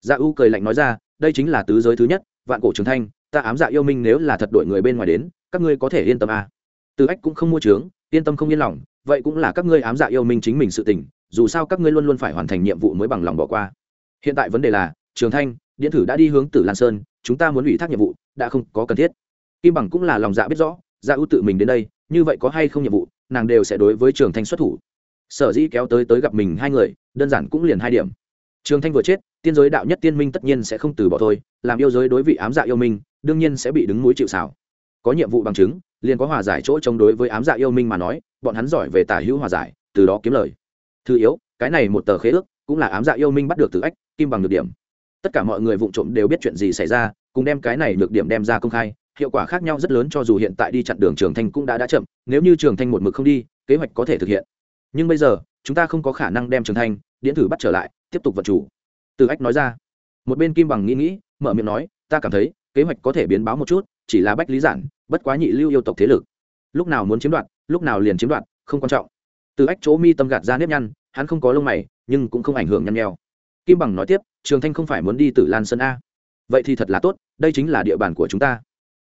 Dạ ưu cười lạnh nói ra, đây chính là tứ giới thứ nhất, vạn cổ trường thanh ta ám dạ yêu minh nếu là thật đổi người bên ngoài đến, các ngươi có thể yên tâm à từ ách cũng không mua trướng yên tâm không yên lòng, vậy cũng là các ngươi ám dạ yêu minh chính mình sự tình, dù sao các ngươi luôn luôn phải hoàn thành nhiệm vụ mới bằng lòng bỏ qua. Hiện tại vấn đề là, trường thanh, điện thử đã đi hướng tử lan sơn, chúng ta muốn ủy thác nhiệm vụ, đã không có cần thiết. Kim bằng cũng là lòng dạ biết rõ dạ ưu tự mình đến đây, như vậy có hay không nhiệm vụ, nàng đều sẽ đối với trường thanh xuất thủ. Sở dĩ kéo tới tới gặp mình hai người, đơn giản cũng liền hai điểm. Trường thanh vừa chết, tiên giới đạo nhất tiên minh tất nhiên sẽ không từ bỏ thôi, làm yêu giới đối vị ám dạ yêu minh, đương nhiên sẽ bị đứng núi chịu xảo có nhiệm vụ bằng chứng, liền có hòa giải chỗ chống đối với ám dạ yêu minh mà nói, bọn hắn giỏi về tả hữu hòa giải, từ đó kiếm lời. Thứ yếu, cái này một tờ khế ước cũng là ám dạ yêu minh bắt được từ ách, kim bằng được điểm. Tất cả mọi người vụ trộm đều biết chuyện gì xảy ra, cùng đem cái này được điểm đem ra công khai, hiệu quả khác nhau rất lớn cho dù hiện tại đi chặn đường trường thanh cũng đã đã chậm, nếu như trường thanh một mực không đi, kế hoạch có thể thực hiện. Nhưng bây giờ, chúng ta không có khả năng đem trường thanh, điện thử bắt trở lại, tiếp tục vật chủ. Từ ách nói ra. Một bên kim bằng nghĩ nghĩ, mở miệng nói, ta cảm thấy, kế hoạch có thể biến báo một chút, chỉ là bách lý giản bất quá nhị lưu yêu tộc thế lực. Lúc nào muốn chiếm đoạt, lúc nào liền chiếm đoạt, không quan trọng. Từ ách chỗ mi tâm gạt ra nếp nhăn, hắn không có lông mày, nhưng cũng không ảnh hưởng nhăn nheo. Kim bằng nói tiếp, trường thanh không phải muốn đi tử lan sơn a. Vậy thì thật là tốt, đây chính là địa bàn của chúng ta.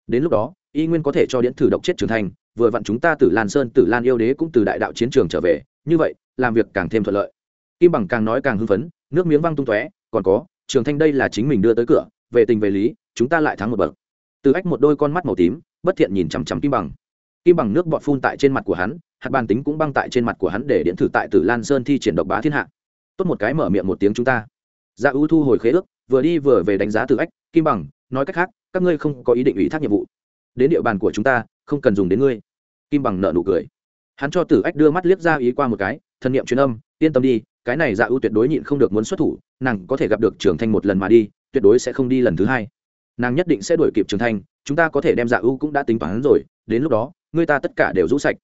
Đến lúc đó, y nguyên có thể cho điện thử độc chết trường thanh, vừa vặn chúng ta tử lan sơn, tử lan yêu đế cũng từ đại đạo chiến trường trở về, như vậy, làm việc càng thêm thuận lợi. Kim bằng càng nói càng hưng phấn, nước miếng văng tung tóe, còn có, trường thanh đây là chính mình đưa tới cửa, về tình về lý, chúng ta lại thắng một bậc. Từ ách một đôi con mắt màu tím bất thiện nhìn chằm chằm kim bằng. Kim bằng nước bọt phun tại trên mặt của hắn, hạt bàn tính cũng băng tại trên mặt của hắn để điện thử tại tử lan sơn thi triển độc bá thiên hạ. Tốt một cái mở miệng một tiếng chúng ta. Dạ ưu thu hồi khế ước, vừa đi vừa về đánh giá từ ách, kim bằng, nói cách khác, các ngươi không có ý định ủy thác nhiệm vụ. Đến địa bàn của chúng ta, không cần dùng đến ngươi. Kim bằng nợ nụ cười. Hắn cho tử ách đưa mắt liếc ra ý qua một cái thân nhiệm truyền âm, yên tâm đi, cái này dạ ưu tuyệt đối nhịn không được muốn xuất thủ, nàng có thể gặp được trưởng thanh một lần mà đi, tuyệt đối sẽ không đi lần thứ hai nàng nhất định sẽ đuổi kịp Trường thanh, chúng ta có thể đem dạ ưu cũng đã tính toán rồi, đến lúc đó, người ta tất cả đều rũ sạch.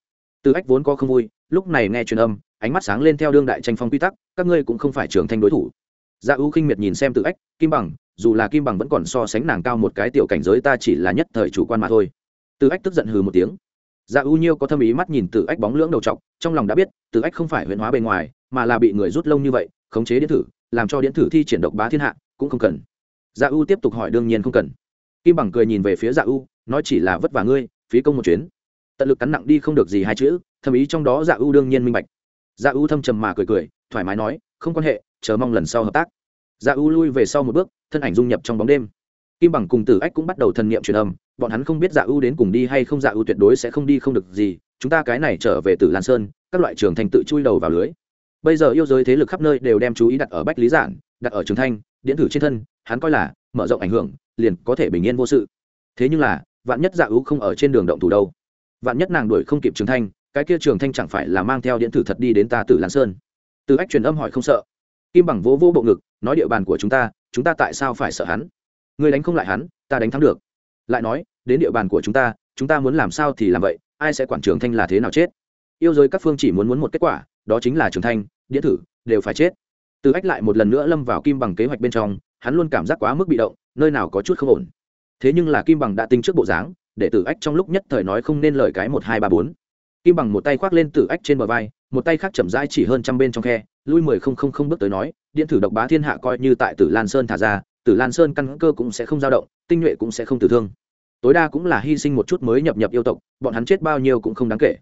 Từ ách vốn có không vui, lúc này nghe truyền âm, ánh mắt sáng lên theo đương đại tranh phong quy tắc, các ngươi cũng không phải Trường thanh đối thủ. Dạ ưu khinh miệt nhìn xem từ ách, kim bằng, dù là kim bằng vẫn còn so sánh nàng cao một cái tiểu cảnh giới ta chỉ là nhất thời chủ quan mà thôi. Từ ách tức giận hừ một tiếng. Dạ ưu nhiêu có thâm ý mắt nhìn từ ách bóng lưỡng đầu trọc, trong lòng đã biết, từ ách không phải huyền hóa bề ngoài, mà là bị người rút lông như vậy, khống chế điện thử, làm cho điện thử thi triển độc bá thiên hạ, cũng không cần dạ U tiếp tục hỏi đương nhiên không cần. Kim bằng cười nhìn về phía dạ U, nói chỉ là vất vả ngươi, phí công một chuyến. Tận lực cắn nặng đi không được gì hai chữ thâm ý trong đó dạ U đương nhiên minh bạch. Dạ U thâm trầm mà cười cười, thoải mái nói, không quan hệ, chờ mong lần sau hợp tác. Dạ U lui về sau một bước, thân ảnh dung nhập trong bóng đêm. Kim bằng cùng tử ách cũng bắt đầu thần niệm truyền âm, bọn hắn không biết dạ U đến cùng đi hay không dạ U tuyệt đối sẽ không đi không được gì, chúng ta cái này trở về tử lan sơn, các loại trường thành tự chui đầu vào lưới. Bây giờ yêu giới thế lực khắp nơi đều đem chú ý đặt ở bách lý giản, đặt ở trường thanh điện thử trên thân, hắn coi là mở rộng ảnh hưởng, liền có thể bình yên vô sự. Thế nhưng là, vạn nhất dạ ưu không ở trên đường động thủ đâu? Vạn nhất nàng đuổi không kịp trường thanh, cái kia trường thanh chẳng phải là mang theo điện thử thật đi đến ta tử lan sơn? Từ ách truyền âm hỏi không sợ. Kim bằng vỗ vỗ bộ ngực, nói địa bàn của chúng ta chúng ta tại sao phải sợ hắn? Người đánh không lại hắn, ta đánh thắng được. Lại nói, đến địa bàn của chúng ta chúng ta muốn làm sao thì làm vậy, ai sẽ quản trường thanh là thế nào chết? Yêu giới các phương chỉ muốn muốn một kết quả, đó chính là trường thanh, điện thử, đều phải chết từ ách lại một lần nữa lâm vào kim bằng kế hoạch bên trong, hắn luôn cảm giác quá mức bị động, nơi nào có chút không ổn. Thế nhưng là kim bằng đã tính trước bộ dáng, để tử ách trong lúc nhất thời nói không nên lời cái một hai ba bốn. Kim bằng một tay khoác lên tử ách trên bờ vai, một tay khác chậm rãi chỉ hơn trăm bên trong khe, lui mười không không không bước tới nói, điện thử độc bá thiên hạ coi như tại tử lan sơn thả ra, tử lan sơn căn cơ cũng sẽ không dao động, tinh nhuệ cũng sẽ không tử thương. Tối đa cũng là hy sinh một chút mới nhập nhập yêu tộc, bọn hắn chết bao nhiêu cũng không đáng kể.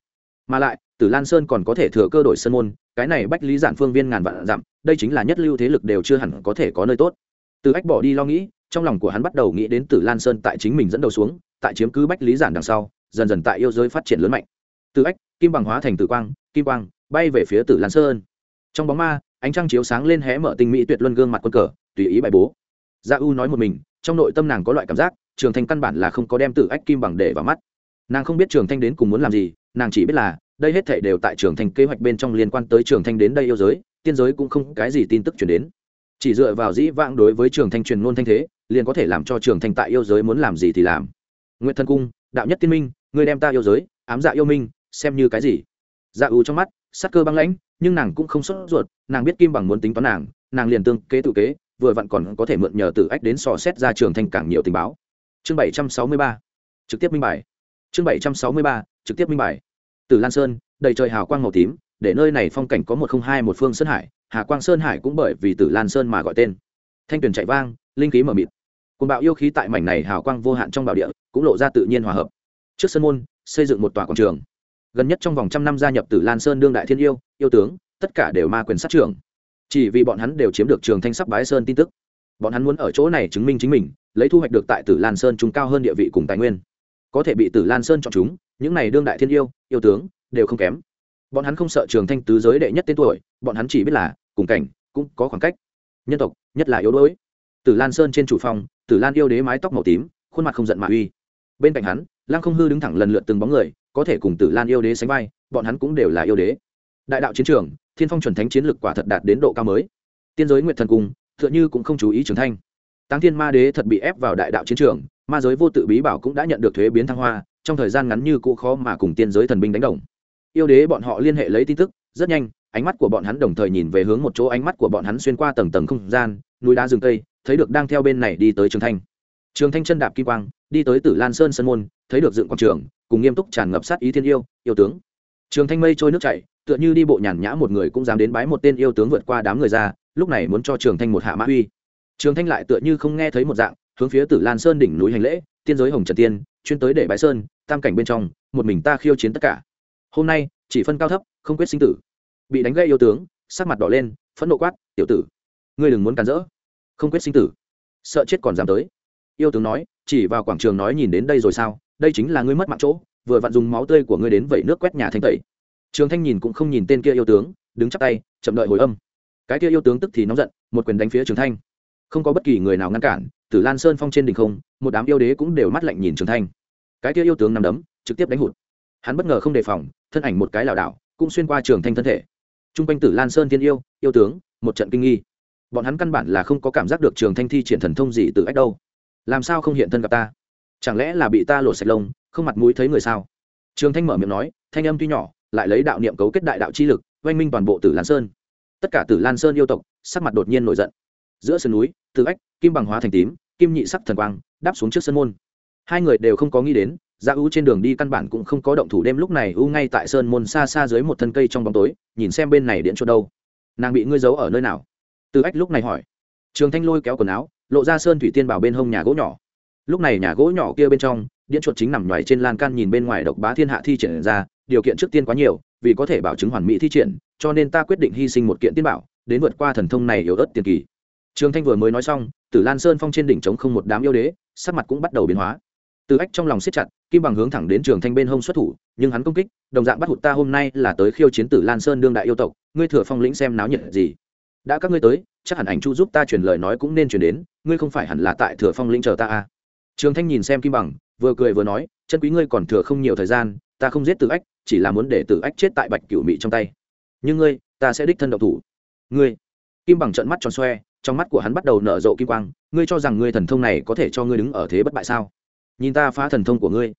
Mà lại, tử lan sơn còn có thể thừa cơ đổi sơn môn cái này bách lý giản phương viên ngàn vạn dặm, đây chính là nhất lưu thế lực đều chưa hẳn có thể có nơi tốt. Từ ách bỏ đi lo nghĩ, trong lòng của hắn bắt đầu nghĩ đến tử lan sơn tại chính mình dẫn đầu xuống, tại chiếm cứ bách lý giản đằng sau, dần dần tại yêu giới phát triển lớn mạnh. Từ ách kim bằng hóa thành tử quang, kim quang, bay về phía tử lan sơn. Trong bóng ma, ánh trăng chiếu sáng lên hé mở tinh mỹ tuyệt luân gương mặt quân cờ, tùy ý bài bố. Gia u nói một mình, trong nội tâm nàng có loại cảm giác, trường thanh căn bản là không có đem tử ách kim bằng để vào mắt. Nàng không biết trường thanh đến cùng muốn làm gì, nàng chỉ biết là đây hết thể đều tại trường thanh kế hoạch bên trong liên quan tới trường thanh đến đây yêu giới, tiên giới cũng không cái gì tin tức chuyển đến. Chỉ dựa vào dĩ vãng đối với trường thanh truyền ngôn thanh thế, liền có thể làm cho trường thanh tại yêu giới muốn làm gì thì làm. Nguyễn thân cung, đạo nhất tiên minh người đem ta yêu giới, ám dạ yêu minh, xem như cái gì? Dạ ưu trong mắt, sắc cơ băng lãnh, nhưng nàng cũng không sốt ruột, nàng biết kim bằng muốn tính toán nàng nàng liền tương kế tự kế, vừa vặn còn có thể mượn nhờ từ ách đến sò xét ra trường thanh càng nhiều tình báo. Chương bảy trăm sáu mươi ba, trực tiếp minh bài. Chương bảy trăm sáu mươi ba, trực tiếp minh bài từ lan sơn, đầy trời hào quang màu tím, để nơi này phong cảnh có một không hai một phương sơn hải, hà quang sơn hải cũng bởi vì tử lan sơn mà gọi tên. Thanh tuyền chạy vang, linh khí mờ mịt. Côn bạo yêu khí tại mảnh này hào quang vô hạn trong bảo địa, cũng lộ ra tự nhiên hòa hợp. Trước sân môn, xây dựng một tòa quảng trường. Gần nhất trong vòng trăm năm gia nhập tử lan sơn đương đại thiên yêu yêu tướng, tất cả đều ma quyền sát trưởng. chỉ vì bọn hắn đều chiếm được trường thanh sắc bái sơn tin tức. Bọn hắn muốn ở chỗ này chứng minh chính mình, lấy thu hoạch được tại tử lan sơn chúng cao hơn địa vị cùng tài nguyên. Có thể bị tử lan sơn chọn chúng những này đương đại thiên yêu yêu tướng, đều không kém. Bọn hắn không sợ trường thanh tứ giới đệ nhất tên tuổi, bọn hắn chỉ biết là, cùng cảnh, cũng có khoảng cách. Nhân tộc, nhất là yếu đuối. Tử lan sơn trên chủ phòng, tử lan yêu đế mái tóc màu tím, khuôn mặt không giận mà uy. Bên cạnh hắn, lăng không hư đứng thẳng lần lượt từng bóng người, có thể cùng tử lan yêu đế sánh vai, bọn hắn cũng đều là yêu đế. Đại đạo chiến trường, thiên phong chuẩn thánh chiến lực quả thật đạt đến độ cao mới. Tiên giới nguyệt thần cung tựa như cũng không chú ý Trường thanh. Tăng thiên ma đế thật bị ép vào đại đạo chiến trường, ma giới vô tự bí bảo cũng đã nhận được thuế biến thăng hoa trong thời gian ngắn như cũ khó mà cùng tiên giới thần binh đánh đồng. Yêu đế bọn họ liên hệ lấy tin tức, rất nhanh, ánh mắt của bọn hắn đồng thời nhìn về hướng một chỗ ánh mắt của bọn hắn xuyên qua tầng tầng không gian, núi đá rừng cây, thấy được đang theo bên này đi tới trường thanh. Trường thanh chân đạp kim quang, đi tới tử lan sơn sân môn, thấy được dựng quảng trường, cùng nghiêm túc tràn ngập sát ý thiên yêu yêu tướng. Trường thanh mây trôi nước chảy, tựa như đi bộ nhàn nhã một người cũng dám đến bái một tên yêu tướng vượt qua đám người ra, lúc này muốn cho trường thanh một hạ mã uy. Trường thanh lại tựa như không nghe thấy một dạng, hướng phía tử lan sơn đỉnh núi hành lễ, tiên giới hồng trần tiên chuyên tới để bãi sơn, tam cảnh bên trong, một mình ta khiêu chiến tất cả. Hôm nay, chỉ phân cao thấp, không quyết sinh tử. Bị đánh gây yêu tướng, sắc mặt đỏ lên, phẫn nộ quát, tiểu tử, ngươi đừng muốn cản rỡ. Không quyết sinh tử. Sợ chết còn dám tới. Yêu tướng nói, chỉ vào quảng trường nói nhìn đến đây rồi sao? Đây chính là ngươi mất mạng chỗ, vừa vặn dùng máu tươi của ngươi đến vẩy nước quét nhà thanh tẩy. Trường thanh nhìn cũng không nhìn tên kia yêu tướng, đứng chắp tay, chậm đợi hồi âm. Cái kia yêu tướng tức thì nóng giận, một quyền đánh phía trường thanh không có bất kỳ người nào ngăn cản, tử lan sơn phong trên đỉnh không, một đám yêu đế cũng đều mắt lạnh nhìn trường thanh. Cái kia yêu tướng nằm đấm, trực tiếp đánh hụt. Hắn bất ngờ không đề phòng, thân ảnh một cái lảo đảo, cũng xuyên qua trường thanh thân thể. T r u n g quanh tử lan sơn thiên yêu yêu tướng, một trận kinh nghi. Bọn hắn căn bản là không có cảm giác được trường thanh thi triển thần thông gì từ ách đâu. Làm sao không hiện thân gặp ta? Chẳng lẽ là bị ta lột sạch lông, không mặt mũi thấy người sao? Trường thanh mở miệng nói, thanh âm tuy nhỏ, lại lấy đạo niệm cấu kết đại đạo chi lực, oanh minh toàn bộ tử lan sơn. Tất cả tử lan sơn yêu tộc, sắc mặt đột nhiên nổi giận. Giữa sườn núi từ ách, kim bằng hóa thành tím, kim nhị sắc thần quang, đáp xuống trước sân môn. Hai người đều không có nghĩ đến gia u trên đường đi căn bản cũng không có động thủ đêm lúc này, u ngay tại sơn môn xa xa dưới một thân cây trong bóng tối, nhìn xem bên này điện chỗ đâu. Nàng bị ngươi giấu ở nơi nào? Từ ách lúc này hỏi. Trường thanh lôi kéo quần áo, lộ ra sơn thủy tiên bảo bên hông nhà gỗ nhỏ. Lúc này nhà gỗ nhỏ kia bên trong, điện chuột chính nằm ngoài trên lan can nhìn bên ngoài độc bá thiên hạ thi triển ra, điều kiện trước tiên quá nhiều, vì có thể bảo chứng hoàn mỹ thi triển, cho nên ta quyết định hy sinh một kiện tiên bảo, đến vượt qua thần thông này yếu ớt tiền kỳ trường thanh vừa mới nói xong, tử lan sơn phong trên đỉnh trống không một đám yêu đế, sắc mặt cũng bắt đầu biến hóa. Từ ách trong lòng siết chặt, kim bằng hướng thẳng đến trường thanh bên hông xuất thủ, nhưng hắn công kích, đồng dạng bắt hụt ta hôm nay là tới khiêu chiến tử lan sơn đương đại yêu tộc, ngươi thừa phong lĩnh xem náo nhiệt gì. Đã các ngươi tới, chắc hẳn ảnh chu giúp ta truyền lời nói cũng nên truyền đến, ngươi không phải hẳn là tại thừa phong lĩnh chờ ta à. trường thanh nhìn xem kim bằng, vừa cười vừa nói, chân quý ngươi còn thừa không nhiều thời gian, ta không giết tử ách, chỉ là muốn để tử ách chết tại bạch cửu mị trong tay. Nhưng ngươi, ta sẽ đích thân độc thủ. Ngươi? Kim bằng trận mắt tròn xoe trong mắt của hắn bắt đầu nở rộ kim quang, ngươi cho rằng ngươi thần thông này có thể cho ngươi đứng ở thế bất bại sao? Nhìn ta phá thần thông của ngươi.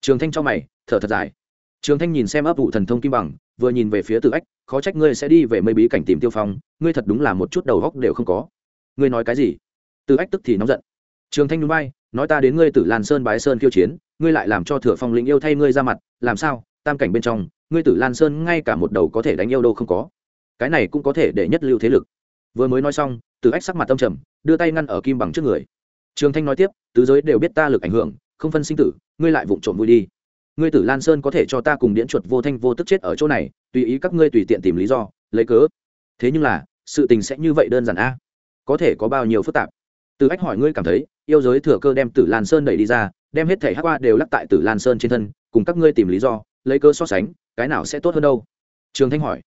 Trường thanh cho mày, thở thật dài. Trường thanh nhìn xem ấp vụ thần thông kim bằng, vừa nhìn về phía tử ách, khó trách ngươi sẽ đi về mây bí cảnh tìm tiêu phong, ngươi thật đúng là một chút đầu góc đều không có. Ngươi nói cái gì? Tử ách tức thì nóng giận. Trường thanh núi bay nói ta đến ngươi tử lan sơn bái sơn khiêu chiến, ngươi lại làm cho thừa phong lĩnh yêu thay ngươi ra mặt, làm sao? Tam cảnh bên trong, ngươi tử lan sơn ngay cả một đầu có thể đánh yêu đâu không có. Cái này cũng có thể để nhất lưu thế lực. Vừa mới nói xong từ ách sắc mặt tâm trầm, đưa tay ngăn ở kim bằng trước người. Trường thanh nói tiếp, tứ giới đều biết ta lực ảnh hưởng, không phân sinh tử, ngươi lại vụng trộm vui đi. Ngươi tử lan sơn có thể cho ta cùng điễn chuột vô thanh vô tức chết ở chỗ này, tùy ý các ngươi tùy tiện tìm lý do, lấy cớ. Thế nhưng là, sự tình sẽ như vậy đơn giản a? Có thể có bao nhiêu phức tạp? Từ ách hỏi, ngươi cảm thấy, yêu giới thừa cơ đem tử lan sơn đẩy đi ra, đem hết thể hắc qua đều lắc tại tử lan sơn trên thân, cùng các ngươi tìm lý do, lấy cớ so sánh, cái nào sẽ tốt hơn đâu? Trường thanh hỏi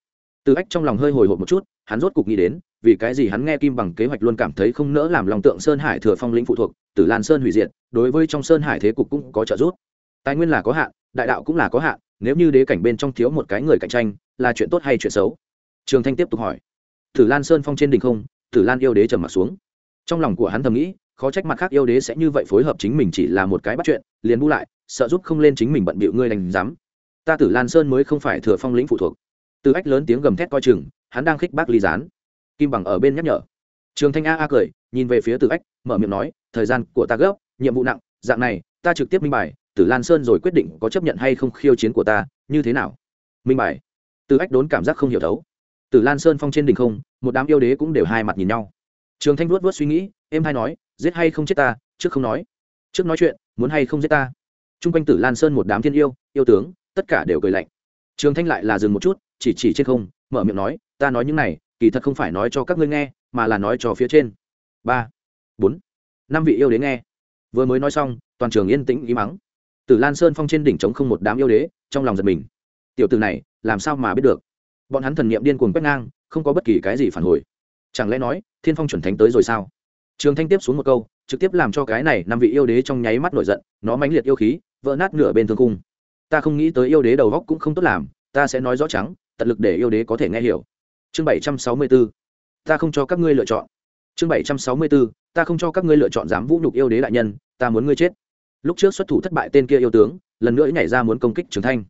từ ách trong lòng hơi hồi hộp một chút, hắn rốt cục nghĩ đến, vì cái gì hắn nghe kim bằng kế hoạch luôn cảm thấy không nỡ làm lòng tượng sơn hải thừa phong lĩnh phụ thuộc, tử lan sơn hủy diệt, đối với trong sơn hải thế cục cũng có trợ giúp. Tài nguyên là có hạn, đại đạo cũng là có hạn, nếu như đế cảnh bên trong thiếu một cái người cạnh tranh, là chuyện tốt hay chuyện xấu? Trường thanh tiếp tục hỏi. Tử lan sơn phong trên đỉnh không, tử lan yêu đế trầm mặt xuống. Trong lòng của hắn thầm nghĩ, khó trách mặt khác yêu đế sẽ như vậy phối hợp chính mình chỉ là một cái bắt chuyện, liền bu lại, sợ giúp không lên chính mình bận bịu ngươi đành dám. Ta tử lan sơn mới không phải thừa phong lĩnh phụ thuộc từ ách lớn tiếng gầm thét coi chừng, hắn đang khích bác ly gián. Kim bằng ở bên nhắc nhở. Trường thanh a a cười, nhìn về phía từ ách, mở miệng nói, thời gian của ta gấp, nhiệm vụ nặng, dạng này, ta trực tiếp minh bài, tử lan sơn rồi quyết định có chấp nhận hay không khiêu chiến của ta, như thế nào? Minh bài. Từ ách đốn cảm giác không hiểu thấu. Tử lan sơn phong trên đỉnh không, một đám yêu đế cũng đều hai mặt nhìn nhau. Trường thanh vuốt vuốt suy nghĩ em hay nói, giết hay không chết ta, trước không nói. Trước nói chuyện, muốn hay không giết ta? T r u n g quanh tử lan sơn một đám thiên yêu yêu tướng, tất cả đều cười lạnh. Trường thanh lại là dừng một chút chỉ chỉ trên không, mở miệng nói, ta nói những này, kỳ thật không phải nói cho các ngươi nghe, mà là nói cho phía trên. Ba, bốn, năm vị yêu đế nghe. Vừa mới nói xong, toàn trường yên tĩnh ý mắng. Tử lan sơn phong trên đỉnh trống không một đám yêu đế, trong lòng giật mình. Tiểu từ này, làm sao mà biết được? Bọn hắn thần n i ệ m điên cuồng quét ngang, không có bất kỳ cái gì phản hồi. Chẳng lẽ nói, thiên phong chuẩn thánh tới rồi sao? Trường thanh tiếp xuống một câu, trực tiếp làm cho cái này năm vị yêu đế trong nháy mắt nổi giận, nó mãnh liệt yêu khí, vỡ nát nửa bên thương cung ta không nghĩ tới yêu đế đầu góc cũng không tốt làm, ta sẽ nói rõ trắng tận lực để yêu đế có thể nghe hiểu. Chương bảy trăm sáu mươi b ố ta không cho các ngươi lựa chọn. Chương bảy trăm sáu mươi b ố ta không cho các ngươi lựa chọn dám vũ nhục yêu đế đại nhân, ta muốn ngươi chết. Lúc trước xuất thủ thất bại tên kia yêu tướng, lần nữa nhảy ra muốn công kích trường thanh.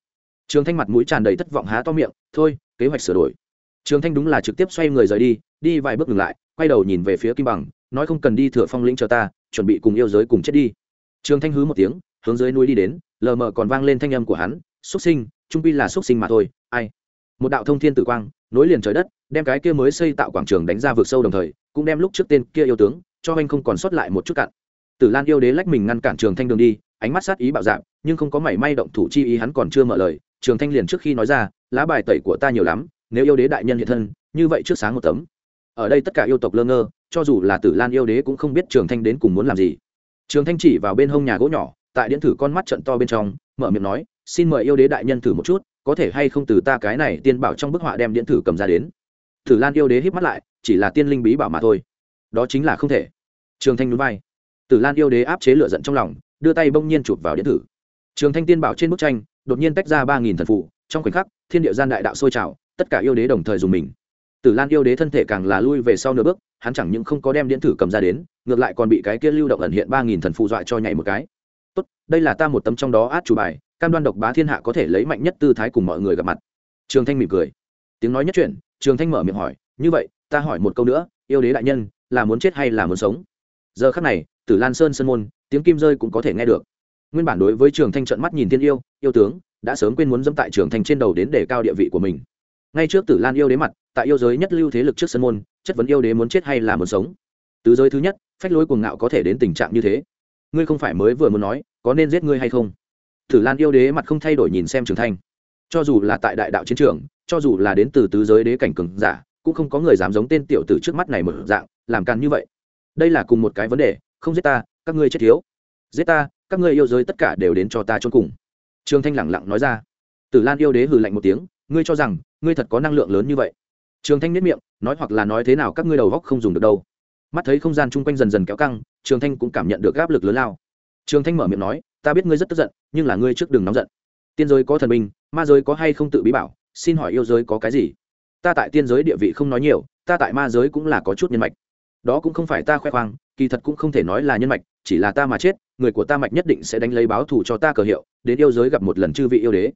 Trường thanh mặt mũi tràn đầy thất vọng há to miệng, thôi, kế hoạch sửa đổi. Trường thanh đúng là trực tiếp xoay người rời đi đi vài bước ngừng lại, quay đầu nhìn về phía kim bằng, nói không cần đi thừa phong lĩnh chờ ta, chuẩn bị cùng yêu giới cùng chết đi. Trường thanh hứ một tiếng, hướng dưới núi đi đến, lờ mờ còn vang lên thanh âm của hắn xuất sinh, trung pi là xuất sinh mà thôi, ai một đạo thông thiên tử quang, nối liền trời đất, đem cái kia mới xây tạo quảng trường đánh ra vượt sâu đồng thời, cũng đem lúc trước tên kia yêu tướng, cho anh không còn sót lại một chút cặn. Tử lan yêu đế lách mình ngăn cản trường thanh đường đi, ánh mắt sát ý bạo dạng nhưng không có mảy may động thủ chi ý hắn còn chưa mở lời, trường thanh liền trước khi nói ra, lá bài tẩy của ta nhiều lắm, nếu yêu đế đại nhân hiện thân, như vậy trước sáng một tấm. Ở đây tất cả yêu tộc lơ ngơ, cho dù là tử lan yêu đế cũng không biết trường thanh đến cùng muốn làm gì. Trường thanh chỉ vào bên hông nhà gỗ nhỏ, tại điện thử con mắt trận to bên trong, mở miệng nói, xin mời yêu đế đại nhân thử một chút có thể hay không từ ta cái này tiên bảo trong bức họa đem điện thử cầm ra đến. Tử lan yêu đế hít mắt lại, chỉ là tiên linh bí bảo mà thôi. Đó chính là không thể. Trường thanh núi vai. Tử lan yêu đế áp chế lửa giận trong lòng, đưa tay bỗng nhiên chụp vào điện thử. Trường thanh tiên bảo trên bức tranh, đột nhiên tách ra ba nghìn thần phụ, trong khoảnh khắc, thiên địa gian đại đạo sôi trào, tất cả yêu đế đồng thời dùng mình. Tử lan yêu đế thân thể càng là lui về sau nửa bước, hắn chẳng những không có đem điện thử cầm ra đến, ngược lại còn bị cái kia lưu động ẩn hiện ba nghìn thần phụ dọa cho nhảy một cái. Tốt, đây là ta một tấm trong đó át chủ bài cam đoan độc bá thiên hạ có thể lấy mạnh nhất tư thái cùng mọi người gặp mặt. Trường thanh mỉm cười. Tiếng nói nhất chuyện trường thanh mở miệng hỏi, như vậy, ta hỏi một câu nữa, yêu đế đại nhân, là muốn chết hay là muốn sống? Giờ khắc này, tử lan sơn sơn môn, tiếng kim rơi cũng có thể nghe được. Nguyên bản đối với trường thanh trận mắt nhìn thiên yêu yêu tướng, đã sớm quên muốn dẫm tại trường thanh trên đầu đến để cao địa vị của mình. Ngay trước tử lan yêu đế mặt, tại yêu giới nhất lưu thế lực trước sân môn, chất vấn yêu đế muốn chết hay là muốn sống? Tứ giới thứ nhất, phách lối cuồng ngạo có thể đến tình trạng như thế. Ngươi không phải mới vừa muốn nói, có nên giết ngươi hay không? Tử lan yêu đế mặt không thay đổi nhìn xem trường thanh. Cho dù là tại đại đạo chiến trường, cho dù là đến từ tứ giới đế cảnh cường giả, cũng không có người dám giống tên tiểu tử trước mắt này mở dạng, làm càn như vậy. Đây là cùng một cái vấn đề, không giết ta, các ngươi chết thiếu. Giết ta, các ngươi yêu giới tất cả đều đến cho ta chôn cùng. Trương thanh lẳng lặng nói ra. Tử lan yêu đế hừ lạnh một tiếng, ngươi cho rằng, ngươi thật có năng lượng lớn như vậy. Trường thanh nhếch miệng, nói hoặc là nói thế nào các ngươi đầu óc không dùng được đâu. Mắt thấy không gian chung quanh dần dần kéo căng, trường thanh cũng cảm nhận được áp lực lớn lao. Trường thanh mở miệng nói ta biết ngươi rất tức giận nhưng là ngươi trước đừng nóng giận. Tiên giới có thần minh, ma giới có hay không tự bí bảo xin hỏi yêu giới có cái gì? Ta tại tiên giới địa vị không nói nhiều ta tại ma giới cũng là có chút nhân mạch. Đó cũng không phải ta khoe khoang kỳ thật cũng không thể nói là nhân mạch chỉ là ta mà chết người của ta mạch nhất định sẽ đánh lấy báo thù cho ta cờ hiệu đến yêu giới gặp một lần chư vị yêu đế.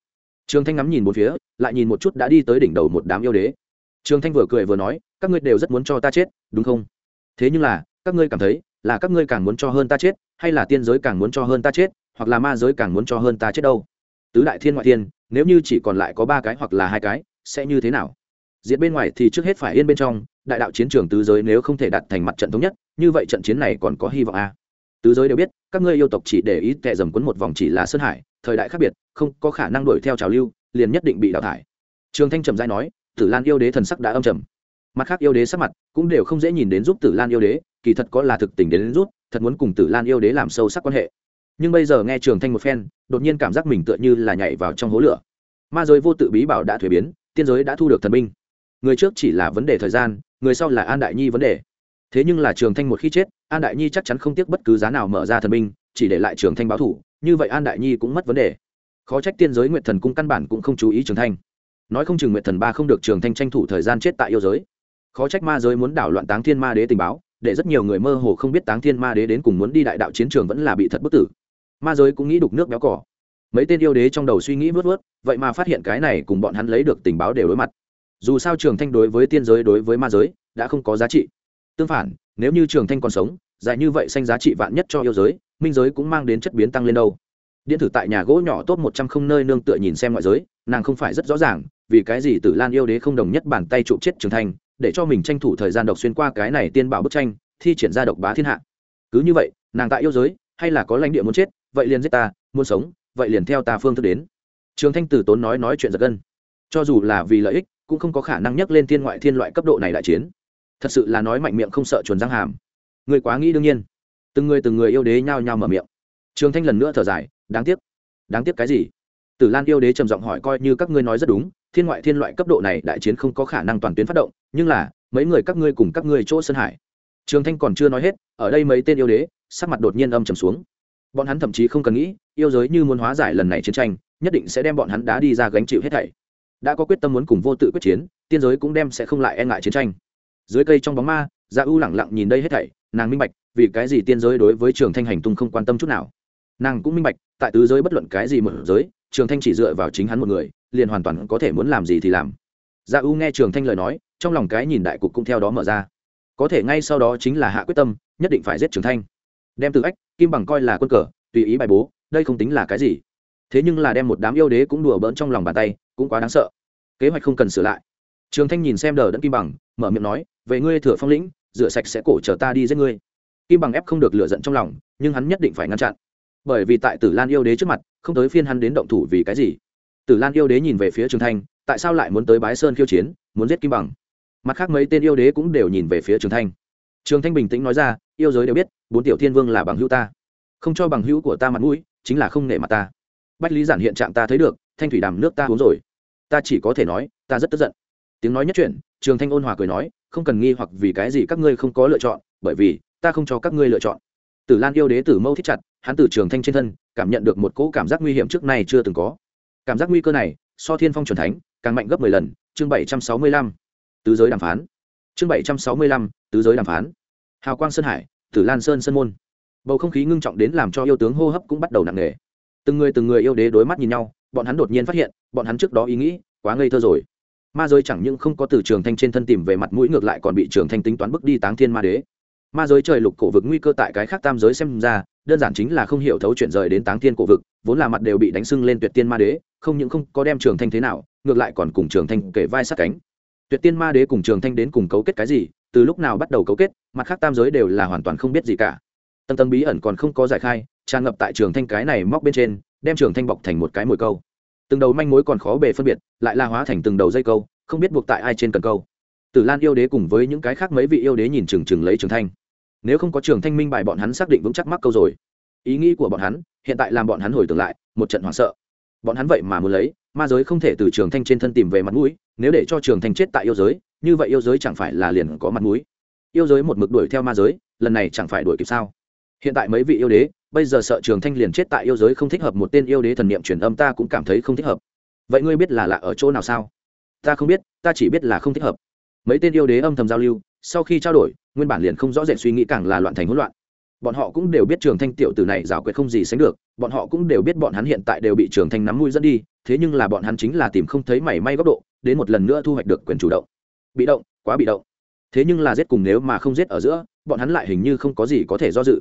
Trường thanh ngắm nhìn một phía lại nhìn một chút đã đi tới đỉnh đầu một đám yêu đế. Trường thanh vừa cười vừa nói các ngươi đều rất muốn cho ta chết đúng không? Thế nhưng là các ngươi cảm thấy là các ngươi càng muốn cho hơn ta chết hay là tiên giới càng muốn cho hơn ta chết? Hoặc là ma giới càng muốn cho hơn ta chết đâu. Tứ đại thiên ngoại thiên nếu như chỉ còn lại có ba cái hoặc là hai cái sẽ như thế nào? Diện bên ngoài thì trước hết phải yên bên trong đại đạo chiến trường tứ giới nếu không thể đặt thành mặt trận thống nhất như vậy trận chiến này còn có hy vọng à? tứ giới đều biết các ngươi yêu tộc chỉ để ý tệ dầm quấn một vòng chỉ là sơn hải thời đại khác biệt không có khả năng đuổi theo trào lưu liền nhất định bị đào thải. Trường thanh trầm giai nói tử lan yêu đế thần sắc đã âm trầm. Mặt khác yêu đế sắc mặt cũng đều không dễ nhìn đến giúp tử lan yêu đế kỳ thật có là thực tình đến, đến rút thật muốn cùng tử lan yêu đế làm sâu sắc quan hệ nhưng bây giờ nghe trường thanh một phen, đột nhiên cảm giác mình tựa như là nhảy vào trong hố lửa. Ma giới vô tự bí bảo đã thuế biến, tiên giới đã thu được thần binh. Người trước chỉ là vấn đề thời gian, người sau là an đại nhi vấn đề. Thế nhưng là trường thanh một khi chết, an đại nhi chắc chắn không tiếc bất cứ giá nào mở ra thần binh, chỉ để lại trường thanh báo thủ, như vậy an đại nhi cũng mất vấn đề. Khó trách tiên giới nguyện thần cung căn bản cũng không chú ý trường thanh. Nói không chừng nguyện thần ba không được trường thanh tranh thủ thời gian chết tại yêu giới. Khó trách ma giới muốn đảo loạn táng thiên ma đế tình báo, để rất nhiều người mơ hồ không biết táng thiên ma đế đến cùng muốn đi đại đạo chiến trường vẫn là bị thật bức tử ma giới cũng nghĩ đục nước béo cỏ. Mấy tên yêu đế trong đầu suy nghĩ vớt vớt, vậy mà phát hiện cái này cùng bọn hắn lấy được tình báo đều đối mặt. Dù sao trường thanh đối với tiên giới, đối với ma giới, đã không có giá trị. Tương phản, nếu như trường thanh còn sống, dài như vậy xanh giá trị vạn nhất cho yêu giới, minh giới cũng mang đến chất biến tăng lên đâu. Điện thử tại nhà gỗ nhỏ tốt một trăm không nơi nương tựa nhìn xem ngoại giới, nàng không phải rất rõ ràng, vì cái gì tử lan yêu đế không đồng nhất bàn tay trụ chết trường thanh, để cho mình tranh thủ thời gian độc xuyên qua cái này tiên bảo bức tranh, thi triển ra độc bá thiên hạ. Cứ như vậy, nàng tại yêu giới, hay là có lãnh địa muốn chết vậy liền giết ta, muốn sống, vậy liền theo ta phương thức đến. Trường thanh tử tốn nói nói chuyện giật gân. Cho dù là vì lợi ích, cũng không có khả năng nhắc lên thiên ngoại thiên loại cấp độ này đại chiến. Thật sự là nói mạnh miệng không sợ chuồn răng hàm. Người quá nghĩ đương nhiên. Từng người từng người yêu đế nhao nhao mở miệng. Trường thanh lần nữa thở dài, đáng tiếc. Đáng tiếc cái gì? Tử lan yêu đế trầm giọng hỏi coi như các ngươi nói rất đúng, thiên ngoại thiên loại cấp độ này đại chiến không có khả năng toàn tuyến phát động, nhưng là, mấy người các ngươi cùng các ngươi chỗ sơn hải. Trường thanh còn chưa nói hết, ở đây mấy tên yêu đế, sắc mặt đột nhiên âm trầm xuống bọn hắn thậm chí không cần nghĩ, yêu giới như muốn hóa giải lần này chiến tranh, nhất định sẽ đem bọn hắn đá đi ra gánh chịu hết thảy. Đã có quyết tâm muốn cùng vô tự quyết chiến, tiên giới cũng đem sẽ không lại e ngại chiến tranh. Dưới cây trong bóng ma dạ u lẳng lặng nhìn đây hết thảy, nàng minh bạch, vì cái gì tiên giới đối với trường thanh hành tung không quan tâm chút nào. Nàng cũng minh bạch, tại tứ giới bất luận cái gì mở giới, trường thanh chỉ dựa vào chính hắn một người, liền hoàn toàn có thể muốn làm gì thì làm. Dạ u nghe trường thanh lời nói, trong lòng cái nhìn đại cục cũng theo đó mở ra. Có thể ngay sau đó chính là hạ quyết tâm, nhất định phải giết trường thanh. Đem từ ách kim bằng coi là quân cờ, tùy ý bài bố, đây không tính là cái gì. Thế nhưng là đem một đám yêu đế cũng đùa bỡn trong lòng bàn tay, cũng quá đáng sợ. Kế hoạch không cần sửa lại. Trường thanh nhìn xem đờ đẫn kim bằng, mở miệng nói, về ngươi thừa phong lĩnh, rửa sạch sẽ cổ chờ ta đi giết ngươi. Kim bằng ép không được lựa giận trong lòng, nhưng hắn nhất định phải ngăn chặn. Bởi vì tại tử lan yêu đế trước mặt, không tới phiên hắn đến động thủ vì cái gì? Tử lan yêu đế nhìn về phía trường thanh, tại sao lại muốn tới bái sơn khiêu chiến, muốn giết kim bằng? Mặt khác mấy tên yêu đế cũng đều nhìn về phía trường thanh. Trường thanh bình tĩnh nói ra yêu giới đều biết, bốn tiểu thiên vương là bằng hữu ta. Không cho bằng hữu của ta mặt mũi, chính là không nể mặt ta. Bách lý giản hiện trạng ta thấy được, thanh thủy đàm nước ta uống rồi. Ta chỉ có thể nói, ta rất tức giận. Tiếng nói nhất chuyện trường thanh ôn hòa cười nói, không cần nghi hoặc vì cái gì các ngươi không có lựa chọn, bởi vì, ta không cho các ngươi lựa chọn. Tử lan yêu đế tử mâu thích chặt, hắn từ trường thanh trên thân, cảm nhận được một cỗ cảm giác nguy hiểm trước nay chưa từng có. Cảm giác nguy cơ này, so thiên phong c thánh, càng mạnh gấp mười lần. Chương bảy trăm sáu mươi lăm, tứ giới đàm phán. Chương bảy trăm sáu mươi lăm, tứ giới đàm phán hào quang sơn hải, tử lan sơn sơn môn. Bầu không khí ngưng trọng đến làm cho yêu tướng hô hấp cũng bắt đầu nặng nề. Từng người từng người yêu đế đối mắt nhìn nhau, bọn hắn đột nhiên phát hiện, bọn hắn trước đó ý nghĩ, quá ngây thơ rồi. Ma giới chẳng những không có từ trường thanh trên thân tìm về mặt mũi ngược lại còn bị trường thanh tính toán bước đi táng thiên ma đế. Ma giới trời lục cổ vực nguy cơ tại cái khác tam giới xem ra, đơn giản chính là không hiểu thấu chuyện rời đến táng thiên cổ vực, vốn là mặt đều bị đánh sưng lên tuyệt tiên ma đế, không những không có đem trường thanh thế nào, ngược lại còn cùng trường thanh kể vai sát cánh. Tuyệt tiên ma đế cùng trường thanh đến cùng cấu kết cái gì từ lúc nào bắt đầu cấu kết, mặt khác tam giới đều là hoàn toàn không biết gì cả. Tầng tầng bí ẩn còn không có giải khai, tràn ngập tại trường thanh cái này móc bên trên, đem trường thanh bọc thành một cái mồi câu. Từng đầu manh mối còn khó bề phân biệt, lại la hóa thành từng đầu dây câu, không biết buộc tại ai trên cần câu. Tử lan yêu đế cùng với những cái khác mấy vị yêu đế nhìn chừng chừng lấy trường thanh. Nếu không có trường thanh minh bài bọn hắn xác định vững chắc mắc câu rồi. Ý nghĩ của bọn hắn, hiện tại làm bọn hắn hồi tưởng lại, một trận hoảng sợ. Bọn hắn vậy mà muốn lấy, ma giới không thể từ trường thanh trên thân tìm về mặt mũi, nếu để cho trường thanh chết tại yêu giới như vậy yêu giới chẳng phải là liền có mặt mũi. Yêu giới một mực đuổi theo ma giới, lần này chẳng phải đuổi kịp sao? Hiện tại mấy vị yêu đế, bây giờ sợ trường thanh liền chết tại yêu giới không thích hợp một tên yêu đế thần niệm truyền âm ta cũng cảm thấy không thích hợp. Vậy ngươi biết là lạ ở chỗ nào sao? Ta không biết, ta chỉ biết là không thích hợp. Mấy tên yêu đế âm thầm giao lưu, sau khi trao đổi, nguyên bản liền không rõ rệt suy nghĩ càng là loạn thành hỗn loạn. Bọn họ cũng đều biết trường thanh tiểu tử này rào quyệt không gì sánh được, bọn họ cũng đều biết bọn hắn hiện tại đều bị trường thanh nắm mũi dẫn đi, thế nhưng là bọn hắn chính là tìm không thấy mảy may góc độ, đến một lần nữa thu hoạch được quyền chủ động bị động, quá bị động. Thế nhưng là giết cùng nếu mà không giết ở giữa, bọn hắn lại hình như không có gì có thể do dự.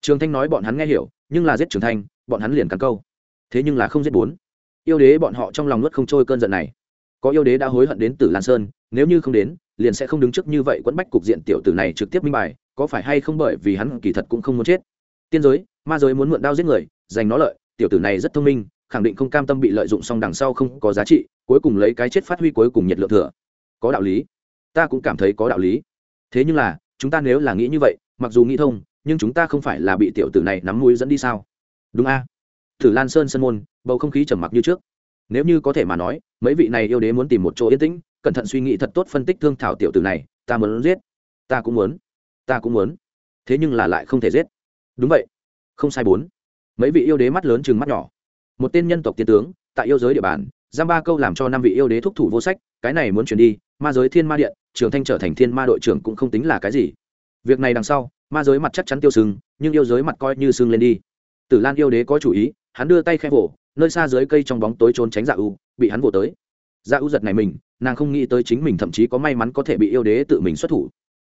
Trường thanh nói bọn hắn nghe hiểu, nhưng là giết trường thanh, bọn hắn liền cắn câu. Thế nhưng là không giết bốn. Yêu đế bọn họ trong lòng nuốt không trôi cơn giận này. Có yêu đế đã hối hận đến tử lan sơn, nếu như không đến, liền sẽ không đứng trước như vậy quẫn bách cục diện tiểu tử này trực tiếp minh bài, có phải hay không bởi vì hắn kỳ thật cũng không muốn chết. Tiên giới, ma giới muốn mượn đao giết người, giành nó lợi, tiểu tử này rất thông minh, khẳng định không cam tâm bị lợi dụng xong đằng sau không có giá trị, cuối cùng lấy cái chết phát huy cuối cùng nhiệt lượng thừa có đạo lý. Ta cũng cảm thấy có đạo lý. Thế nhưng là, chúng ta nếu là nghĩ như vậy, mặc dù nghĩ thông, nhưng chúng ta không phải là bị tiểu tử này nắm mũi dẫn đi sao? Đúng a. À? thử lan sơn sân môn, bầu không khí trầm mặc như trước. Nếu như có thể mà nói, mấy vị này yêu đế muốn tìm một chỗ yên tĩnh, cẩn thận suy nghĩ thật tốt phân tích thương thảo tiểu tử này, ta muốn giết. Ta cũng muốn. Ta cũng muốn. Thế nhưng là lại không thể giết. Đúng vậy. Không sai bốn. Mấy vị yêu đế mắt lớn chừng mắt nhỏ. Một tên nhân tộc tiên tướng, tại yêu giới địa bàn, giam ba câu làm cho năm vị yêu đế thúc thủ vô sách, cái này muốn chuyển đi ma giới thiên ma điện, trường thanh trở thành thiên ma đội trưởng cũng không tính là cái gì. Việc này đằng sau, ma giới mặt chắc chắn tiêu sưng, nhưng yêu giới mặt coi như sưng lên đi. Tử lan yêu đế có chủ ý, hắn đưa tay khẽ vỗ, nơi xa dưới cây trong bóng tối trốn tránh dạ u, bị hắn vỗ tới. Dạ u giật này mình, nàng không nghĩ tới chính mình thậm chí có may mắn có thể bị yêu đế tự mình xuất thủ.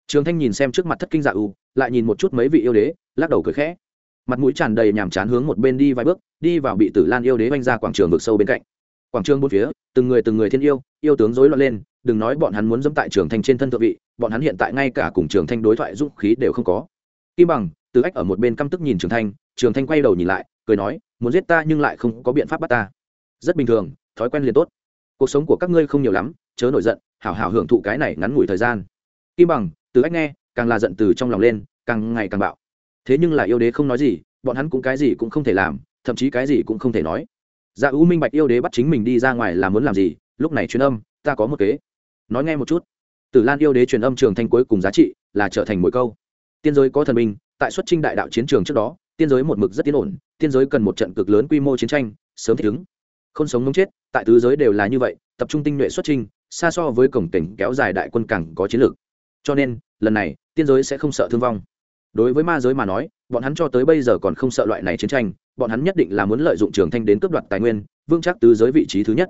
Trường thanh nhìn xem trước mặt thất kinh dạ u, lại nhìn một chút mấy vị yêu đế, lắc đầu cười khẽ. Mặt mũi tràn đầy nhàm chán hướng một bên đi vài bước, đi vào bị tử lan yêu đế oanh ra quảng trường vực sâu bên cạnh. Quảng trường bốn phía, từng người từng người thiên yêu yêu tướng rối loạn lên đừng nói bọn hắn muốn dẫm tại trường thanh trên thân thượng vị, bọn hắn hiện tại ngay cả cùng trường thanh đối thoại dũng khí đều không có. Kim bằng, từ ách ở một bên căm tức nhìn trường thanh trường thanh quay đầu nhìn lại, cười nói, muốn giết ta nhưng lại không có biện pháp bắt ta. Rất bình thường, thói quen liền tốt. Cuộc sống của các ngươi không nhiều lắm, chớ nổi giận, hảo hảo hưởng thụ cái này ngắn ngủi thời gian. Kim bằng, từ ách nghe, càng là giận từ trong lòng lên, càng ngày càng bạo. Thế nhưng là yêu đế không nói gì, bọn hắn cũng cái gì cũng không thể làm, thậm chí cái gì cũng không thể nói. Dạ ưu minh bạch yêu đế bắt chính mình đi ra ngoài là muốn làm gì, lúc này truyền âm, ta có một kế nói nghe một chút. Tử lan yêu đế truyền âm trường thanh cuối cùng giá trị là trở thành mỗi câu. Tiên giới có thần minh, tại xuất trinh đại đạo chiến trường trước đó, tiên giới một mực rất tiến ổn, tiên giới cần một trận cực lớn quy mô chiến tranh, sớm thích ứng. Không sống ngống chết, tại tứ giới đều là như vậy, tập trung tinh nhuệ xuất trinh xa so với cổng tỉnh kéo dài đại quân cảng có chiến lược. Cho nên, lần này, tiên giới sẽ không sợ thương vong. Đối với ma giới mà nói, bọn hắn cho tới bây giờ còn không sợ loại này chiến tranh, bọn hắn nhất định là muốn lợi dụng trường thanh đến cướp đoạt tài nguyên vương chắc tứ giới vị trí thứ nhất.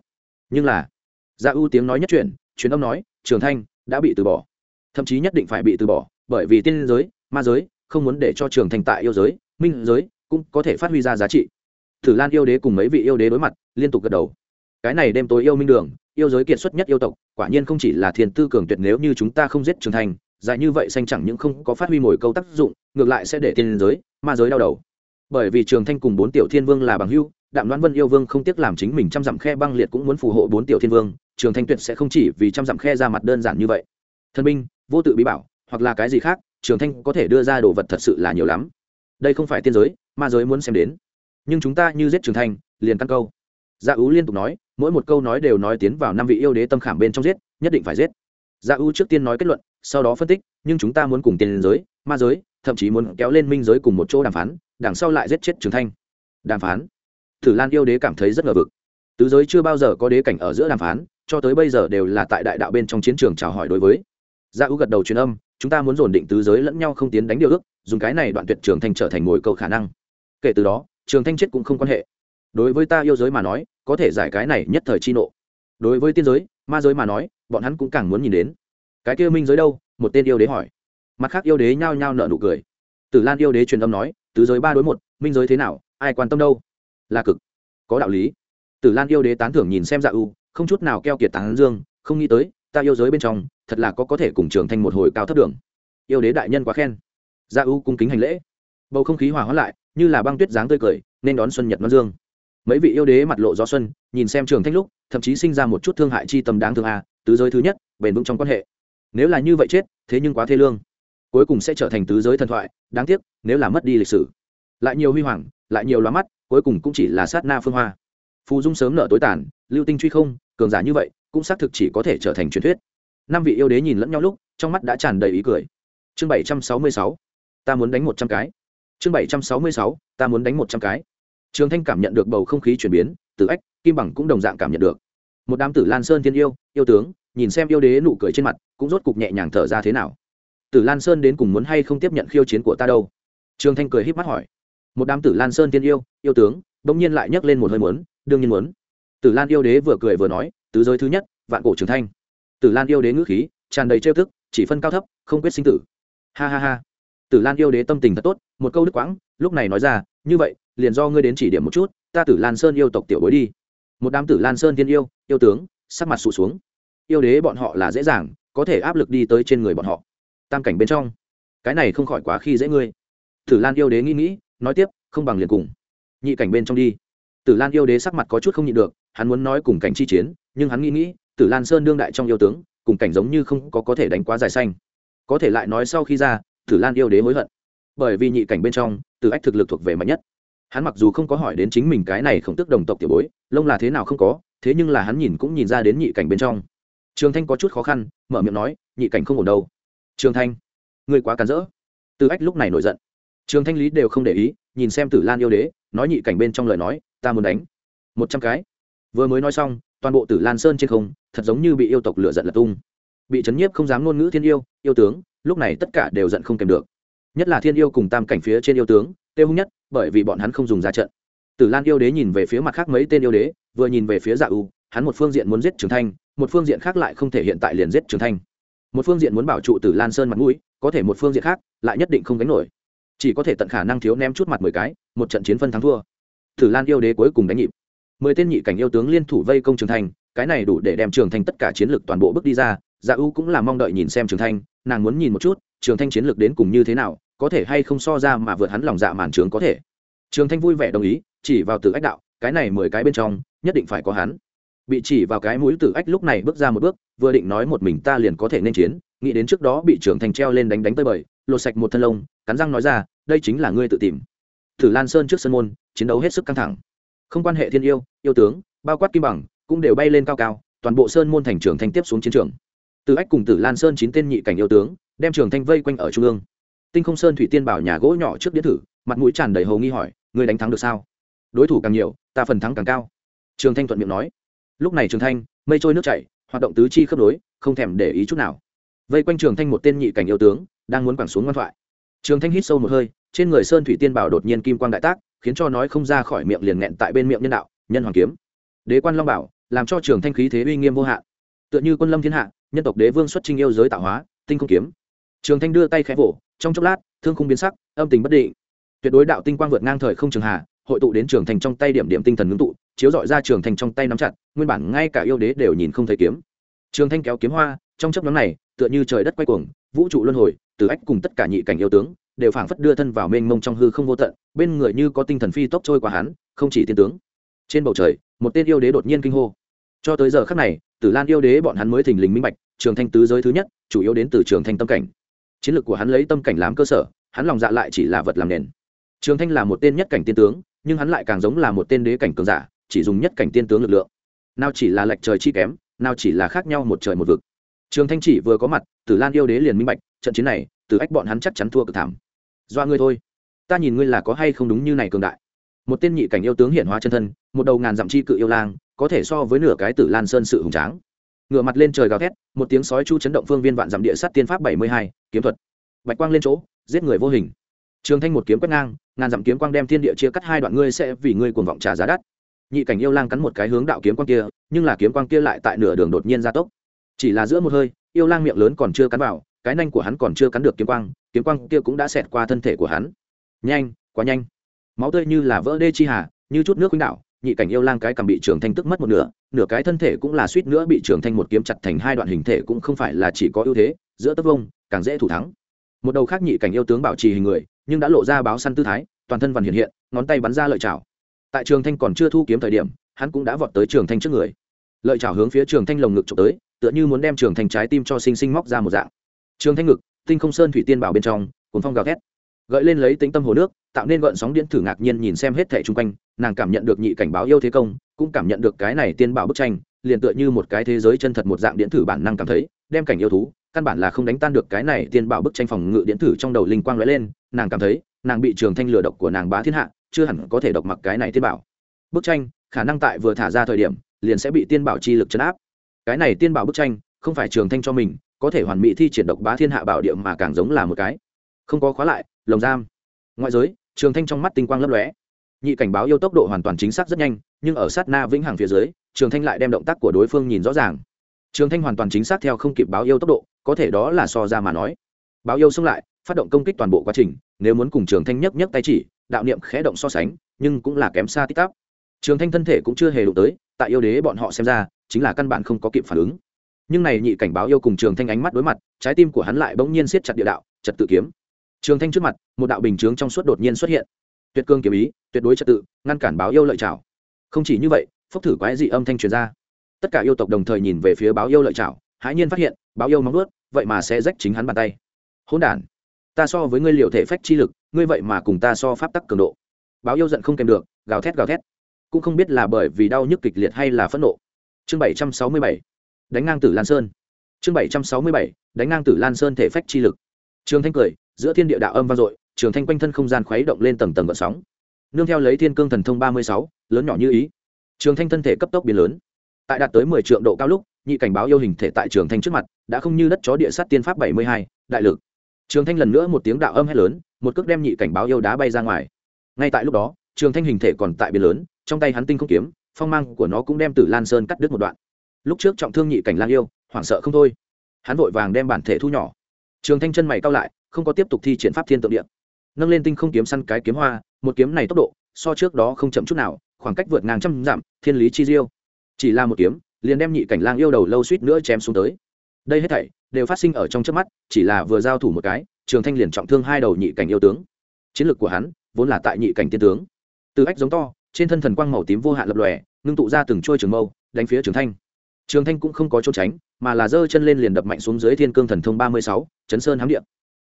Nhưng là, gia ưu tiếng nói nhất chuyển truyền âm nói, trường thanh đã bị từ bỏ. Thậm chí nhất định phải bị từ bỏ, bởi vì tiên giới, ma giới không muốn để cho trường thanh tại yêu giới, minh giới cũng có thể phát huy ra giá trị. Thử lan yêu đế cùng mấy vị yêu đế đối mặt, liên tục gật đầu. Cái này đêm tối yêu minh đường, yêu giới kiệt xuất nhất yêu tộc, quả nhiên không chỉ là thiên tư cường tuyệt nếu như chúng ta không giết trường thanh, dài như vậy xanh chẳng những không có phát huy mồi câu tác dụng, ngược lại sẽ để tiên giới, ma giới đau đầu. Bởi vì trường thanh cùng bốn tiểu thiên vương là bằng hưu đạm đoán vân yêu vương không tiếc làm chính mình trăm dặm khe băng liệt cũng muốn phù hộ bốn tiểu thiên vương trường thanh tuyệt sẽ không chỉ vì trăm dặm khe ra mặt đơn giản như vậy. Thân binh, vô tự bí bảo, hoặc là cái gì khác, trường thanh có thể đưa ra đồ vật thật sự là nhiều lắm. Đây không phải tiên giới, ma giới muốn xem đến. Nhưng chúng ta như giết trường thanh, liền căn câu. Dạ ú liên tục nói, mỗi một câu nói đều nói tiến vào năm vị yêu đế tâm khảm bên trong giết, nhất định phải giết. Dạ ú trước tiên nói kết luận, sau đó phân tích, nhưng chúng ta muốn cùng tiên giới, ma giới, thậm chí muốn kéo lên minh giới cùng một chỗ đàm phán, đằng sau lại giết chết trường thanh. Đàm phán. Thử lan yêu đế cảm thấy rất ngờ vực. Tứ giới chưa bao giờ có đế cảnh ở giữa đàm phán cho tới bây giờ đều là tại đại đạo bên trong chiến trường chào hỏi đối với. Gia ưu gật đầu truyền âm, chúng ta muốn dồn định tứ giới lẫn nhau không tiến đánh điều ước, dùng cái này đoạn tuyệt trường thanh trở thành mồi câu khả năng. Kể từ đó, trường thanh chết cũng không quan hệ. Đối với ta yêu giới mà nói, có thể giải cái này nhất thời chi nộ. Đối với tiên giới, ma giới mà nói, bọn hắn cũng càng muốn nhìn đến. Cái kia minh giới đâu? Một tên yêu đế hỏi. Mặt khác yêu đế nhao nhao nợ nụ cười. Tử lan yêu đế truyền âm nói, tứ giới ba đối một, minh giới thế nào, ai quan tâm đâu? Là cực. Có đạo lý. Tử lan yêu đế tán thưởng nhìn xem dạ u không chút nào keo kiệt tán dương, không nghĩ tới, ta yêu giới bên trong, thật là có có thể cùng trường thành một hồi cao thấp đường. Yêu đế đại nhân quá khen. Gia ưu cung kính hành lễ. Bầu không khí hòa hóa lại, như là băng tuyết dáng tươi cười, nên đón xuân nhật văn dương. Mấy vị yêu đế mặt lộ gió xuân, nhìn xem trường thanh lúc, thậm chí sinh ra một chút thương hại chi tâm đáng thương a tứ giới thứ nhất, bền vững trong quan hệ. Nếu là như vậy chết, thế nhưng quá thê lương. Cuối cùng sẽ trở thành tứ giới thần thoại, đáng tiếc, nếu là mất đi lịch sử. Lại nhiều huy hoàng, lại nhiều loa mắt, cuối cùng cũng chỉ là sát na phương hoa. Phù dung sớm nở tối tàn lưu tinh truy không, cường giả như vậy, cũng xác thực chỉ có thể trở thành truyền thuyết. Năm vị yêu đế nhìn lẫn nhau lúc, trong mắt đã tràn đầy ý cười. Chương bảy trăm sáu mươi sáu, ta muốn đánh một trăm cái. Chương bảy trăm sáu mươi sáu, ta muốn đánh một trăm cái. Trường thanh cảm nhận được bầu không khí chuyển biến, từ ách, kim bằng cũng đồng dạng cảm nhận được. Một đám tử lan sơn thiên yêu yêu tướng, nhìn xem yêu đế nụ cười trên mặt, cũng rốt cục nhẹ nhàng thở ra thế nào. Tử lan sơn đến cùng muốn hay không tiếp nhận khiêu chiến của ta đâu? Trường thanh cười h í p mắt hỏi. Một đám tử lan sơn tiên yêu yêu tướng đ ỗ n g nhiên lại nhấc lên một hơi muốn, đương nhiên muốn tử lan yêu đế vừa cười vừa nói, tứ giới thứ nhất, vạn cổ trường thanh. Tử lan yêu đế ngữ khí tràn đầy trêu thức chỉ phân cao thấp, không quyết sinh tử. Ha ha ha. Tử lan yêu đế tâm tình thật tốt, một câu đức quãng, lúc này nói ra, như vậy, liền do ngươi đến chỉ điểm một chút, ta tử lan sơn yêu tộc tiểu bối đi. Một đám tử lan sơn tiên yêu yêu tướng, sắc mặt sụt xuống. Yêu đế bọn họ là dễ dàng, có thể áp lực đi tới trên người bọn họ. Tam cảnh bên trong, cái này không khỏi quá khi dễ ngươi. Tử lan yêu đế nghĩ nghĩ, nói tiếp, không bằng liền cùng. Nhị cảnh bên trong đi. Tử lan yêu đế sắc mặt có chút không nhịn được hắn muốn nói cùng cảnh chi chiến, nhưng hắn nghĩ nghĩ, tử lan sơn đương đại trong yêu tướng, cùng cảnh giống như không có có thể đánh quá dài xanh. Có thể lại nói sau khi ra, tử lan yêu đế hối hận. Bởi vì nhị cảnh bên trong tử ách thực lực thuộc về mạnh nhất. Hắn mặc dù không có hỏi đến chính mình cái này không tức đồng tộc tiểu bối, lông là thế nào không có, thế nhưng là hắn nhìn cũng nhìn ra đến nhị cảnh bên trong. Trường thanh có chút khó khăn, mở miệng nói, nhị cảnh không ổn đâu. Trường thanh, ngươi quá cắn rỡ. Tử ách lúc này nổi giận. Trường thanh lý đều không để ý, nhìn xem tử lan yêu đế, nói nhị cảnh bên trong lời nói, ta muốn đánh. Một trăm cái vừa mới nói xong, toàn bộ tử lan sơn trên không, thật giống như bị yêu tộc lựa giận lật tung. Bị chấn nhiếp không dám ngôn ngữ thiên yêu yêu tướng, lúc này tất cả đều giận không kèm được. Nhất là thiên yêu cùng tam cảnh phía trên yêu tướng, tê hung nhất, bởi vì bọn hắn không dùng ra trận. Tử lan yêu đế nhìn về phía mặt khác mấy tên yêu đế, vừa nhìn về phía dạ u, hắn một phương diện muốn giết trường thanh, một phương diện khác lại không thể hiện tại liền giết trường thanh. Một phương diện muốn bảo trụ tử lan sơn mặt mũi, có thể một phương diện khác lại nhất định không gánh nổi. Chỉ có thể tận khả năng thiếu ném chút mặt mười cái, một trận chiến phân thắng thua. Tử lan yêu đế cuối cùng đánh nhịp mười tên nhị cảnh yêu tướng liên thủ vây công trường thành, cái này đủ để đem trường thành tất cả chiến lược toàn bộ bước đi ra dạ ưu cũng là mong đợi nhìn xem trường thanh nàng muốn nhìn một chút, trường thanh chiến lược đến cùng như thế nào, có thể hay không so ra mà vượt hắn lòng dạ màn trường có thể. Trường thanh vui vẻ đồng ý, chỉ vào từ ách đạo, cái này mười cái bên trong, nhất định phải có hắn. Bị chỉ vào cái mũi tử ách lúc này bước ra một bước, vừa định nói một mình ta liền có thể nên chiến, nghĩ đến trước đó bị Trường Thanh treo lên đánh đánh tơi bời, lột sạch một thân lông, cắn răng nói ra, đây chính là ngươi tự tìm. Thử lan sơn trước sân môn, chiến đấu hết sức căng thẳng. Không quan hệ thiên yêu yêu tướng, bao quát kim bằng, cũng đều bay lên cao cao, toàn bộ sơn môn thành trưởng thanh tiếp xuống chiến trường. Từ ách cùng tử lan sơn chín tên nhị cảnh yêu tướng, đem trường thanh vây quanh ở trung ương. Tinh không sơn thủy tiên bảo nhà gỗ nhỏ trước đĩa thử, mặt mũi tràn đầy hầu nghi hỏi người đánh thắng được sao? Đối thủ càng nhiều, ta phần thắng càng cao. Trường thanh thuận miệng nói. Lúc này trường thanh, mây trôi nước chảy, hoạt động tứ chi khớp nối, không thèm để ý chút nào. Vây quanh trường thanh một tên nhị cảnh yêu tướng, đang muốn quẳng xuống ngoan thoại. Trường thanh hít sâu một hơi, trên người sơn thủy tiên bảo đột nhiên kim quang đại tác, khiến cho nói không ra khỏi miệng liền nghẹn tại bên miệng nhân đạo nhân hoàng kiếm. Đế quan long bảo, làm cho trường thanh khí thế uy nghiêm vô hạn. Tựa như quân lâm thiên hạ, nhân tộc đế vương xuất trinh yêu giới tạo hóa, tinh không kiếm. Trường thanh đưa tay khẽ vỗ, trong chốc lát, thương không biến sắc, âm tình bất định. Tuyệt đối đạo tinh quang vượt ngang thời không trường hạ, hội tụ đến trường thành trong tay điểm điểm tinh thần ngưng tụ, chiếu dọi ra trường thành trong tay nắm chặt, nguyên bản ngay cả yêu đế đều nhìn không thấy kiếm. Trường thanh kéo kiếm hoa, trong chấp nhóm này, tựa như trời đất quay cuồng, vũ trụ luân hồi, từ ách cùng tất cả nhị cảnh yêu tướng, đều phảng phất đưa thân vào mênh mông trong hư không vô tận, bên người như có tinh thần phi tốc trôi qua hắn, không chỉ tiên tướng trên bầu trời, một tên yêu đế đột nhiên kinh hô. Cho tới giờ khắc này, tử lan yêu đế bọn hắn mới thình lình minh bạch, trường thanh tứ giới thứ nhất, chủ yếu đến từ trường thanh tâm cảnh. Chiến lược của hắn lấy tâm cảnh làm cơ sở, hắn lòng dạ lại chỉ là vật làm nền. Trường thanh là một tên nhất cảnh tiên tướng, nhưng hắn lại càng giống là một tên đế cảnh cường giả, chỉ dùng nhất cảnh tiên tướng lực lượng. Nào chỉ là lệch trời chi kém, nào chỉ là khác nhau một trời một vực. Trường thanh chỉ vừa có mặt, tử lan yêu đế liền minh bạch, trận chiến này, từ ách bọn hắn chắc chắn thua cực thảm. Do ngươi thôi. Ta nhìn ngươi là có hay không đúng như này cường đại một tên nhị cảnh yêu tướng hiện hóa chân thân, một đầu ngàn dặm chi cự yêu lang, có thể so với nửa cái tử lan sơn sự hùng tráng. Ngựa mặt lên trời gào thét, một tiếng sói chu chấn động phương viên vạn dặm địa sát tiên pháp bảy mươi hai, kiếm thuật. Bạch quang lên chỗ, giết người vô hình. Trường thanh một kiếm quét ngang, ngàn dặm kiếm quang đem thiên địa chia cắt hai đoạn ngươi sẽ vì ngươi cuồng vọng trả giá đắt. Nhị cảnh yêu lang cắn một cái hướng đạo kiếm quang kia, nhưng là kiếm quang kia lại tại nửa đường đột nhiên gia tốc. Chỉ là giữa một hơi, yêu lang miệng lớn còn chưa cắn vào, cái nanh của hắn còn chưa cắn được kiếm quang kiếm quang kia cũng đã xẹt qua thân thể của hắn. Nhanh, quá nhanh máu tươi như là vỡ đê chi hà, như chút nước quýnh đạo nhị cảnh yêu lang cái cầm bị trường thanh tức mất một nửa nửa cái thân thể cũng là suýt nữa bị trường thanh một kiếm chặt thành hai đoạn hình thể cũng không phải là chỉ có ưu thế, giữa tấp vông, càng dễ thủ thắng. Một đầu khác nhị cảnh yêu tướng bảo trì hình người, nhưng đã lộ ra báo săn tư thái, toàn thân vằn hiện hiện, ngón tay bắn ra lợi chảo. Tại trường thanh còn chưa thu kiếm thời điểm, hắn cũng đã vọt tới trường thanh trước người. Lợi chảo hướng phía trường thanh lồng ngực trộm tới, tựa như muốn đem trường thanh trái tim cho sinh sinh móc ra một dạng. Trường thanh ngực, tinh không sơn thủy tiên bảo bên trong cuốn phong gào thét gợi lên lấy tính tâm hồ nước, tạo nên gợn sóng điện thử ngạc nhiên nhìn xem hết thẻ chung quanh, nàng cảm nhận được nhị cảnh báo yêu thế công, cũng cảm nhận được cái này tiên bảo bức tranh, liền tựa như một cái thế giới chân thật một dạng điện thử bản năng cảm thấy, đem cảnh yêu thú, căn bản là không đánh tan được cái này tiên bảo bức tranh phòng ngự điện thử trong đầu linh quang lóe lên, nàng cảm thấy, nàng bị trường thanh lừa độc của nàng bá thiên hạ, chưa hẳn có thể độc mặc cái này tiên bảo. Bức tranh, khả năng tại vừa thả ra thời điểm, liền sẽ bị tiên bảo chi lực chấn áp. Cái này tiên bảo bức tranh, không phải trường thanh cho mình, có thể hoàn mỹ thi triển độc bá thiên hạ bảo địa mà càng giống là một cái không có khóa lại, lồng giam. Ngoại giới, trường thanh trong mắt tinh quang lấp lóe. Nhị cảnh báo yêu tốc độ hoàn toàn chính xác rất nhanh, nhưng ở sát na vĩnh hằng phía dưới, trường thanh lại đem động tác của đối phương nhìn rõ ràng. Trường thanh hoàn toàn chính xác theo không kịp báo yêu tốc độ, có thể đó là so ra mà nói. Báo yêu xông lại, phát động công kích toàn bộ quá trình, nếu muốn cùng trường thanh nhấc nhấc tay chỉ, đạo niệm khẽ động so sánh, nhưng cũng là kém xa tích tắp. Trường thanh thân thể cũng chưa hề đụng tới, tại yêu đế bọn họ xem ra, chính là căn bản không có kịp phản ứng. Nhưng này nhị cảnh báo yêu cùng trường thanh ánh mắt đối mặt, trái tim của hắn lại bỗng nhiên siết chặt địa đạo, trật tự kiếm trường thanh trước mặt, một đạo bình chướng trong suốt đột nhiên xuất hiện. Tuyệt cương kiếm ý, tuyệt đối trật tự, ngăn cản báo yêu lợi trảo. Không chỉ như vậy phốc thử quái dị âm thanh truyền ra. Tất cả yêu tộc đồng thời nhìn về phía báo yêu lợi trảo, hãi nhiên phát hiện, báo yêu móng nuốt vậy mà sẽ rách chính hắn bàn tay. Hỗn đản, ta so với ngươi liệu thể phách chi lực, ngươi vậy mà cùng ta so pháp tắc cường độ. Báo yêu giận không kèm được, gào thét gào thét. Cũng không biết là bởi vì đau nhức kịch liệt hay là phẫn nộ. Chương bảy trăm sáu mươi bảy, đánh ngang tử lan sơn. Chương bảy trăm sáu mươi bảy, đánh ngang tử lan sơn thể phách chi lực. Trường thanh cười giữa thiên địa đạo âm vang dội, trường thanh quanh thân không gian khuấy động lên tầng tầng gợn sóng. Nương theo lấy thiên cương thần thông ba mươi sáu, lớn nhỏ như ý. Trường thanh thân thể cấp tốc biến lớn. Tại đạt tới mười triệu độ cao lúc, nhị cảnh báo yêu hình thể tại trường thanh trước mặt, đã không như đất chó địa sát tiên pháp bảy mươi hai, đại lực. Trường thanh lần nữa một tiếng đạo âm hét lớn, một cước đem nhị cảnh báo yêu đá bay ra ngoài. Ngay tại lúc đó, trường thanh hình thể còn tại biến lớn, trong tay hắn tinh không kiếm, phong mang của nó cũng đem tử lan sơn cắt đứt một đoạn. Lúc trước trọng thương nhị cảnh lang yêu, hoảng sợ không thôi. Hắn vội vàng đem bản thể thu nhỏ. Trường thanh chân mày cao lại không có tiếp tục thi triển pháp thiên tượng điện nâng lên tinh không kiếm săn cái kiếm hoa, một kiếm này tốc độ, so trước đó không chậm chút nào, khoảng cách vượt ngang trăm dặm, thiên lý chi diêu. Chỉ là một kiếm, liền đem nhị cảnh lang yêu đầu lâu suýt nữa chém xuống tới. Đây hết thảy, đều phát sinh ở trong trước mắt, chỉ là vừa giao thủ một cái, trường thanh liền trọng thương hai đầu nhị cảnh yêu tướng. Chiến lược của hắn, vốn là tại nhị cảnh tiên tướng. Từ ách giống to, trên thân thần quang màu tím vô hạn lập lòe, ngưng tụ ra từng trôi trường mâu, đánh phía trường thanh. Trường thanh cũng không có trốn tránh, mà là giơ chân lên liền đập mạnh xuống dưới thiên cương thần thông ba mươi sáu, chấn sơn hám điện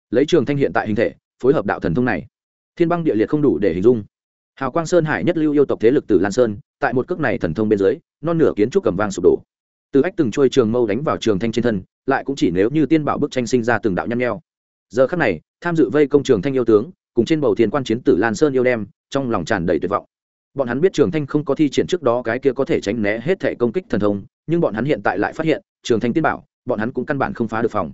lấy trường thanh hiện tại hình thể, phối hợp đạo thần thông này. Thiên băng địa liệt không đủ để hình dung. Hào quang sơn hải nhất lưu yêu tộc thế lực từ lan sơn, tại một cước này thần thông bên dưới, non nửa kiến trúc cầm vang sụp đổ. Từ ách từng trôi trường mâu đánh vào trường thanh trên thân, lại cũng chỉ nếu như tiên bảo bức tranh sinh ra từng đạo nhăn nheo. Giờ khắc này, tham dự vây công trường thanh yêu tướng, cùng trên bầu thiên quan chiến tử lan sơn yêu đem, trong lòng tràn đầy tuyệt vọng. Bọn hắn biết trường thanh không có thi triển trước đó cái kia có thể tránh né hết thể công kích thần thông, nhưng bọn hắn hiện tại lại phát hiện, trường thanh tiên bảo, bọn hắn cũng căn bản không phá được phòng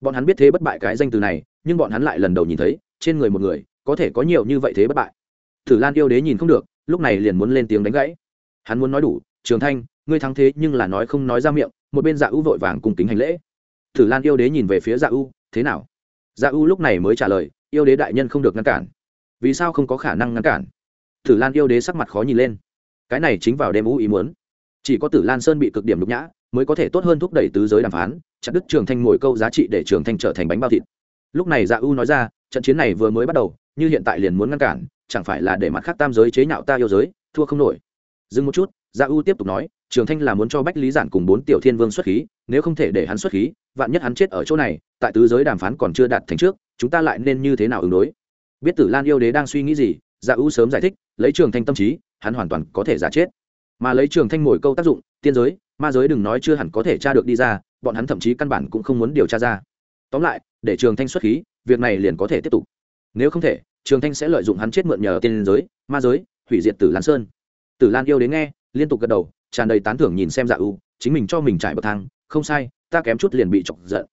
bọn hắn biết thế bất bại cái danh từ này nhưng bọn hắn lại lần đầu nhìn thấy trên người một người có thể có nhiều như vậy thế bất bại. Tử lan yêu đế nhìn không được lúc này liền muốn lên tiếng đánh gãy. Hắn muốn nói đủ trường thanh ngươi thắng thế nhưng là nói không nói ra miệng một bên dạ U vội vàng cùng kính hành lễ. Tử lan yêu đế nhìn về phía dạ U, thế nào? Dạ U lúc này mới trả lời yêu đế đại nhân không được ngăn cản. Vì sao không có khả năng ngăn cản? Tử lan yêu đế sắc mặt khó nhìn lên. Cái này chính vào đêm u ý muốn. Chỉ có tử lan sơn bị cực điểm nhục nhã mới có thể tốt hơn thúc đẩy tứ giới đàm phán, chặt đứt trường thanh ngồi câu giá trị để trường thanh trở thành bánh bao thịt. Lúc này dạ u nói ra, trận chiến này vừa mới bắt đầu, như hiện tại liền muốn ngăn cản, chẳng phải là để mặt khác tam giới chế nhạo ta yêu giới, thua không nổi. Dừng một chút dạ u tiếp tục nói, trường thanh là muốn cho bách lý giản cùng bốn tiểu thiên vương xuất khí, nếu không thể để hắn xuất khí, vạn nhất hắn chết ở chỗ này, tại tứ giới đàm phán còn chưa đạt thành trước, chúng ta lại nên như thế nào ứng đối? Biết tử lan yêu đế đang suy nghĩ gì dạ u sớm giải thích, lấy trường thanh tâm trí, hắn hoàn toàn có thể giả chết. Mà lấy trường thanh ngồi câu tác dụng tiên giới, ma giới đừng nói chưa hẳn có thể tra được đi ra, bọn hắn thậm chí căn bản cũng không muốn điều tra ra. Tóm lại, để trường thanh xuất khí, việc này liền có thể tiếp tục. Nếu không thể, trường thanh sẽ lợi dụng hắn chết mượn nhờ tiên giới, ma giới, hủy diệt tử lan sơn. Tử lan yêu đến nghe, liên tục gật đầu, tràn đầy tán thưởng nhìn xem dạ u, chính mình cho mình trải bậc thang, không sai, ta kém chút liền bị chọc giận.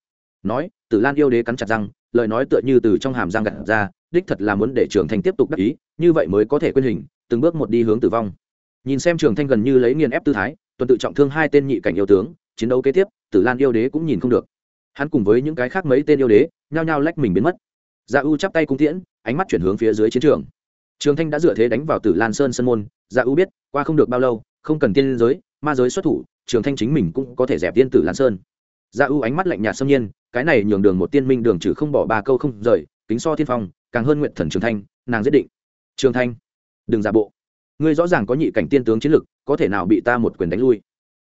Nói, tử lan yêu đế cắn chặt răng, lời nói tựa như từ trong hàm răng gặt ra, đích thật là muốn để trường thanh tiếp tục đắc ý, như vậy mới có thể quên hình, từng bước một đi hướng tử vong. Nhìn xem trường thanh gần như lấy nghiền ép tư thái tuần tự trọng thương hai tên nhị cảnh yêu tướng, chiến đấu kế tiếp, tử lan yêu đế cũng nhìn không được. Hắn cùng với những cái khác mấy tên yêu đế, nhao nhao lách mình biến mất. Dạ u chắp tay cung tiễn, ánh mắt chuyển hướng phía dưới chiến trường. Trường thanh đã dựa thế đánh vào tử lan sơn sân môn dạ u biết, qua không được bao lâu, không cần tiên giới, ma giới xuất thủ, trường thanh chính mình cũng có thể dẹp tiên tử lan sơn. Dạ u ánh mắt lạnh nhạt xâm nhiên, cái này nhường đường một tiên minh đường trừ không bỏ ba câu không rời, kính so thiên phong, càng hơn nguyện thần trường thanh, nàng giết định. Trường thanh, đừng giả bộ ngươi rõ ràng có nhị cảnh tiên tướng chiến lực, có thể nào bị ta một quyền đánh lui?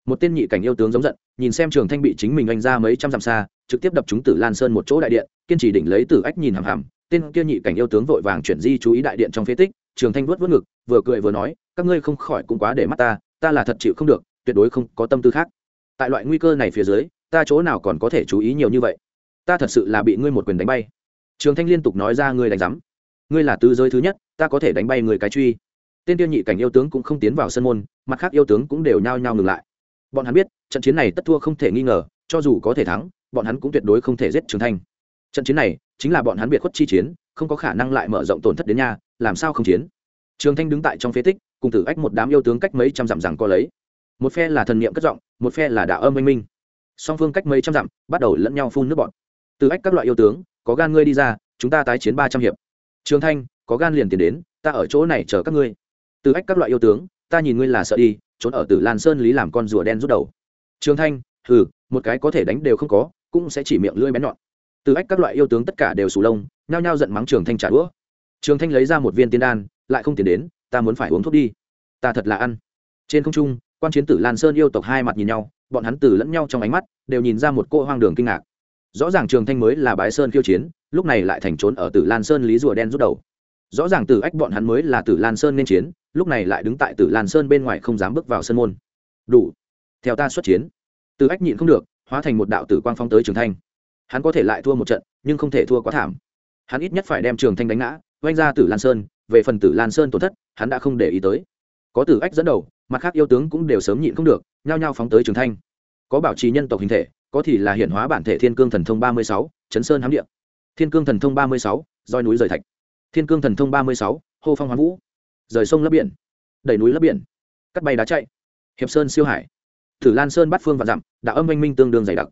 Một tên nhị cảnh yêu tướng giống giận, nhìn xem trường thanh bị chính mình anh ra mấy trăm dặm xa, trực tiếp đập chúng tử lan sơn một chỗ đại điện, kiên trì đỉnh lấy tử ách nhìn hằm hằm. Tên kia nhị cảnh yêu tướng vội vàng chuyển di chú ý đại điện trong phế tích, trường thanh vuốt vuốt ngực, vừa cười vừa nói, các ngươi không khỏi cũng quá để mắt ta ta là thật chịu không được, tuyệt đối không có tâm tư khác. Tại loại nguy cơ này phía dưới, ta chỗ nào còn có thể chú ý nhiều như vậy? Ta thật sự là bị ngươi một quyền đánh bay. Trường thanh liên tục nói ra, ngươi đánh rắm ngươi là tứ giới thứ nhất, ta có thể đánh bay người cái truy tên tiêu nhị cảnh yêu tướng cũng không tiến vào sân môn, mặt khác yêu tướng cũng đều nhao nhao ngừng lại. Bọn hắn biết, trận chiến này tất thua không thể nghi ngờ, cho dù có thể thắng, bọn hắn cũng tuyệt đối không thể giết trường thanh. Trận chiến này chính là bọn hắn biệt khuất chi chiến, không có khả năng lại mở rộng tổn thất đến nhà, làm sao không chiến? Trường thanh đứng tại trong phế tích, cùng tử ách một đám yêu tướng cách mấy trăm dặm rằng co lấy. Một phe là thần niệm cất giọng, một phe là đạo âm minh minh. Song phương cách mấy trăm dặm, bắt đầu lẫn nhau phun nước bọn từ ách các loại yêu tướng, có gan ngươi đi ra, chúng ta tái chiến ba trăm hiệp. Trường thanh, có gan liền tiền đến, ta ở chỗ này chờ các ngươi từ ách các loại yêu tướng, ta nhìn ngươi là sợ đi, trốn ở tử lan sơn lý làm con rùa đen rút đầu. Trường thanh, hừ, một cái có thể đánh đều không có, cũng sẽ chỉ miệng lưỡi bén nhọn. Từ ách các loại yêu tướng tất cả đều sù lông, nhao nhao giận mắng trường thanh trả đũa. Trường thanh lấy ra một viên tiên đan, lại không tiền đến, ta muốn phải uống thuốc đi. Ta thật là ăn. Trên không trung, quan chiến tử lan sơn yêu tộc hai mặt nhìn nhau, bọn hắn từ lẫn nhau trong ánh mắt, đều nhìn ra một cô hoang đường kinh ngạc. Rõ ràng trường thanh mới là bái sơn khiêu chiến, lúc này lại thành trốn ở tử lan sơn lý rùa đen rút đầu rõ ràng tử ách bọn hắn mới là tử lan sơn nên chiến, lúc này lại đứng tại tử lan sơn bên ngoài không dám bước vào sân môn. Đủ. Theo ta xuất chiến. Tử ách nhịn không được, hóa thành một đạo tử quang phong tới trường thanh. Hắn có thể lại thua một trận, nhưng không thể thua quá thảm. Hắn ít nhất phải đem trường thanh đánh ngã, oanh ra tử lan sơn, về phần tử lan sơn tổn thất, hắn đã không để ý tới. Có tử ách dẫn đầu, mặt khác yêu tướng cũng đều sớm nhịn không được, nhao nhao phóng tới trường thanh. Có bảo trì nhân tộc hình thể, có thì là hiện hóa bản thể thiên cương thần thông ba mươi sáu, chấn sơn hám điện thiên cương thần thông ba mươi sáu, roi núi rời thạch thiên cương thần thông ba mươi sáu, hô phong hoán vũ. Rời sông lấp biển. Đẩy núi lấp biển. Cắt bay đá chạy. Hiệp sơn siêu hải. Thử lan sơn bắt phương vạn dặm đã âm anh minh tương đương dày đặc.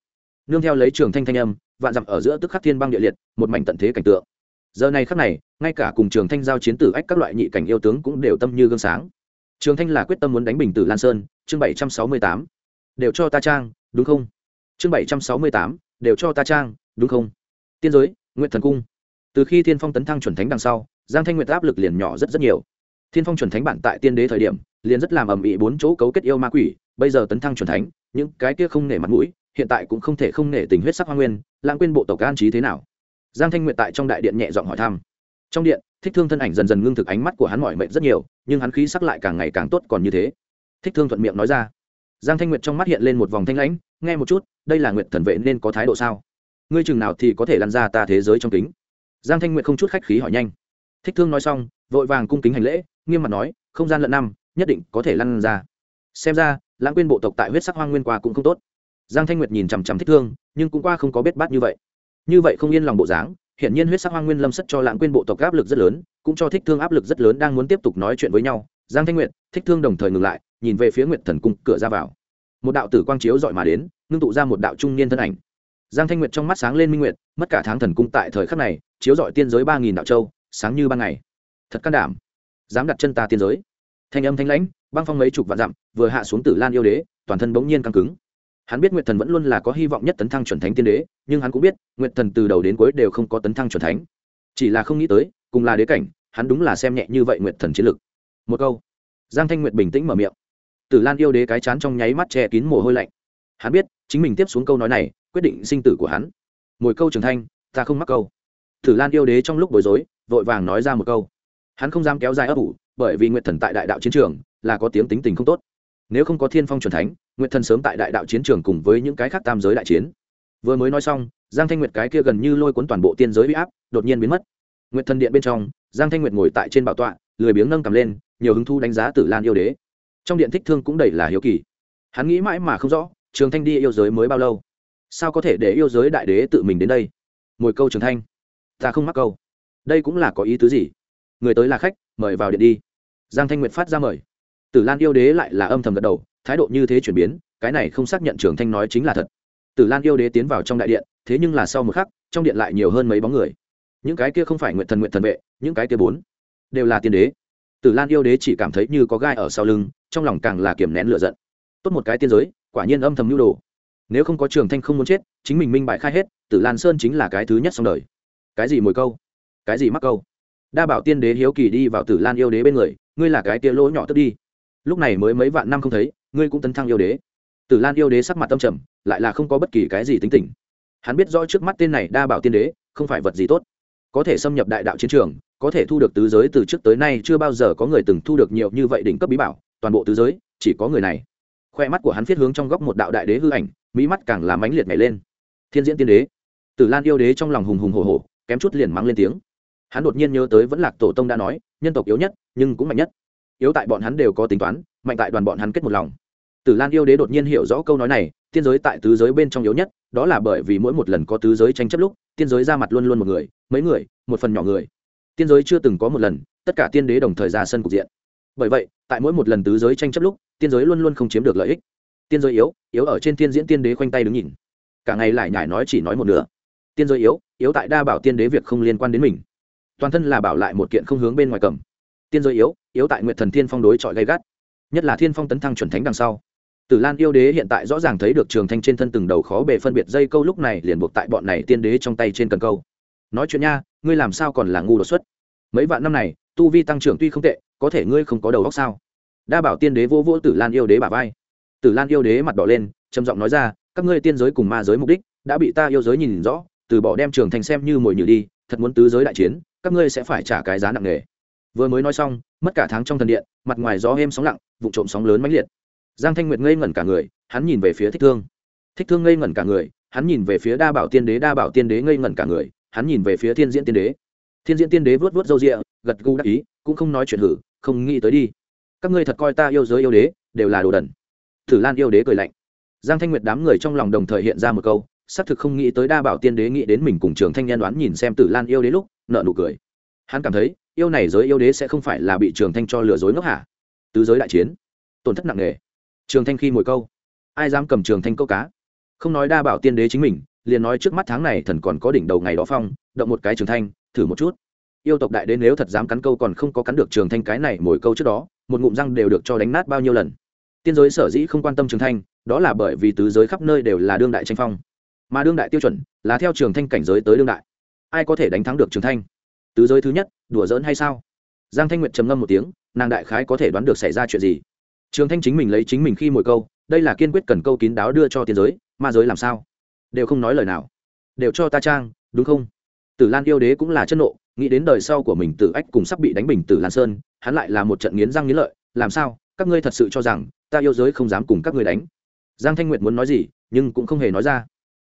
Nương theo lấy trường thanh thanh âm, vạn dặm ở giữa tức khắc thiên băng địa liệt, một mảnh tận thế cảnh tượng. Giờ này khắc này, ngay cả cùng trường thanh giao chiến tử ách các loại nhị cảnh yêu tướng cũng đều tâm như gương sáng. Trường thanh là quyết tâm muốn đánh bình tử lan sơn, chương bảy trăm sáu mươi tám. Đều cho ta trang, đúng không? Chương bảy trăm sáu mươi tám, đều cho ta trang, đúng không? Tiên giới nguyện thần cung từ khi thiên phong tấn thăng chuẩn thánh đằng sau, giang thanh nguyệt áp lực liền nhỏ rất rất nhiều. Thiên phong chuẩn thánh bản tại tiên đế thời điểm, liền rất làm ầm ĩ bốn chỗ cấu kết yêu ma quỷ, bây giờ tấn thăng chuẩn thánh, những cái kia không nể mặt mũi, hiện tại cũng không thể không nể tình huyết sắc hoa nguyên, lãng quên bộ tộc an trí thế nào? Giang thanh nguyệt tại trong đại điện nhẹ giọng hỏi thăm. Trong điện, thích thương thân ảnh dần dần ngưng thực ánh mắt của hắn mỏi mệt rất nhiều, nhưng hắn khí sắc lại càng ngày càng tốt còn như thế. Thích thương thuận miệng nói ra. Giang thanh nguyệt trong mắt hiện lên một vòng thanh lãnh, nghe một chút, đây là nguyệt thần vệ nên có thái độ sao? Ngươi chừng nào thì có thể lăn ra ta thế giới trong kính? Giang thanh nguyệt không chút khách khí hỏi nhanh. Thích thương nói xong, vội vàng cung kính hành lễ, nghiêm mặt nói, không gian lận năm, nhất định có thể lăn ra. Xem ra, lãng quên bộ tộc tại huyết sắc hoang nguyên qua cũng không tốt. Giang thanh nguyệt nhìn chằm chằm thích thương, nhưng cũng qua không có biết bát như vậy. Như vậy không yên lòng bộ dáng hiện nhiên huyết sắc hoang nguyên lâm sất cho lãng quên bộ tộc áp lực rất lớn, cũng cho thích thương áp lực rất lớn đang muốn tiếp tục nói chuyện với nhau. Giang thanh nguyệt, thích thương đồng thời ngừng lại, nhìn về phía nguyệt thần cung, cửa ra vào. Một đạo tử quang chiếu dọi mà đến, ngưng tụ ra một đạo trung niên thân ảnh giang thanh nguyệt trong mắt sáng lên minh nguyệt, mất cả tháng thần cung tại thời khắc này, chiếu dọi tiên giới ba nghìn đạo châu, sáng như ban ngày. Thật can đảm. Dám đặt chân ta tiên giới. Thanh âm thanh lãnh, băng phong mấy chục vạn dặm, vừa hạ xuống tử lan yêu đế, toàn thân bỗng nhiên căng cứng. Hắn biết nguyệt thần vẫn luôn là có hy vọng nhất tấn thăng chuẩn thánh tiên đế, nhưng hắn cũng biết, nguyệt thần từ đầu đến cuối đều không có tấn thăng chuẩn thánh. Chỉ là không nghĩ tới, cùng là đế cảnh, hắn đúng là xem nhẹ như vậy nguyệt thần chiến lực. Một câu. Giang thanh nguyệt bình tĩnh mở miệng. Tử lan yêu đế cái chán trong nháy mắt che kín mồ hôi lạnh. Hắn biết, chính mình tiếp xuống câu nói này quyết định sinh tử của hắn. Mỗi câu trường thanh, ta không mắc câu. Tử lan yêu đế trong lúc bối rối, vội vàng nói ra một câu. Hắn không dám kéo dài ấp ủ, bởi vì nguyệt thần tại đại đạo chiến trường, là có tiếng tính tình không tốt. Nếu không có thiên phong chuẩn thánh, nguyệt thần sớm tại đại đạo chiến trường cùng với những cái khác tam giới đại chiến. Vừa mới nói xong, giang thanh nguyệt cái kia gần như lôi cuốn toàn bộ tiên giới bị áp, đột nhiên biến mất. Nguyệt thần điện bên trong, giang thanh nguyệt ngồi tại trên bảo tọa, lười biếng nâng cầm lên, nhiều hứng thu đánh giá tử lan yêu đế. Trong điện thích thương cũng đầy là hiếu kỳ. Hắn nghĩ mãi mà không rõ, trường thanh đi yêu giới mới bao lâu sao có thể để yêu giới đại đế tự mình đến đây? Ngồi câu trường thanh. Ta không mắc câu. Đây cũng là có ý tứ gì? Người tới là khách, mời vào điện đi. Giang thanh nguyệt phát ra mời. Tử lan yêu đế lại là âm thầm gật đầu, thái độ như thế chuyển biến, cái này không xác nhận trường thanh nói chính là thật. Tử lan yêu đế tiến vào trong đại điện, thế nhưng là sau một khắc, trong điện lại nhiều hơn mấy bóng người. Những cái kia không phải nguyện thần nguyện thần vệ, những cái kia bốn, đều là tiên đế. Tử lan yêu đế chỉ cảm thấy như có gai ở sau lưng, trong lòng càng là kiềm nén lựa giận. Tốt một cái tiên giới, quả nhiên âm thầm nhu đồ nếu không có trường thanh không muốn chết, chính mình minh bại khai hết, tử lan sơn chính là cái thứ nhất trong đời. Cái gì mồi câu? Cái gì mắc câu? Đa bảo tiên đế hiếu kỳ đi vào tử lan yêu đế bên người, ngươi là cái tia lỗ nhỏ tức đi. Lúc này mới mấy vạn năm không thấy, ngươi cũng tấn thăng yêu đế. Tử lan yêu đế sắc mặt tâm trầm, lại là không có bất kỳ cái gì tính tình. Hắn biết rõ trước mắt tên này đa bảo tiên đế, không phải vật gì tốt. Có thể xâm nhập đại đạo chiến trường, có thể thu được tứ giới từ trước tới nay chưa bao giờ có người từng thu được nhiều như vậy đỉnh cấp bí bảo, toàn bộ tứ giới, chỉ có người này. Khoe mắt của hắn viết hướng trong góc một đạo đại đế hư ảnh mỹ mắt càng làm ánh liệt nhảy lên. Thiên diễn tiên đế. Tử lan yêu đế trong lòng hùng hùng hồ hồ kém chút liền mắng lên tiếng. Hắn đột nhiên nhớ tới vẫn lạc tổ tông đã nói, nhân tộc yếu nhất, nhưng cũng mạnh nhất. Yếu tại bọn hắn đều có tính toán, mạnh tại đoàn bọn hắn kết một lòng. Tử lan yêu đế đột nhiên hiểu rõ câu nói này, tiên giới tại tứ giới bên trong yếu nhất, đó là bởi vì mỗi một lần có tứ giới tranh chấp lúc, tiên giới ra mặt luôn luôn một người, mấy người, một phần nhỏ người. Tiên giới chưa từng có một lần, tất cả tiên đế đồng thời ra sân cục diện. Bởi vậy, tại mỗi một lần tứ giới tranh chấp lúc, tiên giới luôn luôn không chiếm được lợi ích tiên giới yếu yếu ở trên tiên diễn tiên đế khoanh tay đứng nhìn. Cả ngày lại nhải nói chỉ nói một nửa. Tiên giới yếu yếu tại đa bảo tiên đế việc không liên quan đến mình. Toàn thân là bảo lại một kiện không hướng bên ngoài cầm. Tiên giới yếu yếu tại nguyện thần thiên phong đối chọi gây gắt. Nhất là thiên phong tấn thăng chuẩn thánh đằng sau. Tử lan yêu đế hiện tại rõ ràng thấy được trường thanh trên thân từng đầu khó bề phân biệt dây câu lúc này liền buộc tại bọn này tiên đế trong tay trên cần câu. Nói chuyện nha, ngươi làm sao còn là ngu đột xuất? Mấy vạn năm này, tu vi tăng trưởng tuy không tệ, có thể ngươi không có đầu óc sao? Đa bảo tiên đế vô vô tử lan yêu đế bả vai tử lan yêu đế mặt đỏ lên, trầm giọng nói ra, các ngươi tiên giới cùng ma giới mục đích đã bị ta yêu giới nhìn rõ, từ bỏ đem trường thành xem như mồi nhử đi, thật muốn tứ giới đại chiến, các ngươi sẽ phải trả cái giá nặng nề. Vừa mới nói xong, mất cả tháng trong thần điện, mặt ngoài gió êm sóng lặng vụ trộm sóng lớn mãnh liệt. Giang thanh nguyệt ngây ngẩn cả người, hắn nhìn về phía thích thương. Thích thương ngây ngẩn cả người, hắn nhìn về phía đa bảo tiên đế, đa bảo tiên đế ngây ngẩn cả người, hắn nhìn về phía thiên diễn tiên đế. Thiên diễn tiên đế vớt vớt râu rịa gật gù đắc ý, cũng không nói chuyện hử, không nghĩ tới đi. Các ngươi thật coi ta yêu giới yêu đế, đều là đồ đần thử lan yêu đế cười lạnh. Giang thanh nguyệt đám người trong lòng đồng thời hiện ra một câu, xác thực không nghĩ tới đa bảo tiên đế nghĩ đến mình cùng trường thanh nhân đoán nhìn xem tử lan yêu đế lúc nở nụ cười. Hắn cảm thấy, yêu này giới yêu đế sẽ không phải là bị trường thanh cho lừa dối ngốc hả? Tứ giới đại chiến, tổn thất nặng nề. Trường thanh khi ngồi câu, ai dám cầm trường thanh câu cá? Không nói đa bảo tiên đế chính mình, liền nói trước mắt tháng này thần còn có đỉnh đầu ngày đó phong, động một cái trường thanh, thử một chút. Yêu tộc đại đế nếu thật dám cắn câu còn không có cắn được trường thanh cái này, mỗi câu trước đó, một ngụm răng đều được cho đánh nát bao nhiêu lần tiên giới sở dĩ không quan tâm trường thanh, đó là bởi vì tứ giới khắp nơi đều là đương đại tranh phong. Mà đương đại tiêu chuẩn là theo trường thanh cảnh giới tới đương đại. Ai có thể đánh thắng được trường thanh? Tứ giới thứ nhất, đùa giỡn hay sao? Giang thanh nguyệt trầm ngâm một tiếng, nàng đại khái có thể đoán được xảy ra chuyện gì. Trường thanh chính mình lấy chính mình khi mồi câu, đây là kiên quyết cần câu kín đáo đưa cho tiên giới, ma giới làm sao? Đều không nói lời nào. Đều cho ta trang, đúng không? Tử lan yêu đế cũng là chân nộ, nghĩ đến đời sau của mình tử ách cùng sắp bị đánh bình tử lan sơn, hắn lại là một trận nghiến răng nghiến lợi, làm sao? Các ngươi thật sự cho rằng ta yêu giới không dám cùng các ngươi đánh? Giang thanh nguyệt muốn nói gì, nhưng cũng không hề nói ra.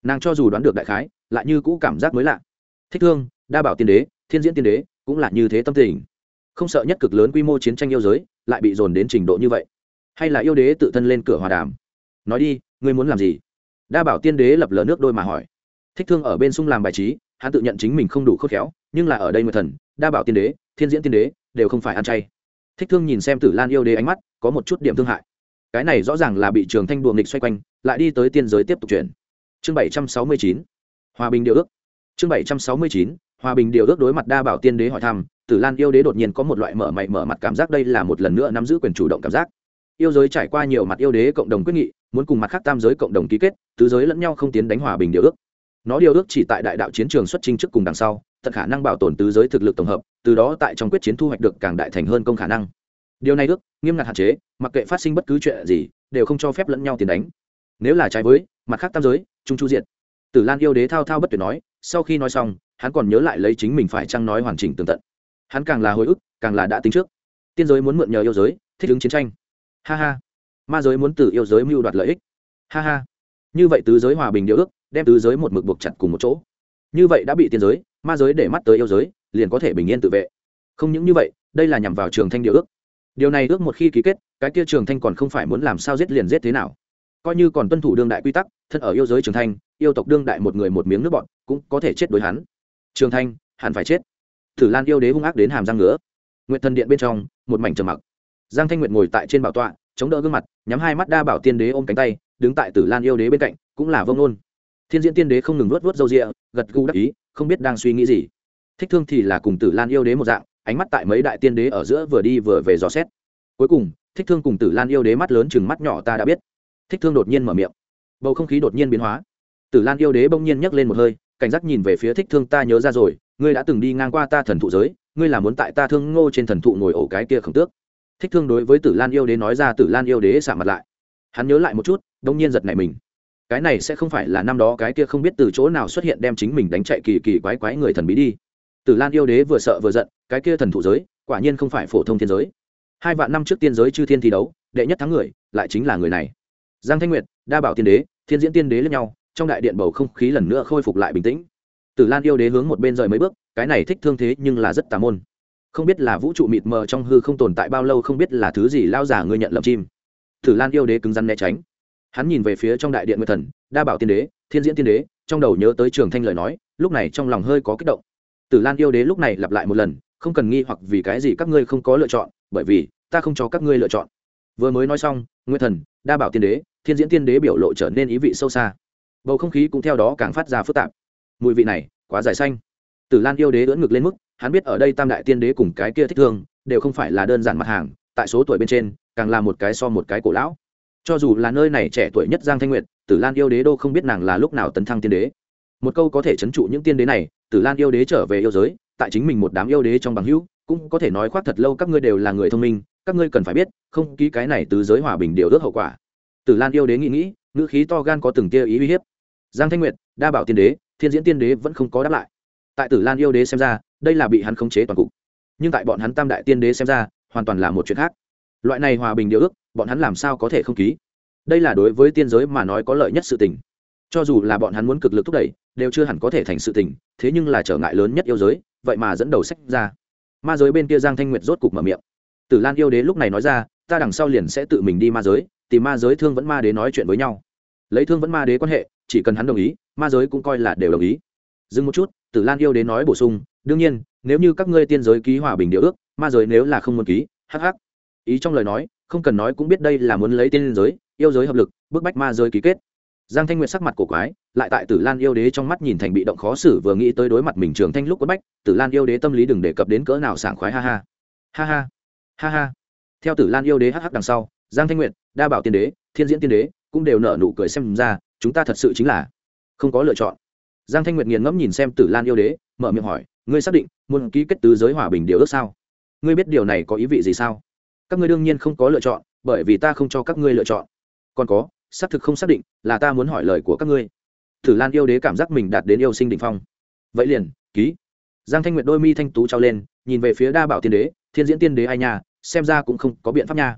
Nàng cho dù đoán được đại khái, lại như cũ cảm giác mới lạ. Thích thương, đa bảo tiên đế, thiên diễn tiên đế, cũng là như thế tâm tình. Không sợ nhất cực lớn quy mô chiến tranh yêu giới, lại bị dồn đến trình độ như vậy. Hay là yêu đế tự thân lên cửa hòa đàm? Nói đi, ngươi muốn làm gì? Đa bảo tiên đế lập lờ nước đôi mà hỏi. Thích thương ở bên sung làm bài trí, hắn tự nhận chính mình không đủ khôn khéo, nhưng là ở đây người thần, đa bảo tiên đế, thiên diễn tiên đế, đều không phải ăn chay thích thương nhìn xem tử lan yêu đế ánh mắt, có một chút điểm thương hại. Cái này rõ ràng là bị trường thanh đùa nghịch xoay quanh, lại đi tới tiên giới tiếp tục chuyển. Chương bảy trăm sáu mươi chín, hòa bình điều ước. Chương bảy trăm sáu mươi chín, hòa bình điều ước đối mặt đa bảo tiên đế hỏi thăm, tử lan yêu đế đột nhiên có một loại mở mày mở mặt cảm giác đây là một lần nữa nắm giữ quyền chủ động cảm giác. Yêu giới trải qua nhiều mặt yêu đế cộng đồng quyết nghị, muốn cùng mặt khác tam giới cộng đồng ký kết, tứ giới lẫn nhau không tiến đánh hòa bình điều ước. Nó điều ước chỉ tại đại đạo chiến trường xuất trình trước cùng đằng sau thật khả năng bảo tồn tứ giới thực lực tổng hợp từ đó tại trong quyết chiến thu hoạch được càng đại thành hơn công khả năng. Điều này ước, nghiêm ngặt hạn chế, mặc kệ phát sinh bất cứ chuyện gì, đều không cho phép lẫn nhau tiền đánh. Nếu là trái với, mặt khác tam giới, trung chu diện tử lan yêu đế thao thao bất tuyệt nói, sau khi nói xong, hắn còn nhớ lại lấy chính mình phải chăng nói hoàn chỉnh tường tận. Hắn càng là hồi ức, càng là đã tính trước. Tiên giới muốn mượn nhờ yêu giới, thích ứng chiến tranh. Ha ha. Ma giới muốn từ yêu giới mưu đoạt lợi ích. Ha ha. Như vậy tứ giới hòa bình điều ước, đem tứ giới một mực buộc chặt cùng một chỗ. Như vậy đã bị tiên giới, ma giới để mắt tới yêu giới liền có thể bình yên tự vệ. Không những như vậy, đây là nhằm vào trường thanh điều ước. Điều này ước một khi ký kết, cái kia trường thanh còn không phải muốn làm sao giết liền giết thế nào. Coi như còn tuân thủ đương đại quy tắc, thân ở yêu giới trường thanh, yêu tộc đương đại một người một miếng nước bọn, cũng có thể chết đối hắn. Trường thanh, hẳn phải chết. Thử lan yêu đế hung ác đến hàm răng ngứa. Nguyện thần điện bên trong, một mảnh trầm mặc. Giang thanh nguyệt ngồi tại trên bảo tọa, chống đỡ gương mặt, nhắm hai mắt đa bảo tiên đế ôm cánh tay, đứng tại tử lan yêu đế bên cạnh, cũng là vông ôn. thiên diễn tiên đế không ngừng luốt vớt râu rịa gật gù đắc ý, không biết đang suy nghĩ gì thích thương thì là cùng tử lan yêu đế một dạng, ánh mắt tại mấy đại tiên đế ở giữa vừa đi vừa về dò xét. Cuối cùng, thích thương cùng tử lan yêu đế mắt lớn chừng mắt nhỏ ta đã biết. Thích thương đột nhiên mở miệng. Bầu không khí đột nhiên biến hóa. Tử lan yêu đế bỗng nhiên nhấc lên một hơi, cảnh giác nhìn về phía thích thương ta nhớ ra rồi, ngươi đã từng đi ngang qua ta thần thụ giới, ngươi là muốn tại ta thương ngô trên thần thụ ngồi ổ cái kia khổng tước. Thích thương đối với tử lan yêu đế nói ra, tử lan yêu đế xả mặt lại. Hắn nhớ lại một chút đông nhiên giật nảy mình. Cái này sẽ không phải là năm đó cái kia không biết từ chỗ nào xuất hiện đem chính mình đánh chạy kỳ kỳ quái quái người thần bí đi tử lan yêu đế vừa sợ vừa giận, cái kia thần thụ giới, quả nhiên không phải phổ thông thiên giới. Hai vạn năm trước tiên giới chư thiên thi đấu, đệ nhất thắng người, lại chính là người này. Giang thanh nguyệt, đa bảo tiên đế, thiên diễn tiên đế lẫn nhau, trong đại điện bầu không khí lần nữa khôi phục lại bình tĩnh. Tử lan yêu đế hướng một bên rời mấy bước, cái này thích thương thế nhưng là rất tà môn. Không biết là vũ trụ mịt mờ trong hư không tồn tại bao lâu, không biết là thứ gì lao giả ngươi nhận lầm chim. Tử lan yêu đế cứng rắn né tránh. Hắn nhìn về phía trong đại điện nguyệt thần, đa bảo tiên đế, thiên diễn tiên đế, trong đầu nhớ tới trường thanh lời nói, lúc này trong lòng hơi có kích động tử lan yêu đế lúc này lặp lại một lần, không cần nghi hoặc vì cái gì các ngươi không có lựa chọn, bởi vì ta không cho các ngươi lựa chọn. Vừa mới nói xong nguyên thần, đa bảo tiên đế, thiên diễn tiên đế biểu lộ trở nên ý vị sâu xa. Bầu không khí cũng theo đó càng phát ra phức tạp. Mùi vị này, quá dài xanh. Tử lan yêu đế ưỡn ngực lên mức, hắn biết ở đây tam đại tiên đế cùng cái kia thích thương, đều không phải là đơn giản mặt hàng, tại số tuổi bên trên, càng là một cái so một cái cổ lão. Cho dù là nơi này trẻ tuổi nhất giang thanh nguyệt, tử lan yêu đế đô không biết nàng là lúc nào tấn thăng tiên đế một câu có thể c h ấ n trụ những tiên đế này, tử lan yêu đế trở về yêu giới, tại chính mình một đám yêu đế trong bằng hữu, cũng có thể nói khoác thật lâu các ngươi đều là người thông minh, các ngươi cần phải biết, không ký cái này từ giới hòa bình điều ước hậu quả. Tử lan yêu đế nghĩ nghĩ, ngữ khí to gan có từng tia ý uy hiếp. Giang thanh nguyệt, đa bảo tiên đế, thiên diễn tiên đế vẫn không có đáp lại. Tại tử lan yêu đế xem ra, đây là bị hắn khống chế toàn cục. Nhưng tại bọn hắn tam đại tiên đế xem ra, hoàn toàn là một chuyện khác. Loại này hòa bình điều ước, bọn hắn làm sao có thể không ký? Đây là đối với tiên giới mà nói có lợi nhất sự tình cho dù là bọn hắn muốn cực lực thúc đẩy, đều chưa hẳn có thể thành sự tình, thế nhưng là trở ngại lớn nhất yêu giới, vậy mà dẫn đầu sách ra. Ma giới bên kia giang thanh nguyệt rốt cục mở miệng. Tử lan yêu đế lúc này nói ra, ta đằng sau liền sẽ tự mình đi ma giới, tìm ma giới thương vẫn ma đế nói chuyện với nhau. Lấy thương vẫn ma đế quan hệ, chỉ cần hắn đồng ý, ma giới cũng coi là đều đồng ý. Dừng một chút, tử lan yêu đế nói bổ sung, đương nhiên, nếu như các ngươi tiên giới ký hòa bình địa ước, ma giới nếu là không muốn ký hh ý trong lời nói, không cần nói cũng biết đây là muốn lấy tiên giới, yêu giới hợp lực, bức bách ma giới ký kết giang thanh nguyệt sắc mặt cổ quái, lại tại tử lan yêu đế trong mắt nhìn thành bị động khó xử vừa nghĩ tới đối mặt mình trường thanh lúc quất bách, tử lan yêu đế tâm lý đừng đề cập đến cỡ nào sảng khoái, ha ha. Ha ha. Ha ha. Theo tử lan yêu đế hh đằng sau, giang thanh nguyệt, đa bảo tiên đế, thiên diễn tiên đế cũng đều nở nụ cười xem ra, chúng ta thật sự chính là không có lựa chọn. Giang thanh nguyệt nghiền ngẫm nhìn xem tử lan yêu đế, mở miệng hỏi, ngươi xác định muốn ký kết tứ giới hòa bình điều ước sao? Ngươi biết điều này có ý vị gì sao? Các ngươi đương nhiên không có lựa chọn, bởi vì ta không cho các ngươi lựa chọn. Còn có xác thực không xác định, là ta muốn hỏi lời của các ngươi. Tử lan yêu đế cảm giác mình đạt đến yêu sinh đỉnh phong. Vậy liền, ký. Giang thanh nguyệt đôi mi thanh tú trao lên, nhìn về phía đa bảo tiên đế, thiên diễn tiên đế ai nha, xem ra cũng không có biện pháp nha.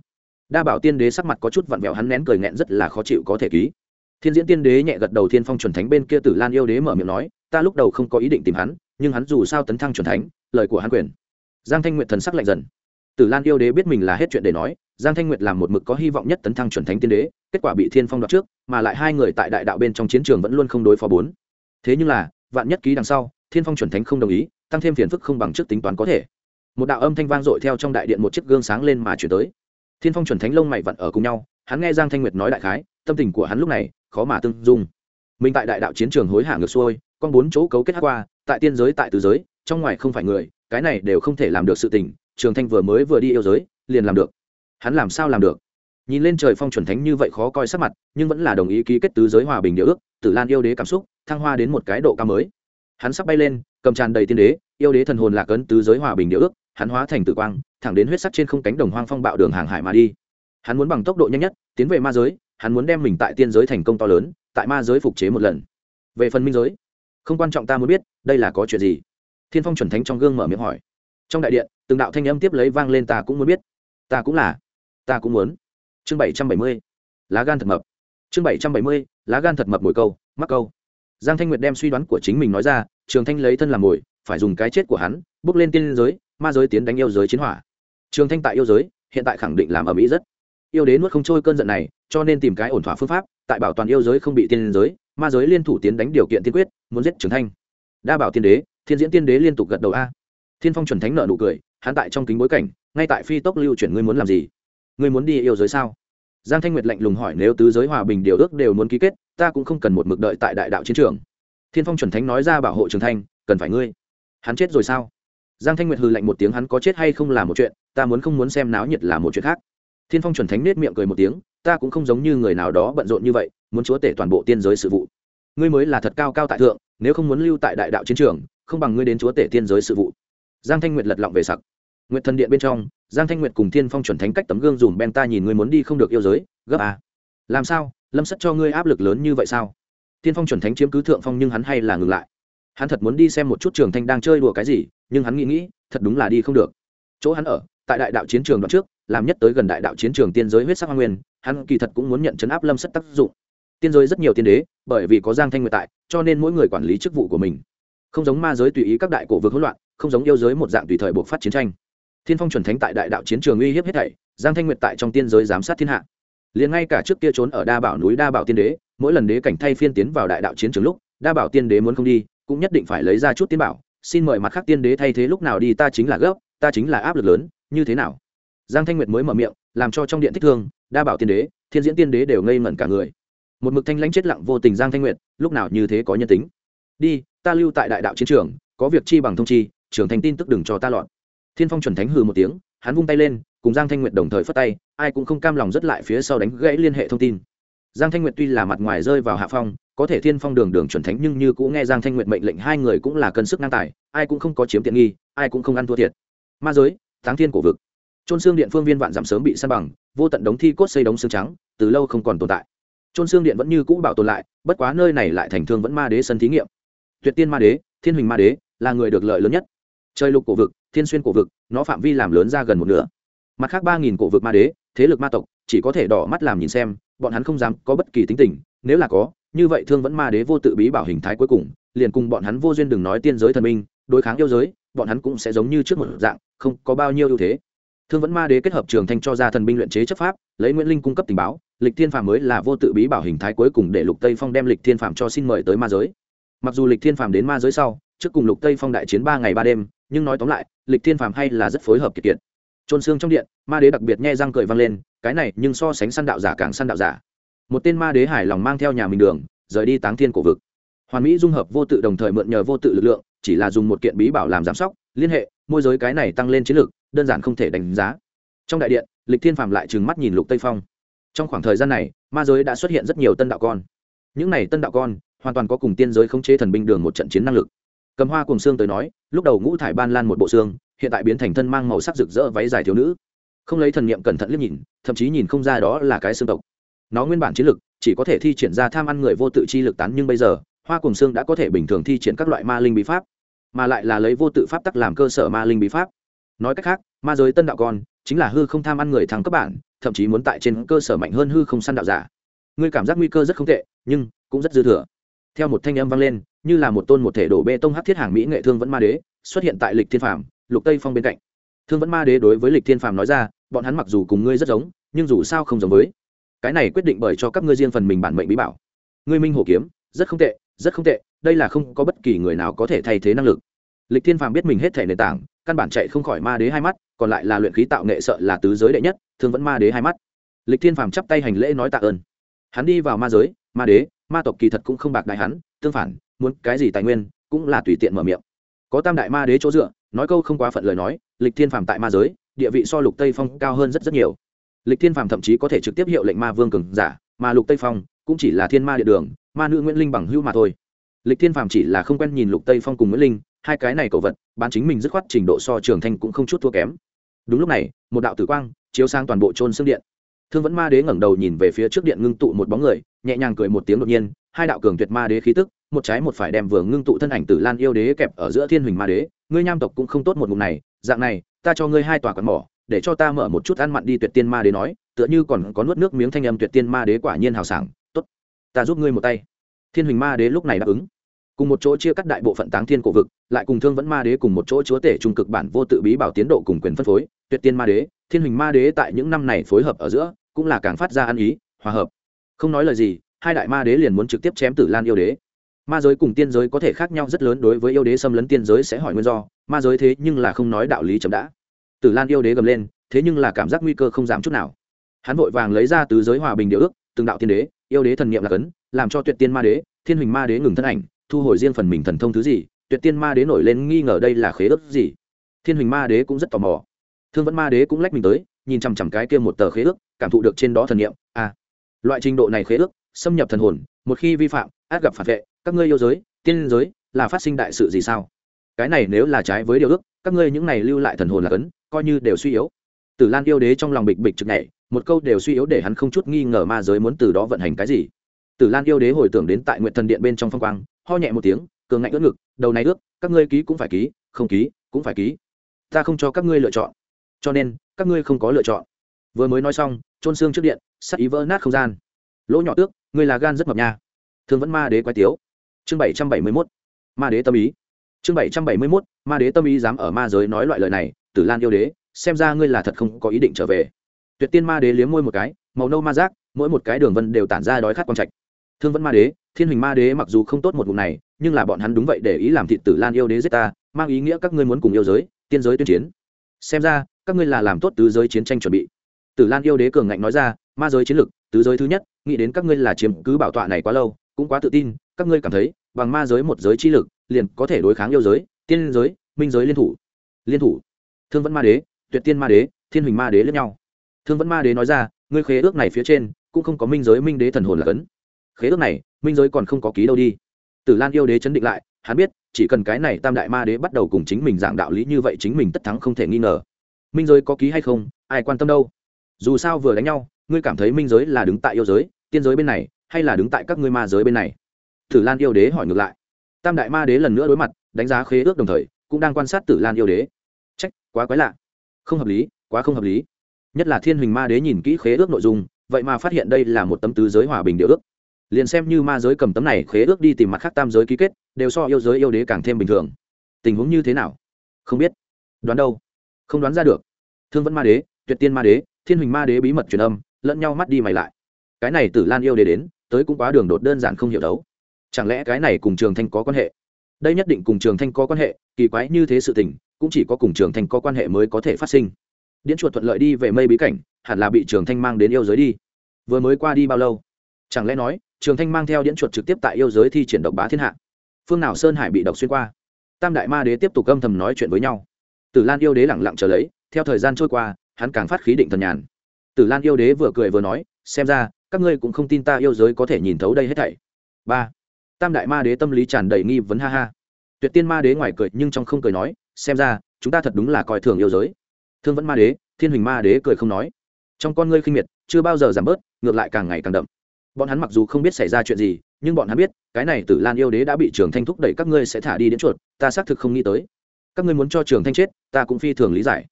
Đa bảo tiên đế sắc mặt có chút vặn vẹo, hắn nén cười nghẹn rất là khó chịu có thể ký. Thiên diễn tiên đế nhẹ gật đầu, thiên phong chuẩn thánh bên kia tử lan yêu đế mở miệng nói, ta lúc đầu không có ý định tìm hắn, nhưng hắn dù sao tấn thăng chuẩn thánh, lời của hắn quyền. Giang thanh nguyệt thần sắc lạnh dần tử lan yêu đế biết mình là hết chuyện để nói, giang thanh nguyệt làm một mực có hy vọng nhất tấn thăng chuẩn thánh tiên đế, kết quả bị thiên phong đoạt trước, mà lại hai người tại đại đạo bên trong chiến trường vẫn luôn không đối phó bốn. Thế nhưng là, vạn nhất ký đằng sau, thiên phong chuẩn thánh không đồng ý, tăng thêm phiền phức không bằng trước tính toán có thể. Một đạo âm thanh vang dội theo trong đại điện một chiếc gương sáng lên mà chuyển tới. Thiên phong chuẩn thánh lông mày vặn ở cùng nhau, hắn nghe giang thanh nguyệt nói đại khái, tâm tình của hắn lúc này khó mà tương dung. Mình tại đại đạo chiến trường hối hả ngược xuôi, con bốn chỗ cấu kết qua, tại tiên giới tại tứ giới, trong ngoài không phải người, cái này đều không thể làm được sự tình trường thanh vừa mới vừa đi yêu giới, liền làm được. Hắn làm sao làm được? Nhìn lên trời phong chuẩn thánh như vậy khó coi sắc mặt, nhưng vẫn là đồng ý ký kết tứ giới hòa bình địa ước, tử lan yêu đế cảm xúc, thăng hoa đến một cái độ cao mới. Hắn sắp bay lên, cầm tràn đầy tiên đế, yêu đế thần hồn lạc ấn tứ giới hòa bình địa ước, hắn hóa thành tử quang, thẳng đến huyết sắc trên không cánh đồng hoang phong bạo đường hàng hải mà đi. Hắn muốn bằng tốc độ nhanh nhất, tiến về ma giới, hắn muốn đem mình tại tiên giới thành công to lớn, tại ma giới phục chế một lần. Về phần minh giới, không quan trọng ta muốn biết, đây là có chuyện gì? Thiên phong chuẩn thánh trong gương mở miệng hỏi. Trong đại điện từng đạo thanh âm tiếp lấy vang lên, ta cũng muốn biết. Ta cũng là. Ta cũng muốn. Chương bảy trăm bảy mươi. Lá gan thật mập. Chương bảy trăm bảy mươi, lá gan thật mập mồi câu, mắc câu. Giang thanh nguyệt đem suy đoán của chính mình nói ra, trường thanh lấy thân làm mồi, phải dùng cái chết của hắn, bước lên tiên giới, ma giới tiến đánh yêu giới chiến hỏa. Trường thanh tại yêu giới, hiện tại khẳng định làm ở mỹ rất. Yêu đế nuốt không trôi cơn giận này, cho nên tìm cái ổn thỏa phương pháp, tại bảo toàn yêu giới không bị tiên giới, ma giới liên thủ tiến đánh điều kiện tiên quyết, muốn giết trường thanh. Đa bảo tiên đế, thiên diễn tiên đế liên tục gật đầu a. Thiên phong chuẩn thánh nợ nụ cười hắn tại trong kính bối cảnh, ngay tại phi tốc lưu chuyển ngươi muốn làm gì? Ngươi muốn đi yêu giới sao? Giang thanh nguyệt lạnh lùng hỏi, nếu tứ giới hòa bình điều ước đều muốn ký kết, ta cũng không cần một mực đợi tại đại đạo chiến trường. Thiên phong chuẩn thánh nói ra bảo hộ trường thanh, cần phải ngươi. Hắn chết rồi sao? Giang thanh nguyệt hừ lạnh một tiếng, hắn có chết hay không là một chuyện, ta muốn không muốn xem náo nhiệt là một chuyện khác. Thiên phong chuẩn thánh nết miệng cười một tiếng, ta cũng không giống như người nào đó bận rộn như vậy, muốn chúa tể toàn bộ tiên giới sự vụ. Ngươi mới là thật cao cao tại thượng, nếu không muốn lưu tại đại đạo chiến trường, không bằng ngươi đến chúa tể tiên giới sự vụ giang thanh nguyệt lật lọng về sặc. Nguyệt thần điện bên trong, giang thanh nguyệt cùng thiên phong chuẩn thánh cách tấm gương dùm ben ta nhìn ngươi muốn đi không được yêu giới, gấp à. làm sao? Lâm sắt cho ngươi áp lực lớn như vậy sao? Thiên phong chuẩn thánh chiếm cứ thượng phong nhưng hắn hay là ngừng lại. Hắn thật muốn đi xem một chút trường thanh đang chơi đùa cái gì, nhưng hắn nghĩ nghĩ, thật đúng là đi không được. Chỗ hắn ở, tại đại đạo chiến trường đoạn trước, làm nhất tới gần đại đạo chiến trường tiên giới huyết sắc hoa nguyên, hắn kỳ thật cũng muốn nhận chấn áp lâm sắt tác dụng. Tiên giới rất nhiều tiên đế, bởi vì có giang thanh nguyệt tại, cho nên mỗi người quản lý chức vụ của mình không giống ma giới tùy ý các đại cổ vực hỗn loạn, không giống yêu giới một dạng tùy thời buộc phát chiến tranh. Thiên phong chuẩn thánh tại đại đạo chiến trường uy hiếp hết thảy, giang thanh nguyệt tại trong tiên giới giám sát thiên hạ. Liền ngay cả trước kia trốn ở đa bảo núi đa bảo tiên đế, mỗi lần đế cảnh thay phiên tiến vào đại đạo chiến trường lúc, đa bảo tiên đế muốn không đi, cũng nhất định phải lấy ra chút tiên bảo, xin mời mặt khác tiên đế thay thế lúc nào đi, ta chính là gấp ta chính là áp lực lớn, như thế nào? Giang thanh nguyệt mới mở miệng, làm cho trong điện thích thương, đa bảo tiên đế, thiên diễn tiên đế đều ngây ngẩn cả người. Một mực thanh lãnh chết lặng vô tình giang thanh nguyệt, lúc nào như thế có nhân tính? Đi, ta lưu tại đại đạo chiến trường, có việc chi bằng thông chi trường thành tin tức đừng cho ta lọt. Thiên phong chuẩn thánh hừ một tiếng, hắn vung tay lên, cùng giang thanh nguyệt đồng thời phất tay, ai cũng không cam lòng rất lại phía sau đánh gãy liên hệ thông tin. Giang thanh nguyệt tuy là mặt ngoài rơi vào hạ phong, có thể thiên phong đường đường chuẩn thánh nhưng như cũng nghe giang thanh nguyệt mệnh lệnh hai người cũng là cân sức ngang tài, ai cũng không có chiếm tiện nghi, ai cũng không ăn thua thiệt. Ma giới, táng thiên cổ vực. Trôn xương điện phương viên vạn giảm sớm bị săn bằng, vô tận đống thi cốt xây đống xương trắng, từ lâu không còn tồn tại. Trôn xương điện vẫn như cũ bảo tồn lại, bất quá nơi này lại thành thương vẫn ma đế sân thí nghiệm tuyệt tiên ma đế, thiên huỳnh ma đế, là người được lợi lớn nhất. Trời lục cổ vực, thiên xuyên cổ vực, nó phạm vi làm lớn ra gần một nửa. Mặt khác ba nghìn cổ vực ma đế, thế lực ma tộc, chỉ có thể đỏ mắt làm nhìn xem, bọn hắn không dám có bất kỳ tính tình, nếu là có, như vậy thương vẫn ma đế vô tự bí bảo hình thái cuối cùng, liền cùng bọn hắn vô duyên đừng nói tiên giới thần minh, đối kháng yêu giới, bọn hắn cũng sẽ giống như trước một dạng, không có bao nhiêu ưu thế. Thương vẫn ma đế kết hợp trường thanh cho ra thần binh luyện chế chấp pháp, lấy nguyễn linh cung cấp tình báo, lịch thiên phàm mới là vô tự bí bảo hình thái cuối cùng để lục tây phong đem lịch thiên phàm cho xin mời tới ma giới mặc dù lịch thiên phàm đến ma giới sau, trước cùng lục tây phong đại chiến ba ngày ba đêm, nhưng nói tóm lại, lịch thiên phàm hay là rất phối hợp kiệt kiệt. Trôn xương trong điện, ma đế đặc biệt nghe răng cười vang lên, cái này nhưng so sánh săn đạo giả càng săn đạo giả. Một tên ma đế hài lòng mang theo nhà mình đường, rời đi táng thiên cổ vực. Hoàn mỹ dung hợp vô tự đồng thời mượn nhờ vô tự lực lượng, chỉ là dùng một kiện bí bảo làm giám sóc, liên hệ, môi giới cái này tăng lên chiến lược đơn giản không thể đánh giá. Trong đại điện, lịch thiên phàm lại trừng mắt nhìn lục tây phong. Trong khoảng thời gian này, ma giới đã xuất hiện rất nhiều tân đạo con. Những này tân đạo con hoàn toàn có cùng tiên giới khống chế thần binh đường một trận chiến năng lực. Cầm hoa cùng xương tới nói, lúc đầu ngũ thải ban lan một bộ xương, hiện tại biến thành thân mang màu sắc rực rỡ váy dài thiếu nữ. Không lấy thần niệm cẩn thận liếc nhìn, thậm chí nhìn không ra đó là cái xương tộc. Nó nguyên bản chiến lực, chỉ có thể thi triển ra tham ăn người vô tự chi lực tán nhưng bây giờ, hoa cùng xương đã có thể bình thường thi triển các loại ma linh bí pháp, mà lại là lấy vô tự pháp tắc làm cơ sở ma linh bí pháp. Nói cách khác, ma giới tân đạo con, chính là hư không tham ăn người thắng các bạn, thậm chí muốn tại trên cơ sở mạnh hơn hư không săn đạo giả. Ngươi cảm giác nguy cơ rất không tệ, nhưng cũng rất dư thừa theo một thanh âm vang lên, như là một tôn một thể đổ bê tông hát thiết hàng mỹ nghệ thương vẫn ma đế xuất hiện tại lịch thiên phàm, lục tây phong bên cạnh. Thương vẫn ma đế đối với lịch thiên phàm nói ra, bọn hắn mặc dù cùng ngươi rất giống, nhưng dù sao không giống với. Cái này quyết định bởi cho các ngươi riêng phần mình bản mệnh bí bảo. Ngươi minh hổ kiếm, rất không tệ, rất không tệ, đây là không có bất kỳ người nào có thể thay thế năng lực. Lịch thiên phàm biết mình hết thể nền tảng, căn bản chạy không khỏi ma đế hai mắt, còn lại là luyện khí tạo nghệ sợ là tứ giới đệ nhất, thương vẫn ma đế hai mắt. Lịch thiên phàm chắp tay hành lễ nói tạ ơn. Hắn đi vào ma giới, ma đế ma tộc kỳ thật cũng không bạc đại hắn, tương phản, muốn cái gì tài nguyên cũng là tùy tiện mở miệng. Có tam đại ma đế chỗ dựa, nói câu không quá phận lời nói, lịch thiên phàm tại ma giới, địa vị so lục tây phong cao hơn rất rất nhiều. Lịch thiên phàm thậm chí có thể trực tiếp hiệu lệnh ma vương cường giả, mà lục tây phong cũng chỉ là thiên ma địa đường, ma nữ nguyễn linh bằng hưu mà thôi. Lịch thiên phàm chỉ là không quen nhìn lục tây phong cùng nguyễn linh, hai cái này cầu vật, bán chính mình dứt khoát trình độ so trường thanh cũng không chút thua kém. Đúng lúc này, một đạo tử quang chiếu sang toàn bộ trôn xương điện thương vẫn ma đế ngẩng đầu nhìn về phía trước điện ngưng tụ một bóng người, nhẹ nhàng cười một tiếng đột nhiên, hai đạo cường tuyệt ma đế khí tức, một trái một phải đem vừa ngưng tụ thân ảnh tử lan yêu đế kẹp ở giữa thiên huỳnh ma đế, ngươi nham tộc cũng không tốt một ngụm này, dạng này, ta cho ngươi hai tòa quạt mỏ, để cho ta mở một chút ăn mặn đi tuyệt tiên ma đế nói, tựa như còn có nuốt nước miếng thanh âm tuyệt tiên ma đế quả nhiên hào sảng, tốt, ta giúp ngươi một tay. Thiên huỳnh ma đế lúc này đáp ứng. Cùng một chỗ chia cắt đại bộ phận táng thiên cổ vực, lại cùng thương vẫn ma đế cùng một chỗ chúa tể trung cực bản vô tự bí bảo tiến độ cùng quyền phân phối, tuyệt tiên ma đế, thiên huỳnh ma đế tại những năm này phối hợp ở giữa cũng là càng phát ra ăn ý, hòa hợp. Không nói lời gì, hai đại ma đế liền muốn trực tiếp chém tử lan yêu đế. Ma giới cùng tiên giới có thể khác nhau rất lớn đối với yêu đế xâm lấn tiên giới sẽ hỏi nguyên do, ma giới thế nhưng là không nói đạo lý chậm đã. Tử lan yêu đế gầm lên, thế nhưng là cảm giác nguy cơ không dám chút nào. Hắn vội vàng lấy ra tứ giới hòa bình điều ước, từng đạo tiên đế, yêu đế thần niệm là cấn, làm cho tuyệt tiên ma đế, thiên huỳnh ma đế ngừng thân ảnh, thu hồi riêng phần mình thần thông thứ gì, tuyệt tiên ma đế nổi lên nghi ngờ đây là khế ước gì. Thiên huỳnh ma đế cũng rất tò mò. Thương vẫn ma đế cũng lách mình tới, nhìn chằm chằm cái kia một tờ khế ước cảm thụ được trên đó thần niệm a à, loại trình độ này khế ước xâm nhập thần hồn một khi vi phạm át gặp phản vệ các ngươi yêu giới tiên giới là phát sinh đại sự gì sao? Cái này nếu là trái với điều ước các ngươi những này lưu lại thần hồn là cấn coi như đều suy yếu. Tử lan yêu đế trong lòng bịch bịch trực nhảy một câu đều suy yếu để hắn không chút nghi ngờ ma giới muốn từ đó vận hành cái gì. Tử lan yêu đế hồi tưởng đến tại nguyện thần điện bên trong phong quang ho nhẹ một tiếng cường ngạnh ướt ngực đầu này ước các ngươi ký cũng phải ký không ký cũng phải ký. Ta không cho các ngươi lựa chọn. Cho nên các ngươi không có lựa chọn vừa mới nói xong trôn xương trước điện sắc ý vỡ nát không gian. Lỗ nhỏ tước, ngươi là gan rất mập nha. Thương vẫn ma đế quái tiếu. Chương bảy trăm bảy mươi mốt, ma đế tâm ý. Chương bảy trăm bảy mươi mốt, ma đế tâm ý dám ở ma giới nói loại lời này, tử lan yêu đế, xem ra ngươi là thật không có ý định trở về. Tuyệt tiên ma đế liếm môi một cái, màu nâu ma giác, mỗi một cái đường vân đều tản ra đói khát quang trạch. Thương vẫn ma đế, thiên huỳnh ma đế mặc dù không tốt một vụ này, nhưng là bọn hắn đúng vậy để ý làm thịt tử lan yêu đế giết ta, mang ý nghĩa các ngươi muốn cùng yêu giới, tiên giới tuyên chiến. Xem ra, các ngươi là làm tốt tứ giới chiến tranh chuẩn bị tử lan yêu đế cường ngạnh nói ra, ma giới chiến lực tứ giới thứ nhất, nghĩ đến các ngươi là chiếm cứ bảo tọa này quá lâu, cũng quá tự tin, các ngươi cảm thấy, bằng ma giới một giới chi lực, liền có thể đối kháng yêu giới, tiên giới, minh giới liên thủ. Liên thủ. Thương vẫn ma đế, tuyệt tiên ma đế, thiên huỳnh ma đế lẫn nhau. Thương vẫn ma đế nói ra, ngươi khế ước này phía trên, cũng không có minh giới minh đế thần hồn là cấn. Khế ước này, minh giới còn không có ký đâu đi. Tử lan yêu đế chấn định lại, hắn biết, chỉ cần cái này tam đại ma đế bắt đầu cùng chính mình giảng đạo lý như vậy chính mình tất thắng không thể nghi ngờ. Minh giới có ký hay không, ai quan tâm đâu? Dù sao vừa đánh nhau, ngươi cảm thấy minh giới là đứng tại yêu giới, tiên giới bên này, hay là đứng tại các ngươi ma giới bên này? Tử lan yêu đế hỏi ngược lại. Tam đại ma đế lần nữa đối mặt, đánh giá khế ước đồng thời, cũng đang quan sát tử lan yêu đế. Trách, quá quái lạ. Không hợp lý, quá không hợp lý. Nhất là thiên huỳnh ma đế nhìn kỹ khế ước nội dung, vậy mà phát hiện đây là một tấm tứ giới hòa bình địa ước. Liền xem như ma giới cầm tấm này khế ước đi tìm mặt khác tam giới ký kết, đều so yêu giới yêu đế càng thêm bình thường. Tình huống như thế nào? Không biết. Đoán đâu? Không đoán ra được. Thương vẫn ma đế, tuyệt tiên ma đế thiên huỳnh ma đế bí mật truyền âm, lẫn nhau mắt đi mày lại. Cái này tử lan yêu đế đến, tới cũng quá đường đột đơn giản không hiểu đấu chẳng lẽ cái này cùng trường thanh có quan hệ? Đây nhất định cùng trường thanh có quan hệ, kỳ quái như thế sự tình, cũng chỉ có cùng trường thanh có quan hệ mới có thể phát sinh. Điễn chuột thuận lợi đi về mây bí cảnh, hẳn là bị trường thanh mang đến yêu giới đi. Vừa mới qua đi bao lâu? Chẳng lẽ nói, trường thanh mang theo điễn chuột trực tiếp tại yêu giới thi triển độc bá thiên hạ? Phương nào sơn hải bị độc xuyên qua? Tam đại ma đế tiếp tục âm thầm nói chuyện với nhau. Tử lan yêu đế lẳng lặng trở lấy, theo thời gian trôi qua hắn càng phát khí định thần nhàn. Tử lan yêu đế vừa cười vừa nói, xem ra, các ngươi cũng không tin ta yêu giới có thể nhìn thấu đây hết thảy. Ba. Tam đại ma đế tâm lý tràn đầy nghi vấn ha ha. Tuyệt tiên ma đế ngoài cười nhưng trong không cười nói, xem ra, chúng ta thật đúng là coi thường yêu giới. Thương vẫn ma đế, thiên huỳnh ma đế cười không nói, trong con ngươi khinh miệt, chưa bao giờ giảm bớt, ngược lại càng ngày càng đậm. Bọn hắn mặc dù không biết xảy ra chuyện gì, nhưng bọn hắn biết, cái này tử lan yêu đế đã bị trường thanh thúc đẩy, các ngươi sẽ thả đi đến chuột, ta xác thực không nghĩ tới. Các ngươi muốn cho trường thanh chết, ta cũng phi thường lý giải.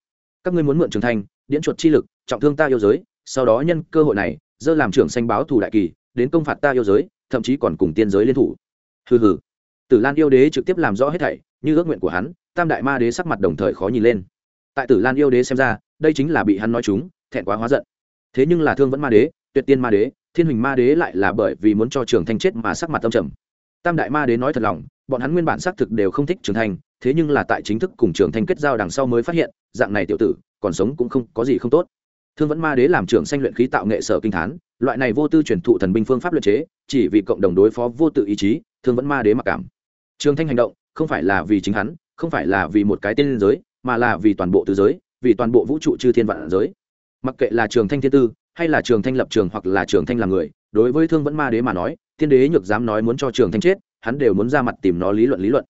Các ngươi muốn mượn trường thanh điễn chuột chi lực, trọng thương ta yêu giới, sau đó nhân cơ hội này, dơ làm trưởng xanh báo thủ đại kỳ, đến công phạt ta yêu giới, thậm chí còn cùng tiên giới liên thủ. Hừ hừ. Tử lan yêu đế trực tiếp làm rõ hết thảy, như ước nguyện của hắn, tam đại ma đế sắc mặt đồng thời khó nhìn lên. Tại tử lan yêu đế xem ra, đây chính là bị hắn nói chúng, thẹn quá hóa giận. Thế nhưng là thương vẫn ma đế, tuyệt tiên ma đế, thiên huỳnh ma đế lại là bởi vì muốn cho trường thanh chết mà sắc mặt tâm trầm. Tam đại ma đế nói thật lòng, bọn hắn nguyên bản xác thực đều không thích trường thanh, thế nhưng là tại chính thức cùng trường thanh kết giao đằng sau mới phát hiện, dạng này tiểu tử còn sống cũng không có gì không tốt. Thương vẫn ma đế làm trưởng sanh luyện khí tạo nghệ sở kinh thán, loại này vô tư truyền thụ thần binh phương pháp luyện chế, chỉ vì cộng đồng đối phó vô tự ý chí, thương vẫn ma đế mặc cảm. Trường thanh hành động, không phải là vì chính hắn, không phải là vì một cái tên giới, mà là vì toàn bộ tứ giới, vì toàn bộ vũ trụ chư thiên vạn giới. Mặc kệ là trường thanh thiên tư, hay là trường thanh lập trường hoặc là trường thanh là người, đối với thương vẫn ma đế mà nói tiên đế nhược dám nói muốn cho trường thanh chết, hắn đều muốn ra mặt tìm nó lý luận lý luận.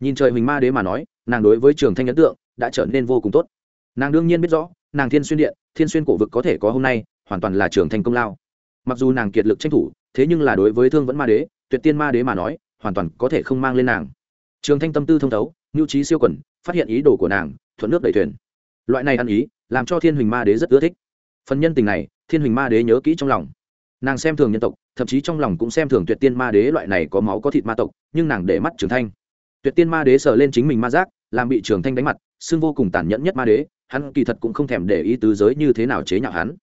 Nhìn trời huỳnh ma đế mà nói, nàng đối với trường thanh ấn tượng đã trở nên vô cùng tốt nàng đương nhiên biết rõ, nàng thiên xuyên điện, thiên xuyên cổ vực có thể có hôm nay, hoàn toàn là trường thanh công lao. Mặc dù nàng kiệt lực tranh thủ, thế nhưng là đối với thương vẫn ma đế, tuyệt tiên ma đế mà nói, hoàn toàn có thể không mang lên nàng. Trường thanh tâm tư thông thấu nhu trí siêu quẩn, phát hiện ý đồ của nàng, thuận nước đẩy thuyền. Loại này ăn ý, làm cho thiên huỳnh ma đế rất ưa thích. Phần nhân tình này, thiên huỳnh ma đế nhớ kỹ trong lòng. Nàng xem thường nhân tộc, thậm chí trong lòng cũng xem thường tuyệt tiên ma đế loại này có máu có thịt ma tộc, nhưng nàng để mắt trường thanh. Tuyệt tiên ma đế sờ lên chính mình ma giác, làm bị trường thanh đánh mặt, xưng vô cùng tàn nhẫn nhất ma đế hắn kỳ thật cũng không thèm để ý tứ giới như thế nào chế nhạo hắn.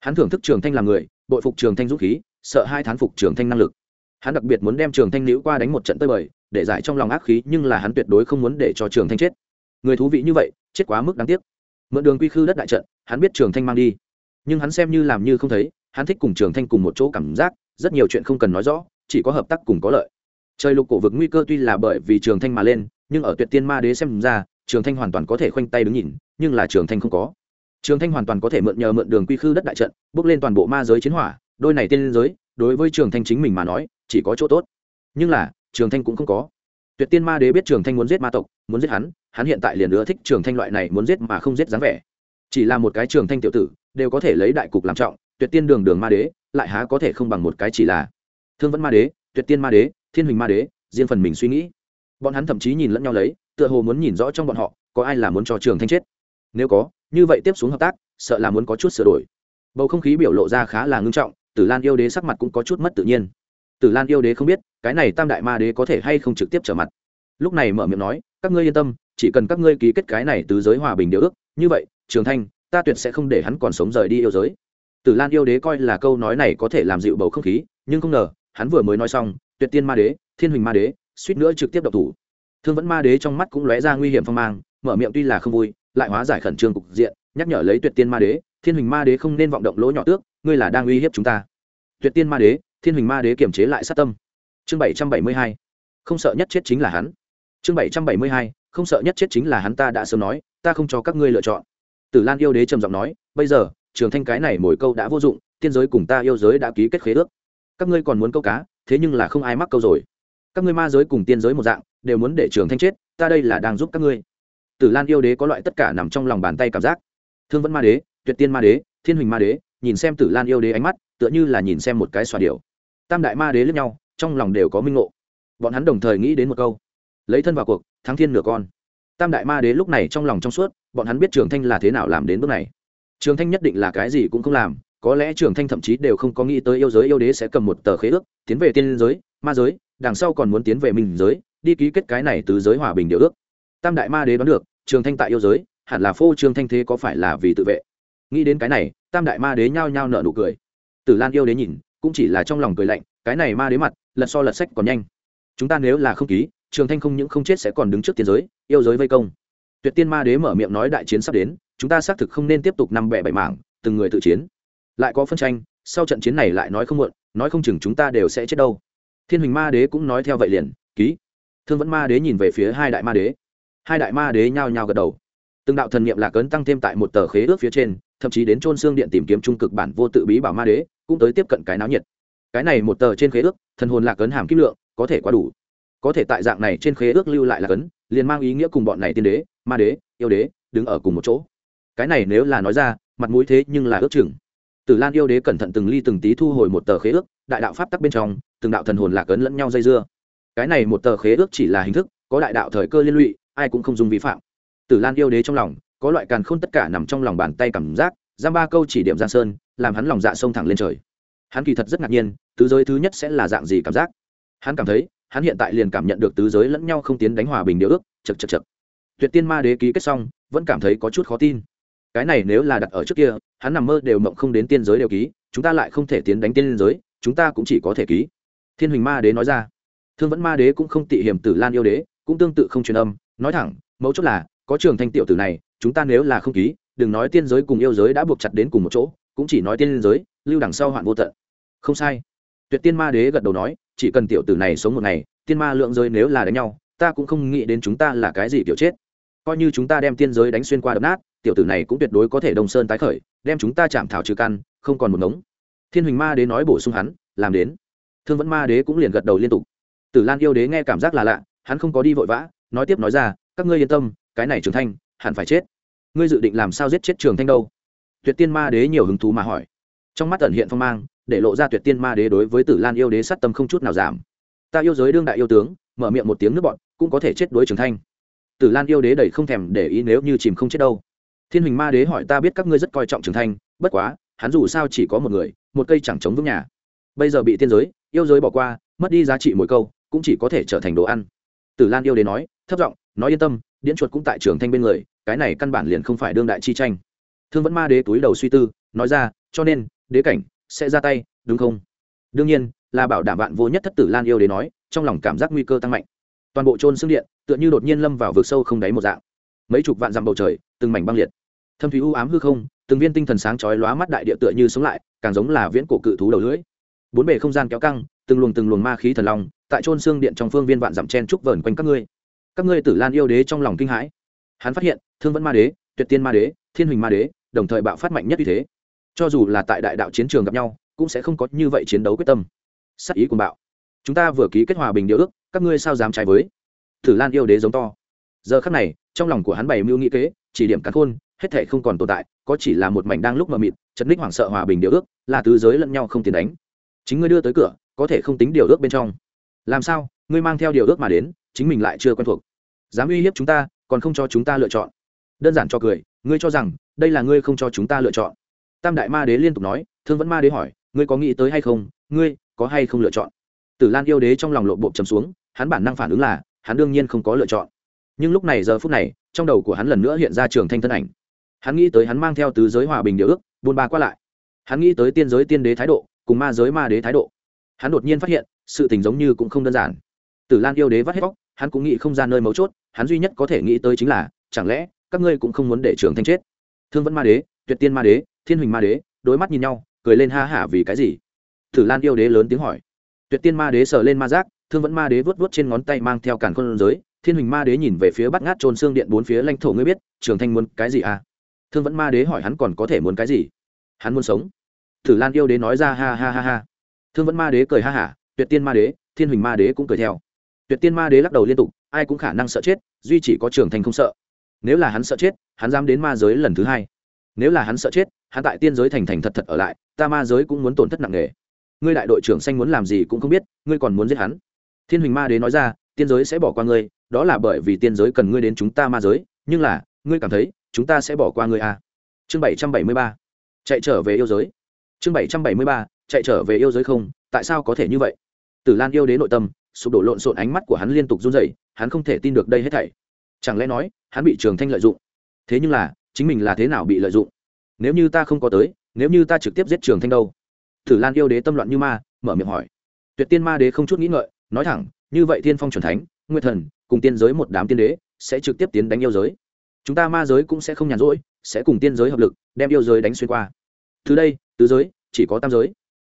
Hắn thưởng thức trường thanh làm người, bội phục trường thanh dũng khí, sợ hai thán phục trường thanh năng lực. Hắn đặc biệt muốn đem trường thanh nữ qua đánh một trận tơi bời, để giải trong lòng ác khí, nhưng là hắn tuyệt đối không muốn để cho trường thanh chết. Người thú vị như vậy, chết quá mức đáng tiếc. Mượn đường quy khư đất đại trận, hắn biết trường thanh mang đi. Nhưng hắn xem như làm như không thấy, hắn thích cùng trường thanh cùng một chỗ cảm giác, rất nhiều chuyện không cần nói rõ, chỉ có hợp tác cùng có lợi. Trời lục cổ vực nguy cơ tuy là bởi vì trường thanh mà lên, nhưng ở tuyệt tiên ma đế xem ra trường thanh hoàn toàn có thể khoanh tay đứng nhìn, nhưng là trường thanh không có. Trường thanh hoàn toàn có thể mượn nhờ mượn đường quy khư đất đại trận, bước lên toàn bộ ma giới chiến hỏa, đôi này tiên giới, đối với trường thanh chính mình mà nói, chỉ có chỗ tốt. Nhưng là, trường thanh cũng không có. Tuyệt tiên ma đế biết trường thanh muốn giết ma tộc, muốn giết hắn hắn hiện tại liền ưa thích trường thanh loại này muốn giết mà không giết dáng vẻ. Chỉ là một cái trường thanh tiểu tử, đều có thể lấy đại cục làm trọng, tuyệt tiên đường đường ma đế, lại há có thể không bằng một cái chỉ là thương vẫn ma đế, tuyệt tiên ma đế, thiên huỳnh ma đế, riêng phần mình suy nghĩ. Bọn hắn thậm chí nhìn lẫn nhau lấy tựa hồ muốn nhìn rõ trong bọn họ, có ai là muốn cho trường thanh chết? Nếu có, như vậy tiếp xuống hợp tác, sợ là muốn có chút sửa đổi. Bầu không khí biểu lộ ra khá là ngưng trọng, tử lan yêu đế sắc mặt cũng có chút mất tự nhiên. Tử lan yêu đế không biết, cái này tam đại ma đế có thể hay không trực tiếp trở mặt. Lúc này mở miệng nói, các ngươi yên tâm, chỉ cần các ngươi ký kết cái này từ giới hòa bình điều ước, như vậy, trường thanh, ta tuyệt sẽ không để hắn còn sống rời đi yêu giới. Tử lan yêu đế coi là câu nói này có thể làm dịu bầu không khí, nhưng không ngờ, hắn vừa mới nói xong, tuyệt tiên ma đế, thiên huỳnh ma đế, suýt nữa trực tiếp độc thủ thương vẫn ma đế trong mắt cũng lóe ra nguy hiểm phong mang, mở miệng tuy là không vui, lại hóa giải khẩn trương cục diện, nhắc nhở lấy tuyệt tiên ma đế, thiên huỳnh ma đế không nên vọng động lỗ nhỏ tước, ngươi là đang uy hiếp chúng ta. Tuyệt tiên ma đế, thiên huỳnh ma đế kiềm chế lại sát tâm. Chương bảy trăm bảy mươi hai, không sợ nhất chết chính là hắn. Chương bảy trăm bảy mươi hai, không sợ nhất chết chính là hắn, ta đã sớm nói, ta không cho các ngươi lựa chọn. Tử lan yêu đế trầm giọng nói, bây giờ, trường thanh cái này mỗi câu đã vô dụng, tiên giới cùng ta yêu giới đã ký kết khế ước. Các ngươi còn muốn câu cá, thế nhưng là không ai mắc câu rồi. Các ngươi ma giới cùng tiên giới một dạng đều muốn để trường thanh chết, ta đây là đang giúp các ngươi. Tử lan yêu đế có loại tất cả nằm trong lòng bàn tay cảm giác. Thương vẫn ma đế, tuyệt tiên ma đế, thiên huỳnh ma đế, nhìn xem tử lan yêu đế ánh mắt, tựa như là nhìn xem một cái xòa điều tam đại ma đế lẫn nhau, trong lòng đều có minh ngộ. Bọn hắn đồng thời nghĩ đến một câu. Lấy thân vào cuộc, thắng thiên nửa con. Tam đại ma đế lúc này trong lòng trong suốt, bọn hắn biết trường thanh là thế nào làm đến bước này. Trường thanh nhất định là cái gì cũng không làm, có lẽ trường thanh thậm chí đều không có nghĩ tới yêu giới yêu đế sẽ cầm một tờ khế ước, tiến về tiên giới, ma giới, đằng sau còn muốn tiến về minh giới đi ký kết cái này từ giới hòa bình điều ước. Tam đại ma đế đoán được, trường thanh tại yêu giới, hẳn là phô trương thanh thế có phải là vì tự vệ? Nghĩ đến cái này, tam đại ma đế nhao nhao nợ nụ cười. Tử lan yêu đế nhìn, cũng chỉ là trong lòng cười lạnh, cái này ma đế mặt, lật so lật sách còn nhanh. Chúng ta nếu là không ký, trường thanh không những không chết sẽ còn đứng trước tiên giới, yêu giới vây công. Tuyệt tiên ma đế mở miệng nói đại chiến sắp đến, chúng ta xác thực không nên tiếp tục năm bẻ bảy mảng, từng người tự chiến. Lại có phân tranh, sau trận chiến này lại nói không muộn, nói không chừng chúng ta đều sẽ chết đâu. Thiên huỳnh ma đế cũng nói theo vậy liền, ký thương vẫn ma đế nhìn về phía hai đại ma đế. Hai đại ma đế nhao nhao gật đầu. Từng đạo thần niệm lạc ấn tăng thêm tại một tờ khế ước phía trên, thậm chí đến trôn xương điện tìm kiếm trung cực bản vô tự bí bảo ma đế, cũng tới tiếp cận cái náo nhiệt. Cái này một tờ trên khế ước, thần hồn lạc ấn hàm kim lượng, có thể quá đủ. Có thể tại dạng này trên khế ước lưu lại lạc ấn, liền mang ý nghĩa cùng bọn này tiên đế, ma đế, yêu đế, đứng ở cùng một chỗ. Cái này nếu là nói ra, mặt mũi thế nhưng là ước chừng. Tử lan yêu đế cẩn thận từng ly từng tí thu hồi một tờ khế ước, đại đạo pháp tắc bên trong, từng đạo thần hồn lạc ấn lẫn nhau dây dưa cái này một tờ khế ước chỉ là hình thức, có đại đạo thời cơ liên lụy, ai cũng không dùng vi phạm. Tử lan yêu đế trong lòng, có loại càn khôn tất cả nằm trong lòng bàn tay cảm giác, giam ba câu chỉ điểm giang sơn, làm hắn lòng dạ sông thẳng lên trời. Hắn kỳ thật rất ngạc nhiên, tứ giới thứ nhất sẽ là dạng gì cảm giác. Hắn cảm thấy, hắn hiện tại liền cảm nhận được tứ giới lẫn nhau không tiến đánh hòa bình điều ước chật chật chật tuyệt tiên ma đế ký kết xong, vẫn cảm thấy có chút khó tin. Cái này nếu là đặt ở trước kia, hắn nằm mơ đều mộng không đến tiên giới đều ký, chúng ta lại không thể tiến đánh tiên giới, chúng ta cũng chỉ có thể ký. Thiên huỳnh ma đế nói ra thương vẫn ma đế cũng không tị hiểm tử lan yêu đế, cũng tương tự không truyền âm. Nói thẳng, mấu chốt là, có trường thanh tiểu tử này, chúng ta nếu là không ký, đừng nói tiên giới cùng yêu giới đã buộc chặt đến cùng một chỗ, cũng chỉ nói tiên giới, lưu đằng sau hoạn vô tận. Không sai. Tuyệt tiên ma đế gật đầu nói, chỉ cần tiểu tử này sống một ngày, tiên ma lượng giới nếu là đánh nhau, ta cũng không nghĩ đến chúng ta là cái gì kiểu chết. Coi như chúng ta đem tiên giới đánh xuyên qua đập nát, tiểu tử này cũng tuyệt đối có thể đông sơn tái khởi, đem chúng ta chạm thảo trừ căn, không còn một ngống. Thiên huỳnh ma đế nói bổ sung hắn, làm đến. Thương vẫn ma đế cũng liền gật đầu liên tục tử lan yêu đế nghe cảm giác là lạ, hắn không có đi vội vã, nói tiếp nói ra, các ngươi yên tâm, cái này trường thanh hẳn phải chết. Ngươi dự định làm sao giết chết trường thanh đâu? Tuyệt tiên ma đế nhiều hứng thú mà hỏi. Trong mắt ẩn hiện phong mang, để lộ ra tuyệt tiên ma đế đối với tử lan yêu đế sát tâm không chút nào giảm. Ta yêu giới đương đại yêu tướng, mở miệng một tiếng nước bọn, cũng có thể chết đối trường thanh tử lan yêu đế đầy không thèm để ý nếu như chìm không chết đâu. Thiên huỳnh ma đế hỏi, ta biết các ngươi rất coi trọng trường thanh bất quá, hắn dù sao chỉ có một người, một cây chẳng chống vững nhà. Bây giờ bị tiên giới, yêu giới bỏ qua, mất đi giá trị mỗi câu cũng chỉ có thể trở thành đồ ăn. Tử lan yêu đế nói, thấp giọng, nói yên tâm, điễn chuột cũng tại trường thanh bên người, cái này căn bản liền không phải đương đại chi tranh. Thương vẫn ma đế túi đầu suy tư, nói ra, cho nên, đế cảnh sẽ ra tay, đúng không? Đương nhiên, là bảo đảm bạn vô nhất thất tử lan yêu đế nói, trong lòng cảm giác nguy cơ tăng mạnh. Toàn bộ trôn xương điện, tựa như đột nhiên lâm vào vực sâu không đáy một dạng. Mấy chục vạn dặm bầu trời, từng mảnh băng liệt. Thâm thúy u ám hư không, từng viên tinh thần sáng chói lóa mắt đại địa tựa như sống lại, càng giống là viễn cổ cự thú đầu lưỡi. Bốn bề không gian kéo căng từng luồng từng luồng ma khí thần long, tại trôn xương điện trong phương viên vạn dặm chen trúc vờn quanh các ngươi. Các ngươi tử lan yêu đế trong lòng kinh hãi. Hắn phát hiện, thương vẫn ma đế, tuyệt tiên ma đế, thiên huỳnh ma đế, đồng thời bạo phát mạnh nhất như thế. Cho dù là tại đại đạo chiến trường gặp nhau, cũng sẽ không có như vậy chiến đấu quyết tâm. Sắc ý cùng bạo. Chúng ta vừa ký kết hòa bình điều ước, các ngươi sao dám trái với? Tử lan yêu đế giống to. Giờ khắc này, trong lòng của hắn bày mưu nghĩ kế, chỉ điểm cắn khôn, hết thể không còn tồn tại, có chỉ là một mảnh đang lúc mờ mịt, chật ních hoảng sợ hòa bình điều ước, là tứ giới lẫn nhau không tiền đánh. Chính ngươi đưa tới cửa có thể không tính điều ước bên trong. Làm sao? Ngươi mang theo điều ước mà đến, chính mình lại chưa quen thuộc. Dám uy hiếp chúng ta, còn không cho chúng ta lựa chọn. Đơn giản cho cười, ngươi cho rằng, đây là ngươi không cho chúng ta lựa chọn. Tam đại ma đế liên tục nói, thương vẫn ma đế hỏi, ngươi có nghĩ tới hay không, ngươi có hay không lựa chọn? Tử lan yêu đế trong lòng lộ bộ trầm xuống, hắn bản năng phản ứng là, hắn đương nhiên không có lựa chọn. Nhưng lúc này giờ phút này, trong đầu của hắn lần nữa hiện ra trường thanh thân ảnh. Hắn nghĩ tới hắn mang theo tứ giới hòa bình điều ước, buôn ba qua lại. Hắn nghĩ tới tiên giới tiên đế thái độ, cùng ma giới ma đế thái độ hắn đột nhiên phát hiện sự tình giống như cũng không đơn giản. Tử lan yêu đế vắt hết vóc, hắn cũng nghĩ không ra nơi mấu chốt hắn duy nhất có thể nghĩ tới chính là chẳng lẽ các ngươi cũng không muốn để trường thanh chết? Thương vẫn ma đế tuyệt tiên ma đế thiên huỳnh ma đế đối mắt nhìn nhau cười lên ha hả vì cái gì? Tử lan yêu đế lớn tiếng hỏi. Tuyệt tiên ma đế sờ lên ma giác thương vẫn ma đế vớt vớt trên ngón tay mang theo cản con giới thiên huỳnh ma đế nhìn về phía bắt ngát trôn xương điện bốn phía lãnh thổ ngươi biết trường thanh muốn cái gì à? Thương vẫn ma đế hỏi hắn còn có thể muốn cái gì? Hắn muốn sống. Tử lan yêu đế nói ra ha ha ha ha thương vẫn ma đế cười ha hả, tuyệt tiên ma đế, thiên huỳnh ma đế cũng cười theo. Tuyệt tiên ma đế lắc đầu liên tục, ai cũng khả năng sợ chết, duy chỉ có trường thành không sợ. Nếu là hắn sợ chết, hắn dám đến ma giới lần thứ hai. Nếu là hắn sợ chết, hắn tại tiên giới thành thành thật thật ở lại, ta ma giới cũng muốn tổn thất nặng nề. Ngươi đại đội trưởng xanh muốn làm gì cũng không biết, ngươi còn muốn giết hắn. Thiên huỳnh ma đế nói ra, tiên giới sẽ bỏ qua ngươi, đó là bởi vì tiên giới cần ngươi đến chúng ta ma giới, nhưng là, ngươi cảm thấy, chúng ta sẽ bỏ qua ngươi à. chương bảy trăm bảy mươi ba, chạy trở về yêu giới. Chương bảy trăm bảy mươi ba chạy trở về yêu giới không? Tại sao có thể như vậy? Tử lan yêu đế nội tâm, sụp đổ lộn xộn ánh mắt của hắn liên tục run rẩy, hắn không thể tin được đây hết thảy. Chẳng lẽ nói, hắn bị trường thanh lợi dụng? Thế nhưng là, chính mình là thế nào bị lợi dụng? Nếu như ta không có tới, nếu như ta trực tiếp giết trường thanh đâu? Tử lan yêu đế tâm loạn như ma, mở miệng hỏi. Tuyệt tiên ma đế không chút nghĩ ngợi, nói thẳng, như vậy thiên phong c thánh, nguyệt thần, cùng tiên giới một đám tiên đế sẽ trực tiếp tiến đánh yêu giới. Chúng ta ma giới cũng sẽ không nhàn rỗi, sẽ cùng tiên giới hợp lực, đem yêu giới đánh xuyên qua. Từ đây, tứ giới, chỉ có tam giới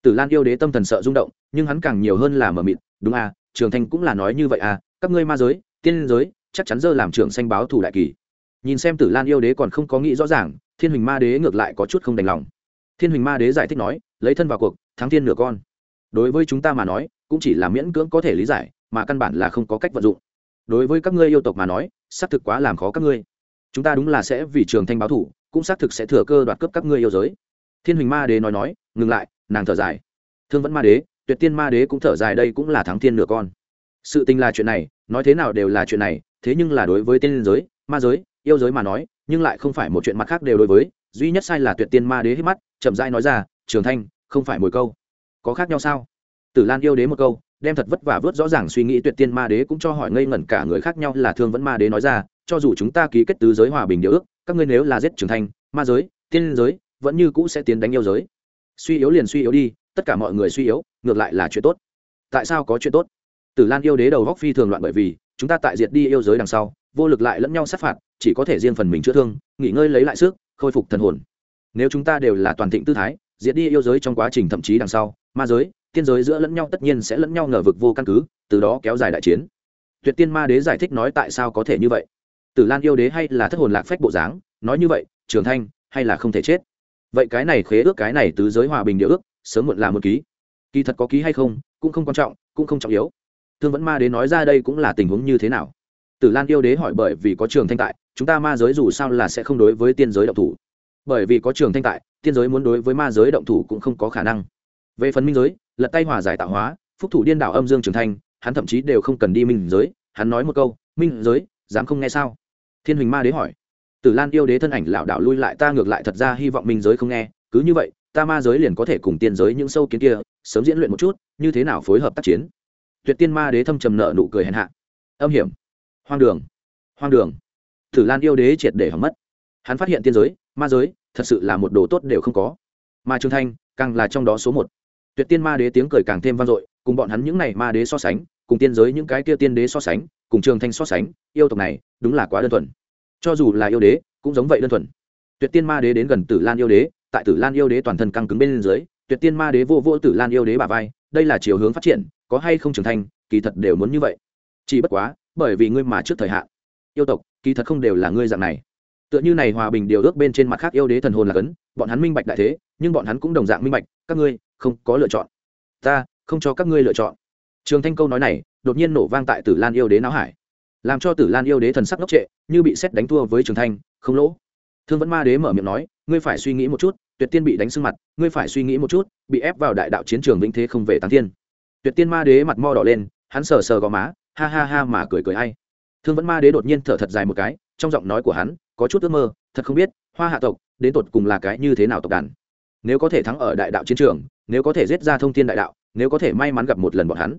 tử lan yêu đế tâm thần sợ rung động, nhưng hắn càng nhiều hơn là mở mịt, đúng à trường thanh cũng là nói như vậy à các ngươi ma giới, tiên giới, chắc chắn dơ làm trưởng xanh báo thủ đại kỳ. Nhìn xem tử lan yêu đế còn không có nghĩ rõ ràng, thiên huỳnh ma đế ngược lại có chút không đành lòng. Thiên huỳnh ma đế giải thích nói, lấy thân vào cuộc, thắng thiên nửa con. Đối với chúng ta mà nói, cũng chỉ là miễn cưỡng có thể lý giải, mà căn bản là không có cách vận dụng. Đối với các ngươi yêu tộc mà nói, xác thực quá làm khó các ngươi. Chúng ta đúng là sẽ vì trường thanh báo thủ cũng xác thực sẽ thừa cơ đoạt cướp các ngươi yêu giới. Thiên huỳnh ma đế nói nói, ngừng lại nàng thở dài. Thương vẫn ma đế, tuyệt tiên ma đế cũng thở dài đây cũng là thắng thiên nửa con. Sự tình là chuyện này, nói thế nào đều là chuyện này, thế nhưng là đối với tiên giới, ma giới, yêu giới mà nói, nhưng lại không phải một chuyện mặt khác đều đối với, duy nhất sai là tuyệt tiên ma đế hít mắt, chậm rãi nói ra, trường thanh, không phải mồi câu. Có khác nhau sao? Tử lan yêu đế một câu, đem thật vất vả vớt rõ ràng suy nghĩ tuyệt tiên ma đế cũng cho hỏi ngây ngẩn cả người khác nhau là thương vẫn ma đế nói ra, cho dù chúng ta ký kết tứ giới hòa bình điều ước, các ngươi nếu là giết trường thanh, ma giới, tiên giới, vẫn như cũ sẽ tiến đánh yêu giới suy yếu liền suy yếu đi, tất cả mọi người suy yếu, ngược lại là chuyện tốt. Tại sao có chuyện tốt? Tử lan yêu đế đầu góc phi thường loạn bởi vì, chúng ta tại diệt đi yêu giới đằng sau, vô lực lại lẫn nhau sát phạt, chỉ có thể riêng phần mình chữa thương, nghỉ ngơi lấy lại sức, khôi phục thần hồn. Nếu chúng ta đều là toàn thịnh tư thái, diệt đi yêu giới trong quá trình thậm chí đằng sau, ma giới, tiên giới giữa lẫn nhau tất nhiên sẽ lẫn nhau ngờ vực vô căn cứ, từ đó kéo dài đại chiến. Tuyệt tiên ma đế giải thích nói tại sao có thể như vậy. Tử lan yêu đế hay là thất hồn lạc phách bộ dáng, nói như vậy, trường thanh, hay là không thể chết? Vậy cái này khế ước, cái này tứ giới hòa bình điều ước, sớm muộn là một ký. Kỳ thật có ký hay không, cũng không quan trọng, cũng không trọng yếu. Thương vẫn ma đế nói ra đây cũng là tình huống như thế nào? Tử lan yêu đế hỏi bởi vì có trường thanh tại, chúng ta ma giới dù sao là sẽ không đối với tiên giới động thủ. Bởi vì có trường thanh tại, tiên giới muốn đối với ma giới động thủ cũng không có khả năng. Về phần minh giới, lật tay hòa giải tạo hóa, phúc thủ điên đảo âm dương trường thanh, hắn thậm chí đều không cần đi minh giới. Hắn nói một câu, minh giới, dám không nghe sao? Thiên huỳnh ma đế hỏi tử lan yêu đế thân ảnh lảo đảo lui lại, ta ngược lại thật ra hy vọng minh giới không nghe, cứ như vậy, ta ma giới liền có thể cùng tiên giới những sâu kiến kia, sớm diễn luyện một chút, như thế nào phối hợp tác chiến? Tuyệt tiên ma đế thâm trầm nợ nụ cười hèn hạ. Âm hiểm. Hoang đường. Hoang đường. Tử lan yêu đế triệt để hỏng mất. Hắn phát hiện tiên giới, ma giới, thật sự là một đồ tốt đều không có. Mà trương thanh, càng là trong đó số một. Tuyệt tiên ma đế tiếng cười càng thêm vang dội, cùng bọn hắn những này ma đế so sánh, cùng tiên giới những cái kia tiên đế so sánh, cùng trường thanh so sánh, yêu tộc này, đúng là quá đơn thuần cho dù là yêu đế, cũng giống vậy đơn thuần. Tuyệt tiên ma đế đến gần tử lan yêu đế, tại tử lan yêu đế toàn thân căng cứng bên dưới, tuyệt tiên ma đế vô vô tử lan yêu đế bà vai, đây là chiều hướng phát triển, có hay không trưởng thành, kỳ thật đều muốn như vậy. Chỉ bất quá, bởi vì ngươi mà trước thời hạn. Yêu tộc, kỳ thật không đều là ngươi dạng này. Tựa như này hòa bình điều ước bên trên mặt khác yêu đế thần hồn là cấn, bọn hắn minh bạch đại thế, nhưng bọn hắn cũng đồng dạng minh bạch, các ngươi không có lựa chọn. Ta không cho các ngươi lựa chọn. Trường thanh câu nói này, đột nhiên nổ vang tại tử lan yêu đế não hải làm cho tử lan yêu đế thần sắc ngốc trệ, như bị xét đánh thua với trường thanh, không lỗ. Thương vẫn ma đế mở miệng nói, ngươi phải suy nghĩ một chút, tuyệt tiên bị đánh sưng mặt, ngươi phải suy nghĩ một chút, bị ép vào đại đạo chiến trường vĩnh thế không về tán thiên. Tuyệt tiên ma đế mặt mo đỏ lên, hắn sờ sờ gò má, ha ha ha mà cười cười hay thương vẫn ma đế đột nhiên thở thật dài một cái, trong giọng nói của hắn, có chút ước mơ, thật không biết, hoa hạ tộc, đến tột cùng là cái như thế nào tộc đàn. Nếu có thể thắng ở đại đạo chiến trường, nếu có thể giết ra thông thiên đại đạo, nếu có thể may mắn gặp một lần bọn hắn.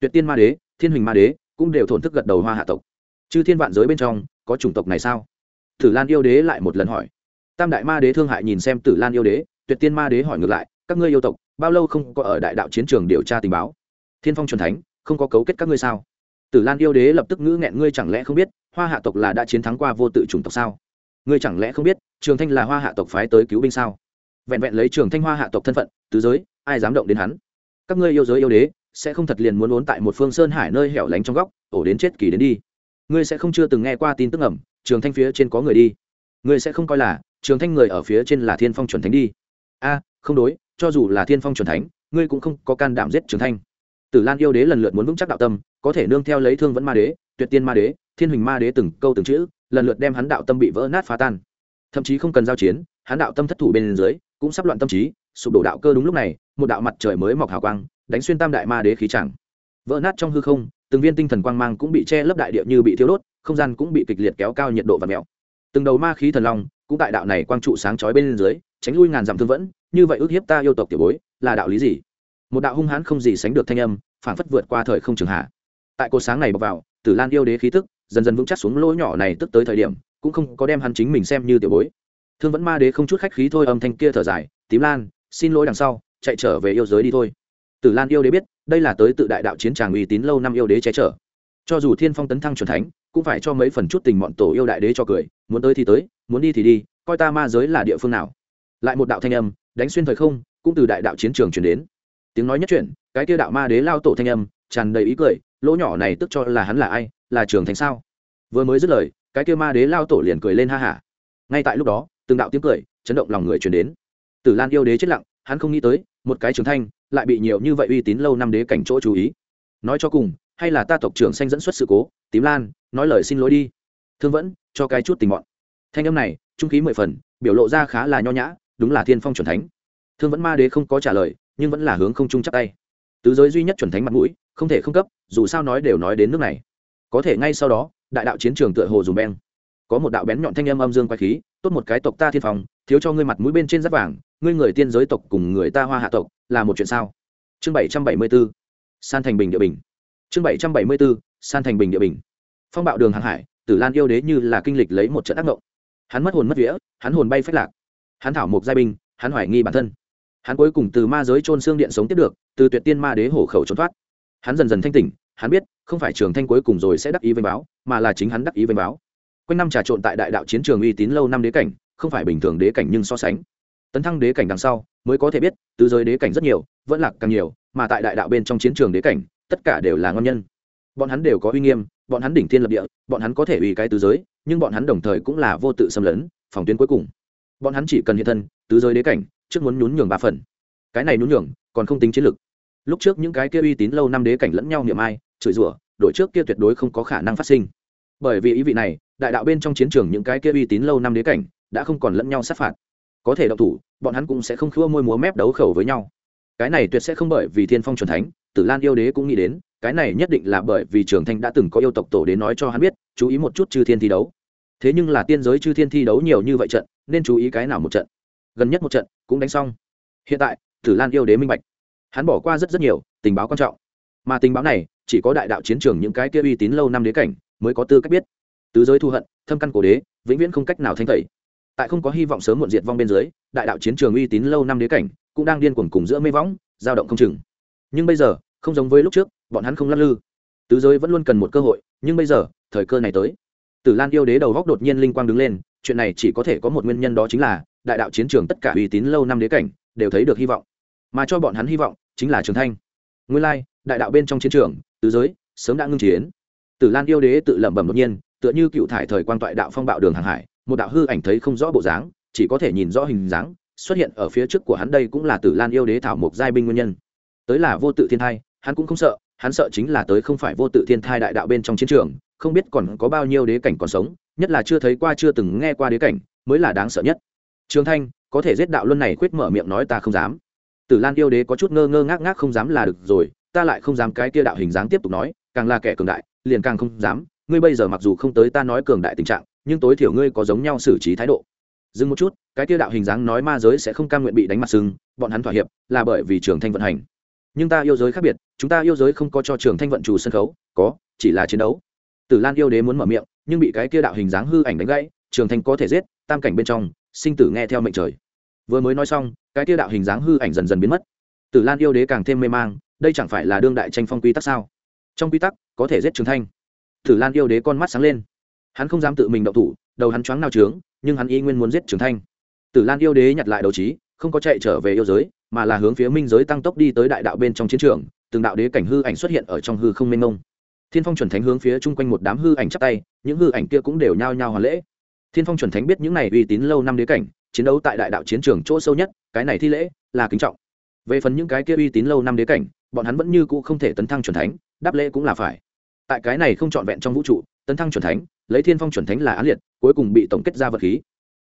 Tuyệt tiên ma đế, thiên huỳnh ma đế cũng đều thổn thức gật đầu hoa hạ tộc. Chư thiên vạn giới bên trong, có chủng tộc này sao? Tử lan yêu đế lại một lần hỏi. Tam đại ma đế thương hại nhìn xem tử lan yêu đế, tuyệt tiên ma đế hỏi ngược lại, các ngươi yêu tộc, bao lâu không có ở đại đạo chiến trường điều tra tình báo? Thiên phong trần thánh, không có cấu kết các ngươi sao? Tử lan yêu đế lập tức ngữ nghẹn, ngươi chẳng lẽ không biết, hoa hạ tộc là đã chiến thắng qua vô tự chủng tộc sao? Ngươi chẳng lẽ không biết, trường thanh là hoa hạ tộc phái tới cứu binh sao? Vẹn vẹn lấy trường thanh hoa hạ tộc thân phận, tứ giới, ai dám động đến hắn? Các ngươi yêu giới yêu đế sẽ không thật liền muốn uốn tại một phương sơn hải nơi hẻo lánh trong góc, ổ đến chết kỳ đến đi. Ngươi sẽ không chưa từng nghe qua tin tức ẩm trường thanh phía trên có người đi. Ngươi sẽ không coi là, trường thanh người ở phía trên là thiên phong chuẩn thánh đi. A, không đối, cho dù là thiên phong chuẩn thánh, ngươi cũng không có can đảm giết trường thanh. Tử lan yêu đế lần lượt muốn vững chắc đạo tâm, có thể nương theo lấy thương vẫn ma đế, tuyệt tiên ma đế, thiên huỳnh ma đế từng câu từng chữ, lần lượt đem hắn đạo tâm bị vỡ nát phá tan. Thậm chí không cần giao chiến, hắn đạo tâm thất thủ bên dưới, cũng sắp loạn tâm trí, sụp đổ đạo cơ đúng lúc này, một đạo mặt trời mới mọc hào quang đánh xuyên tam đại ma đế khí chẳng. Vỡ nát trong hư không, từng viên tinh thần quang mang cũng bị che lấp đại địa như bị thiêu đốt, không gian cũng bị kịch liệt kéo cao nhiệt độ và mèo từng đầu ma khí thần long cũng tại đạo này quang trụ sáng chói bên dưới, tránh lui ngàn dặm thương vẫn, như vậy ước hiếp ta yêu tộc tiểu bối, là đạo lý gì? Một đạo hung hãn không gì sánh được thanh âm phản phất vượt qua thời không trường hạ. Tại cột sáng này bọc vào, tử lan yêu đế khí tức dần dần vững chắc xuống lỗ nhỏ này tức tới thời điểm, cũng không có đem hắn chính mình xem như tiểu bối. Thương vẫn ma đế không chút khách khí thôi, âm thanh kia thở dài, tím lan, xin lỗi đằng sau, chạy trở về yêu giới đi thôi tử lan yêu đế biết, đây là tới tự đại đạo chiến tràng uy tín lâu năm yêu đế che chở. Cho dù thiên phong tấn thăng c thánh, cũng phải cho mấy phần chút tình bọn tổ yêu đại đế cho cười, muốn tới thì tới, muốn đi thì đi, coi ta ma giới là địa phương nào. Lại một đạo thanh âm, đánh xuyên thời không, cũng từ đại đạo chiến trường chuyển đến. Tiếng nói nhất chuyển, cái kia đạo ma đế lao tổ thanh âm, tràn đầy ý cười, lỗ nhỏ này tức cho là hắn là ai, là trường thành sao? Vừa mới dứt lời, cái kia ma đế lao tổ liền cười lên ha hả. Ngay tại lúc đó, từng đạo tiếng cười, chấn động lòng người truyền đến. Tử lan yêu đế chết lặng, hắn không nghĩ tới, một cái trường thanh lại bị nhiều như vậy uy tín lâu năm đế cảnh chỗ chú ý. Nói cho cùng, hay là ta tộc trưởng xanh dẫn xuất sự cố, tím lan, nói lời xin lỗi đi. Thương vẫn, cho cái chút tình mọn. Thanh âm này, trung khí mười phần, biểu lộ ra khá là nho nhã, đúng là thiên phong chuẩn thánh. Thương vẫn ma đế không có trả lời, nhưng vẫn là hướng không trung chắp tay. Tứ giới duy nhất chuẩn thánh mặt mũi, không thể không cấp, dù sao nói đều nói đến nước này. Có thể ngay sau đó, đại đạo chiến trường tựa hồ dùng beng. Có một đạo bén nhọn thanh âm âm dương quay khí, tốt một cái tộc ta thiên phòng thiếu cho ngươi mặt mũi bên trên giáp vàng, ngươi người tiên giới tộc cùng người ta hoa hạ tộc là một chuyện sao? Chương bảy trăm bảy mươi b ố san thành bình địa bình. Chương bảy trăm bảy mươi b ố san thành bình địa bình. Phong bạo đường hàng hải, tử lan yêu đế như là kinh lịch lấy một trận ác mộng hắn mất hồn mất vía, hắn hồn bay phách lạc. Hắn thảo mộc giai binh, hắn hoài nghi bản thân. Hắn cuối cùng từ ma giới trôn xương điện sống tiếp được, từ tuyệt tiên ma đế hổ khẩu trốn thoát. Hắn dần dần thanh tỉnh, hắn biết, không phải trường thanh cuối cùng rồi sẽ đắc ý vênh báo, mà là chính hắn đắc ý vênh báo. Quanh năm trà trộn tại đại đạo chiến trường uy tín lâu năm đế cảnh, không phải bình thường đế cảnh nhưng so sánh tấn thăng đế cảnh đằng sau mới có thể biết tứ giới đế cảnh rất nhiều, vẫn lạc càng nhiều, mà tại đại đạo bên trong chiến trường đế cảnh, tất cả đều là ngon nhân. Bọn hắn đều có uy nghiêm, bọn hắn đỉnh thiên lập địa, bọn hắn có thể uy cái tứ giới, nhưng bọn hắn đồng thời cũng là vô tự xâm lấn, phòng tuyến cuối cùng. Bọn hắn chỉ cần hiện thân, tứ giới đế cảnh, trước muốn nhún nhường ba phần. Cái này nhún nhường, còn không tính chiến lược. Lúc trước những cái kia uy tín lâu năm đế cảnh lẫn nhau niệm ai, chửi rủa đội trước kia tuyệt đối không có khả năng phát sinh. Bởi vì ý vị này, đại đạo bên trong chiến trường những cái kia uy tín lâu năm đế cảnh, đã không còn lẫn nhau sát phạt có thể động thủ, bọn hắn cũng sẽ không khua môi múa mép đấu khẩu với nhau. Cái này tuyệt sẽ không bởi vì thiên phong c thánh, tử lan yêu đế cũng nghĩ đến, cái này nhất định là bởi vì trường thanh đã từng có yêu tộc tổ đến nói cho hắn biết, chú ý một chút chư thiên thi đấu. Thế nhưng là tiên giới chư thiên thi đấu nhiều như vậy trận, nên chú ý cái nào một trận? Gần nhất một trận, cũng đánh xong. Hiện tại, tử lan yêu đế minh bạch. Hắn bỏ qua rất rất nhiều, tình báo quan trọng. Mà tình báo này, chỉ có đại đạo chiến trường những cái kia uy tín lâu năm đế cảnh, mới có tư cách biết. Tứ giới thu hận, thâm căn cổ đế, vĩnh viễn không cách nào thanh tẩy tại không có hy vọng sớm muộn diệt vong bên dưới, đại đạo chiến trường uy tín lâu năm đế cảnh cũng đang điên cuồng cùng giữa mê võng, dao động không chừng. Nhưng bây giờ, không giống với lúc trước, bọn hắn không lắc lư. Tứ giới vẫn luôn cần một cơ hội, nhưng bây giờ, thời cơ này tới. Tử lan yêu đế đầu góc đột nhiên linh quang đứng lên, chuyện này chỉ có thể có một nguyên nhân đó chính là, đại đạo chiến trường tất cả uy tín lâu năm đế cảnh đều thấy được hy vọng. Mà cho bọn hắn hy vọng, chính là trường thanh. Nguyên lai, đại đạo bên trong chiến trường, tứ giới, sớm đã ngưng chiến. Tử lan yêu đế tự lẩm bẩm đột nhiên, tựa như cựu thải thời quan toại đạo phong bạo đường hàng hải một đạo hư ảnh thấy không rõ bộ dáng, chỉ có thể nhìn rõ hình dáng, xuất hiện ở phía trước của hắn đây cũng là tử lan yêu đế thảo mộc giai binh nguyên nhân. Tới là vô tự thiên thai, hắn cũng không sợ, hắn sợ chính là tới không phải vô tự thiên thai đại đạo bên trong chiến trường, không biết còn có bao nhiêu đế cảnh còn sống, nhất là chưa thấy qua chưa từng nghe qua đế cảnh, mới là đáng sợ nhất. Trường thanh, có thể giết đạo luân này khuyết mở miệng nói ta không dám. Tử lan yêu đế có chút ngơ ngơ ngác ngác không dám là được rồi, ta lại không dám cái kia đạo hình dáng tiếp tục nói, càng là kẻ cường đại, liền càng không dám, ngươi bây giờ mặc dù không tới ta nói cường đại tình trạng nhưng tối thiểu ngươi có giống nhau xử trí thái độ. Dừng một chút, cái kia đạo hình dáng nói ma giới sẽ không cam nguyện bị đánh mặt sưng bọn hắn thỏa hiệp, là bởi vì trường thanh vận hành. Nhưng ta yêu giới khác biệt, chúng ta yêu giới không có cho trường thanh vận chủ sân khấu, có, chỉ là chiến đấu. Tử lan yêu đế muốn mở miệng, nhưng bị cái kia đạo hình dáng hư ảnh đánh gãy, trường thanh có thể giết, tam cảnh bên trong, sinh tử nghe theo mệnh trời. Vừa mới nói xong, cái kia đạo hình dáng hư ảnh dần dần biến mất. Tử lan yêu đế càng thêm mê mang, đây chẳng phải là đương đại tranh phong quy tắc sao? Trong quy tắc, có thể giết trường thanh. Tử lan yêu đế con mắt sáng lên hắn không dám tự mình động thủ, đầu hắn choáng nao trướng, nhưng hắn y nguyên muốn giết trường thanh. Tử lan yêu đế nhặt lại đầu trí, không có chạy trở về yêu giới, mà là hướng phía minh giới tăng tốc đi tới đại đạo bên trong chiến trường, từng đạo đế cảnh hư ảnh xuất hiện ở trong hư không mênh mông. Thiên phong chuẩn thánh hướng phía chung quanh một đám hư ảnh chắp tay, những hư ảnh kia cũng đều nhao nhao hoàn lễ. Thiên phong chuẩn thánh biết những này uy tín lâu năm đế cảnh, chiến đấu tại đại đạo chiến trường chỗ sâu nhất, cái này thi lễ là kính trọng. Về phần những cái kia uy tín lâu năm đế cảnh, bọn hắn vẫn như cũ không thể tấn thăng chuẩn thánh, đáp lễ cũng là phải. Tại cái này không trọn vẹn trong vũ trụ tấn thăng chuẩn thánh, lấy thiên phong chuẩn thánh là án liệt, cuối cùng bị tổng kết ra vật khí.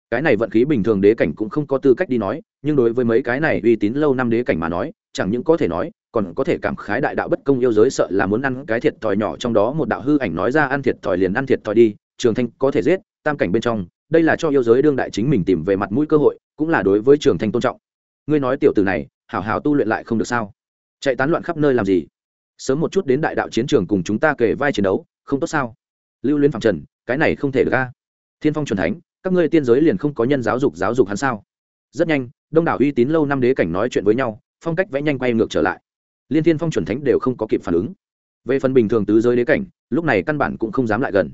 Cái này vận khí bình thường đế cảnh cũng không có tư cách đi nói, nhưng đối với mấy cái này uy tín lâu năm đế cảnh mà nói, chẳng những có thể nói, còn có thể cảm khái đại đạo bất công yêu giới sợ là muốn ăn cái thiệt thòi nhỏ trong đó một đạo hư ảnh nói ra ăn thiệt thòi liền ăn thiệt thòi đi, trường thanh có thể giết, tam cảnh bên trong, đây là cho yêu giới đương đại chính mình tìm về mặt mũi cơ hội, cũng là đối với trường thanh tôn trọng. Ngươi nói tiểu từ này, hảo hảo tu luyện lại không được sao? Chạy tán loạn khắp nơi làm gì? Sớm một chút đến đại đạo chiến trường cùng chúng ta kể vai chiến đấu, không tốt sao? Lưu liên phạm trần, cái này không thể được a. Thiên phong c thánh, các ngươi tiên giới liền không có nhân giáo dục giáo dục hắn sao? Rất nhanh, đông đảo uy tín lâu năm đế cảnh nói chuyện với nhau, phong cách vẽ nhanh quay ngược trở lại. Liên thiên phong chuẩn thánh đều không có kịp phản ứng. Về phần bình thường tứ giới đế cảnh, lúc này căn bản cũng không dám lại gần.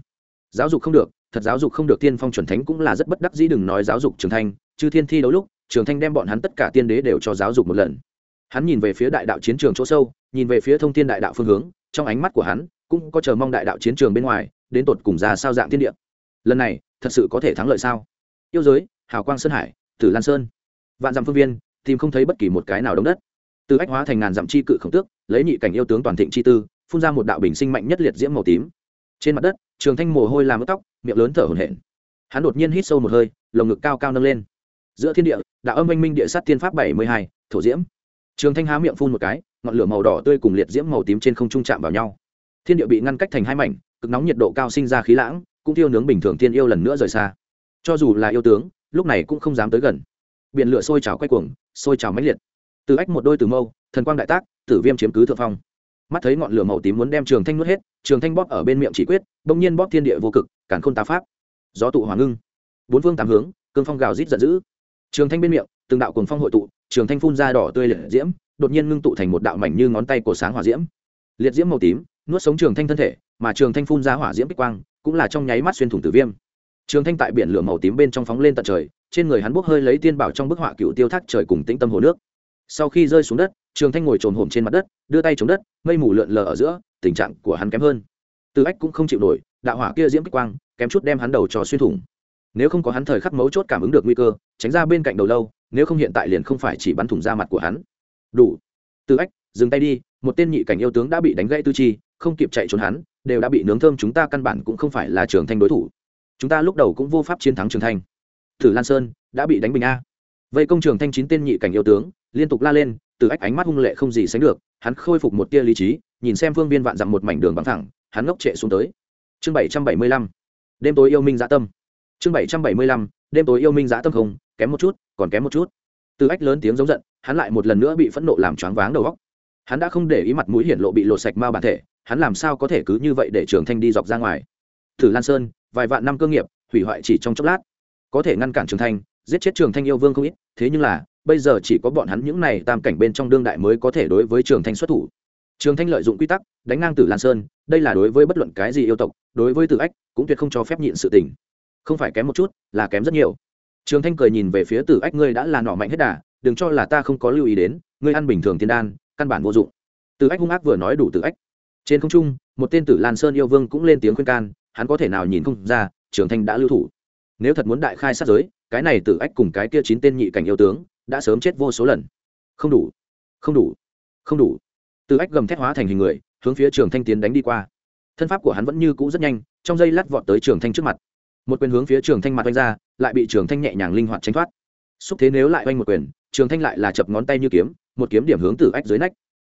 Giáo dục không được, thật giáo dục không được tiên phong chuẩn thánh cũng là rất bất đắc dĩ đừng nói giáo dục trường thanh chứ thiên thi đấu lúc, trường thanh đem bọn hắn tất cả tiên đế đều cho giáo dục một lần. Hắn nhìn về phía đại đạo chiến trường chỗ sâu, nhìn về phía thông thiên đại đạo phương hướng, trong ánh mắt của hắn, cũng có chờ mong đại đạo chiến trường bên ngoài đến tột cùng ra sao dạng thiên địa. Lần này, thật sự có thể thắng lợi sao? Yêu giới, hào quang sơn hải, tử lan sơn. Vạn dặm phương viên, tìm không thấy bất kỳ một cái nào đống đất. Từ ách hóa thành ngàn dặm chi cự khổng tước, lấy nhị cảnh yêu tướng toàn thịnh chi tư, phun ra một đạo bình sinh mạnh nhất liệt diễm màu tím. Trên mặt đất, trường thanh mồ hôi làm ướt tóc, miệng lớn thở hổn hển. Hắn đột nhiên hít sâu một hơi, lồng ngực cao cao nâng lên. Giữa thiên địa, đạo âm anh minh địa sát thiên pháp bảy mươi hai, thổ diễm. Trường thanh há miệng phun một cái, ngọn lửa màu đỏ tươi cùng liệt diễm màu tím trên không trung chạm vào nhau. Thiên địa bị ngăn cách thành hai mảnh cực nóng nhiệt độ cao sinh ra khí lãng, cũng thiêu nướng bình thường tiên yêu lần nữa rời xa. Cho dù là yêu tướng, lúc này cũng không dám tới gần. Biển lửa sôi trào quay cuồng, sôi trào mãnh liệt. Từ ách một đôi từ mâu, thần quang đại tác, tử viêm chiếm cứ thượng phong. Mắt thấy ngọn lửa màu tím muốn đem trường thanh nuốt hết, trường thanh bóp ở bên miệng chỉ quyết, bỗng nhiên bóp thiên địa vô cực cản khôn tá pháp. Gió tụ hoàng ngưng. Bốn phương tám hướng, cương phong gào rít giận dữ. Trường thanh bên miệng, từng đạo cuồng phong hội tụ, trường thanh phun ra đỏ tươi liệt diễm, đột nhiên ngưng tụ thành một đạo mảnh như ngón tay của sáng hỏa diễm. Liệt diễm màu tím nuốt sống trường thanh thân thể, mà trường thanh phun ra hỏa diễm bích quang, cũng là trong nháy mắt xuyên thủng tử viêm. Trường thanh tại biển lửa màu tím bên trong phóng lên tận trời, trên người hắn bốc hơi lấy tiên bảo trong bức họa cựu tiêu thác trời cùng tĩnh tâm hồ nước. Sau khi rơi xuống đất, trường thanh ngồi trồn hổm trên mặt đất, đưa tay chống đất, mây mù lượn lờ ở giữa, tình trạng của hắn kém hơn. Từ ách cũng không chịu nổi, đạo hỏa kia diễm bích quang, kém chút đem hắn đầu cho xuyên thủng. Nếu không có hắn thời khắc mấu chốt cảm ứng được nguy cơ, tránh ra bên cạnh đầu lâu, nếu không hiện tại liền không phải chỉ bắn thủng ra mặt của hắn. Đủ. Từ ách dừng tay đi, một tên nhị cảnh yêu tướng đã bị đánh gãy tư chi, không kịp chạy trốn hắn, đều đã bị nướng thơm, chúng ta căn bản cũng không phải là trường thanh đối thủ. Chúng ta lúc đầu cũng vô pháp chiến thắng trường thanh thử lan sơn, đã bị đánh bình a. Vây công trường thanh chín tên nhị cảnh yêu tướng, liên tục la lên, từ ách ánh mắt hung lệ không gì sánh được, hắn khôi phục một tia lý trí, nhìn xem phương viên vạn dặm một mảnh đường bằng thẳng, hắn ngốc trệ xuống tới. Chương bảy trăm bảy mươi lăm. Đêm tối yêu minh dã tâm. Chương bảy trăm bảy mươi lăm. Đêm tối yêu minh dã tâm không, kém một chút, còn kém một chút. Từ ách lớn tiếng giống giận, hắn lại một lần nữa bị phẫn nộ làm choáng váng đầu góc hắn đã không để ý mặt mũi hiển lộ bị lột sạch mao bản thể, hắn làm sao có thể cứ như vậy để trường thanh đi dọc ra ngoài? Thử lan sơn, vài vạn năm cơ nghiệp, hủy hoại chỉ trong chốc lát. Có thể ngăn cản trường thanh, giết chết trường thanh yêu vương không ít, thế nhưng là, bây giờ chỉ có bọn hắn những này tam cảnh bên trong đương đại mới có thể đối với trường thanh xuất thủ. Trường thanh lợi dụng quy tắc, đánh ngang tử lan sơn, đây là đối với bất luận cái gì yêu tộc, đối với tử ách, cũng tuyệt không cho phép nhịn sự tình. Không phải kém một chút, là kém rất nhiều. Trường thanh cười nhìn về phía tử ách, ngươi đã là nọ mạnh hết đà, đừng cho là ta không có lưu ý đến, ngươi ăn bình thường tiên đan căn bản vô dụng. Tử ách hung ác vừa nói đủ tử ách. Trên không trung, một tên tử lan sơn yêu vương cũng lên tiếng khuyên can, hắn có thể nào nhìn không ra trường thanh đã lưu thủ. Nếu thật muốn đại khai sát giới, cái này tử ách cùng cái kia chín tên nhị cảnh yêu tướng đã sớm chết vô số lần. Không đủ không đủ không đủ. Tử ách gầm thét hóa thành hình người, hướng phía trường thanh tiến đánh đi qua. Thân pháp của hắn vẫn như cũ rất nhanh, trong giây lát vọt tới trường thanh trước mặt. Một quyền hướng phía trường thanh mặt oanh ra, lại bị trường thanh nhẹ nhàng linh hoạt tránh thoát. Xúc thế nếu lại oanh một quyền trường thanh lại là chập ngón tay như kiếm một kiếm điểm hướng từ ách dưới nách.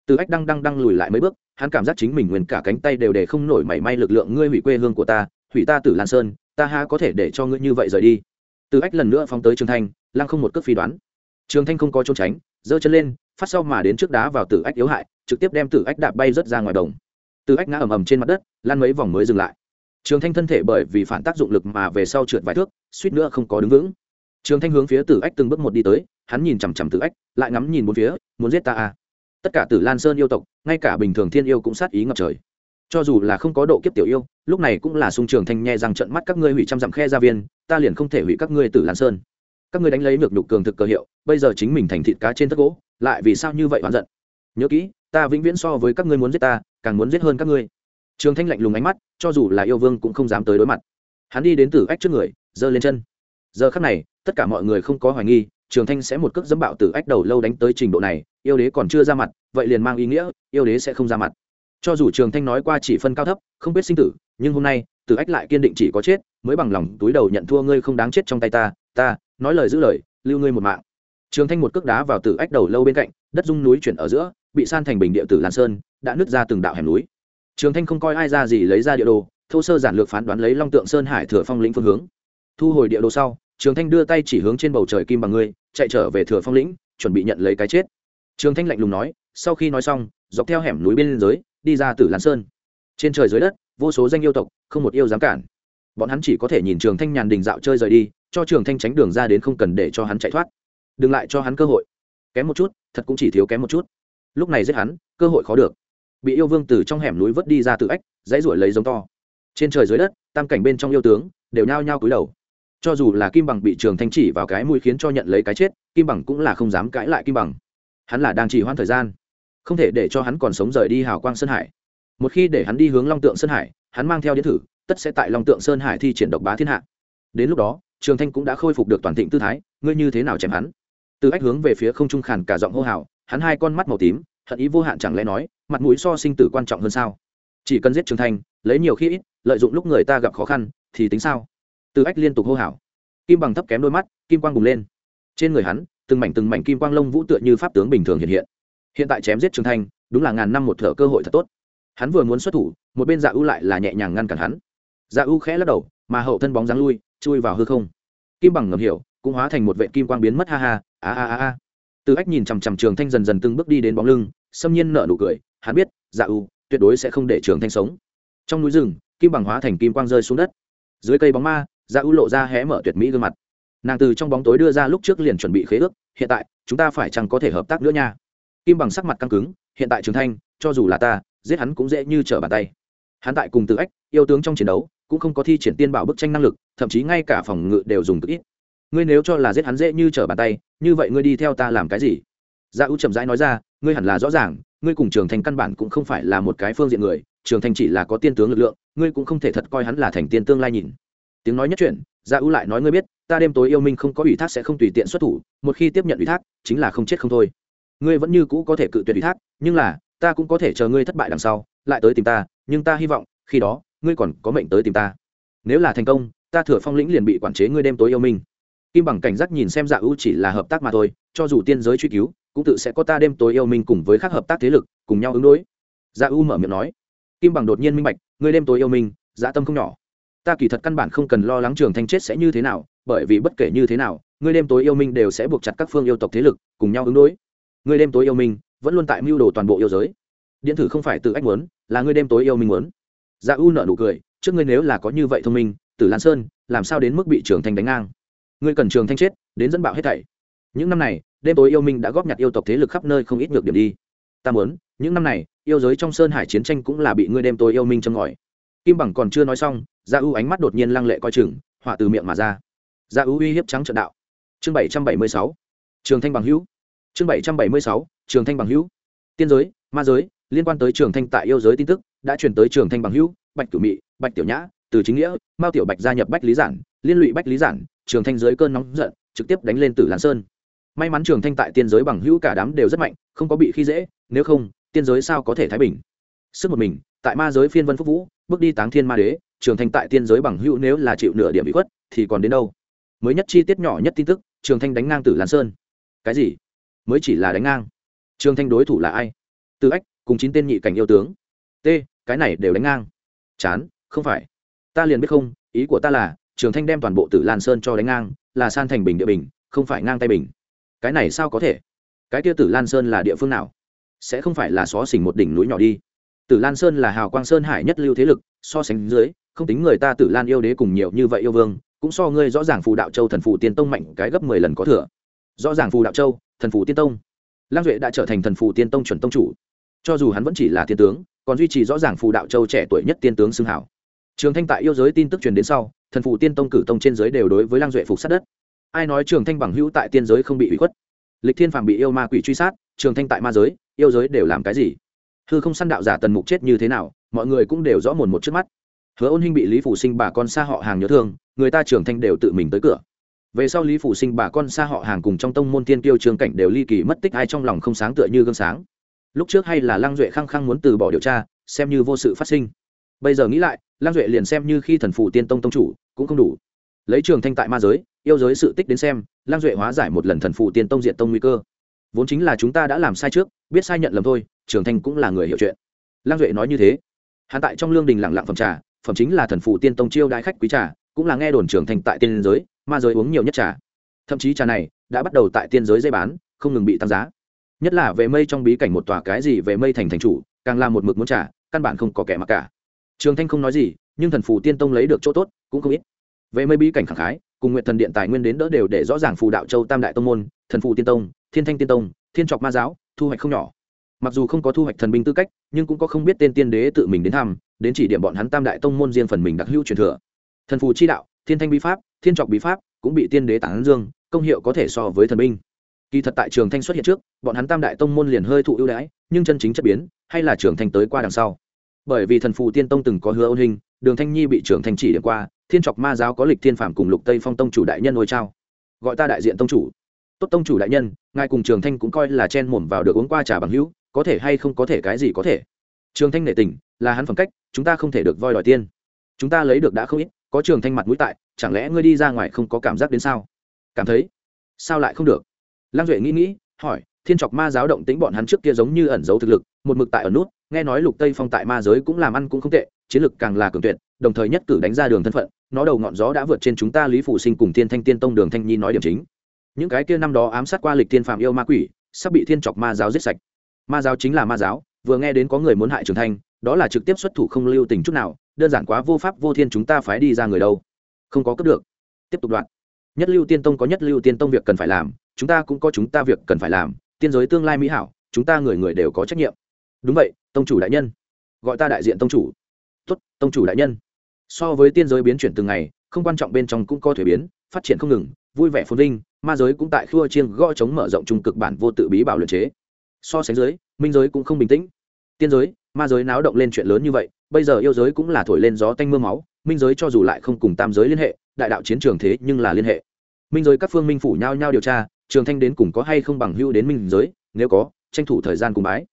Từ ách đang đang đang lùi lại mấy bước, hắn cảm giác chính mình nguyên cả cánh tay đều để không nổi mảy may lực lượng ngươi hủy quê hương của ta, hủy ta tử lan sơn, ta ha có thể để cho ngươi như vậy rời đi. Từ ách lần nữa phóng tới trường thanh, lăng không một cước phi đoán. Trường thanh không có trốn tránh, giơ chân lên, phát sau mà đến trước đá vào tử ách yếu hại, trực tiếp đem tử ách đạp bay rớt ra ngoài đồng. Tử ách ngã ầm ầm trên mặt đất lan mấy vòng mới dừng lại. Trường thanh thân thể bởi vì phản tác dụng lực mà về sau trượt vài thước, suýt nữa không có đứng vững. Trường thanh hướng phía tử ách từng bước một đi tới hắn nhìn chằm chằm tử ách, lại ngắm nhìn bốn phía, muốn giết ta à. tất cả tử lan sơn yêu tộc, ngay cả bình thường thiên yêu cũng sát ý ngập trời. Cho dù là không có độ kiếp tiểu yêu, lúc này cũng là sung trường thanh nhẹ rằng trận mắt các ngươi hủy trăm dặm khe gia viên, ta liền không thể hủy các ngươi tử lan sơn. Các ngươi đánh lấy được nhục cường thực cơ hiệu, bây giờ chính mình thành thịt cá trên tất gỗ, lại vì sao như vậy oán giận? Nhớ kỹ, ta vĩnh viễn so với các ngươi muốn giết ta, càng muốn giết hơn các ngươi. Trường thanh lạnh lùng ánh mắt, cho dù là yêu vương cũng không dám tới đối mặt. Hắn đi đến tử ách trước người, giơ lên chân. Giờ khắc này, tất cả mọi người không có hoài nghi trường thanh sẽ một cước dẫm bạo tử ách đầu lâu đánh tới trình độ này, yêu đế còn chưa ra mặt, vậy liền mang ý nghĩa, yêu đế sẽ không ra mặt. Cho dù trường thanh nói qua chỉ phân cao thấp, không biết sinh tử, nhưng hôm nay, tử ách lại kiên định chỉ có chết, mới bằng lòng túi đầu nhận thua ngươi không đáng chết trong tay ta ta, nói lời giữ lời, lưu ngươi một mạng. Trường thanh một cước đá vào tử ách đầu lâu bên cạnh, đất dung núi chuyển ở giữa, bị san thành bình địa tử lan sơn, đã nứt ra từng đạo hẻm núi. Trường thanh không coi ai ra gì lấy ra địa đồ, thô sơ giản lược phán đoán lấy long tượng sơn hải thừa phong lĩnh phương hướng. Thu hồi địa đồ sau, trường thanh đưa tay chỉ hướng trên bầu trời kim bằng ngươi chạy trở về thừa phong lĩnh, chuẩn bị nhận lấy cái chết. Trường thanh lạnh lùng nói, sau khi nói xong, dọc theo hẻm núi bên dưới, đi ra từ lan sơn. Trên trời dưới đất, vô số danh yêu tộc, không một yêu dám cản. Bọn hắn chỉ có thể nhìn trường thanh nhàn đình dạo chơi rời đi, cho trường thanh tránh đường ra đến không cần để cho hắn chạy thoát. Đừng lại cho hắn cơ hội. Kém một chút, thật cũng chỉ thiếu kém một chút. Lúc này giết hắn, cơ hội khó được. Bị yêu vương từ trong hẻm núi vớt đi ra từ ách, dãy ruổi lấy giống to. Trên trời dưới đất, tam cảnh bên trong yêu tướng, đều nhao nhao cúi đầu cho dù là kim bằng bị trường thanh chỉ vào cái mũi khiến cho nhận lấy cái chết, kim bằng cũng là không dám cãi lại kim bằng. Hắn là đang chỉ hoãn thời gian. Không thể để cho hắn còn sống rời đi hào quang sơn hải. Một khi để hắn đi hướng long tượng sơn hải, hắn mang theo điện thử, tất sẽ tại long tượng sơn hải thi triển độc bá thiên hạ. Đến lúc đó, trường thanh cũng đã khôi phục được toàn thịnh tư thái, ngươi như thế nào chém hắn? Từ ách hướng về phía không trung khàn cả giọng hô hào, hắn hai con mắt màu tím, hận ý vô hạn chẳng lẽ nói, mặt mũi so sinh tử quan trọng hơn sao? Chỉ cần giết trường thanh, lấy nhiều khi ít, lợi dụng lúc người ta gặp khó khăn, thì tính sao? Từ ách liên tục hô hào. Kim bằng thấp kém đôi mắt, kim quang bùng lên. Trên người hắn, từng mảnh từng mảnh kim quang lông vũ tựa như pháp tướng bình thường hiện hiện. Hiện tại chém giết trường thanh, đúng là ngàn năm một thở cơ hội thật tốt. Hắn vừa muốn xuất thủ, một bên dạ ưu lại là nhẹ nhàng ngăn cản hắn. Dạ ưu khẽ lắc đầu, mà hậu thân bóng dáng lui, chui vào hư không. Kim bằng ngầm hiểu, cũng hóa thành một vệ kim quang biến mất, ha ha, a a a a. Từ ách nhìn chằm chằm trường thanh dần dần từng bước đi đến bóng lưng, xâm nhiên nở nụ cười, hắn biết dạ ưu tuyệt đối sẽ không để trường thanh sống. Trong núi rừng, kim bằng hóa thành kim quang rơi xuống đất. Dưới cây bóng ma Dạ ra ưu lộ ra hé mở tuyệt mỹ gương mặt. Nàng từ trong bóng tối đưa ra lúc trước liền chuẩn bị khế ước, hiện tại, chúng ta phải chăng có thể hợp tác nữa nha? Kim bằng sắc mặt căng cứng, hiện tại trường thanh, cho dù là ta, giết hắn cũng dễ như trở bàn tay. Hắn tại cùng tự ách, yêu tướng trong chiến đấu, cũng không có thi triển tiên bảo bức tranh năng lực, thậm chí ngay cả phòng ngự đều dùng cực ít. Ngươi nếu cho là giết hắn dễ như trở bàn tay, như vậy ngươi đi theo ta làm cái gì? Dạ Gia ưu chậm rãi nói ra, ngươi hẳn là rõ ràng, ngươi cùng trường thành căn bản cũng không phải là một cái phương diện người, trường thành chỉ là có tiên tướng lực lượng, ngươi cũng không thể thật coi hắn là thành tiên tương lai nhìn tiếng nói nhất chuyện dạ ưu lại nói, ngươi biết, ta đêm tối yêu minh không có ủy thác sẽ không tùy tiện xuất thủ, một khi tiếp nhận ủy thác, chính là không chết không thôi. Ngươi vẫn như cũ có thể cự tuyệt ủy thác, nhưng là, ta cũng có thể chờ ngươi thất bại đằng sau, lại tới tìm ta, nhưng ta hy vọng, khi đó, ngươi còn có mệnh tới tìm ta. Nếu là thành công, ta thừa phong lĩnh liền bị quản chế ngươi đêm tối yêu minh. Kim bằng cảnh giác nhìn xem dạ ưu chỉ là hợp tác mà thôi, cho dù tiên giới truy cứu, cũng tự sẽ có ta đêm tối yêu minh cùng với các hợp tác thế lực, cùng nhau ứng đối. Dạ ưu mở miệng nói. Kim bằng đột nhiên minh bạch, ngươi đêm tối yêu minh dạ tâm không nhỏ ta kỳ thật căn bản không cần lo lắng trường thanh chết sẽ như thế nào, bởi vì bất kể như thế nào, ngươi đêm tối yêu minh đều sẽ buộc chặt các phương yêu tộc thế lực, cùng nhau ứng đối. Ngươi đêm tối yêu minh, vẫn luôn tại mưu đồ toàn bộ yêu giới. Điện thử không phải tự ách muốn, là ngươi đêm tối yêu minh muốn. Dạ u nợ nụ cười, trước ngươi nếu là có như vậy thông minh, tử lan sơn, làm sao đến mức bị trường thanh đánh ngang? Ngươi cần trường thanh chết, đến dẫn bạo hết thảy. Những năm này, đêm tối yêu minh đã góp nhặt yêu tộc thế lực khắp nơi không ít ngược điểm đi. Ta muốn, những năm này, yêu giới trong sơn hải chiến tranh cũng là bị ngươi đêm tối yêu minh châm ngòi kim bằng còn chưa nói xong, gia ưu ánh mắt đột nhiên lăng lệ coi chừng, họa từ miệng mà ra. Gia ưu uy hiếp trắng trận đạo. Chương bảy trăm bảy mươi sáu. Trường thanh bằng hữu. Chương bảy trăm bảy mươi sáu. Trường thanh bằng hữu. Tiên giới, ma giới, liên quan tới trường thanh tại yêu giới tin tức, đã chuyển tới trường thanh bằng hữu, bạch cửu mị, bạch tiểu nhã, từ chính nghĩa, mao tiểu bạch gia nhập bách lý giản, liên lụy bách lý giản, trường thanh giới cơn nóng giận, trực tiếp đánh lên tử lán sơn. May mắn trường thanh tại tiên giới bằng hữu cả đám đều rất mạnh, không có bị khi dễ, nếu không, tiên giới sao có thể thái bình? Sức một mình tại ma giới phiên vân phúc vũ, bước đi táng thiên ma đế, trường thanh tại tiên giới bằng hữu nếu là chịu nửa điểm bị khuất, thì còn đến đâu? Mới nhất chi tiết nhỏ nhất tin tức, trường thanh đánh ngang tử lan sơn. Cái gì? Mới chỉ là đánh ngang. Trường thanh đối thủ là ai? Tư ách, cùng chín tên nhị cảnh yêu tướng. T, cái này đều đánh ngang. Chán, không phải. Ta liền biết không, ý của ta là, trường thanh đem toàn bộ tử lan sơn cho đánh ngang, là san thành bình địa bình, không phải ngang tay bình. Cái này sao có thể? Cái kia tử lan sơn là địa phương nào? Sẽ không phải là xó xỉnh một đỉnh núi nhỏ đi tử lan sơn là hào quang sơn hải nhất lưu thế lực, so sánh dưới, không tính người ta tử lan yêu đế cùng nhiều như vậy yêu vương, cũng so ngươi rõ ràng phù đạo châu thần phù tiên tông mạnh cái gấp mười lần có thừa. Rõ ràng phù đạo châu, thần phù tiên tông. Lang duệ đã trở thành thần phù tiên tông chuẩn tông chủ. Cho dù hắn vẫn chỉ là tiên tướng, còn duy trì rõ ràng phù đạo châu trẻ tuổi nhất tiên tướng xưng hảo. Trường thanh tại yêu giới tin tức truyền đến sau, thần phù tiên tông cử tông trên giới đều đối với lang duệ phục sát đất. Ai nói trường thanh bằng hữu tại tiên giới không bị ủy khuất? Lịch thiên phàm bị yêu ma quỷ truy sát, trường thanh tại ma giới, yêu giới đều làm cái gì? Hư không săn đạo giả tần mục chết như thế nào, mọi người cũng đều rõ mồn một trước mắt. Hứa ôn hinh bị lý phủ sinh bà con xa họ hàng nhớ thương, người ta trưởng thanh đều tự mình tới cửa. Về sau lý phủ sinh bà con xa họ hàng cùng trong tông môn tiên tiêu trường cảnh đều ly kỳ mất tích, ai trong lòng không sáng tựa như gương sáng. Lúc trước hay là lăng duệ khăng khăng muốn từ bỏ điều tra, xem như vô sự phát sinh. Bây giờ nghĩ lại, lăng duệ liền xem như khi thần phụ tiên tông tông chủ, cũng không đủ. Lấy trường thanh tại ma giới, yêu giới sự tích đến xem, lăng duệ hóa giải một lần thần phụ tiên tông diện tông nguy cơ. Vốn chính là chúng ta đã làm sai trước, biết sai nhận lầm thôi trường thanh cũng là người hiểu chuyện. Lăng duệ nói như thế. Hắn tại trong lương đình lặng lặng phẩm trà, phẩm chính là thần phụ tiên tông chiêu đãi khách quý trà, cũng là nghe đồn trường thành tại tiên giới, ma giới uống nhiều nhất trà. Thậm chí trà này đã bắt đầu tại tiên giới dây bán, không ngừng bị tăng giá. Nhất là về mây trong bí cảnh một tòa cái gì về mây thành thành chủ, càng là một mực muốn trà, căn bản không có kẻ mặc cả. Trường thanh không nói gì, nhưng thần phù tiên tông lấy được chỗ tốt, cũng không ít. Về mây bí cảnh khẳng khái, cùng nguyện thần điện tài nguyên đến đỡ đều để rõ ràng phù đạo châu tam đại tông môn, thần phù tiên tông, thiên thanh tiên tông, thiên trọc ma giáo, thu hoạch không nhỏ mặc dù không có thu hoạch thần binh tư cách, nhưng cũng có không biết tên tiên đế tự mình đến thăm, đến chỉ điểm bọn hắn tam đại tông môn riêng phần mình đặc hữu truyền thừa. Thần phù chi đạo, thiên thanh bí pháp, thiên trọc bí pháp cũng bị tiên đế tán dương, công hiệu có thể so với thần binh. Kỳ thật tại trường thanh xuất hiện trước, bọn hắn tam đại tông môn liền hơi thụ ưu đãi, nhưng chân chính chất biến, hay là trường thanh tới qua đằng sau. Bởi vì thần phù tiên tông từng có hứa ôn hình, đường thanh nhi bị trường thanh chỉ điểm qua, thiên trọc ma giáo có lịch thiên phạm cùng lục tây phong tông chủ đại nhân ôi trao gọi ta đại diện tông chủ. Tốt tông chủ đại nhân, ngài cùng trường thanh cũng coi là chen mồm vào được uống qua trà bằng hữu có thể hay không có thể cái gì có thể. Trường thanh nể tình, là hắn phẩm cách, chúng ta không thể được voi đòi tiên. Chúng ta lấy được đã không ít, có trường thanh mặt mũi tại, chẳng lẽ ngươi đi ra ngoài không có cảm giác đến sao? Cảm thấy? Sao lại không được? Lăng duệ nghĩ nghĩ, hỏi, thiên trọc ma giáo động tính bọn hắn trước kia giống như ẩn giấu thực lực, một mực tại ở nút, nghe nói lục tây phong tại ma giới cũng làm ăn cũng không tệ, chiến lực càng là cường tuyệt, đồng thời nhất cử đánh ra đường thân phận, nó đầu ngọn gió đã vượt trên chúng ta lý phụ sinh cùng thiên thanh tiên tông đường thanh nhi nói điểm chính. Những cái kia năm đó ám sát qua lịch thiên phạm yêu ma quỷ, sắp bị thiên trọc ma giáo giết sạch ma giáo chính là ma giáo, vừa nghe đến có người muốn hại trường thanh đó là trực tiếp xuất thủ không lưu tình chút nào, đơn giản quá vô pháp vô thiên chúng ta phái đi ra người đâu. Không có cấp được. Tiếp tục đoạn. Nhất lưu tiên tông có nhất lưu tiên tông việc cần phải làm, chúng ta cũng có chúng ta việc cần phải làm, tiên giới tương lai mỹ hảo, chúng ta người người đều có trách nhiệm. Đúng vậy, tông chủ đại nhân. Gọi ta đại diện tông chủ. Tốt, tông chủ đại nhân. So với tiên giới biến chuyển từng ngày, không quan trọng bên trong cũng có thể biến, phát triển không ngừng, vui vẻ phồn vinh, ma giới cũng tại khua chiêng gõ chống mở rộng trung cực bản vô tự bí bảo luyện chế so sánh giới, minh giới cũng không bình tĩnh. Tiên giới, ma giới náo động lên chuyện lớn như vậy, bây giờ yêu giới cũng là thổi lên gió tanh m ư a máu, minh giới cho dù lại không cùng tam giới liên hệ, đại đạo chiến trường thế nhưng là liên hệ. Minh giới các phương minh phủ nhau nhau điều tra, trường thanh đến cùng có hay không bằng Hưu đến minh giới, nếu có, tranh thủ thời gian cùng bái.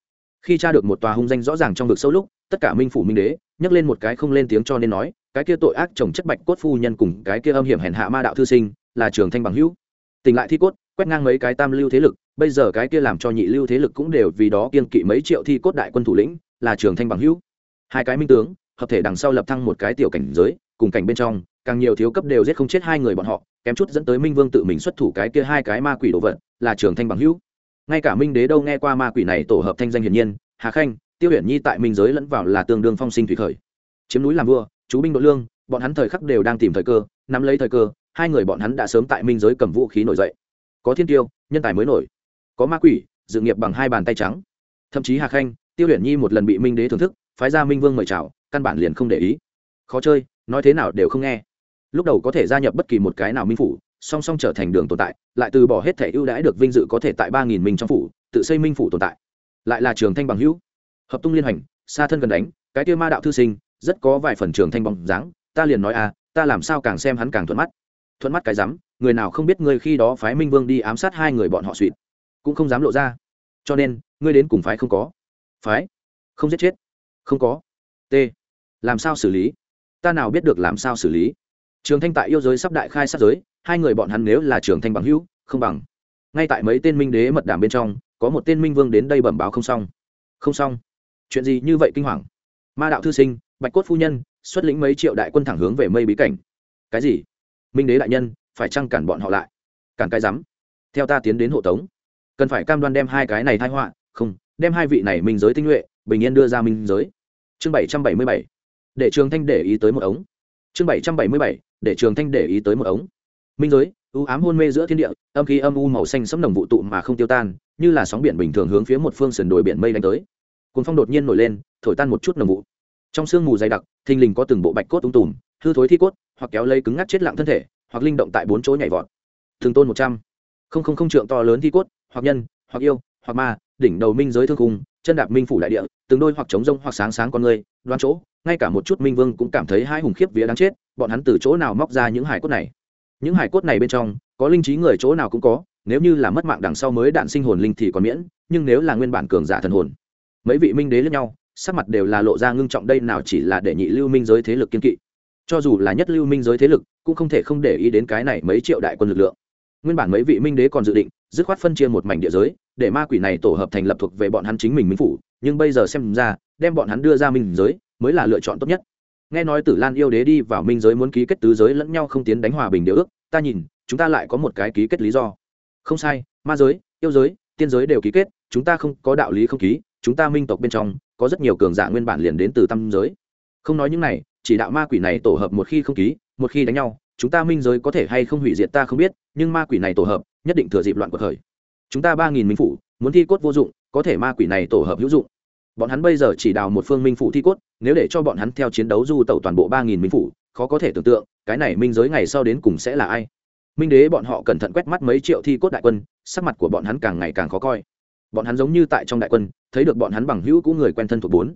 Khi tra được một tòa hung danh rõ ràng trong vực sâu lúc, tất cả minh phủ minh đế, nhắc lên một cái không lên tiếng cho nên nói, cái kia tội ác chồng chất bạch cốt phu nhân cùng cái kia âm hiểm hèn hạ ma đạo thư sinh, là trường thanh bằng hữu. Tỉnh lại thi cốt, quét ngang mấy cái tam lưu thế lực bây giờ cái kia làm cho nhị lưu thế lực cũng đều vì đó kiên kỵ mấy triệu thi cốt đại quân thủ lĩnh, là trường thanh bằng hữu. Hai cái minh tướng, hợp thể đằng sau lập thăng một cái tiểu cảnh giới, cùng cảnh bên trong, càng nhiều thiếu cấp đều giết không chết hai người bọn họ, kém chút dẫn tới minh vương tự mình xuất thủ cái kia hai cái ma quỷ đồ vật, là trường thanh bằng hữu. Ngay cả minh đế đâu nghe qua ma quỷ này tổ hợp thanh danh hiển nhiên, hà khanh, tiêu hiển nhi tại minh giới lẫn vào là tương đương phong sinh thủy khởi. Chiếm núi làm vua, chú binh đội lương, bọn hắn thời khắc đều đang tìm thời cơ, nắm lấy thời cơ, hai người bọn hắn đã sớm tại minh giới cầm vũ khí nổi dậy. Có thiên tiêu, nhân tài mới nổi có ma quỷ, dự nghiệp bằng hai bàn tay trắng. Thậm chí hà khanh, tiêu luyện nhi một lần bị minh đế thưởng thức, phái ra minh vương mời chào, căn bản liền không để ý. Khó chơi, nói thế nào đều không nghe. Lúc đầu có thể gia nhập bất kỳ một cái nào minh phủ, song song trở thành đường tồn tại, lại từ bỏ hết thể ưu đãi được vinh dự có thể tại ba nghìn minh trong phủ, tự xây minh phủ tồn tại. Lại là trường thanh bằng hữu. Hợp tung liên hành xa thân gần đánh, cái tiêu ma đạo thư sinh, rất có vài phần trường thanh bằng dáng, ta liền nói à ta làm sao càng xem hắn càng thuận mắt. Thuận mắt cái rắm, người nào không biết ngươi khi đó phái minh vương đi ám sát hai người bọn họ suỵt cũng không dám lộ ra. Cho nên, ngươi đến cùng phái không có. Phái? Không giết chết? Không có. T. Làm sao xử lý? Ta nào biết được làm sao xử lý? Trường thanh tại yêu giới sắp đại khai sát giới, hai người bọn hắn nếu là trường thanh bằng hữu, không bằng. Ngay tại mấy tên minh đế mật đảm bên trong, có một tên minh vương đến đây bẩm báo không xong. Không xong. Chuyện gì như vậy kinh hoàng? Ma đạo thư sinh, bạch cốt phu nhân, xuất lĩnh mấy triệu đại quân thẳng hướng về mây bí cảnh. Cái gì? Minh đế đại nhân, phải chăng cản bọn họ lại? Cản cái rắm? Theo ta tiến đến hộ tống cần phải cam đoan đem hai cái này thai họa, không, đem hai vị này minh giới tinh nhuệ, bình yên đưa ra minh giới. Chương bảy trăm bảy mươi bảy, để trường thanh để ý tới một ống. Chương bảy trăm bảy mươi bảy, để trường thanh để ý tới một ống. Minh giới, u ám hôn mê giữa thiên địa, âm khí âm u màu xanh sấm nồng vụ tụ mà không tiêu tan, như là sóng biển bình thường hướng phía một phương sườn đồi biển mây đánh tới. Cồn phong đột nhiên nổi lên, thổi tan một chút nồng vụ. Trong sương mù dày đặc, thình lình có từng bộ bạch cốt tung tùm, hư thối thi cốt, hoặc kéo lây cứng ngắc chết lặng thân thể, hoặc linh động tại bốn chỗ nhảy vọt. Thường tôn một trăm. Không không không trượng to lớn thi cốt hoặc nhân, hoặc yêu, hoặc ma, đỉnh đầu minh giới thương khung, chân đạp minh phủ đại địa, từng đôi hoặc trống rông hoặc sáng sáng con người, đoán chỗ, ngay cả một chút minh vương cũng cảm thấy hai hùng khiếp vía đáng chết, bọn hắn từ chỗ nào móc ra những hải cốt này? Những hải cốt này bên trong, có linh trí người chỗ nào cũng có, nếu như là mất mạng đằng sau mới đạn sinh hồn linh thì còn miễn, nhưng nếu là nguyên bản cường giả thần hồn, mấy vị minh đế lẫn nhau, sắc mặt đều là lộ ra ngưng trọng, đây nào chỉ là để nhị lưu minh giới thế lực kiên kỵ. Cho dù là nhất lưu minh giới thế lực, cũng không thể không để ý đến cái này mấy triệu đại quân lực lượng nguyên bản mấy vị minh đế còn dự định, dứt khoát phân chia một mảnh địa giới, để ma quỷ này tổ hợp thành lập thuộc về bọn hắn chính mình minh phủ, nhưng bây giờ xem ra, đem bọn hắn đưa ra minh giới, mới là lựa chọn tốt nhất. Nghe nói tử lan yêu đế đi vào minh giới muốn ký kết tứ giới lẫn nhau không tiến đánh hòa bình điều ước, ta nhìn, chúng ta lại có một cái ký kết lý do. Không sai, ma giới, yêu giới, tiên giới đều ký kết, chúng ta không có đạo lý không ký, chúng ta minh tộc bên trong, có rất nhiều cường giả nguyên bản liền đến từ tam giới. Không nói những này, chỉ đạo ma quỷ này tổ hợp một khi không ký, một khi đánh nhau, chúng ta minh giới có thể hay không hủy diệt ta không biết nhưng ma quỷ này tổ hợp, nhất định thừa dịp loạn cuộc khởi chúng ta ba nghìn minh phủ, muốn thi cốt vô dụng, có thể ma quỷ này tổ hợp hữu dụng. Bọn hắn bây giờ chỉ đào một phương minh phủ thi cốt, nếu để cho bọn hắn theo chiến đấu du tẩu toàn bộ ba nghìn minh phủ, khó có thể tưởng tượng, cái này minh giới ngày sau đến cùng sẽ là ai. Minh đế bọn họ cẩn thận quét mắt mấy triệu thi cốt đại quân, sắc mặt của bọn hắn càng ngày càng khó coi. Bọn hắn giống như tại trong đại quân, thấy được bọn hắn bằng hữu cũ người quen thân thuộc bốn.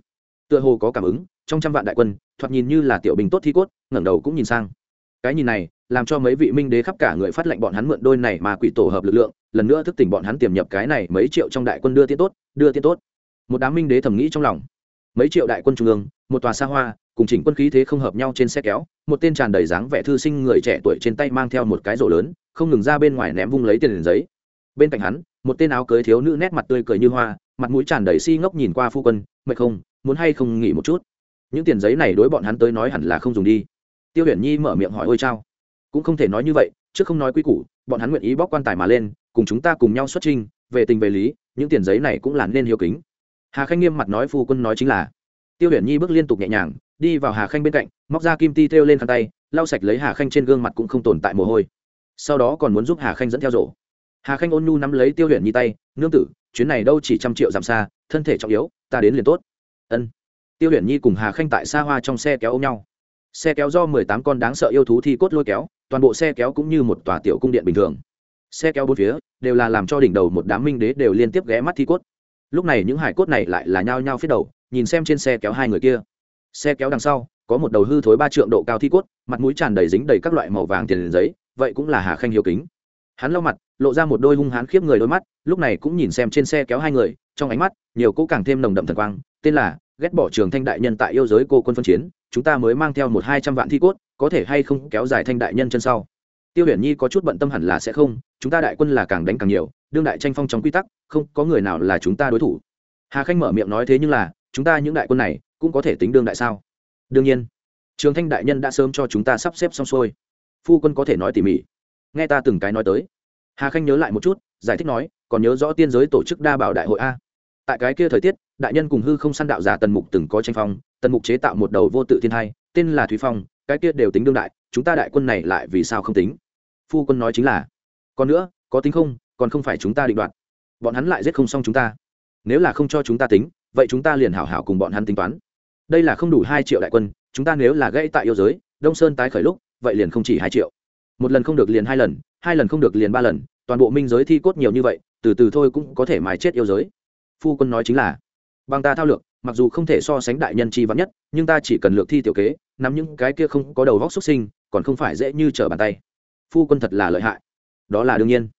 Tựa hồ có cảm ứng, trong trăm vạn đại quân, thoạt nhìn như là tiểu bình tốt thi cốt, ngẩng đầu cũng nhìn sang. Cái nhìn này làm cho mấy vị minh đế khắp cả người phát lệnh bọn hắn mượn đôi này mà quỷ tổ hợp lực lượng, lần nữa thức tỉnh bọn hắn tiềm nhập cái này mấy triệu trong đại quân đưa tiên tốt, đưa tiên tốt. Một đám minh đế thầm nghĩ trong lòng. Mấy triệu đại quân trung ương, một tòa xa hoa, cùng chỉnh quân khí thế không hợp nhau trên xe kéo, một tên tràn đầy dáng vẻ thư sinh người trẻ tuổi trên tay mang theo một cái rổ lớn, không ngừng ra bên ngoài ném vung lấy tiền giấy. Bên cạnh hắn, một tên áo cưới thiếu nữ nét mặt tươi cười như hoa, mặt mũi tràn đầy si ngốc nhìn qua phu quân, mệt không? Muốn hay không nghỉ một chút? Những tiền giấy này đối bọn hắn tới nói hẳn là không dùng đi. Tiêu huyền nhi mở miệng hỏi, ôi trao cũng không thể nói như vậy chứ không nói quy củ, bọn hắn nguyện ý bóc quan tài mà lên, cùng chúng ta cùng nhau xuất trình về tình về lý, những tiền giấy này cũng là nên hiếu kính. Hà khanh nghiêm mặt nói phu quân nói chính là. Tiêu huyền nhi bước liên tục nhẹ nhàng, đi vào hà khanh bên cạnh, móc ra kim ti thêu lên khăn tay, lau sạch lấy hà khanh trên gương mặt cũng không tồn tại mồ hôi. Sau đó còn muốn giúp hà khanh dẫn theo rổ. Hà khanh ôn nhu nắm lấy tiêu huyền nhi tay, nương tử, chuyến này đâu chỉ trăm triệu giảm xa, thân thể trọng yếu, ta đến liền tốt. Ân. Tiêu huyền nhi cùng hà khanh tại xa hoa trong xe kéo ôm nhau. Xe kéo do mười tám con đáng sợ yêu thú thi cốt lôi kéo toàn bộ xe kéo cũng như một tòa tiểu cung điện bình thường. Xe kéo bốn phía đều là làm cho đỉnh đầu một đám minh đế đều liên tiếp ghé mắt thi cốt. Lúc này những hải cốt này lại là nhao nhao phía đầu, nhìn xem trên xe kéo hai người kia. Xe kéo đằng sau, có một đầu hư thối ba trượng độ cao thi cốt, mặt mũi tràn đầy dính đầy các loại màu vàng tiền giấy, vậy cũng là hà khanh hiếu kính. Hắn lau mặt, lộ ra một đôi hung hãn khiếp người đôi mắt, lúc này cũng nhìn xem trên xe kéo hai người, trong ánh mắt nhiều cỗ càng thêm nồng đậm thần quang, tên là ghét bỏ trường thanh đại nhân tại yêu giới cô quân phân chiến, chúng ta mới mang theo một hai trăm vạn thi cốt có thể hay không kéo dài thanh đại nhân chân sau. Tiêu huyền nhi có chút bận tâm hẳn là sẽ không, chúng ta đại quân là càng đánh càng nhiều, đương đại tranh phong trong quy tắc, không có người nào là chúng ta đối thủ. Hà khanh mở miệng nói thế nhưng là, chúng ta những đại quân này cũng có thể tính đương đại sao? Đương nhiên. Trường thanh đại nhân đã sớm cho chúng ta sắp xếp xong xuôi. Phu quân có thể nói tỉ mỉ. Nghe ta từng cái nói tới. Hà khanh nhớ lại một chút, giải thích nói, còn nhớ rõ tiên giới tổ chức đa bảo đại hội a. Tại cái kia thời tiết, đại nhân cùng hư không săn đạo giả tần mục từng có tranh phong, tần mục chế tạo một đầu vô tự thiên hai tên là thúy phong cái kia đều tính đương đại, chúng ta đại quân này lại vì sao không tính? Phu quân nói chính là, còn nữa, có tính không, còn không phải chúng ta định đoạt. Bọn hắn lại giết không xong chúng ta. Nếu là không cho chúng ta tính, vậy chúng ta liền hảo hảo cùng bọn hắn tính toán. Đây là không đủ hai triệu đại quân, chúng ta nếu là gãy tại yêu giới, đông sơn tái khởi lúc, vậy liền không chỉ hai triệu. Một lần không được liền hai lần hai lần không được liền ba lần, toàn bộ minh giới thi cốt nhiều như vậy, từ từ thôi cũng có thể mài chết yêu giới. Phu quân nói chính là, bằng ta thao lược, mặc dù không thể so sánh đại nhân chi vắn nhất, nhưng ta chỉ cần lược thi tiểu kế nắm những cái kia không có đầu vóc xuất sinh, còn không phải dễ như trở bàn tay. Phu quân thật là lợi hại. Đó là đương nhiên.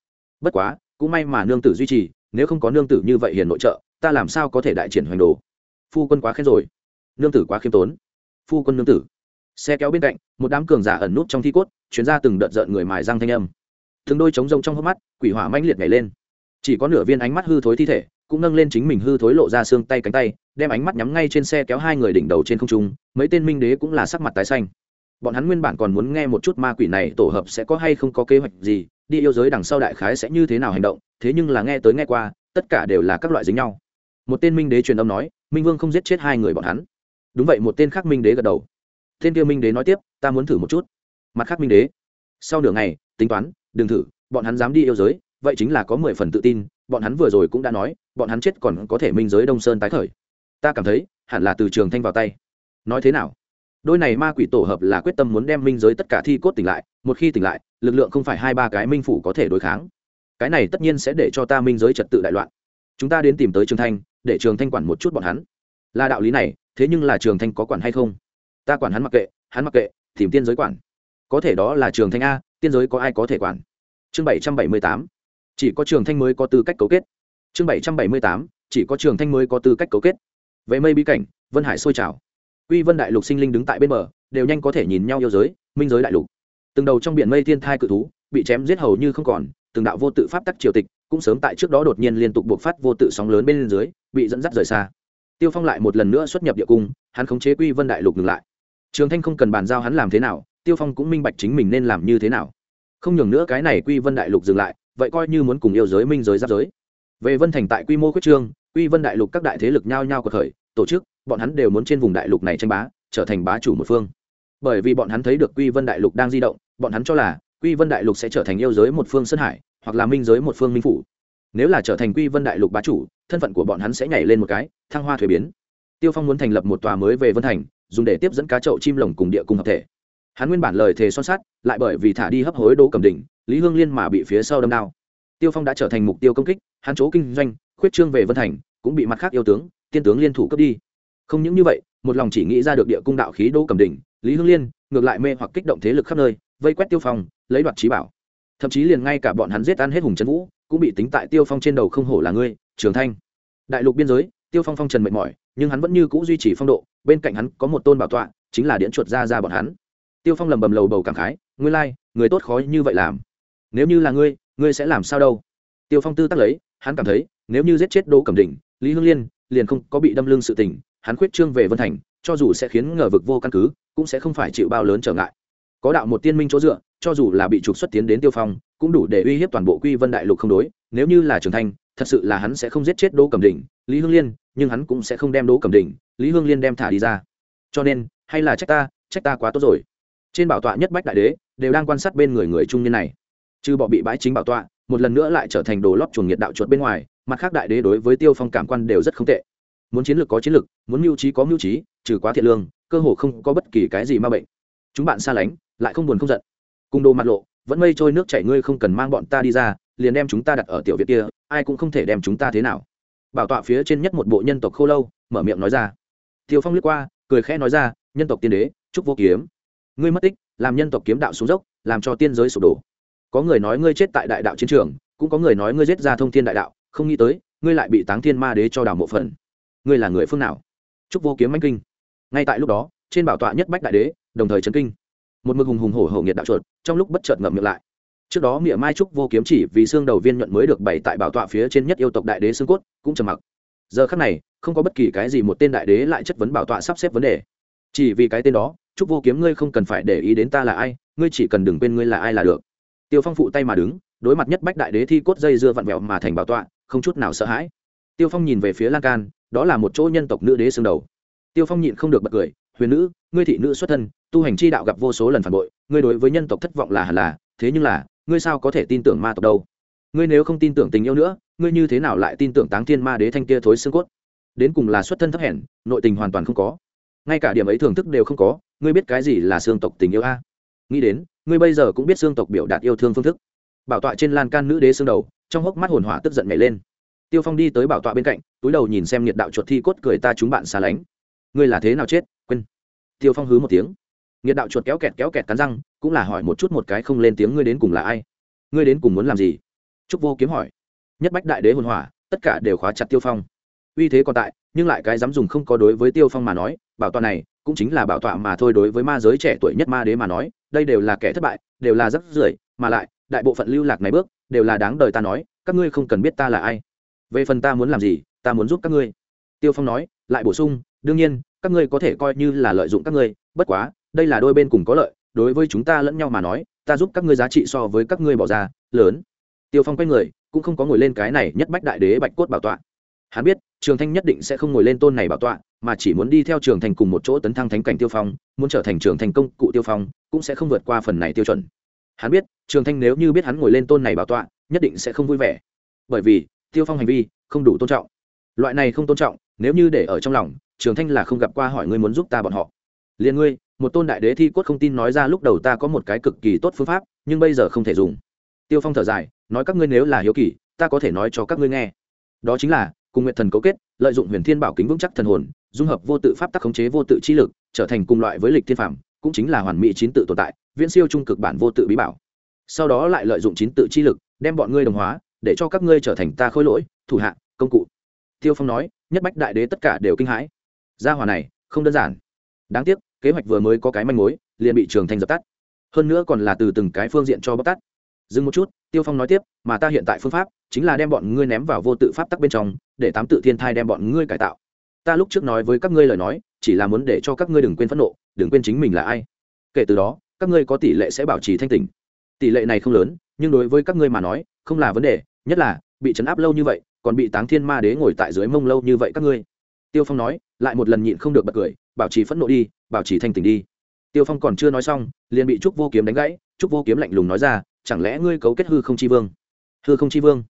Bất quá, cũng may mà nương tử duy trì, nếu không có nương tử như vậy hiền nội trợ, ta làm sao có thể đại triển hoành đồ? Phu quân quá khen rồi. Nương tử quá khiêm tốn. Phu quân nương tử. Xe kéo bên cạnh, một đám cường giả ẩn nút trong thi cốt, chuyến ra từng đợt rợn người mài răng thanh âm. Thường đôi trống rông trong hốc mắt, quỷ hỏa manh liệt nhảy lên. Chỉ có nửa viên ánh mắt hư thối thi thể, cũng nâng lên chính mình hư thối lộ ra xương tay cánh tay đem ánh mắt nhắm ngay trên xe kéo hai người đỉnh đầu trên không trung, mấy tên minh đế cũng là sắc mặt tái xanh. Bọn hắn nguyên bản còn muốn nghe một chút ma quỷ này tổ hợp sẽ có hay không có kế hoạch gì, đi yêu giới đằng sau đại khái sẽ như thế nào hành động, thế nhưng là nghe tới nghe qua, tất cả đều là các loại dính nhau. Một tên minh đế truyền âm nói, minh vương không giết chết hai người bọn hắn. Đúng vậy, một tên khác minh đế gật đầu. Tên kia minh đế nói tiếp, ta muốn thử một chút. Mặt khác minh đế, sau nửa ngày, tính toán, đừng thử, bọn hắn dám đi yêu giới, vậy chính là có mười phần tự tin, bọn hắn vừa rồi cũng đã nói, bọn hắn chết còn có thể minh giới đông sơn tái khởi ta cảm thấy, hẳn là từ trường thanh vào tay. Nói thế nào? Đôi này ma quỷ tổ hợp là quyết tâm muốn đem minh giới tất cả thi cốt tỉnh lại, một khi tỉnh lại, lực lượng không phải hai ba cái minh phủ có thể đối kháng. Cái này tất nhiên sẽ để cho ta minh giới trật tự đại loạn. Chúng ta đến tìm tới trường thanh, để trường thanh quản một chút bọn hắn. Là đạo lý này, thế nhưng là trường thanh có quản hay không? Ta quản hắn mặc kệ, hắn mặc kệ, tìm tiên giới quản. Có thể đó là trường thanh a, tiên giới có ai có thể quản? Chương bảy trăm bảy mươi tám. Chỉ có trường thanh mới có tư cách cấu kết. Chương bảy trăm bảy mươi tám, chỉ có trường thanh mới có tư cách cấu kết về mây bí cảnh, vân hải sôi trào. Quy vân đại lục sinh linh đứng tại bên bờ, đều nhanh có thể nhìn nhau yêu giới, minh giới đại lục. Từng đầu trong biển mây thiên thai cự thú, bị chém giết hầu như không còn, từng đạo vô tự pháp tắc triều tịch, cũng sớm tại trước đó đột nhiên liên tục buộc phát vô tự sóng lớn bên dưới, bị dẫn dắt rời xa. Tiêu phong lại một lần nữa xuất nhập địa cung, hắn khống chế quy vân đại lục ngừng lại. Trường thanh không cần bàn giao hắn làm thế nào, tiêu phong cũng minh bạch chính mình nên làm như thế nào. Không nhường nữa cái này quy vân đại lục dừng lại, vậy coi như muốn cùng yêu giới minh giới giáp giới. Về vân thành tại quy mô quyết trương quy vân đại lục các đại thế lực nhao nhao của khởi, tổ chức, bọn hắn đều muốn trên vùng đại lục này tranh bá, trở thành bá chủ một phương. Bởi vì bọn hắn thấy được quy vân đại lục đang di động, bọn hắn cho là quy vân đại lục sẽ trở thành yêu giới một phương sơn hải, hoặc là minh giới một phương minh phủ. Nếu là trở thành quy vân đại lục bá chủ, thân phận của bọn hắn sẽ nhảy lên một cái, thăng hoa thuế biến. Tiêu phong muốn thành lập một tòa mới về vân thành, dùng để tiếp dẫn cá chậu chim lồng cùng địa cùng hợp thể. Hắn nguyên bản lời thề son sát lại bởi vì thả đi hấp hối đỗ cầm đỉnh lý hương liên mà bị phía sau đâm đao. Tiêu phong đã trở thành mục tiêu công kích, hắn chỗ kinh doanh khuyết trương về vân thành cũng bị mặt khác yêu tướng tiên tướng liên thủ cướp đi. Không những như vậy một lòng chỉ nghĩ ra được địa cung đạo khí đô cầm đỉnh lý hương liên ngược lại mê hoặc kích động thế lực khắp nơi vây quét tiêu phong lấy đoạt trí bảo. Thậm chí liền ngay cả bọn hắn giết ăn hết hùng trấn vũ cũng bị tính tại tiêu phong trên đầu không hổ là ngươi trường thanh. Đại lục biên giới tiêu phong phong trần mệt mỏi nhưng hắn vẫn như c ũ duy trì phong độ bên cạnh hắn có một tôn bảo tọa chính là điện chuột ra ra bọn hắn. Tiêu phong lầm bầm lầu bầu cảm khái ngươi lai、like, người tốt khó như vậy làm. Nếu như là ngươi ngươi sẽ làm sao đâu? Tiêu phong tư tắc lấy hắn cảm thấy, nếu như giết chết đỗ cẩm đình lý hương liên liền không có bị đâm lưng sự tình, hắn khuyết trương về vân thành, cho dù sẽ khiến ngờ vực vô căn cứ, cũng sẽ không phải chịu bao lớn trở ngại. Có đạo một tiên minh chỗ dựa, cho dù là bị trục xuất tiến đến tiêu phong, cũng đủ để uy hiếp toàn bộ quy vân đại lục không đối, nếu như là trường thanh thật sự là hắn sẽ không giết chết đỗ cẩm đình lý hương liên, nhưng hắn cũng sẽ không đem đỗ cẩm đình lý hương liên đem thả đi ra. Cho nên, hay là trách ta trách ta quá tốt rồi. Trên bảo tọa nhất bách đại đế, đều đang quan sát bên người người trung niên này. Trừ bỏ bị bãi chính bảo tọa một lần nữa lại trở thành đồ lót chuồng nhiệt đạo chuột bên ngoài, mặt khác đại đế đối với tiêu phong cảm quan đều rất không tệ. Muốn chiến lược có chiến lược, muốn mưu trí có mưu trí, trừ quá thiện lương, cơ hồ không có bất kỳ cái gì ma bệnh. Chúng bạn xa lánh, lại không buồn không giận. Cùng đồ mặt lộ, vẫn mây trôi nước chảy ngươi không cần mang bọn ta đi ra, liền đem chúng ta đặt ở tiểu việt kia, ai cũng không thể đem chúng ta thế nào. Bảo tọa phía trên nhất một bộ nhân tộc khô lâu, mở miệng nói ra. Tiêu phong lướt qua, cười khẽ nói ra, nhân tộc tiên đế trúc vô kiếm. Ngươi mất tích, làm nhân tộc kiếm đạo xuống dốc, làm cho tiên giới sụp đổ có người nói ngươi chết tại đại đạo chiến trường, cũng có người nói ngươi giết ra thông thiên đại đạo, không nghĩ tới, ngươi lại bị táng thiên ma đế cho đào mộ phần. Ngươi là người phương nào? Trúc vô kiếm manh kinh. Ngay tại lúc đó, trên bảo tọa nhất bách đại đế, đồng thời chấn kinh. Một mực hùng hùng hổ hổ nghiệt đạo chuột, trong lúc bất chợt ngậm miệng lại. Trước đó miệng mai trúc vô kiếm chỉ vì xương đầu viên nhuận mới được bày tại bảo tọa phía trên nhất yêu tộc đại đế xương cốt, cũng trầm mặc. Giờ khắc này, không có bất kỳ cái gì một tên đại đế lại chất vấn bảo tọa sắp xếp vấn đề. Chỉ vì cái tên đó trúc vô kiếm ngươi không cần phải để ý đến ta là ai, ngươi chỉ cần đừng quên ngươi là ai là được tiêu phong phụ tay mà đứng, đối mặt nhất bách đại đế thi cốt dây dưa vặn vẹo mà thành bảo tọa, không chút nào sợ hãi. Tiêu phong nhìn về phía lan can, đó là một chỗ nhân tộc nữ đế xương đầu. Tiêu phong nhịn không được bật cười, huyền nữ, ngươi thị nữ xuất thân, tu hành chi đạo gặp vô số lần phản bội, ngươi đối với nhân tộc thất vọng là hẳn là, thế nhưng là, ngươi sao có thể tin tưởng ma tộc đâu? Ngươi nếu không tin tưởng tình yêu nữa, ngươi như thế nào lại tin tưởng táng thiên ma đế thanh kia thối xương cốt? Đến cùng là xuất thân thấp hèn, nội tình hoàn toàn không có. Ngay cả điểm ấy thưởng thức đều không có, ngươi biết cái gì là xương tộc tình yêu a? Nghĩ đến ngươi bây giờ cũng biết xương tộc biểu đạt yêu thương phương thức. Bảo tọa trên lan can nữ đế xương đầu, trong hốc mắt hồn hỏa tức giận nhảy lên. Tiêu phong đi tới bảo tọa bên cạnh, túi đầu nhìn xem nhiệt đạo chuột thi cốt cười ta chúng bạn xa lánh. Ngươi là thế nào chết? Quên. Tiêu phong hứ một tiếng. Nhiệt đạo chuột kéo kẹt kéo kẹt cắn răng, cũng là hỏi một chút một cái không lên tiếng ngươi đến cùng là ai? Ngươi đến cùng muốn làm gì? Trúc vô kiếm hỏi. Nhất bách đại đế hồn hỏa, tất cả đều khóa chặt tiêu phong. Uy thế còn tại, nhưng lại cái dám dùng không có đối với tiêu phong mà nói, bảo tọa này cũng chính là bảo tọa mà thôi đối với ma giới trẻ tuổi nhất ma đế mà nói, đây đều là kẻ thất bại, đều là rất rưởi, mà lại, đại bộ phận lưu lạc này bước, đều là đáng đời ta nói, các ngươi không cần biết ta là ai. Về phần ta muốn làm gì, ta muốn giúp các ngươi. Tiêu phong nói, lại bổ sung, đương nhiên, các ngươi có thể coi như là lợi dụng các ngươi, bất quá, đây là đôi bên cùng có lợi, đối với chúng ta lẫn nhau mà nói, ta giúp các ngươi giá trị so với các ngươi bỏ ra, lớn. Tiêu phong quay người, cũng không có ngồi lên cái này nhất bách đại đế bạch cốt bảo tọa. Hắn biết, trường thanh nhất định sẽ không ngồi lên tôn này bảo tọa mà chỉ muốn đi theo trường thành cùng một chỗ tấn thăng thánh cảnh tiêu phong, muốn trở thành trường thành công cụ tiêu phong, cũng sẽ không vượt qua phần này tiêu chuẩn. Hắn biết, trường thanh nếu như biết hắn ngồi lên tôn này bảo tọa, nhất định sẽ không vui vẻ. Bởi vì, tiêu phong hành vi, không đủ tôn trọng. Loại này không tôn trọng, nếu như để ở trong lòng, trường thanh là không gặp qua hỏi ngươi muốn giúp ta bọn họ. Liền ngươi, một tôn đại đế thi cốt không tin nói ra lúc đầu ta có một cái cực kỳ tốt phương pháp, nhưng bây giờ không thể dùng. Tiêu phong thở dài, nói các ngươi nếu là hiếu kỳ, ta có thể nói cho các ngươi nghe. Đó chính là, cùng nguyện thần cấu kết, lợi dụng huyền thiên bảo kính vững chắc thần hồn dung hợp vô tự pháp tắc khống chế vô tự chi lực trở thành cùng loại với lịch thiên phẩm, cũng chính là hoàn mỹ chín tự tồn tại viễn siêu trung cực bản vô tự bí bảo. Sau đó lại lợi dụng chín tự chi lực đem bọn ngươi đồng hóa để cho các ngươi trở thành ta khôi lỗi thủ hạ công cụ. Tiêu phong nói nhất bách đại đế tất cả đều kinh hãi. Gia hòa này không đơn giản. Đáng tiếc kế hoạch vừa mới có cái manh mối liền bị trường thanh dập tắt. Hơn nữa còn là từ từng cái phương diện cho bóc tắt dừng một chút tiêu phong nói tiếp mà ta hiện tại phương pháp chính là đem bọn ngươi ném vào vô tự pháp tắc bên trong để tám tự thiên thai đem bọn ngươi cải tạo ta lúc trước nói với các ngươi lời nói, chỉ là muốn để cho các ngươi đừng quên phẫn nộ, đừng quên chính mình là ai. Kể từ đó, các ngươi có tỷ lệ sẽ bảo trì thanh tỉnh. Tỷ lệ này không lớn, nhưng đối với các ngươi mà nói, không là vấn đề, nhất là, bị chấn áp lâu như vậy, còn bị táng thiên ma đế ngồi tại dưới mông lâu như vậy các ngươi. Tiêu phong nói, lại một lần nhịn không được bật cười, bảo trì phẫn nộ đi, bảo trì thanh tỉnh đi. Tiêu phong còn chưa nói xong, liền bị trúc vô kiếm đánh gãy, trúc vô kiếm lạnh lùng nói ra, chẳng lẽ ngươi cấu kết hư không chi vương? Hư không chi vương?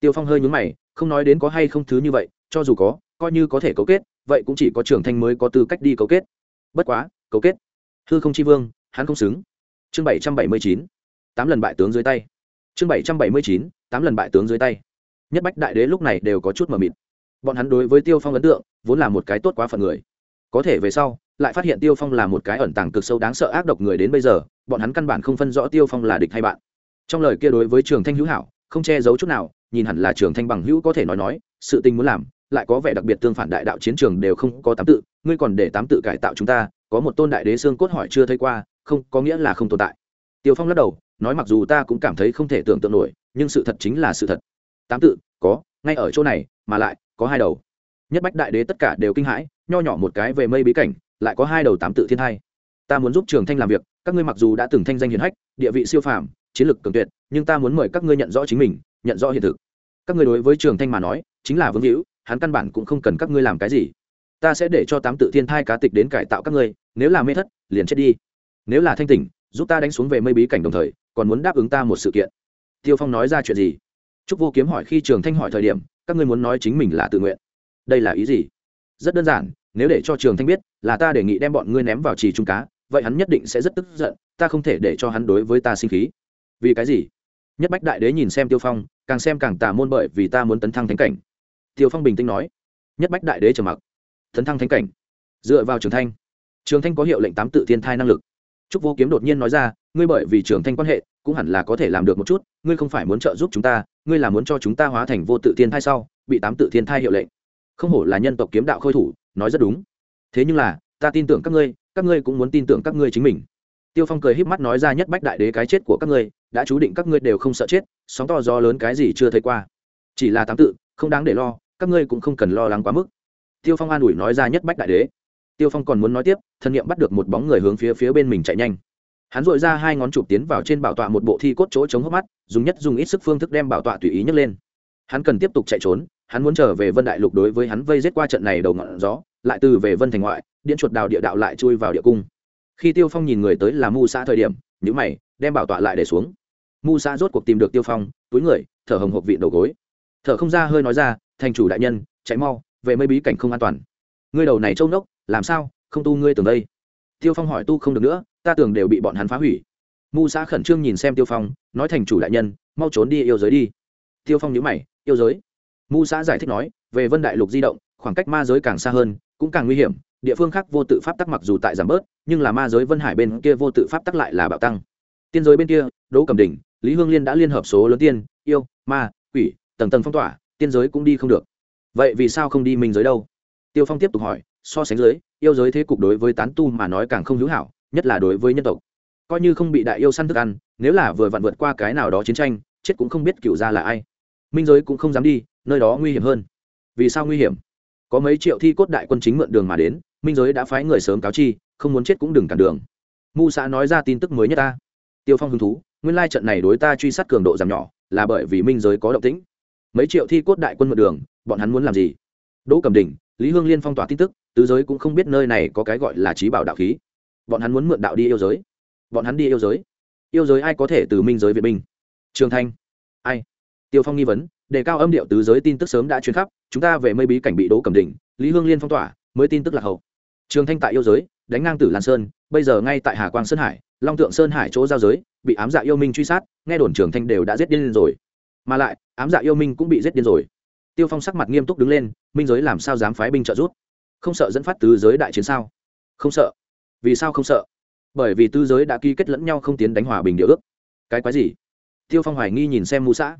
Tiêu phong hơi nhúng mày, không nói đến có hay không thứ như vậy, cho dù có coi như có thể cấu kết, vậy cũng chỉ có trưởng thanh mới có tư cách đi cấu kết. Bất quá, cấu kết. Hư không chi vương, hắn không xứng. Chương bảy trăm bảy mươi chín, tám lần bại tướng dưới tay. Chương bảy trăm bảy mươi chín, tám lần bại tướng dưới tay. Nhất bách đại đế lúc này đều có chút mờ mịt. Bọn hắn đối với tiêu phong ấn tượng, vốn là một cái tốt quá phận người. Có thể về sau, lại phát hiện tiêu phong là một cái ẩn tàng cực sâu đáng sợ ác độc người đến bây giờ, bọn hắn căn bản không phân rõ tiêu phong là địch hay bạn. Trong lời kia đối với trường thanh hữu hảo, không che giấu chút nào, nhìn hẳn là trường thanh bằng hữu có thể nói nói, sự tình muốn làm lại có vẻ đặc biệt tương phản đại đạo chiến trường đều không có tám tự, ngươi còn để tám tự cải tạo chúng ta, có một tôn đại đế xương cốt hỏi chưa thấy qua, không, có nghĩa là không tồn tại. Tiêu phong lắc đầu, nói mặc dù ta cũng cảm thấy không thể tưởng tượng nổi, nhưng sự thật chính là sự thật. Tám tự, có, ngay ở chỗ này, mà lại, có hai đầu. Nhất bách đại đế tất cả đều kinh hãi, nho nhỏ một cái về mây bí cảnh, lại có hai đầu tám tự thiên hai ta muốn giúp trường thanh làm việc, các ngươi mặc dù đã từng thanh danh hiền hách, địa vị siêu phàm, chiến lược cường tuyệt, nhưng ta muốn mời các ngươi nhận rõ chính mình, nhận rõ hiện thực. Các ngươi đối với trường thanh mà nói, chính là vương hữu hắn căn bản cũng không cần các ngươi làm cái gì. Ta sẽ để cho tám tự thiên thai cá tịch đến cải tạo các ngươi, nếu là mê thất, liền chết đi. Nếu là thanh tỉnh, giúp ta đánh xuống về mây bí cảnh đồng thời, còn muốn đáp ứng ta một sự kiện. Tiêu phong nói ra chuyện gì? Trúc vô kiếm hỏi khi trường thanh hỏi thời điểm, các ngươi muốn nói chính mình là tự nguyện. Đây là ý gì? Rất đơn giản, nếu để cho trường thanh biết, là ta đề nghị đem bọn ngươi ném vào trì trung cá, vậy hắn nhất định sẽ rất tức giận, ta không thể để cho hắn đối với ta sinh khí. Vì cái gì? Nhất bách đại đế nhìn xem tiêu phong, càng xem càng tà môn bởi vì ta muốn tấn thăng thánh cảnh tiêu phong bình tĩnh nói, nhất bách đại đế trầm mặc Thần thăng thánh cảnh, dựa vào trường thanh. Trường thanh có hiệu lệnh tám tự thiên thai năng lực. Trúc vô kiếm đột nhiên nói ra, ngươi bởi vì trường thanh quan hệ, cũng hẳn là có thể làm được một chút, ngươi không phải muốn trợ giúp chúng ta, ngươi là muốn cho chúng ta hóa thành vô tự thiên thai sau, bị tám tự thiên thai hiệu lệnh. Không hổ là nhân tộc kiếm đạo khôi thủ, nói rất đúng. Thế nhưng là, ta tin tưởng các ngươi các ngươi cũng muốn tin tưởng các ngươi chính mình. Tiêu phong cười híp mắt nói ra, nhất bách đại đế cái chết của các ngươi, đã chú định các ngươi đều không sợ chết, sóng to gió lớn cái gì chưa thấy qua. Chỉ là tám tự, không đáng để lo các ngươi cũng không cần lo lắng quá mức. Tiêu phong an ủi nói ra nhất bách đại đế. Tiêu phong còn muốn nói tiếp, thân nhiệm bắt được một bóng người hướng phía phía bên mình chạy nhanh. Hắn dội ra hai ngón chụp tiến vào trên bảo tọa một bộ thi cốt chỗ chống hốc mắt, dùng nhất dùng ít sức phương thức đem bảo tọa tùy ý nhấc lên. Hắn cần tiếp tục chạy trốn, hắn muốn trở về vân đại lục đối với hắn vây giết qua trận này đầu ngọn gió, lại từ về vân thành ngoại, điện chuột đào địa đạo lại chui vào địa cung. Khi tiêu phong nhìn người tới là mu xã thời điểm nhữ mày, đem bảo tọa lại để xuống. Mu xã rốt cuộc tìm được tiêu phong, túi người, thở hồng hộc vịn đầu gối. Thở không ra hơi nói ra thành chủ đại nhân, chạy mau, về mây bí cảnh không an toàn. Ngươi đầu này trông nốc làm sao, không tu ngươi tường đây? Tiêu phong hỏi tu không được nữa, ta tưởng đều bị bọn hắn phá hủy. Mu xã khẩn trương nhìn xem tiêu phong, nói thành chủ đại nhân, mau trốn đi yêu giới đi. Tiêu phong nhữ mày, yêu giới? Mu xã giải thích nói, về vân đại lục di động, khoảng cách ma giới càng xa hơn, cũng càng nguy hiểm, địa phương khác vô tự pháp tắc mặc dù tại giảm bớt, nhưng là ma giới vân hải bên kia vô tự pháp tắc lại là bạo tăng. Tiên giới bên kia, đỗ cầm đỉnh lý hương liên đã liên hợp số lớn tiên, yêu, ma, quỷ, tầng tầng phong tỏa tiên giới cũng đi không được. Vậy vì sao không đi minh giới đâu? Tiêu phong tiếp tục hỏi, so sánh giới, yêu giới thế cục đối với tán tu mà nói càng không hữu hảo, nhất là đối với nhân tộc. Coi như không bị đại yêu săn thức ăn, nếu là vừa vặn vượt qua cái nào đó chiến tranh, chết cũng không biết cựu ra là ai. Minh giới cũng không dám đi, nơi đó nguy hiểm hơn. Vì sao nguy hiểm? Có mấy triệu thi cốt đại quân chính mượn đường mà đến, minh giới đã phái người sớm cáo chi, không muốn chết cũng đừng cản đường. Mu xã nói ra tin tức mới nhất ta. Tiêu phong hứng thú, nguyên lai trận này đối ta truy sát cường độ giảm nhỏ, là bởi vì minh giới có động tĩnh mấy triệu thi cốt đại quân mượn đường, bọn hắn muốn làm gì? Đỗ cẩm đình, lý hương liên phong tỏa tin tức, tứ giới cũng không biết nơi này có cái gọi là trí bảo đạo khí. Bọn hắn muốn mượn đạo đi yêu giới. Bọn hắn đi yêu giới. Yêu giới ai có thể từ minh giới việt binh? Trường thanh. Ai? Tiêu phong nghi vấn, đề cao âm điệu tứ giới tin tức sớm đã truyền khắp, chúng ta về mây bí cảnh bị đỗ cẩm đình, lý hương liên phong tỏa, mới tin tức là hậu. Trường thanh tại yêu giới, đánh ngang tử lan sơn, bây giờ ngay tại hà quang sơn hải, long tượng sơn hải chỗ giao giới, bị ám dạ yêu minh truy sát, nghe đồn trường thanh đều đã giết điên rồi mà lại, ám dạ yêu minh cũng bị giết điên rồi. Tiêu phong sắc mặt nghiêm túc đứng lên, minh giới làm sao dám phái binh trợ giúp? Không sợ dẫn phát tứ giới đại chiến sao? Không sợ. Vì sao không sợ? Bởi vì tứ giới đã ký kết lẫn nhau không tiến đánh hòa bình địa ước. Cái quái gì? Tiêu phong hoài nghi nhìn xem mu xã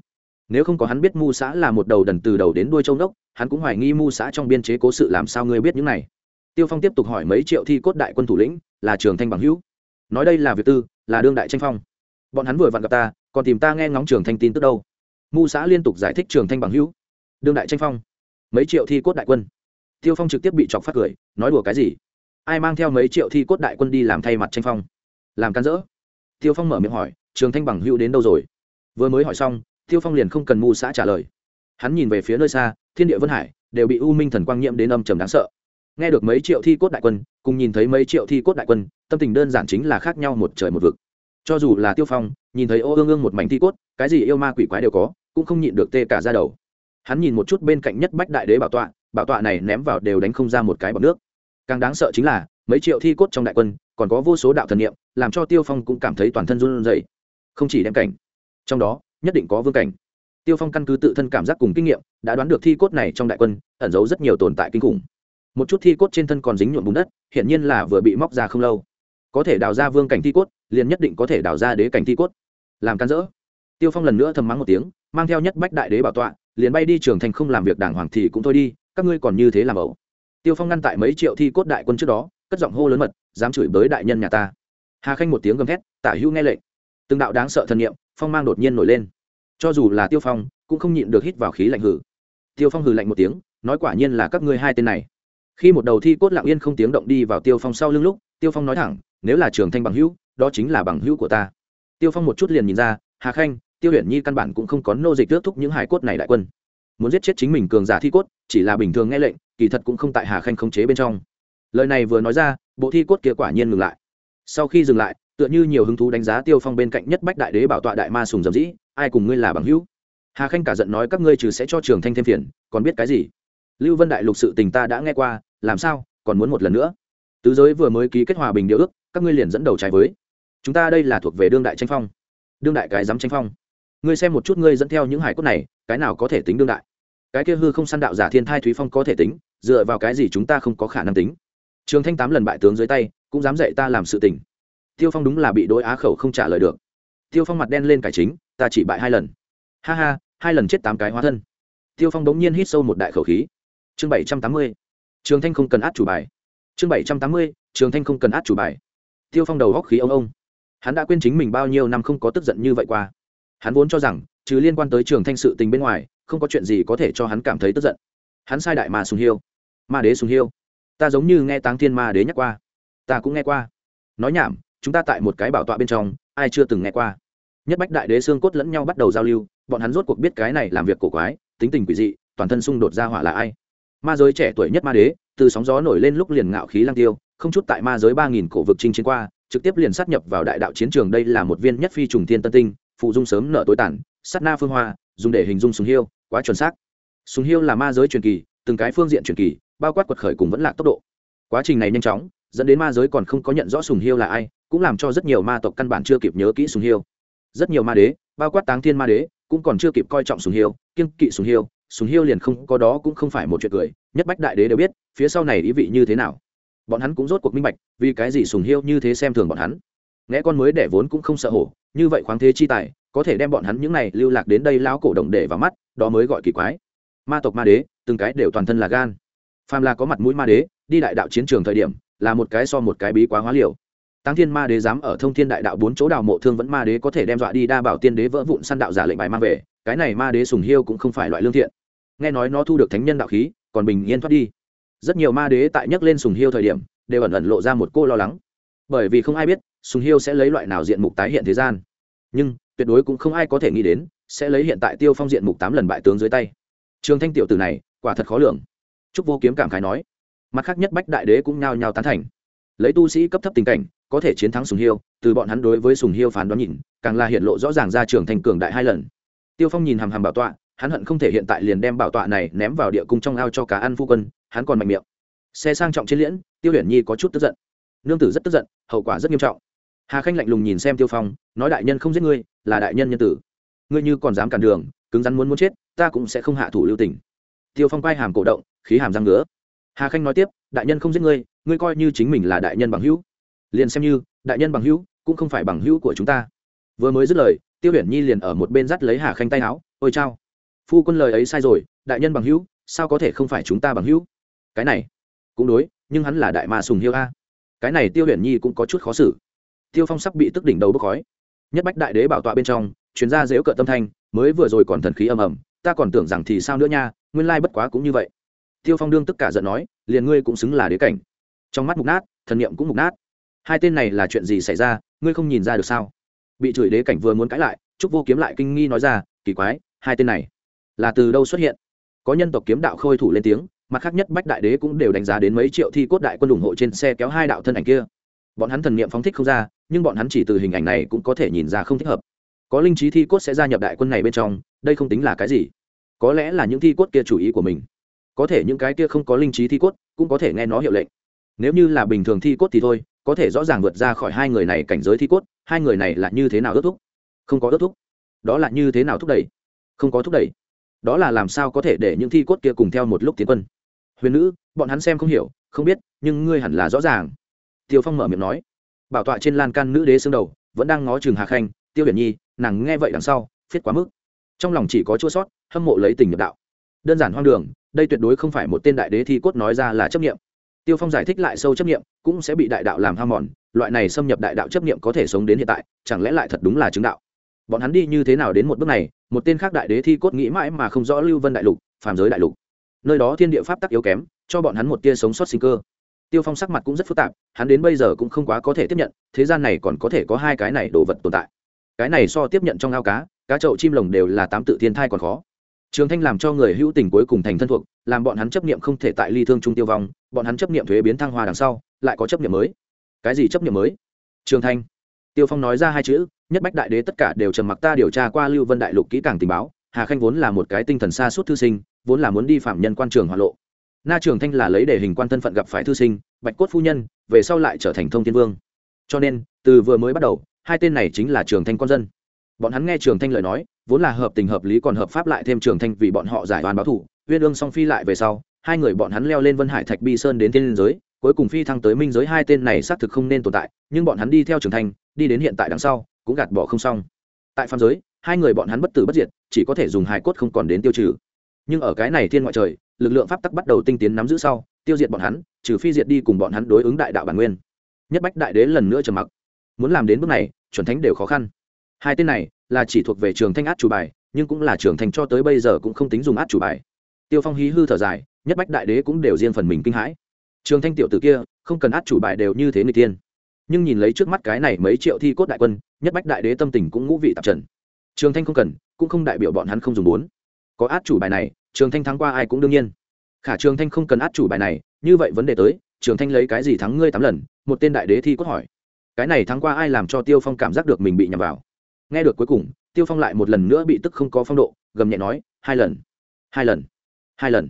nếu không có hắn biết mu xã là một đầu đần từ đầu đến đuôi châu đốc, hắn cũng hoài nghi mu xã trong biên chế cố sự làm sao ngươi biết những này. Tiêu phong tiếp tục hỏi mấy triệu thi cốt đại quân thủ lĩnh, là trường thanh bằng hữu. Nói đây là việc tư, là đương đại tranh phong. Bọn hắn vừa vặn gặp ta, còn tìm ta nghe ngóng trường thanh tin tức đâu mu xã liên tục giải thích trường thanh bằng hữu. Đương đại tranh phong. Mấy triệu thi cốt đại quân. Tiêu phong trực tiếp bị chọc phát cười, nói đùa cái gì? Ai mang theo mấy triệu thi cốt đại quân đi làm thay mặt tranh phong? Làm can dỡ. Tiêu phong mở miệng hỏi, trường thanh bằng hữu đến đâu rồi? Vừa mới hỏi xong, tiêu phong liền không cần mu xã trả lời. Hắn nhìn về phía nơi xa, thiên địa vân hải, đều bị u minh thần quang nhiễm đến âm trầm đáng sợ. Nghe được mấy triệu thi cốt đại quân, cùng nhìn thấy mấy triệu thi cốt đại quân, tâm tình đơn giản chính là khác nhau một trời một vực cho dù là tiêu phong, nhìn thấy ô ương ương một mảnh thi cốt, cái gì yêu ma quỷ quái đều có, cũng không nhịn được tê cả ra đầu. Hắn nhìn một chút bên cạnh nhất bách đại đế bảo tọa bảo tọa này ném vào đều đánh không ra một cái bọc nước. Càng đáng sợ chính là, mấy triệu thi cốt trong đại quân, còn có vô số đạo thần niệm, làm cho tiêu phong cũng cảm thấy toàn thân run rẩy. Không chỉ đem cảnh, trong đó, nhất định có vương cảnh. Tiêu phong căn cứ tự thân cảm giác cùng kinh nghiệm, đã đoán được thi cốt này trong đại quân, ẩn giấu rất nhiều tồn tại kinh khủng. Một chút thi cốt trên thân còn dính nhuộm bùn đất, hiển nhiên là vừa bị móc ra không lâu. Có thể đào ra vương cảnh thi cốt liền nhất định có thể đào ra đế cảnh thi cốt. Làm can dỡ. Tiêu phong lần nữa thầm mắng một tiếng, mang theo nhất bách đại đế bảo tọa, liền bay đi trường thành không làm việc đàng hoàng thì cũng thôi đi, các ngươi còn như thế làm ẩu. Tiêu phong ngăn tại mấy triệu thi cốt đại quân trước đó, cất giọng hô lớn mật, dám chửi bới đại nhân nhà ta. Hà khanh một tiếng gầm thét, tả hữu nghe lệnh. Từng đạo đáng sợ thân nhiệm phong mang đột nhiên nổi lên. Cho dù là tiêu phong, cũng không nhịn được hít vào khí lạnh hử. Tiêu phong hừ lạnh một tiếng, nói quả nhiên là các ngươi hai tên này. Khi một đầu thi cốt lặng yên không tiếng động đi vào tiêu phong sau lưng lúc, tiêu phong nói thẳng, nếu là trường thanh bằng hữu đó chính là bằng hữu của ta. Tiêu phong một chút liền nhìn ra, hà khanh, tiêu huyền nhi căn bản cũng không có nô dịch tước thúc những hải cốt này đại quân. Muốn giết chết chính mình cường giả thi cốt, chỉ là bình thường nghe lệnh, kỳ thật cũng không tại hà khanh khống chế bên trong. Lời này vừa nói ra, bộ thi cốt kia quả nhiên ngừng lại. Sau khi dừng lại, tựa như nhiều hứng thú đánh giá tiêu phong bên cạnh nhất bách đại đế bảo tọa đại ma sùng dầm dĩ, ai cùng ngươi là bằng hữu? Hà khanh cả giận nói, các ngươi trừ sẽ cho trường thanh thêm phiền, còn biết cái gì? Lưu vân đại lục sự tình ta đã nghe qua, làm sao, còn muốn một lần nữa? Tứ giới vừa mới ký kết hòa bình điều ước, các ngươi liền dẫn đầu trái với chúng ta đây là thuộc về đương đại tranh phong. Đương đại cái dám tranh phong. Ngươi xem một chút ngươi dẫn theo những hải cốt này, cái nào có thể tính đương đại? Cái kia hư không săn đạo giả thiên thai thúy phong có thể tính, dựa vào cái gì chúng ta không có khả năng tính? Trường thanh tám lần bại tướng dưới tay, cũng dám dạy ta làm sự tình. Tiêu phong đúng là bị đôi á khẩu không trả lời được. Tiêu phong mặt đen lên cải chính, ta chỉ bại hai lần. Ha ha, hai lần chết tám cái hóa thân. Tiêu phong đống nhiên hít sâu một đại khẩu khí. Chương bảy trăm tám mươi. Trường thanh không cần át chủ bài. Chương bảy trăm tám mươi, trường thanh không cần át chủ bài. Tiêu phong đầu góc khí ông ông hắn đã quên chính mình bao nhiêu năm không có tức giận như vậy qua. Hắn vốn cho rằng chứ liên quan tới trường thanh sự tình bên ngoài, không có chuyện gì có thể cho hắn cảm thấy tức giận. Hắn sai đại mà sùng hiêu. Ma đế sùng hiêu. Ta giống như nghe táng thiên ma đế nhắc qua. Ta cũng nghe qua. Nói nhảm, chúng ta tại một cái bảo tọa bên trong, ai chưa từng nghe qua. Nhất bách đại đế xương cốt lẫn nhau bắt đầu giao lưu, bọn hắn rốt cuộc biết cái này làm việc cổ quái, tính tình quỷ dị, toàn thân xung đột ra hỏa là ai. Ma giới trẻ tuổi nhất ma đế, từ sóng gió nổi lên lúc liền ngạo khí lang tiêu, không chút tại ma giới ba nghìn cổ vực chinh chiến qua trực tiếp liền sát nhập vào đại đạo chiến trường, đây là một viên nhất phi trùng thiên tân tinh, phụ dung sớm nợ tối tản sát na phương hoa, dùng để hình dung súng hiêu, quá chuẩn xác. Súng hiêu là ma giới truyền kỳ, từng cái phương diện truyền kỳ, bao quát quật khởi cùng vẫn lạc tốc độ. Quá trình này nhanh chóng, dẫn đến ma giới còn không có nhận rõ sùng hiêu là ai, cũng làm cho rất nhiều ma tộc căn bản chưa kịp nhớ kỹ sùng hiêu. Rất nhiều ma đế, bao quát táng thiên ma đế, cũng còn chưa kịp coi trọng sùng hiêu kiên kỵ sùng hiêu sùng hiêu liền không, có đó cũng không phải một chuyện cười, nhất bách đại đế đều biết, phía sau này ý vị như thế nào bọn hắn cũng rốt cuộc minh bạch, vì cái gì sùng hiêu như thế xem thường bọn hắn. Nghe con mới đẻ vốn cũng không sợ hổ, như vậy khoáng thế chi tài, có thể đem bọn hắn những này lưu lạc đến đây lão cổ động để vào mắt, đó mới gọi kỳ quái. Ma tộc ma đế, từng cái đều toàn thân là gan. Phàm là có mặt mũi ma đế, đi đại đạo chiến trường thời điểm, là một cái so một cái bí quá hóa liều. Tăng thiên ma đế dám ở thông thiên đại đạo bốn chỗ đào mộ thương vẫn ma đế có thể đem dọa đi đa bảo tiên đế vỡ vụn săn đạo giả lệnh bài mang về, cái này ma đế sùng hiêu cũng không phải loại lương thiện. Nghe nói nó thu được thánh nhân đạo khí, còn bình yên thoát đi rất nhiều ma đế tại nhấc lên sùng hiêu thời điểm, đều ẩn ẩn lộ ra một cô lo lắng. Bởi vì không ai biết, sùng hiêu sẽ lấy loại nào diện mục tái hiện thế gian. Nhưng, tuyệt đối cũng không ai có thể nghĩ đến, sẽ lấy hiện tại tiêu phong diện mục tám lần bại tướng dưới tay. Trường thanh tiểu tử này, quả thật khó lường. Trúc vô kiếm cảm khái nói. Mặt khác nhất bách đại đế cũng nhao nhao tán thành. Lấy tu sĩ cấp thấp tình cảnh, có thể chiến thắng sùng hiêu, từ bọn hắn đối với sùng hiêu phán đoán nhìn, càng là hiện lộ rõ ràng ra trường thành cường đại hai lần. Tiêu phong nhìn hàm hàm bảo tọa hắn hận không thể hiện tại liền đem bảo tọa này ném vào địa cung trong ao cho cá ăn phu quân, hắn còn mạnh miệng. Xe sang trọng trên liễn, tiêu hiển nhi có chút tức giận. Nương tử rất tức giận, hậu quả rất nghiêm trọng. Hà khanh lạnh lùng nhìn xem tiêu phong, nói đại nhân không giết ngươi, là đại nhân nhân tử. Ngươi như còn dám cản đường, cứng rắn muốn muốn chết, ta cũng sẽ không hạ thủ lưu tình. Tiêu phong quay hàm cổ động, khí hàm răng ngứa. Hà khanh nói tiếp, đại nhân không giết ngươi ngươi coi như chính mình là đại nhân bằng hữu. Liền xem như, đại nhân bằng hữu, cũng không phải bằng hữu của chúng ta. Vừa mới dứt lời, tiêu hiển nhi liền ở một bên dắt lấy hà khanh tay áo, ôi chao phu quân lời ấy sai rồi, đại nhân bằng hữu, sao có thể không phải chúng ta bằng hữu? Cái này, cũng đối, nhưng hắn là đại ma sùng hiêu a. Cái này tiêu huyền nhi cũng có chút khó xử. Tiêu phong sắp bị tức đỉnh đầu bốc khói. Nhất bách đại đế bảo tọa bên trong chuyên gia dễu cợt tâm thanh, mới vừa rồi còn thần khí ầm ầm, ta còn tưởng rằng thì sao nữa nha, nguyên lai bất quá cũng như vậy. Tiêu phong đương tất cả giận nói, liền ngươi cũng xứng là đế cảnh. Trong mắt mục nát, thần niệm cũng mục nát. Hai tên này là chuyện gì xảy ra, ngươi không nhìn ra được sao? Bị chửi đế cảnh vừa muốn cãi lại, trúc vô kiếm lại kinh nghi nói ra, kỳ quái, hai tên này là từ đâu xuất hiện? Có nhân tộc kiếm đạo khôi thủ lên tiếng, mặt khác nhất bách đại đế cũng đều đánh giá đến mấy triệu thi cốt đại quân ủng hộ trên xe kéo hai đạo thân ảnh kia. Bọn hắn thần niệm phóng thích không ra, nhưng bọn hắn chỉ từ hình ảnh này cũng có thể nhìn ra không thích hợp. Có linh trí thi cốt sẽ gia nhập đại quân này bên trong, đây không tính là cái gì. Có lẽ là những thi cốt kia chủ ý của mình. Có thể những cái kia không có linh trí thi cốt cũng có thể nghe nó hiệu lệnh. Nếu như là bình thường thi cốt thì thôi, có thể rõ ràng vượt ra khỏi hai người này cảnh giới thi cốt, hai người này là như thế nào ước thúc? Không có ước thúc. Đó là như thế nào thúc đẩy? Không có thúc đẩy đó là làm sao có thể để những thi cốt kia cùng theo một lúc tiến quân? Huyền nữ, bọn hắn xem không hiểu, không biết, nhưng ngươi hẳn là rõ ràng. Tiêu phong mở miệng nói. Bảo tọa trên lan can nữ đế xương đầu, vẫn đang ngó chừng hà khanh, tiêu hiển nhi, nàng nghe vậy đằng sau, phiết quá mức. Trong lòng chỉ có chua sót, hâm mộ lấy tình nhập đạo. Đơn giản hoang đường, đây tuyệt đối không phải một tên đại đế thi cốt nói ra là chấp nghiệm tiêu phong giải thích lại sâu chấp nghiệm cũng sẽ bị đại đạo làm ham mòn, loại này xâm nhập đại đạo chấp nghiệm có thể sống đến hiện tại, chẳng lẽ lại thật đúng là chứng đạo? Bọn hắn đi như thế nào đến một bước này, một tên khác đại đế thi cốt nghĩ mãi mà không rõ lưu vân đại lục, phàm giới đại lục. Nơi đó thiên địa pháp tắc yếu kém, cho bọn hắn một tia sống sót sinh cơ. Tiêu phong sắc mặt cũng rất phức tạp, hắn đến bây giờ cũng không quá có thể tiếp nhận, thế gian này còn có thể có hai cái này đồ vật tồn tại. Cái này so tiếp nhận trong ao cá cá trậu chim lồng đều là tám tự thiên thai còn khó. Trường thanh làm cho người hữu tình cuối cùng thành thân thuộc, làm bọn hắn chấp niệm không thể tại ly thương trung tiêu vong, bọn hắn chấp niệm thuế biến thăng hoa đằng sau, lại có chấp niệm mới. Cái gì chấp niệm mới? Trường thanh tiêu phong nói ra hai chữ, nhất bách đại đế tất cả đều trầm mặc ta điều tra qua lưu vân đại lục kỹ càng tình báo, hà khanh vốn là một cái tinh thần xa suốt thư sinh, vốn là muốn đi phạm nhân quan trường hoa lộ. Na trường thanh là lấy để hình quan thân phận gặp phải thư sinh, bạch cốt phu nhân, về sau lại trở thành thông thiên vương. Cho nên, từ vừa mới bắt đầu, hai tên này chính là trường thanh con dân. Bọn hắn nghe trường thanh lời nói, vốn là hợp tình hợp lý còn hợp pháp lại thêm trường thanh vì bọn họ giải đoán báo thủ, uyên ương song phi lại về sau, hai người bọn hắn leo lên vân hải thạch bi sơn đến thiên liên giới, cuối cùng phi thăng tới minh giới, hai tên này xác thực không nên tồn tại, nhưng bọn hắn đi theo trường thanh đi đến hiện tại đằng sau, cũng gạt bỏ không xong. Tại phạm giới, hai người bọn hắn bất tử bất diệt, chỉ có thể dùng hài cốt không còn đến tiêu trừ. Nhưng ở cái này thiên ngoại trời, lực lượng pháp tắc bắt đầu tinh tiến nắm giữ sau, tiêu diệt bọn hắn, trừ phi diệt đi cùng bọn hắn đối ứng đại đạo bản nguyên. Nhất bách đại đế lần nữa trầm mặc. Muốn làm đến bước này, chuẩn thánh đều khó khăn. Hai tên này, là chỉ thuộc về trường thanh át chủ bài, nhưng cũng là trường thành cho tới bây giờ cũng không tính dùng át chủ bài. Tiêu phong hí hư thở dài, nhất bách đại đế cũng đều riêng phần mình kinh hãi. Trường thanh tiểu tử kia, không cần át chủ bài đều như thế người tiên nhưng nhìn lấy trước mắt cái này mấy triệu thi cốt đại quân, nhất bách đại đế tâm tình cũng ngũ vị tạp trần. Trường thanh không cần, cũng không đại biểu bọn hắn không dùng bốn. Có át chủ bài này, trường thanh thắng qua ai cũng đương nhiên. Khả trường thanh không cần át chủ bài này, như vậy vấn đề tới, trường thanh lấy cái gì thắng ngươi tám lần? Một tên đại đế thi cốt hỏi. Cái này thắng qua ai làm cho tiêu phong cảm giác được mình bị nhầm vào? Nghe được cuối cùng, tiêu phong lại một lần nữa bị tức không có phong độ, gầm nhẹ nói, hai lần hai lần hai lần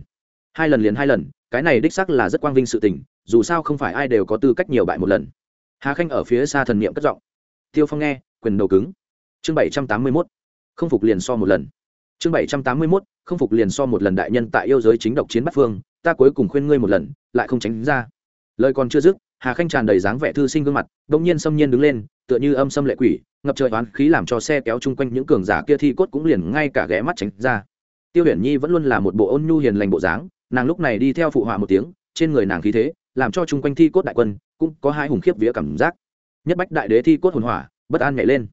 hai lần liền hai lần, cái này đích sắc là rất quang vinh sự tình, dù sao không phải ai đều có tư cách nhiều bại một lần hà khanh ở phía xa thần niệm cất giọng. Tiêu phong nghe, quyền đầu cứng. Chương bảy trăm tám mươi mốt, không phục liền so một lần. Chương bảy trăm tám mươi mốt, không phục liền so một lần đại nhân tại yêu giới chính độc chiến bắt phương, ta cuối cùng khuyên ngươi một lần, lại không tránh ra. Lời còn chưa dứt, hà khanh tràn đầy dáng vẻ thư sinh gương mặt đ ỗ n g nhiên xâm nhiên đứng lên, tựa như âm xâm lệ quỷ, ngập trời oán khí làm cho xe kéo chung quanh những cường giả kia thi cốt cũng liền ngay cả ghé mắt tránh ra. Tiêu huyền nhi vẫn luôn là một bộ ôn nhu hiền lành bộ dáng, nàng lúc này đi theo phụ họa một tiếng, trên người nàng khí thế làm cho chung quanh thi cốt đại quân cũng có hai hùng khiếp vía cảm giác. Nhất bách đại đế thi cốt hồn hỏa, bất an nhảy lên.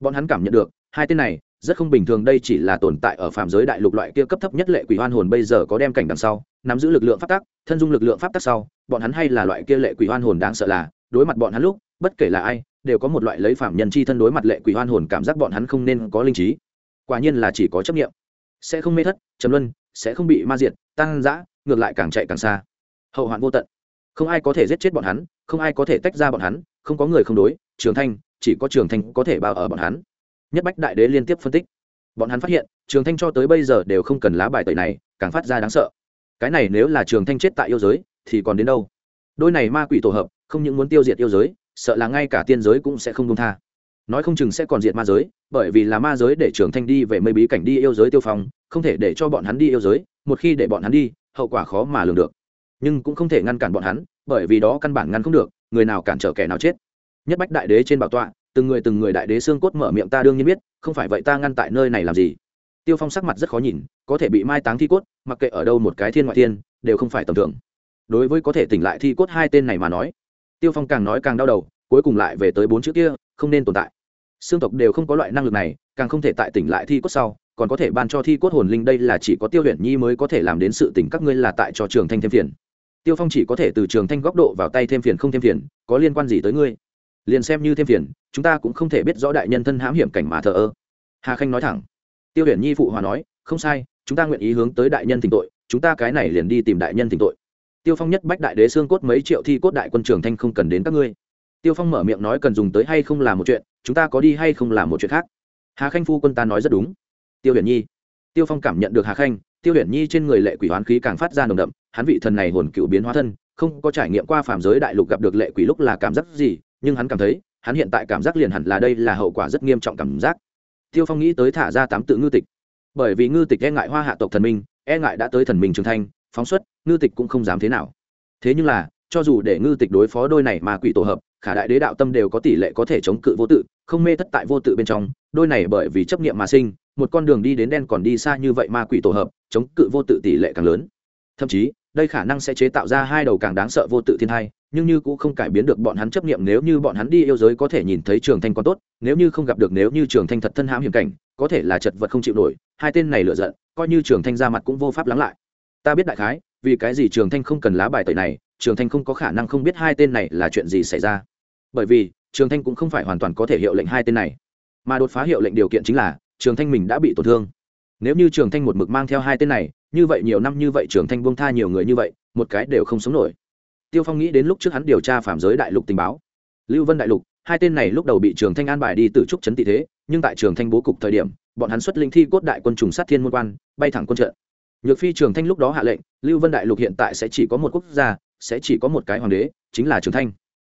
Bọn hắn cảm nhận được, hai tên này rất không bình thường đây chỉ là tồn tại ở phạm giới đại lục loại kia cấp thấp nhất lệ quỷ hoan hồn bây giờ có đem cảnh đằng sau, nắm giữ lực lượng pháp tắc, thân dung lực lượng pháp tắc sau, bọn hắn hay là loại kia lệ quỷ hoan hồn đáng sợ là, đối mặt bọn hắn lúc, bất kể là ai, đều có một loại lấy phạm nhân chi thân đối mặt lệ quỷ hoan hồn cảm giác bọn hắn không nên có linh trí. Quả nhiên là chỉ có chấp nghiệm sẽ không mê thất, trầm luân, sẽ không bị ma diệt, tăng dã, ngược lại càng chạy càng xa. Hậu hoạn vô tận không ai có thể giết chết bọn hắn, không ai có thể tách ra bọn hắn, không có người không đối, trường thanh, chỉ có trường thanh có thể bao ở bọn hắn. Nhất bách đại đế liên tiếp phân tích. Bọn hắn phát hiện, trường thanh cho tới bây giờ đều không cần lá bài tẩy này, càng phát ra đáng sợ. Cái này nếu là trường thanh chết tại yêu giới, thì còn đến đâu? Đôi này ma quỷ tổ hợp, không những muốn tiêu diệt yêu giới, sợ là ngay cả tiên giới cũng sẽ không công tha. Nói không chừng sẽ còn diệt ma giới, bởi vì là ma giới để trường thanh đi về mây bí cảnh đi yêu giới tiêu phong, không thể để cho bọn hắn đi yêu giới, một khi để bọn hắn đi, hậu quả khó mà lường được nhưng cũng không thể ngăn cản bọn hắn, bởi vì đó căn bản ngăn không được, người nào cản trở kẻ nào chết. Nhất bách đại đế trên bảo tọa, từng người từng người đại đế xương cốt mở miệng ta đương nhiên biết, không phải vậy ta ngăn tại nơi này làm gì? Tiêu phong sắc mặt rất khó nhìn, có thể bị mai táng thi cốt, mặc kệ ở đâu một cái thiên ngoại thiên, đều không phải tầm thường. Đối với có thể tỉnh lại thi cốt hai tên này mà nói, tiêu phong càng nói càng đau đầu, cuối cùng lại về tới bốn chữ kia, không nên tồn tại. Xương tộc đều không có loại năng lực này, càng không thể tại tỉnh lại thi cốt sau, còn có thể ban cho thi cốt hồn linh đây là chỉ có tiêu luyện nhi mới có thể làm đến sự tỉnh các ngươi là tại cho trường thanh thêm phiền tiêu phong chỉ có thể từ trường thanh góc độ vào tay thêm phiền không thêm phiền, có liên quan gì tới ngươi? Liền xem như thêm phiền, chúng ta cũng không thể biết rõ đại nhân thân hãm hiểm cảnh mà thờ ơ. Hà khanh nói thẳng. Tiêu huyền nhi phụ hòa nói, không sai, chúng ta nguyện ý hướng tới đại nhân thỉnh tội, chúng ta cái này liền đi tìm đại nhân thỉnh tội. Tiêu phong nhất bách đại đế xương cốt mấy triệu thi cốt đại quân trường thanh không cần đến các ngươi. Tiêu phong mở miệng nói cần dùng tới hay không là một chuyện, chúng ta có đi hay không là một chuyện khác. Hà khanh phu quân ta nói rất đúng. Tiêu huyền nhi. Tiêu phong cảm nhận được hà khanh, tiêu huyền nhi trên người lệ quỷ hoán khí càng phát ra nồng đậm hắn vị thần này hồn cựu biến hóa thân, không có trải nghiệm qua phạm giới đại lục gặp được lệ quỷ lúc là cảm giác gì, nhưng hắn cảm thấy, hắn hiện tại cảm giác liền hẳn là đây là hậu quả rất nghiêm trọng cảm giác. Tiêu phong nghĩ tới thả ra tám tự ngư tịch. Bởi vì ngư tịch e ngại hoa hạ tộc thần minh e ngại đã tới thần minh trưởng thành, phóng xuất, ngư tịch cũng không dám thế nào. Thế nhưng là, cho dù để ngư tịch đối phó đôi này mà quỷ tổ hợp, khả đại đế đạo tâm đều có tỷ lệ có thể chống cự vô tự, không mê thất tại vô tự bên trong, đôi này bởi vì chấp nghiệm mà sinh, một con đường đi đến đen còn đi xa như vậy ma quỷ tổ hợp, chống cự vô tự tỷ lệ càng lớn. Thậm chí đây khả năng sẽ chế tạo ra hai đầu càng đáng sợ vô tự thiên hai, nhưng như cũng không cải biến được bọn hắn chấp nghiệm nếu như bọn hắn đi yêu giới có thể nhìn thấy trường thanh còn tốt, nếu như không gặp được nếu như trường thanh thật thân hãm hiểm cảnh, có thể là chật vật không chịu nổi, hai tên này lựa giận, coi như trường thanh ra mặt cũng vô pháp lắng lại. Ta biết đại khái, vì cái gì trường thanh không cần lá bài tẩy này, trường thanh không có khả năng không biết hai tên này là chuyện gì xảy ra. Bởi vì, trường thanh cũng không phải hoàn toàn có thể hiệu lệnh hai tên này. Mà đột phá hiệu lệnh điều kiện chính là, trường thanh mình đã bị tổn thương. Nếu như trường thanh một mực mang theo hai tên này như vậy nhiều năm như vậy trường thanh buông tha nhiều người như vậy, một cái đều không sống nổi. Tiêu phong nghĩ đến lúc trước hắn điều tra phạm giới đại lục tình báo. Lưu vân đại lục, hai tên này lúc đầu bị trường thanh an bài đi từ trúc trấn tị thế, nhưng tại trường thanh bố cục thời điểm, bọn hắn xuất linh thi cốt đại quân trùng sát thiên môn quan, bay thẳng quân trận. Nhược phi trường thanh lúc đó hạ lệnh, lưu vân đại lục hiện tại sẽ chỉ có một quốc gia, sẽ chỉ có một cái hoàng đế, chính là trường thanh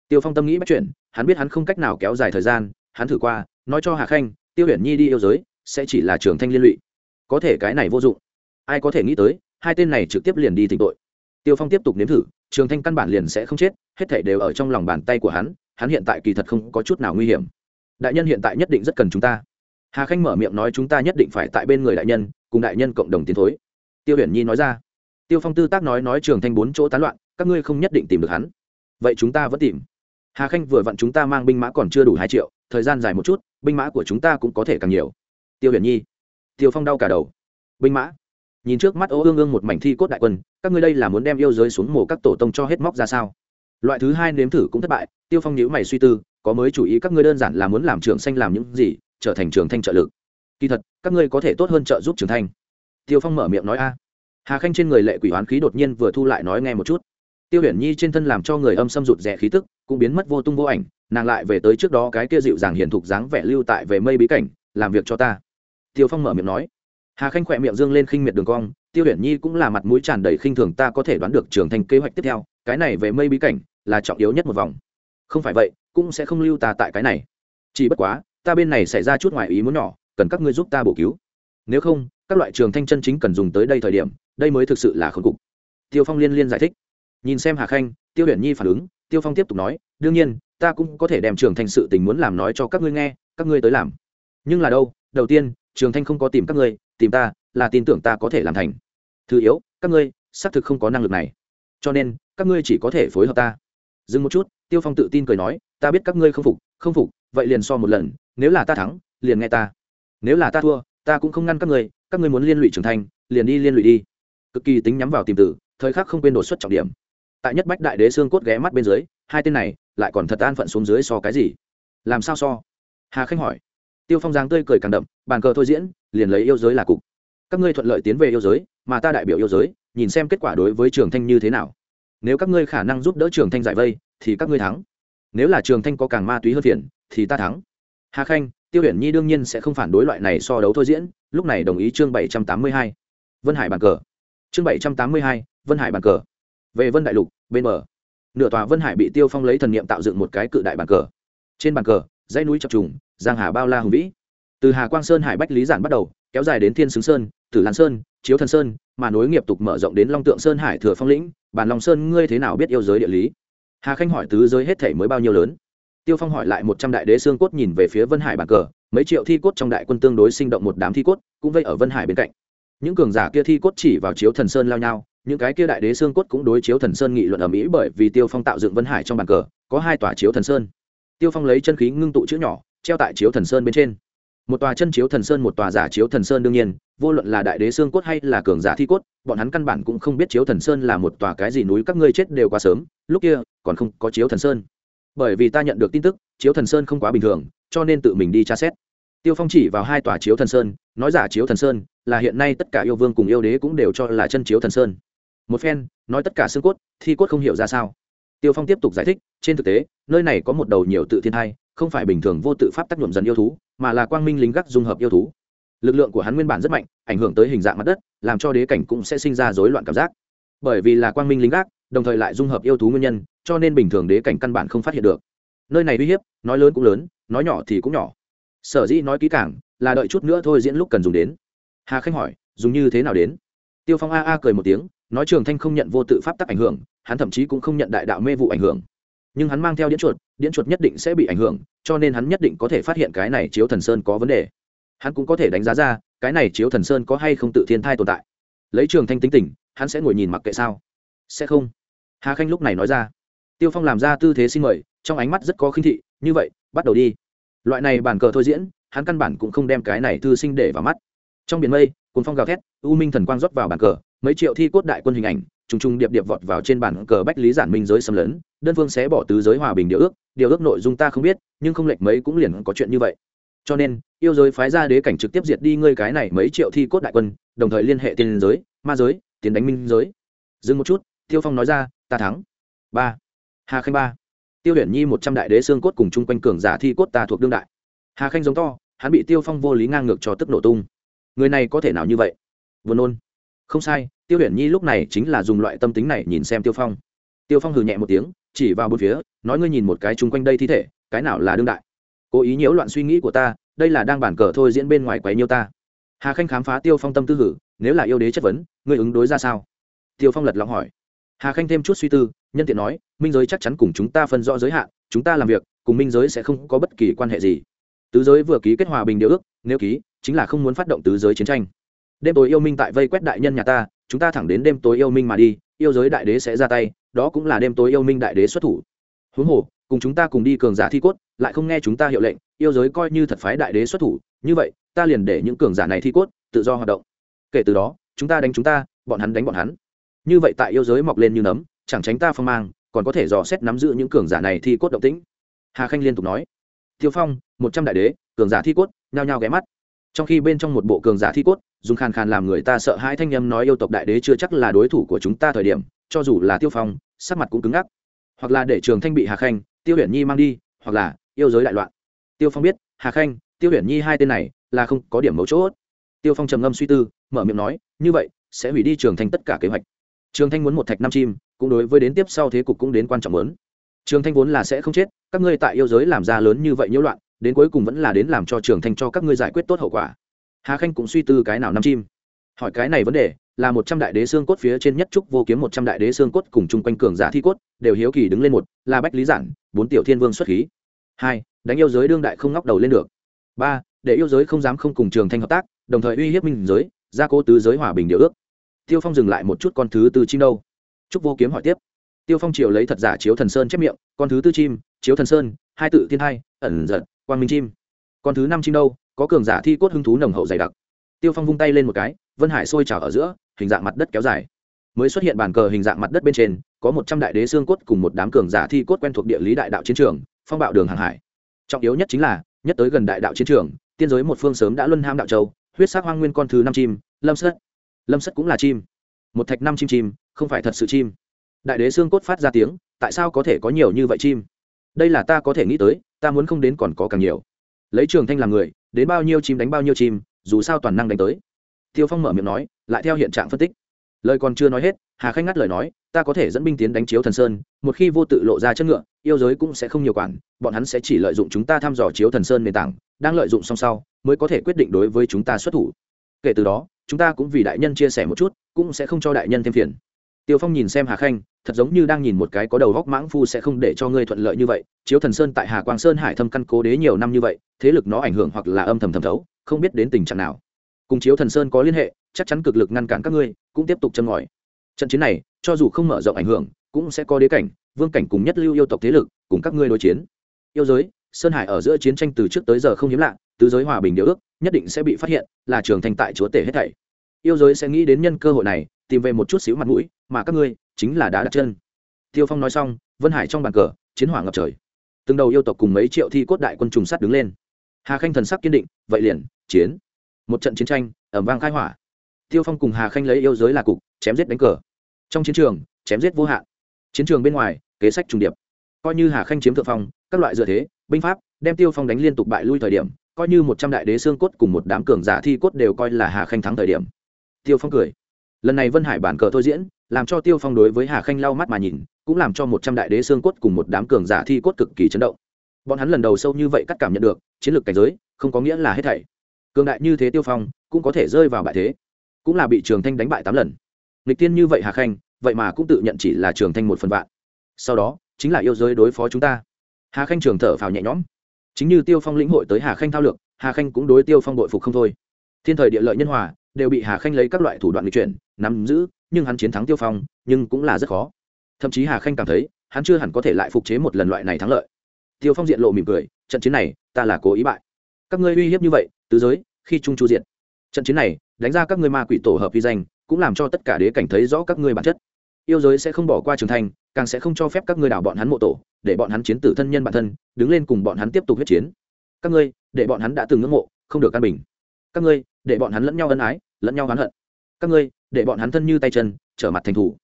tiêu phong tâm nghĩ bắt chuyện hắn biết hắn không cách nào kéo dài thời gian, hắn thử qua, nói cho hà khanh, tiêu huyền nhi đi yêu giới, sẽ chỉ là trường thanh liên lụy. Có thể cái này vô dụng ai có thể nghĩ tới, hai tên này trực tiếp liền đi thỉnh tội. Tiêu phong tiếp tục nếm thử, trường thanh căn bản liền sẽ không chết, hết thể đều ở trong lòng bàn tay của hắn hắn hiện tại kỳ thật không có chút nào nguy hiểm. Đại nhân hiện tại nhất định rất cần chúng ta. Hà khanh mở miệng nói chúng ta nhất định phải tại bên người đại nhân, cùng đại nhân cộng đồng tiến thối. Tiêu huyền nhi nói ra. Tiêu phong tư tác nói nói trường thanh bốn chỗ tán loạn, các ngươi không nhất định tìm được hắn. Vậy chúng ta vẫn tìm. Hà khanh vừa vặn chúng ta mang binh mã còn chưa đủ hai triệu, thời gian dài một chút, binh mã của chúng ta cũng có thể càng nhiều. Tiêu huyền nhi. Tiêu phong đau cả đầu. Binh mã nhìn trước mắt ô ương ương một mảnh thi cốt đại quân, các ngươi đây là muốn đem yêu giới xuống mổ các tổ tông cho hết móc ra sao? Loại thứ hai nếm thử cũng thất bại, tiêu phong nhữ mày suy tư, có mới chủ ý các ngươi đơn giản là muốn làm trường xanh làm những gì, trở thành trường thanh trợ lực. Kỳ thật, các ngươi có thể tốt hơn trợ giúp trường thanh. Tiêu phong mở miệng nói a. Hà khanh trên người lệ quỷ hoán khí đột nhiên vừa thu lại nói nghe một chút. Tiêu huyền nhi trên thân làm cho người âm xâm rụt rè khí tức, cũng biến mất vô tung vô ảnh, nàng lại về tới trước đó cái kia dịu dàng hiền thục dáng vẻ lưu tại về mây bí cảnh, làm việc cho ta. Tiêu phong mở miệng nói hà khanh khỏe miệng dương lên khinh miệt đường cong, tiêu huyền nhi cũng là mặt mũi tràn đầy khinh thường ta có thể đoán được trường thành kế hoạch tiếp theo, cái này về mây bí cảnh là trọng yếu nhất một vòng. Không phải vậy, cũng sẽ không lưu ta tại cái này. Chỉ bất quá, ta bên này xảy ra chút ngoài ý muốn nhỏ, cần các ngươi giúp ta bổ cứu. Nếu không, các loại trường thanh chân chính cần dùng tới đây thời điểm, đây mới thực sự là khốn cục. Tiêu phong liên liên giải thích. Nhìn xem hà khanh, tiêu huyền nhi phản ứng, tiêu phong tiếp tục nói, đương nhiên, ta cũng có thể đem trường thanh sự tình muốn làm nói cho các ngươi nghe, các ngươi tới làm. Nhưng là đâu, đầu tiên, trường thanh không có tìm các ngươi tìm ta là tin tưởng ta có thể làm thành. Thứ yếu, các ngươi, xác thực không có năng lực này. Cho nên, các ngươi chỉ có thể phối hợp ta. Dừng một chút, tiêu phong tự tin cười nói, ta biết các ngươi không phục không phục, vậy liền so một lần, nếu là ta thắng, liền nghe ta. Nếu là ta thua, ta cũng không ngăn các ngươi các ngươi muốn liên lụy trưởng thành, liền đi liên lụy đi. Cực kỳ tính nhắm vào tìm tử, thời khắc không quên đột xuất trọng điểm. Tại nhất bách đại đế xương cốt ghé mắt bên dưới, hai tên này lại còn thật an phận xuống dưới so cái gì? Làm sao so? Hà khanh hỏi tiêu phong giang tươi cười càng đậm, bàn cờ thôi diễn, liền lấy yêu giới là cục. Các ngươi thuận lợi tiến về yêu giới, mà ta đại biểu yêu giới, nhìn xem kết quả đối với trường thanh như thế nào. Nếu các ngươi khả năng giúp đỡ trường thanh giải vây, thì các ngươi thắng. Nếu là trường thanh có càng ma túy hơn phiền, thì ta thắng. Hà khanh, tiêu huyền nhi đương nhiên sẽ không phản đối loại này so đấu thôi diễn, lúc này đồng ý chương bảy trăm tám mươi hai. Vân hải bàn cờ. Chương bảy trăm tám mươi hai, vân hải bàn cờ. Về vân đại lục, bên bờ. Nửa tòa vân hải bị tiêu phong lấy thần niệm tạo dựng một cái cự đại bàn cờ. Trên bàn cờ dãy núi chập trùng, giang hà bao la hùng vĩ. Từ hà quang sơn, hải bách lý giản bắt đầu, kéo dài đến thiên xứng sơn, tử lan sơn, chiếu thần sơn, mà nối nghiệp tục mở rộng đến long tượng sơn, hải thừa phong lĩnh. Bản long sơn, ngươi thế nào biết yêu giới địa lý? Hà khanh hỏi tứ giới hết thể mới bao nhiêu lớn? Tiêu phong hỏi lại một trăm đại đế xương cốt nhìn về phía vân hải bàn cờ, mấy triệu thi cốt trong đại quân tương đối sinh động một đám thi cốt, cũng vây ở vân hải bên cạnh. Những cường giả kia thi cốt chỉ vào chiếu thần sơn lao nhau, những cái kia đại đế xương cốt cũng đối chiếu thần sơn nghị luận ở mỹ bởi vì tiêu phong tạo dựng vân hải trong bàn cờ, có hai tòa chiếu thần sơn tiêu phong lấy chân khí ngưng tụ chữ nhỏ, treo tại chiếu thần sơn bên trên. Một tòa chân chiếu thần sơn, một tòa giả chiếu thần sơn đương nhiên, vô luận là đại đế xương cốt hay là cường giả thi cốt, bọn hắn căn bản cũng không biết chiếu thần sơn là một tòa cái gì núi, các ngươi chết đều quá sớm, lúc kia còn không có chiếu thần sơn. Bởi vì ta nhận được tin tức, chiếu thần sơn không quá bình thường, cho nên tự mình đi tra xét. Tiêu phong chỉ vào hai tòa chiếu thần sơn, nói giả chiếu thần sơn là hiện nay tất cả yêu vương cùng yêu đế cũng đều cho là chân chiếu thần sơn. Một phen, nói tất cả xương cốt, thi cốt không hiểu ra sao. Tiêu phong tiếp tục giải thích, trên thực tế nơi này có một đầu nhiều tự thiên thai, không phải bình thường vô tự pháp tác nhuộm dần yêu thú, mà là quang minh lính gác dung hợp yêu thú. Lực lượng của hắn nguyên bản rất mạnh, ảnh hưởng tới hình dạng mặt đất, làm cho đế cảnh cũng sẽ sinh ra rối loạn cảm giác. Bởi vì là quang minh lính gác, đồng thời lại dung hợp yêu thú nguyên nhân, cho nên bình thường đế cảnh căn bản không phát hiện được. Nơi này uy hiếp, nói lớn cũng lớn, nói nhỏ thì cũng nhỏ. Sở dĩ nói kỹ càng, là đợi chút nữa thôi diễn lúc cần dùng đến. Hà khanh hỏi, dùng như thế nào đến? Tiêu phong a a cười một tiếng, nói trường thanh không nhận vô tự pháp tắc ảnh hưởng, hắn thậm chí cũng không nhận đại đạo mê vụ ảnh hưởng nhưng hắn mang theo điện chuột điện chuột nhất định sẽ bị ảnh hưởng, cho nên hắn nhất định có thể phát hiện cái này chiếu thần sơn có vấn đề. Hắn cũng có thể đánh giá ra, cái này chiếu thần sơn có hay không tự thiên thai tồn tại. Lấy trường thanh tính tình, hắn sẽ ngồi nhìn mặc kệ sao. Sẽ không. Hà khanh lúc này nói ra. Tiêu phong làm ra tư thế xin mời, trong ánh mắt rất có khinh thị, như vậy, bắt đầu đi. Loại này bản cờ thôi diễn, hắn căn bản cũng không đem cái này thư sinh để vào mắt. Trong biển mây cồn phong gào thét, u minh thần quang rót vào bàn cờ, mấy triệu thi cốt đại quân hình ảnh trùng trùng điệp điệp vọt vào trên bản cờ bách lý giản minh giới xâm lấn, đơn phương sẽ bỏ tứ giới hòa bình điều ước điều ước nội dung ta không biết, nhưng không lệch mấy cũng liền có chuyện như vậy. Cho nên, yêu giới phái ra đế cảnh trực tiếp diệt đi ngươi cái này mấy triệu thi cốt đại quân, đồng thời liên hệ tiên giới, ma giới, tiến đánh minh giới. Dừng một chút, tiêu phong nói ra, ta thắng. Ba. Hà khanh ba. Tiêu huyền nhi một trăm đại đế xương cốt cùng chung quanh cường giả thi cốt ta thuộc đương đại. Hà khanh giống to, hắn bị tiêu phong vô lý ngang ngược cho tức nổ tung. Người này có thể nào như vậy? Vừa nôn. Không sai tiêu huyền nhi lúc này chính là dùng loại tâm tính này nhìn xem tiêu phong. Tiêu phong hừ nhẹ một tiếng, chỉ vào bốn phía, nói ngươi nhìn một cái chung quanh đây thi thể, cái nào là đương đại? Cố ý nhiễu loạn suy nghĩ của ta, đây là đang bản cờ thôi diễn bên ngoài quấy nhiêu ta. Hà khanh khám phá tiêu phong tâm tư hử, nếu là yêu đế chất vấn, ngươi ứng đối ra sao? Tiêu phong lật lòng hỏi. Hà khanh thêm chút suy tư, nhân tiện nói, minh giới chắc chắn cùng chúng ta phân rõ giới hạn, chúng ta làm việc, cùng minh giới sẽ không có bất kỳ quan hệ gì. Tứ giới vừa ký kết hòa bình điều ước, nếu ký, chính là không muốn phát động tứ giới chiến tranh. Đêm tối yêu minh tại vây quét đại nhân nhà ta chúng ta thẳng đến đêm tối yêu minh mà đi, yêu giới đại đế sẽ ra tay, đó cũng là đêm tối yêu minh đại đế xuất thủ. Huống hồ, cùng chúng ta cùng đi cường giả thi cốt, lại không nghe chúng ta hiệu lệnh, yêu giới coi như thật phái đại đế xuất thủ, như vậy, ta liền để những cường giả này thi cốt, tự do hoạt động. Kể từ đó, chúng ta đánh chúng ta, bọn hắn đánh bọn hắn. Như vậy tại yêu giới mọc lên như nấm, chẳng tránh ta phong mang, còn có thể dò xét nắm giữ những cường giả này thi cốt động tĩnh. Hà khanh liên tục nói. Tiêu phong, một trăm đại đế, cường giả thi cốt, nhao nhao ghé mắt trong khi bên trong một bộ cường giả thi cốt, dùng khàn khàn làm người ta sợ hãi thanh nhâm nói yêu tộc đại đế chưa chắc là đối thủ của chúng ta thời điểm, cho dù là tiêu phong, sắc mặt cũng cứng ngắc. Hoặc là để trường thanh bị hà khanh, tiêu huyền nhi mang đi, hoặc là yêu giới đại loạn. Tiêu phong biết, hà khanh, tiêu huyền nhi hai tên này là không có điểm mấu chốt. Tiêu phong trầm ngâm suy tư, mở miệng nói, như vậy, sẽ hủy đi trường thanh tất cả kế hoạch. Trường thanh muốn một thạch năm chim, cũng đối với đến tiếp sau thế cục cũng đến quan trọng lớn. Trường thanh vốn là sẽ không chết, các ngươi tại yêu giới làm ra lớn như vậy nhiễu loạn đến cuối cùng vẫn là đến làm cho trường thanh cho các ngươi giải quyết tốt hậu quả. Hà khanh cũng suy tư cái nào năm chim. Hỏi cái này vấn đề, là một trăm đại đế xương cốt phía trên nhất trúc vô kiếm một trăm đại đế xương cốt cùng chung quanh cường giả thi cốt, đều hiếu kỳ đứng lên một, là bách lý giản, bốn tiểu thiên vương xuất khí. Hai, đánh yêu giới đương đại không ngóc đầu lên được. Ba, để yêu giới không dám không cùng trường thanh hợp tác, đồng thời uy hiếp minh giới, gia cố tứ giới hòa bình điều ước. Tiêu phong dừng lại một chút con thứ tư chim đâu. Trúc vô kiếm hỏi tiếp. Tiêu phong triều lấy thật giả chiếu thần sơn chép miệng, con thứ tư chim, chiếu thần sơn, hai tự thiên hai, ẩn giật quang minh chim. Con thứ năm chim đâu, có cường giả thi cốt hứng thú nồng hậu dày đặc. Tiêu phong vung tay lên một cái, vân hải sôi trào ở giữa, hình dạng mặt đất kéo dài. Mới xuất hiện bàn cờ hình dạng mặt đất bên trên, có một trăm đại đế xương cốt cùng một đám cường giả thi cốt quen thuộc địa lý đại đạo chiến trường, phong bạo đường hàng hải. Trọng yếu nhất chính là, nhất tới gần đại đạo chiến trường, tiên giới một phương sớm đã luân ham đạo châu, huyết sắc hoang nguyên con thứ năm chim, lâm sất. Lâm sất cũng là chim. Một thạch năm chim chim, không phải thật sự chim. Đại đế xương cốt phát ra tiếng, tại sao có thể có nhiều như vậy chim? Đây là ta có thể nghĩ tới ta muốn không đến còn có càng nhiều. Lấy trường thanh làm người, đến bao nhiêu chim đánh bao nhiêu chim, dù sao toàn năng đánh tới. Tiêu phong mở miệng nói, lại theo hiện trạng phân tích. Lời còn chưa nói hết, hà khanh ngắt lời nói, ta có thể dẫn binh tiến đánh chiếu thần sơn, một khi vô tự lộ ra chất ngựa, yêu giới cũng sẽ không nhiều quản, bọn hắn sẽ chỉ lợi dụng chúng ta thăm dò chiếu thần sơn nền tảng, đang lợi dụng song sau, mới có thể quyết định đối với chúng ta xuất thủ. Kể từ đó, chúng ta cũng vì đại nhân chia sẻ một chút, cũng sẽ không cho đại nhân thêm phiền tiêu phong nhìn xem hà khanh, thật giống như đang nhìn một cái có đầu góc mãng phu sẽ không để cho ngươi thuận lợi như vậy. Chiếu thần sơn tại hà quang sơn hải thâm căn cố đế nhiều năm như vậy, thế lực nó ảnh hưởng hoặc là âm thầm thầm thấu, không biết đến tình trạng nào. Cùng chiếu thần sơn có liên hệ, chắc chắn cực lực ngăn cản các ngươi, cũng tiếp tục châm ngòi. Trận chiến này, cho dù không mở rộng ảnh hưởng, cũng sẽ có đế cảnh, vương cảnh cùng nhất lưu yêu tộc thế lực, cùng các ngươi đối chiến. Yêu giới, sơn hải ở giữa chiến tranh từ trước tới giờ không hiếm lạ, tứ giới hòa bình điều ước, nhất định sẽ bị phát hiện, là trường thành tại chúa tể hết thảy. Yêu giới sẽ nghĩ đến nhân cơ hội này tìm về một chút xíu mặt mũi, mà các ngươi chính là đá đặt chân. Tiêu phong nói xong, vân hải trong bàn cờ, chiến hỏa ngập trời. Từng đầu yêu tộc cùng mấy triệu thi cốt đại quân trùng sắt đứng lên. Hà khanh thần sắc kiên định, vậy liền, chiến. Một trận chiến tranh ẩm vang khai hỏa. Tiêu phong cùng hà khanh lấy yêu giới là cục, chém giết đánh cờ. Trong chiến trường, chém giết vô hạn. Chiến trường bên ngoài, kế sách trùng điệp. Coi như hà khanh chiếm thượng phong, các loại dựa thế, binh pháp, đem tiêu phong đánh liên tục bại lui thời điểm, coi như một trăm đại đế xương cốt cùng một đám cường giả thi cốt đều coi là hà khanh thắng thời điểm. Tiêu phong cười lần này vân hải bản cờ thôi diễn, làm cho tiêu phong đối với hà khanh lau mắt mà nhìn, cũng làm cho một trăm đại đế xương cốt cùng một đám cường giả thi cốt cực kỳ chấn động. Bọn hắn lần đầu sâu như vậy cắt cảm nhận được, chiến lược cảnh giới, không có nghĩa là hết thảy. Cường đại như thế tiêu phong, cũng có thể rơi vào bại thế, cũng là bị trường thanh đánh bại tám lần. Lịch tiên như vậy hà khanh, vậy mà cũng tự nhận chỉ là trường thanh một phần vạn. Sau đó, chính là yêu giới đối phó chúng ta. Hà khanh trường thở phào nhẹ nhõm. Chính như tiêu phong lĩnh hội tới hà khanh thao lược, hà khanh cũng đối tiêu phong đội phục không thôi. Thiên thời địa lợi nhân hòa đều bị hà khanh lấy các loại thủ đoạn lịch chuyển, nắm giữ, nhưng hắn chiến thắng tiêu phong, nhưng cũng là rất khó. Thậm chí hà khanh cảm thấy, hắn chưa hẳn có thể lại phục chế một lần loại này thắng lợi. Tiêu phong diện lộ mỉm cười, trận chiến này, ta là cố ý bại. Các ngươi uy hiếp như vậy, tứ giới, khi trung chu diện. Trận chiến này, đánh ra các ngươi ma quỷ tổ hợp vi danh, cũng làm cho tất cả đế cảnh thấy rõ các ngươi bản chất. Yêu giới sẽ không bỏ qua trường thành, càng sẽ không cho phép các ngươi đảo bọn hắn mộ tổ, để bọn hắn chiến tử thân nhân bản thân, đứng lên cùng bọn hắn tiếp tục huyết chiến. Các ngươi, để bọn hắn đã từng ngưỡng mộ, không được căn bình. Các ngươi, để bọn hắn lẫn nhau ân ái lẫn nhau oán hận. Các ngươi, để bọn hắn thân như tay chân, trở mặt thành thủ.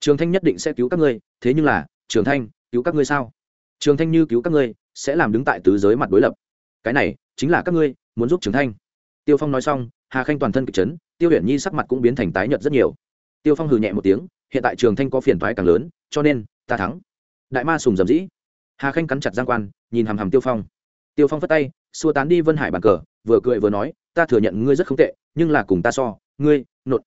Trường thanh nhất định sẽ cứu các ngươi, thế nhưng là, trường thanh, cứu các ngươi sao? Trường thanh như cứu các ngươi, sẽ làm đứng tại tứ giới mặt đối lập. Cái này, chính là các ngươi, muốn giúp trường thanh. Tiêu phong nói xong, hà khanh toàn thân kịch chấn, tiêu huyền nhi sắc mặt cũng biến thành tái nhợt rất nhiều. Tiêu phong hừ nhẹ một tiếng, hiện tại trường thanh có phiền thoái càng lớn, cho nên, ta thắng. Đại ma sùng dầm dĩ. Hà khanh cắn chặt giang quan, nhìn hàm hàm tiêu phong. Tiêu phong phất tay, xua tán đi vân hải bàn cờ vừa cười vừa nói, ta thừa nhận ngươi rất không tệ, nhưng là cùng ta so, ngươi, nột.